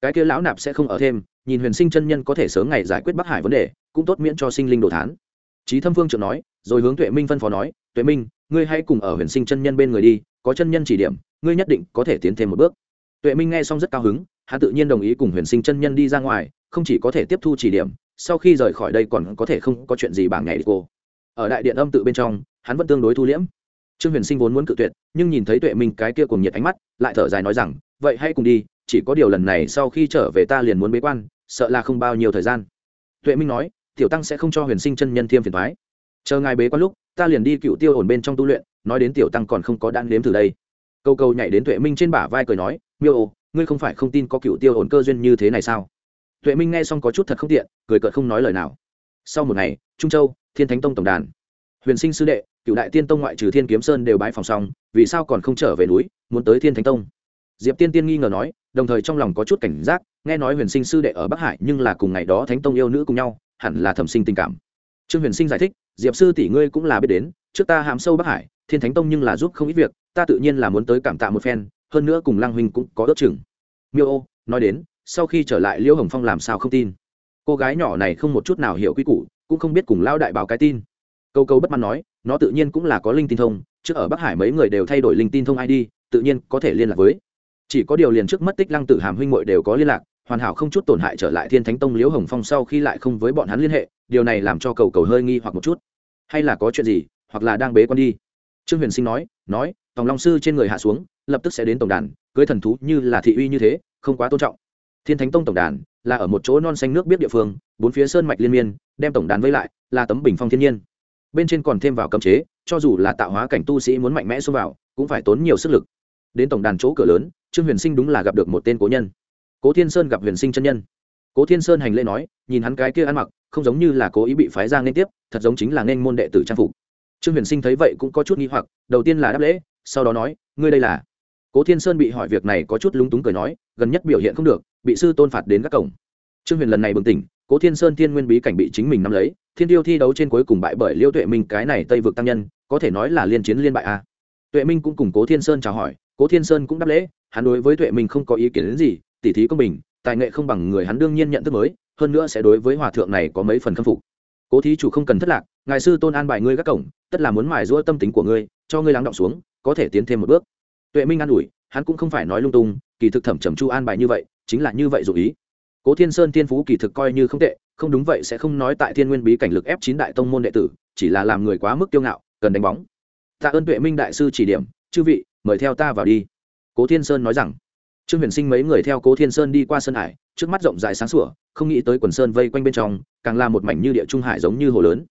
Cái kia lão nạp sẽ không ở thêm, nhìn huyền sinh chân nhân có thể sớm ngày giải quyết bắc hải vấn đề, cũng tốt miễn cho sinh linh đồ thán. Trí thâm phương trượng nói, rồi hướng tuệ minh phân phó nói, tuệ minh, ngươi hãy cùng ở huyền sinh chân nhân bên người đi, có chân nhân chỉ điểm, ngươi nhất định có thể tiến thêm một bước. Tuệ minh nghe xong rất cao hứng, hắn tự nhiên đồng ý cùng huyền sinh chân nhân đi ra ngoài không chỉ có thể tiếp thu chỉ điểm, sau khi rời khỏi đây còn có thể không có chuyện gì bảng ngày cô. Ở đại điện âm tự bên trong, hắn vẫn tương đối thu liễm. Trương huyền sinh vốn muốn cự tuyệt, nhưng nhìn thấy tuệ minh cái kia cùng nhiệt ánh mắt, lại thở dài nói rằng, vậy hãy cùng đi, chỉ có điều lần này sau khi trở về ta liền muốn bế quan, sợ là không bao nhiêu thời gian. Tuệ minh nói, tiểu tăng sẽ không cho huyền sinh chân nhân thiêm phiền thoái chờ ngài bế quan lúc, ta liền đi cựu tiêu ổn bên trong tu luyện, nói đến tiểu tăng còn không có đan nếm từ đây. Câu câu nhảy đến tuệ minh trên bả vai cười nói, miêu ô, ngươi không phải không tin có cựu tiêu ổn cơ duyên như thế này sao? Tuệ minh nghe xong có chút thật không tiện, cười cợt không nói lời nào. Sau một ngày, trung châu, thiên thánh tông tổng đàn. Huyền sinh sư đệ, cựu đại tiên tông ngoại trừ thiên kiếm sơn đều bãi phòng xong, vì sao còn không trở về núi, muốn tới thiên thánh tông? Diệp tiên tiên nghi ngờ nói, đồng thời trong lòng có chút cảnh giác, nghe nói huyền sinh sư đệ ở bắc hải nhưng là cùng ngày đó thánh tông yêu nữ cùng nhau, hẳn là thẩm sinh tình cảm. Trương huyền sinh giải thích, diệp sư tỷ ngươi cũng là biết đến, trước ta hàm sâu bắc hải, thiên thánh tông nhưng là giúp không ít việc, ta tự nhiên là muốn tới cảm tạ một phen, hơn nữa cùng Lang huynh cũng có ước chừng. Miêu ô, nói đến sau khi trở lại liễu hồng phong làm sao không tin. Cô gái nhỏ này không một chút nào hiểu quy củ, cũng không biết cùng lao đại báo cái tin. Câu câu bất mãn nói, nó tự nhiên cũng là có linh tin thông trước ở bắc hải mấy người đều thay đổi linh tin thông id tự nhiên có thể liên lạc với. Chỉ có điều liền trước mất tích lăng tử hàm huynh muội đều có liên lạc, hoàn hảo không chút tổn hại trở lại thiên thánh tông liễu hồng phong sau khi lại không với bọn hắn liên hệ, điều này làm cho cầu cầu hơi nghi hoặc một chút. Hay là có chuyện gì, hoặc là đang bế con đi. Trương huyền sinh nói nói, tòng long sư trên người hạ xuống, lập tức sẽ đến tổng đàn, cưới thần thú như là thị uy như thế, không quá tôn trọng thiên thánh tông tổng đàn là ở một chỗ non xanh nước biết địa phương, bốn phía sơn mạch liên miên, đem tổng đàn vây lại, là tấm bình phong thiên nhiên. Bên trên còn thêm vào cấm chế, cho dù là tạo hóa cảnh tu sĩ muốn mạnh mẽ xông vào, cũng phải tốn nhiều sức lực. Đến tổng đàn chỗ cửa lớn, trương huyền sinh đúng là gặp được một tên cố nhân. Cố thiên sơn gặp huyền sinh chân nhân. Cố thiên sơn hành lễ nói, nhìn hắn cái kia ăn mặc, không giống như là cố ý bị phái ra nên tiếp, thật giống chính là nên môn đệ tử trang phục. Trương huyền sinh thấy vậy cũng có chút nghi hoặc, đầu tiên là đáp lễ, sau đó nói, ngươi đây là? Cố thiên sơn bị hỏi việc này có chút lúng túng cười nói, gần nhất biểu hiện không được bị sư tôn phạt đến các cổng. Trương huyền lần này bừng tỉnh, cố thiên sơn thiên nguyên bí cảnh bị chính mình nắm lấy, thiên tiêu thi đấu trên cuối cùng bại bởi liêu tuệ minh, cái này tây vực tăng nhân, có thể nói là liên chiến liên bại a. Tuệ minh cũng cùng cố thiên sơn chào hỏi, cố thiên sơn cũng đáp lễ, hắn đối với tuệ minh không có ý kiến đến gì, tỉ thí công bình, tài nghệ không bằng người hắn đương nhiên nhận thức mới, hơn nữa sẽ đối với hòa thượng này có mấy phần khâm phục. Cố thí chủ không cần thất lạc, ngài sư tôn an bài ngươi các cổng, tất là muốn mài giũa tâm tính của ngươi, cho ngươi lắng động xuống, có thể tiến thêm một bước. Tuệ minh an ủi, hắn cũng không phải nói lung tung, kỳ thực thẩm trầm chu an bài như vậy chính là như vậy dù ý. Cố thiên sơn thiên phú kỳ thực coi như không tệ, không đúng vậy sẽ không nói tại thiên nguyên bí cảnh lực ép chín đại tông môn đệ tử, chỉ là làm người quá mức kiêu ngạo, cần đánh bóng. Tạ ơn tuệ minh đại sư chỉ điểm, chư vị, mời theo ta vào đi. Cố thiên sơn nói rằng. Trương huyền sinh mấy người theo cố thiên sơn đi qua sân hải, trước mắt rộng dài sáng sủa, không nghĩ tới quần sơn vây quanh bên trong, càng là một mảnh như địa trung hải giống như hồ lớn.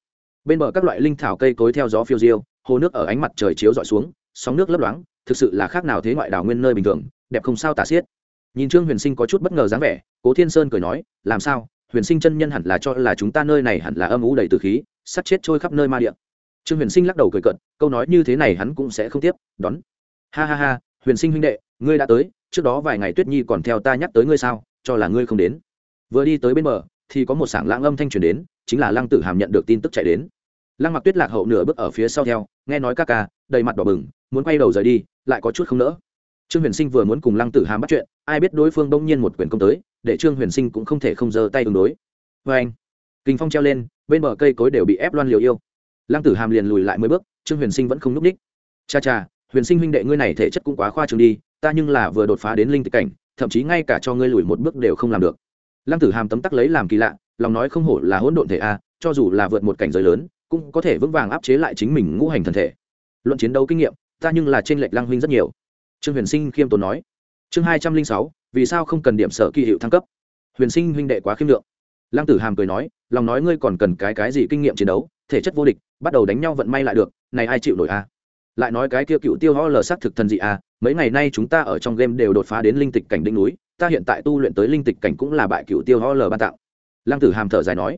Bên bờ các loại linh thảo cây cối theo gió phiêu diêu, hồ nước ở ánh mặt trời chiếu dọi xuống, sóng nước lấp loáng, thực sự là khác nào thế ngoại đảo nguyên nơi bình thường, đẹp không sao tả xiết nhìn trương huyền sinh có chút bất ngờ dáng vẻ, cố thiên sơn cười nói, làm sao? Huyền sinh chân nhân hẳn là cho là chúng ta nơi này hẳn là âm ủ đầy từ khí sắt chết trôi khắp nơi ma địa. Trương huyền sinh lắc đầu cười cận câu nói như thế này hắn cũng sẽ không tiếp, đón. Ha ha ha, huyền sinh huynh đệ, ngươi đã tới, trước đó vài ngày tuyết nhi còn theo ta nhắc tới ngươi sao, cho là ngươi không đến. Vừa đi tới bên bờ, thì có một sảng lãng âm thanh truyền đến, chính là lăng tử hàm nhận được tin tức chạy đến. Lăng mặc tuyết lạc hậu nửa bước ở phía sau theo, nghe nói ca ca, đầy mặt đỏ bừng, muốn quay đầu rời đi, lại có chút không nỡ trương huyền sinh vừa muốn cùng lăng tử hàm bắt chuyện, ai biết đối phương bỗng nhiên một quyền công tới, để trương huyền sinh cũng không thể không giơ tay ứng đối. Vê anh, kinh phong treo lên, bên bờ cây cối đều bị ép loan liều yêu. Lăng tử hàm liền lùi lại mấy bước, trương huyền sinh vẫn không n ú c ních. Cha cha, huyền sinh huynh đệ ngươi này thể chất cũng quá khoa trương đi, ta nhưng là vừa đột phá đến linh tịch cảnh, thậm chí ngay cả cho ngươi lùi một bước đều không làm được. Lăng tử hàm tấm tắc lấy làm kỳ lạ, lòng nói không hổ là hỗn độn thể a, cho dù là vượt một cảnh giới lớn, cũng có thể vững vàng áp chế lại chính mình ngũ hành thần thể. Luận chiến đấu kinh nghiệm, ta nhưng là trên lệch lăng huynh rất nhiều trương huyền sinh khiêm tốn nói. Chương hai trăm linh sáu, vì sao không cần điểm sở kỳ hiệu thăng cấp? Huyền sinh huynh đệ quá khiêm lượng. Lăng tử hàm cười nói, lòng nói ngươi còn cần cái cái gì kinh nghiệm chiến đấu, thể chất vô địch, bắt đầu đánh nhau vận may lại được, này ai chịu nổi a? Lại nói cái kia cựu tiêu ho lờ xác thực thần dị a, mấy ngày nay chúng ta ở trong game đều đột phá đến linh tịch cảnh đỉnh núi, ta hiện tại tu luyện tới linh tịch cảnh cũng là bại cựu tiêu ho lờ ban tạo. Lăng tử hàm thở dài nói.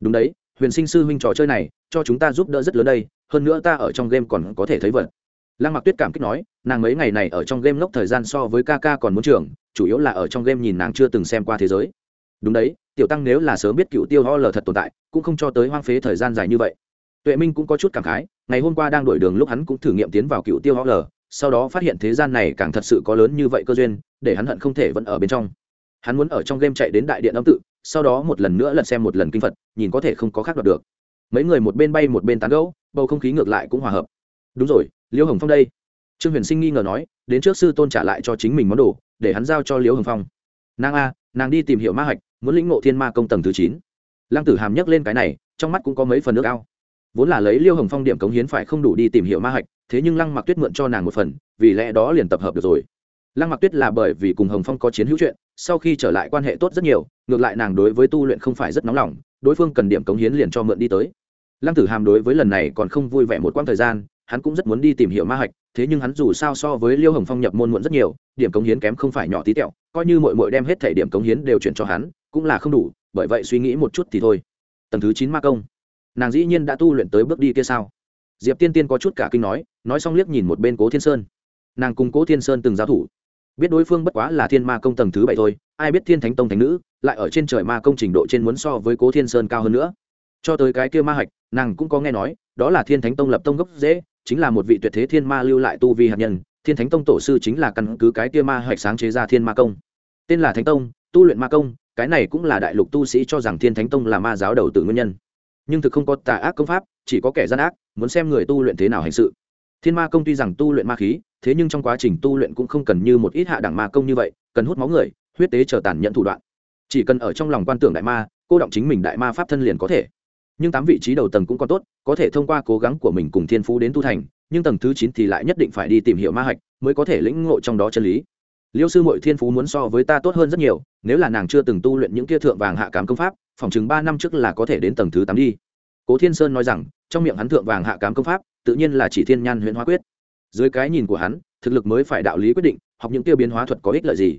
Đúng đấy, huyền sinh sư huynh trò chơi này, cho chúng ta giúp đỡ rất lớn đây, hơn nữa ta ở trong game còn có thể thấy vật lăng mặc tuyết cảm kích nói, nàng mấy ngày này ở trong game ngốc thời gian so với ca ca còn muốn trường, chủ yếu là ở trong game nhìn nàng chưa từng xem qua thế giới. Đúng đấy, tiểu tăng nếu là sớm biết cựu tiêu ho lờ thật tồn tại, cũng không cho tới hoang phế thời gian dài như vậy. Tuệ minh cũng có chút cảm khái, ngày hôm qua đang đổi đường lúc hắn cũng thử nghiệm tiến vào cựu tiêu ho lờ, sau đó phát hiện thế gian này càng thật sự có lớn như vậy cơ duyên, để hắn hận không thể vẫn ở bên trong. Hắn muốn ở trong game chạy đến đại điện âm tự, sau đó một lần nữa lật xem một lần kinh phật, nhìn có thể không có khác đoạt được. Mấy người một bên bay một bên tán gẫu, bầu không khí ngược lại cũng hòa hợp. Đúng rồi Liêu hồng phong đây. Trương huyền sinh nghi ngờ nói, đến trước sư tôn trả lại cho chính mình món đồ, để hắn giao cho Liêu hồng phong. Nàng a, nàng đi tìm hiểu ma hạch, muốn lĩnh ngộ thiên ma công tầng thứ chín. Lăng tử hàm nhắc lên cái này, trong mắt cũng có mấy phần nước ao. Vốn là lấy liêu hồng phong điểm cống hiến phải không đủ đi tìm hiểu ma hạch, thế nhưng lăng mặc tuyết mượn cho nàng một phần, vì lẽ đó liền tập hợp được rồi. Lăng mặc tuyết là bởi vì cùng hồng phong có chiến hữu chuyện, sau khi trở lại quan hệ tốt rất nhiều, ngược lại nàng đối với tu luyện không phải rất nóng lòng, đối phương cần điểm cống hiến liền cho mượn đi tới. Lăng tử hàm đối với lần này còn không vui vẻ một quãng thời gian hắn cũng rất muốn đi tìm hiểu ma hạch, thế nhưng hắn dù sao so với liêu hồng phong nhập môn muộn rất nhiều, điểm cống hiến kém không phải nhỏ tí tẹo, coi như mội mội đem hết thể điểm cống hiến đều chuyển cho hắn, cũng là không đủ, bởi vậy suy nghĩ một chút thì thôi. Tầng thứ chín ma công. Nàng dĩ nhiên đã tu luyện tới bước đi kia sao? Diệp tiên tiên có chút cả kinh nói nói xong liếc nhìn một bên cố thiên sơn. Nàng cùng cố thiên sơn từng giao thủ. Biết đối phương bất quá là thiên ma công tầng thứ bảy thôi, ai biết thiên thánh tông thánh nữ, lại ở trên trời ma công trình độ trên muốn so với cố thiên sơn cao hơn nữa. Cho tới cái kia ma hạch, nàng cũng có nghe nói, đó là thiên thánh tông lập tông gốc dễ chính là một vị tuyệt thế thiên ma lưu lại tu vi hạt nhân, thiên thánh tông tổ sư chính là căn cứ cái kia ma hạch sáng chế ra thiên ma công. Tên là thánh tông, tu luyện ma công, cái này cũng là đại lục tu sĩ cho rằng thiên thánh tông là ma giáo đầu tử nguyên nhân. Nhưng thực không có tà ác công pháp, chỉ có kẻ gian ác, muốn xem người tu luyện thế nào hành sự. Thiên ma công tuy rằng tu luyện ma khí, thế nhưng trong quá trình tu luyện cũng không cần như một ít hạ đẳng ma công như vậy, cần hút máu người, huyết tế chờ tàn nhận thủ đoạn. Chỉ cần ở trong lòng quan tưởng đại ma, cô động chính mình đại ma pháp thân liền có thể nhưng tám vị trí đầu tầng cũng còn tốt, có thể thông qua cố gắng của mình cùng thiên phú đến tu thành, nhưng tầng thứ chín thì lại nhất định phải đi tìm hiểu ma hạch mới có thể lĩnh ngộ trong đó chân lý. Liêu sư mội thiên phú muốn so với ta tốt hơn rất nhiều, nếu là nàng chưa từng tu luyện những kia thượng vàng hạ cám công pháp, phòng chừng ba năm trước là có thể đến tầng thứ tám đi. Cố thiên sơn nói rằng, trong miệng hắn thượng vàng hạ cám công pháp, tự nhiên là chỉ thiên nhan huyện hóa quyết. Dưới cái nhìn của hắn, thực lực mới phải đạo lý quyết định, học những kia biến hóa thuật có ích lợi gì.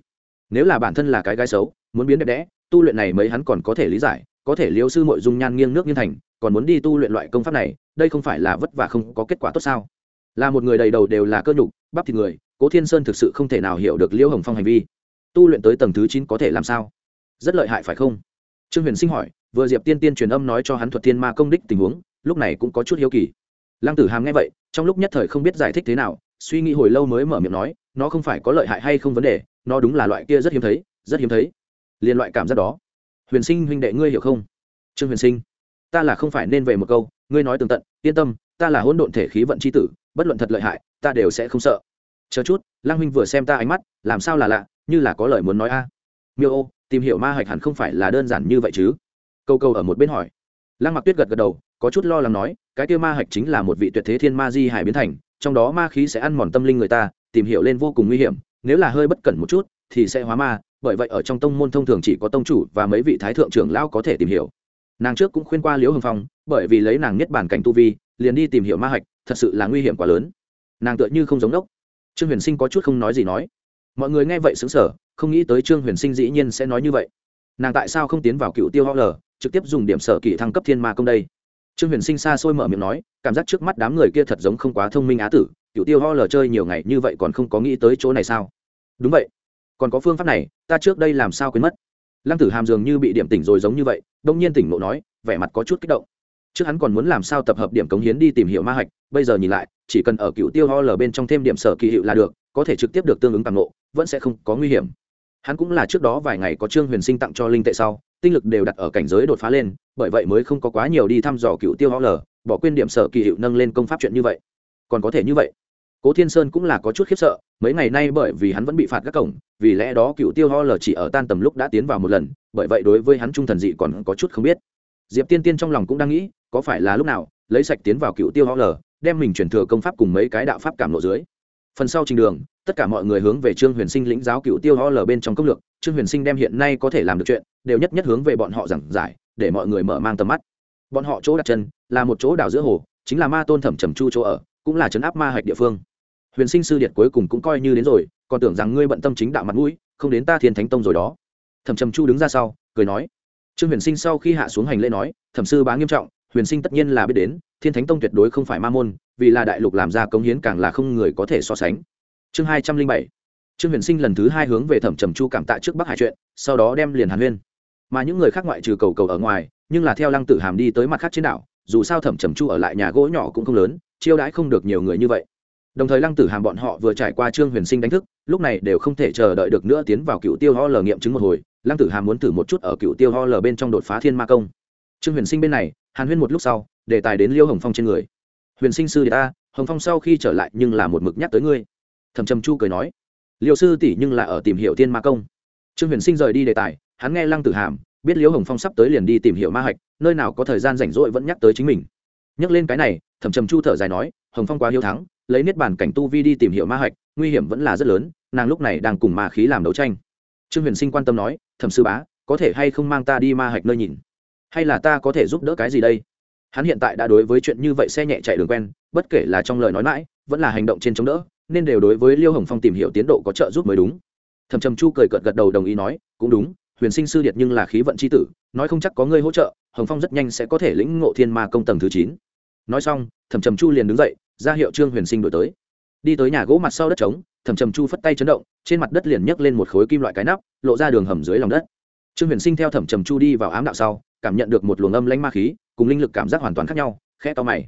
Nếu là bản thân là cái gái xấu, muốn biến đẹp đẽ, tu luyện này mấy hắn còn có thể lý giải có thể liêu sư mội dung nhan nghiêng nước nghiêng thành, còn muốn đi tu luyện loại công pháp này, đây không phải là vất vả không có kết quả tốt sao? Là một người đầy đầu đều là cơ nhục, bắp thịt người, cố thiên sơn thực sự không thể nào hiểu được liêu hồng phong hành vi. Tu luyện tới tầng thứ chín có thể làm sao? Rất lợi hại phải không? Trương huyền sinh hỏi, vừa diệp tiên tiên truyền âm nói cho hắn thuật thiên ma công đích tình huống, lúc này cũng có chút hiếu kỳ. Lăng tử hàm nghe vậy, trong lúc nhất thời không biết giải thích thế nào, suy nghĩ hồi lâu mới mở miệng nói, nó không phải có lợi hại hay không vấn đề, nó đúng là loại kia rất hiếm thấy, rất hiếm thấy. Liên loại cảm giác đó huyền sinh huynh đệ ngươi hiểu không? Trương huyền sinh, ta là không phải nên về một câu, ngươi nói tường tận, yên tâm, ta là hỗn độn thể khí vận c h i tử, bất luận thật lợi hại, ta đều sẽ không sợ. Chờ chút lang huynh vừa xem ta ánh mắt, làm sao là lạ, như là có lời muốn nói a. À. Miêu ô, tìm hiểu ma hạch hẳn không phải là đơn giản như vậy chứ? Câu câu ở một bên hỏi. Lăng mặc tuyết gật gật đầu, có chút lo lắng nói, cái kia ma hạch chính là một vị tuyệt thế thiên ma di hải biến thành, trong đó ma khí sẽ ăn mòn tâm linh người ta, tìm hiểu lên vô cùng nguy hiểm, nếu là hơi bất cẩn một chút, thì sẽ hóa ma bởi vậy ở trong tông môn thông thường chỉ có tông chủ và mấy vị thái thượng trưởng lão có thể tìm hiểu. Nàng trước cũng khuyên qua liễu hồng phong, bởi vì lấy nàng nhất bản cảnh tu vi, liền đi tìm hiểu ma hạch, thật sự là nguy hiểm quá lớn. Nàng tựa như không giống đốc. Trương huyền sinh có chút không nói gì nói. Mọi người nghe vậy xứng sở không nghĩ tới trương huyền sinh dĩ nhiên sẽ nói như vậy. Nàng tại sao không tiến vào cựu tiêu ho lờ trực tiếp dùng điểm sở kỷ thăng cấp thiên ma công đây? Trương huyền sinh xa xôi mở miệng nói, cảm giác trước mắt đám người kia thật giống không quá thông minh á tử, cựu tiêu ho lờ chơi nhiều ngày như vậy còn không có nghĩ tới chỗ này sao? Đúng vậy còn có phương pháp này, ta trước đây làm sao quên mất? Lăng tử hàm dường như bị điểm tỉnh rồi giống như vậy, đông nhiên tỉnh ngộ nói, vẻ mặt có chút kích động. Trước hắn còn muốn làm sao tập hợp điểm cống hiến đi tìm hiểu ma hạch, bây giờ nhìn lại, chỉ cần ở cựu tiêu ho lờ bên trong thêm điểm sở kỳ hiệu là được, có thể trực tiếp được tương ứng tàng nộ vẫn sẽ không có nguy hiểm. Hắn cũng là trước đó vài ngày có trương huyền sinh tặng cho linh tệ sau, tinh lực đều đặt ở cảnh giới đột phá lên, bởi vậy mới không có quá nhiều đi thăm dò cựu tiêu ho lờ, bỏ quên điểm sở kỳ hiệu nâng lên công pháp chuyện như vậy. Còn có thể như vậy cố thiên sơn cũng là có chút khiếp sợ, mấy ngày nay bởi vì hắn vẫn bị phạt các cổng, vì lẽ đó cựu tiêu ho lờ chỉ ở tan tầm lúc đã tiến vào một lần, bởi vậy đối với hắn trung thần dị còn có chút không biết. Diệp tiên tiên trong lòng cũng đang nghĩ, có phải là lúc nào, lấy sạch tiến vào cựu tiêu ho lờ, đem mình chuyển thừa công pháp cùng mấy cái đạo pháp cảm lộ dưới. Phần sau trình đường, tất cả mọi người hướng về trương huyền sinh lĩnh giáo cựu tiêu ho lờ bên trong công lược, trương huyền sinh đem hiện nay có thể làm được chuyện, đều nhất nhất hướng về bọn họ giảng giải, để mọi người mở mang tầm mắt. Bọn họ chỗ đặt chân, là một chỗ đảo giữa hồ, chính là ma tôn thẩm trầm chu chỗ ở, cũng là trấn áp ma hạch địa phương huyền sinh sư điện cuối cùng cũng coi như đến rồi, còn tưởng rằng ngươi bận tâm chính đạo mặt mũi, không đến ta thiên thánh tông rồi đó. Thẩm trầm chu đứng ra sau, cười nói. Trương huyền sinh sau khi hạ xuống hành lễ nói, thẩm sư bá nghiêm trọng, huyền sinh tất nhiên là biết đến, thiên thánh tông tuyệt đối không phải ma môn, vì là đại lục làm ra công hiến càng là không người có thể so sánh. Chương hai trăm linh bảy. Trương huyền sinh lần thứ hai hướng về thẩm trầm chu cảm tạ trước bắc hải chuyện, sau đó đem liền hàn huyên. Mà những người khác ngoại trừ cầu cầu ở ngoài, nhưng là theo lăng tử hàm đi tới mặt khác trên đảo, dù sao thẩm trầm chu ở lại nhà gỗ nhỏ cũng không lớn, chiêu đãi không được nhiều người như vậy đồng thời lăng tử hàm bọn họ vừa trải qua trương huyền sinh đánh thức, lúc này đều không thể chờ đợi được nữa tiến vào cựu tiêu ho lờ nghiệm chứng một hồi, lăng tử hàm muốn thử một chút ở cựu tiêu ho lờ bên trong đột phá thiên ma công. Trương huyền sinh bên này, hàn huyên một lúc sau, đề tài đến liêu hồng phong trên người. Huyền sinh sư đệ ta, hồng phong sau khi trở lại nhưng là một mực nhắc tới ngươi. Thầm trầm chu cười nói. Liệu sư tỷ nhưng là ở tìm hiểu thiên ma công. Trương huyền sinh rời đi đề tài, hắn nghe lăng tử hàm, biết liêu hồng phong sắp tới liền đi tìm hiểu ma hạch, nơi nào có thời gian rảnh rỗi vẫn nhắc tới chính mình. Nhắc lên cái này, thẩm trầm chu thở dài nói, hồng phong quá hiếu thắng lấy niết bản cảnh tu vi đi tìm hiểu ma hạch, nguy hiểm vẫn là rất lớn, nàng lúc này đang cùng ma khí làm đấu tranh. Trương huyền sinh quan tâm nói, thẩm sư bá, có thể hay không mang ta đi ma hạch nơi nhìn? Hay là ta có thể giúp đỡ cái gì đây? Hắn hiện tại đã đối với chuyện như vậy xe nhẹ chạy đường quen, bất kể là trong lời nói mãi, vẫn là hành động trên chống đỡ, nên đều đối với liêu hồng phong tìm hiểu tiến độ có trợ giúp mới đúng. Thầm trầm chu cười cợt gật đầu đồng ý nói, cũng đúng, huyền sinh sư điệt nhưng là khí vận c h i tử, nói không chắc có ngươi hỗ trợ, hồng phong rất nhanh sẽ có thể lĩnh ngộ thiên ma công tầng thứ chín. Nói xong, thẩm trầm chu liền đứng dậy ra hiệu trương huyền sinh đổi tới. Đi tới nhà gỗ mặt sau đất trống thẩm trầm chu phất tay chấn động, trên mặt đất liền nhấc lên một khối kim loại cái nắp, lộ ra đường hầm dưới lòng đất. Trương huyền sinh theo thẩm trầm chu đi vào ám đạo sau, cảm nhận được một luồng âm lanh ma khí, cùng linh lực cảm giác hoàn toàn khác nhau, khẽ to mày.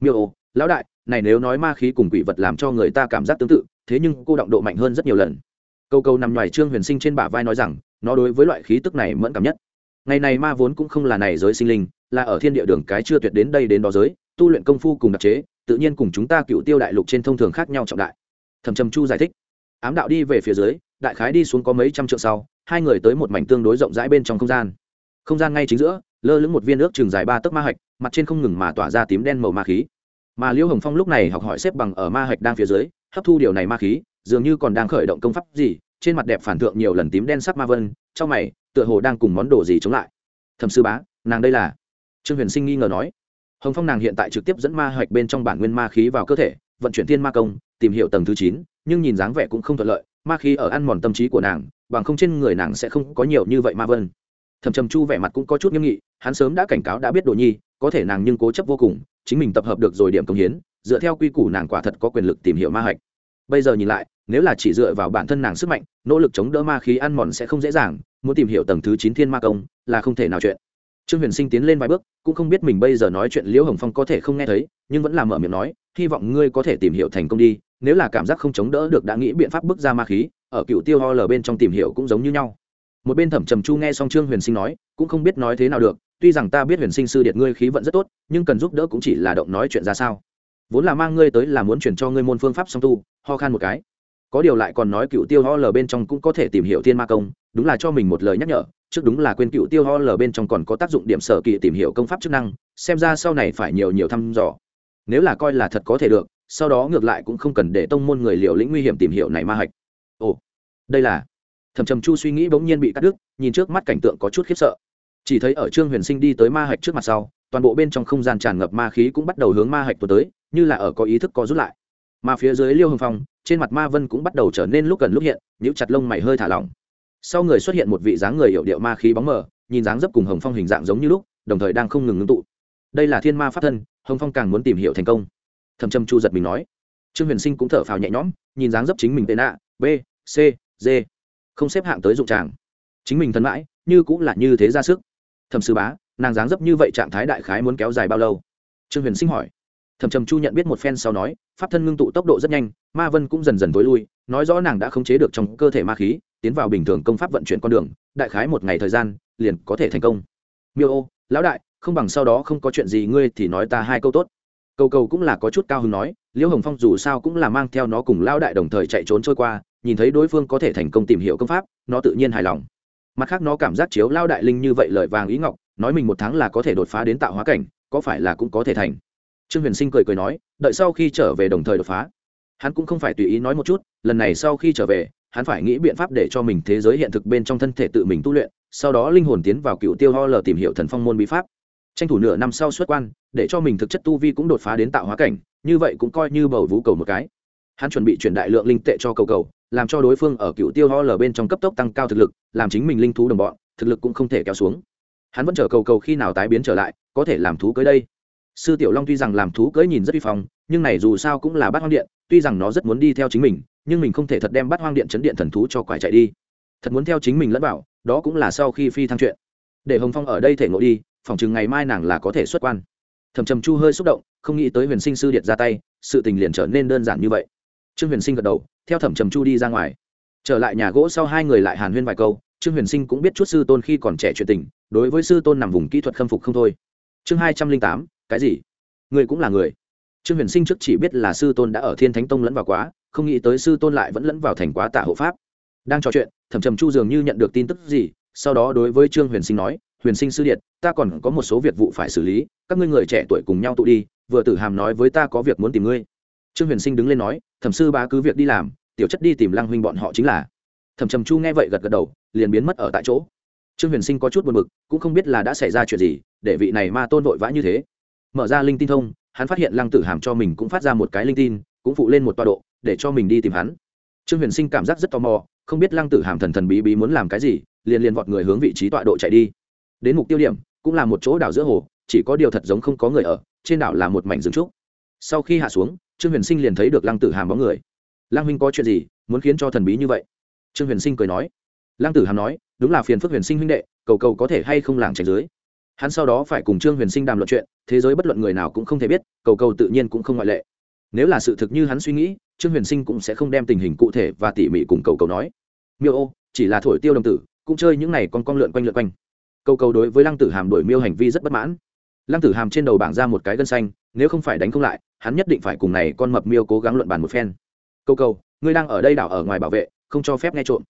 Miêu ô, lão đại, này nếu nói ma khí cùng quỷ vật làm cho người ta cảm giác tương tự, thế nhưng cô động độ mạnh hơn rất nhiều lần. Câu câu nằm ngoài trương huyền sinh trên bả vai nói rằng, nó đối với loại khí tức này mẫn cảm nhất. Ngày này ma vốn cũng không là này giới sinh linh, là ở thiên địa đường cái chưa tuyệt đến đây đến đó giới, tu luyện công phu cùng đặc chế tự nhiên cùng chúng ta cựu tiêu đại lục trên thông thường khác nhau trọng đại. Thẩm trầm chu giải thích. Ám đạo đi về phía dưới, đại khái đi xuống có mấy trăm trượng sau, hai người tới một mảnh tương đối rộng rãi bên trong không gian. Không gian ngay chính giữa, lơ lửng một viên nước trường dài ba tấc ma hạch, mặt trên không ngừng mà tỏa ra tím đen màu ma khí. Mà liễu hồng phong lúc này học hỏi xếp bằng ở ma hạch đang phía dưới, hấp thu điều này ma khí, dường như còn đang khởi động công pháp gì, trên mặt đẹp phản thượng nhiều lần tím đen sắc ma vân, trong mày, tựa hồ đang cùng món đồ gì chống lại. Thẩm sư bá, nàng đây là? Trương huyền sinh nghi ngờ nói hồng phong nàng hiện tại trực tiếp dẫn ma hạch bên trong bản nguyên ma khí vào cơ thể, vận chuyển thiên ma công, tìm hiểu tầng thứ chín, nhưng nhìn dáng vẻ cũng không thuận lợi, ma khí ở ăn mòn tâm trí của nàng, bằng không trên người nàng sẽ không có nhiều như vậy ma vân. Thầm trầm chu vẻ mặt cũng có chút nghiêm nghị, hắn sớm đã cảnh cáo đã biết đồ nhi, có thể nàng nhưng cố chấp vô cùng, chính mình tập hợp được rồi điểm công hiến, dựa theo quy củ nàng quả thật có quyền lực tìm hiểu ma hạch. Bây giờ nhìn lại, nếu là chỉ dựa vào bản thân nàng sức mạnh, nỗ lực chống đỡ ma khí ăn mòn sẽ không dễ dàng, muốn tìm hiểu tầng thứ chín thiên ma công là không thể nào chuyện trương huyền sinh tiến lên vài bước, cũng không biết mình bây giờ nói chuyện liễu hồng phong có thể không nghe thấy, nhưng vẫn là mở miệng nói, hy vọng ngươi có thể tìm hiểu thành công đi, nếu là cảm giác không chống đỡ được đã nghĩ biện pháp bước ra ma khí, ở cựu tiêu ho lờ bên trong tìm hiểu cũng giống như nhau. Một bên thẩm trầm chu nghe xong trương huyền sinh nói, cũng không biết nói thế nào được, tuy rằng ta biết huyền sinh sư điện ngươi khí vận rất tốt, nhưng cần giúp đỡ cũng chỉ là động nói chuyện ra sao. Vốn là mang ngươi tới là muốn chuyển cho ngươi môn phương pháp song tu, ho khan một cái có điều lại còn nói cựu tiêu ho lờ bên trong cũng có thể tìm hiểu thiên ma công, đúng là cho mình một lời nhắc nhở, trước đúng là quên cựu tiêu ho lờ bên trong còn có tác dụng điểm sở kỳ tìm hiểu công pháp chức năng, xem ra sau này phải nhiều nhiều thăm dò. Nếu là coi là thật có thể được, sau đó ngược lại cũng không cần để tông môn người liều lĩnh nguy hiểm tìm hiểu này ma hạch. Ồ, đây là thầm trầm chu suy nghĩ bỗng nhiên bị cắt đứt, nhìn trước mắt cảnh tượng có chút khiếp sợ. Chỉ thấy ở trương huyền sinh đi tới ma hạch trước mặt sau, toàn bộ bên trong không gian tràn ngập ma khí cũng bắt đầu hướng ma hạch tuột tới, như là ở có ý thức có rút lại mà phía dưới liêu hồng phong, trên mặt ma vân cũng bắt đầu trở nên lúc gần lúc hiện những chặt lông mày hơi thả lỏng. Sau người xuất hiện một vị dáng người hiệu điệu ma khí bóng mờ, nhìn dáng dấp cùng hồng phong hình dạng giống như lúc, đồng thời đang không ngừng ngưng tụ. Đây là thiên ma pháp thân, hồng phong càng muốn tìm hiểu thành công. Thầm trầm chu giật mình nói. Trương huyền sinh cũng thở phào nhẹ nhõm, nhìn dáng dấp chính mình tên a, b, c, d. Không xếp hạng tới dụng tràng. Chính mình thân mãi, như cũng là như thế ra sức. Thầm sư bá, nàng dáng dấp như vậy trạng thái đại khái muốn kéo dài bao lâu? Trương huyền sinh hỏi thầm trầm chu nhận biết một phen sau nói, pháp thân ngưng tụ tốc độ rất nhanh, ma vân cũng dần dần t ố i lui, nói rõ nàng đã khống chế được trong cơ thể ma khí, tiến vào bình thường công pháp vận chuyển con đường, đại khái một ngày thời gian, liền có thể thành công. Miêu ô, lão đại, không bằng sau đó không có chuyện gì, ngươi thì nói ta hai câu tốt. Câu câu cũng là có chút cao hứng nói, liễu hồng phong dù sao cũng là mang theo nó cùng lão đại đồng thời chạy trốn trôi qua, nhìn thấy đối phương có thể thành công tìm hiểu công pháp, nó tự nhiên hài lòng. Mặt khác nó cảm giác chiếu lao đại linh như vậy lời vàng ý ngọc, nói mình một tháng là có thể đột phá đến tạo hóa cảnh, có phải là cũng có thể thành? Trương huyền sinh cười cười nói, đợi sau khi trở về đồng thời đột phá. Hắn cũng không phải tùy ý nói một chút, lần này sau khi trở về, hắn phải nghĩ biện pháp để cho mình thế giới hiện thực bên trong thân thể tự mình tu luyện, sau đó linh hồn tiến vào cựu tiêu ho lờ tìm hiểu thần phong môn bí pháp. Tranh thủ nửa năm sau xuất quan, để cho mình thực chất tu vi cũng đột phá đến tạo hóa cảnh, như vậy cũng coi như bầu vũ cầu một cái. Hắn chuẩn bị chuyển đại lượng linh tệ cho cầu cầu, làm cho đối phương ở cựu tiêu ho lờ bên trong cấp tốc tăng cao thực lực, làm chính mình linh thú đồng bọn, thực lực cũng không thể kéo xuống. Hắn vẫn chờ cầu cầu khi nào tái biến trở lại, có thể làm thú cưới đây sư tiểu long tuy rằng làm thú cưỡi nhìn rất uy phong, nhưng này dù sao cũng là bát hoang điện, tuy rằng nó rất muốn đi theo chính mình, nhưng mình không thể thật đem bát hoang điện chấn điện thần thú cho quải chạy đi. Thật muốn theo chính mình lẫn bảo đó cũng là sau khi phi thăng chuyện. Để hồng phong ở đây thể ngộ đi phòng chừng ngày mai nàng là có thể xuất quan. Thầm trầm chu hơi xúc động, không nghĩ tới huyền sinh sư điện ra tay, sự tình liền trở nên đơn giản như vậy. Trương huyền sinh gật đầu, theo thẩm trầm chu đi ra ngoài. Trở lại nhà gỗ sau hai người lại hàn huyên vài câu, trương huyền sinh cũng biết chút sư tôn khi còn trẻ chuyện tình, đối với sư tôn nằm vùng kỹ thuật khâm phục không thôi. Chương hai trăm linh tám cái gì? Người cũng là người. Trương huyền sinh trước chỉ biết là sư tôn đã ở thiên thánh tông lẫn vào quá, không nghĩ tới sư tôn lại vẫn lẫn vào thành quá tả hộ pháp. Đang trò chuyện, thẩm trầm chu dường như nhận được tin tức gì, sau đó đối với trương huyền sinh nói, huyền sinh sư điện ta còn có một số việc vụ phải xử lý, các ngươi người trẻ tuổi cùng nhau tụ đi, vừa tử hàm nói với ta có việc muốn tìm ngươi. Trương huyền sinh đứng lên nói, thẩm sư bá cứ việc đi làm, tiểu chất đi tìm lăng huynh bọn họ chính là. Thẩm trầm chu nghe vậy gật gật đầu, liền biến mất ở tại chỗ. Trương huyền sinh có chút buồn b ự c cũng không biết là đã xảy ra chuyện gì, để vị này ma tôn vội vã như thế mở ra linh tin thông, hắn phát hiện lăng tử hàm cho mình cũng phát ra một cái linh tin, cũng phụ lên một tọa độ, để cho mình đi tìm hắn. Trương huyền sinh cảm giác rất tò mò, không biết lăng tử hàm thần thần bí bí muốn làm cái gì, liền liền vọt người hướng vị trí tọa độ chạy đi. Đến mục tiêu điểm, cũng là một chỗ đảo giữa hồ, chỉ có điều thật giống không có người ở, trên đảo là một mảnh rừng trúc. Sau khi hạ xuống, trương huyền sinh liền thấy được lăng tử hàm bóng người. Lăng huynh có chuyện gì muốn khiến cho thần bí như vậy? Trương huyền sinh cười nói. Lăng tử hàm nói, đúng là phiền phức huyền sinh huynh đệ, cầu cầu có thể hay không làng tránh dưới hắn sau đó phải cùng trương huyền sinh đàm luận chuyện, thế giới bất luận người nào cũng không thể biết, cầu cầu tự nhiên cũng không ngoại lệ. Nếu là sự thực như hắn suy nghĩ, trương huyền sinh cũng sẽ không đem tình hình cụ thể và tỉ mỉ cùng cầu cầu nói. Miêu ô, chỉ là thổi tiêu đồng tử, cũng chơi những này con con lượn quanh lượn quanh. Cầu cầu đối với lăng tử hàm đổi miêu hành vi rất bất mãn. Lăng tử hàm trên đầu bảng ra một cái gân xanh, nếu không phải đánh không lại, hắn nhất định phải cùng này con mập miêu cố gắng luận bàn một phen. Cầu cầu, ngươi đang ở đây đảo ở ngoài bảo vệ, không cho phép nghe trộm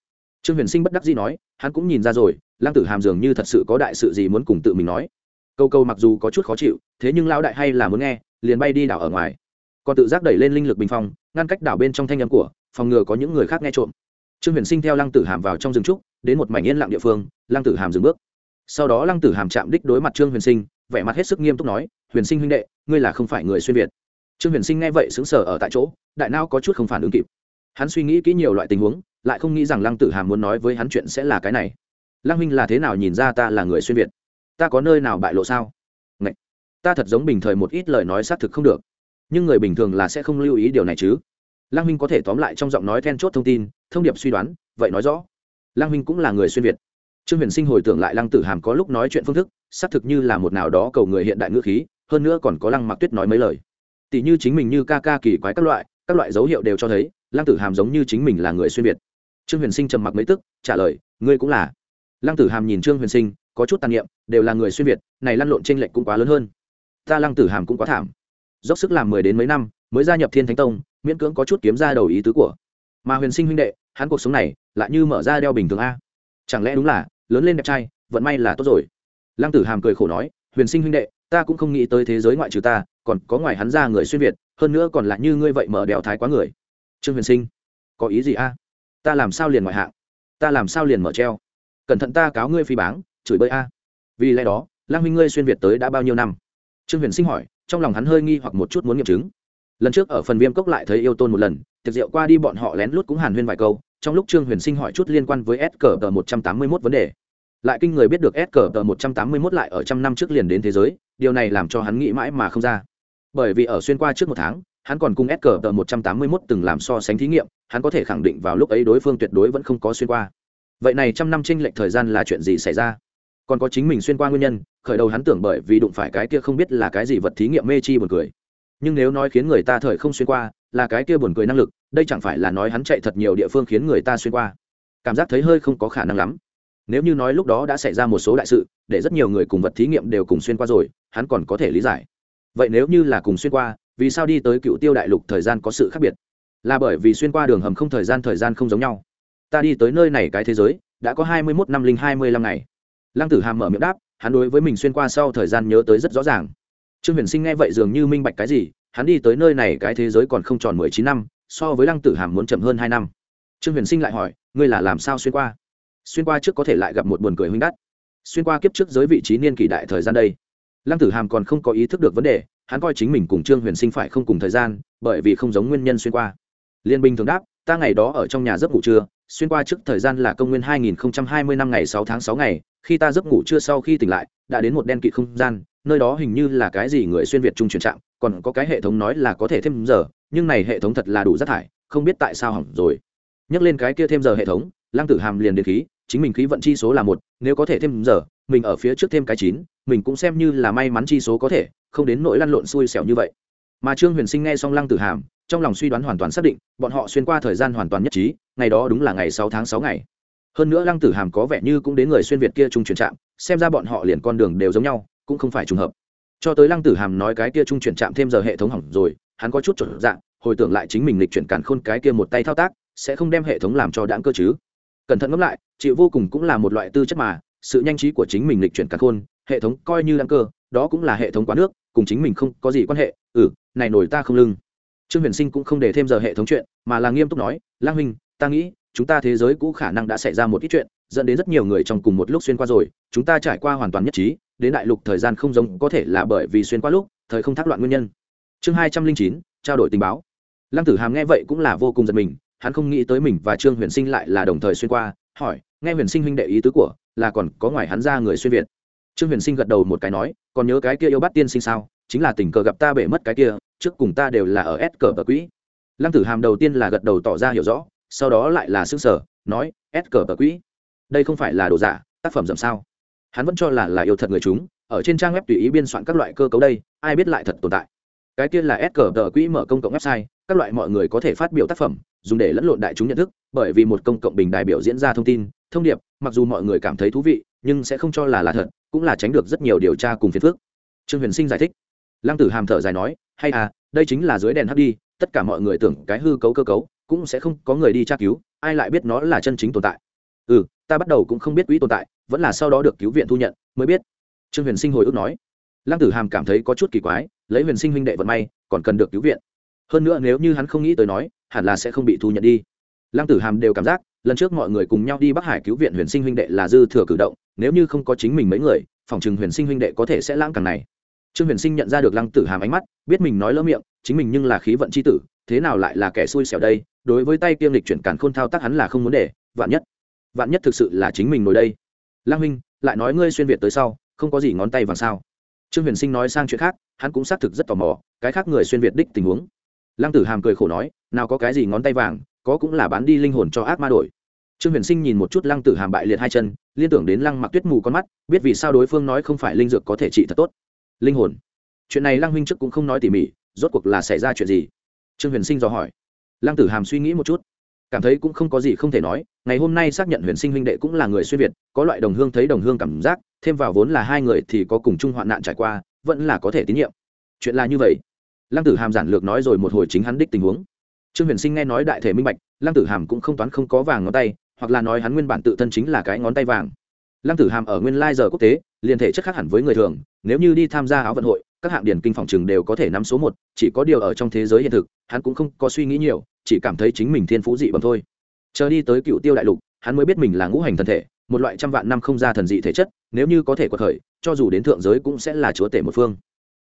trương huyền sinh bất đắc dĩ nói, hắn cũng nhìn ra rồi lăng tử hàm dường như thật sự có đại sự gì muốn cùng tự mình nói. Câu câu mặc dù có chút khó chịu, thế nhưng lão đại hay là muốn nghe, liền bay đi đảo ở ngoài. Còn tự giác đẩy lên linh lực bình phong, ngăn cách đảo bên trong thanh âm của, phòng ngừa có những người khác nghe trộm. Trương huyền sinh theo lăng tử hàm vào trong rừng trúc, đến một mảnh yên lặng địa phương, lăng tử hàm dừng bước. Sau đó lăng tử hàm chạm đích đối mặt trương huyền sinh, vẻ mặt hết sức nghiêm túc nói, huyền sinh huynh đệ, ngươi là không phải người xuyên việt. Trương huyền sinh nghe vậy xứng sở ở tại chỗ, đại nao có chút không phản ứng kịp. Hắn suy nghĩ kỹ nhiều loại tình huống lại không nghĩ rằng lăng tử hàm muốn nói với hắn chuyện sẽ là cái này. Lăng huynh là thế nào nhìn ra ta là người xuyên việt? Ta có nơi nào bại lộ sao? Ngậy! ta thật giống bình thời một ít lời nói xác thực không được. Nhưng người bình thường là sẽ không lưu ý điều này chứ. Lăng huynh có thể tóm lại trong giọng nói then chốt thông tin, thông điệp suy đoán, vậy nói rõ. Lăng huynh cũng là người xuyên việt. Trương huyền sinh hồi tưởng lại lăng tử hàm có lúc nói chuyện phương thức, xác thực như là một nào đó cầu người hiện đại ngữ khí, hơn nữa còn có lăng mặc tuyết nói mấy lời. Tỷ như chính mình như ca ca kỳ quái các loại các loại dấu hiệu đều cho thấy, lăng tử hàm giống như chính mình là người xuyên việt trương huyền sinh trầm mặc mấy tức, trả lời, ngươi cũng là. Lăng tử hàm nhìn trương huyền sinh, có chút tàn niệm, đều là người xuyên việt, này lăn lộn t r ê n lệch cũng quá lớn hơn. Ta lăng tử hàm cũng quá thảm. Dốc sức làm mười đến mấy năm, mới gia nhập thiên thánh tông, miễn cưỡng có chút kiếm ra đầu ý tứ của. Mà huyền sinh huynh đệ, hắn cuộc sống này, lại như mở ra đeo bình thường a. Chẳng lẽ đúng là, lớn lên đẹp trai, vận may là tốt rồi? Lăng tử hàm cười khổ nói, huyền sinh huynh đệ, ta cũng không nghĩ tới thế giới ngoại trừ ta, còn có ngoài hắn ra người xuyên việt, hơn nữa còn là như ngươi vậy mở đèo thái quá người. Trương huyền sinh, có ý gì a? Ta làm sao liền ngoại hạng? Ta làm sao liền mở treo? Cẩn thận ta cáo ngươi phi báng, chửi bơi a. Vì lẽ đó, lang huynh ngươi xuyên việt tới đã bao nhiêu năm? Trương huyền sinh hỏi, trong lòng hắn hơi nghi hoặc một chút muốn nghiệm chứng. Lần trước ở phần viêm cốc lại thấy yêu tôn một lần, tiệc rượu qua đi bọn họ lén lút cũng hàn huyên vài câu, trong lúc trương huyền sinh hỏi chút liên quan với s cờ tờ một trăm tám mươi mốt vấn đề. Lại kinh người biết được s cờ tờ một trăm tám mươi mốt lại ở trăm năm trước liền đến thế giới, điều này làm cho hắn nghĩ mãi mà không ra. Bởi vì ở xuyên qua trước một tháng hắn còn cùng SK tờ một trăm tám mươi mốt từng làm so sánh thí nghiệm, hắn có thể khẳng định vào lúc ấy đối phương tuyệt đối vẫn không có xuyên qua. Vậy này trăm năm chênh lệch thời gian là chuyện gì xảy ra? Còn có chính mình xuyên qua nguyên nhân, khởi đầu hắn tưởng bởi vì đụng phải cái kia không biết là cái gì vật thí nghiệm mê chi buồn cười. Nhưng nếu nói khiến người ta thời không xuyên qua, là cái kia buồn cười năng lực, đây chẳng phải là nói hắn chạy thật nhiều địa phương khiến người ta xuyên qua. Cảm giác thấy hơi không có khả năng lắm. Nếu như nói lúc đó đã xảy ra một số đại sự, để rất nhiều người cùng vật thí nghiệm đều cùng xuyên qua rồi, hắn còn có thể lý giải. Vậy nếu như là cùng xuyên qua vì sao đi tới cựu tiêu đại lục thời gian có sự khác biệt? Là bởi vì xuyên qua đường hầm không thời gian thời gian không giống nhau. Ta đi tới nơi này cái thế giới, đã có hai mươi mốt năm linh hai mươi lăm ngày. Lăng tử hàm mở miệng đáp, hắn đối với mình xuyên qua sau thời gian nhớ tới rất rõ ràng. Trương huyền sinh nghe vậy dường như minh bạch cái gì, hắn đi tới nơi này cái thế giới còn không tròn mười chín năm, so với lăng tử hàm muốn chậm hơn hai năm. Trương huyền sinh lại hỏi, ngươi là làm sao xuyên qua? Xuyên qua trước có thể lại gặp một buồn cười huynh đắt xuyên qua kiếp trước giới vị trí niên kỷ đại thời gian đây. Lăng tử hàm còn không có ý thức được vấn đề hắn coi chính mình cùng trương huyền sinh phải không cùng thời gian, bởi vì không giống nguyên nhân xuyên qua. Liên binh thường đáp, ta ngày đó ở trong nhà giấc ngủ trưa, xuyên qua trước thời gian là công nguyên 2020 năm ngày 6 tháng 6 ngày, khi ta giấc ngủ trưa sau khi tỉnh lại, đã đến một đen kịt không gian, nơi đó hình như là cái gì người xuyên việt trung chuyển trạng, còn có cái hệ thống nói là có thể thêm giờ, nhưng này hệ thống thật là đủ rác thải, không biết tại sao hỏng rồi. Nhắc lên cái kia thêm giờ hệ thống, lăng tử hàm liền đến khí, chính mình khí vận chi số là một, nếu có thể thêm giờ mình ở phía trước thêm cái chín, mình cũng xem như là may mắn chi số có thể, không đến nỗi lăn lộn xui xẻo như vậy. Mà trương huyền sinh nghe xong lăng tử hàm, trong lòng suy đoán hoàn toàn xác định, bọn họ xuyên qua thời gian hoàn toàn nhất trí, ngày đó đúng là ngày sáu tháng sáu ngày. Hơn nữa lăng tử hàm có vẻ như cũng đến người xuyên việt kia trung chuyển trạm, xem ra bọn họ liền con đường đều giống nhau, cũng không phải trùng hợp. Cho tới lăng tử hàm nói cái kia trung chuyển trạm thêm giờ hệ thống hỏng rồi, hắn có chút chuẩn dạng hồi tưởng lại chính mình lịch chuyển cản khôn cái kia một tay thao tác, sẽ không đem hệ thống làm cho đáng cơ chứ. Cẩn thận ngẫm lại, chịu vô cùng cũng là một loại tư chất mà sự nhanh trí của chính mình lịch chuyển cả khôn, hệ thống coi như đăng cơ, đó cũng là hệ thống quá nước, cùng chính mình không có gì quan hệ. Ừ này nổi ta không lưng. Trương huyền sinh cũng không để thêm giờ hệ thống chuyện, mà là nghiêm túc nói, lang huynh, ta nghĩ, chúng ta thế giới cũ khả năng đã xảy ra một ít chuyện, dẫn đến rất nhiều người trong cùng một lúc xuyên qua rồi, chúng ta trải qua hoàn toàn nhất trí, đến đại lục thời gian không giống có thể là bởi vì xuyên qua lúc, thời không thác loạn nguyên nhân. Chương hai trăm linh chín, trao đổi tình báo. Lăng tử hàm nghe vậy cũng là vô cùng giật mình, hắn không nghĩ tới mình và trương huyền sinh lại là đồng thời xuyên qua, hỏi, nghe huyền sinh huynh đệ ý tứ của là còn có ngoài hắn ra người xuyên việt. Trương huyền sinh gật đầu một cái nói, còn nhớ cái kia yêu bắt tiên sinh sao? Chính là tình cờ gặp ta bể mất cái kia, trước cùng ta đều là ở s cờ bờ quỹ. Lăng tử hàm đầu tiên là gật đầu tỏ ra hiểu rõ, sau đó lại là s ư sở nói, s cờ bờ quỹ. Đây không phải là đồ giả, tác phẩm dầm sao? Hắn vẫn cho là là yêu thật người chúng, ở trên trang web tùy ý biên soạn các loại cơ cấu đây, ai biết lại thật tồn tại. Cái kia là s cờ tờ quỹ mở công cộng website, các loại mọi người có thể phát biểu tác phẩm, dùng để lẫn lộn đại chúng nhận thức, bởi vì một công cộng bình đại biểu diễn ra thông tin thông điệp, mặc dù mọi người cảm thấy thú vị, nhưng sẽ không cho là là thật, cũng là tránh được rất nhiều điều tra cùng phiền phước trương huyền sinh giải thích. Lăng tử hàm thở dài nói, hay à đây chính là dưới đèn hấp đi, tất cả mọi người tưởng cái hư cấu cơ cấu, cũng sẽ không có người đi tra cứu, ai lại biết nó là chân chính tồn tại? Ừ ta bắt đầu cũng không biết quỹ tồn tại, vẫn là sau đó được cứu viện thu nhận, mới biết. Trương huyền sinh hồi ức nói. Lăng tử hàm cảm thấy có chút kỳ quái, lấy huyền sinh huynh đệ vận may, còn cần được cứu viện. Hơn nữa nếu như hắn không nghĩ tới nói, hẳn là sẽ không bị thu nhận đi. Lăng tử hàm đều cảm giác lần trước mọi người cùng nhau đi bắc hải cứu viện huyền sinh huynh đệ là dư thừa cử động, nếu như không có chính mình mấy người, phòng chừng huyền sinh huynh đệ có thể sẽ lãng càng này. Trương huyền sinh nhận ra được lăng tử hàm ánh mắt, biết mình nói lỡ miệng, chính mình nhưng là khí vận c h i tử, thế nào lại là kẻ xui xẻo đây, đối với tay kiêm lịch chuyển càn khôn thao tác hắn là không muốn để, vạn nhất vạn nhất thực sự là chính mình ngồi đây. Lăng huynh, lại nói ngươi xuyên việt tới sau, không có gì ngón tay vàng sao? Trương huyền sinh nói sang chuyện khác, hắn cũng xác thực rất tò mò, cái khác người xuyên việt đích tình huống. Lăng tử hàm cười khổ nói, nào có cái gì ngón tay vàng có cũng là bán đi linh hồn cho ác ma đổi. Trương huyền sinh nhìn một chút lăng tử hàm bại liệt hai chân, liên tưởng đến lăng mặc tuyết mù con mắt, biết vì sao đối phương nói không phải linh dược có thể trị thật tốt. Linh hồn. Chuyện này lăng huynh trước cũng không nói tỉ mỉ, rốt cuộc là xảy ra chuyện gì? Trương huyền sinh dò hỏi. Lăng tử hàm suy nghĩ một chút. Cảm thấy cũng không có gì không thể nói, ngày hôm nay xác nhận huyền sinh huynh đệ cũng là người xuyên việt, có loại đồng hương thấy đồng hương cảm giác, thêm vào vốn là hai người thì có cùng chung hoạn nạn trải qua, vẫn là có thể tín nhiệm. Chuyện là như vậy. Lăng tử hàm giản lược nói rồi một hồi chính hắn đích tình huống trương huyền sinh nghe nói đại thể minh bạch, lăng tử hàm cũng không toán không có vàng ngón tay, hoặc là nói hắn nguyên bản tự thân chính là cái ngón tay vàng. Lăng tử hàm ở nguyên lai giờ quốc tế, liền thể chất khác hẳn với người thường, nếu như đi tham gia áo vận hội, các hạng điển kinh phòng trường đều có thể nắm số một, chỉ có điều ở trong thế giới hiện thực, hắn cũng không có suy nghĩ nhiều, chỉ cảm thấy chính mình thiên phú dị bẩm thôi. Chờ đi tới cựu tiêu đại lục, hắn mới biết mình là ngũ hành thần thể, một loại trăm vạn năm không ra thần dị thể chất, nếu như có thể quật khởi, cho dù đến thượng giới cũng sẽ là chúa tể một phương.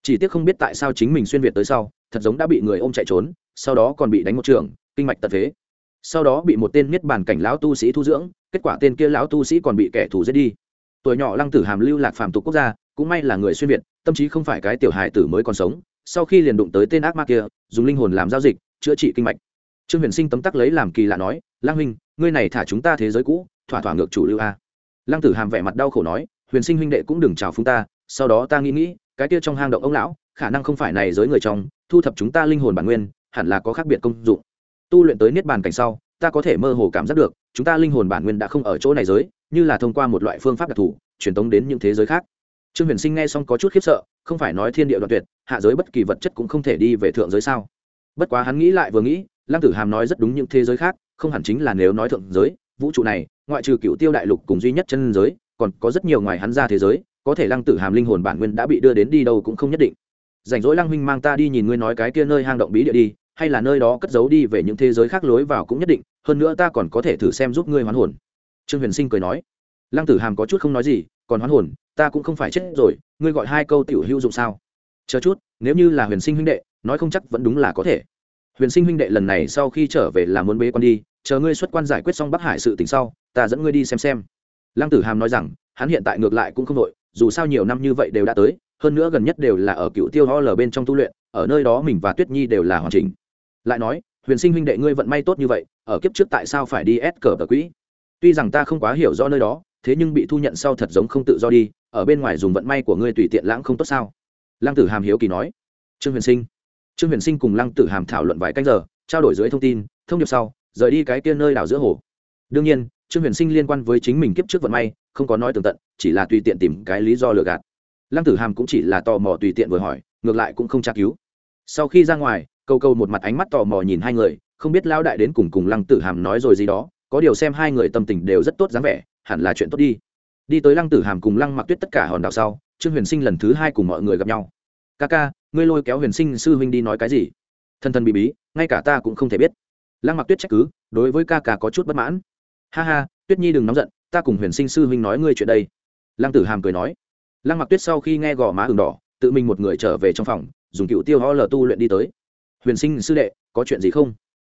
Chỉ tiếc không biết tại sao chính mình xuyên việt tới sau thật giống đã bị người ôm chạy trốn, sau đó còn bị đánh một trường, kinh mạch tật thế. sau đó bị một tên niết bàn cảnh lão tu sĩ thu dưỡng, kết quả tên kia lão tu sĩ còn bị kẻ thù giết đi. Tuổi nhỏ lăng tử hàm lưu lạc phàm tục quốc gia, cũng may là người xuyên việt, tâm trí không phải cái tiểu hài tử mới còn sống, sau khi liền đụng tới tên ác ma kia, dùng linh hồn làm giao dịch, chữa trị kinh mạch. Trương huyền sinh tấm tắc lấy làm kỳ lạ nói lang huynh, ngươi này thả chúng ta thế giới cũ, thỏa thỏa ngược chủ lưu a. Lăng tử hàm vẻ mặt đau khổ nói, huyền sinh huynh đệ cũng đừng chào phúng ta, sau đó ta nghĩ nghĩ, cái kia trong hang động ông lão, khả năng không phải này giới người trong thu thập chúng ta linh hồn bản nguyên, hẳn là có khác biệt công dụng. Tu luyện tới niết bàn cảnh sau, ta có thể mơ hồ cảm giác được, chúng ta linh hồn bản nguyên đã không ở chỗ này giới, như là thông qua một loại phương pháp đặc thù, truyền tống đến những thế giới khác. Trương huyền sinh nghe xong có chút khiếp sợ, không phải nói thiên địa đoạn tuyệt, hạ giới bất kỳ vật chất cũng không thể đi về thượng giới sao? Bất quá hắn nghĩ lại vừa nghĩ, lăng tử hàm nói rất đúng những thế giới khác, không hẳn chính là nếu nói thượng giới, vũ trụ này, ngoại trừ cựu tiêu đại lục cùng duy nhất chân giới, còn có rất nhiều ngoài hắn ra thế giới, có thể lăng tử hàm linh hồn bản nguyên đã bị đưa đến đi đâu cũng không nhất định rảnh rỗi lăng huynh mang ta đi nhìn ngươi nói cái kia nơi hang động bí địa đi, hay là nơi đó cất giấu đi về những thế giới khác lối vào cũng nhất định, hơn nữa ta còn có thể thử xem giúp ngươi hoán hồn. Trương huyền sinh cười nói. Lăng tử hàm có chút không nói gì, còn hoán hồn, ta cũng không phải chết rồi, ngươi gọi hai câu tiểu hữu dụng sao? Chờ chút, nếu như là huyền sinh huynh đệ, nói không chắc vẫn đúng là có thể. Huyền sinh huynh đệ lần này sau khi trở về là muốn bế quan đi, chờ ngươi xuất quan giải quyết xong bắc hải sự tình sau, ta dẫn ngươi đi xem xem. Lăng tử hàm nói rằng, hắn hiện tại ngược lại cũng không đội dù sao nhiều năm như vậy đều đã tới, hơn nữa gần nhất đều là ở cựu tiêu ho lờ bên trong tu luyện, ở nơi đó mình và tuyết nhi đều là hoàn chỉnh. Lại nói, huyền sinh huynh đệ ngươi vận may tốt như vậy, ở kiếp trước tại sao phải đi ép cờ tờ quỹ? Tuy rằng ta không quá hiểu rõ nơi đó, thế nhưng bị thu nhận sau thật giống không tự do đi, ở bên ngoài dùng vận may của ngươi tùy tiện lãng không tốt sao? Lăng tử hàm hiếu kỳ nói. Trương huyền sinh. Trương huyền sinh cùng lăng tử hàm thảo luận vài canh giờ, trao đổi dưới thông tin, thông điệp sau, rời đi cái kia nơi đảo giữa hồ đương nhiên, trương huyền sinh liên quan với chính mình kiếp trước vận may, không có nói tường tận, chỉ là tùy tiện tìm cái lý do lừa gạt. Lăng tử hàm cũng chỉ là tò mò tùy tiện vừa hỏi, ngược lại cũng không tra cứu. Sau khi ra ngoài câu câu một mặt ánh mắt tò mò nhìn hai người, không biết lão đại đến cùng cùng lăng tử hàm nói rồi gì đó, có điều xem hai người tâm tình đều rất tốt dáng vẻ, hẳn là chuyện tốt đi. Đi tới lăng tử hàm cùng lăng mặc tuyết tất cả hòn đảo sau, trương huyền sinh lần thứ hai cùng mọi người gặp nhau. Ca ca, ngươi lôi kéo huyền sinh sư huynh đi nói cái gì? Thân thân bị bí, ngay cả ta cũng không thể biết. Lăng mặc tuyết trách cứ, đối với ca ca có chút bất mãn ha ha, tuyết nhi đừng nóng giận, ta cùng huyền sinh sư huynh nói ngươi chuyện đây. Lăng tử hàm cười nói. Lăng mặc tuyết sau khi nghe gò má ừng đỏ, tự mình một người trở về trong phòng, dùng cựu tiêu ho lờ tu luyện đi tới. Huyền sinh sư đệ, có chuyện gì không?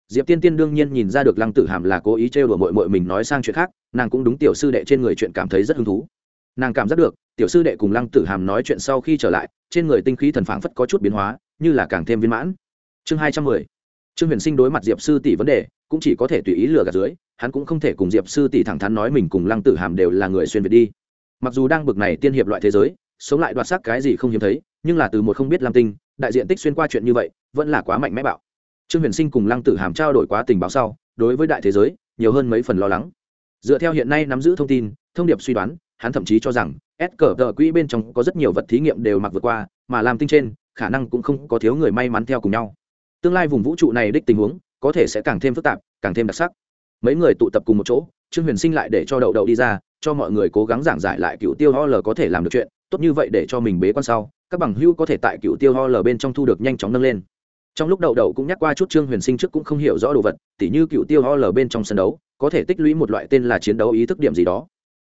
Diệp tiên tiên đương nhiên nhìn ra được lăng tử hàm là cố ý trêu đùa mội mội mình nói sang chuyện khác, nàng cũng đúng tiểu sư đệ trên người chuyện cảm thấy rất hứng thú. Nàng cảm giác được, tiểu sư đệ cùng lăng tử hàm nói chuyện sau khi trở lại, trên người tinh khí thần phảng phất có chút biến hóa, như là càng thêm viên mãn. Chương hai trăm mười. Trương huyền sinh đối mặt diệp sư tỷ vấn đề cũng chỉ có thể tùy ý lừa gạt dưới, hắn cũng không thể cùng diệp sư tỷ thẳng thắn nói mình cùng lăng tử hàm đều là người xuyên việt đi. Mặc dù đang bực này tiên hiệp loại thế giới, sống lại đoạt xác cái gì không hiếm thấy, nhưng là từ một không biết lam tinh, đại diện tích xuyên qua chuyện như vậy, vẫn là quá mạnh mẽ bạo. Trương huyền sinh cùng lăng tử hàm trao đổi quá tình báo sau, đối với đại thế giới, nhiều hơn mấy phần lo lắng. Dựa theo hiện nay nắm giữ thông tin, thông điệp suy đoán, hắn thậm chí cho rằng, s cờ tờ quỹ bên trong có rất nhiều vật thí nghiệm đều mặc vượt qua, mà làm tinh trên, khả năng cũng không có thiếu người may mắn theo cùng nhau. Tương lai vùng vũ trụ này đích tình huống có thể sẽ càng thêm phức tạp, càng thêm đặc sắc. Mấy người tụ tập cùng một chỗ, trương huyền sinh lại để cho đậu đậu đi ra, cho mọi người cố gắng giảng giải lại cựu tiêu ho l có thể làm được chuyện, tốt như vậy để cho mình bế quan sau, các bằng hữu có thể tại cựu tiêu ho l bên trong thu được nhanh chóng nâng lên. Trong lúc đậu đậu cũng nhắc qua chút trương huyền sinh trước cũng không hiểu rõ đồ vật, tỉ như cựu tiêu ho l bên trong sân đấu, có thể tích lũy một loại tên là chiến đấu ý thức điểm gì đó.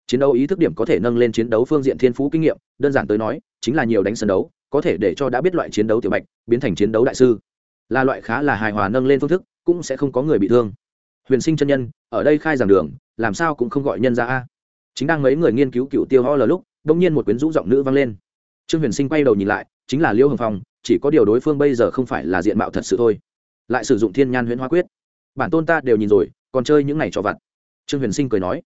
Chiến đấu ý thức điểm có thể nâng lên chiến đấu phương diện thiên phú kinh nghiệm, đơn giản tới nói, chính là nhiều đánh sân đấu, có thể để cho đã biết loại chiến đấu tiểu bạch, biến thành chiến đấu đại sư. Là loại khá là hài hòa nâng lên phương thức cũng sẽ không có người bị thương. Huyền sinh chân nhân, ở đây khai giảng đường, làm sao cũng không gọi nhân ra a. Chính đang mấy người nghiên cứu cựu tiêu ho l lúc đ ỗ n g nhiên một quyến rũ giọng nữ vang lên. Trương huyền sinh quay đầu nhìn lại, chính là liêu hồng phong, chỉ có điều đối phương bây giờ không phải là diện mạo thật sự thôi. Lại sử dụng thiên nhan huyễn hoa quyết. Bản tôn ta đều nhìn rồi, còn chơi những ngày cho vặt. Trương huyền sinh cười nói.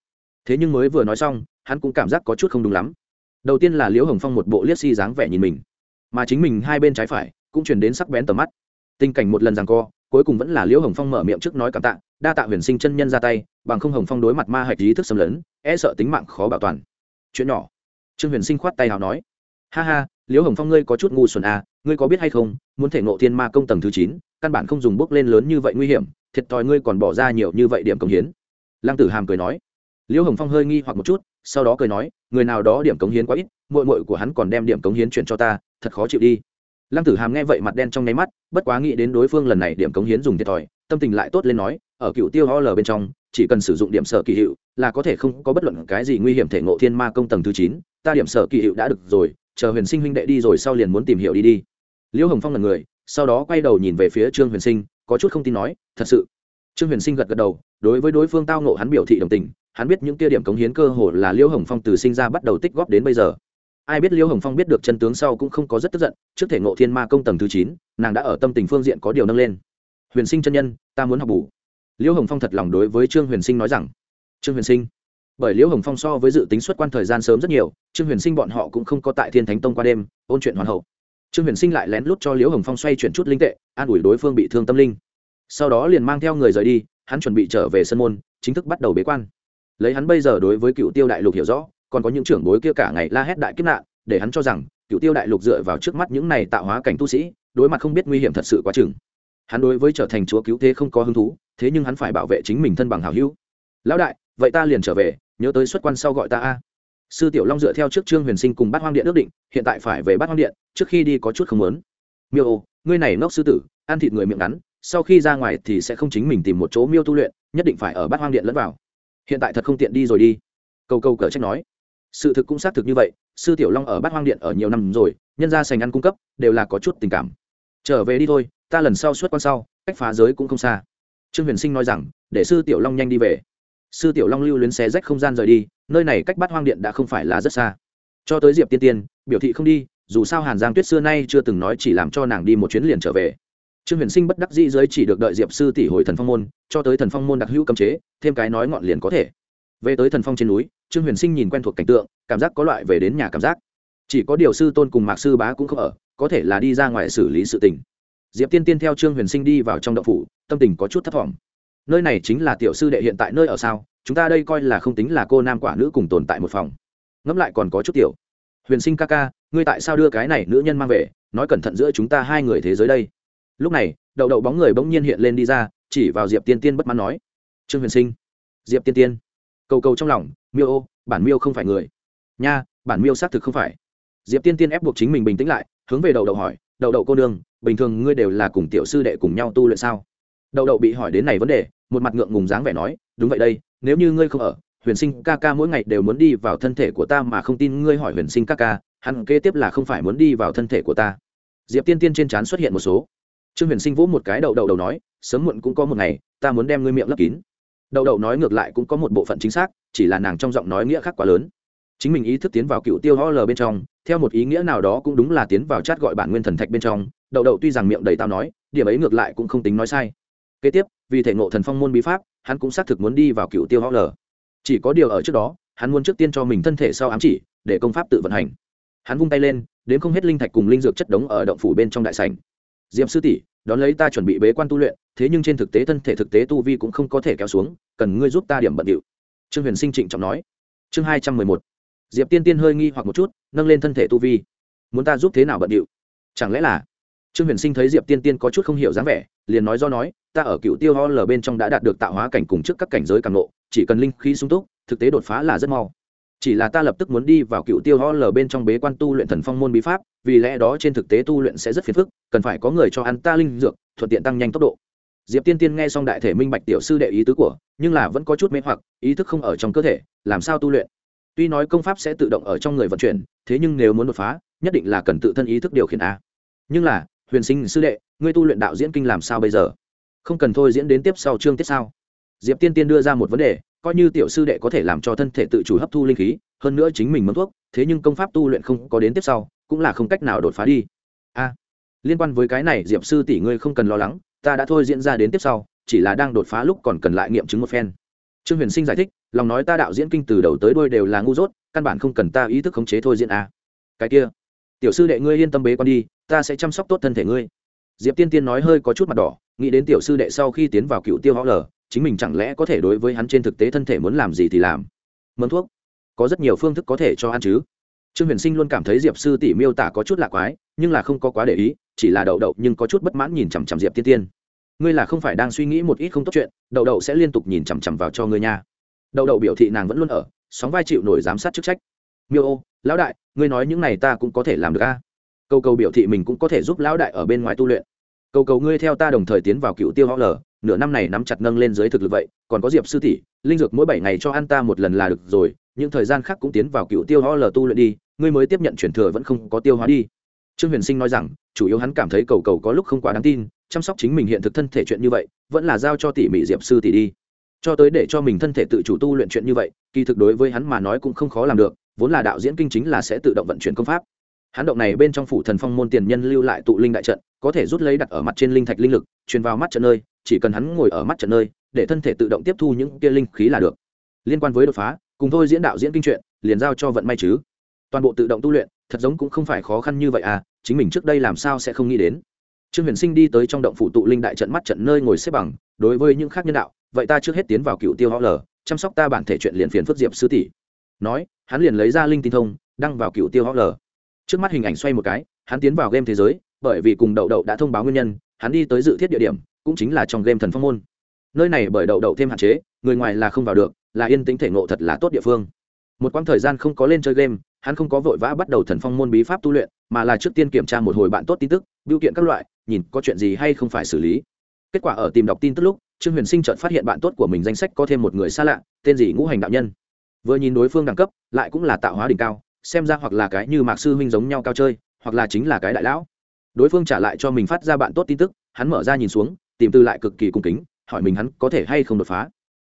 Thế nhưng mới vừa nói xong, hắn cũng cảm giác có chút không đúng lắm. Đầu tiên là liễu hồng phong một bộ liếc si dáng vẻ nhìn mình. Mà chính mình hai bên trái phải, cũng chuyển đến sắc bén tầm mắt. Tình cảnh một lần rằng co cuối cùng vẫn là liễu hồng phong mở miệng trước nói cảm tạ, đa tạ huyền sinh chân nhân ra tay, bằng không hồng phong đối mặt ma hạch ý thức xâm lấn e sợ tính mạng khó bảo toàn. Chuyện nhỏ. Trương huyền sinh khoát tay hào nói, ha ha, liễu hồng phong ngươi có chút ngu xuẩn à ngươi có biết hay không, muốn thể ngộ thiên ma công tầng thứ chín, căn bản không dùng bước lên lớn như vậy nguy hiểm, thiệt thòi ngươi còn bỏ ra nhiều như vậy điểm cống hiến. Lăng tử hàm cười nói. Liễu hồng phong hơi nghi hoặc một chút, sau đó cười nói, người nào đó điểm cống hiến quá ít mội mội của hắn còn đem điểm cống hiến chuyển cho ta, thật khó chịu đi lăng tử hàm nghe vậy mặt đen trong nháy mắt, bất quá nghĩ đến đối phương lần này điểm cống hiến dùng thiệt thòi, tâm tình lại tốt lên nói, ở cựu tiêu ho l bên trong, chỉ cần sử dụng điểm sở kỳ hiệu là có thể không có bất luận cái gì nguy hiểm thể ngộ thiên ma công tầng thứ chín, ta điểm sở kỳ hiệu đã được rồi, chờ huyền sinh huynh đệ đi rồi sau liền muốn tìm hiểu đi đi. Liễu hồng phong là người, sau đó quay đầu nhìn về phía trương huyền sinh, có chút không tin nói, thật sự. Trương huyền sinh gật gật đầu, đối với đối phương tao nộ hắn biểu thị đồng tình, hắn biết những kia điểm cống hiến cơ hồ là liễu hồng phong từ sinh ra bắt đầu tích góp đến bây giờ ai biết liêu hồng phong biết được chân tướng sau cũng không có rất tức giận, trước thể ngộ thiên ma công tầng thứ chín, nàng đã ở tâm tình phương diện có điều nâng lên. Huyền sinh chân nhân, ta muốn học bù. Liêu hồng phong thật lòng đối với trương huyền sinh nói rằng, trương huyền sinh, bởi Liêu hồng phong so với dự tính xuất quan thời gian sớm rất nhiều, trương huyền sinh bọn họ cũng không có tại thiên thánh tông qua đêm, ôn chuyện hoàn hậu. Trương huyền sinh lại lén lút cho Liêu hồng phong xoay chuyển chút linh tệ, an ủi đối phương bị thương tâm linh. Sau đó liền mang theo người rời đi, hắn chuẩn bị trở về sân môn, chính thức bắt đầu bế quan. Lấy hắn bây giờ đối với cựu tiêu đại lục hiểu rõ còn có những trưởng bối kia cả ngày la hét đại kiếp nạn, để hắn cho rằng cựu tiêu đại lục dựa vào trước mắt những này tạo hóa cảnh tu sĩ, đối mặt không biết nguy hiểm thật sự quá chừng. Hắn đối với trở thành chúa cứu thế không có hứng thú, thế nhưng hắn phải bảo vệ chính mình thân bằng hảo hữu. Lão đại, vậy ta liền trở về, nhớ tới xuất quan sau gọi ta a. Sư tiểu long dựa theo trước trương huyền sinh cùng bát hoang điện ước định, hiện tại phải về bát hoang điện, trước khi đi có chút không lớn miêu ô, ngươi này ngốc sư tử, ăn thịt người miệng ngắn, sau khi ra ngoài thì sẽ không chính mình tìm một chỗ miêu tu luyện, nhất định phải ở bát hoang điện lẫn vào. Hiện tại thật không tiện đi rồi đi. Câu câu cờ trách nói sự thực cũng xác thực như vậy, sư tiểu long ở bát hoang điện ở nhiều năm rồi, nhân ra sành ăn cung cấp, đều là có chút tình cảm. Trở về đi thôi, ta lần sau xuất quan sau, cách phá giới cũng không xa. Trương huyền sinh nói rằng, để sư tiểu long nhanh đi về. Sư tiểu long lưu luyến xé rách không gian rời đi, nơi này cách bát hoang điện đã không phải là rất xa. Cho tới diệp tiên tiên, biểu thị không đi, dù sao hàn giang tuyết xưa nay chưa từng nói chỉ làm cho nàng đi một chuyến liền trở về. Trương huyền sinh bất đắc dĩ dưới chỉ được đợi diệp sư tỷ hồi thần phong môn, cho tới thần phong môn đặc hữu cấm chế, thêm cái nói ngọn liền có thể về tới thần phong trên núi, trương huyền sinh nhìn quen thuộc cảnh tượng, cảm giác có loại về đến nhà cảm giác. Chỉ có điều sư tôn cùng mạc sư bá cũng không ở, có thể là đi ra ngoài xử lý sự tình. Diệp tiên tiên theo trương huyền sinh đi vào trong đậu phủ, tâm tình có chút thấp t nơi này chính là tiểu sư đệ hiện tại nơi ở sao, chúng ta đây coi là không tính là cô nam quả nữ cùng tồn tại một phòng. Ngẫm lại còn có chút tiểu. Huyền sinh ca ca, ngươi tại sao đưa cái này nữ nhân mang về, nói cẩn thận giữa chúng ta hai người thế giới đây. Lúc này, đậu đậu bóng người bỗng nhiên hiện lên đi ra, chỉ vào diệp tiên tiên bất mãn nói. Trương huyền sinh. Diệp tiên tiên cầu cầu trong lòng, miêu ô, bản miêu không phải người. Nha, bản miêu xác thực không phải. Diệp tiên tiên ép buộc chính mình bình tĩnh lại, hướng về đầu đầu hỏi đầu đầu cô nương, bình thường ngươi đều là cùng tiểu sư đệ cùng nhau tu luyện sao? Đầu đầu bị hỏi đến này vấn đề, một mặt ngượng ngùng dáng vẻ nói, đúng vậy đây, nếu như ngươi không ở, huyền sinh ca ca mỗi ngày đều muốn đi vào thân thể của ta mà không tin ngươi hỏi huyền sinh ca ca, hắn kế tiếp là không phải muốn đi vào thân thể của ta. Diệp tiên tiên trên trán xuất hiện một số. Trương huyền sinh vỗ một cái đầu đầu đầu nói, sớm muộn cũng có một ngày, ta muốn đem ngươi miệng lấp kín đậu đậu nói ngược lại cũng có một bộ phận chính xác, chỉ là nàng trong giọng nói nghĩa khác quá lớn. Chính mình ý thức tiến vào cựu tiêu ho lờ bên trong, theo một ý nghĩa nào đó cũng đúng là tiến vào chát gọi bản nguyên thần thạch bên trong. Đậu đậu tuy rằng miệng đầy tao nói, điểm ấy ngược lại cũng không tính nói sai. Kế tiếp, vì thể ngộ thần phong môn bí pháp, hắn cũng xác thực muốn đi vào cựu tiêu ho lờ chỉ có điều ở trước đó, hắn muốn trước tiên cho mình thân thể sau ám chỉ, để công pháp tự vận hành. Hắn vung tay lên đến không hết linh thạch cùng linh dược chất đống ở động phủ bên trong đại sảnh. Diệm sư tỷ đón lấy ta chuẩn bị bế quan tu luyện, thế nhưng trên thực tế thân thể thực tế tu vi cũng không có thể kéo xuống, cần ngươi giúp ta điểm bận điệu. Trương huyền sinh trịnh trọng nói. Chương hai trăm mười một. Diệp tiên tiên hơi nghi hoặc một chút, nâng lên thân thể tu vi. Muốn ta giúp thế nào bận điệu? Chẳng lẽ là trương huyền sinh thấy diệp tiên tiên có chút không hiểu dáng vẻ, liền nói do nói, ta ở cựu tiêu ho lờ bên trong đã đạt được tạo hóa cảnh cùng trước các cảnh giới càng lộ chỉ cần linh khí sung túc, thực tế đột phá là rất mau chỉ là ta lập tức muốn đi vào cựu tiêu ho lờ bên trong bế quan tu luyện thần phong môn bí pháp, vì lẽ đó trên thực tế tu luyện sẽ rất phiền phức, cần phải có người cho ăn ta linh dược, thuận tiện tăng nhanh tốc độ. Diệp tiên tiên nghe xong đại thể minh bạch tiểu sư đệ ý tứ của, nhưng là vẫn có chút mê hoặc, ý thức không ở trong cơ thể, làm sao tu luyện? Tuy nói công pháp sẽ tự động ở trong người vận chuyển, thế nhưng nếu muốn đột phá, nhất định là cần tự thân ý thức điều khiển a. Nhưng là, huyền sinh sư đệ, ngươi tu luyện đạo diễn kinh làm sao bây giờ? Không cần thôi diễn đến tiếp sau chương tiết sao? Diệp tiên tiên đưa ra một vấn đề coi như tiểu sư đệ có thể làm cho thân thể tự chủ hấp thu linh khí, hơn nữa chính mình mâm thuốc, thế nhưng công pháp tu luyện không có đến tiếp sau, cũng là không cách nào đột phá đi. A, liên quan với cái này, diệp sư tỷ ngươi không cần lo lắng, ta đã thôi diễn ra đến tiếp sau, chỉ là đang đột phá lúc còn cần lại nghiệm chứng một phen. Trương huyền sinh giải thích, lòng nói ta đạo diễn kinh từ đầu tới đôi đều là ngu dốt, căn bản không cần ta ý thức khống chế thôi diễn a. Cái kia, tiểu sư đệ ngươi yên tâm bế quan đi, ta sẽ chăm sóc tốt thân thể ngươi. Diệp tiên tiên nói hơi có chút mặt đỏ, nghĩ đến tiểu sư đệ sau khi tiến vào cựu tiêu họ lờ chính mình chẳng lẽ có thể đối với hắn trên thực tế thân thể muốn làm gì thì làm? Mâm thuốc. Có rất nhiều phương thức có thể cho ăn chứ. Trương huyền sinh luôn cảm thấy diệp sư tỷ miêu tả có chút lạ quái, nhưng là không có quá để ý, chỉ là đậu đậu nhưng có chút bất mãn nhìn chằm chằm diệp tiên tiên. Ngươi là không phải đang suy nghĩ một ít không tốt chuyện, đậu đậu sẽ liên tục nhìn chằm chằm vào cho ngươi nha. Đậu đậu biểu thị nàng vẫn luôn ở, sóng vai chịu nổi giám sát chức trách. Miêu ô, lão đại, ngươi nói những này ta cũng có thể làm được a. À? câu câu biểu thị mình cũng có thể giúp lão đại ở bên ngoài tu luyện. Cầu cầu ngươi theo ta đồng thời tiến vào cựu tiêu ho lờ nửa năm này nắm chặt nâng lên dưới thực lực vậy, còn có diệp sư tỷ, linh dược mỗi bảy ngày cho ăn ta một lần là được rồi, những thời gian khác cũng tiến vào cựu tiêu ho lờ tu luyện đi, ngươi mới tiếp nhận chuyển thừa vẫn không có tiêu hóa đi. Trương huyền sinh nói rằng, chủ yếu hắn cảm thấy cầu cầu có lúc không quá đáng tin, chăm sóc chính mình hiện thực thân thể chuyện như vậy, vẫn là giao cho tỷ mỹ diệp sư tỷ đi. Cho tới để cho mình thân thể tự chủ tu luyện chuyện như vậy, kỳ thực đối với hắn mà nói cũng không khó làm được, vốn là đạo diễn kinh chính là sẽ tự động vận chuyển công pháp. Hắn động này bên trong phủ thần phong môn tiền nhân lưu lại tụ linh đại trận, có thể rút lấy đặt ở mặt trên linh thạch linh lực, truyền vào mắt trận nơi chỉ cần hắn ngồi ở mắt trận nơi, để thân thể tự động tiếp thu những kia linh khí là được. Liên quan với đột phá, cùng thôi diễn đạo diễn kinh truyện, liền giao cho vận may chứ. Toàn bộ tự động tu luyện, thật giống cũng không phải khó khăn như vậy à chính mình trước đây làm sao sẽ không nghĩ đến. Trương huyền sinh đi tới trong động phủ tụ linh đại trận mắt trận nơi ngồi xếp bằng, đối với những khác nhân đạo, vậy ta trước hết tiến vào cựu tiêu họ lờ, chăm sóc ta bản thể chuyện liền phiền phức diệp sư tỷ. Nói, hắn liền lấy ra linh tin thông, đăng vào cựu tiêu họ lờ. Trước mắt hình ảnh xoay một cái, hắn tiến vào game thế giới, bởi vì cùng đậu đậu đã thông báo nguyên nhân hắn đi tới dự thiết địa điểm, cũng chính là trong game thần phong môn. Nơi này bởi đậu đậu thêm hạn chế, người ngoài là không vào được, là yên tĩnh thể ngộ thật là tốt địa phương. Một quãng thời gian không có lên chơi game, hắn không có vội vã bắt đầu thần phong môn bí pháp tu luyện, mà là trước tiên kiểm tra một hồi bạn tốt tin tức, biểu kiện các loại, nhìn có chuyện gì hay không phải xử lý. Kết quả ở tìm đọc tin tức lúc, trương huyền sinh chợt phát hiện bạn tốt của mình danh sách có thêm một người xa lạ, tên gì ngũ hành đạo nhân. Vừa nhìn đối phương đẳng cấp, lại cũng là tạo hóa đỉnh cao, xem ra hoặc là cái như mạc sư huynh giống nhau cao chơi, hoặc là chính là cái đại lão đối phương trả lại cho mình phát ra bạn tốt tin tức, hắn mở ra nhìn xuống, tìm tư lại cực kỳ cung kính, hỏi mình hắn có thể hay không đột phá.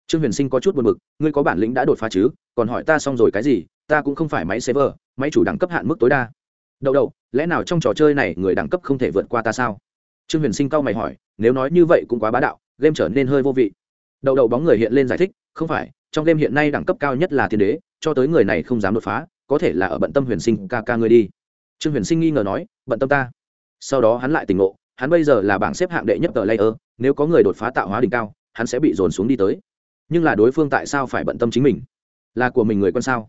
Trương huyền sinh có chút buồn bực, ngươi có bản lĩnh đã đột phá chứ, còn hỏi ta xong rồi cái gì, ta cũng không phải máy server máy chủ đẳng cấp hạn mức tối đa. Đậu đậu, lẽ nào trong trò chơi này người đẳng cấp không thể vượt qua ta sao? Trương huyền sinh cau mày hỏi, nếu nói như vậy cũng quá bá đạo, game trở nên hơi vô vị. Đậu đậu bóng người hiện lên giải thích, không phải, trong game hiện nay đẳng cấp cao nhất là thiên đế, cho tới người này không dám đột phá, có thể là ở bận tâm huyền sinh ca ca ngươi đi. Trương huyền sinh nghi ngờ nói, bận tâm ta sau đó hắn lại tỉnh ngộ, hắn bây giờ là bảng xếp hạng đệ nhất tờ layer, nếu có người đột phá tạo hóa đỉnh cao, hắn sẽ bị dồn xuống đi tới. Nhưng là đối phương tại sao phải bận tâm chính mình? Là của mình người quân sao?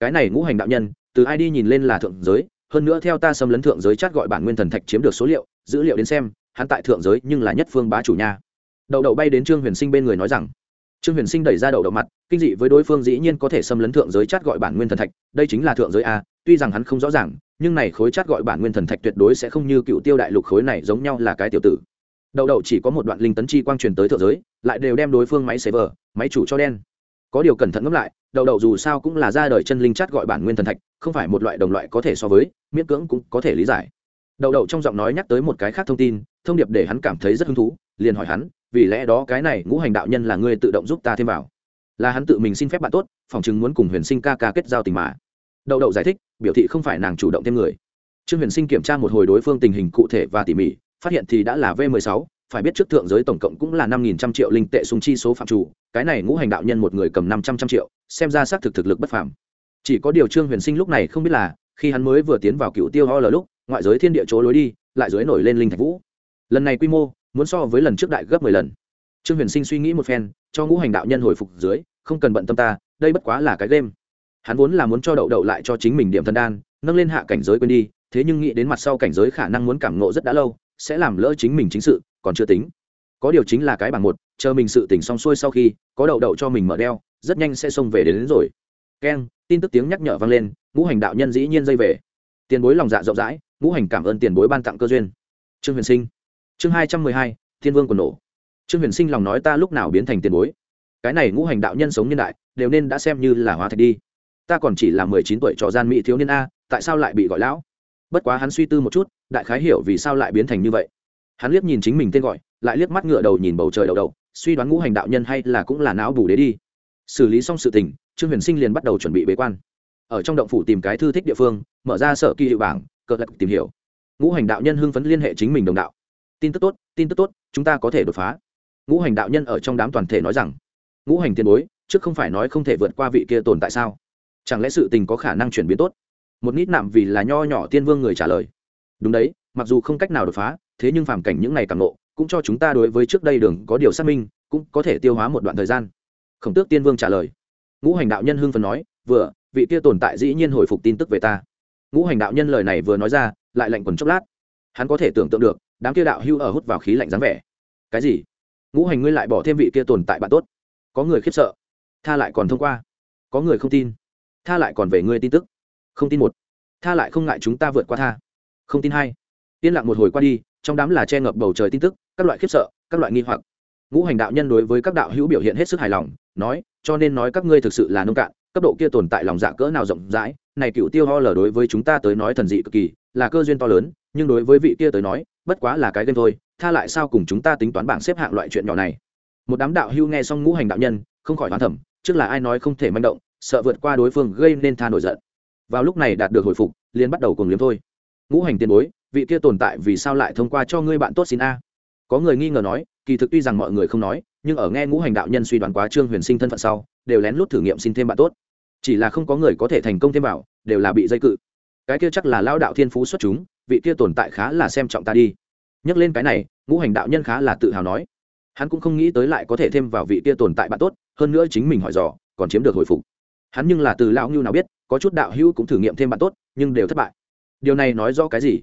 Cái này ngũ hành đạo nhân, từ ai đi nhìn lên là thượng giới, hơn nữa theo ta xâm lấn thượng giới chát gọi bản nguyên thần thạch chiếm được số liệu, dữ liệu đến xem, hắn tại thượng giới nhưng là nhất phương bá chủ nha. Đậu đậu bay đến trương huyền sinh bên người nói rằng, trương huyền sinh đẩy ra đậu đậu mặt, kinh dị với đối phương dĩ nhiên có thể xâm lấn thượng giới chát gọi bản nguyên thần thạch, đây chính là thượng giới a, tuy rằng hắn không rõ ràng nhưng này khối chát gọi bản nguyên thần thạch tuyệt đối sẽ không như cựu tiêu đại lục khối này giống nhau là cái tiểu tử. Đậu đậu chỉ có một đoạn linh tấn chi quang truyền tới thượng giới, lại đều đem đối phương máy xế vờ máy chủ cho đen. Có điều cẩn thận ngẫm lại đậu đậu dù sao cũng là ra đời chân linh chát gọi bản nguyên thần thạch, không phải một loại đồng loại có thể so với, miễn cưỡng cũng có thể lý giải. Đậu đậu trong giọng nói nhắc tới một cái khác thông tin, thông điệp để hắn cảm thấy rất hứng thú, liền hỏi hắn, vì lẽ đó cái này ngũ hành đạo nhân là người tự động giúp ta thêm vào. Là hắn tự mình xin phép bạn tốt phòng chứng muốn cùng huyền sinh ca ca kết giao tình mà đậu đậu giải thích, biểu thị không phải nàng chủ động thêm người. Trương huyền sinh kiểm tra một hồi đối phương tình hình cụ thể và tỉ mỉ, phát hiện thì đã là v 16 phải biết trước thượng giới tổng cộng cũng là năm nghìn trăm triệu linh tệ sung chi số phạm chủ, cái này ngũ hành đạo nhân một người cầm năm trăm trăm triệu, xem ra xác thực thực lực bất phàm. Chỉ có điều trương huyền sinh lúc này không biết là, khi hắn mới vừa tiến vào cựu tiêu ho lờ lúc, ngoại giới thiên địa chỗ lối đi, lại dưới nổi lên linh thạch vũ. Lần này quy mô, muốn so với lần trước đại gấp mười lần. Trương huyền sinh suy nghĩ một phen, cho ngũ hành đạo nhân hồi phục dưới, không cần bận tâm ta, đây bất quá là cái game hắn vốn là muốn cho đậu đậu lại cho chính mình điểm thân đan nâng lên hạ cảnh giới quên đi thế nhưng nghĩ đến mặt sau cảnh giới khả năng muốn cảm nộ rất đã lâu sẽ làm lỡ chính mình chính sự còn chưa tính. Có điều chính là cái bảng một chờ mình sự tỉnh xong xuôi sau khi có đậu đậu cho mình mở đeo rất nhanh sẽ xông về đến, đến rồi. Keng tin tức tiếng nhắc nhở vang lên ngũ hành đạo nhân dĩ nhiên dây về. Tiền bối lòng dạ rộng rãi ngũ hành cảm ơn tiền bối ban tặng cơ duyên. Trương huyền sinh. Chương hai trăm mười hai thiên vương của nổ. Trương huyền sinh lòng nói ta lúc nào biến thành tiền bối? Cái này ngũ hành đạo nhân sống nhân đại đều nên đã xem như là hóa thạch đi ta còn chỉ là mười chín tuổi trò gian mỹ thiếu niên a, tại sao lại bị gọi lão? Bất quá hắn suy tư một chút, đại khái hiểu vì sao lại biến thành như vậy. Hắn liếc nhìn chính mình tên gọi, lại liếc mắt ngựa đầu nhìn bầu trời đầu đầu, suy đoán ngũ hành đạo nhân hay là cũng là não bù đế đi. Xử lý xong sự tình, trương huyền sinh liền bắt đầu chuẩn bị bế quan. Ở trong động phủ tìm cái thư thích địa phương, mở ra sở kỳ hiệu bảng, cờ lật tìm hiểu. Ngũ hành đạo nhân hưng phấn liên hệ chính mình đồng đạo. Tin tức tốt, tin tức tốt, chúng ta có thể đột phá. Ngũ hành đạo nhân ở trong đám toàn thể nói rằng, ngũ hành tiền bối, trước không phải nói không thể vượt qua vị kia tồn tại sao? Chẳng lẽ sự tình có khả năng chuyển biến tốt? Một nít nạm vì là nho nhỏ tiên vương người trả lời. Đúng đấy, mặc dù không cách nào đột phá, thế nhưng phàm cảnh những ngày càng nộ cũng cho chúng ta đối với trước đây đường có điều xác minh, cũng có thể tiêu hóa một đoạn thời gian. Khổng tước tiên vương trả lời. Ngũ hành đạo nhân hưng phần nói, vừa, vị kia tồn tại dĩ nhiên hồi phục tin tức về ta. Ngũ hành đạo nhân lời này vừa nói ra, lại lạnh quần chốc lát. Hắn có thể tưởng tượng được, đám kia đạo hưu ở hút vào khí lạnh dáng vẻ. Cái gì? Ngũ hành ngươi lại bỏ thêm vị kia tồn tại bạn tốt. Có người khiếp sợ, tha lại còn thông qua. Có người không tin tha lại còn về ngươi tin tức. Không tin một. Tha lại không ngại chúng ta vượt qua tha. Không tin hai. Yên lặng một hồi qua đi, trong đám là che ngập bầu trời tin tức, các loại khiếp sợ, các loại nghi hoặc. Ngũ hành đạo nhân đối với các đạo hữu biểu hiện hết sức hài lòng, nói, cho nên nói các ngươi thực sự là nông cạn, cấp độ kia tồn tại lòng dạ cỡ nào rộng rãi, này cựu tiêu ho lờ đối với chúng ta tới nói thần dị cực kỳ, là cơ duyên to lớn, nhưng đối với vị kia tới nói, bất quá là cái game thôi, tha lại sao cùng chúng ta tính toán bảng xếp hạng loại chuyện nhỏ này? Một đám đạo hưu nghe xong ngũ hành đạo nhân, không khỏi hoán thẩm trước là ai nói không thể manh động sợ vượt qua đối phương gây nên tha nổi giận. Vào lúc này đạt được hồi phục, liền bắt đầu cùng liếm thôi. Ngũ hành tiền bối, vị kia tồn tại vì sao lại thông qua cho ngươi bạn tốt xin a? Có người nghi ngờ nói, kỳ thực tuy rằng mọi người không nói, nhưng ở nghe ngũ hành đạo nhân suy đoán quá trương huyền sinh thân phận sau, đều lén lút thử nghiệm xin thêm bạn tốt. Chỉ là không có người có thể thành công thêm vào, đều là bị dây cự. Cái kia chắc là lao đạo thiên phú xuất chúng, vị kia tồn tại khá là xem trọng ta đi. Nhắc lên cái này, ngũ hành đạo nhân khá là tự hào nói. Hắn cũng không nghĩ tới lại có thể thêm vào vị kia tồn tại bạn tốt, hơn nữa chính mình hỏi dò, còn chiếm được hồi phục hắn nhưng là từ lão ngưu nào biết, có chút đạo hữu cũng thử nghiệm thêm bạn tốt, nhưng đều thất bại. Điều này nói rõ cái gì?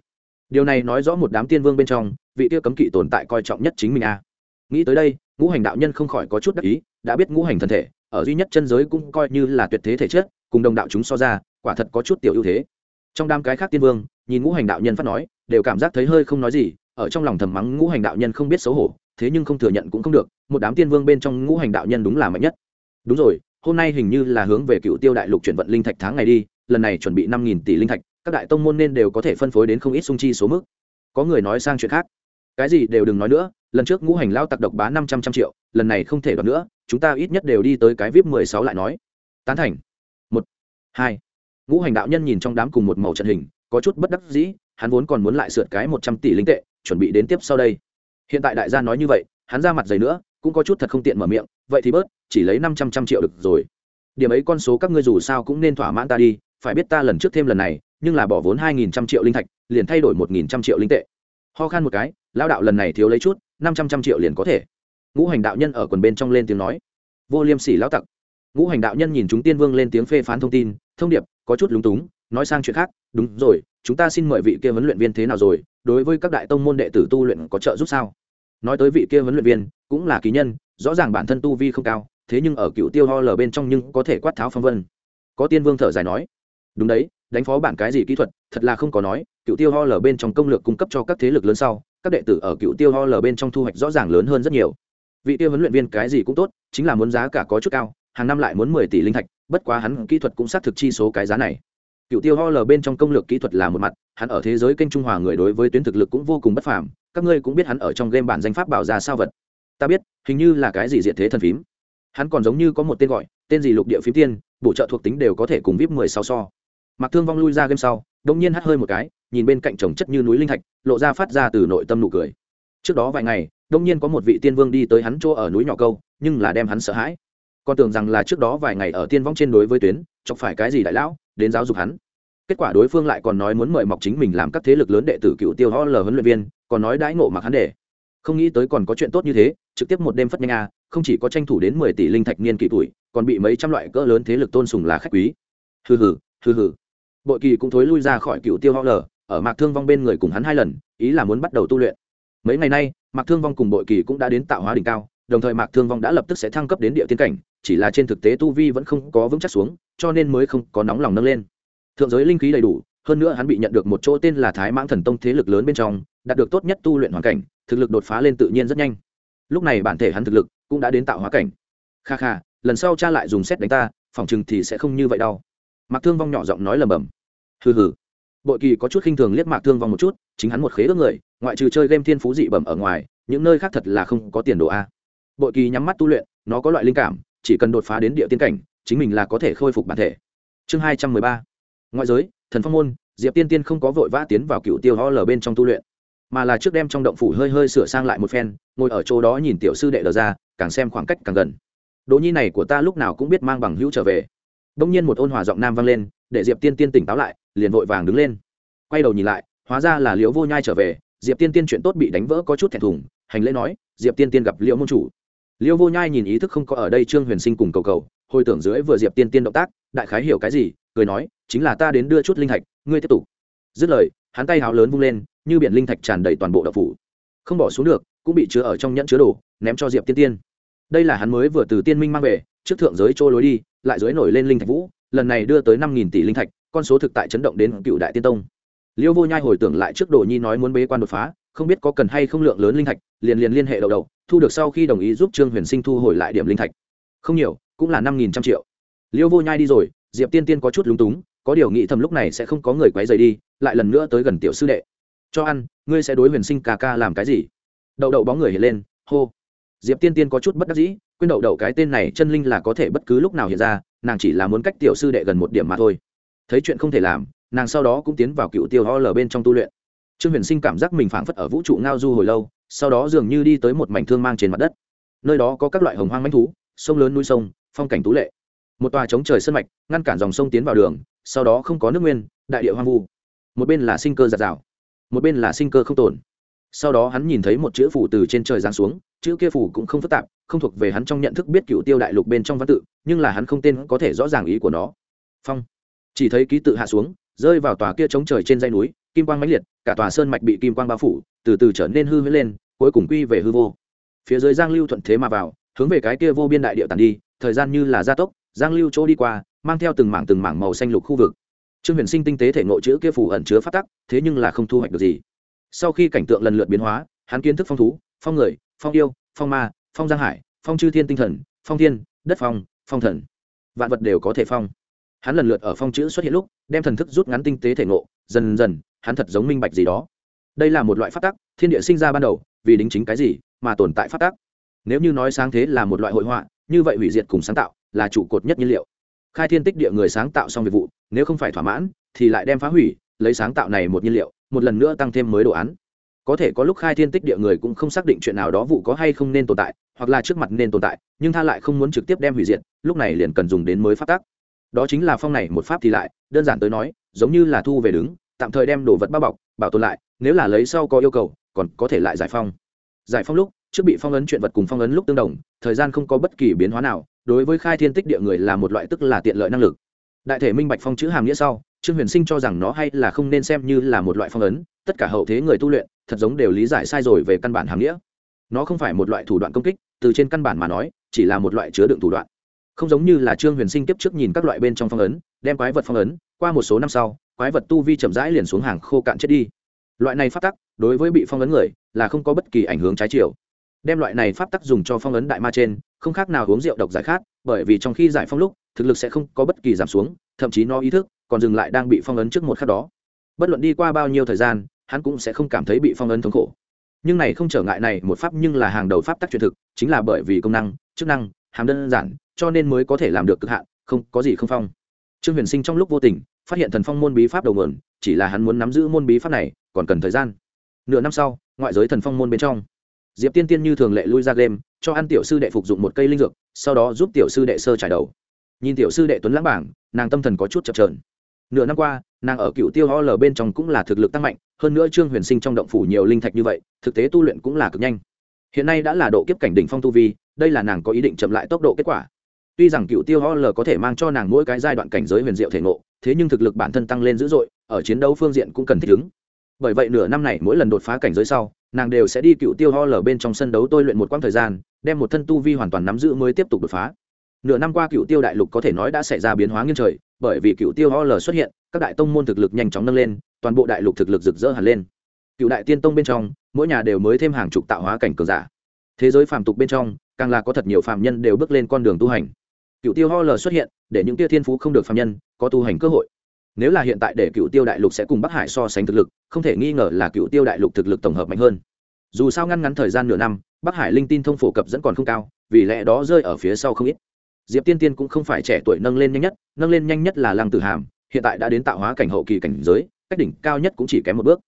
Điều này nói rõ một đám tiên vương bên trong, vị tiêu cấm kỵ tồn tại coi trọng nhất chính mình a. À. nghĩ tới đây, ngũ hành đạo nhân không khỏi có chút đắc ý, đã biết ngũ hành thân thể, ở duy nhất chân giới cũng coi như là tuyệt thế thể chất, cùng đồng đạo chúng so ra, quả thật có chút tiểu ưu thế. Trong đám cái khác tiên vương, nhìn ngũ hành đạo nhân phát nói, đều cảm giác thấy hơi không nói gì, ở trong lòng thầm mắng ngũ hành đạo nhân không biết xấu hổ, thế nhưng không thừa nhận cũng không được, một đám tiên vương bên trong ngũ hành đạo nhân đúng là mạnh nhất. Đúng rồi hôm nay hình như là hướng về cựu tiêu đại lục chuyển vận linh thạch tháng ngày đi, lần này chuẩn bị năm nghìn tỷ linh thạch, các đại tông môn nên đều có thể phân phối đến không ít sung chi số mức. Có người nói sang chuyện khác. Cái gì đều đừng nói nữa, lần trước ngũ hành lao tặc độc bá năm trăm trăm triệu, lần này không thể đoạt nữa, chúng ta ít nhất đều đi tới cái vip mười sáu lại nói. Tán thành. Một, hai. Ngũ hành đạo nhân nhìn trong đám cùng một màu trận hình, có chút bất đắc dĩ, hắn vốn còn muốn lại sượt cái một trăm tỷ linh tệ, chuẩn bị đến tiếp sau đây. Hiện tại đại gia nói như vậy, hắn ra mặt dày nữa cũng có chút thật không tiện mở miệng, vậy thì bớt, chỉ lấy năm trăm trăm triệu được rồi. Điểm ấy con số các ngươi dù sao cũng nên thỏa mãn ta đi, phải biết ta lần trước thêm lần này, nhưng là bỏ vốn hai nghìn trăm triệu linh thạch, liền thay đổi một nghìn trăm triệu linh tệ. Ho khan một cái lao đạo lần này thiếu lấy chút, năm trăm trăm triệu liền có thể. Ngũ hành đạo nhân ở quần bên trong lên tiếng nói. Vô liêm sỉ lao tặc. Ngũ hành đạo nhân nhìn chúng tiên vương lên tiếng phê phán thông tin, thông điệp, có chút lúng túng, nói sang chuyện khác, đúng rồi, chúng ta xin mời vị kia huấn luyện viên thế nào rồi? Đối với các đại tông môn đệ tử tu luyện có trợ giúp sao? Nói tới vị kia huấn luyện viên cũng là kỳ nhân, rõ ràng bản thân tu vi không cao, thế nhưng ở cựu tiêu ho lờ bên trong nhưng có thể quát tháo phong vân. Có tiên vương thở dài nói, đúng đấy, đánh phó bản cái gì kỹ thuật, thật là không có nói, cựu tiêu ho lờ bên trong công lược cung cấp cho các thế lực lớn sau, các đệ tử ở cựu tiêu ho lờ bên trong thu hoạch rõ ràng lớn hơn rất nhiều. Vị tiêu huấn luyện viên cái gì cũng tốt, chính là muốn giá cả có chút cao, hàng năm lại muốn mười tỷ linh thạch, bất quá hắn kỹ thuật cũng xác thực chi số cái giá này. Cựu tiêu ho lờ bên trong công lược kỹ thuật là một mặt, hắn ở thế giới kênh trung hòa người đối với tuyến thực lực cũng vô cùng bất phàm, các ngươi cũng biết hắn ở trong game bản danh pháp bảo ra sao vật ta biết, hình như là cái gì diện thế thần phím. Hắn còn giống như có một tên gọi, tên gì lục địa phím tiên, bổ trợ thuộc tính đều có thể cùng vip mười sáu so. Mặc thương vong lui ra game sau đông nhiên hắt hơi một cái, nhìn bên cạnh trồng chất như núi linh thạch, lộ ra phát ra từ nội tâm nụ cười. Trước đó vài ngày đông nhiên có một vị tiên vương đi tới hắn chỗ ở núi nhỏ câu, nhưng là đem hắn sợ hãi. Con tưởng rằng là trước đó vài ngày ở tiên vong trên đối với tuyến, chọc phải cái gì đại lão, đến giáo dục hắn. Kết quả đối phương lại còn nói muốn mời mọc chính mình làm các thế lực lớn đệ tử cựu tiêu ho l huấn luyện viên, còn nói đãi ngộ mặc hắn để không nghĩ tới còn có chuyện tốt như thế, trực tiếp một đêm phất nhanh a, không chỉ có tranh thủ đến mười tỷ linh thạch niên kỷ tuổi, còn bị mấy trăm loại cỡ lớn thế lực tôn sùng là khách quý. Hừ hừ hừ hừ. Bội kỳ cũng thối lui ra khỏi cựu tiêu ho lờ ở mạc thương vong bên người cùng hắn hai lần, ý là muốn bắt đầu tu luyện. Mấy ngày nay, mạc thương vong cùng bội kỳ cũng đã đến tạo hóa đỉnh cao, đồng thời mạc thương vong đã lập tức sẽ thăng cấp đến địa tiên cảnh, chỉ là trên thực tế tu vi vẫn không có vững chắc xuống, cho nên mới không có nóng lòng nâng lên. Thượng giới linh khí đầy đủ, hơn nữa hắn bị nhận được một chỗ tên là thái mãng thần tông thế lực lớn bên trong, đạt được tốt nhất tu luyện hoàn cảnh thực lực đột phá lên tự nhiên rất nhanh. Lúc này bản thể hắn thực lực cũng đã đến tạo hóa cảnh. Kha kha, lần sau cha lại dùng xét đánh ta, phỏng chừng thì sẽ không như vậy đâu. Mạc thương vong nhỏ giọng nói lầm bầm. Hừ hừ. Bội kỳ có chút khinh thường liếc mạc thương vong một chút, chính hắn một khế ước người, ngoại trừ chơi game thiên phú dị bẩm ở ngoài, những nơi khác thật là không có tiền đồ a. Bội kỳ nhắm mắt tu luyện, nó có loại linh cảm, chỉ cần đột phá đến địa tiên cảnh, chính mình là có thể khôi phục bản thể. Chương hai trăm mười ba. Ngoại giới, thần phong môn, diệp tiên tiên không có vội vã tiến vào cựu tiêu ho lờ bên trong tu luyện mà là trước đem trong động phủ hơi hơi sửa sang lại một phen ngồi ở chỗ đó nhìn tiểu sư đệ lờ ra càng xem khoảng cách càng gần. Đỗ nhi này của ta lúc nào cũng biết mang bằng hữu trở về. Đông nhiên một ôn hòa giọng nam vang lên để diệp tiên tiên tỉnh táo lại liền vội vàng đứng lên. Quay đầu nhìn lại hóa ra là liễu vô nhai trở về. Diệp tiên tiên chuyện tốt bị đánh vỡ có chút thẹn thùng hành lễ nói diệp tiên tiên gặp liễu môn chủ. Liễu vô nhai nhìn ý thức không có ở đây trương huyền sinh cùng cầu cầu hồi tưởng dưới vừa diệp tiên tiên động tác đại khái hiểu cái gì cười nói chính là ta đến đưa chút linh hạch, ngươi tiếp tục. Dứt lời hắn tay háo lớn vung lên, như biển linh thạch tràn đầy toàn bộ đậu phủ. Không bỏ xuống được, cũng bị chứa ở trong nhẫn chứa đồ, ném cho diệp tiên tiên. Đây là hắn mới vừa từ tiên minh mang về, trước thượng giới trôi lối đi, lại dưới nổi lên linh thạch vũ, lần này đưa tới năm nghìn tỷ linh thạch, con số thực tại chấn động đến cựu đại tiên tông. Liêu vô nhai hồi tưởng lại trước đồ nhi nói muốn bế quan đột phá, không biết có cần hay không lượng lớn linh thạch, liền liền liên hệ đầu đầu, thu được sau khi đồng ý giúp trương huyền sinh thu hồi lại điểm linh thạch. Không nhiều, cũng là năm nghìn trăm triệu. Liêu vô nhai đi rồi, diệp tiên tiên có chút lúng túng, có điều nghĩ thầm lúc này sẽ không có người quấy rầy đi lại lần nữa tới gần tiểu sư đệ. Cho ăn, ngươi sẽ đối huyền sinh ca ca làm cái gì? Đậu đậu bóng người hiện lên, hô. Diệp tiên tiên có chút bất đắc dĩ, quên đậu đậu cái tên này chân linh là có thể bất cứ lúc nào hiện ra, nàng chỉ là muốn cách tiểu sư đệ gần một điểm mà thôi. Thấy chuyện không thể làm, nàng sau đó cũng tiến vào cựu tiêu ho lờ bên trong tu luyện. Trương huyền sinh cảm giác mình phảng phất ở vũ trụ ngao du hồi lâu, sau đó dường như đi tới một mảnh thương mang trên mặt đất. Nơi đó có các loại hồng hoang manh thú, sông lớn núi sông, phong cảnh tú lệ. Một tòa chống trời sân mạch, ngăn cản dòng sông tiến vào đường, sau đó không có nước nguyên, đại địa hoang vu một bên là sinh cơ giạt rào, một bên là sinh cơ không tồn. Sau đó hắn nhìn thấy một chữ phủ từ trên trời giáng xuống, chữ kia phủ cũng không phức tạp, không thuộc về hắn trong nhận thức biết cựu tiêu đại lục bên trong văn tự, nhưng là hắn không tên có thể rõ ràng ý của nó. Phong. Chỉ thấy ký tự hạ xuống, rơi vào tòa kia chống trời trên dây núi, kim quang mãnh liệt, cả tòa sơn mạch bị kim quang bao phủ, từ từ trở nên hư huyễn lên, cuối cùng quy về hư vô. Phía dưới giang lưu thuận thế mà vào, hướng về cái kia vô biên đại địa tàn đi, thời gian như là gia tốc, giang lưu chỗ đi qua, mang theo từng mảng từng mảng màu xanh lục khu vực trương huyền sinh tinh tế thể ngộ chữ kia phủ ẩn chứa phát tắc, thế nhưng là không thu hoạch được gì. Sau khi cảnh tượng lần lượt biến hóa, hắn kiến thức phong thú, phong người, phong yêu, phong ma, phong giang hải, phong chư thiên tinh thần, phong thiên, đất phong phong thần. Vạn vật đều có thể phong. Hắn lần lượt ở phong chữ xuất hiện lúc, đem thần thức rút ngắn tinh tế thể ngộ, dần dần, hắn thật giống minh bạch gì đó. Đây là một loại phát tắc, thiên địa sinh ra ban đầu, vì đính chính cái gì mà tồn tại phát tắc. Nếu như nói sáng thế là một loại hội họa, như vậy hủy diệt cùng sáng tạo là trụ cột nhất nhiên liệu khai thiên tích địa người sáng tạo xong việc vụ, nếu không phải thỏa mãn, thì lại đem phá hủy, lấy sáng tạo này một nhiên liệu, một lần nữa tăng thêm mới đồ án. Có thể có lúc khai thiên tích địa người cũng không xác định chuyện nào đó vụ có hay không nên tồn tại, hoặc là trước mặt nên tồn tại, nhưng tha lại không muốn trực tiếp đem hủy diệt, lúc này liền cần dùng đến mới phát tác đó chính là phong này một pháp thì lại, đơn giản tới nói, giống như là thu về đứng, tạm thời đem đồ vật bao bọc, bảo tồn lại, nếu là lấy sau có yêu cầu, còn có thể lại giải phong. Giải phong lúc, trước bị phong ấn chuyện vật cùng phong ấn lúc tương đồng, thời gian không có bất kỳ biến hóa nào đối với khai thiên tích địa người là một loại tức là tiện lợi năng lực. Đại thể minh bạch phong chữ hàm nghĩa sau, trương huyền sinh cho rằng nó hay là không nên xem như là một loại phong ấn, tất cả hậu thế người tu luyện, thật giống đều lý giải sai rồi về căn bản hàm nghĩa. Nó không phải một loại thủ đoạn công kích, từ trên căn bản mà nói, chỉ là một loại chứa đựng thủ đoạn. Không giống như là trương huyền sinh tiếp trước nhìn các loại bên trong phong ấn, đem quái vật phong ấn, qua một số năm sau, quái vật tu vi chậm rãi liền xuống hàng khô cạn chết đi. Loại này phát tắc, đối với bị phong ấn người, là không có bất kỳ ảnh hưởng trái chiều. Đem loại này pháp tắc dùng cho phong ấn đại ma trên không khác nào uống rượu độc giải khát, bởi vì trong khi giải phong lúc, thực lực sẽ không có bất kỳ giảm xuống, thậm chí nó ý thức còn dừng lại đang bị phong ấn trước một khắc đó. Bất luận đi qua bao nhiêu thời gian, hắn cũng sẽ không cảm thấy bị phong ấn thống khổ. Nhưng này không trở ngại này, một pháp nhưng là hàng đầu pháp tắc truyền thực, chính là bởi vì công năng, chức năng, hàm đơn giản, cho nên mới có thể làm được cực hạn, không có gì không phong. Trương huyền sinh trong lúc vô tình, phát hiện thần phong môn bí pháp đầu nguồn, chỉ là hắn muốn nắm giữ môn bí pháp này, còn cần thời gian. Nửa năm sau, ngoại giới thần phong môn bên trong diệp tiên tiên như thường lệ lui ra game, cho ăn tiểu sư đệ phục dụng một cây linh dược, sau đó giúp tiểu sư đệ sơ trải đầu. Nhìn tiểu sư đệ tuấn lãng bảng, nàng tâm thần có chút chập trờn nửa năm qua, nàng ở cựu tiêu ho lờ bên trong cũng là thực lực tăng mạnh, hơn nữa trương huyền sinh trong động phủ nhiều linh thạch như vậy, thực tế tu luyện cũng là cực nhanh. Hiện nay đã là độ kiếp cảnh đỉnh phong tu vi, đây là nàng có ý định chậm lại tốc độ kết quả. Tuy rằng cựu tiêu ho lờ có thể mang cho nàng mỗi cái giai đoạn cảnh giới huyền diệu thể ngộ, thế nhưng thực lực bản thân tăng lên dữ dội, ở chiến đấu phương diện cũng cần thích ứng. Bởi vậy nửa năm này mỗi lần đột phá cảnh giới sau nàng đều sẽ đi cựu tiêu ho Lở bên trong sân đấu tôi luyện một quãng thời gian, đem một thân tu vi hoàn toàn nắm giữ mới tiếp tục đột phá. Nửa năm qua cựu tiêu đại lục có thể nói đã xảy ra biến hóa nghiêng trời, bởi vì cựu tiêu ho Lở xuất hiện, các đại tông môn thực lực nhanh chóng nâng lên, toàn bộ đại lục thực lực rực rỡ hẳn lên. Cựu đại tiên tông bên trong, mỗi nhà đều mới thêm hàng chục tạo hóa cảnh cường giả. Thế giới phàm tục bên trong, càng là có thật nhiều phàm nhân đều bước lên con đường tu hành. Cựu tiêu ho lờ xuất hiện, để những tia thiên phú không được phàm nhân có tu hành cơ hội nếu là hiện tại để cựu tiêu đại lục sẽ cùng bắc hải so sánh thực lực, không thể nghi ngờ là cựu tiêu đại lục thực lực tổng hợp mạnh hơn. Dù sao ngăn ngắn thời gian nửa năm, bắc hải linh tin thông phổ cập vẫn còn không cao, vì lẽ đó rơi ở phía sau không ít. Diệp tiên tiên cũng không phải trẻ tuổi nâng lên nhanh nhất, nâng lên nhanh nhất là lăng tử hàm, hiện tại đã đến tạo hóa cảnh hậu kỳ cảnh giới, cách đỉnh cao nhất cũng chỉ kém một bước.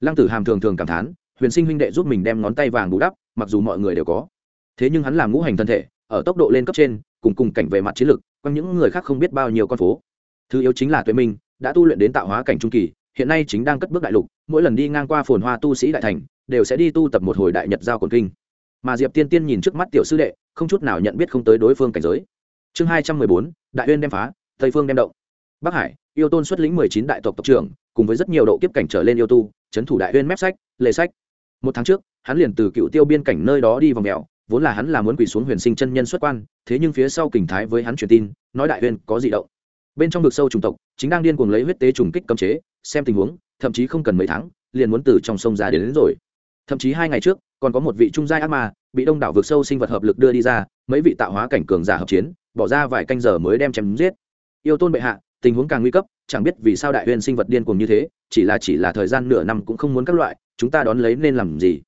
Lăng tử hàm thường thường cảm thán, huyền sinh huynh đệ giúp mình đem ngón tay vàng bù đắp, mặc dù mọi người đều có. Thế nhưng hắn làm ngũ hành thân thể, ở tốc độ lên cấp trên, cùng cùng cảnh về mặt chiến lược quanh những người khác không biết bao nhiêu con phố. Thứ yếu chính là tuệ minh đã tu luyện đến tạo hóa cảnh trung kỳ, hiện nay chính đang cất bước đại lục, mỗi lần đi ngang qua phồn hoa tu sĩ đại thành, đều sẽ đi tu tập một hồi đại nhật giao cồn kinh. Mà diệp tiên tiên nhìn trước mắt tiểu sư đệ, không chút nào nhận biết không tới đối phương cảnh giới. Chương hai trăm mười bốn, đại uyên đem phá, tây phương đem động. Bắc hải, yêu tôn xuất lĩnh mười chín đại tộc tộc trưởng, cùng với rất nhiều độ kiếp cảnh trở lên yêu tu trấn thủ đại uyên mép sách, lề sách. Một tháng trước, hắn liền từ cựu tiêu biên cảnh nơi đó đi vào mèo, vốn là hắn là muốn quỳ xuống huyền sinh chân nhân xuất quan, thế nhưng phía sau kình thái với hắn truyền tin, nói đại uyên có gì động bên trong vực sâu chủng tộc chính đang điên cuồng lấy huyết tế trùng kích cấm chế xem tình huống thậm chí không cần mấy tháng liền muốn từ trong sông ra đến, đến rồi. Thậm chí hai ngày trước còn có một vị trung giai ác ma bị đông đảo vực sâu sinh vật hợp lực đưa đi ra mấy vị tạo hóa cảnh cường giả hợp chiến bỏ ra vài canh giờ mới đem chém giết. Yêu tôn bệ hạ tình huống càng nguy cấp chẳng biết vì sao đại huyền sinh vật điên cuồng như thế chỉ là chỉ là thời gian nửa năm cũng không muốn các loại chúng ta đón lấy nên làm gì?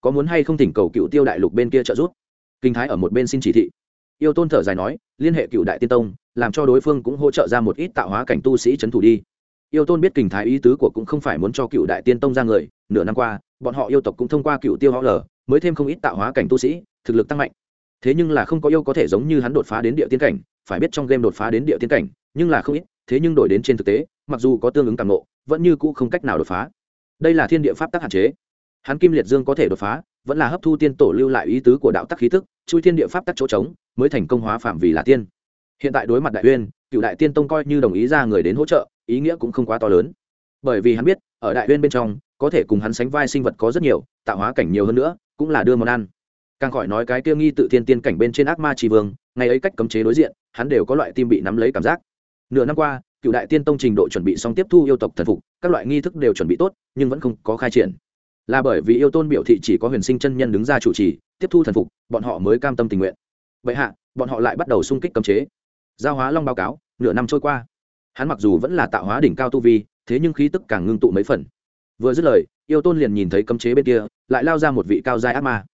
Có muốn hay không thỉnh cầu cựu tiêu đại lục bên kia trợ giúp? Kinh thái ở một bên xin chỉ thị. Yêu tôn thở dài nói liên hệ cựu đại tiên tông làm cho đối phương cũng hỗ trợ ra một ít tạo hóa cảnh tu sĩ trấn thủ đi. Yêu tôn biết kình thái ý tứ của cũng không phải muốn cho cựu đại tiên tông ra người. Nửa năm qua, bọn họ yêu tộc cũng thông qua cựu tiêu họ lờ mới thêm không ít tạo hóa cảnh tu sĩ, thực lực tăng mạnh. Thế nhưng là không có yêu có thể giống như hắn đột phá đến địa tiên cảnh, phải biết trong game đột phá đến địa tiên cảnh, nhưng là không ít, thế nhưng đổi đến trên thực tế, mặc dù có tương ứng tàng nộ vẫn như cũ không cách nào đột phá. Đây là thiên địa pháp tắc hạn chế. Hắn kim liệt dương có thể đột phá, vẫn là hấp thu tiên tổ lưu lại ý tứ của đạo tắc khí tức, chui thiên địa pháp tắc chỗ trống, mới thành công hóa phạm vì là tiên hiện tại đối mặt đại uyên, cựu đại tiên tông coi như đồng ý ra người đến hỗ trợ, ý nghĩa cũng không quá to lớn. Bởi vì hắn biết, ở đại uyên bên trong, có thể cùng hắn sánh vai sinh vật có rất nhiều, tạo hóa cảnh nhiều hơn nữa, cũng là đưa món ăn. Càng khỏi nói cái tiêu nghi tự thiên tiên cảnh bên trên ác ma tri vương, ngày ấy cách cấm chế đối diện, hắn đều có loại tim bị nắm lấy cảm giác. Nửa năm qua, cựu đại tiên tông trình độ chuẩn bị xong tiếp thu yêu tộc thần phục, các loại nghi thức đều chuẩn bị tốt, nhưng vẫn không có khai triển. Là bởi vì yêu tôn biểu thị chỉ có huyền sinh chân nhân đứng ra chủ trì, tiếp thu thần phục, bọn họ mới cam tâm tình nguyện. Vậy hạ, bọn họ lại bắt đầu xung kích cấm chế giao hóa long báo cáo, nửa năm trôi qua. Hắn mặc dù vẫn là tạo hóa đỉnh cao tu vi, thế nhưng khí tức càng ngưng tụ mấy phần. Vừa dứt lời, yêu tôn liền nhìn thấy cấm chế bên kia, lại lao ra một vị cao giai ác ma.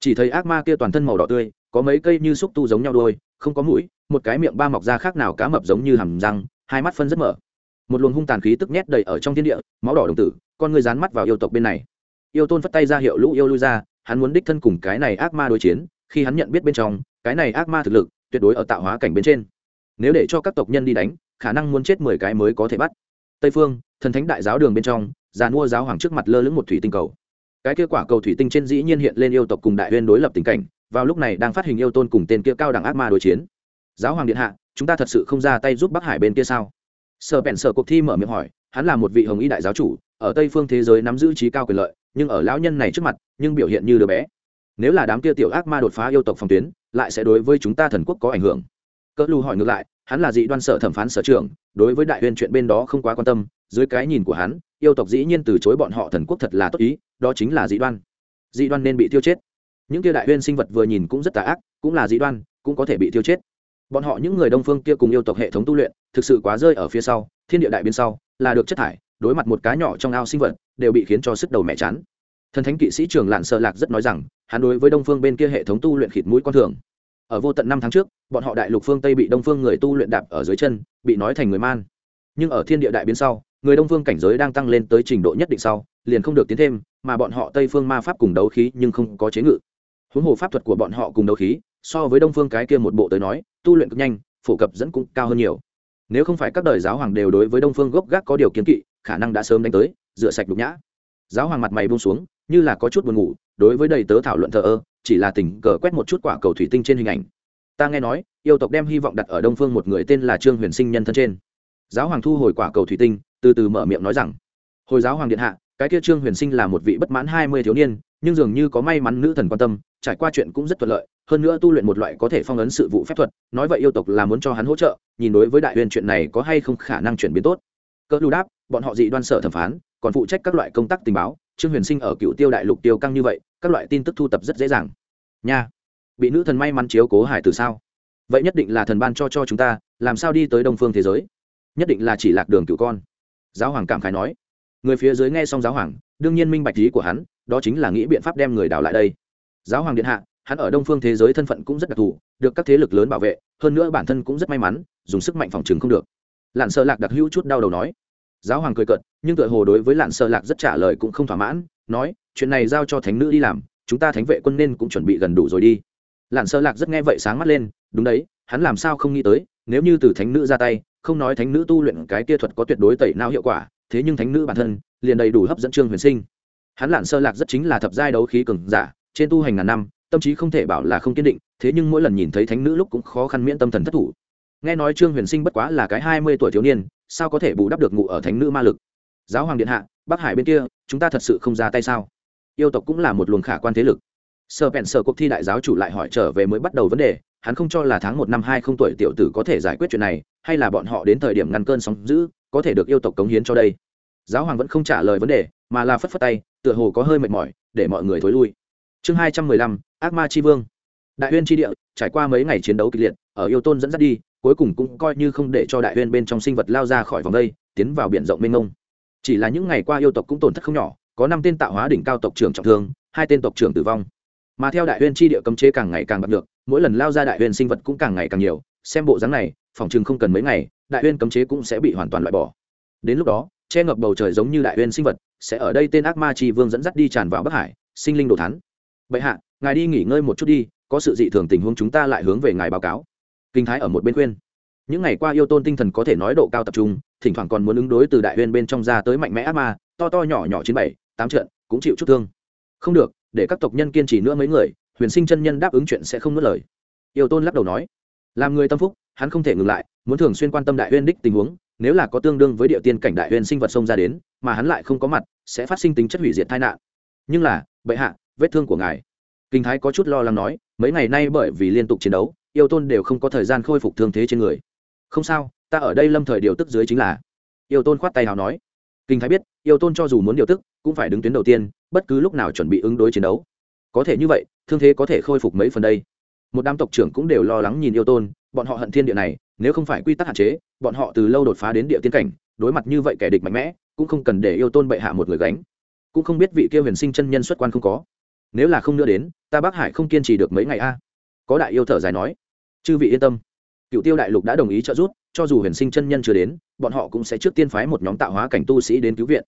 Chỉ thấy ác ma kia toàn thân màu đỏ tươi, có mấy cây như xúc tu giống nhau đôi, không có mũi, một cái miệng ba mọc ra khác nào cá mập giống như hầm răng, hai mắt phân rất mở. Một luồng hung tàn khí tức nhét đầy ở trong thiên địa, máu đỏ đồng tử, con người dán mắt vào yêu tộc bên này. Yêu tôn phất tay ra hiệu lũ yêu lui ra, hắn muốn đích thân cùng cái này ác ma đối chiến, khi hắn nhận biết bên trong, cái này ác ma thực lực, tuyệt đối ở tạo hóa cảnh bên trên nếu để cho các tộc nhân đi đánh, khả năng muốn chết mười cái mới có thể bắt. Tây phương, thần thánh đại giáo đường bên trong, già mua giáo hoàng trước mặt lơ lửng một thủy tinh cầu. Cái kia quả cầu thủy tinh trên dĩ nhiên hiện lên yêu tộc cùng đại huyên đối lập tình cảnh, vào lúc này đang phát hình yêu tôn cùng tên kia cao đẳng ác ma đối chiến. Giáo hoàng điện hạ, chúng ta thật sự không ra tay giúp bắc hải bên kia sao? Sở bèn sở cuộc thi mở miệng hỏi, hắn là một vị hồng y đại giáo chủ, ở tây phương thế giới nắm giữ trí cao quyền lợi, nhưng ở lão nhân này trước mặt, nhưng biểu hiện như đứa bé. Nếu là đám kia tiểu ác ma đột phá yêu tộc phòng tuyến, lại sẽ đối với chúng ta thần quốc có ảnh hưởng cỡ lù hỏi ngược lại, hắn là dị đoan sở thẩm phán sở trưởng, đối với đại huyên chuyện bên đó không quá quan tâm, dưới cái nhìn của hắn, yêu tộc dĩ nhiên từ chối bọn họ thần quốc thật là tốt ý, đó chính là dị đoan. Dị đoan nên bị tiêu chết. Những kia đại huyên sinh vật vừa nhìn cũng rất tà ác, cũng là dị đoan, cũng có thể bị tiêu chết. Bọn họ những người đông phương kia cùng yêu tộc hệ thống tu luyện, thực sự quá rơi ở phía sau, thiên địa đại biên sau, là được chất thải, đối mặt một cá nhỏ trong ao sinh vật, đều bị khiến cho sức đầu mẹ chán. Thần thánh kỵ sĩ trường lạn sợ lạc rất nói rằng, hắn đối với đông phương bên kia hệ thống tu luyện khịt mũi con thường ở vô tận năm tháng trước, bọn họ đại lục phương tây bị đông phương người tu luyện đạp ở dưới chân, bị nói thành người man. Nhưng ở thiên địa đại biến sau, người đông phương cảnh giới đang tăng lên tới trình độ nhất định sau, liền không được tiến thêm, mà bọn họ tây phương ma pháp cùng đấu khí nhưng không có chế ngự. Huống hồ pháp thuật của bọn họ cùng đấu khí, so với đông phương cái kia một bộ tới nói, tu luyện cực nhanh, phổ cập dẫn cũng cao hơn nhiều. Nếu không phải các đời giáo hoàng đều đối với đông phương gốc gác có điều kiến kỵ, khả năng đã sớm đánh tới, rửa sạch đục nhã. Giáo hoàng mặt mày buông xuống, như là có chút buồn ngủ, đối với đầy tớ thảo luận thờ ơ chỉ là tình cờ quét một chút quả cầu thủy tinh trên hình ảnh. Ta nghe nói, yêu tộc đem hy vọng đặt ở đông phương một người tên là trương huyền sinh nhân thân trên. Giáo hoàng thu hồi quả cầu thủy tinh, từ từ mở miệng nói rằng, hồi giáo hoàng điện hạ, cái kia trương huyền sinh là một vị bất mãn hai mươi thiếu niên, nhưng dường như có may mắn nữ thần quan tâm, trải qua chuyện cũng rất thuận lợi, hơn nữa tu luyện một loại có thể phong ấn sự vụ phép thuật, nói vậy yêu tộc là muốn cho hắn hỗ trợ, nhìn đối với đại huyền chuyện này có hay không khả năng chuyển biến tốt. Cỡ lưu đáp, bọn họ dị đoan sở thẩm phán, còn phụ trách các loại công tác tình báo, trương huyền sinh ở cựu tiêu đại lục tiêu căng như vậy các loại tin tức thu tập rất dễ dàng. Nha, bị nữ thần may mắn chiếu cố hải từ sao? Vậy nhất định là thần ban cho cho chúng ta, làm sao đi tới đông phương thế giới? Nhất định là chỉ lạc đường cựu con. Giáo hoàng cảm khái nói. Người phía dưới nghe xong giáo hoàng, đương nhiên minh bạch ý của hắn, đó chính là nghĩ biện pháp đem người đào lại đây. Giáo hoàng điện hạ, hắn ở đông phương thế giới thân phận cũng rất đặc thù, được các thế lực lớn bảo vệ, hơn nữa bản thân cũng rất may mắn, dùng sức mạnh phòng trừng không được. Lặn sợ lạc đặc hữu chút đau đầu nói. Giáo hoàng cười cợt, nhưng tựa hồ đối với lặn sợ lạc rất trả lời cũng không thỏa mãn nói, chuyện này giao cho thánh nữ đi làm, chúng ta thánh vệ quân nên cũng chuẩn bị gần đủ rồi đi. Lặn sơ lạc rất nghe vậy sáng mắt lên, đúng đấy, hắn làm sao không nghĩ tới, nếu như từ thánh nữ ra tay, không nói thánh nữ tu luyện cái kia thuật có tuyệt đối tẩy não hiệu quả, thế nhưng thánh nữ bản thân, liền đầy đủ hấp dẫn trương huyền sinh. Hắn lặn sơ lạc rất chính là thập giai đấu khí cường giả, trên tu hành ngàn năm, tâm trí không thể bảo là không kiên định, thế nhưng mỗi lần nhìn thấy thánh nữ lúc cũng khó khăn miễn tâm thần thất thủ. Nghe nói trương huyền sinh bất quá là cái hai mươi tuổi thiếu niên, sao có thể bù đắp được ngụ ở thánh nữ ma lực? Giáo hoàng điện hạ, bắc hải bên kia chúng ta thật sự không ra tay sao? Yêu tộc cũng là một luồng khả quan thế lực. Sợ bèn sợ cuộc thi đại giáo chủ lại hỏi trở về mới bắt đầu vấn đề, hắn không cho là tháng một năm hai không tuổi tiểu tử có thể giải quyết chuyện này, hay là bọn họ đến thời điểm ngăn cơn sóng giữ có thể được yêu tộc cống hiến cho đây. Giáo hoàng vẫn không trả lời vấn đề, mà là phất phất tay, tựa hồ có hơi mệt mỏi, để mọi người thối lui. Chương hai trăm mười lăm, ác ma tri vương. Đại huyên tri địa, trải qua mấy ngày chiến đấu kịch liệt, ở yêu tôn dẫn dắt đi, cuối cùng cũng coi như không để cho đại huyên bên trong sinh vật lao ra khỏi vòng đây, tiến vào biển rộng mênh mông chỉ là những ngày qua yêu tộc cũng tổn thất không nhỏ, có năm tên tạo hóa đỉnh cao tộc trưởng trọng thương, hai tên tộc trưởng tử vong. Mà theo đại huyên tri địa cấm chế càng ngày càng bật được mỗi lần lao ra đại huyên sinh vật cũng càng ngày càng nhiều, xem bộ dáng này, phòng chừng không cần mấy ngày, đại uyên cấm chế cũng sẽ bị hoàn toàn loại bỏ. Đến lúc đó, che ngập bầu trời giống như đại uyên sinh vật, sẽ ở đây tên ác ma tri vương dẫn dắt đi tràn vào bắc hải, sinh linh đồ thắn bệ hạ, ngài đi nghỉ ngơi một chút đi, có sự dị thường tình huống chúng ta lại hướng về ngài báo cáo. Kinh thái ở một bên khuyên. Những ngày qua yêu tôn tinh thần có thể nói độ cao tập trung thỉnh thoảng còn muốn ứng đối từ đại huyên bên trong ra tới mạnh mẽ ác ma, to to nhỏ nhỏ chín bảy, tám trận, cũng chịu chút thương. Không được, để các tộc nhân kiên trì nữa mấy người, huyền sinh chân nhân đáp ứng chuyện sẽ không nuốt lời. Yêu tôn lắc đầu nói, làm người tâm phúc, hắn không thể ngừng lại, muốn thường xuyên quan tâm đại huyên đích tình huống, nếu là có tương đương với địa tiên cảnh đại huyên sinh vật xông ra đến, mà hắn lại không có mặt, sẽ phát sinh tính chất hủy diệt tai nạn. Nhưng là, bệ hạ, vết thương của ngài. Kinh thái có chút lo lắng nói, mấy ngày nay bởi vì liên tục chiến đấu, yêu tôn đều không có thời gian khôi phục thương thế trên người không sao, ta ở đây lâm thời điều tức dưới chính là. Yêu tôn khoát tay nào nói. Kinh thái biết, yêu tôn cho dù muốn điều tức, cũng phải đứng tuyến đầu tiên, bất cứ lúc nào chuẩn bị ứng đối chiến đấu. Có thể như vậy, thương thế có thể khôi phục mấy phần đây. Một đám tộc trưởng cũng đều lo lắng nhìn yêu tôn, bọn họ hận thiên địa này, nếu không phải quy tắc hạn chế, bọn họ từ lâu đột phá đến địa tiên cảnh, đối mặt như vậy kẻ địch mạnh mẽ, cũng không cần để yêu tôn bệ hạ một người gánh. Cũng không biết vị kia huyền sinh chân nhân xuất quan không có. Nếu là không nữa đến, ta bắc hải không kiên trì được mấy ngày a. Có đại yêu thở dài nói. Chư vị yên tâm cựu tiêu đại lục đã đồng ý trợ giúp, cho dù huyền sinh chân nhân chưa đến, bọn họ cũng sẽ trước tiên phái một nhóm tạo hóa cảnh tu sĩ đến cứu viện.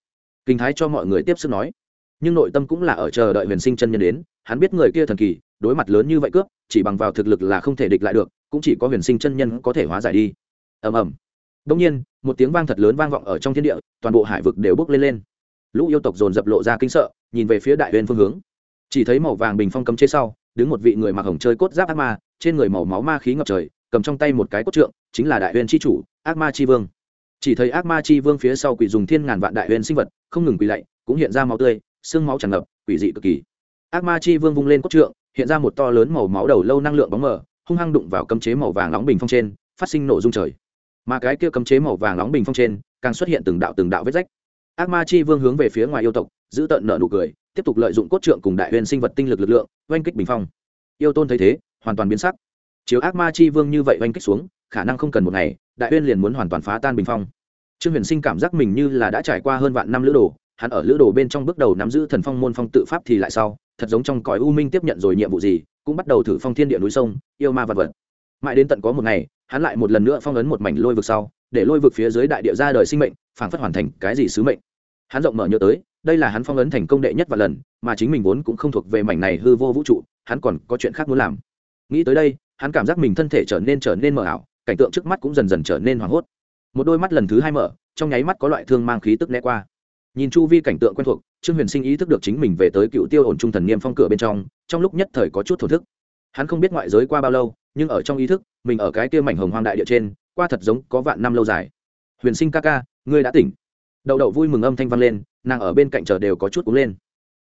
Kinh thái cho mọi người tiếp sức nói. Nhưng nội tâm cũng là ở chờ đợi huyền sinh chân nhân đến, hắn biết người kia thần kỳ, đối mặt lớn như vậy cướp, chỉ bằng vào thực lực là không thể địch lại được, cũng chỉ có huyền sinh chân nhân có thể hóa giải đi. Ầm ầm. Đông nhiên, một tiếng vang thật lớn vang vọng ở trong thiên địa, toàn bộ hải vực đều bốc lên lên. Lũ yêu tộc dồn dập lộ ra kinh sợ, nhìn về phía đại huyền phương hướng. Chỉ thấy màu vàng bình phong cấm chế sau, đứng một vị người mặc hồng chơi cốt giáp ác ma, trên người màu máu ma khí ngập trời cầm trong tay một cái cốt trượng, chính là đại huyền chi chủ, ác ma chi vương. Chỉ thấy ác ma chi vương phía sau quỷ dùng thiên ngàn vạn đại huyền sinh vật, không ngừng quỳ lạy, cũng hiện ra máu tươi, xương máu tràn ngập, quỷ dị cực kỳ. Ác ma chi vương vung lên cốt trượng, hiện ra một to lớn màu máu đầu lâu năng lượng bóng mờ, hung hăng đụng vào cấm chế màu vàng nóng bình phong trên, phát sinh nổ dung trời. Mà cái kia cấm chế màu vàng nóng bình phong trên, càng xuất hiện từng đạo từng đạo vết rách. Ác ma chi vương hướng về phía ngoài yêu tộc, giữ tận nợ nụ cười, tiếp tục lợi dụng cốt trượng cùng đại huyền sinh vật tinh lực lực lượng, oanh kích bình phong. Yêu tôn thấy thế, hoàn toàn biến sắc chiếu ác ma chi vương như vậy oanh kích xuống, khả năng không cần một ngày, đại uyên liền muốn hoàn toàn phá tan bình phong. Trương huyền sinh cảm giác mình như là đã trải qua hơn vạn năm lữ đồ, hắn ở lữ đồ bên trong bước đầu nắm giữ thần phong môn phong tự pháp thì lại sau, thật giống trong cõi u minh tiếp nhận rồi nhiệm vụ gì, cũng bắt đầu thử phong thiên địa núi sông, yêu ma vật vật. Mãi đến tận có một ngày, hắn lại một lần nữa phong ấn một mảnh lôi vực sau, để lôi vực phía dưới đại địa ra đời sinh mệnh, phảng phất hoàn thành cái gì sứ mệnh. Hắn rộng mở nhớ tới, đây là hắn phong ấn thành công đệ nhất và lần, mà chính mình vốn cũng không thuộc về mảnh này hư vô vũ trụ, hắn còn có chuyện khác muốn làm. Nghĩ tới đây hắn cảm giác mình thân thể trở nên trở nên mờ ảo, cảnh tượng trước mắt cũng dần dần trở nên hoảng hốt. Một đôi mắt lần thứ hai mở, trong nháy mắt có loại thương mang khí tức né qua. Nhìn chu vi cảnh tượng quen thuộc, trương huyền sinh ý thức được chính mình về tới cựu tiêu ổn trung thần niêm phong cửa bên trong trong lúc nhất thời có chút thổ thức. Hắn không biết ngoại giới qua bao lâu, nhưng ở trong ý thức, mình ở cái kia mảnh hồng hoang đại địa trên, qua thật giống có vạn năm lâu dài. Huyền sinh ca ca, ngươi đã tỉnh. Đậu đậu vui mừng âm thanh vang lên, nàng ở bên cạnh chờ đều có chút cúng lên.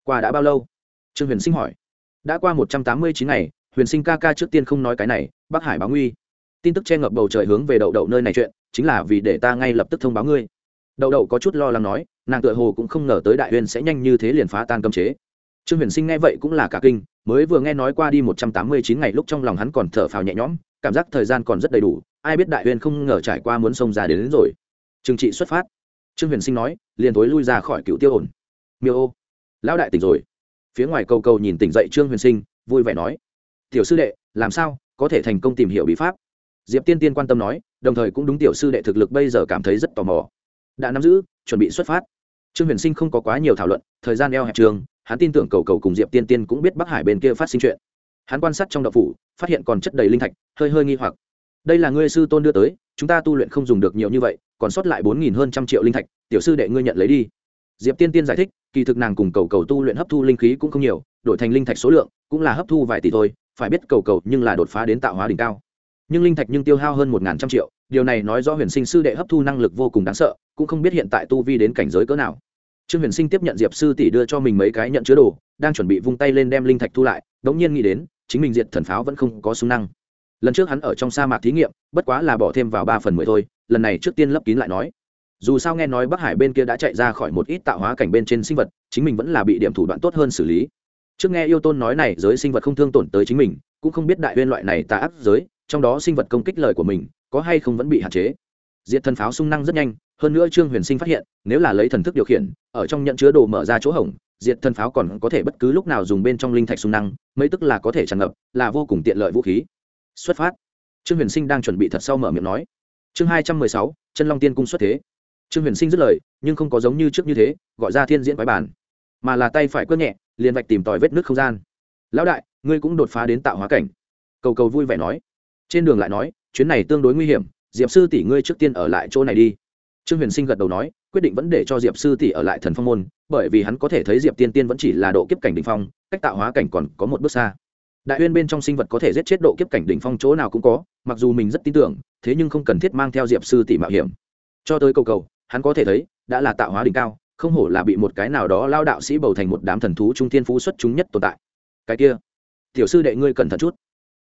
Qua đã bao lâu? Trương huyền sinh hỏi. Đã qua một trăm tám mươi chín ngày huyền sinh ca ca trước tiên không nói cái này bắc hải báo nguy. Tin tức che ngập bầu trời hướng về đậu đậu nơi này chuyện chính là vì để ta ngay lập tức thông báo ngươi. Đậu đậu có chút lo lắng nói nàng tựa hồ cũng không ngờ tới đại huyền sẽ nhanh như thế liền phá tan cấm chế. Trương huyền sinh nghe vậy cũng là cả kinh mới vừa nghe nói qua đi một trăm tám mươi chín ngày lúc trong lòng hắn còn thở phào nhẹ nhõm cảm giác thời gian còn rất đầy đủ ai biết đại huyền không ngờ trải qua muốn xông ra đến, đến rồi. Trừng trị xuất phát. Trương huyền sinh nói liền tối lui ra khỏi cựu tiêu ổn. Miêu ô. Lão đại tỉnh rồi. Phía ngoài cầu cầu nhìn tỉnh dậy trương huyền sinh vui vẻ nói tiểu sư đệ, làm sao có thể thành công tìm hiểu bí pháp? Diệp tiên tiên quan tâm nói, đồng thời cũng đúng tiểu sư đệ thực lực bây giờ cảm thấy rất tò mò. Đã nắm giữ, chuẩn bị xuất phát. Trương huyền sinh không có quá nhiều thảo luận, thời gian eo hẹp trường, hắn tin tưởng cầu cầu cùng diệp tiên tiên cũng biết bắc hải bên kia phát sinh chuyện. Hắn quan sát trong đậu phủ, phát hiện còn chất đầy linh thạch, hơi hơi nghi hoặc. Đây là ngươi sư tôn đưa tới, chúng ta tu luyện không dùng được nhiều như vậy, còn sót lại bốn nghìn hơn trăm triệu linh thạch, tiểu sư đệ ngươi nhận lấy đi. Diệp tiên tiên giải thích, kỳ thực nàng cùng cầu cầu tu luyện hấp thu linh khí cũng không nhiều, đổi thành linh thạch số lượng cũng là hấp thu vài tỷ thôi phải biết cầu cầu nhưng là đột phá đến tạo hóa đỉnh cao. Nhưng linh thạch nhưng tiêu hao hơn một ngàn trăm triệu, điều này nói rõ huyền sinh sư đệ hấp thu năng lực vô cùng đáng sợ, cũng không biết hiện tại tu vi đến cảnh giới cỡ nào. Trương huyền sinh tiếp nhận diệp sư tỷ đưa cho mình mấy cái nhận chứa đồ, đang chuẩn bị vung tay lên đem linh thạch thu lại, đống nhiên nghĩ đến, chính mình diệt thần pháo vẫn không có sung năng. Lần trước hắn ở trong sa mạc thí nghiệm, bất quá là bỏ thêm vào ba phần mười thôi, lần này trước tiên lấp kín lại nói. Dù sao nghe nói bắc hải bên kia đã chạy ra khỏi một ít tạo hóa cảnh bên trên sinh vật, chính mình vẫn là bị điểm thủ đoạn tốt hơn xử lý trước nghe yêu tôn nói này, giới sinh vật không thương tổn tới chính mình, cũng không biết đại huyên loại này tà ác giới, trong đó sinh vật công kích lời của mình, có hay không vẫn bị hạn chế. Diệt thần pháo sung năng rất nhanh, hơn nữa trương huyền sinh phát hiện, nếu là lấy thần thức điều khiển, ở trong nhận chứa đồ mở ra chỗ hỏng diệt thần pháo còn có thể bất cứ lúc nào dùng bên trong linh thạch sung năng, mấy tức là có thể tràn ngập, là vô cùng tiện lợi vũ khí. Xuất phát. Trương huyền sinh đang chuẩn bị thật sau mở miệng nói. Chương hai trăm mười sáu, chân long tiên cung xuất thế. Trương huyền sinh dứt lời, nhưng không có giống như trước như thế, gọi ra thiên diễn quái bản, mà là tay phải quất nhẹ liền vạch tìm tòi vết nước không gian. Lão đại, ngươi cũng đột phá đến tạo hóa cảnh. Cầu cầu vui vẻ nói. Trên đường lại nói, chuyến này tương đối nguy hiểm, diệp sư tỷ ngươi trước tiên ở lại chỗ này đi. Trương huyền sinh gật đầu nói, quyết định vẫn để cho diệp sư tỷ ở lại thần phong môn, bởi vì hắn có thể thấy diệp tiên tiên vẫn chỉ là độ kiếp cảnh đ ỉ n h phong, cách tạo hóa cảnh còn có một bước xa. Đại uyên bên trong sinh vật có thể giết chết độ kiếp cảnh đ ỉ n h phong chỗ nào cũng có, mặc dù mình rất tin tưởng, thế nhưng không cần thiết mang theo diệp sư tỷ mạo hiểm. Cho tới cầu cầu, hắn có thể thấy, đã là tạo hóa đỉnh cao không hổ là bị một cái nào đó lao đạo sĩ bầu thành một đám thần thú trung thiên phú xuất chúng nhất tồn tại. Cái kia, tiểu sư đệ ngươi cẩn thận chút.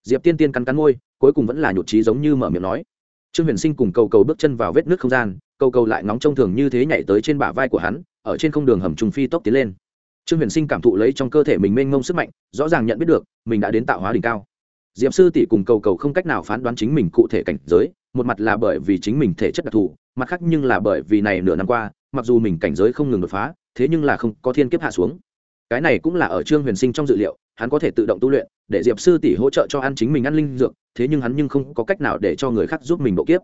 Diệp tiên tiên cắn cắn môi, cuối cùng vẫn là nhụt trí giống như mở miệng nói. Trương huyền sinh cùng cầu cầu bước chân vào vết nước không gian, cầu cầu lại ngóng trông thường như thế nhảy tới trên bả vai của hắn, ở trên không đường hầm trùng phi tốc tiến lên. Trương huyền sinh cảm thụ lấy trong cơ thể mình mênh mông sức mạnh, rõ ràng nhận biết được, mình đã đến tạo hóa đỉnh cao. Diệp sư tỷ cùng cầu cầu không cách nào phán đoán chính mình cụ thể cảnh giới, một mặt là bởi vì chính mình thể chất đặc thù, mặt khác nhưng là bởi vì này nửa năm qua mặc dù mình cảnh giới không ngừng đột phá, thế nhưng là không có thiên kiếp hạ xuống. Cái này cũng là ở trương huyền sinh trong dự liệu, hắn có thể tự động tu luyện, để diệp sư tỷ hỗ trợ cho ăn chính mình ăn linh dược, thế nhưng hắn nhưng không có cách nào để cho người khác giúp mình độ kiếp.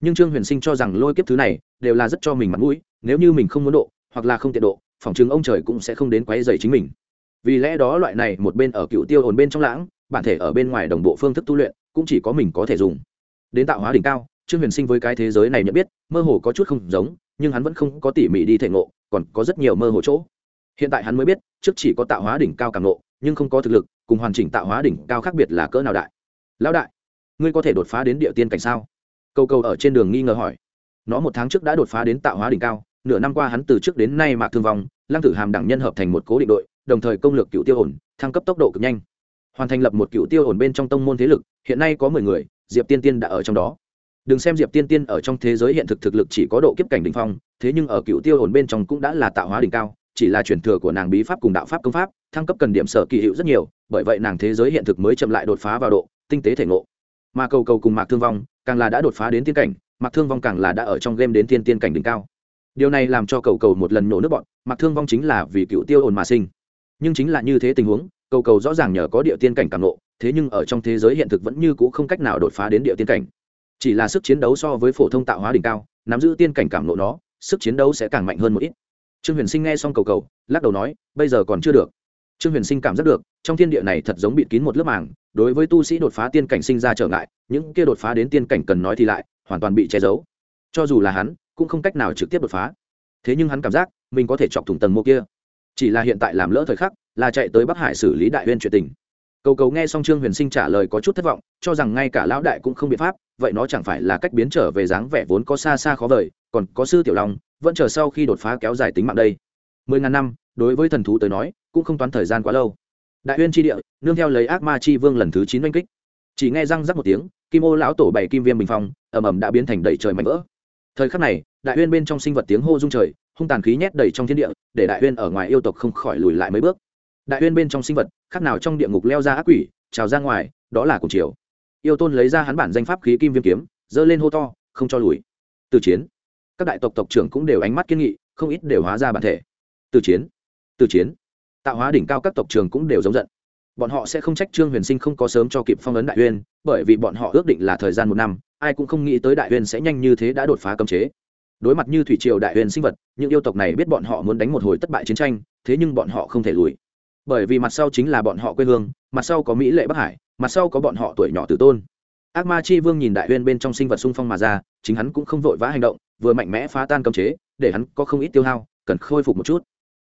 Nhưng trương huyền sinh cho rằng lôi kiếp thứ này đều là rất cho mình mặt mũi, nếu như mình không muốn độ, hoặc là không tiện độ, phòng chứng ông trời cũng sẽ không đến quấy dày chính mình. Vì lẽ đó loại này một bên ở cựu tiêu hồn bên trong lãng, bản thể ở bên ngoài đồng bộ phương thức tu luyện, cũng chỉ có mình có thể dùng. Đến tạo hóa đỉnh cao trương huyền sinh với cái thế giới này nhận biết, mơ hồ có chút không giống, nhưng hắn vẫn không có tỉ mỉ đi thể ngộ, còn có rất nhiều mơ hồ chỗ. Hiện tại hắn mới biết, trước chỉ có tạo hóa đỉnh cao càng ngộ, nhưng không có thực lực, cùng hoàn chỉnh tạo hóa đỉnh cao khác biệt là cỡ nào đại? Lão đại, ngươi có thể đột phá đến địa tiên cảnh sao? Câu câu ở trên đường nghi ngờ hỏi. Nó một tháng trước đã đột phá đến tạo hóa đỉnh cao, nửa năm qua hắn từ trước đến nay mạc thương vong, lăng tử hàm đẳng nhân hợp thành một cố định đội, đồng thời công lược cựu tiêu ổn thăng cấp tốc độ cực nhanh. Hoàn thành lập một cựu tiêu ổn bên trong tông môn thế lực, hiện nay có mười người, diệp tiên tiên đã ở trong đó đừng xem diệp tiên tiên ở trong thế giới hiện thực thực lực chỉ có độ kiếp cảnh đ ỉ n h phong, thế nhưng ở cựu tiêu ổn bên trong cũng đã là tạo hóa đỉnh cao, chỉ là chuyển thừa của nàng bí pháp cùng đạo pháp công pháp, thăng cấp cần điểm sở kỳ hiệu rất nhiều, bởi vậy nàng thế giới hiện thực mới chậm lại đột phá vào độ tinh tế thể ngộ. Mà cầu cầu cùng mạc thương vong, càng là đã đột phá đến tiên cảnh, mạc thương vong càng là đã ở trong game đến tiên tiên cảnh đỉnh cao. Điều này làm cho cầu cầu một lần nổ nước bọn, mạc thương vong chính là vì cựu tiêu ồn mà sinh. Nhưng chính là như thế tình huống, cầu cầu rõ ràng nhờ có địa tiên cảnh càng nộ thế nhưng ở trong thế giới hiện thực vẫn như c ũ không cách nào đột phá đến địa tiên cảnh chỉ là sức chiến đấu so với phổ thông tạo hóa đỉnh cao, nắm giữ tiên cảnh cảm lộ nó, sức chiến đấu sẽ càng mạnh hơn một ít. Trương huyền sinh nghe xong cầu cầu, lắc đầu nói, bây giờ còn chưa được. Trương huyền sinh cảm giác được, trong thiên địa này thật giống bịt kín một lớp màng, đối với tu sĩ đột phá tiên cảnh sinh ra trở ngại, những kia đột phá đến tiên cảnh cần nói thì lại, hoàn toàn bị che giấu. Cho dù là hắn, cũng không cách nào trực tiếp đột phá. Thế nhưng hắn cảm giác, mình có thể chọc thủng tầng mô kia. Chỉ là hiện tại làm lỡ thời khắc, là chạy tới bắc hải xử lý đại huyên chuyện tình cầu cầu nghe xong trương huyền sinh trả lời có chút thất vọng, cho rằng ngay cả lão đại cũng không biện pháp, vậy nó chẳng phải là cách biến trở về dáng vẻ vốn có xa xa khó vời, còn có sư tiểu long, vẫn chờ sau khi đột phá kéo dài tính mạng đây. Mười ngàn năm, đối với thần thú tới nói, cũng không toán thời gian quá lâu. Đại huyên tri địa, nương theo lấy ác ma chi vương lần thứ chín oanh kích. Chỉ nghe răng rắc một tiếng, kim ô lão tổ bảy kim viêm bình phong, ầm ầm đã biến thành đầy trời mạnh vỡ. Thời khắc này, đại huyên bên trong sinh vật tiếng hô rung trời, hung tàn khí nhét đầy trong thiên địa, để đại huyên ở ngoài yêu tộc không khỏi lùi lại mấy bước đại huyên bên trong sinh vật, khác nào trong địa ngục leo ra ác quỷ, trào ra ngoài, đó là cùng chiều yêu tôn lấy ra hắn bản danh pháp khí kim viêm kiếm, giơ lên hô to, không cho lùi. Từ chiến. Các đại tộc tộc trưởng cũng đều ánh mắt kiên nghị, không ít đều hóa ra bản thể. Từ chiến. Từ chiến. Tạo hóa đỉnh cao các tộc trường cũng đều giống giận. Bọn họ sẽ không trách trương huyền sinh không có sớm cho kịp phong ấn đại huyên bởi vì bọn họ ước định là thời gian một năm, ai cũng không nghĩ tới đại huyên sẽ nhanh như thế đã đột phá cấm chế. Đối mặt như thủy triều đại huyền sinh vật, những yêu tộc này biết bọn họ muốn đánh một hồi thất bại chiến tranh, thế nhưng bọn họ không thể lùi bởi vì mặt sau chính là bọn họ quê hương, mặt sau có mỹ lệ bắc hải, mặt sau có bọn họ tuổi nhỏ tử tôn. Ác ma chi vương nhìn đại huyên bên trong sinh vật sung phong mà ra, chính hắn cũng không vội vã hành động, vừa mạnh mẽ phá tan cấm chế, để hắn có không ít tiêu hao, cần khôi phục một chút.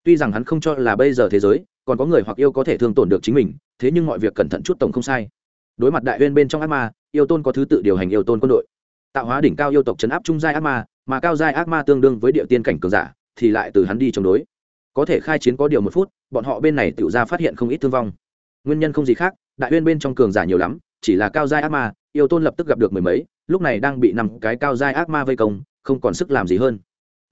Tuy rằng hắn không cho là bây giờ thế giới, còn có người hoặc yêu có thể thương tổn được chính mình, thế nhưng mọi việc cẩn thận chút tổng không sai. Đối mặt đại huyên bên trong ác ma, yêu tôn có thứ tự điều hành yêu tôn quân đội. Tạo hóa đỉnh cao yêu tộc chấn áp trung giai ác ma, mà cao giai ác ma tương đương với địa tiên cảnh cường giả, thì lại từ hắn đi chống đối có thể khai chiến có điều một phút, bọn họ bên này tự ra phát hiện không ít thương vong. Nguyên nhân không gì khác, đại uyên bên trong cường giả nhiều lắm, chỉ là cao giai ác ma, yêu tôn lập tức gặp được mười mấy, lúc này đang bị nằm cái cao giai ác ma vây công, không còn sức làm gì hơn.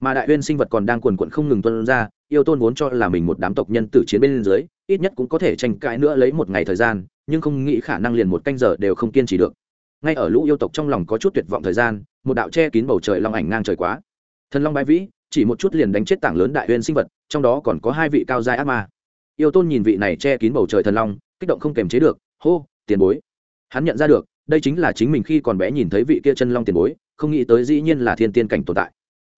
Mà đại uyên sinh vật còn đang quần quận không ngừng tuân ra, yêu tôn vốn cho là mình một đám tộc nhân tử chiến bên dưới, ít nhất cũng có thể tranh cãi nữa lấy một ngày thời gian, nhưng không nghĩ khả năng liền một canh giờ đều không kiên trì được. Ngay ở lũ yêu tộc trong lòng có chút tuyệt vọng thời gian, một đạo che kín bầu trời long ảnh ngang trời quá. Thần long bái vĩ chỉ một chút liền đánh chết tảng lớn đại huyên sinh vật, trong đó còn có hai vị cao giai ác ma. Yêu tôn nhìn vị này che kín bầu trời thần long, kích động không kềm chế được, hô, tiền bối. Hắn nhận ra được, đây chính là chính mình khi còn bé nhìn thấy vị kia chân long tiền bối, không nghĩ tới dĩ nhiên là thiên tiên cảnh tồn tại.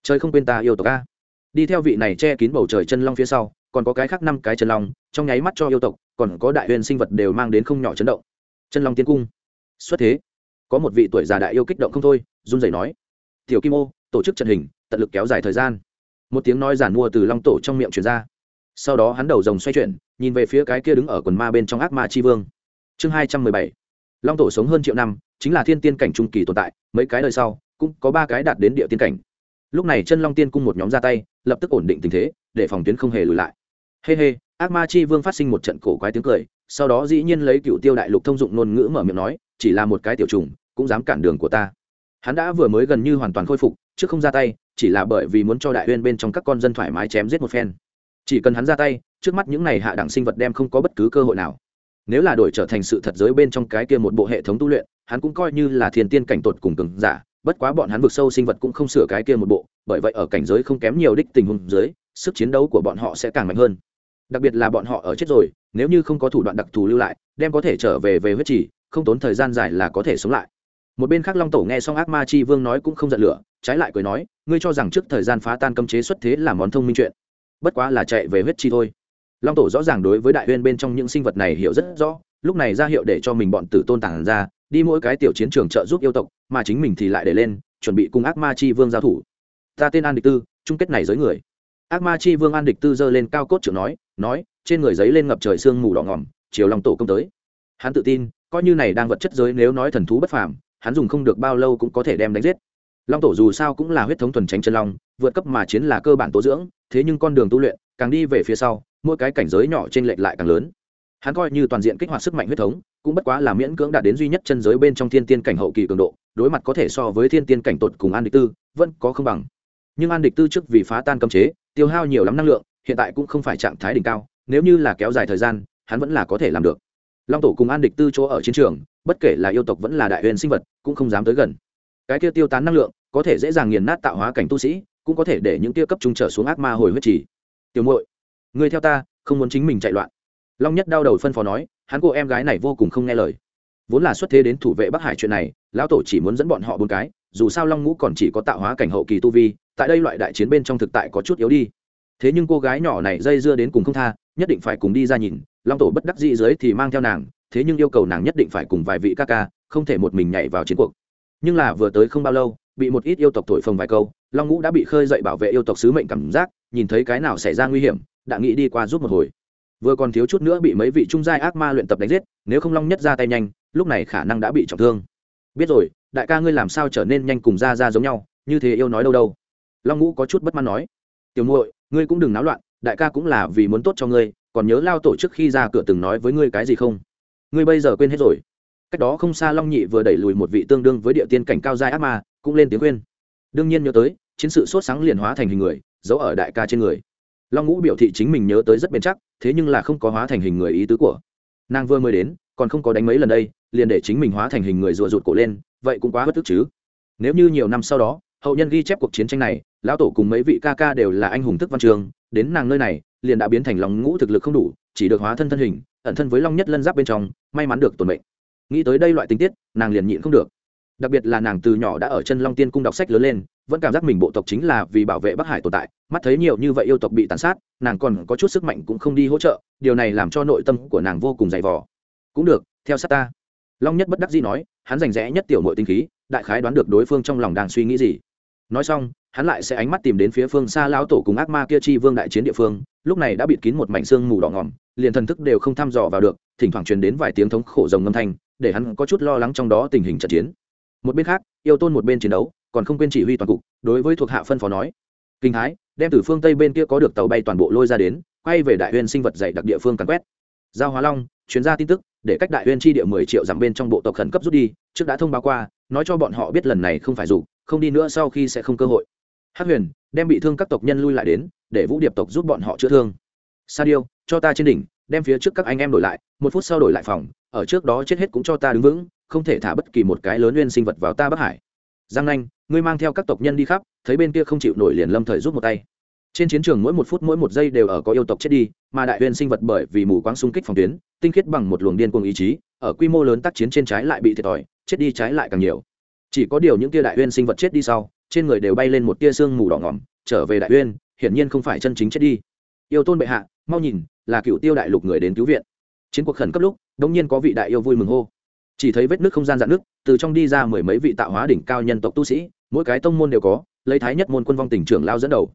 Trời không quên ta, yêu tộc a. Đi theo vị này che kín bầu trời chân long phía sau, còn có cái khác năm cái chân long, trong nháy mắt cho yêu tộc, còn có đại huyền sinh vật đều mang đến không nhỏ chấn động. Chân long tiên cung. Xuất thế. Có một vị tuổi già đại yêu kích động không thôi, run rẩy nói, tiểu kim ô, tổ chức trận hình tận lực kéo dài thời gian. Một tiếng nói giản mua từ long tổ trong miệng truyền ra. Sau đó hắn đầu rồng xoay chuyển nhìn về phía cái kia đứng ở quần ma bên trong ác ma chi vương. Chương hai trăm mười bảy. Long tổ sống hơn triệu năm chính là thiên tiên cảnh trung kỳ tồn tại mấy cái đời sau cũng có ba cái đạt đến địa tiên cảnh. Lúc này chân long tiên cung một nhóm ra tay lập tức ổn định tình thế để phòng tuyến không hề lùi lại. Hê、hey、hê、hey, ác ma chi vương phát sinh một trận cổ quái tiếng cười sau đó dĩ nhiên lấy cựu tiêu đại lục thông dụng ngôn ngữ mở miệng nói chỉ là một cái tiểu trùng cũng dám cản đường của ta. Hắn đã vừa mới gần như hoàn toàn khôi phục trước không ra tay chỉ là bởi vì muốn cho đại huyên bên trong các con dân thoải mái chém giết một phen. Chỉ cần hắn ra tay, trước mắt những này hạ đẳng sinh vật đem không có bất cứ cơ hội nào. Nếu là đổi trở thành sự thật giới bên trong cái kia một bộ hệ thống tu luyện, hắn cũng coi như là thiên tiên cảnh tột cùng cường giả, bất quá bọn hắn vực sâu sinh vật cũng không sửa cái kia một bộ, bởi vậy ở cảnh giới không kém nhiều đích tình huống dưới, sức chiến đấu của bọn họ sẽ càng mạnh hơn. Đặc biệt là bọn họ ở chết rồi, nếu như không có thủ đoạn đặc thù lưu lại, đem có thể trở về về huyết trì, không tốn thời gian dài là có thể sống lại. Một bên khác long tổ nghe xong ác ma chi vương nói cũng không giận lửa trái lại cười nói, ngươi cho rằng trước thời gian phá tan cấm chế xuất thế là món thông minh chuyện. Bất quá là chạy về huyết chi thôi. Long tổ rõ ràng đối với đại huyên bên trong những sinh vật này hiểu rất rõ, lúc này ra hiệu để cho mình bọn tử tôn tản ra, đi mỗi cái tiểu chiến trường trợ giúp yêu tộc, mà chính mình thì lại để lên, chuẩn bị cùng ác ma chi vương giao thủ. Ta tên an địch tư, chung kết này giới người. Ác ma chi vương an địch tư giơ lên cao cốt trưởng nói nói, trên người giấy lên ngập trời sương mù đỏ ngỏm, chiều lòng tổ công tới. Hắn tự tin, coi như này đang vật chất giới nếu nói thần thú bất phàm, hắn dùng không được bao lâu cũng có thể đem đánh giết long tổ dù sao cũng là huyết thống thuần tránh chân long, vượt cấp mà chiến là cơ bản tố dưỡng, thế nhưng con đường tu luyện, càng đi về phía sau, mỗi cái cảnh giới nhỏ trên lệch lại càng lớn. Hắn coi như toàn diện kích hoạt sức mạnh huyết thống, cũng bất quá là miễn cưỡng đạt đến duy nhất chân giới bên trong thiên tiên cảnh hậu kỳ cường độ, đối mặt có thể so với thiên tiên cảnh tột cùng an địch tư, vẫn có không bằng. Nhưng an địch tư trước vì phá tan cấm chế, tiêu hao nhiều lắm năng lượng, hiện tại cũng không phải trạng thái đỉnh cao, nếu như là kéo dài thời gian, hắn vẫn là có thể làm được. Long tổ cùng an địch tư chỗ ở chiến trường, bất kể là yêu tộc vẫn là đại huyền sinh vật, cũng không dám tới gần. Cái kia tiêu tán năng lượng có thể dễ dàng nghiền nát tạo hóa cảnh tu sĩ, cũng có thể để những tia cấp trung trở xuống ác ma hồi huyết trì. Tiểu muội người theo ta, không muốn chính mình chạy loạn. Long nhất đau đầu phân phó nói, hắn cô em gái này vô cùng không nghe lời. Vốn là xuất thế đến thủ vệ bắc hải chuyện này, lão tổ chỉ muốn dẫn bọn họ bốn cái, dù sao long ngũ còn chỉ có tạo hóa cảnh hậu kỳ tu vi, tại đây loại đại chiến bên trong thực tại có chút yếu đi. Thế nhưng cô gái nhỏ này dây dưa đến cùng không tha, nhất định phải cùng đi ra nhìn, long tổ bất đắc dĩ dưới thì mang theo nàng, thế nhưng yêu cầu nàng nhất định phải cùng vài vị ca ca, không thể một mình nhảy vào chiến cuộc. Nhưng là vừa tới không bao lâu bị một ít yêu tộc thổi phồng vài câu, long ngũ đã bị khơi dậy bảo vệ yêu tộc sứ mệnh cảm giác, nhìn thấy cái nào xảy ra nguy hiểm, đã nghĩ đi qua giúp một hồi. Vừa còn thiếu chút nữa bị mấy vị trung giai ác ma luyện tập đánh giết, nếu không long nhất ra tay nhanh, lúc này khả năng đã bị trọng thương. Biết rồi, đại ca ngươi làm sao trở nên nhanh cùng ra ra giống nhau, như thế yêu nói đâu đâu. Long ngũ có chút bất mãn nói, tiểu muội, ngươi cũng đừng náo loạn, đại ca cũng là vì muốn tốt cho ngươi, còn nhớ lao tổ trước khi ra cửa từng nói với ngươi cái gì không? Ngươi bây giờ quên hết rồi. Cách đó không xa long nhị vừa đẩy lùi một vị tương đương với địa tiên cảnh cao giai ác ma cũng lên tiếng khuyên. Đương nhiên nhớ tới, chiến sự sốt sáng liền hóa thành hình người, giấu ở đại ca trên người. Long ngũ biểu thị chính mình nhớ tới rất bền chắc, thế nhưng là không có hóa thành hình người ý tứ của. Nàng vừa mới đến, còn không có đánh mấy lần đây, liền để chính mình hóa thành hình người rùa rụt cổ lên, vậy cũng quá bất tức chứ. Nếu như nhiều năm sau đó, hậu nhân ghi chép cuộc chiến tranh này, lão tổ cùng mấy vị ca ca đều là anh hùng thức văn trường, đến nàng nơi này, liền đã biến thành lòng ngũ thực lực không đủ, chỉ được hóa thân thân hình, ẩn thân với long nhất lân giáp bên trong, may mắn được tồn mệnh. Nghĩ tới đây loại tình tiết, nàng liền nhịn không được đặc biệt là nàng từ nhỏ đã ở chân long tiên cung đọc sách lớn lên, vẫn cảm giác mình bộ tộc chính là vì bảo vệ bắc hải tồn tại, mắt thấy nhiều như vậy yêu tộc bị tàn sát, nàng còn có chút sức mạnh cũng không đi hỗ trợ, điều này làm cho nội tâm của nàng vô cùng dày vò. Cũng được, theo sát ta. Long nhất bất đắc dĩ nói, hắn rành rẽ nhất tiểu nội tinh khí, đại khái đoán được đối phương trong lòng đang suy nghĩ gì. Nói xong, hắn lại sẽ ánh mắt tìm đến phía phương xa lão tổ cùng ác ma kia chi vương đại chiến địa phương, lúc này đã bịt kín một mảnh xương mù đỏ ngỏm liền thần thức đều không thăm dò vào được, thỉnh thoảng truyền đến vài tiếng thống khổ rồng ngâm thanh, để hắn có chút lo lắng trong đó tình hình trận chiến một bên khác, yêu tôn một bên chiến đấu, còn không quên chỉ huy toàn cục, đối với thuộc hạ phân phó nói. Kinh thái đem từ phương tây bên kia có được tàu bay toàn bộ lôi ra đến, quay về đại huyên sinh vật dạy đặc địa phương càn quét. Giao hóa long, chuyên gia tin tức, để cách đại huyên chi địa mười triệu dặm bên trong bộ tộc khẩn cấp rút đi, trước đã thông báo qua, nói cho bọn họ biết lần này không phải dù không đi nữa sau khi sẽ không cơ hội. Hát huyền, đem bị thương các tộc nhân lui lại đến, để vũ điệp tộc giúp bọn họ chữa thương. Sa điêu, cho ta trên đỉnh, đem phía trước các anh em đổi lại, một phút sau đổi lại phòng, ở trước đó chết hết cũng cho ta đứng vững không thể thả bất kỳ một cái lớn nguyên sinh vật vào ta bắc hải. Giang nanh, ngươi mang theo các tộc nhân đi khắp, thấy bên kia không chịu nổi liền lâm thời giúp một tay. Trên chiến trường mỗi một phút mỗi một giây đều ở có yêu tộc chết đi, mà đại huyền sinh vật bởi vì mù quáng xung kích phòng tuyến, tinh khiết bằng một luồng điên cuồng ý chí, ở quy mô lớn tác chiến trên trái lại bị thiệt thòi, chết đi trái lại càng nhiều. Chỉ có điều những tia đại huyền sinh vật chết đi sau, trên người đều bay lên một tia sương mù đỏ ngỏm, trở về đại huyền hiển nhiên không phải chân chính chết đi. Yêu tôn bệ hạ, mau nhìn, là cựu tiêu đại lục người đến cứu viện. Chiến cuộc khẩn cấp lúc, đống nhiên có vị đại yêu vui mừng hô chỉ thấy vết nước không gian dạn nước, từ trong đi ra mười mấy vị tạo hóa đỉnh cao nhân tộc tu sĩ, mỗi cái tông môn đều có, lấy thái nhất môn quân vong tỉnh trưởng lao dẫn đầu.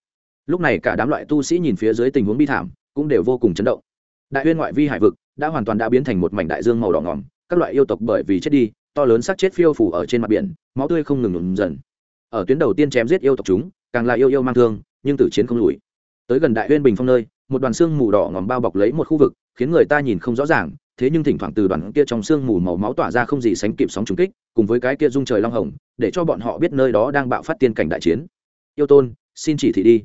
Lúc này cả đám loại tu sĩ nhìn phía dưới tình huống bi thảm, cũng đều vô cùng chấn động. Đại huyên ngoại vi hải vực đã hoàn toàn đã biến thành một mảnh đại dương màu đỏ ngỏm, các loại yêu tộc bởi vì chết đi, to lớn xác chết phiêu phủ ở trên mặt biển, máu tươi không ngừng ngừng dần. Ở tuyến đầu tiên chém giết yêu tộc chúng, càng là yêu yêu mang thương, nhưng tử chiến không lùi. Tới gần đại huyên bình phong nơi, một đoàn xương mù đỏ ngòm bao bọc lấy một khu vực, khiến người ta nhìn không rõ ràng thế nhưng thỉnh thoảng từ đoàn kia trong xương mù màu máu tỏa ra không gì sánh kịp sóng trùng kích, cùng với cái kia rung trời long hồng, để cho bọn họ biết nơi đó đang bạo phát tiên cảnh đại chiến. Yêu tôn, xin chỉ thị đi.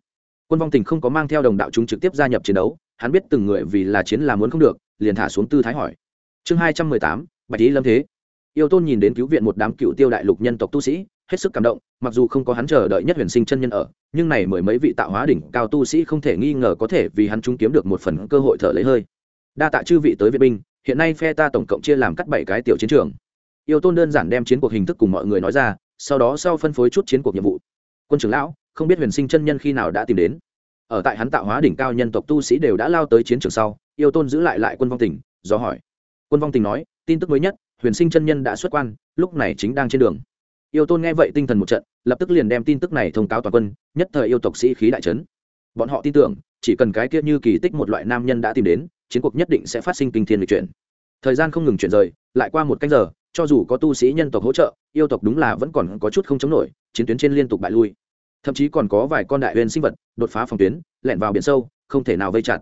Quân vong tình không có mang theo đồng đạo chúng trực tiếp gia nhập chiến đấu, hắn biết từng người vì là chiến là muốn không được, liền thả xuống tư thái hỏi. Chương hai trăm mười tám, bạch lý lâm thế. Yêu tôn nhìn đến cứu viện một đám cựu tiêu đại lục nhân tộc tu sĩ, hết sức cảm động, mặc dù không có hắn chờ đợi nhất huyền sinh chân nhân ở, nhưng này mười mấy vị tạo hóa đỉnh cao tu sĩ không thể nghi ngờ có thể vì hắn chúng kiếm được một phần cơ hội thở lấy hơi. Đa tạ chư vị tới viện binh hiện nay phe ta tổng cộng chia làm cắt bảy cái tiểu chiến trường. Yêu tôn đơn giản đem chiến cuộc hình thức cùng mọi người nói ra, sau đó sau phân phối chút chiến cuộc nhiệm vụ. Quân trưởng lão, không biết huyền sinh chân nhân khi nào đã tìm đến. Ở tại hắn tạo hóa đỉnh cao nhân tộc tu sĩ đều đã lao tới chiến trường sau, yêu tôn giữ lại lại quân vong tình, do hỏi. Quân vong tình nói, tin tức mới nhất, huyền sinh chân nhân đã xuất quan, lúc này chính đang trên đường. Yêu tôn nghe vậy tinh thần một trận, lập tức liền đem tin tức này thông cáo toàn quân, nhất thời yêu tộc sĩ khí đại trấn bọn họ tin tưởng, chỉ cần cái kia như kỳ tích một loại nam nhân đã tìm đến chiến cuộc nhất định sẽ phát sinh kinh thiên lịch chuyển. Thời gian không ngừng chuyển rời, lại qua một canh giờ, cho dù có tu sĩ nhân tộc hỗ trợ, yêu tộc đúng là vẫn còn có chút không chống nổi, chiến tuyến trên liên tục bại lui. Thậm chí còn có vài con đại huyền sinh vật đột phá phòng tuyến, lẻn vào biển sâu, không thể nào vây chặt.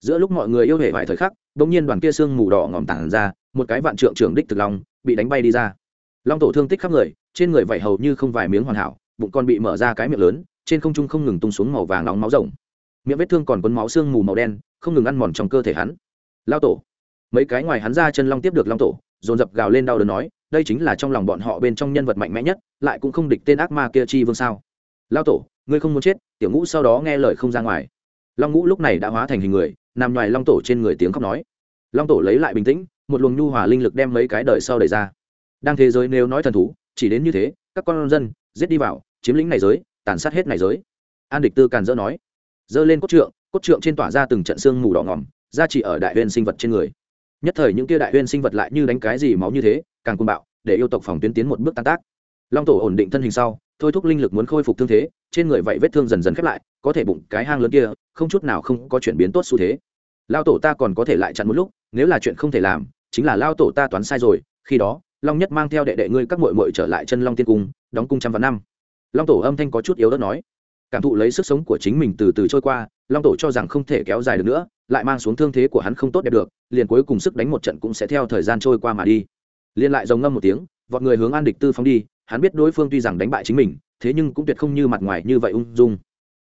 Giữa lúc mọi người yêu hệ vài thời khắc, bỗng nhiên đoàn kia sương mù đỏ ngòm tản ra, một cái vạn trượng trưởng đích thực long bị đánh bay đi ra. Long tổ thương tích khắp người, trên người vảy hầu như không vài miếng hoàn hảo, bụng con bị mở ra cái miệng lớn, trên không trung không ngừng tung xuống màu vàng nóng máu rồng miệng vết thương còn quấn máu xương mù màu đen, không ngừng ăn mòn trong cơ thể hắn. Lao tổ. Mấy cái ngoài hắn ra chân long tiếp được long tổ, dồn dập gào lên đau đớn nói, đây chính là trong lòng bọn họ bên trong nhân vật mạnh mẽ nhất, lại cũng không địch tên ác ma kia chi vương sao. Lao tổ, ngươi không muốn chết, tiểu ngũ sau đó nghe lời không ra ngoài. Long ngũ lúc này đã hóa thành hình người, nằm ngoài long tổ trên người tiếng khóc nói. Long tổ lấy lại bình tĩnh, một luồng nhu hòa linh lực đem mấy cái đời sau đẩy ra. Đang thế giới nếu nói thần thú, chỉ đến như thế, các con dân, giết đi vào, chiếm lĩnh này giới, tàn sát hết này giới. An địch tư càn dỡ nói dơ lên cốt trượng cốt trượng trên tỏa ra từng trận xương mù đỏ ngỏm ra chỉ ở đại huyên sinh vật trên người. Nhất thời những kia đại huyên sinh vật lại như đánh cái gì máu như thế, càng côn bạo, để yêu tộc phòng tuyến tiến một bước tan tác. Long tổ ổn định thân hình sau, thôi thúc linh lực muốn khôi phục thương thế, trên người vậy vết thương dần dần khép lại, có thể bụng cái hang lớn kia, không chút nào không có chuyển biến tốt xu thế. Lao tổ ta còn có thể lại chặn một lúc, nếu là chuyện không thể làm, chính là lao tổ ta toán sai rồi, khi đó, long nhất mang theo đệ đệ ngươi các mội mội trở lại chân long tiên cung, đóng cung trăm vạn năm. Long tổ âm thanh có chút yếu đất nói cảm thụ lấy sức sống của chính mình từ từ trôi qua, long tổ cho rằng không thể kéo dài được nữa, lại mang xuống thương thế của hắn không tốt đẹp được, liền cuối cùng sức đánh một trận cũng sẽ theo thời gian trôi qua mà đi. Liền lại giống ngâm một tiếng, vọt người hướng an địch tư phóng đi, hắn biết đối phương tuy rằng đánh bại chính mình, thế nhưng cũng tuyệt không như mặt ngoài như vậy ung dung.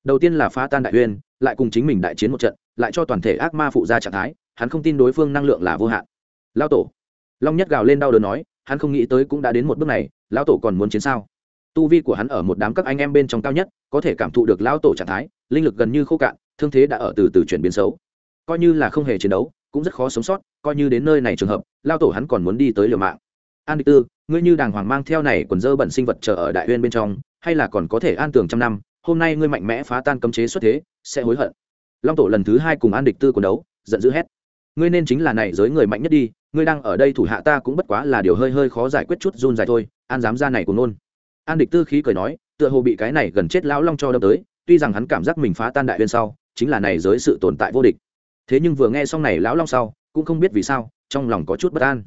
Đầu tiên là phá tan đại uyên lại cùng chính mình đại chiến một trận, lại cho toàn thể ác ma phụ ra trạng thái, hắn không tin đối phương năng lượng là vô hạn. Lao tổ. Long nhất gào lên đau đớn nói, hắn không nghĩ tới cũng đã đến một bước này lão tổ còn muốn chiến sao? Tu vi của hắn ở một đám các anh em bên trong cao nhất, có thể cảm thụ được lao tổ trạng thái, linh lực gần như khô cạn, thương thế đã ở từ từ chuyển biến xấu. Coi như là không hề chiến đấu, cũng rất khó sống sót, coi như đến nơi này trường hợp lao tổ hắn còn muốn đi tới liều mạng. An địch tư, ngươi như đàng hoàng mang theo này quần dơ bẩn sinh vật chờ ở đại uyên bên trong, hay là còn có thể an tường trăm năm, hôm nay ngươi mạnh mẽ phá tan cấm chế xuất thế, sẽ hối hận. Long tổ lần thứ hai cùng an địch tư quần đấu, giận dữ hét. Ngươi nên chính là này giới người mạnh nhất đi, ngươi đang ở đây thủ hạ ta cũng bất quá là điều hơi hơi khó giải quyết chút run dài thôi, an dám ra này của nôn an địch tư khí cười nói, tựa hồ bị cái này gần chết lão long cho đâm tới, tuy rằng hắn cảm giác mình phá tan đại huyên sau, chính là này giới sự tồn tại vô địch. Thế nhưng vừa nghe xong này lão long sau, cũng không biết vì sao, trong lòng có chút bất an.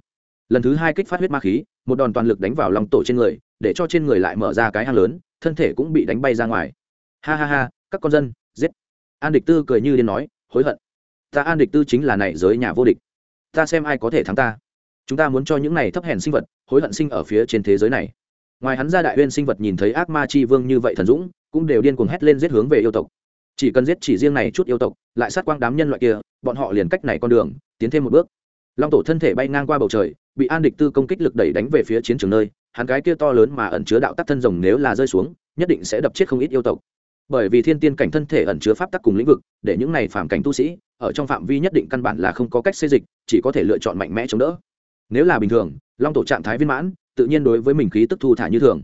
Lần thứ hai kích phát huyết ma khí, một đòn toàn lực đánh vào lòng tổ trên người, để cho trên người lại mở ra cái hang lớn, thân thể cũng bị đánh bay ra ngoài. Ha ha ha, các con dân, giết. An địch tư cười như điên nói, hối hận. Ta an địch tư chính là này giới nhà vô địch. Ta xem ai có thể thắng ta. Chúng ta muốn cho những này thấp hèn sinh vật, hối hận sinh ở phía trên thế giới này ngoài hắn ra đại huyên sinh vật nhìn thấy ác ma chi vương như vậy thần dũng, cũng đều điên cuồng hét lên giết hướng về yêu tộc. Chỉ cần giết chỉ riêng này chút yêu tộc, lại sát quang đám nhân loại kia, bọn họ liền cách này con đường, tiến thêm một bước. Long tổ thân thể bay ngang qua bầu trời, bị an địch tư công kích lực đẩy đánh về phía chiến trường nơi, hắn cái kia to lớn mà ẩn chứa đạo tắc thân rồng nếu là rơi xuống, nhất định sẽ đập chết không ít yêu tộc. Bởi vì thiên tiên cảnh thân thể ẩn chứa pháp tắc cùng lĩnh vực, để những này phạm cảnh tu sĩ, ở trong phạm vi nhất định căn bản là không có cách xây dịch, chỉ có thể lựa chọn mạnh mẽ chống đỡ. Nếu là bình thường, long tổ trạng thái viên mãn tự nhiên đối với mình khí tức thu thả như thường.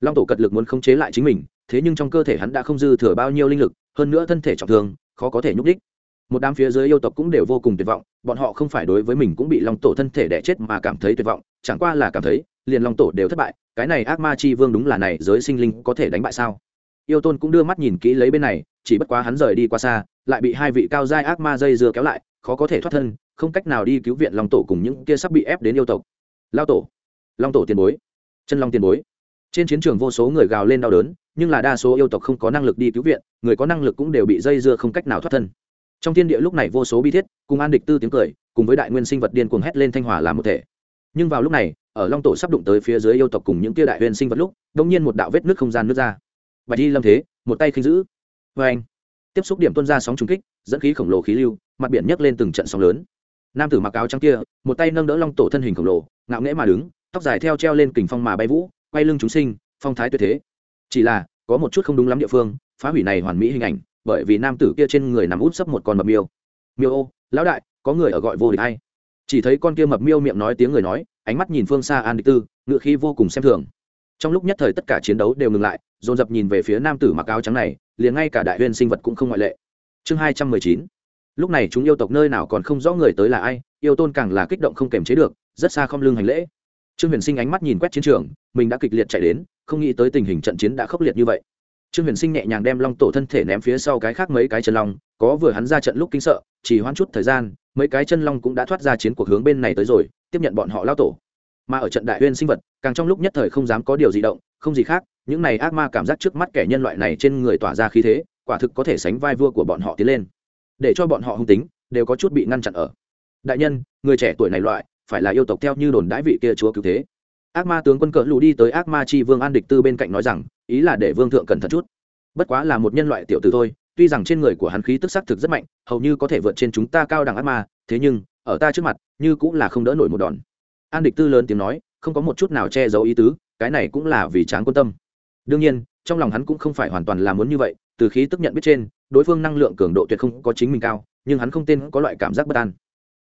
Long tổ cật lực muốn khống chế lại chính mình, thế nhưng trong cơ thể hắn đã không dư thừa bao nhiêu linh lực, hơn nữa thân thể trọng thương, khó có thể nhúc đích một đám phía dưới yêu tộc cũng đều vô cùng tuyệt vọng, bọn họ không phải đối với mình cũng bị long tổ thân thể đẻ chết mà cảm thấy tuyệt vọng, chẳng qua là cảm thấy, liền long tổ đều thất bại, cái này ác ma chi vương đúng là này, giới sinh linh có thể đánh bại sao? Yêu tôn cũng đưa mắt nhìn kỹ lấy bên này, chỉ bất quá hắn rời đi qua xa, lại bị hai vị cao giai ác ma dây dưa kéo lại, khó có thể thoát thân, không cách nào đi cứu viện long tổ cùng những kia sắp bị ép đến yêu tộc. Lao tổ long tổ tiền bối, chân long tiền bối. Trên chiến trường vô số người gào lên đau đớn, nhưng là đa số yêu tộc không có năng lực đi cứu viện, người có năng lực cũng đều bị dây dưa không cách nào thoát thân. Trong thiên địa lúc này vô số bi thiết, cùng an địch tư tiếng cười, cùng với đại nguyên sinh vật điên cuồng hét lên thanh hòa làm một thể. Nhưng vào lúc này, ở long tổ sắp đụng tới phía dưới yêu tộc cùng những kia đại huyền sinh vật lúc đông nhiên một đạo vết nước không gian nước ra. Bạch đi lâm thế, một tay khinh giữ vê anh, tiếp xúc điểm tuân ra sóng trùng kích, dẫn khí khổng lồ khí lưu, mặt biển nhấc lên từng trận sóng lớn. Nam tử mặc áo trắng kia, một tay nâng đỡ long tổ thân hình khổng lồ, ngạo nghễ mà đứng tóc dài theo treo lên kình phong mà bay vũ, quay lưng chúng sinh, phong thái tuyệt thế. Chỉ là, có một chút không đúng lắm địa phương, phá hủy này hoàn mỹ hình ảnh, bởi vì nam tử kia trên người nằm út sấp một con mập miêu. Miêu ô, lão đại, có người ở gọi vô địch hay chỉ thấy con kia mập miêu miệng nói tiếng người nói, ánh mắt nhìn phương xa an địch tư, ngựa khí vô cùng xem thường. Trong lúc nhất thời tất cả chiến đấu đều ngừng lại, dồn dập nhìn về phía nam tử mặc áo trắng này, liền ngay cả đại huyên sinh vật cũng không ngoại lệ. Chương hai trăm mười chín. Lúc này chúng yêu tộc nơi nào còn không rõ người tới là ai, yêu tôn càng là kích động không kềm chế được, rất xa không lưng hành lễ trương huyền sinh ánh mắt nhìn quét chiến trường, mình đã kịch liệt chạy đến, không nghĩ tới tình hình trận chiến đã khốc liệt như vậy. Trương huyền sinh nhẹ nhàng đem long tổ thân thể ném phía sau cái khác mấy cái chân long, có vừa hắn ra trận lúc kinh sợ, chỉ hoãn chút thời gian, mấy cái chân long cũng đã thoát ra chiến cuộc hướng bên này tới rồi, tiếp nhận bọn họ lao tổ. Mà ở trận đại huyên sinh vật, càng trong lúc nhất thời không dám có điều gì động, không gì khác, những này ác ma cảm giác trước mắt kẻ nhân loại này trên người tỏa ra khí thế, quả thực có thể sánh vai vua của bọn họ tiến lên. Để cho bọn họ hung tính, đều có chút bị ngăn chặn ở. Đại nhân, người trẻ tuổi này loại phải là yêu tộc theo như đồn đãi vị kia chúa cứu thế. Ác ma tướng quân cỡ lù đi tới ác ma chi vương an địch tư bên cạnh nói rằng, ý là để vương thượng cẩn thận chút. Bất quá là một nhân loại tiểu tử thôi, tuy rằng trên người của hắn khí tức sắc thực rất mạnh, hầu như có thể vượt trên chúng ta cao đẳng ác ma, thế nhưng, ở ta trước mặt, như cũng là không đỡ nổi một đòn. An địch tư lớn tiếng nói, không có một chút nào che giấu ý tứ, cái này cũng là vì tráng quân tâm. Đương nhiên, trong lòng hắn cũng không phải hoàn toàn là muốn như vậy, từ khí tức nhận biết trên, đối phương năng lượng cường độ tuyệt không có chính mình cao, nhưng hắn không tên có loại cảm giác bất an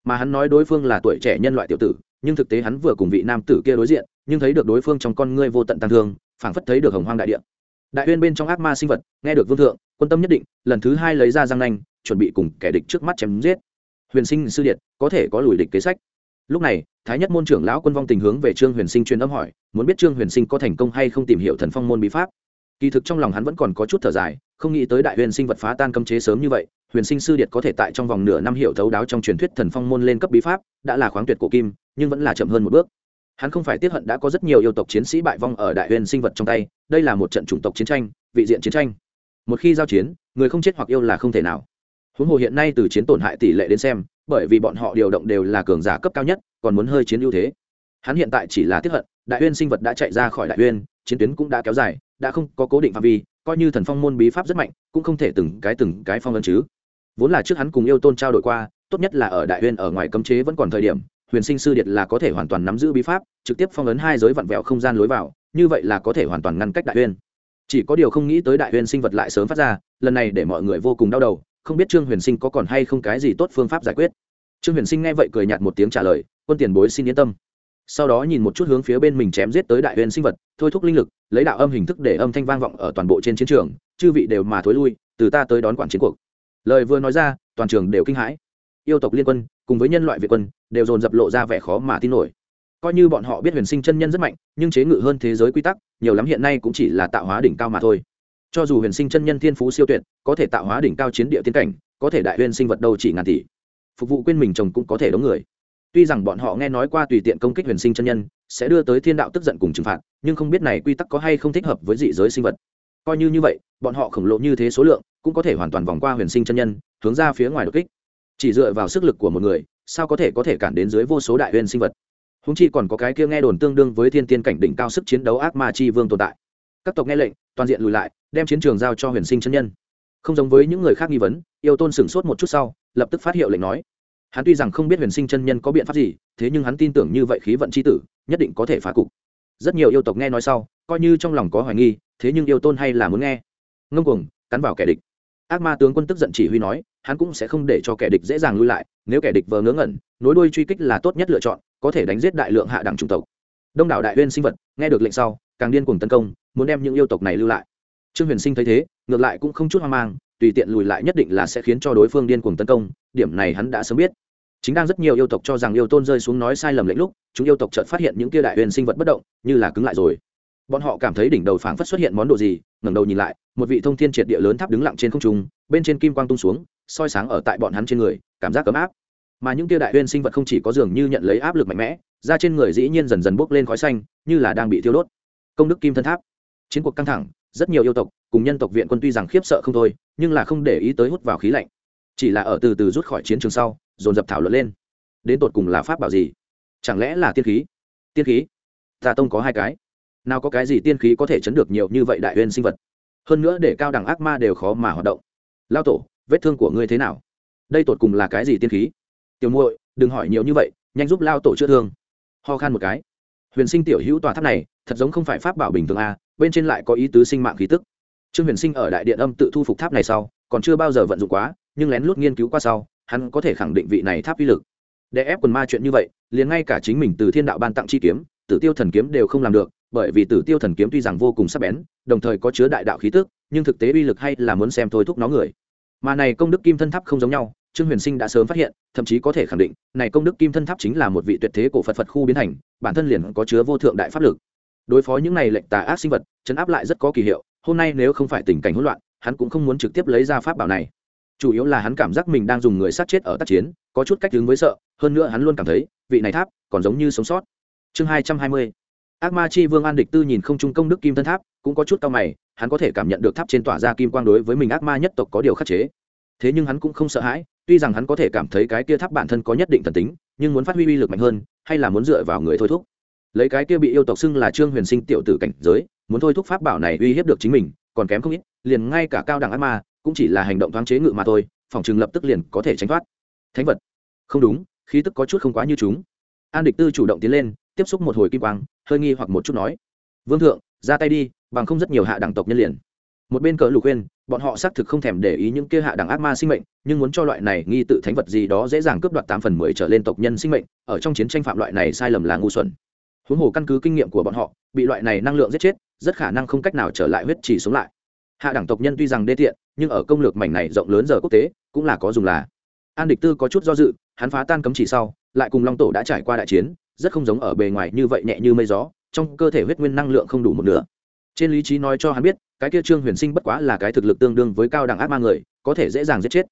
mà hắn nói đối phương là tuổi trẻ nhân loại tiểu tử, nhưng thực tế hắn vừa cùng vị nam tử kia đối diện, nhưng thấy được đối phương trong con ngươi vô tận tăng thương, phảng phất thấy được hồng hoang đại địa. Đại uyên bên trong ác ma sinh vật, nghe được vương thượng, quân tâm nhất định, lần thứ hai lấy ra răng nanh, chuẩn bị cùng kẻ địch trước mắt chém giết. Huyền sinh sư điện có thể có lùi địch kế sách. Lúc này, thái nhất môn trưởng lão quân vong tình hướng về trương huyền sinh truyền âm hỏi, muốn biết trương huyền sinh có thành công hay không tìm hiểu thần phong môn bí pháp. Kỳ thực trong lòng hắn vẫn còn có chút thở dài, không nghĩ tới đại huyền sinh vật phá tan cấm chế sớm như vậy huyền sinh sư điệt có thể tại trong vòng nửa năm hiểu thấu đáo trong truyền thuyết thần phong môn lên cấp bí pháp đã là khoáng tuyệt cổ kim nhưng vẫn là chậm hơn một bước. Hắn không phải tiếp hận đã có rất nhiều yêu tộc chiến sĩ bại vong ở đại huyền sinh vật trong tay đây là một trận chủng tộc chiến tranh vị diện chiến tranh. Một khi giao chiến người không chết hoặc yêu là không thể nào. Huống hồ hiện nay từ chiến tổn hại tỷ lệ đến xem bởi vì bọn họ điều động đều là cường giả cấp cao nhất còn muốn hơi chiến ưu thế. Hắn hiện tại chỉ là tiếp hận đại huyền sinh vật đã chạy ra khỏi đại huyền, chiến tuyến cũng đã kéo dài đã không có cố định phạm vi coi như thần phong môn bí pháp rất mạnh cũng không thể từng cái từng cái phong ấn chứ vốn là trước hắn cùng yêu tôn trao đổi qua, tốt nhất là ở đại huyên ở ngoài cấm chế vẫn còn thời điểm, huyền sinh sư điệt là có thể hoàn toàn nắm giữ bí pháp, trực tiếp phong ấn hai giới vặn vẹo không gian lối vào, như vậy là có thể hoàn toàn ngăn cách đại huyên chỉ có điều không nghĩ tới đại huyền sinh vật lại sớm phát ra, lần này để mọi người vô cùng đau đầu, không biết trương huyền sinh có còn hay không cái gì tốt phương pháp giải quyết. Trương huyền sinh nghe vậy cười nhạt một tiếng trả lời, quân tiền bối xin yên tâm. Sau đó nhìn một chút hướng phía bên mình chém giết tới đại huyền sinh vật, thôi thúc linh lực, lấy đạo âm hình thức để âm thanh vang vọng ở toàn bộ trên chiến trường, chư vị đều mà thối lui, từ ta tới đón quản chiến cuộc lời vừa nói ra, toàn trường đều kinh hãi. Yêu tộc liên quân cùng với nhân loại việt quân đều dồn dập lộ ra vẻ khó mà tin nổi. Coi như bọn họ biết huyền sinh chân nhân rất mạnh, nhưng chế ngự hơn thế giới quy tắc, nhiều lắm hiện nay cũng chỉ là tạo hóa đỉnh cao mà thôi. Cho dù huyền sinh chân nhân thiên phú siêu tuyệt, có thể tạo hóa đỉnh cao chiến địa tiến cảnh, có thể đại huyền sinh vật đâu chỉ ngàn tỷ. Phục vụ quên mình chồng cũng có thể đóng người. Tuy rằng bọn họ nghe nói qua tùy tiện công kích huyền sinh chân nhân sẽ đưa tới thiên đạo tức giận cùng trừng phạt, nhưng không biết này quy tắc có hay không thích hợp với dị giới sinh vật coi như như vậy, bọn họ khổng lồ như thế số lượng, cũng có thể hoàn toàn vòng qua huyền sinh chân nhân, hướng ra phía ngoài đột kích. Chỉ dựa vào sức lực của một người, sao có thể có thể cản đến dưới vô số đại huyền sinh vật? Húng chi còn có cái kia nghe đồn tương đương với thiên tiên cảnh đỉnh cao sức chiến đấu ác ma chi vương tồn tại. Các tộc nghe lệnh, toàn diện lùi lại, đem chiến trường giao cho huyền sinh chân nhân. Không giống với những người khác nghi vấn, yêu tôn sửng sốt một chút sau, lập tức phát hiệu lệnh nói. Hắn tuy rằng không biết huyền sinh chân nhân có biện pháp gì, thế nhưng hắn tin tưởng như vậy khí vận c h i tử, nhất định có thể phá cục. Rất nhiều yêu tộc nghe nói sau, coi như trong lòng có hoài nghi thế nhưng yêu tôn hay là muốn nghe? Ngông cuồng, cắn vào kẻ địch. Ác ma tướng quân tức giận chỉ huy nói, hắn cũng sẽ không để cho kẻ địch dễ dàng lui lại, nếu kẻ địch vờ ngớ ngẩn, nối đuôi truy kích là tốt nhất lựa chọn, có thể đánh giết đại lượng hạ đẳng chủng tộc. Đông đảo đại huyên sinh vật, nghe được lệnh sau, càng điên cuồng tấn công, muốn đem những yêu tộc này lưu lại. Trương huyền sinh thấy thế, ngược lại cũng không chút hoang mang, tùy tiện lùi lại nhất định là sẽ khiến cho đối phương điên cuồng tấn công, điểm này hắn đã sớm biết. Chính đang rất nhiều yêu tộc cho rằng yêu tôn rơi xuống nói sai lầm lệnh lúc, chúng yêu tộc chợt phát hiện những kia đại huyền sinh vật bất động, như là cứng lại rồi bọn họ cảm thấy đỉnh đầu phảng phất xuất hiện món đồ gì, ngẩng đầu nhìn lại, một vị thông thiên triệt địa lớn tháp đứng lặng trên không trung, bên trên kim quang tung xuống, soi sáng ở tại bọn hắn trên người, cảm giác ấm áp. Mà những tia đại huyên sinh vật không chỉ có dường như nhận lấy áp lực mạnh mẽ ra trên người dĩ nhiên dần dần bốc lên khói xanh, như là đang bị thiêu đốt. Công đức kim thân tháp. Chiến cuộc căng thẳng, rất nhiều yêu tộc cùng nhân tộc viện quân tuy rằng khiếp sợ không thôi, nhưng là không để ý tới hút vào khí lạnh. Chỉ là ở từ từ rút khỏi chiến trường sau, dồn dập thảo luận lên. Đến tột cùng là pháp bảo gì? Chẳng lẽ là tiên khí? Tiên khí? Tà tông có hai cái nào có cái gì tiên khí có thể chấn được nhiều như vậy đại huyên sinh vật? Hơn nữa để cao đẳng ác ma đều khó mà hoạt động. Lao tổ, vết thương của ngươi thế nào? Đây tột cùng là cái gì tiên khí? Tiểu muội, đừng hỏi nhiều như vậy, nhanh giúp lao tổ chữa thương. Ho khan một cái. Huyền sinh tiểu hữu tòa tháp này, thật giống không phải pháp bảo bình thường a bên trên lại có ý tứ sinh mạng khí tức. Trương huyền sinh ở đại điện âm tự thu phục tháp này sau, còn chưa bao giờ vận dụng quá, nhưng lén lút nghiên cứu qua sau, hắn có thể khẳng định vị này tháp uy lực. Để ép quần ma chuyện như vậy, liền ngay cả chính mình từ thiên đạo ban tặng chi kiếm, tử tiêu thần kiếm đều không làm được bởi vì tử tiêu thần kiếm tuy rằng vô cùng sắc bén, đồng thời có chứa đại đạo khí tức, nhưng thực tế uy lực hay là muốn xem thôi thúc nó người. Mà này công đức kim thân tháp không giống nhau, trương huyền sinh đã sớm phát hiện, thậm chí có thể khẳng định, này công đức kim thân tháp chính là một vị tuyệt thế cổ phật phật khu biến thành, bản thân liền có chứa vô thượng đại pháp lực. Đối phó những này lệnh tà ác sinh vật, chấn áp lại rất có kỳ hiệu, hôm nay nếu không phải tình cảnh hỗn loạn, hắn cũng không muốn trực tiếp lấy ra pháp bảo này. Chủ yếu là hắn cảm giác mình đang dùng người sát chết ở tác chiến, có chút cách đứng với sợ, hơn nữa hắn luôn cảm thấy, vị này tháp còn giống như sống sót. Chương hai trăm hai mươi ác ma chi vương an địch tư nhìn không trung công đức kim thân tháp, cũng có chút cao mày, hắn có thể cảm nhận được tháp trên tỏa ra kim quang đối với mình ác ma nhất tộc có điều khắc chế. Thế nhưng hắn cũng không sợ hãi, tuy rằng hắn có thể cảm thấy cái kia tháp bản thân có nhất định thần tính, nhưng muốn phát huy uy lực mạnh hơn, hay là muốn dựa vào người thôi thúc. Lấy cái kia bị yêu tộc xưng là trương huyền sinh tiểu tử cảnh giới, muốn thôi thúc pháp bảo này uy hiếp được chính mình, còn kém không ít, liền ngay cả cao đẳng ác ma, cũng chỉ là hành động thoáng chế ngự mà thôi, phòng chừng lập tức liền có thể tránh thoát. Thánh vật. Không đúng, khí tức có chút không quá như chúng. An địch tư chủ động tiến lên tiếp xúc một hồi kim quang, hơi nghi hoặc một chút nói, vương thượng, ra tay đi, bằng không rất nhiều hạ đẳng tộc nhân liền. Một bên cờ lục khuyên, bọn họ xác thực không thèm để ý những kia hạ đẳng ác ma sinh mệnh, nhưng muốn cho loại này nghi tự thánh vật gì đó dễ dàng cướp đoạt tám phần mười trở lên tộc nhân sinh mệnh, ở trong chiến tranh phạm loại này sai lầm là ngu xuẩn. Huống hồ căn cứ kinh nghiệm của bọn họ, bị loại này năng lượng giết chết, rất khả năng không cách nào trở lại huyết chỉ sống lại. Hạ đẳng tộc nhân tuy rằng đê tiện, nhưng ở công lược mảnh này rộng lớn giờ quốc tế, cũng là có dùng là. An địch tư có chút do dự, hắn phá tan cấm chỉ sau, lại cùng long tổ đã trải qua đại chiến rất không giống ở bề ngoài như vậy nhẹ như mây gió, trong cơ thể huyết nguyên năng lượng không đủ một nửa. Trên lý trí nói cho hắn biết, cái kia trương huyền sinh bất quá là cái thực lực tương đương với cao đẳng ác ma người, có thể dễ dàng giết chết.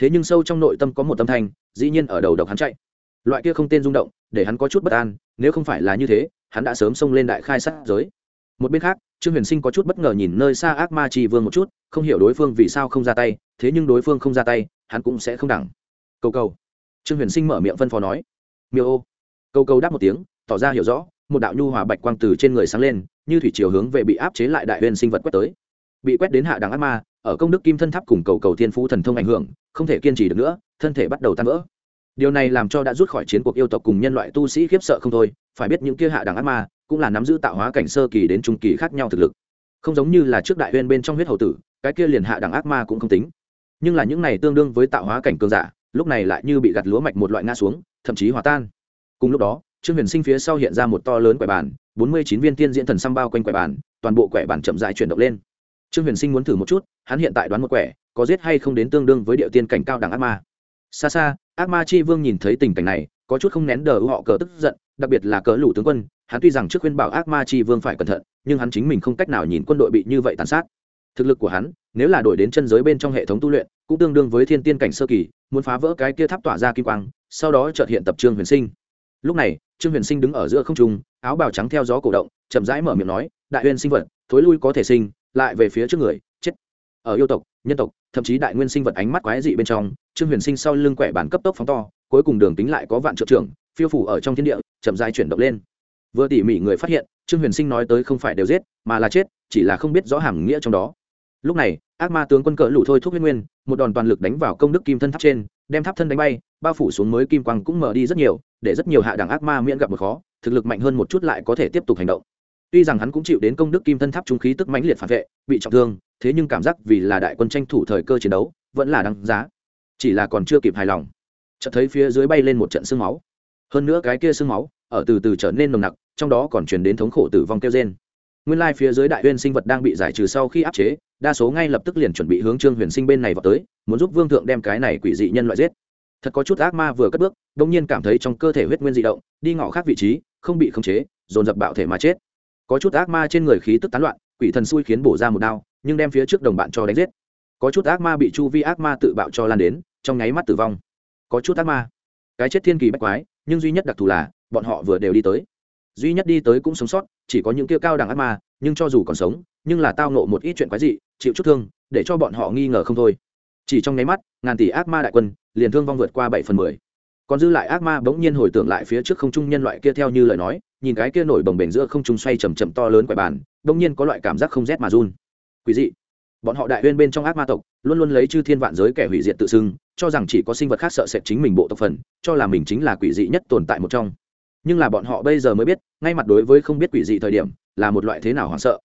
Thế nhưng sâu trong nội tâm có một tâm thanh, dĩ nhiên ở đầu độc hắn chạy. Loại kia không tên rung động, để hắn có chút bất an, nếu không phải là như thế, hắn đã sớm xông lên đại khai sát giới. Một bên khác, trương huyền sinh có chút bất ngờ nhìn nơi xa ác ma tri vương một chút, không hiểu đối phương vì sao không ra tay, thế nhưng đối phương không ra tay, hắn cũng sẽ không đẳng. Cầu cầu. Trương huyền sinh mở miệng phân phó nói. Miêu ô cầu cầu đáp một tiếng, tỏ ra hiểu rõ, một đạo nhu hòa bạch quang từ trên người sáng lên, như thủy chiều hướng về bị áp chế lại đại huyền sinh vật quét tới. Bị quét đến hạ đẳng ác ma, ở công đức kim thân tháp cùng cầu cầu thiên phú thần thông ảnh hưởng, không thể kiên trì được nữa, thân thể bắt đầu tan vỡ. Điều này làm cho đã rút khỏi chiến cuộc yêu tộc cùng nhân loại tu sĩ khiếp sợ không thôi, phải biết những kia hạ đẳng ác ma, cũng là nắm giữ tạo hóa cảnh sơ kỳ đến trung kỳ khác nhau thực lực. Không giống như là trước đại huyên bên trong huyết hầu tử, cái kia liền hạ đẳng ác ma cũng không tính. Nhưng là những này tương đương với tạo hóa cảnh cường giả, lúc này lại như bị gặt lúa mạch một loại ngã xuống, thậm chí hòa tan cùng lúc đó, trương huyền sinh phía sau hiện ra một to lớn quẻ bàn, bốn mươi chín viên tiên diễn thần xăm bao quanh quẻ bàn, toàn bộ quẻ bàn chậm dại chuyển động lên. Trương huyền sinh muốn thử một chút, hắn hiện tại đoán một quẻ, có giết hay không đến tương đương với địa tiên cảnh cao đẳng ác ma. Xa xa, ác ma chi vương nhìn thấy tình cảnh này, có chút không nén đờ họ cờ tức giận, đặc biệt là cờ lũ tướng quân, hắn tuy rằng trước khuyên bảo ác ma chi vương phải cẩn thận, nhưng hắn chính mình không cách nào nhìn quân đội bị như vậy tàn sát. Thực lực của hắn, nếu là đổi đến chân giới bên trong hệ thống tu luyện, cũng tương đương với thiên tiên cảnh sơ kỳ, muốn phá vỡ cái kia tháp tỏa ra kim quang, sau đó trợt hiện tập trương huyền sinh lúc này, trương huyền sinh đứng ở giữa không trung, áo bào trắng theo gió cổ động, chậm rãi mở miệng nói, đại huyền sinh vật, thối lui có thể sinh, lại về phía trước người, chết. Ở yêu tộc, nhân tộc, thậm chí đại nguyên sinh vật ánh mắt quái dị bên trong, trương huyền sinh sau lưng quẻ bản cấp tốc phóng to, cuối cùng đường tính lại có vạn triệu trưởng, phiêu phủ ở trong thiên địa, chậm rãi chuyển động lên. Vừa tỉ mỉ người phát hiện, trương huyền sinh nói tới không phải đều giết, mà là chết, chỉ là không biết rõ hàm nghĩa trong đó. Lúc này, ác ma tướng quân cỡ lũ thôi thúc huyết nguyên, một đòn toàn lực đánh vào công đức kim thân tháp trên, đem tháp thân đánh bay, bao phủ xuống mới kim quang cũng mở đi rất nhiều để rất nhiều hạ đẳng ác ma miễn gặp một khó, thực lực mạnh hơn một chút lại có thể tiếp tục hành động. Tuy rằng hắn cũng chịu đến công đức kim thân tháp trung khí tức mãnh liệt phản vệ, bị trọng thương, thế nhưng cảm giác vì là đại quân tranh thủ thời cơ chiến đấu, vẫn là đáng giá. Chỉ là còn chưa kịp hài lòng, chợt thấy phía dưới bay lên một trận sương máu. Hơn nữa cái kia sương máu, ở từ từ trở nên nồng nặc, trong đó còn truyền đến thống khổ tử vong kêu trên nguyên lai phía dưới đại huyên sinh vật đang bị giải trừ sau khi áp chế, đa số ngay lập tức liền chuẩn bị hướng trương huyền sinh bên này vào tới, muốn giúp vương thượng đem cái này quỷ dị nhân loại giết thật có chút ác ma vừa cất bước đông nhiên cảm thấy trong cơ thể huyết nguyên di động, đi ngõ khác vị trí, không bị khống chế, dồn dập bạo thể mà chết. Có chút ác ma trên người khí tức tán loạn, quỷ thần xui khiến bổ ra một đao, nhưng đem phía trước đồng bạn cho đánh giết. Có chút ác ma bị chu vi ác ma tự bạo cho lan đến, trong nháy mắt tử vong. Có chút ác ma. Cái chết thiên kỳ bách quái, nhưng duy nhất đặc thù là, bọn họ vừa đều đi tới. Duy nhất đi tới cũng sống sót, chỉ có những kia cao đẳng ác ma, nhưng cho dù còn sống, nhưng là tao nộ một ít chuyện quái dị, chịu chút thương, để cho bọn họ nghi ngờ không thôi. Chỉ trong nháy mắt, ngàn tỷ ác ma đại quân liền thương vong vượt qua bảy phần mười. Còn dư lại ác ma bỗng nhiên hồi tưởng lại phía trước không trung nhân loại kia theo như lời nói, nhìn cái kia nổi bồng bềnh giữa không trung xoay chầm chậm to lớn quẻ bàn, bỗng nhiên có loại cảm giác không rét mà run. Quý dị. Bọn họ đại huyên bên trong ác ma tộc, luôn luôn lấy chư thiên vạn giới kẻ hủy diệt tự xưng, cho rằng chỉ có sinh vật khác sợ sệt chính mình bộ tộc phần, cho là mình chính là quỷ dị nhất tồn tại một trong. Nhưng là bọn họ bây giờ mới biết, ngay mặt đối với không biết quỷ dị thời điểm, là một loại thế nào hoảng sợ.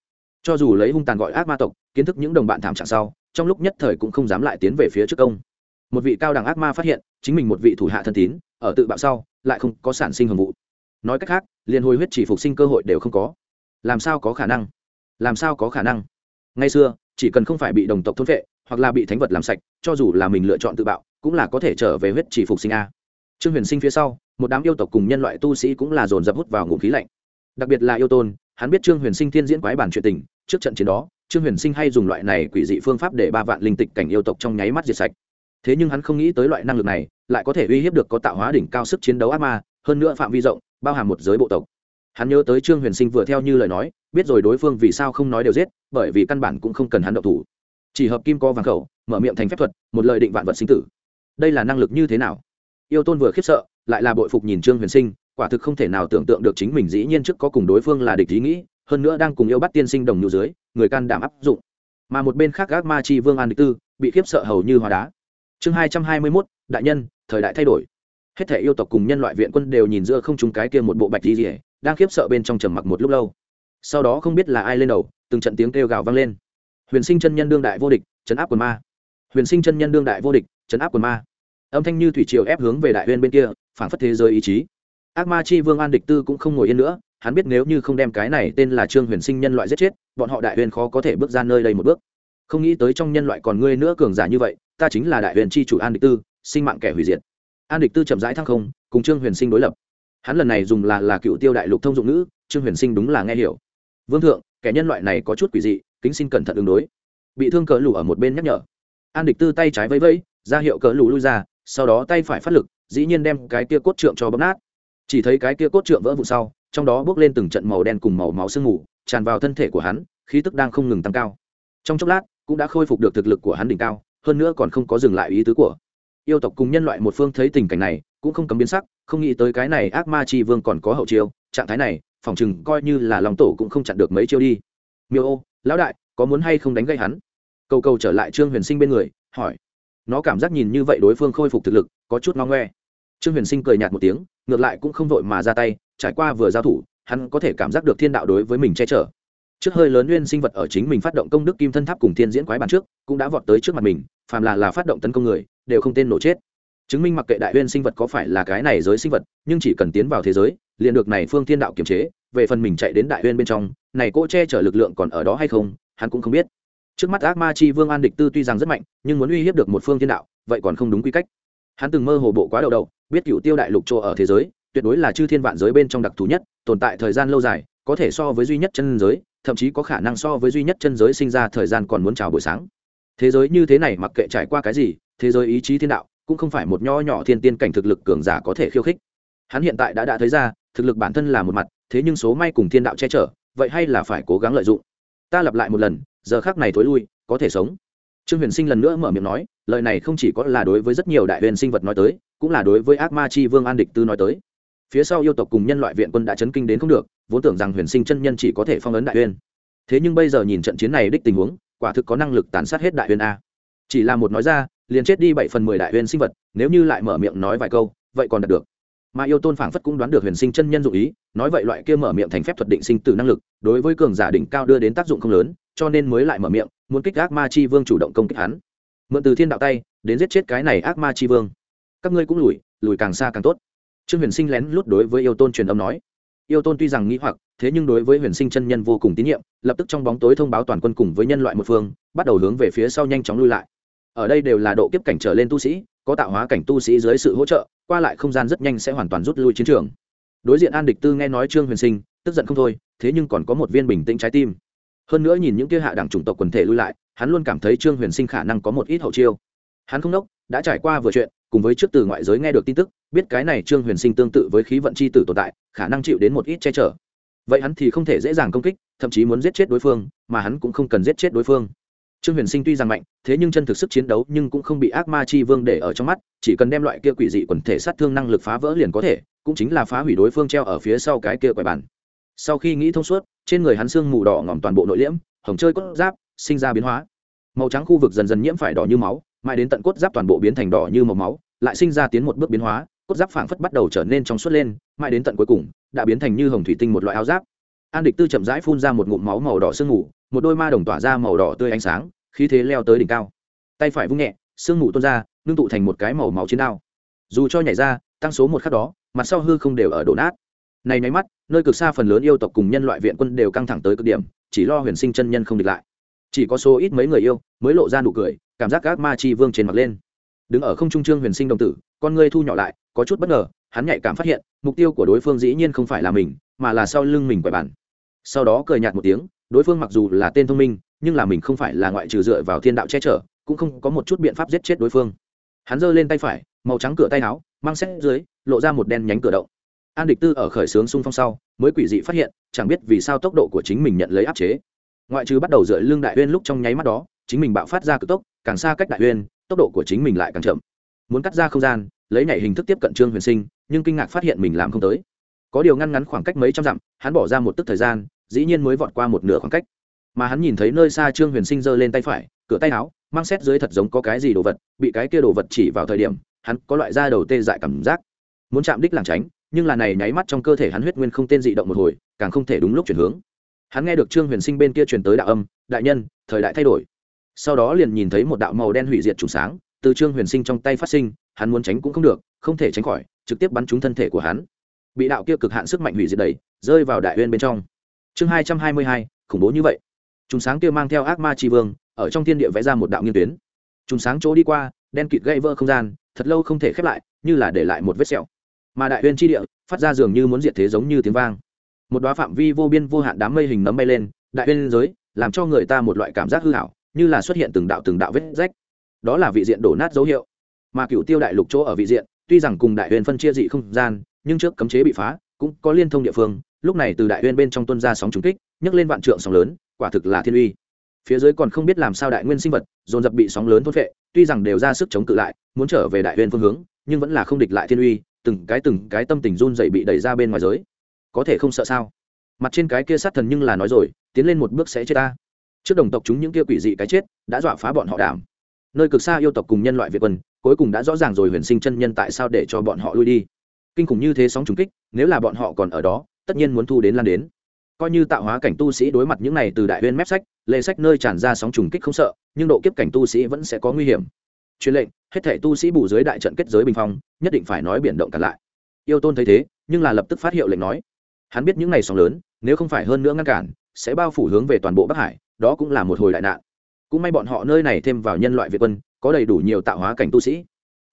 Cho dù lấy hung tàn gọi ác ma tộc, kiến thức những đồng bạn thảm trạng sau, trong lúc nhất thời cũng không dám lại tiến về phía trước công một vị cao đẳng ác ma phát hiện, chính mình một vị thủ hạ thân tín, ở tự bạo sau, lại không có sản sinh hưởng vụ. Nói cách khác, liền hồi huyết chỉ phục sinh cơ hội đều không có. Làm sao có khả năng? Làm sao có khả năng? Ngay xưa, chỉ cần không phải bị đồng tộc thôn vệ hoặc là bị thánh vật làm sạch, cho dù là mình lựa chọn tự bạo, cũng là có thể trở về huyết chỉ phục sinh a. Trương huyền sinh phía sau, một đám yêu tộc cùng nhân loại tu sĩ cũng là dồn dập hút vào ngụm khí lạnh. Đặc biệt là yêu tôn, hắn biết trương huyền sinh thiên diễn quái bản chuyện tình, trước trận chiến đó, trương huyền sinh hay dùng loại này quỷ dị phương pháp để ba vạn linh tịch cảnh yêu tộc trong nháy mắt diệt sạch thế nhưng hắn không nghĩ tới loại năng lực này, lại có thể uy hiếp được có tạo hóa đỉnh cao sức chiến đấu ác ma, hơn nữa phạm vi rộng, bao hàm một giới bộ tộc. Hắn nhớ tới trương huyền sinh vừa theo như lời nói, biết rồi đối phương vì sao không nói đều giết, bởi vì căn bản cũng không cần hắn động thủ. Chỉ hợp kim co vàng khẩu, mở miệng thành phép thuật, một lời định vạn vật sinh tử. Đây là năng lực như thế nào? Yêu tôn vừa khiếp sợ, lại là bội phục nhìn trương huyền sinh, quả thực không thể nào tưởng tượng được chính mình dĩ nhiên trước có cùng đối phương là địch ý nghĩ, hơn nữa đang cùng yêu bắt tiên sinh đồng nhu dưới, người can đảm áp dụng. Mà một bên khác gác ma chi vương an địch tư, bị khiếp sợ hầu như hóa đá chương hai trăm hai mươi mốt, đại nhân, thời đại thay đổi. Hết thể yêu tộc cùng nhân loại viện quân đều nhìn giữa không chúng cái kia một bộ bạch di rỉa đang khiếp sợ bên trong trầm mặc một lúc lâu. Sau đó không biết là ai lên đầu, từng trận tiếng kêu gào vang lên. Huyền sinh chân nhân đương đại vô địch, chấn áp quần ma. Huyền sinh chân nhân đương đại vô địch, chấn áp quần ma. Âm thanh như thủy triều ép hướng về đại huyên bên kia, phản phất thế giới ý chí. Ác ma chi vương an địch tư cũng không ngồi yên nữa, hắn biết nếu như không đem cái này tên là trương huyền sinh nhân loại giết chết, bọn họ đại huyền khó có thể bước ra nơi đây một bước không nghĩ tới trong nhân loại còn ngươi nữa cường giả như vậy, ta chính là đại huyền chi chủ an địch tư, sinh mạng kẻ hủy diệt. An địch tư chậm rãi thăng không, cùng trương huyền sinh đối lập. Hắn lần này dùng là là cựu tiêu đại lục thông dụng ngữ, trương huyền sinh đúng là nghe hiểu. Vương thượng, kẻ nhân loại này có chút quỷ dị, kính xin cẩn thận ứng đối. Bị thương cỡ lù ở một bên nhắc nhở. An địch tư tay trái vẫy vẫy, ra hiệu cỡ lù lui ra, sau đó tay phải phát lực, dĩ nhiên đem cái kia cốt trượng cho bấm nát. Chỉ thấy cái kia cốt trượng vỡ vụ sau, trong đó bước lên từng trận màu đen cùng màu máu sương mù, tràn vào thân thể của hắn, khí tức đang không ngừng tăng cao. Trong chốc lát cũng đã khôi phục được thực lực của hắn đỉnh cao, hơn nữa còn không có dừng lại ý tứ của yêu tộc cùng nhân loại một phương thấy tình cảnh này, cũng không cấm biến sắc, không nghĩ tới cái này ác ma chi vương còn có hậu chiêu, trạng thái này, phòng chừng coi như là lòng tổ cũng không chặn được mấy chiêu đi. Miêu ô, lão đại, có muốn hay không đánh gây hắn? Cầu cầu trở lại trương huyền sinh bên người, hỏi. Nó cảm giác nhìn như vậy đối phương khôi phục thực lực, có chút ngong ngoe. Trương huyền sinh cười nhạt một tiếng, ngược lại cũng không vội mà ra tay, trải qua vừa giao thủ, hắn có thể cảm giác được thiên đạo đối với mình che chở trước hơi lớn nguyên sinh vật ở chính mình phát động công đức kim thân tháp cùng thiên diễn quái bản trước, cũng đã vọt tới trước mặt mình, phàm là là phát động tấn công người, đều không tên nổ chết. Chứng minh mặc kệ đại nguyên sinh vật có phải là cái này giới sinh vật, nhưng chỉ cần tiến vào thế giới, liền được này phương thiên đạo kiềm chế, về phần mình chạy đến đại nguyên bên trong, này cỗ che chở lực lượng còn ở đó hay không, hắn cũng không biết. Trước mắt ác ma chi vương an địch tư tuy rằng rất mạnh, nhưng muốn uy hiếp được một phương thiên đạo, vậy còn không đúng quy cách. Hắn từng mơ hồ bộ quá đầu đầu, biết cựu tiêu đại lục chỗ ở thế giới, tuyệt đối là chư thiên vạn giới bên trong đặc thù nhất, tồn tại thời gian lâu dài, có thể so với duy nhất chân giới thậm chí có khả năng so với duy nhất chân giới sinh ra thời gian còn muốn chào buổi sáng. Thế giới như thế này mặc kệ trải qua cái gì, thế giới ý chí thiên đạo cũng không phải một nho nhỏ thiên tiên cảnh thực lực cường giả có thể khiêu khích. Hắn hiện tại đã đã thấy ra, thực lực bản thân là một mặt, thế nhưng số may cùng thiên đạo che chở, vậy hay là phải cố gắng lợi dụng. Ta lặp lại một lần, giờ khác này thối lui, có thể sống. Trương huyền sinh lần nữa mở miệng nói, lời này không chỉ có là đối với rất nhiều đại huyền sinh vật nói tới, cũng là đối với ác ma chi vương an địch tư nói tới phía sau yêu tộc cùng nhân loại viện quân đã chấn kinh đến không được, vốn tưởng rằng huyền sinh chân nhân chỉ có thể phong ấn đại huyền thế nhưng bây giờ nhìn trận chiến này đích tình huống, quả thực có năng lực tàn sát hết đại huyền a. Chỉ là một nói ra, liền chết đi bảy phần mười đại huyền sinh vật, nếu như lại mở miệng nói vài câu, vậy còn đạt được. Mà yêu tôn phảng phất cũng đoán được huyền sinh chân nhân dụ ý, nói vậy loại kia mở miệng thành phép thuật định sinh tử năng lực, đối với cường giả đỉnh cao đưa đến tác dụng không lớn, cho nên mới lại mở miệng, muốn kích ác ma chi vương chủ động công kích hắn. Mượn từ thiên đạo tay, đến giết chết cái này ác ma chi vương. Các ngươi cũng lùi lùi càng xa càng tốt trương huyền sinh lén lút đối với yêu tôn truyền âm nói, yêu tôn tuy rằng nghĩ hoặc, thế nhưng đối với huyền sinh chân nhân vô cùng tín nhiệm, lập tức trong bóng tối thông báo toàn quân cùng với nhân loại một phương, bắt đầu hướng về phía sau nhanh chóng lui lại. Ở đây đều là độ kiếp cảnh trở lên tu sĩ, có tạo hóa cảnh tu sĩ dưới sự hỗ trợ, qua lại không gian rất nhanh sẽ hoàn toàn rút lui chiến trường. Đối diện an địch tư nghe nói trương huyền sinh, tức giận không thôi, thế nhưng còn có một viên bình tĩnh trái tim. Hơn nữa nhìn những kia hạ đẳng chủng tộc quần thể lui lại, hắn luôn cảm thấy trương huyền sinh khả năng có một ít hậu chiêu. Hắn không đốc, đã trải qua vừa chuyện, cùng với trước từ ngoại giới nghe được tin tức biết cái này trương huyền sinh tương tự với khí vận c h i tử tồn tại, khả năng chịu đến một ít che chở. Vậy hắn thì không thể dễ dàng công kích, thậm chí muốn giết chết đối phương, mà hắn cũng không cần giết chết đối phương. Trương huyền sinh tuy rằng mạnh, thế nhưng chân thực sức chiến đấu nhưng cũng không bị ác ma chi vương để ở trong mắt, chỉ cần đem loại kia quỷ dị quần thể sát thương năng lực phá vỡ liền có thể, cũng chính là phá hủy đối phương treo ở phía sau cái kia quầy bản. Sau khi nghĩ thông suốt, trên người hắn xương mù đỏ ngỏm toàn bộ nội liễm, hồng chơi cốt giáp, sinh ra biến hóa. Màu trắng khu vực dần dần nhiễm phải đỏ như máu, mãi đến tận cốt giáp toàn bộ biến thành đỏ như màu máu, lại sinh ra tiến một bước biến hóa cốt giáp phảng phất bắt đầu trở nên trong suốt lên, mãi đến tận cuối cùng, đã biến thành như hồng thủy tinh một loại áo giáp. An địch tư chậm rãi phun ra một ngụm máu màu đỏ sương mù, một đôi ma đồng tỏa ra màu đỏ tươi ánh sáng, khí thế leo tới đỉnh cao. Tay phải vung nhẹ, sương mù tuôn ra, ngưng tụ thành một cái màu máu chiến đao. Dù cho nhảy ra, tăng số một khắc đó, mặt sau hư không đều ở đổ nát. Này nháy mắt, nơi cực xa phần lớn yêu tộc cùng nhân loại viện quân đều căng thẳng tới cực điểm, chỉ lo huyền sinh chân nhân không địch lại. Chỉ có số ít mấy người yêu, mới lộ ra nụ cười, cảm giác các ma chi vương trên mặt lên. Đứng ở không trung trương huyền sinh đồng tử, con ngươi thu nhỏ lại có chút bất ngờ, hắn nhạy cảm phát hiện, mục tiêu của đối phương dĩ nhiên không phải là mình, mà là sau lưng mình quậy bản. Sau đó cười nhạt một tiếng, đối phương mặc dù là tên thông minh, nhưng là mình không phải là ngoại trừ dựa vào thiên đạo che chở, cũng không có một chút biện pháp giết chết đối phương. Hắn giơ lên tay phải, màu trắng cửa tay áo, mang xét dưới, lộ ra một đen nhánh cửa động. An địch tư ở khởi xướng xung phong sau, mới quỷ dị phát hiện, chẳng biết vì sao tốc độ của chính mình nhận lấy áp chế. Ngoại trừ bắt đầu dựa lưng đại uyên lúc trong nháy mắt đó, chính mình bạo phát ra cực tốc, càng xa cách đại uyên, tốc độ của chính mình lại càng chậm. Muốn cắt ra không gian lấy nhảy hình thức tiếp cận trương huyền sinh, nhưng kinh ngạc phát hiện mình làm không tới. Có điều ngăn ngắn khoảng cách mấy trăm dặm, hắn bỏ ra một tức thời gian, dĩ nhiên mới vọt qua một nửa khoảng cách. Mà hắn nhìn thấy nơi xa trương huyền sinh giơ lên tay phải, cửa tay áo, mang xét dưới thật giống có cái gì đồ vật, bị cái kia đồ vật chỉ vào thời điểm, hắn có loại da đầu tê dại cảm giác. Muốn chạm đích làng tránh, nhưng là này nháy mắt trong cơ thể hắn huyết nguyên không tên dị động một hồi, càng không thể đúng lúc chuyển hướng. Hắn nghe được trương huyền sinh bên kia truyền tới đạo âm, đại nhân, thời đại thay đổi. Sau đó liền nhìn thấy một đạo màu đen hủy diệt trùng sáng, từ trương huyền sinh trong tay phát sinh hắn muốn tránh cũng không được, không thể tránh khỏi, trực tiếp bắn trúng thân thể của hắn. Bị đạo kia cực hạn sức mạnh hủy diệt đầy, rơi vào đại huyên bên trong. Chương hai trăm hai mươi hai, khủng bố như vậy. Trùng sáng kia mang theo ác ma tri vương, ở trong thiên địa vẽ ra một đạo nghiên tuyến. Trùng sáng chỗ đi qua, đen kịt gây vỡ không gian, thật lâu không thể khép lại, như là để lại một vết sẹo. Mà đại huyên tri địa, phát ra dường như muốn diệt thế giống như tiếng vang. Một đoá phạm vi vô biên vô hạn đám mây hình nấm bay lên, đại huyên giới, làm cho người ta một loại cảm giác hư hảo như là xuất hiện từng đạo từng đạo vết rách. Đó là vị diện đổ nát dấu hiệu mà cựu tiêu đại lục chỗ ở vị diện, tuy rằng cùng đại huyền phân chia dị không gian, nhưng trước cấm chế bị phá, cũng có liên thông địa phương, lúc này từ đại huyền bên trong tuân ra sóng trùng kích, nhấc lên vạn trượng sóng lớn, quả thực là thiên uy. Phía dưới còn không biết làm sao đại nguyên sinh vật, dồn dập bị sóng lớn thốt vệ tuy rằng đều ra sức chống cự lại, muốn trở về đại huyền phương hướng, nhưng vẫn là không địch lại thiên uy, từng cái từng cái tâm tình run dậy bị đẩy ra bên ngoài giới. Có thể không sợ sao? Mặt trên cái kia sát thần nhưng là nói rồi, tiến lên một bước sẽ chết ta. Trước đồng tộc chúng những kia quỷ dị cái chết, đã dọa phá bọn họ đảm nơi cực xa yêu tộc cùng nhân loại việt quân cuối cùng đã rõ ràng rồi huyền sinh chân nhân tại sao để cho bọn họ lui đi. Kinh khủng như thế sóng trùng kích, nếu là bọn họ còn ở đó, tất nhiên muốn thu đến lan đến. Coi như tạo hóa cảnh tu sĩ đối mặt những này từ đại huyên mép sách lệ sách nơi tràn ra sóng trùng kích không sợ, nhưng độ kiếp cảnh tu sĩ vẫn sẽ có nguy hiểm. Truyền lệnh, hết thể tu sĩ bù dưới đại trận kết giới bình phong, nhất định phải nói biển động cả lại. Yêu tôn thấy thế, nhưng là lập tức phát hiệu lệnh nói. Hắn biết những này sóng lớn, nếu không phải hơn nữa ngăn cản, sẽ bao phủ hướng về toàn bộ bắc hải, đó cũng là một hồi đại nạn. Cũng may bọn họ nơi này thêm vào nhân loại việt quân có đầy đủ nhiều tạo hóa cảnh tu sĩ.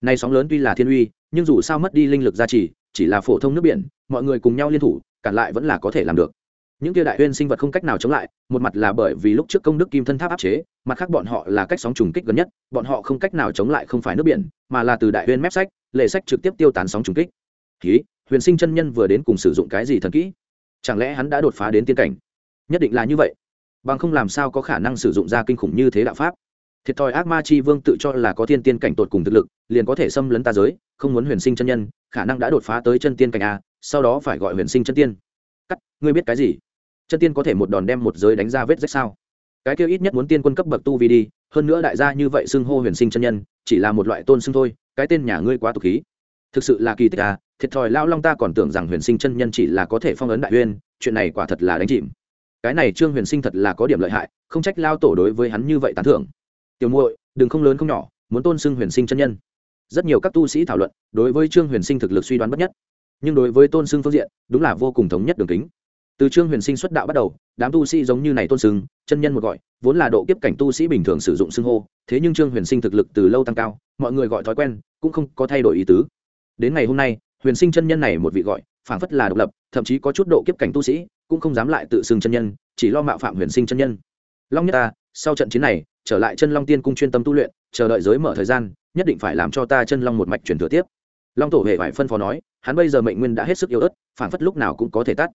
Nay sóng lớn tuy là thiên uy, nhưng dù sao mất đi linh lực gia trì, chỉ là phổ thông nước biển, mọi người cùng nhau liên thủ, cản lại vẫn là có thể làm được. Những kia đại huyên sinh vật không cách nào chống lại, một mặt là bởi vì lúc trước công đức kim thân tháp áp chế, mặt khác bọn họ là cách sóng trùng kích gần nhất, bọn họ không cách nào chống lại không phải nước biển, mà là từ đại huyên mép sách lệ sách trực tiếp tiêu tán sóng trùng kích. Ký huyền sinh chân nhân vừa đến cùng sử dụng cái gì thần kỹ? Chẳng lẽ hắn đã đột phá đến tiên cảnh? Nhất định là như vậy. Bằng không làm sao có khả năng sử dụng ra kinh khủng như thế đạo pháp? Thiệt thòi ác ma chi vương tự cho là có thiên tiên cảnh tột cùng thực lực, liền có thể xâm lấn ta giới, không muốn huyền sinh chân nhân, khả năng đã đột phá tới chân tiên cảnh a, sau đó phải gọi huyền sinh chân tiên. Cắt, ngươi biết cái gì? Chân tiên có thể một đòn đem một giới đánh ra vết rách sao? Cái kêu ít nhất muốn tiên quân cấp bậc tu vi đi, hơn nữa đại gia như vậy xưng hô huyền sinh chân nhân, chỉ là một loại tôn xưng thôi, cái tên nhà ngươi quá tục khí. Thực sự là kỳ tích à thiệt thòi lao long ta còn tưởng rằng huyền sinh chân nhân chỉ là có thể phong ấn đại huyên chuyện này quả thật là đánh chìm. Cái này trương huyền sinh thật là có điểm lợi hại, không trách lao tổ đối với hắn như vậy tán thưởng tiểu muội, đừng không lớn không nhỏ, muốn tôn xưng huyền sinh chân nhân. Rất nhiều các tu sĩ thảo luận, đối với trương huyền sinh thực lực suy đoán bất nhất. Nhưng đối với tôn xưng phương diện, đúng là vô cùng thống nhất đường kính. Từ trương huyền sinh xuất đạo bắt đầu, đám tu sĩ giống như này tôn xưng, chân nhân một gọi, vốn là độ kiếp cảnh tu sĩ bình thường sử dụng xưng hô, thế nhưng trương huyền sinh thực lực từ lâu tăng cao, mọi người gọi thói quen, cũng không có thay đổi ý tứ. Đến ngày hôm nay, huyền sinh chân nhân này một vị gọi, phảng phất là độc lập, thậm chí có chút độ kiếp cảnh tu sĩ, cũng không dám lại tự xưng chân nhân, chỉ lo mạo phạm huyền sinh chân nhân. Long nhất ta, sau trận chiến này trở lại chân long tiên cung chuyên tâm tu luyện, chờ đợi giới mở thời gian, nhất định phải làm cho ta chân long một mạch truyền thừa tiếp. Long tổ hề phải phân phó nói, hắn bây giờ mệnh nguyên đã hết sức yếu ớt phản phất lúc nào cũng có thể tắt.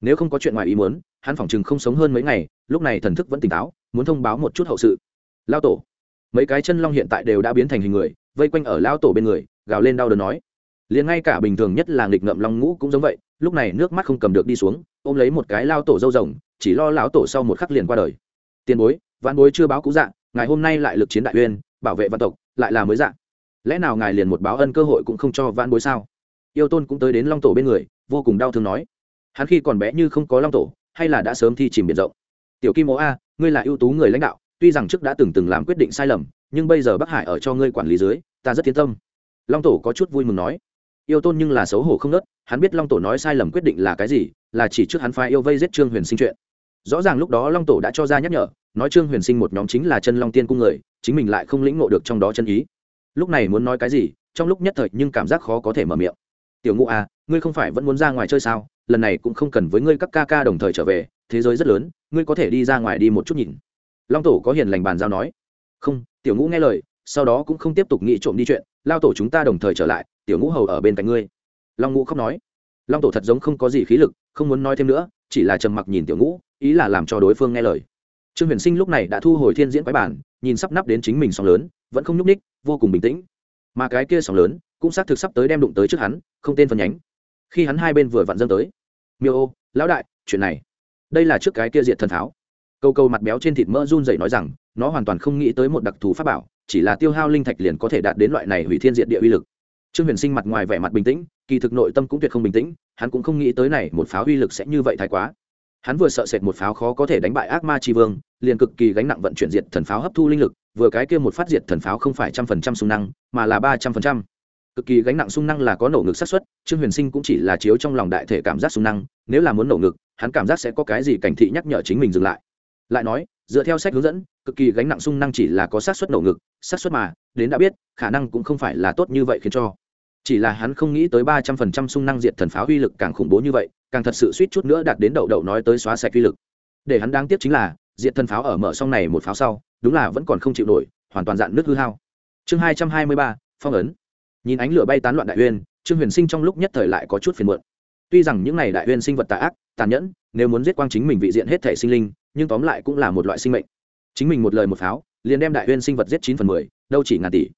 Nếu không có chuyện ngoài ý muốn, hắn phỏng chừng không sống hơn mấy ngày, lúc này thần thức vẫn tỉnh táo, muốn thông báo một chút hậu sự. Lao tổ. Mấy cái chân long hiện tại đều đã biến thành hình người, vây quanh ở lao tổ bên người, gào lên đau đớn nói. Liền ngay cả bình thường nhất là nghịch ngậm long ngũ cũng giống vậy, lúc này nước mắt không cầm được đi xuống, ôm lấy một cái lao tổ dâu rồng, chỉ lo lão tổ sau một khắc liền qua đời. Tiền bối vạn bối chưa báo cũ dạng ngài hôm nay lại lực chiến đại uyên, bảo vệ văn tộc, lại là mới dạng lẽ nào ngài liền một báo ân cơ hội cũng không cho vạn bối sao? Yêu tôn cũng tới đến long tổ bên người, vô cùng đau thương nói. Hắn khi còn bé như không có long tổ, hay là đã sớm thi chìm biển rộng. Tiểu kim mẫu a, ngươi là ưu tú người lãnh đạo, tuy rằng trước đã từng từng làm quyết định sai lầm, nhưng bây giờ bắc hải ở cho ngươi quản lý dưới, ta rất tiến tâm. Long tổ có chút vui mừng nói. Yêu tôn nhưng là xấu hổ không nớt, hắn biết long tổ nói sai lầm quyết định là cái gì, là chỉ trước hắn phái yêu vây giết trương huyền sinh chuyện. Rõ ràng lúc đó long tổ đã cho ra nhắc nhở nói trương huyền sinh một nhóm chính là chân long tiên cung người, chính mình lại không lĩnh ngộ được trong đó chân ý. Lúc này muốn nói cái gì, trong lúc nhất thời nhưng cảm giác khó có thể mở miệng. Tiểu ngũ à ngươi không phải vẫn muốn ra ngoài chơi sao? Lần này cũng không cần với ngươi các ca ca đồng thời trở về, thế giới rất lớn, ngươi có thể đi ra ngoài đi một chút nhìn. Long tổ có hiền lành bàn giao nói. Không, tiểu ngũ nghe lời, sau đó cũng không tiếp tục nghĩ trộm đi chuyện, lao tổ chúng ta đồng thời trở lại, tiểu ngũ hầu ở bên cạnh ngươi. Long ngũ khóc nói. Long tổ thật giống không có gì khí lực, không muốn nói thêm nữa, chỉ là trầm mặc nhìn tiểu ngũ, ý là làm cho đối phương nghe lời trương huyền sinh lúc này đã thu hồi thiên diễn quái bản, nhìn sắp nắp đến chính mình sóng lớn, vẫn không nhúc ních vô cùng bình tĩnh. Mà cái kia sóng lớn, cũng xác thực sắp tới đem đụng tới trước hắn, không tên phần nhánh. Khi hắn hai bên vừa vặn dâng tới. Miêu ô, lão đại, chuyện này. Đây là trước cái kia diệt thần tháo. Câu câu mặt béo trên thịt mỡ run dậy nói rằng, nó hoàn toàn không nghĩ tới một đặc thù pháp bảo, chỉ là tiêu hao linh thạch liền có thể đạt đến loại này hủy thiên diện địa uy lực. Trương huyền sinh mặt ngoài vẻ mặt bình tĩnh, kỳ thực nội tâm cũng tuyệt không bình tĩnh, hắn cũng không nghĩ tới này một pháo uy lực sẽ như vậy thái quá hắn vừa sợ sệt một pháo khó có thể đánh bại ác ma tri vương, liền cực kỳ gánh nặng vận chuyển diệt thần pháo hấp thu linh lực, vừa cái kia một phát diệt thần pháo không phải trăm phần trăm sung năng, mà là ba trăm phần trăm. Cực kỳ gánh nặng sung năng là có nổ ngực sát xuất trương huyền sinh cũng chỉ là chiếu trong lòng đại thể cảm giác sung năng, nếu là muốn nổ ngực, hắn cảm giác sẽ có cái gì cảnh thị nhắc nhở chính mình dừng lại. Lại nói, dựa theo sách hướng dẫn, cực kỳ gánh nặng sung năng chỉ là có sát xuất nổ ngực sát xuất mà, đến đã biết, khả năng cũng không phải là tốt như vậy khiến cho. Chỉ là hắn không nghĩ tới ba trăm phần trăm sung năng diệt thần pháo uy lực càng khủng bố như vậy càng thật sự suýt chút nữa đạt đến đậu đậu nói tới xóa sạch uy lực. Để hắn đáng tiếc chính là, diệt thân pháo ở mở xong này một pháo sau, đúng là vẫn còn không chịu nổi, hoàn toàn dạn nước hư hao. Chương hai trăm hai mươi ba, phong ấn. Nhìn ánh lửa bay tán loạn đại uyên, trương huyền sinh trong lúc nhất thời lại có chút phiền muộn. Tuy rằng những này đại uyên sinh vật tà ác tàn nhẫn, nếu muốn giết quang chính mình vị diện hết thể sinh linh, nhưng tóm lại cũng là một loại sinh mệnh. Chính mình một lời một pháo, liền đem đại uyên sinh vật giết chín phần mười, đâu chỉ ngàn tỷ.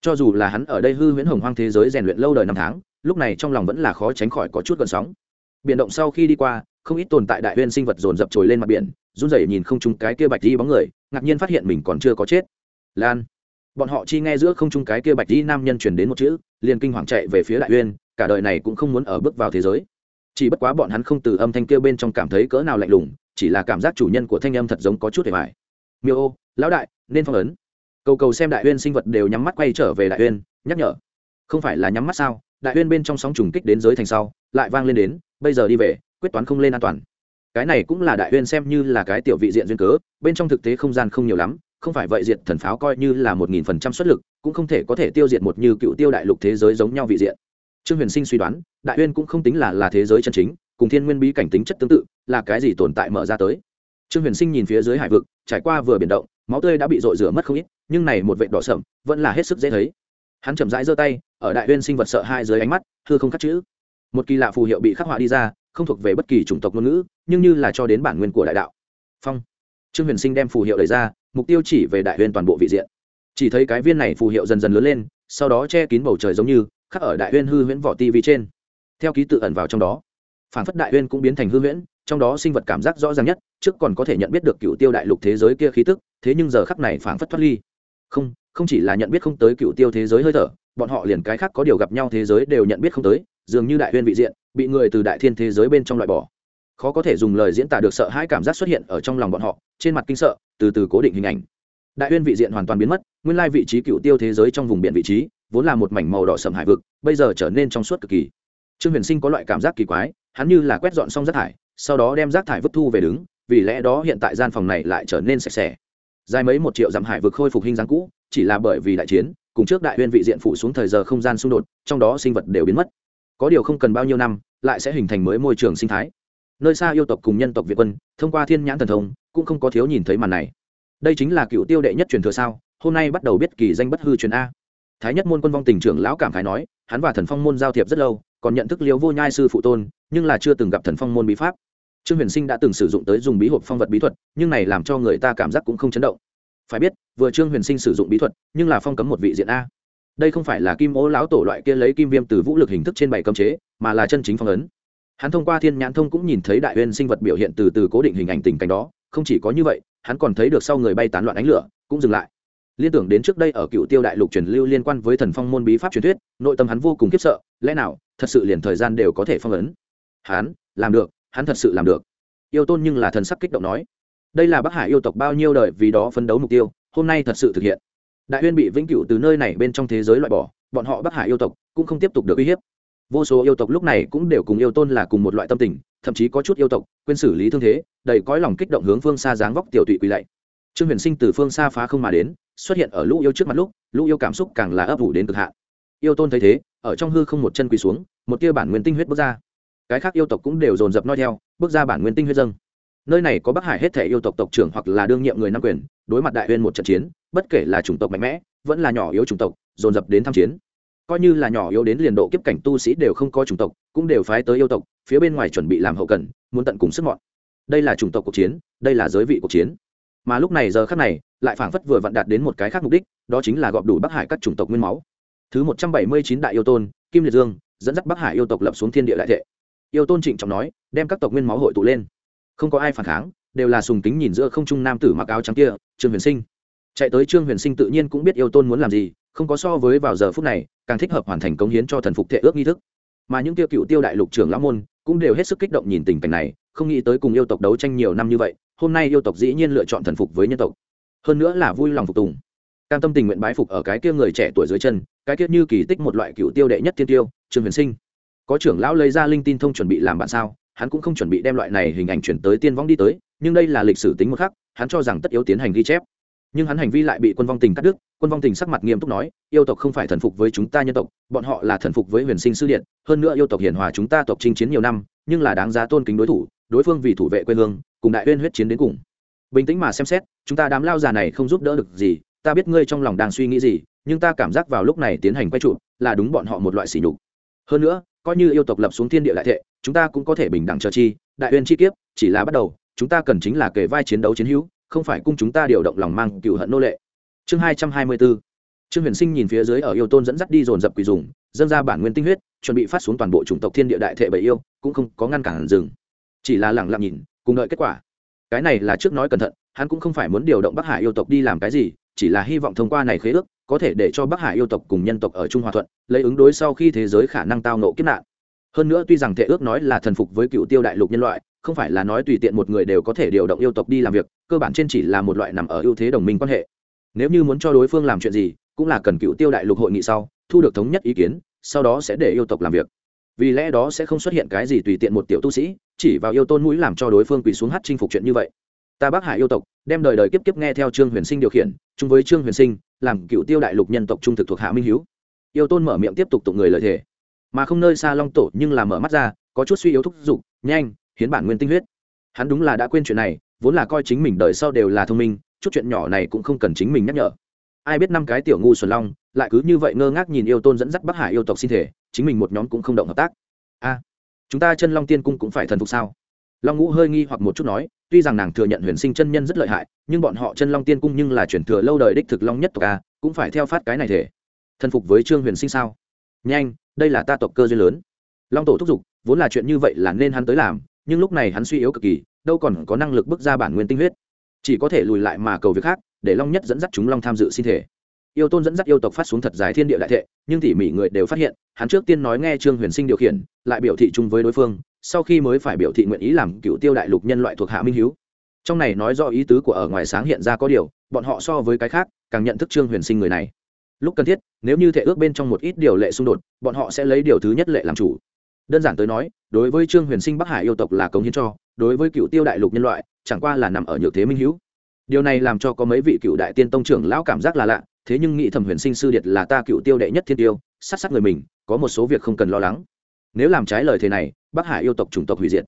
Cho dù là hắn ở đây hư huyễn hồng hoang thế giới rèn luyện lâu đời năm tháng, lúc này trong lòng vẫn là khó tránh khỏi có chút gần sóng biển động sau khi đi qua, không ít tồn tại đại huyên sinh vật dồn dập trồi lên mặt biển, run rẩy nhìn không trung cái kia bạch đi bóng người, ngạc nhiên phát hiện mình còn chưa có chết. Lan. Bọn họ chi nghe giữa không trung cái kia bạch đi nam nhân truyền đến một chữ, liền kinh hoàng chạy về phía đại huyên cả đời này cũng không muốn ở bước vào thế giới. Chỉ bất quá bọn hắn không từ âm thanh kia bên trong cảm thấy cỡ nào lạnh lùng, chỉ là cảm giác chủ nhân của thanh âm thật giống có chút hề mại miêu ô, lão đại, nên phong ấn. Cầu cầu xem đại huyên sinh vật đều nhắm mắt quay trở về đại huyên nhắc nhở. Không phải là nhắm mắt sao? Đại huyên bên trong sóng trùng kích đến giới thành sau, lại vang lên đến bây giờ đi về, quyết toán không lên an toàn. Cái này cũng là đại huyên xem như là cái tiểu vị diện duyên cớ, bên trong thực tế không gian không nhiều lắm, không phải vậy diện thần pháo coi như là một nghìn phần trăm xuất lực, cũng không thể có thể tiêu diệt một như cựu tiêu đại lục thế giới giống nhau vị diện. Trương huyền sinh suy đoán, đại huyên cũng không tính là là thế giới chân chính, cùng thiên nguyên bí cảnh tính chất tương tự, là cái gì tồn tại mở ra tới. Trương huyền sinh nhìn phía dưới hải vực, trải qua vừa biển động, máu tươi đã bị rội rửa mất không ít, nhưng này một vệ đỏ sậm vẫn là hết sức dễ thấy. Hắn chậm rãi giơ tay, ở đại huyên sinh vật sợ hai dưới ánh mắt thưa không cắt chữ một kỳ lạ phù hiệu bị khắc họa đi ra, không thuộc về bất kỳ chủng tộc ngôn ngữ, nhưng như là cho đến bản nguyên của đại đạo. Phong. Trương huyền sinh đem phù hiệu đẩy ra, mục tiêu chỉ về đại huyên toàn bộ vị diện. Chỉ thấy cái viên này phù hiệu dần dần lớn lên, sau đó che kín bầu trời giống như, khắc ở đại huyên hư huyễn vỏ ti vi trên. Theo ký tự ẩn vào trong đó, phản phất đại huyên cũng biến thành hư huyễn, trong đó sinh vật cảm giác rõ ràng nhất, trước còn có thể nhận biết được cựu tiêu đại lục thế giới kia khí tức, thế nhưng giờ khắc này phản phất thoát ly. Không không chỉ là nhận biết không tới cựu tiêu thế giới hơi thở, bọn họ liền cái khác có điều gặp nhau thế giới đều nhận biết không tới dường như đại huyên vị diện, bị người từ đại thiên thế giới bên trong loại bỏ. Khó có thể dùng lời diễn tả được sợ hãi cảm giác xuất hiện ở trong lòng bọn họ, trên mặt kinh sợ, từ từ cố định hình ảnh. Đại huyên vị diện hoàn toàn biến mất, nguyên lai vị trí cựu tiêu thế giới trong vùng biển vị trí, vốn là một mảnh màu đỏ sầm hải vực, bây giờ trở nên trong suốt cực kỳ. Trương huyền sinh có loại cảm giác kỳ quái, hắn như là quét dọn xong rác thải, sau đó đem rác thải vứt thu về đứng, vì lẽ đó hiện tại gian phòng này lại trở nên sạch sẽ. Dài mấy một triệu dặm hải vực khôi phục hình dáng cũ, chỉ là bởi vì đại chiến, cùng trước đại huyên vị diện phủ xuống thời giờ không gian xung đột, trong đó sinh vật đều biến mất có điều không cần bao nhiêu năm, lại sẽ hình thành mới môi trường sinh thái. Nơi xa yêu tộc cùng nhân tộc việt quân, thông qua thiên nhãn thần thông, cũng không có thiếu nhìn thấy màn này. Đây chính là cựu tiêu đệ nhất truyền thừa sao, hôm nay bắt đầu biết kỳ danh bất hư truyền a. Thái nhất môn quân vong tình trưởng lão cảm khái nói, hắn và thần phong môn giao thiệp rất lâu, còn nhận thức liếu vô nhai sư phụ tôn, nhưng là chưa từng gặp thần phong môn bí pháp. Trương huyền sinh đã từng sử dụng tới dùng bí hộp phong vật bí thuật, nhưng này làm cho người ta cảm giác cũng không chấn động. Phải biết, vừa trương huyền sinh sử dụng bí thuật, nhưng là phong cấm một vị diện a đây không phải là kim ô lão tổ loại kia lấy kim viêm từ vũ lực hình thức trên bảy cấm chế, mà là chân chính phong ấn. Hắn thông qua thiên nhãn thông cũng nhìn thấy đại huyên sinh vật biểu hiện từ từ cố định hình ảnh tình cảnh đó, không chỉ có như vậy, hắn còn thấy được sau người bay tán loạn ánh lửa, cũng dừng lại. Liên tưởng đến trước đây ở cựu tiêu đại lục truyền lưu liên quan với thần phong môn bí pháp truyền thuyết, nội tâm hắn vô cùng khiếp sợ, lẽ nào, thật sự liền thời gian đều có thể phong ấn? Hắn, làm được, hắn thật sự làm được. Yêu tôn nhưng là thần sắc kích động nói, đây là bắc hải yêu tộc bao nhiêu đời vì đó phấn đấu mục tiêu, hôm nay thật sự thực hiện đại huyên bị vĩnh cửu từ nơi này bên trong thế giới loại bỏ, bọn họ bắc hải yêu tộc cũng không tiếp tục được uy hiếp. Vô số yêu tộc lúc này cũng đều cùng yêu tôn là cùng một loại tâm tình, thậm chí có chút yêu tộc quên xử lý thương thế, đầy cõi lòng kích động hướng phương xa dáng vóc tiểu tụy quỳ lạy. Trương huyền sinh từ phương xa phá không mà đến, xuất hiện ở lũ yêu trước mặt lúc, lũ yêu cảm xúc càng là ấp ủ đến cực hạn. Yêu tôn thấy thế, ở trong hư không một chân quỳ xuống, một tia bản nguyên tinh huyết bước ra. Cái khác yêu tộc cũng đều dồn dập noi theo, bước ra bản nguyên tinh huyết dâng nơi này có bắc hải hết thể yêu tộc tộc trưởng hoặc là đương nhiệm người nam quyền, đối mặt đại huyên một trận chiến, bất kể là chủng tộc mạnh mẽ, vẫn là nhỏ yếu chủng tộc, dồn dập đến tham chiến. Coi như là nhỏ yếu đến liền độ kiếp cảnh tu sĩ đều không có chủng tộc, cũng đều phái tới yêu tộc, phía bên ngoài chuẩn bị làm hậu cần, muốn tận cùng sức mọn. Đây là chủng tộc cuộc chiến, đây là giới vị cuộc chiến. Mà lúc này giờ khác này, lại phảng phất vừa vặn đạt đến một cái khác mục đích, đó chính là gọp đủ bắc hải các chủng tộc nguyên máu. Thứ một trăm bảy mươi chín đại yêu tôn, kim liệt dương, dẫn dắt bắc hải yêu tộc lập xuống thiên địa đại thệ. Yêu tôn trịnh trọng nói, đem các tộc nguyên máu hội tụ lên không có ai phản kháng, đều là sùng kính nhìn giữa không trung nam tử mặc áo trắng kia, trương huyền sinh. Chạy tới trương huyền sinh tự nhiên cũng biết yêu tôn muốn làm gì, không có so với vào giờ phút này, càng thích hợp hoàn thành cống hiến cho thần phục thệ ước nghi thức. Mà những tiêu cựu tiêu đại lục trưởng lão môn cũng đều hết sức kích động nhìn tình cảnh này, không nghĩ tới cùng yêu tộc đấu tranh nhiều năm như vậy, hôm nay yêu tộc dĩ nhiên lựa chọn thần phục với nhân tộc. Hơn nữa là vui lòng phục tùng. Cam tâm tình nguyện bái phục ở cái kia người trẻ tuổi dưới chân, cái kia như kỳ tích một loại cựu tiêu đệ nhất thiên tiêu, trương huyền sinh. Có trưởng lão lấy ra linh tin thông chuẩn bị làm bạn sao? Hắn cũng không chuẩn bị đem loại này hình ảnh chuyển tới tiên vong đi tới, nhưng đây là lịch sử tính một khắc, hắn cho rằng tất yếu tiến hành ghi chép. Nhưng hắn hành vi lại bị quân vong tình cắt đứt, quân vong tình sắc mặt nghiêm túc nói, yêu tộc không phải thần phục với chúng ta nhân tộc, bọn họ là thần phục với huyền sinh sư điện, hơn nữa yêu tộc hiển hòa chúng ta tộc chinh chiến nhiều năm, nhưng là đáng giá tôn kính đối thủ, đối phương vì thủ vệ quê hương, cùng đại uyên huyết chiến đến cùng. Bình tĩnh mà xem xét, chúng ta đám lao già này không giúp đỡ được gì, ta biết ngươi trong lòng đang suy nghĩ gì, nhưng ta cảm giác vào lúc này tiến hành quay trụ, là đúng bọn họ một loại sỉ nhục. Hơn nữa coi như yêu tộc lập xuống thiên địa đại thệ, chúng ta cũng có thể bình đẳng chờ chi, đại uyên chi kiếp, chỉ là bắt đầu, chúng ta cần chính là kề vai chiến đấu chiến hữu, không phải cung chúng ta điều động lòng mang cựu hận nô lệ. Chương hai trăm hai mươi bốn trương huyền sinh nhìn phía dưới ở yêu tôn dẫn dắt đi dồn dập quỳ dùng, dâng ra bản nguyên tinh huyết, chuẩn bị phát xuống toàn bộ chủng tộc thiên địa đại thệ bảy yêu, cũng không có ngăn cản dừng. Chỉ là lẳng lặng nhìn, cùng đợi kết quả. Cái này là trước nói cẩn thận, hắn cũng không phải muốn điều động bắc hải yêu tộc đi làm cái gì, chỉ là hy vọng thông qua này khế ước có thể để cho bắc hải yêu tộc cùng nhân tộc ở trung hòa thuận, lấy ứng đối sau khi thế giới khả năng tao nộ kiếp nạn. Hơn nữa tuy rằng thể ước nói là thần phục với cựu tiêu đại lục nhân loại, không phải là nói tùy tiện một người đều có thể điều động yêu tộc đi làm việc, cơ bản trên chỉ là một loại nằm ở ưu thế đồng minh quan hệ. Nếu như muốn cho đối phương làm chuyện gì, cũng là cần cựu tiêu đại lục hội nghị sau, thu được thống nhất ý kiến, sau đó sẽ để yêu tộc làm việc. Vì lẽ đó sẽ không xuất hiện cái gì tùy tiện một tiểu tu sĩ, chỉ vào yêu tôn mũi làm cho đối phương quỳ xuống hát chinh phục chuyện như vậy. Ta bác hải yêu tộc, đem đời đời kiếp kiếp nghe theo trương huyền sinh điều khiển, chung với trương huyền sinh làm cựu tiêu đại lục nhân tộc trung thực thuộc hạ minh hiếu. Yêu tôn mở miệng tiếp tục tụng người lợi thể mà không nơi xa long tổ nhưng là mở mắt ra, có chút suy yếu thúc giục, nhanh, hiến bản nguyên tinh huyết. Hắn đúng là đã quên chuyện này, vốn là coi chính mình đời sau đều là thông minh, chút chuyện nhỏ này cũng không cần chính mình nhắc nhở. Ai biết năm cái tiểu ngu xuân long, lại cứ như vậy ngơ ngác nhìn yêu tôn dẫn dắt bắc hải yêu tộc sinh thể, chính mình một nhóm cũng không động hợp tác. A, chúng ta chân long tiên cung cũng phải thần phục sao? Long ngũ hơi nghi hoặc một chút nói, tuy rằng nàng thừa nhận huyền sinh chân nhân rất lợi hại, nhưng bọn họ chân long tiên cung nhưng là chuyển thừa lâu đời đích thực long nhất tộc a, cũng phải theo phát cái này thể. Thân phục với trương huyền sinh sao? Nhanh, đây là ta tộc cơ duyên lớn. Long tổ thúc giục, vốn là chuyện như vậy là nên hắn tới làm, nhưng lúc này hắn suy yếu cực kỳ, đâu còn có năng lực bước ra bản nguyên tinh huyết. Chỉ có thể lùi lại mà cầu việc khác, để long nhất dẫn dắt chúng long tham dự sinh thể. Yêu tôn dẫn dắt yêu tộc phát xuống thật dài thiên địa đại thệ, nhưng tỉ mỉ người đều phát hiện, hắn trước tiên nói nghe trương huyền sinh điều khiển, lại biểu thị chung với đối phương sau khi mới phải biểu thị nguyện ý làm cựu tiêu đại lục nhân loại thuộc hạ minh hiếu. Trong này nói do ý tứ của ở ngoài sáng hiện ra có điều, bọn họ so với cái khác, càng nhận thức trương huyền sinh người này. Lúc cần thiết, nếu như thể ước bên trong một ít điều lệ xung đột, bọn họ sẽ lấy điều thứ nhất lệ làm chủ. Đơn giản tới nói, đối với trương huyền sinh bắc hải yêu tộc là công hiến cho, đối với cựu tiêu đại lục nhân loại, chẳng qua là nằm ở nhược thế minh hữu điều này làm cho có mấy vị cựu đại tiên tông trưởng lão cảm giác là lạ, thế nhưng nghĩ thẩm huyền sinh sư điệt là ta cựu tiêu đệ nhất thiên tiêu, sát sát người mình, có một số việc không cần lo lắng nếu làm trái lời thề này, bắc hải yêu tộc chủng tộc hủy diệt.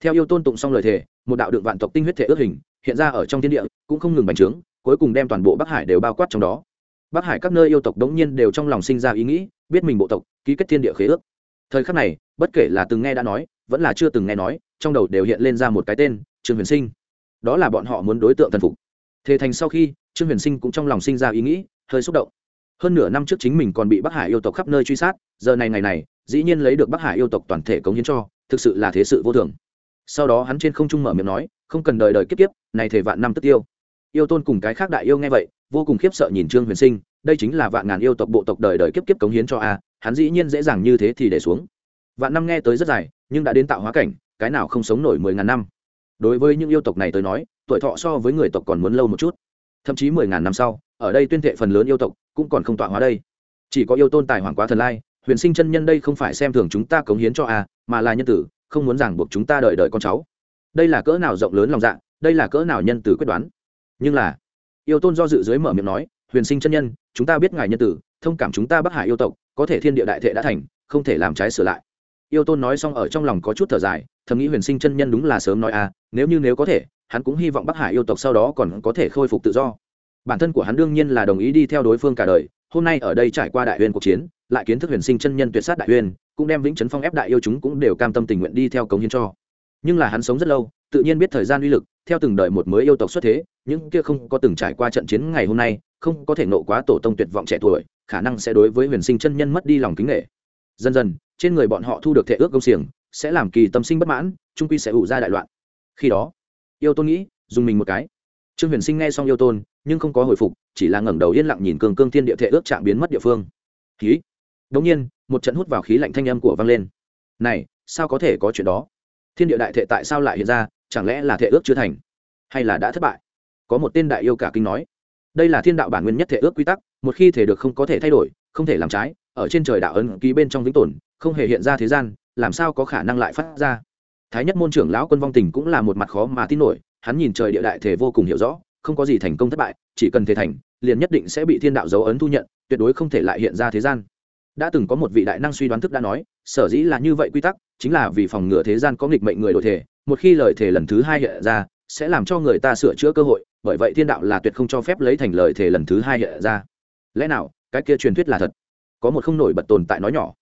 Theo yêu tôn tụng xong lời thề, một đạo đựng vạn tộc tinh huyết thể ước hình hiện ra ở trong thiên địa, cũng không ngừng bành trướng, cuối cùng đem toàn bộ bắc hải đều bao quát trong đó. Bắc hải các nơi yêu tộc đống nhiên đều trong lòng sinh ra ý nghĩ, biết mình bộ tộc, ký kết thiên địa khế ước. Thời khắc này, bất kể là từng nghe đã nói, vẫn là chưa từng nghe nói, trong đầu đều hiện lên ra một cái tên, trương huyền sinh. Đó là bọn họ muốn đối tượng thần phục. Thế thành sau khi, trương huyền sinh cũng trong lòng sinh ra ý nghĩ, hơi xúc động. Hơn nửa năm trước chính mình còn bị bắc hải yêu tộc khắp nơi truy sát, giờ này ngày này dĩ nhiên lấy được bắc hải yêu tộc toàn thể cống hiến cho, thực sự là thế sự vô thường. Sau đó hắn trên không trung mở miệng nói, không cần đời đời kiếp kiếp, này thể vạn năm tức tiêu. Yêu tôn cùng cái khác đại yêu nghe vậy, vô cùng khiếp sợ nhìn trương huyền sinh, đây chính là vạn ngàn yêu tộc bộ tộc đời đời kiếp kiếp cống hiến cho a, hắn dĩ nhiên dễ dàng như thế thì để xuống. Vạn năm nghe tới rất dài, nhưng đã đến tạo hóa cảnh, cái nào không sống nổi mười ngàn năm. Đối với những yêu tộc này tới nói, tuổi thọ so với người tộc còn muốn lâu một chút. Thậm chí mười ngàn năm sau, ở đây tuyên thệ phần lớn yêu tộc cũng còn không tọa hóa đây. Chỉ có yêu tôn tài hoàng quá thần lai huyền sinh chân nhân đây không phải xem thường chúng ta cống hiến cho a, mà là nhân tử, không muốn ràng buộc chúng ta đợi đợi con cháu. Đây là cỡ nào rộng lớn lòng dạ đây là cỡ nào nhân tử quyết đoán. Nhưng là, yêu tôn do dự dưới mở miệng nói, huyền sinh chân nhân, chúng ta biết ngài nhân tử, thông cảm chúng ta bắc hải yêu tộc, có thể thiên địa đại thệ đã thành, không thể làm trái sửa lại. Yêu tôn nói xong ở trong lòng có chút thở dài, thầm nghĩ huyền sinh chân nhân đúng là sớm nói a, nếu như nếu có thể, hắn cũng hy vọng bắc hải yêu tộc sau đó còn có thể khôi phục tự do. Bản thân của hắn đương nhiên là đồng ý đi theo đối phương cả đời hôm nay ở đây trải qua đại huyền cuộc chiến, lại kiến thức huyền sinh chân nhân tuyệt sát đại huyền, cũng đem vĩnh chấn phong ép đại yêu chúng cũng đều cam tâm tình nguyện đi theo cống hiến cho. Nhưng là hắn sống rất lâu, tự nhiên biết thời gian uy lực, theo từng đời một mới yêu tộc xuất thế, những kia không có từng trải qua trận chiến ngày hôm nay, không có thể nộ quá tổ tông tuyệt vọng trẻ tuổi, khả năng sẽ đối với huyền sinh chân nhân mất đi lòng kính nghệ dần dần, trên người bọn họ thu được thể ước công xiềng, sẽ làm kỳ tâm sinh bất mãn, trung quy sẽ ủ ra đại loạn. Khi đó, yêu tôn nghĩ, dùng mình một cái. Trương huyền sinh nghe xong yêu tôn nhưng không có hồi phục, chỉ là ngẩng đầu yên lặng nhìn cường cương thiên địa thể ước chạm biến mất địa phương. Khí. Đống nhiên, một trận hút vào khí lạnh thanh âm của vang lên. Này, sao có thể có chuyện đó? Thiên địa đại thệ tại sao lại hiện ra? Chẳng lẽ là thể ước chưa thành? Hay là đã thất bại? Có một tên đại yêu cả kinh nói. Đây là thiên đạo bản nguyên nhất thể ước quy tắc, một khi thể được không có thể thay đổi, không thể làm trái, ở trên trời đạo ấn ký bên trong vĩnh tồn, không hề hiện ra thế gian, làm sao có khả năng lại phát ra? Thái nhất môn trưởng lão quân vong tình cũng là một mặt khó mà tin nổi, hắn nhìn trời địa đại thể vô cùng hiểu rõ không có gì thành công thất bại, chỉ cần thể thành, liền nhất định sẽ bị thiên đạo dấu ấn thu nhận, tuyệt đối không thể lại hiện ra thế gian. Đã từng có một vị đại năng suy đoán thức đã nói, sở dĩ là như vậy quy tắc, chính là vì phòng ngừa thế gian có nghịch mệnh người đổi thể, một khi lời thể lần thứ hai hiện ra, sẽ làm cho người ta sửa chữa cơ hội, bởi vậy thiên đạo là tuyệt không cho phép lấy thành lời thể lần thứ hai hiện ra. Lẽ nào, cái kia truyền thuyết là thật? Có một không nổi bật tồn tại nói nhỏ.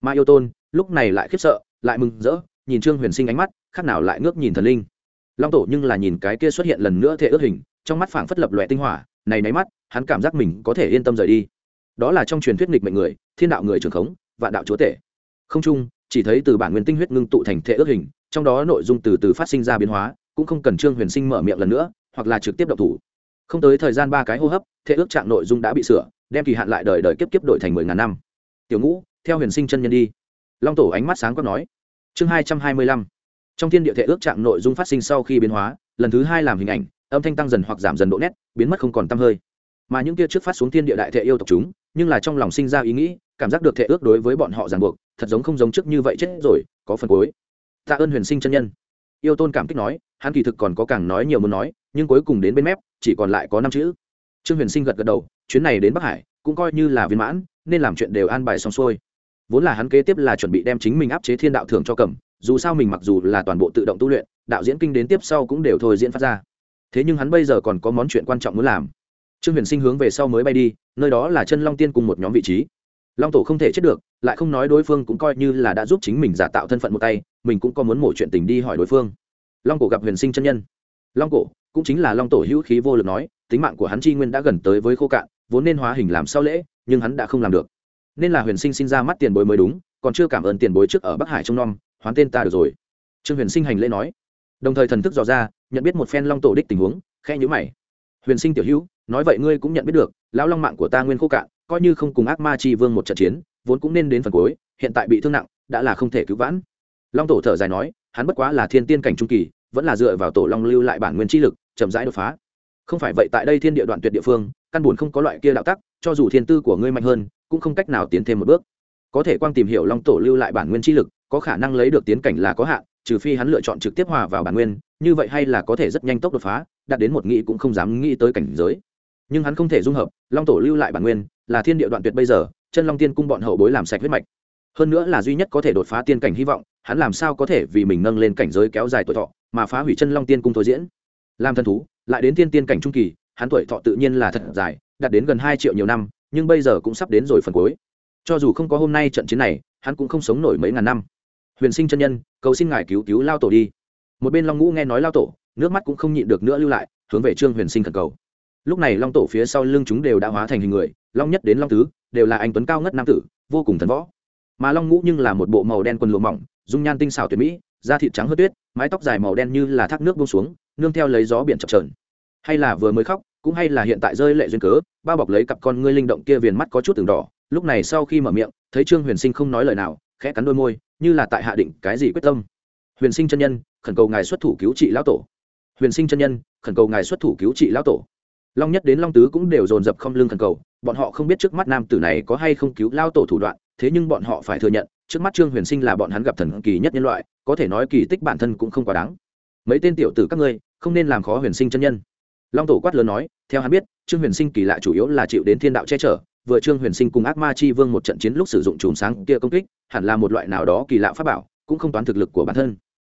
Ma yêu tôn, lúc này lại khiếp sợ, lại mừng rỡ, nhìn trương huyền sinh ánh mắt, khác nào lại ngước nhìn thần linh. Long tổ nhưng là nhìn cái kia xuất hiện lần nữa thể ước hình trong mắt phảng phất lập loè tinh hỏa, này nấy mắt, hắn cảm giác mình có thể yên tâm rời đi. Đó là trong truyền thuyết nghịch mệnh người, thiên đạo người trường khống, vạn đạo chúa tể. Không chung, chỉ thấy từ bản nguyên tinh huyết ngưng tụ thành thể ước hình, trong đó nội dung từ từ phát sinh ra biến hóa, cũng không cần trương huyền sinh mở miệng lần nữa, hoặc là trực tiếp độc thủ. Không tới thời gian ba cái hô hấp, thể ước trạng nội dung đã bị sửa, đem kỳ hạn lại đời đời kiếp kiếp đổi thành mười ngàn năm. Tiểu ngũ, theo huyền sinh chân nhân đi. Long tổ ánh mắt sáng quát nói. Chương hai trăm hai mươi lăm. Trong thiên địa thể ước trạng nội dung phát sinh sau khi biến hóa, lần thứ hai làm hình ảnh âm thanh tăng dần hoặc giảm dần độ nét, biến mất không còn t hơi. Mà những kia trước phát xuống thiên địa đại thệ yêu tộc chúng, nhưng là trong lòng sinh ra ý nghĩ, cảm giác được thệ ước đối với bọn họ ràng buộc, thật giống không giống trước như vậy chết rồi, có phần cuối. Tạ ơn huyền sinh chân nhân. Yêu tôn cảm kích nói, hắn kỳ thực còn có càng nói nhiều muốn nói, nhưng cuối cùng đến bên mép, chỉ còn lại có năm chữ. Trương huyền sinh gật gật đầu, chuyến này đến bắc hải, cũng coi như là viên mãn, nên làm chuyện đều an bài xong xuôi. Vốn là hắn kế tiếp là chuẩn bị đem chính mình áp chế thiên đạo thường cho cầm, dù sao mình mặc dù là toàn bộ tự động tu luyện, đạo diễn kinh đến tiếp sau cũng đều thôi diễn phát ra thế nhưng hắn bây giờ còn có món chuyện quan trọng muốn làm. Trương huyền sinh hướng về sau mới bay đi, nơi đó là chân long tiên cùng một nhóm vị trí. Long tổ không thể chết được, lại không nói đối phương cũng coi như là đã giúp chính mình giả tạo thân phận một tay, mình cũng có muốn mổ chuyện tình đi hỏi đối phương. Long cổ gặp huyền sinh chân nhân. Long cổ, cũng chính là long tổ hữu khí vô lực nói, tính mạng của hắn chi nguyên đã gần tới với khô cạn, vốn nên hóa hình làm sau lễ, nhưng hắn đã không làm được. Nên là huyền sinh sinh ra mắt tiền bối mới đúng, còn chưa cảm ơn tiền bối trước ở bắc hải trông nom, hoán tên ta được rồi. Trương huyền sinh hành lễ nói đồng thời thần thức dò ra, nhận biết một phen long tổ đích tình huống khe nhữ mày. Huyền sinh tiểu hữu, nói vậy ngươi cũng nhận biết được, lão long mạng của ta nguyên khô cạn, coi như không cùng ác ma chi vương một trận chiến, vốn cũng nên đến phần cuối, hiện tại bị thương nặng, đã là không thể cứu vãn. Long tổ thở dài nói, hắn bất quá là thiên tiên cảnh trung kỳ, vẫn là dựa vào tổ long lưu lại bản nguyên chi lực, chậm rãi đột phá. Không phải vậy tại đây thiên địa đoạn tuyệt địa phương, căn buồn không có loại kia đạo tắc, cho dù thiên tư của ngươi mạnh hơn, cũng không cách nào tiến thêm một bước. Có thể quang tìm hiểu long tổ lưu lại bản nguyên chi lực, có khả năng lấy được tiến cảnh là có hạn trừ phi hắn lựa chọn trực tiếp hòa vào bản nguyên, như vậy hay là có thể rất nhanh tốc đột phá, đạt đến một nghĩ cũng không dám nghĩ tới cảnh giới. Nhưng hắn không thể dung hợp, long tổ lưu lại bản nguyên, là thiên địa đoạn tuyệt bây giờ, chân long tiên cung bọn hậu bối làm sạch huyết mạch. Hơn nữa là duy nhất có thể đột phá tiên cảnh hy vọng, hắn làm sao có thể vì mình nâng lên cảnh giới kéo dài tuổi thọ, mà phá hủy chân long tiên cung thôi diễn. Làm thần thú, lại đến tiên tiên cảnh trung kỳ, hắn tuổi thọ tự nhiên là thật dài, đạt đến gần hai triệu nhiều năm, nhưng bây giờ cũng sắp đến rồi phần cuối. Cho dù không có hôm nay trận chiến này, hắn cũng không sống nổi mấy ngàn năm huyền sinh chân nhân, cầu xin ngài cứu cứu lao tổ đi. Một bên long ngũ nghe nói lao tổ, nước mắt cũng không nhịn được nữa lưu lại, hướng về trương huyền sinh thần cầu. Lúc này long tổ phía sau lưng chúng đều đã hóa thành hình người, long nhất đến long tứ, đều là anh tuấn cao ngất nam tử, vô cùng thần võ. Mà long ngũ nhưng là một bộ màu đen quần lụa mỏng, dung nhan tinh xảo tuyệt mỹ, da thịt trắng hớt tuyết, mái tóc dài màu đen như là thác nước bông xuống, nương theo lấy gió biển chập trờn hay là vừa mới khóc, cũng hay là hiện tại rơi lệ duyên cớ, bao bọc lấy cặp con ngươi linh động kia viền mắt có chút từng đỏ, lúc này sau khi mở miệng, thấy trương huyền sinh không nói lời nào, khẽ cắn đôi môi như là tại hạ định cái gì quyết tâm. Huyền sinh chân nhân, khẩn cầu ngài xuất thủ cứu trị lão tổ. Huyền sinh chân nhân, khẩn cầu ngài xuất thủ cứu trị lão tổ. Long nhất đến long tứ cũng đều dồn dập không lưng khẩn cầu, bọn họ không biết trước mắt nam tử này có hay không cứu lao tổ thủ đoạn, thế nhưng bọn họ phải thừa nhận, trước mắt trương huyền sinh là bọn hắn gặp thần kỳ nhất nhân loại, có thể nói kỳ tích bản thân cũng không quá đáng. Mấy tên tiểu tử các ngươi, không nên làm khó huyền sinh chân nhân. Long tổ quát lớn nói, theo hắn biết, trương huyền sinh kỳ lạ chủ yếu là chịu đến thiên đạo che chở vừa trương huyền sinh cùng ác ma chi vương một trận chiến lúc sử dụng chùm sáng kia công kích, hẳn là một loại nào đó kỳ lạ pháp bảo, cũng không toán thực lực của bản thân.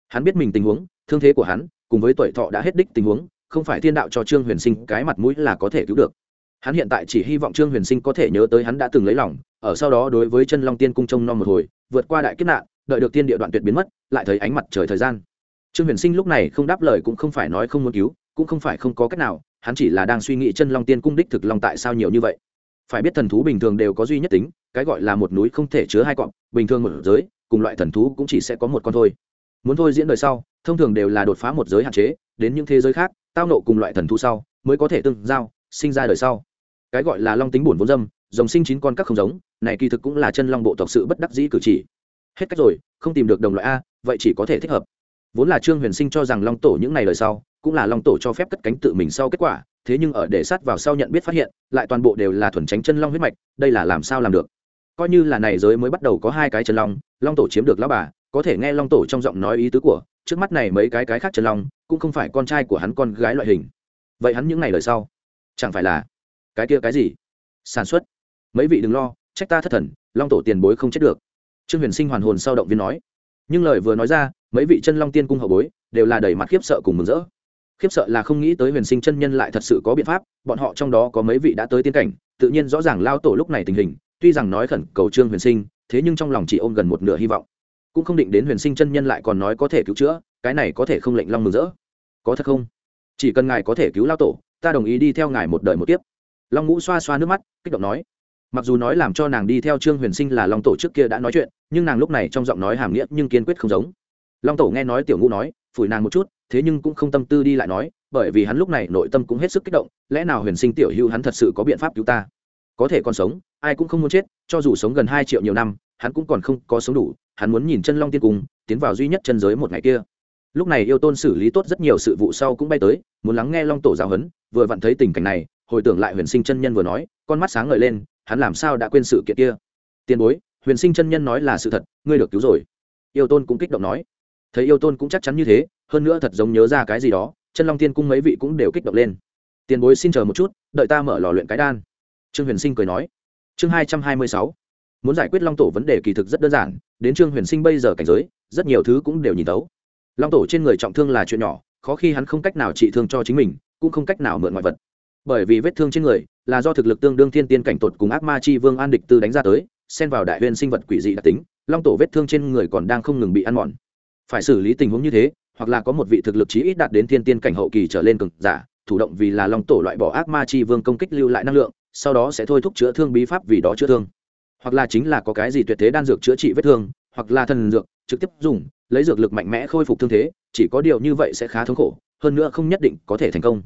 Hắn biết mình tình huống, thương thế của hắn, cùng với tuổi thọ đã hết đích tình huống, không phải thiên đạo cho trương huyền sinh cái mặt mũi là có thể cứu được. Hắn hiện tại chỉ hy vọng trương huyền sinh có thể nhớ tới hắn đã từng lấy lòng, ở sau đó đối với chân long tiên cung trông non một hồi, vượt qua đại kiếp nạn, đợi được tiên địa đoạn tuyệt biến mất, lại thấy ánh mặt trời thời gian. Trương huyền sinh lúc này không đáp lời cũng không phải nói không muốn cứu, cũng không phải không có cách nào, hắn chỉ là đang suy nghĩ chân long tiên cung đích thực long tại sao nhiều như vậy phải biết thần thú bình thường đều có duy nhất tính, cái gọi là một núi không thể chứa hai cọp bình thường một giới, cùng loại thần thú cũng chỉ sẽ có một con thôi. Muốn thôi diễn đời sau, thông thường đều là đột phá một giới hạn chế, đến những thế giới khác, tao nộ cùng loại thần thú sau, mới có thể tương giao, sinh ra đời sau. Cái gọi là long tính bổn vốn dâm dòng sinh chín con các không giống, này kỳ thực cũng là chân long bộ tộc sự bất đắc dĩ cử chỉ. Hết cách rồi, không tìm được đồng loại a, vậy chỉ có thể thích hợp vốn là trương huyền sinh cho rằng long tổ những ngày lời sau, cũng là long tổ cho phép cất cánh tự mình sau kết quả, thế nhưng ở để sát vào sau nhận biết phát hiện, lại toàn bộ đều là thuần tránh chân long huyết mạch, đây là làm sao làm được? Coi như là này giới mới bắt đầu có hai cái chân long long tổ chiếm được lão bà, có thể nghe long tổ trong giọng nói ý tứ của, trước mắt này mấy cái cái khác chân long, cũng không phải con trai của hắn con gái loại hình. Vậy hắn những ngày lời sau, chẳng phải là cái kia cái gì? Sản xuất. Mấy vị đừng lo, trách ta thất thần, long tổ tiền bối không chết được. Trương huyền sinh hoàn hồn sau động viên nói nhưng lời vừa nói ra, mấy vị chân long tiên cung hậu bối đều là đầy mặt khiếp sợ cùng mừng rỡ. Khiếp sợ là không nghĩ tới huyền sinh chân nhân lại thật sự có biện pháp, bọn họ trong đó có mấy vị đã tới tiên cảnh, tự nhiên rõ ràng lao tổ lúc này tình hình, tuy rằng nói khẩn cầu trương huyền sinh, thế nhưng trong lòng chỉ ôm gần một nửa hy vọng. Cũng không định đến huyền sinh chân nhân lại còn nói có thể cứu chữa, cái này có thể không lệnh long mừng rỡ. Có thật không? Chỉ cần ngài có thể cứu lao tổ, ta đồng ý đi theo ngài một đời một tiếp long ngũ xoa xoa nước mắt, kích động nói mặc dù nói làm cho nàng đi theo trương huyền sinh là long tổ trước kia đã nói chuyện, nhưng nàng lúc này trong giọng nói hàm nghĩa nhưng kiên quyết không giống. Long tổ nghe nói tiểu ngũ nói, phủi nàng một chút, thế nhưng cũng không tâm tư đi lại nói, bởi vì hắn lúc này nội tâm cũng hết sức kích động, lẽ nào huyền sinh tiểu hưu hắn thật sự có biện pháp cứu ta? Có thể còn sống, ai cũng không muốn chết, cho dù sống gần hai triệu nhiều năm, hắn cũng còn không có sống đủ, hắn muốn nhìn chân long tiên cung, tiến vào duy nhất chân giới một ngày kia. Lúc này yêu tôn xử lý tốt rất nhiều sự vụ sau cũng bay tới, muốn lắng nghe long tổ giáo huấn, vừa vặn thấy tình cảnh này, hồi tưởng lại huyền sinh chân nhân vừa nói, con mắt sáng ngời lên hắn làm sao đã quên sự kiện kia? Tiền bối, huyền sinh chân nhân nói là sự thật, ngươi được cứu rồi. Yêu tôn cũng kích động nói. Thấy yêu tôn cũng chắc chắn như thế, hơn nữa thật giống nhớ ra cái gì đó, chân long tiên cung mấy vị cũng đều kích động lên. Tiền bối xin chờ một chút, đợi ta mở lò luyện cái đan. Trương huyền sinh cười nói. Chương hai trăm hai mươi sáu. Muốn giải quyết long tổ vấn đề kỳ thực rất đơn giản, đến trương huyền sinh bây giờ cảnh giới, rất nhiều thứ cũng đều nhìn tấu long tổ trên người trọng thương là chuyện nhỏ, khó khi hắn không cách nào trị thương cho chính mình, cũng không cách nào mượn ngoại vật bởi vì vết thương trên người là do thực lực tương đương thiên tiên cảnh tột cùng ác ma chi vương an địch tư đánh ra tới, xen vào đại huyên sinh vật quỷ dị đặc tính, long tổ vết thương trên người còn đang không ngừng bị ăn mòn. Phải xử lý tình huống như thế, hoặc là có một vị thực lực chí ít đạt đến thiên tiên cảnh hậu kỳ trở lên cực giả, thủ động vì là long tổ loại bỏ ác ma chi vương công kích lưu lại năng lượng, sau đó sẽ thôi thúc chữa thương bí pháp vì đó chữa thương. Hoặc là chính là có cái gì tuyệt thế đan dược chữa trị vết thương, hoặc là thần dược trực tiếp dùng, lấy dược lực mạnh mẽ khôi phục thương thế, chỉ có điều như vậy sẽ khá thống khổ, hơn nữa không nhất định có thể thành công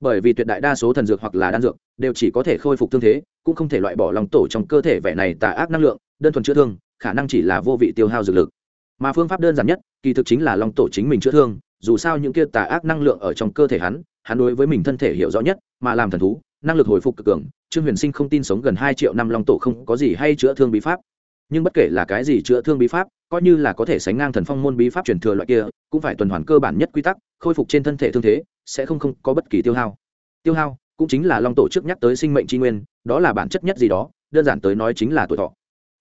bởi vì tuyệt đại đa số thần dược hoặc là đan dược đều chỉ có thể khôi phục thương thế, cũng không thể loại bỏ lòng tổ trong cơ thể vẻ này tà ác năng lượng, đơn thuần chữa thương, khả năng chỉ là vô vị tiêu hao dược lực. Mà phương pháp đơn giản nhất, kỳ thực chính là long tổ chính mình chữa thương, dù sao những kia tà ác năng lượng ở trong cơ thể hắn hắn đối với mình thân thể hiểu rõ nhất, mà làm thần thú, năng lực hồi phục cực cường, trương huyền sinh không tin sống gần hai triệu năm long tổ không có gì hay chữa thương bí pháp. Nhưng bất kể là cái gì chữa thương bí pháp, coi như là có thể sánh ngang thần phong môn bí pháp truyền thừa loại kia, cũng phải tuần hoàn cơ bản nhất quy tắc, khôi phục trên thân thể thương thế sẽ không không có bất kỳ tiêu hao. Tiêu hao cũng chính là long tổ chức nhắc tới sinh mệnh tri nguyên, đó là bản chất nhất gì đó, đơn giản tới nói chính là tuổi thọ.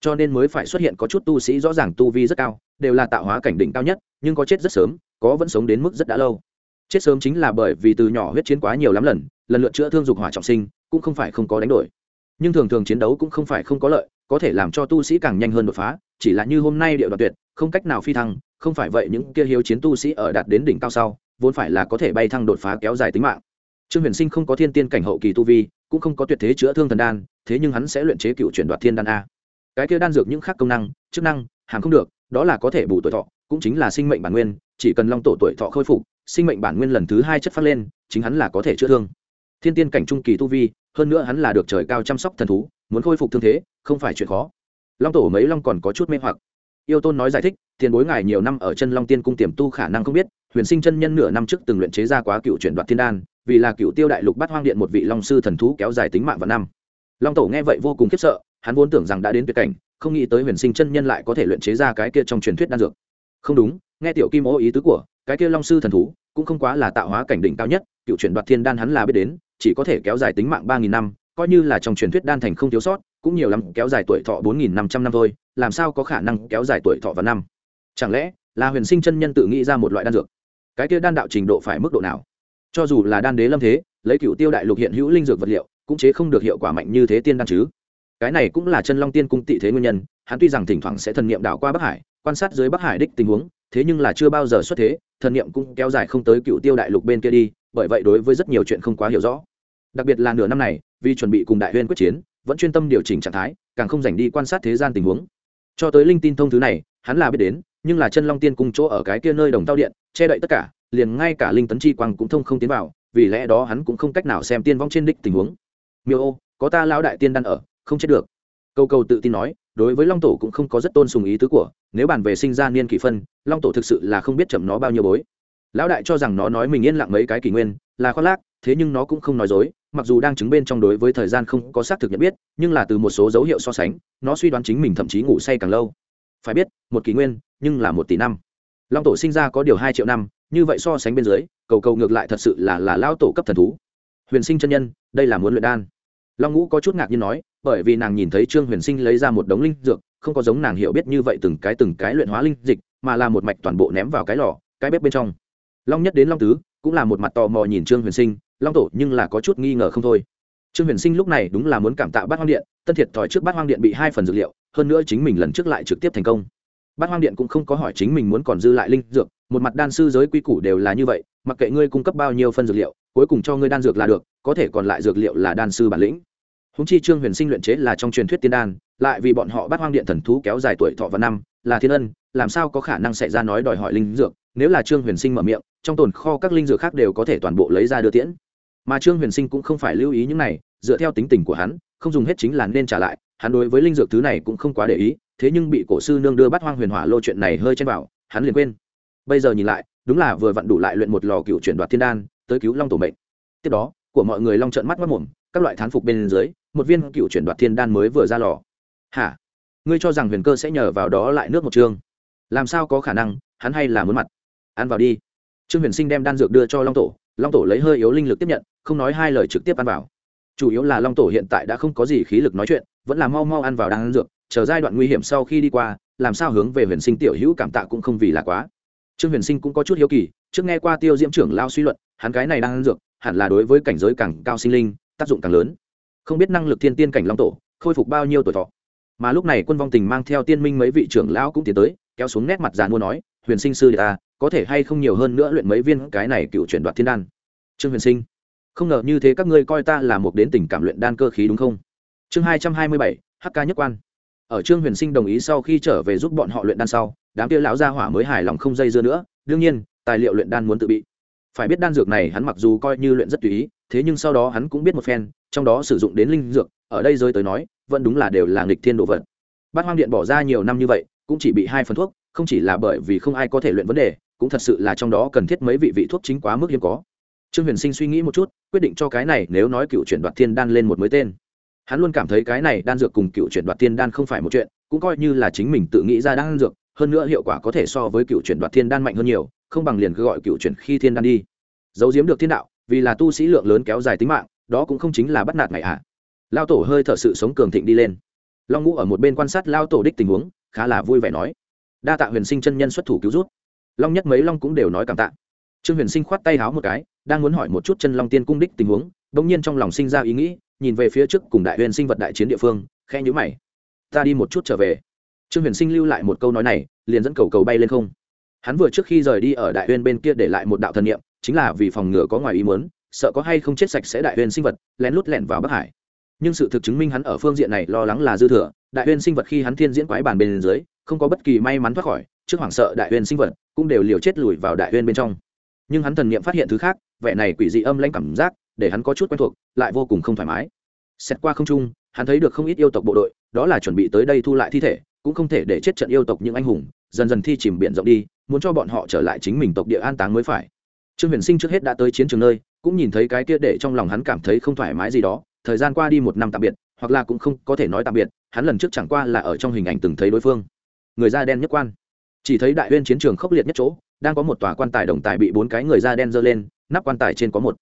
Cho nên mới phải xuất hiện có chút tu sĩ rõ ràng tu vi rất cao, đều là tạo hóa cảnh đỉnh cao nhất, nhưng có chết rất sớm, có vẫn sống đến mức rất đã lâu. Chết sớm chính là bởi vì từ nhỏ huyết chiến quá nhiều lắm lần lần lượt chữa thương dục hỏa trọng sinh, cũng không phải không có đánh đổi. Nhưng thường thường chiến đấu cũng không phải không có lợi, có thể làm cho tu sĩ càng nhanh hơn đột phá, chỉ là như hôm nay điệu đoạt tuyệt, không cách nào phi thăng, không phải vậy những kia hiếu chiến tu sĩ ở đạt đến đỉnh cao sau vốn phải là có thể bay thăng đột phá kéo dài tính mạng. Trương huyền sinh không có thiên tiên cảnh hậu kỳ tu vi, cũng không có tuyệt thế chữa thương thần đan, thế nhưng hắn sẽ luyện chế cựu chuyển đoạt thiên đan a. Cái kia đan dược những khác công năng, chức năng hàng không được, đó là có thể bù tuổi thọ, cũng chính là sinh mệnh bản nguyên, chỉ cần long tổ tuổi thọ khôi phục, sinh mệnh bản nguyên lần thứ hai chất phát lên, chính hắn là có thể chữa thương. Thiên tiên cảnh trung kỳ tu vi, hơn nữa hắn là được trời cao chăm sóc thần thú, muốn khôi phục thương thế, không phải chuyện khó. Long tổ mấy long còn có chút mê hoặc. Yêu tôn nói giải thích, tiền bối ngài nhiều năm ở chân long tiên cung tiềm tu khả năng không biết huyền sinh chân nhân nửa năm trước từng luyện chế ra quá cựu chuyển đoạt thiên đan, vì là cựu tiêu đại lục bắt hoang điện một vị long sư thần thú kéo dài tính mạng vào năm. Long tổ nghe vậy vô cùng khiếp sợ, hắn vốn tưởng rằng đã đến tuyệt cảnh, không nghĩ tới huyền sinh chân nhân lại có thể luyện chế ra cái kia trong truyền thuyết đan dược. Không đúng, nghe tiểu kim ô ý tứ của, cái kia long sư thần thú cũng không quá là tạo hóa cảnh đỉnh cao nhất, cựu chuyển đoạt thiên đan hắn là biết đến, chỉ có thể kéo dài tính mạng ba nghìn năm, coi như là trong truyền thuyết đan thành không thiếu sót, cũng nhiều lắm, kéo dài tuổi thọ bốn nghìn năm trăm năm thôi, làm sao có khả năng kéo dài tuổi thọ vào năm? Chẳng lẽ là huyền sinh chân nhân tự nghĩ ra một loại đan dược? Cái kia đan đạo trình độ phải mức độ nào? Cho dù là đan đế lâm thế, lấy cựu tiêu đại lục hiện hữu linh dược vật liệu, cũng chế không được hiệu quả mạnh như thế tiên đan chứ. Cái này cũng là chân long tiên cung tị thế nguyên nhân, hắn tuy rằng thỉnh thoảng sẽ thần niệm đảo qua bắc hải, quan sát dưới bắc hải đích tình huống, thế nhưng là chưa bao giờ xuất thế, thần niệm cũng kéo dài không tới cựu tiêu đại lục bên kia đi, bởi vậy đối với rất nhiều chuyện không quá hiểu rõ. Đặc biệt là nửa năm này, vì chuẩn bị cùng đại huyên quyết chiến, vẫn chuyên tâm điều chỉnh trạng thái, càng không dành đi quan sát thế gian tình huống. Cho tới linh tin thông thứ này, hắn là biết đến, nhưng là chân long tiên cung chỗ ở cái kia nơi đồng tao điện che đậy tất cả, liền ngay cả linh tấn chi quang cũng thông không tiến vào, vì lẽ đó hắn cũng không cách nào xem tiên vong trên đích tình huống. Miêu ô, có ta lão đại tiên đan ở, không chết được. Câu câu tự tin nói, đối với long tổ cũng không có rất tôn sùng ý tứ của, nếu bàn về sinh ra niên kỷ phân, long tổ thực sự là không biết chậm nó bao nhiêu bối. Lão đại cho rằng nó nói mình yên lặng mấy cái kỷ nguyên, là khoác lác, thế nhưng nó cũng không nói dối, mặc dù đang chứng bên trong đối với thời gian không có xác thực nhận biết, nhưng là từ một số dấu hiệu so sánh, nó suy đoán chính mình thậm chí ngủ say càng lâu. Phải biết, một kỷ nguyên, nhưng là một tỷ năm long tổ sinh ra có điều hai triệu năm, như vậy so sánh bên dưới, cầu cầu ngược lại thật sự là là lao tổ cấp thần thú. Huyền sinh chân nhân, đây là muốn luyện đan. Long ngũ có chút ngạc nhiên nói, bởi vì nàng nhìn thấy trương huyền sinh lấy ra một đống linh dược, không có giống nàng hiểu biết như vậy từng cái từng cái luyện hóa linh dịch, mà là một mạch toàn bộ ném vào cái lò, cái bếp bên trong. Long nhất đến long tứ, cũng là một mặt tò mò nhìn trương huyền sinh, long tổ nhưng là có chút nghi ngờ không thôi. Trương huyền sinh lúc này đúng là muốn cảm tạ bát hoang điện, tân thiệt thòi trước bát hoang điện bị hai phần dược liệu, hơn nữa chính mình lần trước lại trực tiếp thành công bát hoang điện cũng không có hỏi chính mình muốn còn dư lại linh dược, một mặt đan sư giới quy củ đều là như vậy, mặc kệ ngươi cung cấp bao nhiêu phân dược liệu, cuối cùng cho ngươi đan dược là được, có thể còn lại dược liệu là đan sư bản lĩnh. Húng chi trương huyền sinh luyện chế là trong truyền thuyết tiên đan, lại vì bọn họ Bát hoang điện thần thú kéo dài tuổi thọ và năm, là thiên ân, làm sao có khả năng xảy ra nói đòi hỏi linh dược, nếu là trương huyền sinh mở miệng, trong tồn kho các linh dược khác đều có thể toàn bộ lấy ra đưa tiễn. Mà trương huyền sinh cũng không phải lưu ý những này, dựa theo tính tình của hắn, không dùng hết chính là nên trả lại hắn đối với linh dược thứ này cũng không quá để ý, thế nhưng bị cổ sư nương đưa bắt hoang huyền hỏa lô chuyện này hơi chen vào, hắn liền quên. Bây giờ nhìn lại, đúng là vừa vặn đủ lại luyện một lò cựu chuyển đoạt thiên đan, tới cứu long tổ mệnh. Tiếp đó, của mọi người long trợn mắt mất mồm, các loại thán phục bên dưới, một viên cựu chuyển đoạt thiên đan mới vừa ra lò. Hả? Ngươi cho rằng huyền cơ sẽ nhờ vào đó lại nước một chương? Làm sao có khả năng, hắn hay là muốn mặt? Ăn vào đi. Trương huyền sinh đem đan dược đưa cho long tổ long tổ lấy hơi yếu linh lực tiếp nhận, không nói hai lời trực tiếp ăn vào chủ yếu là long tổ hiện tại đã không có gì khí lực nói chuyện, vẫn là mau mau ăn vào đang ăn dược, chờ giai đoạn nguy hiểm sau khi đi qua, làm sao hướng về huyền sinh tiểu hữu cảm tạ cũng không vì là quá. Trương huyền sinh cũng có chút hiếu kỳ, trước nghe qua tiêu diễm trưởng lao suy luận, hắn cái này đang ăn dược, hẳn là đối với cảnh giới càng cao sinh linh, tác dụng càng lớn. Không biết năng lực thiên tiên cảnh long tổ, khôi phục bao nhiêu tuổi thọ. Mà lúc này quân vong tình mang theo tiên minh mấy vị trưởng lão cũng tiến tới, kéo xuống nét mặt giàn mua nói, huyền sinh sư ta, có thể hay không nhiều hơn nữa luyện mấy viên cái này cựu chuyển đoạt thiên đan? Trương huyền sinh không ngờ như thế các ngươi coi ta là một đến tình cảm luyện đan cơ khí đúng không? Chương hai trăm hai mươi bảy hk nhất quan. Ở trương huyền sinh đồng ý sau khi trở về giúp bọn họ luyện đan sau, đám kia lão gia hỏa mới hài lòng không dây dưa nữa. Đương nhiên, tài liệu luyện đan muốn tự bị. Phải biết đan dược này hắn mặc dù coi như luyện rất tùy ý, thế nhưng sau đó hắn cũng biết một phen, trong đó sử dụng đến linh dược, ở đây rơi tới nói, vẫn đúng là đều là nghịch thiên đồ vật. Bát hoang điện bỏ ra nhiều năm như vậy, cũng chỉ bị hai phần thuốc, không chỉ là bởi vì không ai có thể luyện vấn đề, cũng thật sự là trong đó cần thiết mấy vị vị thuốc chính quá mức hiếm có trương huyền sinh suy nghĩ một chút, quyết định cho cái này nếu nói cựu chuyển đoạt thiên đan lên một mới tên. Hắn luôn cảm thấy cái này đan dược cùng cựu chuyển đoạt thiên đan không phải một chuyện, cũng coi như là chính mình tự nghĩ ra đan dược, hơn nữa hiệu quả có thể so với cựu chuyển đoạt thiên đan mạnh hơn nhiều, không bằng liền cứ gọi cựu chuyển khi thiên đan đi. Giấu giếm được thiên đạo, vì là tu sĩ lượng lớn kéo dài tính mạng, đó cũng không chính là bắt nạt ngày ạ. À. lao tổ hơi thở sự sống cường thịnh đi lên. Long ngũ ở một bên quan sát lao tổ đích tình huống, khá là vui vẻ nói. Đa tạ huyền sinh chân nhân xuất thủ cứu rút long nhất mấy long cũng đều nói cảm tạ trương huyền sinh khoát tay háo một cái, đang muốn hỏi một chút chân long tiên cung đích tình huống, bỗng nhiên trong lòng sinh ra ý nghĩ, nhìn về phía trước cùng đại huyền sinh vật đại chiến địa phương khe nhữ mày. Ta đi một chút trở về. Trương huyền sinh lưu lại một câu nói này, liền dẫn cầu cầu bay lên không. Hắn vừa trước khi rời đi ở đại huyền bên kia để lại một đạo thần niệm, chính là vì phòng ngừa có ngoài ý muốn, sợ có hay không chết sạch sẽ đại huyền sinh vật, lén lút lẻn vào bắc hải. Nhưng sự thực chứng minh hắn ở phương diện này lo lắng là dư thừa, đại huyền sinh vật khi hắn thiên diễn quái bản bên dưới, không có bất kỳ may mắn thoát khỏi, trước hoảng sợ đại huyền sinh vật, cũng đều liều chết lùi vào đại huyền bên trong nhưng hắn thần niệm phát hiện thứ khác, vẻ này quỷ dị âm lãnh cảm giác, để hắn có chút quen thuộc, lại vô cùng không thoải mái. Xét qua không trung, hắn thấy được không ít yêu tộc bộ đội, đó là chuẩn bị tới đây thu lại thi thể, cũng không thể để chết trận yêu tộc những anh hùng, dần dần thi chìm biển rộng đi, muốn cho bọn họ trở lại chính mình tộc địa an táng mới phải. Trương huyền sinh trước hết đã tới chiến trường nơi, cũng nhìn thấy cái kia để trong lòng hắn cảm thấy không thoải mái gì đó, thời gian qua đi một năm tạm biệt, hoặc là cũng không có thể nói tạm biệt, hắn lần trước chẳng qua là ở trong hình ảnh từng thấy đối phương. Người da đen nhất quan. Chỉ thấy đại huyên chiến trường khốc liệt nhất chỗ đang có một tòa quan tài đồng tài bị bốn cái người da đen giơ lên, nắp quan tài trên có một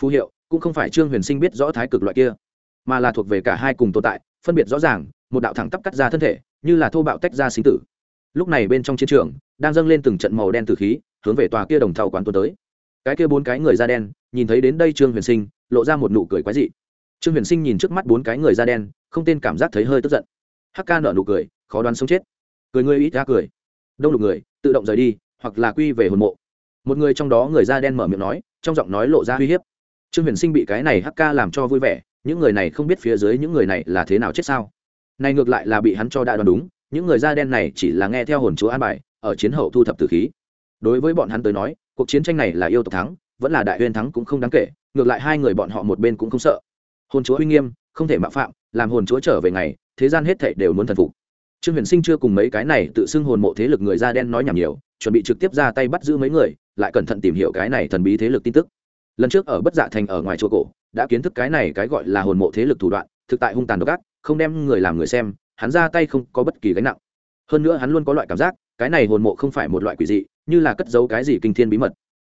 phù hiệu, cũng không phải trương huyền sinh biết rõ thái cực loại kia, mà là thuộc về cả hai cùng tồn tại, phân biệt rõ ràng, một đạo thẳng tắp cắt ra thân thể, như là thô bạo tách ra sinh tử. Lúc này bên trong chiến trường đang dâng lên từng trận màu đen từ khí, hướng về tòa kia đồng thau quán tuần tới. Cái kia bốn cái người da đen, nhìn thấy đến đây trương huyền sinh, lộ ra một nụ cười quái dị. Trương huyền sinh nhìn trước mắt bốn cái người da đen, không tên cảm giác thấy hơi tức giận. Hắc ca nở nụ cười, khó đoán sống chết. Cười ngươi ít ra cười. Đông lục người, tự động rời đi hoặc là quy về hồn mộ. Một người trong đó người da đen mở miệng nói, trong giọng nói lộ ra uy hiếp. Trương huyền sinh bị cái này hắc ca làm cho vui vẻ, những người này không biết phía dưới những người này là thế nào chết sao. Này ngược lại là bị hắn cho đã đoán đúng, những người da đen này chỉ là nghe theo hồn chúa an bài, ở chiến hậu thu thập tử khí. Đối với bọn hắn tới nói, cuộc chiến tranh này là yêu tộc thắng, vẫn là đại huyên thắng cũng không đáng kể, ngược lại hai người bọn họ một bên cũng không sợ. Hồn chúa uy nghiêm, không thể mạo phạm, làm hồn chúa trở về ngày, thế gian hết thảy đều muốn thần phục. Trương huyền sinh chưa cùng mấy cái này tự xưng hồn mộ thế lực người da đen nói nhảm nhiều chuẩn bị trực tiếp ra tay bắt giữ mấy người, lại cẩn thận tìm hiểu cái này thần bí thế lực tin tức. Lần trước ở bất dạ thành ở ngoài chùa cổ, đã kiến thức cái này cái gọi là hồn mộ thế lực thủ đoạn, thực tại hung tàn độc ác, không đem người làm người xem, hắn ra tay không có bất kỳ gánh nặng. Hơn nữa hắn luôn có loại cảm giác, cái này hồn mộ không phải một loại quỷ dị, như là cất giấu cái gì kinh thiên bí mật.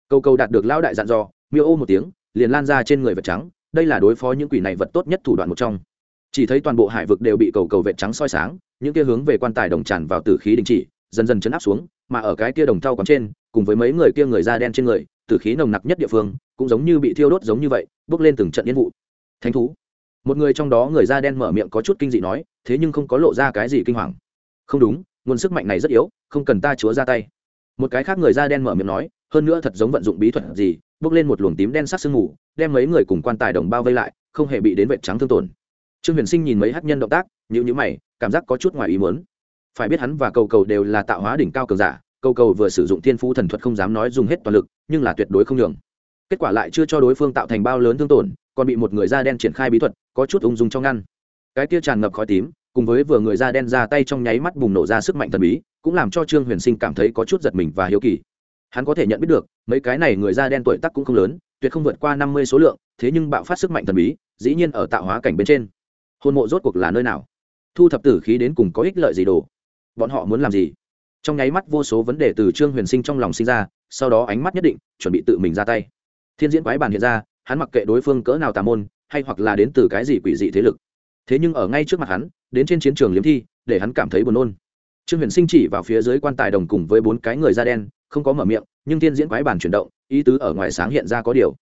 Câu câu đạt được lão đại dặn dò, miêu ô một tiếng, liền lan ra trên người vật trắng, đây là đối phó những quỷ này vật tốt nhất thủ đoạn một trong. Chỉ thấy toàn bộ hải vực đều bị cầu cầu vệt trắng soi sáng, những kia hướng về quan tài đồng tràn vào tử khí đình chỉ, dần dần chấn áp xuống mà ở cái kia đồng thau còn trên, cùng với mấy người kia người da đen trên người, tử khí nồng nặc nhất địa phương, cũng giống như bị thiêu đốt giống như vậy, bước lên từng trận yên vụ. Thánh thú. Một người trong đó người da đen mở miệng có chút kinh dị nói, thế nhưng không có lộ ra cái gì kinh hoàng. Không đúng, nguồn sức mạnh này rất yếu, không cần ta chúa ra tay. Một cái khác người da đen mở miệng nói, hơn nữa thật giống vận dụng bí thuật gì, bước lên một luồng tím đen sắc sương mù, đem mấy người cùng quan tài đồng bao vây lại, không hề bị đến vệt trắng thương tổn. Trương huyền sinh nhìn mấy hát nhân động tác nhữ nhữ mày, cảm giác có chút ngoài ý muốn phải biết hắn và cầu cầu đều là tạo hóa đỉnh cao cường giả, cầu cầu vừa sử dụng thiên phú thần thuật không dám nói dùng hết toàn lực, nhưng là tuyệt đối không nhường. Kết quả lại chưa cho đối phương tạo thành bao lớn thương tổn, còn bị một người da đen triển khai bí thuật, có chút ung dung trong ngăn. Cái tia tràn ngập khói tím, cùng với vừa người da đen ra tay trong nháy mắt bùng nổ ra sức mạnh thần bí, cũng làm cho trương huyền sinh cảm thấy có chút giật mình và hiếu kỳ. Hắn có thể nhận biết được, mấy cái này người da đen tuổi tắc cũng không lớn, tuyệt không vượt qua năm mươi số lượng, thế nhưng bạo phát sức mạnh thần bí, dĩ nhiên ở tạo hóa cảnh bên trên. Hôn mộ rốt cuộc là nơi nào? Thu thập tử khí đến cùng có ích lợi gì đồ? Bọn họ muốn làm gì? Trong nháy mắt vô số vấn đề từ trương huyền sinh trong lòng sinh ra, sau đó ánh mắt nhất định, chuẩn bị tự mình ra tay. Thiên diễn quái bàn hiện ra, hắn mặc kệ đối phương cỡ nào tà môn, hay hoặc là đến từ cái gì quỷ dị thế lực. Thế nhưng ở ngay trước mặt hắn, đến trên chiến trường liếm thi, để hắn cảm thấy buồn nôn. Trương huyền sinh chỉ vào phía dưới quan tài đồng cùng với bốn cái người da đen, không có mở miệng, nhưng thiên diễn quái bàn chuyển động, ý tứ ở ngoài sáng hiện ra có điều.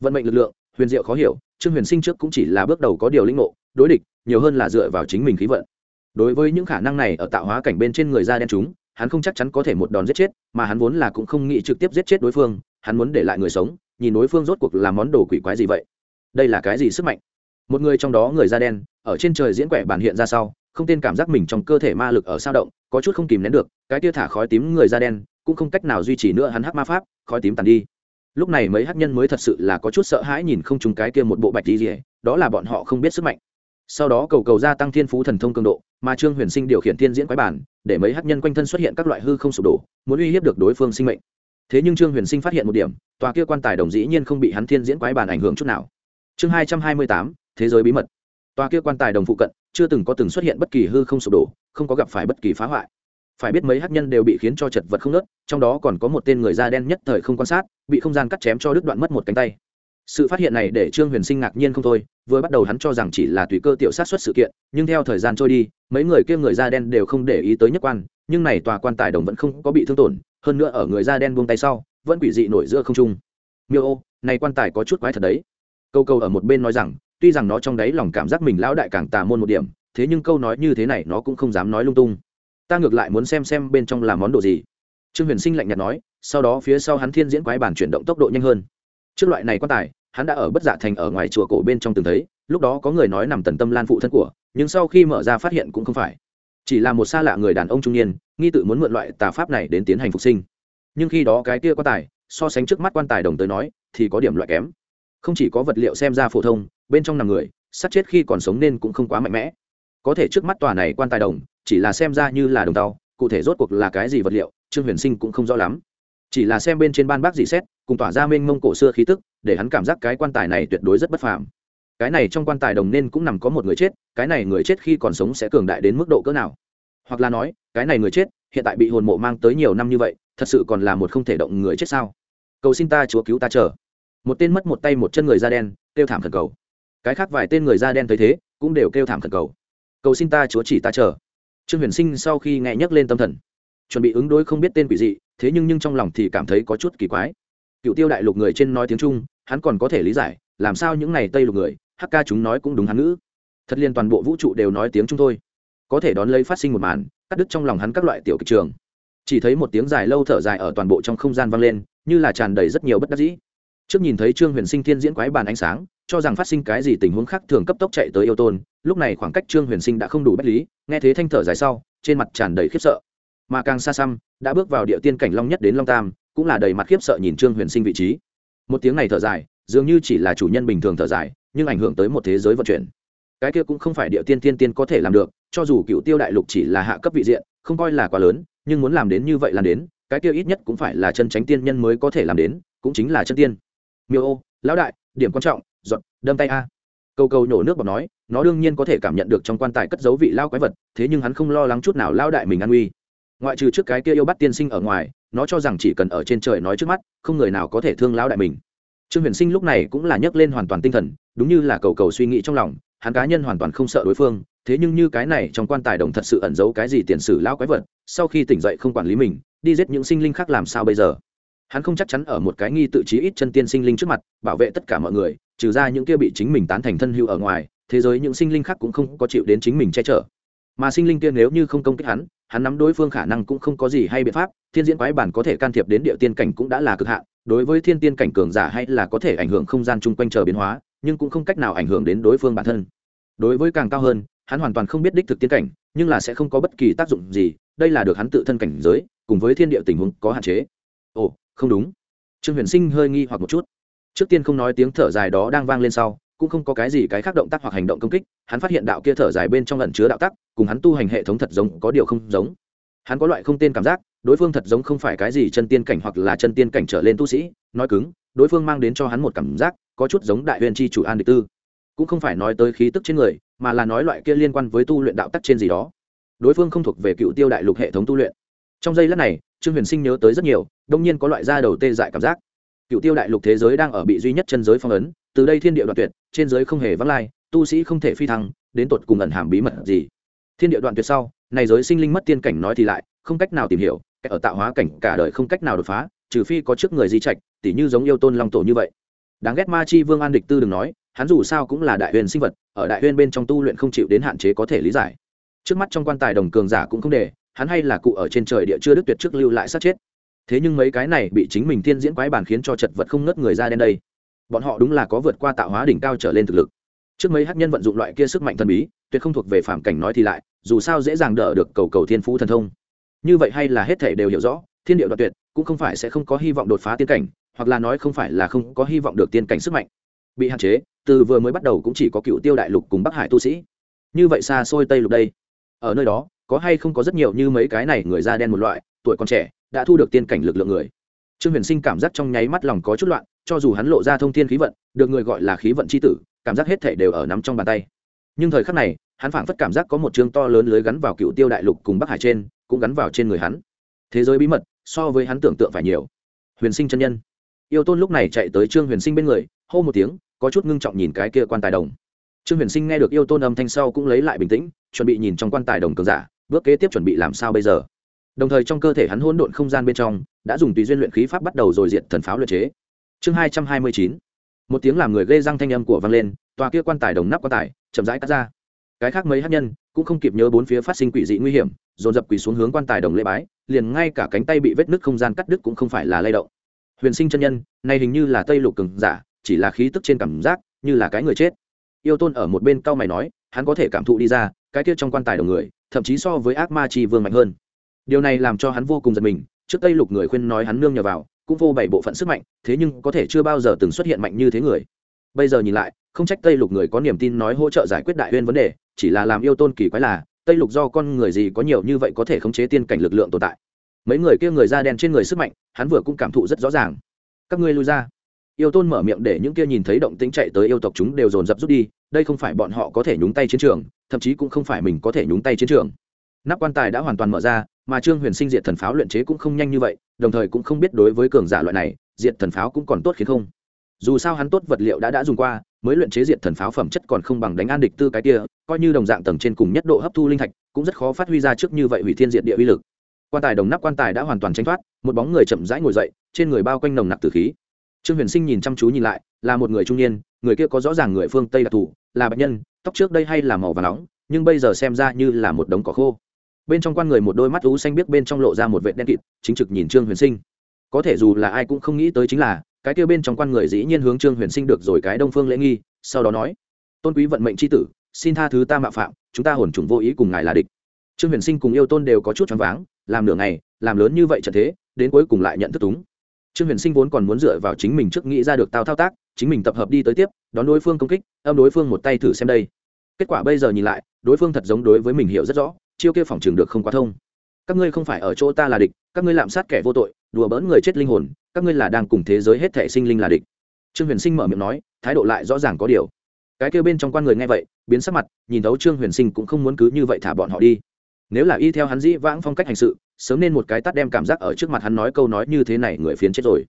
Vận mệnh lực lượng, huyền diệu khó hiểu, trương huyền sinh trước cũng chỉ là bước đầu có điều linh ngộ, đối địch, nhiều hơn là dựa vào chính mình khí vận đối với những khả năng này ở tạo hóa cảnh bên trên người da đen chúng, hắn không chắc chắn có thể một đòn giết chết, mà hắn vốn là cũng không nghĩ trực tiếp giết chết đối phương, hắn muốn để lại người sống, nhìn đối phương rốt cuộc là món đồ quỷ quái gì vậy. Đây là cái gì sức mạnh? Một người trong đó người da đen, ở trên trời diễn quẻ bản hiện ra sau, không tên cảm giác mình trong cơ thể ma lực ở sao động, có chút không kìm nén được, cái tia thả khói tím người da đen, cũng không cách nào duy trì nữa hắn hắc ma pháp, khói tím tàn đi. Lúc này mấy hắc nhân mới thật sự là có chút sợ hãi nhìn không chúng cái kia một bộ bạch đi gì đó là bọn họ không biết sức mạnh sau đó cầu cầu gia tăng thiên phú thần thông cường độ, mà trương huyền sinh điều khiển thiên diễn quái bản, để mấy hắc nhân quanh thân xuất hiện các loại hư không sụp đổ, muốn uy hiếp được đối phương sinh mệnh. Thế nhưng trương huyền sinh phát hiện một điểm, tòa kia quan tài đồng dĩ nhiên không bị hắn thiên diễn quái bản ảnh hưởng chút nào. Chương hai trăm hai mươi tám, thế giới bí mật. Tòa kia quan tài đồng phụ cận, chưa từng có từng xuất hiện bất kỳ hư không sụp đổ, không có gặp phải bất kỳ phá hoại. Phải biết mấy hắc nhân đều bị khiến cho chật vật không nớt trong đó còn có một tên người da đen nhất thời không quan sát, bị không gian cắt chém cho đứt đoạn mất một cánh tay sự phát hiện này để trương huyền sinh ngạc nhiên không thôi, vừa bắt đầu hắn cho rằng chỉ là tùy cơ tiểu sát xuất sự kiện, nhưng theo thời gian trôi đi, mấy người kia người da đen đều không để ý tới nhất quan, nhưng này tòa quan tài đồng vẫn không có bị thương tổn, hơn nữa ở người da đen buông tay sau, vẫn quỷ dị nổi giữa không trung. Miêu ô, này quan tài có chút quái thật đấy. Câu câu ở một bên nói rằng, tuy rằng nó trong đấy lòng cảm giác mình lão đại càng tà môn một điểm, thế nhưng câu nói như thế này nó cũng không dám nói lung tung. Ta ngược lại muốn xem xem bên trong là món đồ gì. Trương huyền sinh lạnh nhạt nói, sau đó phía sau hắn thiên diễn quái bản chuyển động tốc độ nhanh hơn trước loại này quan tài, hắn đã ở bất dạ thành ở ngoài chùa cổ bên trong từng thấy, lúc đó có người nói nằm tần tâm lan phụ thân của, nhưng sau khi mở ra phát hiện cũng không phải. Chỉ là một xa lạ người đàn ông trung niên, nghi tự muốn mượn loại tà pháp này đến tiến hành phục sinh. Nhưng khi đó cái kia quan tài, so sánh trước mắt quan tài đồng tới nói, thì có điểm loại kém. Không chỉ có vật liệu xem ra phổ thông, bên trong nằm người, sát chết khi còn sống nên cũng không quá mạnh mẽ. Có thể trước mắt tòa này quan tài đồng, chỉ là xem ra như là đồng tàu cụ thể rốt cuộc là cái gì vật liệu, trương huyền sinh cũng không rõ lắm. Chỉ là xem bên trên ban bác dị xét cùng tỏa ra mênh mông cổ xưa khí tức, để hắn cảm giác cái quan tài này tuyệt đối rất bất phàm. Cái này trong quan tài đồng nên cũng nằm có một người chết, cái này người chết khi còn sống sẽ cường đại đến mức độ cỡ nào? Hoặc là nói, cái này người chết, hiện tại bị hồn mộ mang tới nhiều năm như vậy, thật sự còn là một không thể động người chết sao? Cầu xin ta, chúa cứu ta chờ. Một tên mất một tay một chân người da đen, kêu thảm khẩn cầu. Cái khác vài tên người da đen thấy thế, cũng đều kêu thảm khẩn cầu. Cầu xin ta, chúa chỉ ta chờ. Trương huyền sinh sau khi nghe nhắc lên tâm thần, chuẩn bị ứng đối không biết tên quỷ dị, thế nhưng nhưng trong lòng thì cảm thấy có chút kỳ quái cựu tiêu đại lục người trên nói tiếng trung, hắn còn có thể lý giải, làm sao những n à y tây lục người, hắc ca chúng nói cũng đúng hắn ngữ. Thật liên toàn bộ vũ trụ đều nói tiếng trung thôi. Có thể đón lấy phát sinh một màn, cắt đứt trong lòng hắn các loại tiểu kịch trường. Chỉ thấy một tiếng dài lâu thở dài ở toàn bộ trong không gian vang lên, như là tràn đầy rất nhiều bất đắc dĩ. Trước nhìn thấy trương huyền sinh thiên diễn quái bàn ánh sáng, cho rằng phát sinh cái gì tình huống khác thường cấp tốc chạy tới yêu tôn, lúc này khoảng cách trương huyền sinh đã không đủ bất lý, nghe thế thanh thở dài sau, trên mặt tràn đầy khiếp sợ. Mà càng xa xăm, đã bước vào địa tiên cảnh long nhất đến long tam cũng là đầy mặt khiếp sợ nhìn trương huyền sinh vị trí. Một tiếng này thở dài, dường như chỉ là chủ nhân bình thường thở dài, nhưng ảnh hưởng tới một thế giới vận chuyển. Cái kia cũng không phải địa tiên tiên tiên có thể làm được, cho dù cựu tiêu đại lục chỉ là hạ cấp vị diện, không coi là quá lớn, nhưng muốn làm đến như vậy làm đến, cái kia ít nhất cũng phải là chân tránh tiên nhân mới có thể làm đến, cũng chính là chân tiên. Miêu ô, lão đại, điểm quan trọng, giọt, đâm tay a. Câu câu nhổ nước bọc nói, nó đương nhiên có thể cảm nhận được trong quan tài cất dấu vị lao quái vật, thế nhưng hắn không lo lắng chút nào lao đại mình an nguy. Ngoại trừ trước cái kia yêu bắt tiên sinh ở ngoài nó cho rằng chỉ cần ở trên trời nói trước mắt, không người nào có thể thương lão đại mình. Trương huyền sinh lúc này cũng là nhấc lên hoàn toàn tinh thần, đúng như là cầu cầu suy nghĩ trong lòng, hắn cá nhân hoàn toàn không sợ đối phương, thế nhưng như cái này trong quan tài đồng thật sự ẩn giấu cái gì tiền sử lao quái vật, sau khi tỉnh dậy không quản lý mình, đi giết những sinh linh khác làm sao bây giờ? Hắn không chắc chắn ở một cái nghi tự chí ít chân tiên sinh linh trước mặt, bảo vệ tất cả mọi người, trừ ra những kia bị chính mình tán thành thân hữu ở ngoài, thế giới những sinh linh khác cũng không có chịu đến chính mình che chở. Mà sinh linh kia nếu như không công kích hắn hắn nắm đối phương khả năng cũng không có gì hay biện pháp, thiên diễn quái bản có thể can thiệp đến địa tiên cảnh cũng đã là cực hạn, đối với thiên tiên cảnh cường giả hay là có thể ảnh hưởng không gian chung quanh chờ biến hóa, nhưng cũng không cách nào ảnh hưởng đến đối phương bản thân. Đối với càng cao hơn, hắn hoàn toàn không biết đích thực tiên cảnh, nhưng là sẽ không có bất kỳ tác dụng gì, đây là được hắn tự thân cảnh giới, cùng với thiên địa tình huống có hạn chế. Ồ, không đúng. Trương huyền sinh hơi nghi hoặc một chút. Trước tiên không nói tiếng thở dài đó đang vang lên sau cũng không có cái gì cái khác động tác hoặc hành động công kích, hắn phát hiện đạo kia thở dài bên trong lần chứa đạo tắc, cùng hắn tu hành hệ thống thật giống có điều không giống. Hắn có loại không tên cảm giác, đối phương thật giống không phải cái gì chân tiên cảnh hoặc là chân tiên cảnh trở lên tu sĩ, nói cứng, đối phương mang đến cho hắn một cảm giác, có chút giống đại huyền tri chủ an địch tư. Cũng không phải nói tới khí tức trên người, mà là nói loại kia liên quan với tu luyện đạo tắc trên gì đó. Đối phương không thuộc về cựu tiêu đại lục hệ thống tu luyện. Trong giây lát này, trương huyền sinh nhớ tới rất nhiều, đông nhiên có loại da đầu tê dại cảm giác. Cựu tiêu đại lục thế giới đang ở bị duy nhất chân giới phong ấn từ đây thiên địa đoạn tuyệt, trên giới không hề vắng lai, tu sĩ không thể phi thăng, đến tột cùng ẩn hàm bí mật gì. Thiên địa đoạn tuyệt sau, này giới sinh linh mất tiên cảnh nói thì lại, không cách nào tìm hiểu ở tạo hóa cảnh cả đời không cách nào đột phá, trừ phi có trước người di trạch, tỉ như giống yêu tôn long tổ như vậy. Đáng ghét ma chi vương an địch tư đừng nói, hắn dù sao cũng là đại huyền sinh vật, ở đại huyền bên trong tu luyện không chịu đến hạn chế có thể lý giải. Trước mắt trong quan tài đồng cường giả cũng không để, hắn hay là cụ ở trên trời địa chưa đức tuyệt trước lưu lại sát chết. Thế nhưng mấy cái này bị chính mình thiên diễn quái bản khiến cho chật vật không ngất người ra đen đây bọn họ đúng là có vượt qua tạo hóa đỉnh cao trở lên thực lực. Trước mấy hắc nhân vận dụng loại kia sức mạnh thần bí, tuyệt không thuộc về phạm cảnh nói thì lại, dù sao dễ dàng đỡ được cầu cầu thiên phú thần thông. Như vậy hay là hết thể đều hiểu rõ, thiên điệu đoạt tuyệt, cũng không phải sẽ không có hy vọng đột phá tiên cảnh, hoặc là nói không phải là không có hy vọng được tiên cảnh sức mạnh. Bị hạn chế, từ vừa mới bắt đầu cũng chỉ có cựu tiêu đại lục cùng bắc hải tu sĩ. Như vậy xa xôi tây lục đây. Ở nơi đó, có hay không có rất nhiều như mấy cái này người da đen một loại, tuổi còn trẻ, đã thu được tiên cảnh lực lượng người trương huyền sinh cảm giác trong nháy mắt lòng có chút loạn, cho dù hắn lộ ra thông thiên khí vận, được người gọi là khí vận c h i tử, cảm giác hết thể đều ở nắm trong bàn tay. Nhưng thời khắc này, hắn phảng phất cảm giác có một chương to lớn lưới gắn vào cựu tiêu đại lục cùng bắc hải trên, cũng gắn vào trên người hắn. Thế giới bí mật, so với hắn tưởng tượng phải nhiều. Huyền sinh chân nhân. Yêu tôn lúc này chạy tới trương huyền sinh bên người, hô một tiếng, có chút ngưng trọng nhìn cái kia quan tài đồng. Trương huyền sinh nghe được yêu tôn âm thanh sau cũng lấy lại bình tĩnh, chuẩn bị nhìn trong quan tài đồng cường giả, bước kế tiếp chuẩn bị làm sao bây giờ? Đồng thời trong cơ thể hắn hỗn độn không gian bên trong đã dùng tùy duyên luyện khí pháp bắt đầu rồi diện thần pháo luyện chế. Chương hai trăm hai mươi chín. Một tiếng làm người gây răng thanh âm của vang lên, tòa kia quan tài đồng nắp quan tài chậm rãi cắt ra. Cái khác mấy hát nhân cũng không kịp nhớ bốn phía phát sinh quỷ dị nguy hiểm, dồn dập quỳ xuống hướng quan tài đồng lễ bái, liền ngay cả cánh tay bị vết nứt không gian cắt đứt cũng không phải là lay động. Huyền sinh chân nhân, này hình như là tây lục cường giả, chỉ là khí tức trên cảm giác như là cái người chết. Yêu tôn ở một bên cao mày nói, hắn có thể cảm thụ đi ra, cái kia trong quan tài đồng người, thậm chí so với ác ma chi vương mạnh hơn điều này làm cho hắn vô cùng giật mình, trước tây lục người khuyên nói hắn nương nhờ vào, cũng vô bảy bộ phận sức mạnh, thế nhưng có thể chưa bao giờ từng xuất hiện mạnh như thế người. Bây giờ nhìn lại, không trách tây lục người có niềm tin nói hỗ trợ giải quyết đại huyên vấn đề, chỉ là làm yêu tôn kỳ quái là, tây lục do con người gì có nhiều như vậy có thể khống chế tiên cảnh lực lượng tồn tại. Mấy người kia người da đen trên người sức mạnh, hắn vừa cũng cảm thụ rất rõ ràng. Các ngươi lui ra. Yêu tôn mở miệng để những kia nhìn thấy động tĩnh chạy tới yêu tộc chúng đều dồn dập rút đi, đây không phải bọn họ có thể nhúng tay chiến trường, thậm chí cũng không phải mình có thể nhúng tay chiến trường. Nắp quan tài đã hoàn toàn mở ra mà trương huyền sinh diệt thần pháo luyện chế cũng không nhanh như vậy, đồng thời cũng không biết đối với cường giả loại này, diệt thần pháo cũng còn tốt khiến không. Dù sao hắn tốt vật liệu đã đã dùng qua, mới luyện chế diệt thần pháo phẩm chất còn không bằng đánh an địch tư cái kia, coi như đồng dạng tầng trên cùng nhất độ hấp thu linh thạch, cũng rất khó phát huy ra trước như vậy hủy thiên diệt địa uy lực. Quan tài đồng nắp quan tài đã hoàn toàn tranh thoát, một bóng người chậm rãi ngồi dậy, trên người bao quanh nồng nặc tử khí. Trương huyền sinh nhìn chăm chú nhìn lại, là một người trung niên, người kia có rõ ràng người phương tây đặc thù là bệnh nhân, tóc trước đây hay là màu và nóng, nhưng bây giờ xem ra như là một đống cỏ khô bên trong quan người một đôi mắt ú xanh biếc bên trong lộ ra một vệ đen kịt, chính trực nhìn trương huyền sinh. Có thể dù là ai cũng không nghĩ tới chính là, cái kia bên trong quan người dĩ nhiên hướng trương huyền sinh được rồi cái đông phương lễ nghi, sau đó nói, tôn quý vận mệnh c h i tử, xin tha thứ ta mạo phạm, chúng ta hồn trùng vô ý cùng ngài là địch. Trương huyền sinh cùng yêu tôn đều có chút choáng váng, làm nửa ngày, làm lớn như vậy trận thế, đến cuối cùng lại nhận thức túng. Trương huyền sinh vốn còn muốn dựa vào chính mình trước nghĩ ra được tao thao tác, chính mình tập hợp đi tới tiếp, đón đối phương công kích, âm đối phương một tay thử xem đây. Kết quả bây giờ nhìn lại, đối phương thật giống đối với mình hiểu rất rõ chiêu kia phòng trường được không quá thông. Các ngươi không phải ở chỗ ta là địch, các ngươi lạm sát kẻ vô tội, đùa bỡn người chết linh hồn, các ngươi là đang cùng thế giới hết thể sinh linh là địch. Trương huyền sinh mở miệng nói, thái độ lại rõ ràng có điều. Cái kêu bên trong quan người nghe vậy, biến sắc mặt, nhìn thấu trương huyền sinh cũng không muốn cứ như vậy thả bọn họ đi. Nếu là y theo hắn dĩ vãng phong cách hành sự, sớm nên một cái tắt đem cảm giác ở trước mặt hắn nói câu nói như thế này người phiến chết rồi.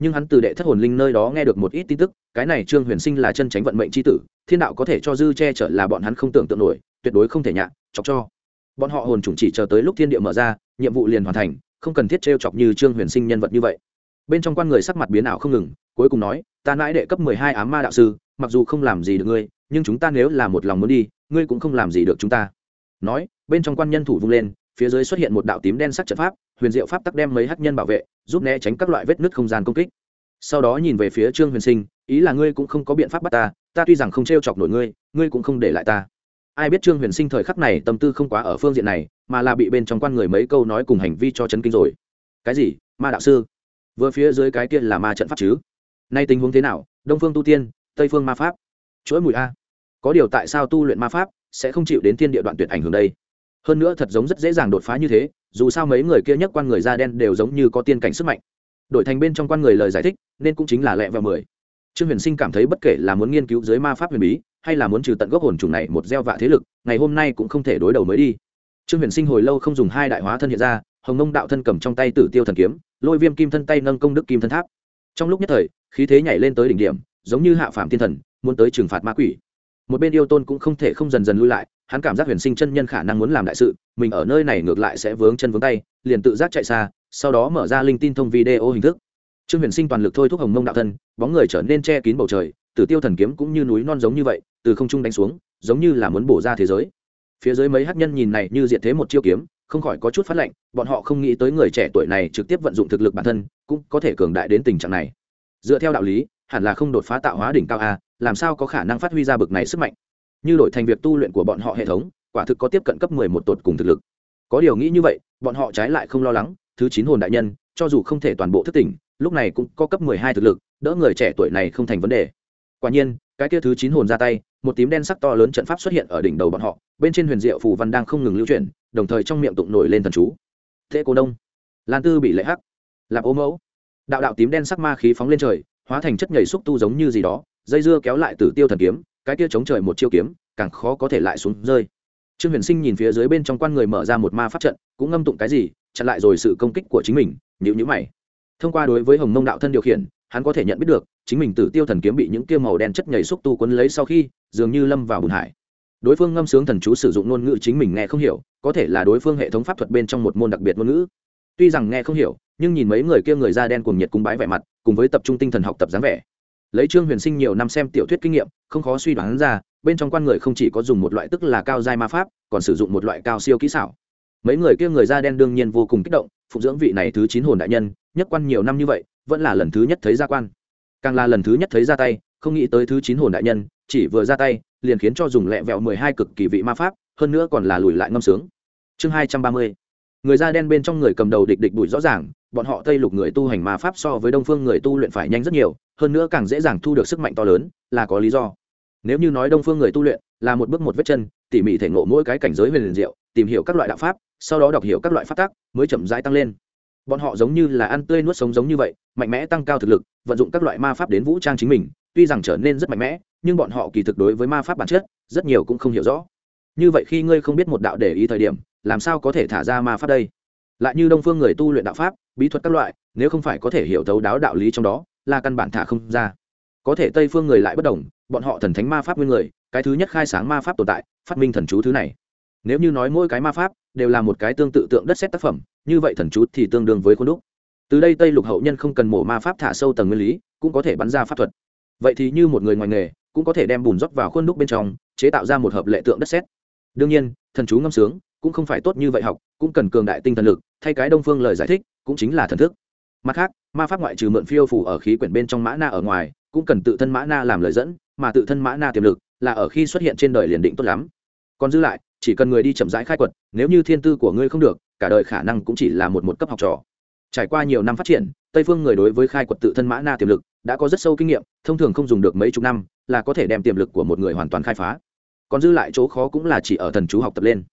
Nhưng hắn từ đệ thất hồn linh nơi đó nghe được một ít tin tức, cái này trương huyền sinh là chân tránh vận mệnh c h i tử, thiên đạo có thể cho dư che chở là bọn hắn không tưởng tượng nổi, tuyệt đối không thể nhạ, chọc cho bọn họ hồn chủng chỉ chờ tới lúc thiên địa mở ra, nhiệm vụ liền hoàn thành, không cần thiết t chọc như trương huyền sinh nhân vật như vậy. Bên trong quan người sắc mặt biến ảo không ngừng, cuối cùng nói, ta mãi đệ cấp mười hai ám ma đạo sư, mặc dù không làm gì được ngươi, nhưng chúng ta nếu là một lòng muốn đi, ngươi cũng không làm gì được chúng ta. Nói, bên trong quan nhân thủ vung lên, phía dưới xuất hiện một đạo tím đen sắc trận pháp, huyền diệu pháp tắc đem mấy hắc nhân bảo vệ, giúp né tránh các loại vết nứt không gian công kích. Sau đó nhìn về phía trương huyền sinh, ý là ngươi cũng không có biện pháp bắt ta ta tuy rằng không t r e o chọc nổi ngươi ngươi cũng không để lại ta ai biết trương huyền sinh thời khắc này tâm tư không quá ở phương diện này, mà là bị bên trong quan người mấy câu nói cùng hành vi cho chấn kinh rồi. Cái gì? Ma đạo sư? Vừa phía dưới cái kia là ma trận pháp chứ? Nay tình huống thế nào? Đông phương tu tiên, tây phương ma pháp? Chuỗi mùi a. Có điều tại sao tu luyện ma pháp sẽ không chịu đến thiên địa đoạn tuyệt ảnh hưởng đây? Hơn nữa thật giống rất dễ dàng đột phá như thế, dù sao mấy người kia nhất quan người da đen đều giống như có tiên cảnh sức mạnh. Đổi thành bên trong quan người lời giải thích, nên cũng chính là lẹ và mười. Trương huyền sinh cảm thấy bất kể là muốn nghiên cứu dưới ma pháp huyền bí hay là muốn trừ tận gốc hồn trùng này một gieo vạ thế lực, ngày hôm nay cũng không thể đối đầu mới đi. Trương huyền sinh hồi lâu không dùng hai đại hóa thân hiện ra, hồng nông đạo thân cầm trong tay tử tiêu thần kiếm, lôi viêm kim thân tay nâng công đức kim thân tháp. Trong lúc nhất thời, khí thế nhảy lên tới đỉnh điểm, giống như hạ phạm thiên thần, muốn tới trừng phạt ma quỷ. Một bên yêu tôn cũng không thể không dần dần lui lại, hắn cảm giác huyền sinh chân nhân khả năng muốn làm đại sự, mình ở nơi này ngược lại sẽ vướng chân vướng tay, liền tự giác chạy xa, sau đó mở ra linh tin thông video hình thức. Trương huyền sinh toàn lực thôi thúc hồng mông đạo thân, bóng người trở nên che kín bầu trời tử tiêu thần kiếm cũng như núi non giống như vậy, từ không trung đánh xuống, giống như là muốn bổ ra thế giới. Phía dưới mấy hát nhân nhìn này như diện thế một chiêu kiếm, không khỏi có chút phát lệnh bọn họ không nghĩ tới người trẻ tuổi này trực tiếp vận dụng thực lực bản thân, cũng có thể cường đại đến tình trạng này. Dựa theo đạo lý, hẳn là không đột phá tạo hóa đỉnh cao a, làm sao có khả năng phát huy ra bực này sức mạnh? Như đổi thành việc tu luyện của bọn họ hệ thống, quả thực có tiếp cận cấp mười một tột cùng thực lực. Có điều nghĩ như vậy, bọn họ trái lại không lo lắng, thứ chín hồn đại nhân, cho dù không thể toàn bộ thức tỉnh, lúc này cũng có cấp mười hai thực lực, đỡ người trẻ tuổi này không thành vấn đề quả nhiên, cái kia thứ chín hồn ra tay, một tím đen sắc to lớn trận pháp xuất hiện ở đỉnh đầu bọn họ, bên trên huyền diệu phù văn đang không ngừng lưu chuyển, đồng thời trong miệng tụng nổi lên thần chú. Thế cô đông lan tư bị lệ hắc làm ô mẫu. Đạo đạo tím đen sắc ma khí phóng lên trời, hóa thành chất nhảy xúc tu giống như gì đó, dây dưa kéo lại tử tiêu thần kiếm, cái kia chống trời một chiêu kiếm, càng khó có thể lại xuống rơi. Trương huyền sinh nhìn phía dưới bên trong quan người mở ra một ma pháp trận, cũng ngâm tụng cái gì, chặn lại rồi sự công kích của chính mình nhữ nhữ mày. Thông qua đối với hồng mông đạo thân điều khiển hắn có thể nhận biết được, chính mình tử tiêu thần kiếm bị những kia màu đen chất nhảy xúc tu quấn lấy sau khi, dường như lâm vào bùn hải. Đối phương ngâm sướng thần chú sử dụng ngôn ngữ chính mình nghe không hiểu, có thể là đối phương hệ thống pháp thuật bên trong một môn đặc biệt ngôn ngữ. Tuy rằng nghe không hiểu, nhưng nhìn mấy người kia người da đen cùng nhiệt cung bái vẻ mặt, cùng với tập trung tinh thần học tập dáng vẻ. Lấy trương huyền sinh nhiều năm xem tiểu thuyết kinh nghiệm, không khó suy đoán ra, bên trong quan người không chỉ có dùng một loại tức là cao giai ma pháp, còn sử dụng một loại cao siêu kỹ xảo. Mấy người kia người da đen đương nhiên vô cùng kích động, phụng dưỡng vị này thứ chín hồn đại nhân, nhất quan nhiều năm như vậy vẫn là lần thứ nhất thấy gia quan. Càng là lần thứ nhất thấy ra tay, không nghĩ tới thứ chín hồn đại nhân, chỉ vừa ra tay, liền khiến cho dùng lẹ vẹo mười hai cực kỳ vị ma pháp, hơn nữa còn là lùi lại ngâm sướng. Chương hai trăm ba mươi. Người da đen bên trong người cầm đầu địch địch bụi rõ ràng, bọn họ tây lục người tu hành ma pháp so với đông phương người tu luyện phải nhanh rất nhiều, hơn nữa càng dễ dàng thu được sức mạnh to lớn, là có lý do. Nếu như nói đông phương người tu luyện là một bước một vết chân, tỉ mỉ thể ngộ mỗi cái cảnh giới huyền liền diệu, tìm hiểu các loại đạo pháp, sau đó đọc hiểu các loại pháp tắc, mới chậm rãi tăng lên bọn họ giống như là ăn tươi nuốt sống giống như vậy, mạnh mẽ tăng cao thực lực, vận dụng các loại ma pháp đến vũ trang chính mình, tuy rằng trở nên rất mạnh mẽ, nhưng bọn họ kỳ thực đối với ma pháp bản chất, rất nhiều cũng không hiểu rõ. Như vậy khi ngươi không biết một đạo để ý thời điểm, làm sao có thể thả ra ma pháp đây? Lại như đông phương người tu luyện đạo pháp, bí thuật các loại, nếu không phải có thể hiểu thấu đáo đạo lý trong đó, là căn bản thả không ra. Có thể tây phương người lại bất đồng, bọn họ thần thánh ma pháp nguyên người, cái thứ nhất khai sáng ma pháp tồn tại, phát minh thần chú thứ này. Nếu như nói mỗi cái ma pháp đều là một cái tương tự tượng đất xét tác phẩm, như vậy thần chú thì tương đương với khuôn đúc. Từ đây tây lục hậu nhân không cần mổ ma pháp thả sâu tầng nguyên lý, cũng có thể bắn ra pháp thuật. Vậy thì như một người ngoài nghề, cũng có thể đem bùn rót vào khuôn đúc bên trong, chế tạo ra một hợp lệ tượng đất xét. Đương nhiên, thần chú ngâm sướng, cũng không phải tốt như vậy học, cũng cần cường đại tinh thần lực, thay cái đông phương lời giải thích, cũng chính là thần thức. Mặt khác, ma pháp ngoại trừ mượn phiêu phủ ở khí quyển bên trong mã na ở ngoài, cũng cần tự thân mã na làm lời dẫn, mà tự thân mã na tiềm lực là ở khi xuất hiện trên đời liền định tốt lắm. Còn dư lại chỉ cần người đi chậm rãi khai quật, nếu như thiên tư của ngươi không được, cả đời khả năng cũng chỉ là một một cấp học trò. Trải qua nhiều năm phát triển, tây phương người đối với khai quật tự thân mã na tiềm lực đã có rất sâu kinh nghiệm, thông thường không dùng được mấy chục năm là có thể đem tiềm lực của một người hoàn toàn khai phá. Còn dư lại chỗ khó cũng là chỉ ở thần chú học tập lên.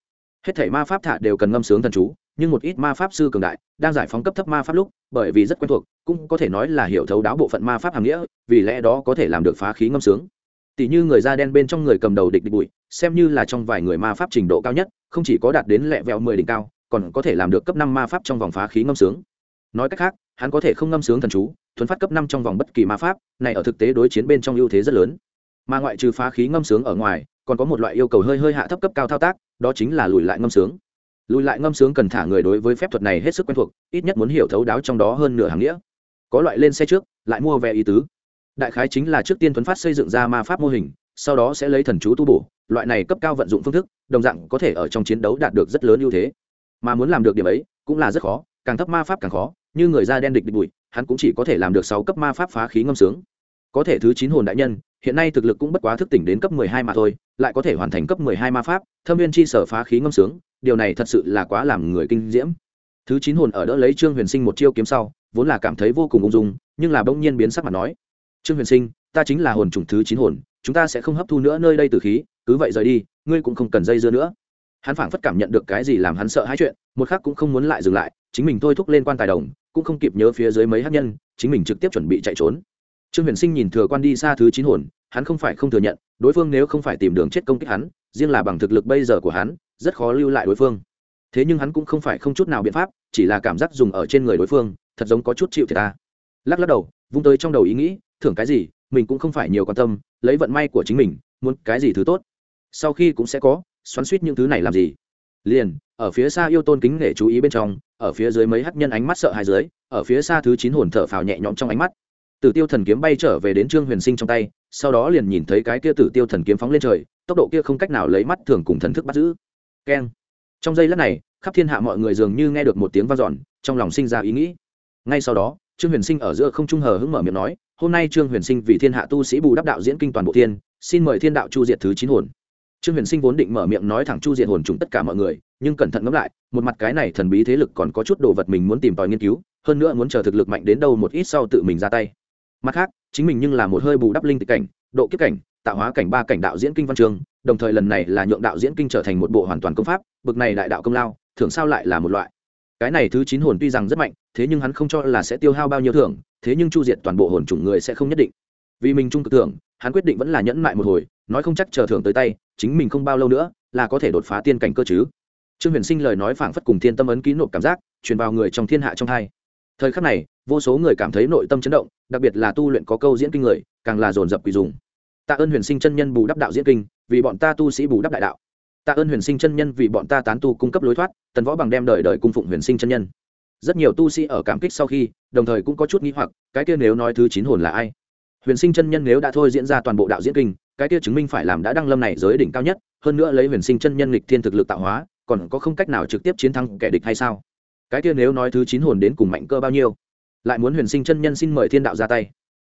Hết thể ma pháp thả đều cần ngâm sướng thần chú, nhưng một ít ma pháp sư cường đại, đang giải phóng cấp thấp ma pháp lúc, bởi vì rất quen thuộc, cũng có thể nói là hiểu thấu đáo bộ phận ma pháp hàm nghĩa, vì lẽ đó có thể làm được phá khí ngâm sướng. Tỷ như người da đen bên trong người cầm đầu địch địch bụi xem như là trong vài người ma pháp trình độ cao nhất, không chỉ có đạt đến lẹ vẹo mười đỉnh cao, còn có thể làm được cấp năm ma pháp trong vòng phá khí ngâm sướng. Nói cách khác, hắn có thể không ngâm sướng thần chú thuấn phát cấp năm trong vòng bất kỳ ma pháp, này ở thực tế đối chiến bên trong ưu thế rất lớn. Mà ngoại trừ phá khí ngâm sướng ở ngoài, còn có một loại yêu cầu hơi hơi hạ thấp cấp cao thao tác, đó chính là lùi lại ngâm sướng. Lùi lại ngâm sướng cần thả người đối với phép thuật này hết sức quen thuộc, ít nhất muốn hiểu thấu đáo trong đó hơn nửa hàng nghĩa. Có loại lên xe trước, lại mua vé ý tứ. Đại khái chính là trước tiên thuấn phát xây dựng ra ma pháp mô hình sau đó sẽ lấy thần chú tu bổ, loại này cấp cao vận dụng phương thức, đồng dạng có thể ở trong chiến đấu đạt được rất lớn ưu thế. Mà muốn làm được điểm ấy, cũng là rất khó, càng thấp ma pháp càng khó, như người da đen địch địch bụi, hắn cũng chỉ có thể làm được sáu cấp ma pháp phá khí ngâm sướng. Có thể thứ chín hồn đại nhân, hiện nay thực lực cũng bất quá thức tỉnh đến cấp mười hai mà thôi, lại có thể hoàn thành cấp mười hai ma pháp, thâm viên chi sở phá khí ngâm sướng, điều này thật sự là quá làm người kinh diễm. Thứ chín hồn ở đỡ lấy trương huyền sinh một chiêu kiếm sau, vốn là cảm thấy vô cùng ung dung, nhưng là bỗng nhiên biến sắc mặt nói. Trương huyền sinh, ta chính là hồn trùng thứ chín hồn chúng ta sẽ không hấp thu nữa nơi đây từ khí, cứ vậy rời đi, ngươi cũng không cần dây dưa nữa. Hắn phảng phất cảm nhận được cái gì làm hắn sợ hãi chuyện, một khác cũng không muốn lại dừng lại, chính mình thôi thúc lên quan tài đồng, cũng không kịp nhớ phía dưới mấy hát nhân, chính mình trực tiếp chuẩn bị chạy trốn. Trương huyền sinh nhìn thừa quan đi xa thứ chín hồn, hắn không phải không thừa nhận, đối phương nếu không phải tìm đường chết công kích hắn, riêng là bằng thực lực bây giờ của hắn, rất khó lưu lại đối phương. Thế nhưng hắn cũng không phải không chút nào biện pháp, chỉ là cảm giác dùng ở trên người đối phương, thật giống có chút chịu thiệt ta. Lắc lắc đầu, vung tới trong đầu ý nghĩ, thưởng cái gì mình cũng không phải nhiều quan tâm, lấy vận may của chính mình, muốn cái gì thứ tốt. Sau khi cũng sẽ có, xoắn suýt những thứ này làm gì? Liền, ở phía xa yêu tôn kính nể chú ý bên trong, ở phía dưới mấy hắc nhân ánh mắt sợ hai dưới, ở phía xa thứ chín hồn thở phào nhẹ nhõm trong ánh mắt. Tử tiêu thần kiếm bay trở về đến trương huyền sinh trong tay, sau đó liền nhìn thấy cái kia tử tiêu thần kiếm phóng lên trời, tốc độ kia không cách nào lấy mắt thường cùng thần thức bắt giữ. Keng. Trong giây lát này, khắp thiên hạ mọi người dường như nghe được một tiếng vang dọn, trong lòng sinh ra ý nghĩ. Ngay sau đó, trương huyền sinh ở giữa không trung hờ hững mở miệng nói hôm nay trương huyền sinh vì thiên hạ tu sĩ bù đắp đạo diễn kinh toàn bộ thiên, xin mời thiên đạo chu diệt thứ chín hồn. Trương huyền sinh vốn định mở miệng nói thẳng chu diệt hồn trùng tất cả mọi người, nhưng cẩn thận ngẫm lại, một mặt cái này thần bí thế lực còn có chút đồ vật mình muốn tìm tòi nghiên cứu, hơn nữa muốn chờ thực lực mạnh đến đâu một ít sau tự mình ra tay. Mặt khác, chính mình nhưng là một hơi bù đắp linh tịch cảnh, độ kiếp cảnh, tạo hóa cảnh ba cảnh đạo diễn kinh văn trường, đồng thời lần này là nhượng đạo diễn kinh trở thành một bộ hoàn toàn công pháp, bực này đại đạo công lao, thưởng sao lại là một loại. Cái này thứ chín hồn tuy rằng rất mạnh, thế nhưng hắn không cho là sẽ tiêu hao bao nhiêu thưởng thế nhưng chu diệt toàn bộ hồn chủng người sẽ không nhất định. Vì mình trung cực tưởng hắn quyết định vẫn là nhẫn mại một hồi, nói không chắc chờ thưởng tới tay, chính mình không bao lâu nữa là có thể đột phá tiên cảnh cơ chứ. Trương huyền sinh lời nói phảng phất cùng thiên tâm ấn ký nộp cảm giác, truyền vào người trong thiên hạ trong hai. Thời khắc này, vô số người cảm thấy nội tâm chấn động, đặc biệt là tu luyện có câu diễn kinh người, càng là dồn dập quỳ dùng. Tạ ơn huyền sinh chân nhân bù đắp đạo diễn kinh, vì bọn ta tu sĩ bù đắp đại đạo. Tạ ơn huyền sinh chân nhân vì bọn ta tán tu cung cấp lối thoát, tần võ bằng đem đời đời cung phụng huyền sinh chân nhân rất nhiều tu sĩ ở cảm kích sau khi, đồng thời cũng có chút nghĩ hoặc, cái kia nếu nói thứ chín hồn là ai? Huyền sinh chân nhân nếu đã thôi diễn ra toàn bộ đạo diễn kinh, cái kia chứng minh phải làm đã đăng lâm này giới đỉnh cao nhất, hơn nữa lấy huyền sinh chân nhân lịch thiên thực lực tạo hóa, còn có không cách nào trực tiếp chiến thắng kẻ địch hay sao? Cái kia nếu nói thứ chín hồn đến cùng mạnh cơ bao nhiêu? Lại muốn huyền sinh chân nhân xin mời thiên đạo ra tay.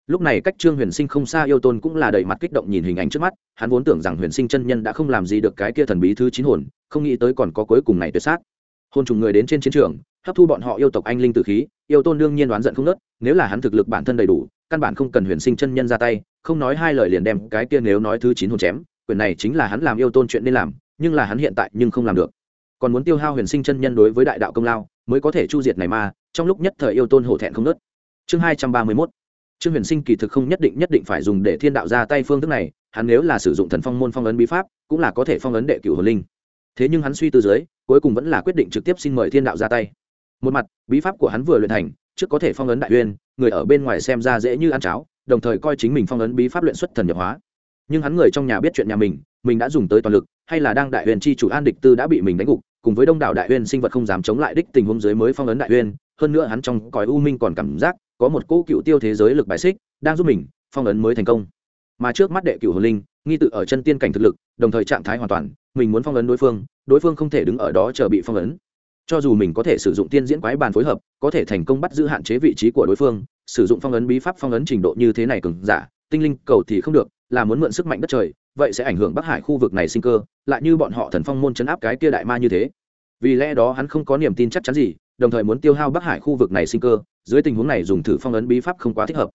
Lúc này cách trương huyền sinh không xa yêu tôn cũng là đầy mặt kích động nhìn hình ảnh trước mắt, hắn vốn tưởng rằng huyền sinh chân nhân đã không làm gì được cái kia thần bí thứ chín hồn, không nghĩ tới còn có cuối cùng này tuyệt sát. Hôn trùng người đến trên chiến trường hấp thu bọn họ yêu tộc anh linh tử khí, yêu tôn đương nhiên đoán giận không nớt, nếu là hắn thực lực bản thân đầy đủ, căn bản không cần huyền sinh chân nhân ra tay, không nói hai lời liền đem cái kia nếu nói thứ chín hồn chém, quyền này chính là hắn làm yêu tôn chuyện nên làm, nhưng là hắn hiện tại nhưng không làm được. Còn muốn tiêu hao huyền sinh chân nhân đối với đại đạo công lao, mới có thể chu diệt này ma trong lúc nhất thời yêu tôn hổ thẹn không nớt. Chương hai trăm ba mươi mốt. Trương huyền sinh kỳ thực không nhất định nhất định phải dùng để thiên đạo ra tay phương thức này, hắn nếu là sử dụng thần phong môn phong ấn bí pháp, cũng là có thể phong ấn đệ cửu hồn linh. Thế nhưng hắn suy tư dưới, cuối cùng vẫn là quyết định trực tiếp xin mời thiên đạo ra tay một mặt, bí pháp của hắn vừa luyện thành, trước có thể phong ấn đại uyên, người ở bên ngoài xem ra dễ như ăn cháo, đồng thời coi chính mình phong ấn bí pháp luyện xuất thần nhập hóa nhưng hắn người trong nhà biết chuyện nhà mình mình đã dùng tới toàn lực, hay là đang đại uyên chi chủ an địch tư đã bị mình đánh gục, cùng với đông đảo đại uyên sinh vật không dám chống lại đích tình huống dưới mới phong ấn đại uyên. hơn nữa hắn trong cõi u minh còn cảm giác có một cỗ cựu tiêu thế giới lực bài xích, đang giúp mình phong ấn mới thành công mà trước mắt đệ cửu hồn linh, nghi tự ở chân tiên cảnh thực lực, đồng thời trạng thái hoàn toàn, mình muốn phong ấn đối phương đối phương không thể đứng ở đó chờ bị phong ấn cho dù mình có thể sử dụng tiên diễn quái bàn phối hợp, có thể thành công bắt giữ hạn chế vị trí của đối phương, sử dụng phong ấn bí pháp phong ấn trình độ như thế này cường giả, tinh linh cầu thì không được, là muốn mượn sức mạnh đất trời, vậy sẽ ảnh hưởng bắc hải khu vực này sinh cơ, lại như bọn họ thần phong môn chấn áp cái kia đại ma như thế. Vì lẽ đó hắn không có niềm tin chắc chắn gì, đồng thời muốn tiêu hao bắc hải khu vực này sinh cơ, dưới tình huống này dùng thử phong ấn bí pháp không quá thích hợp.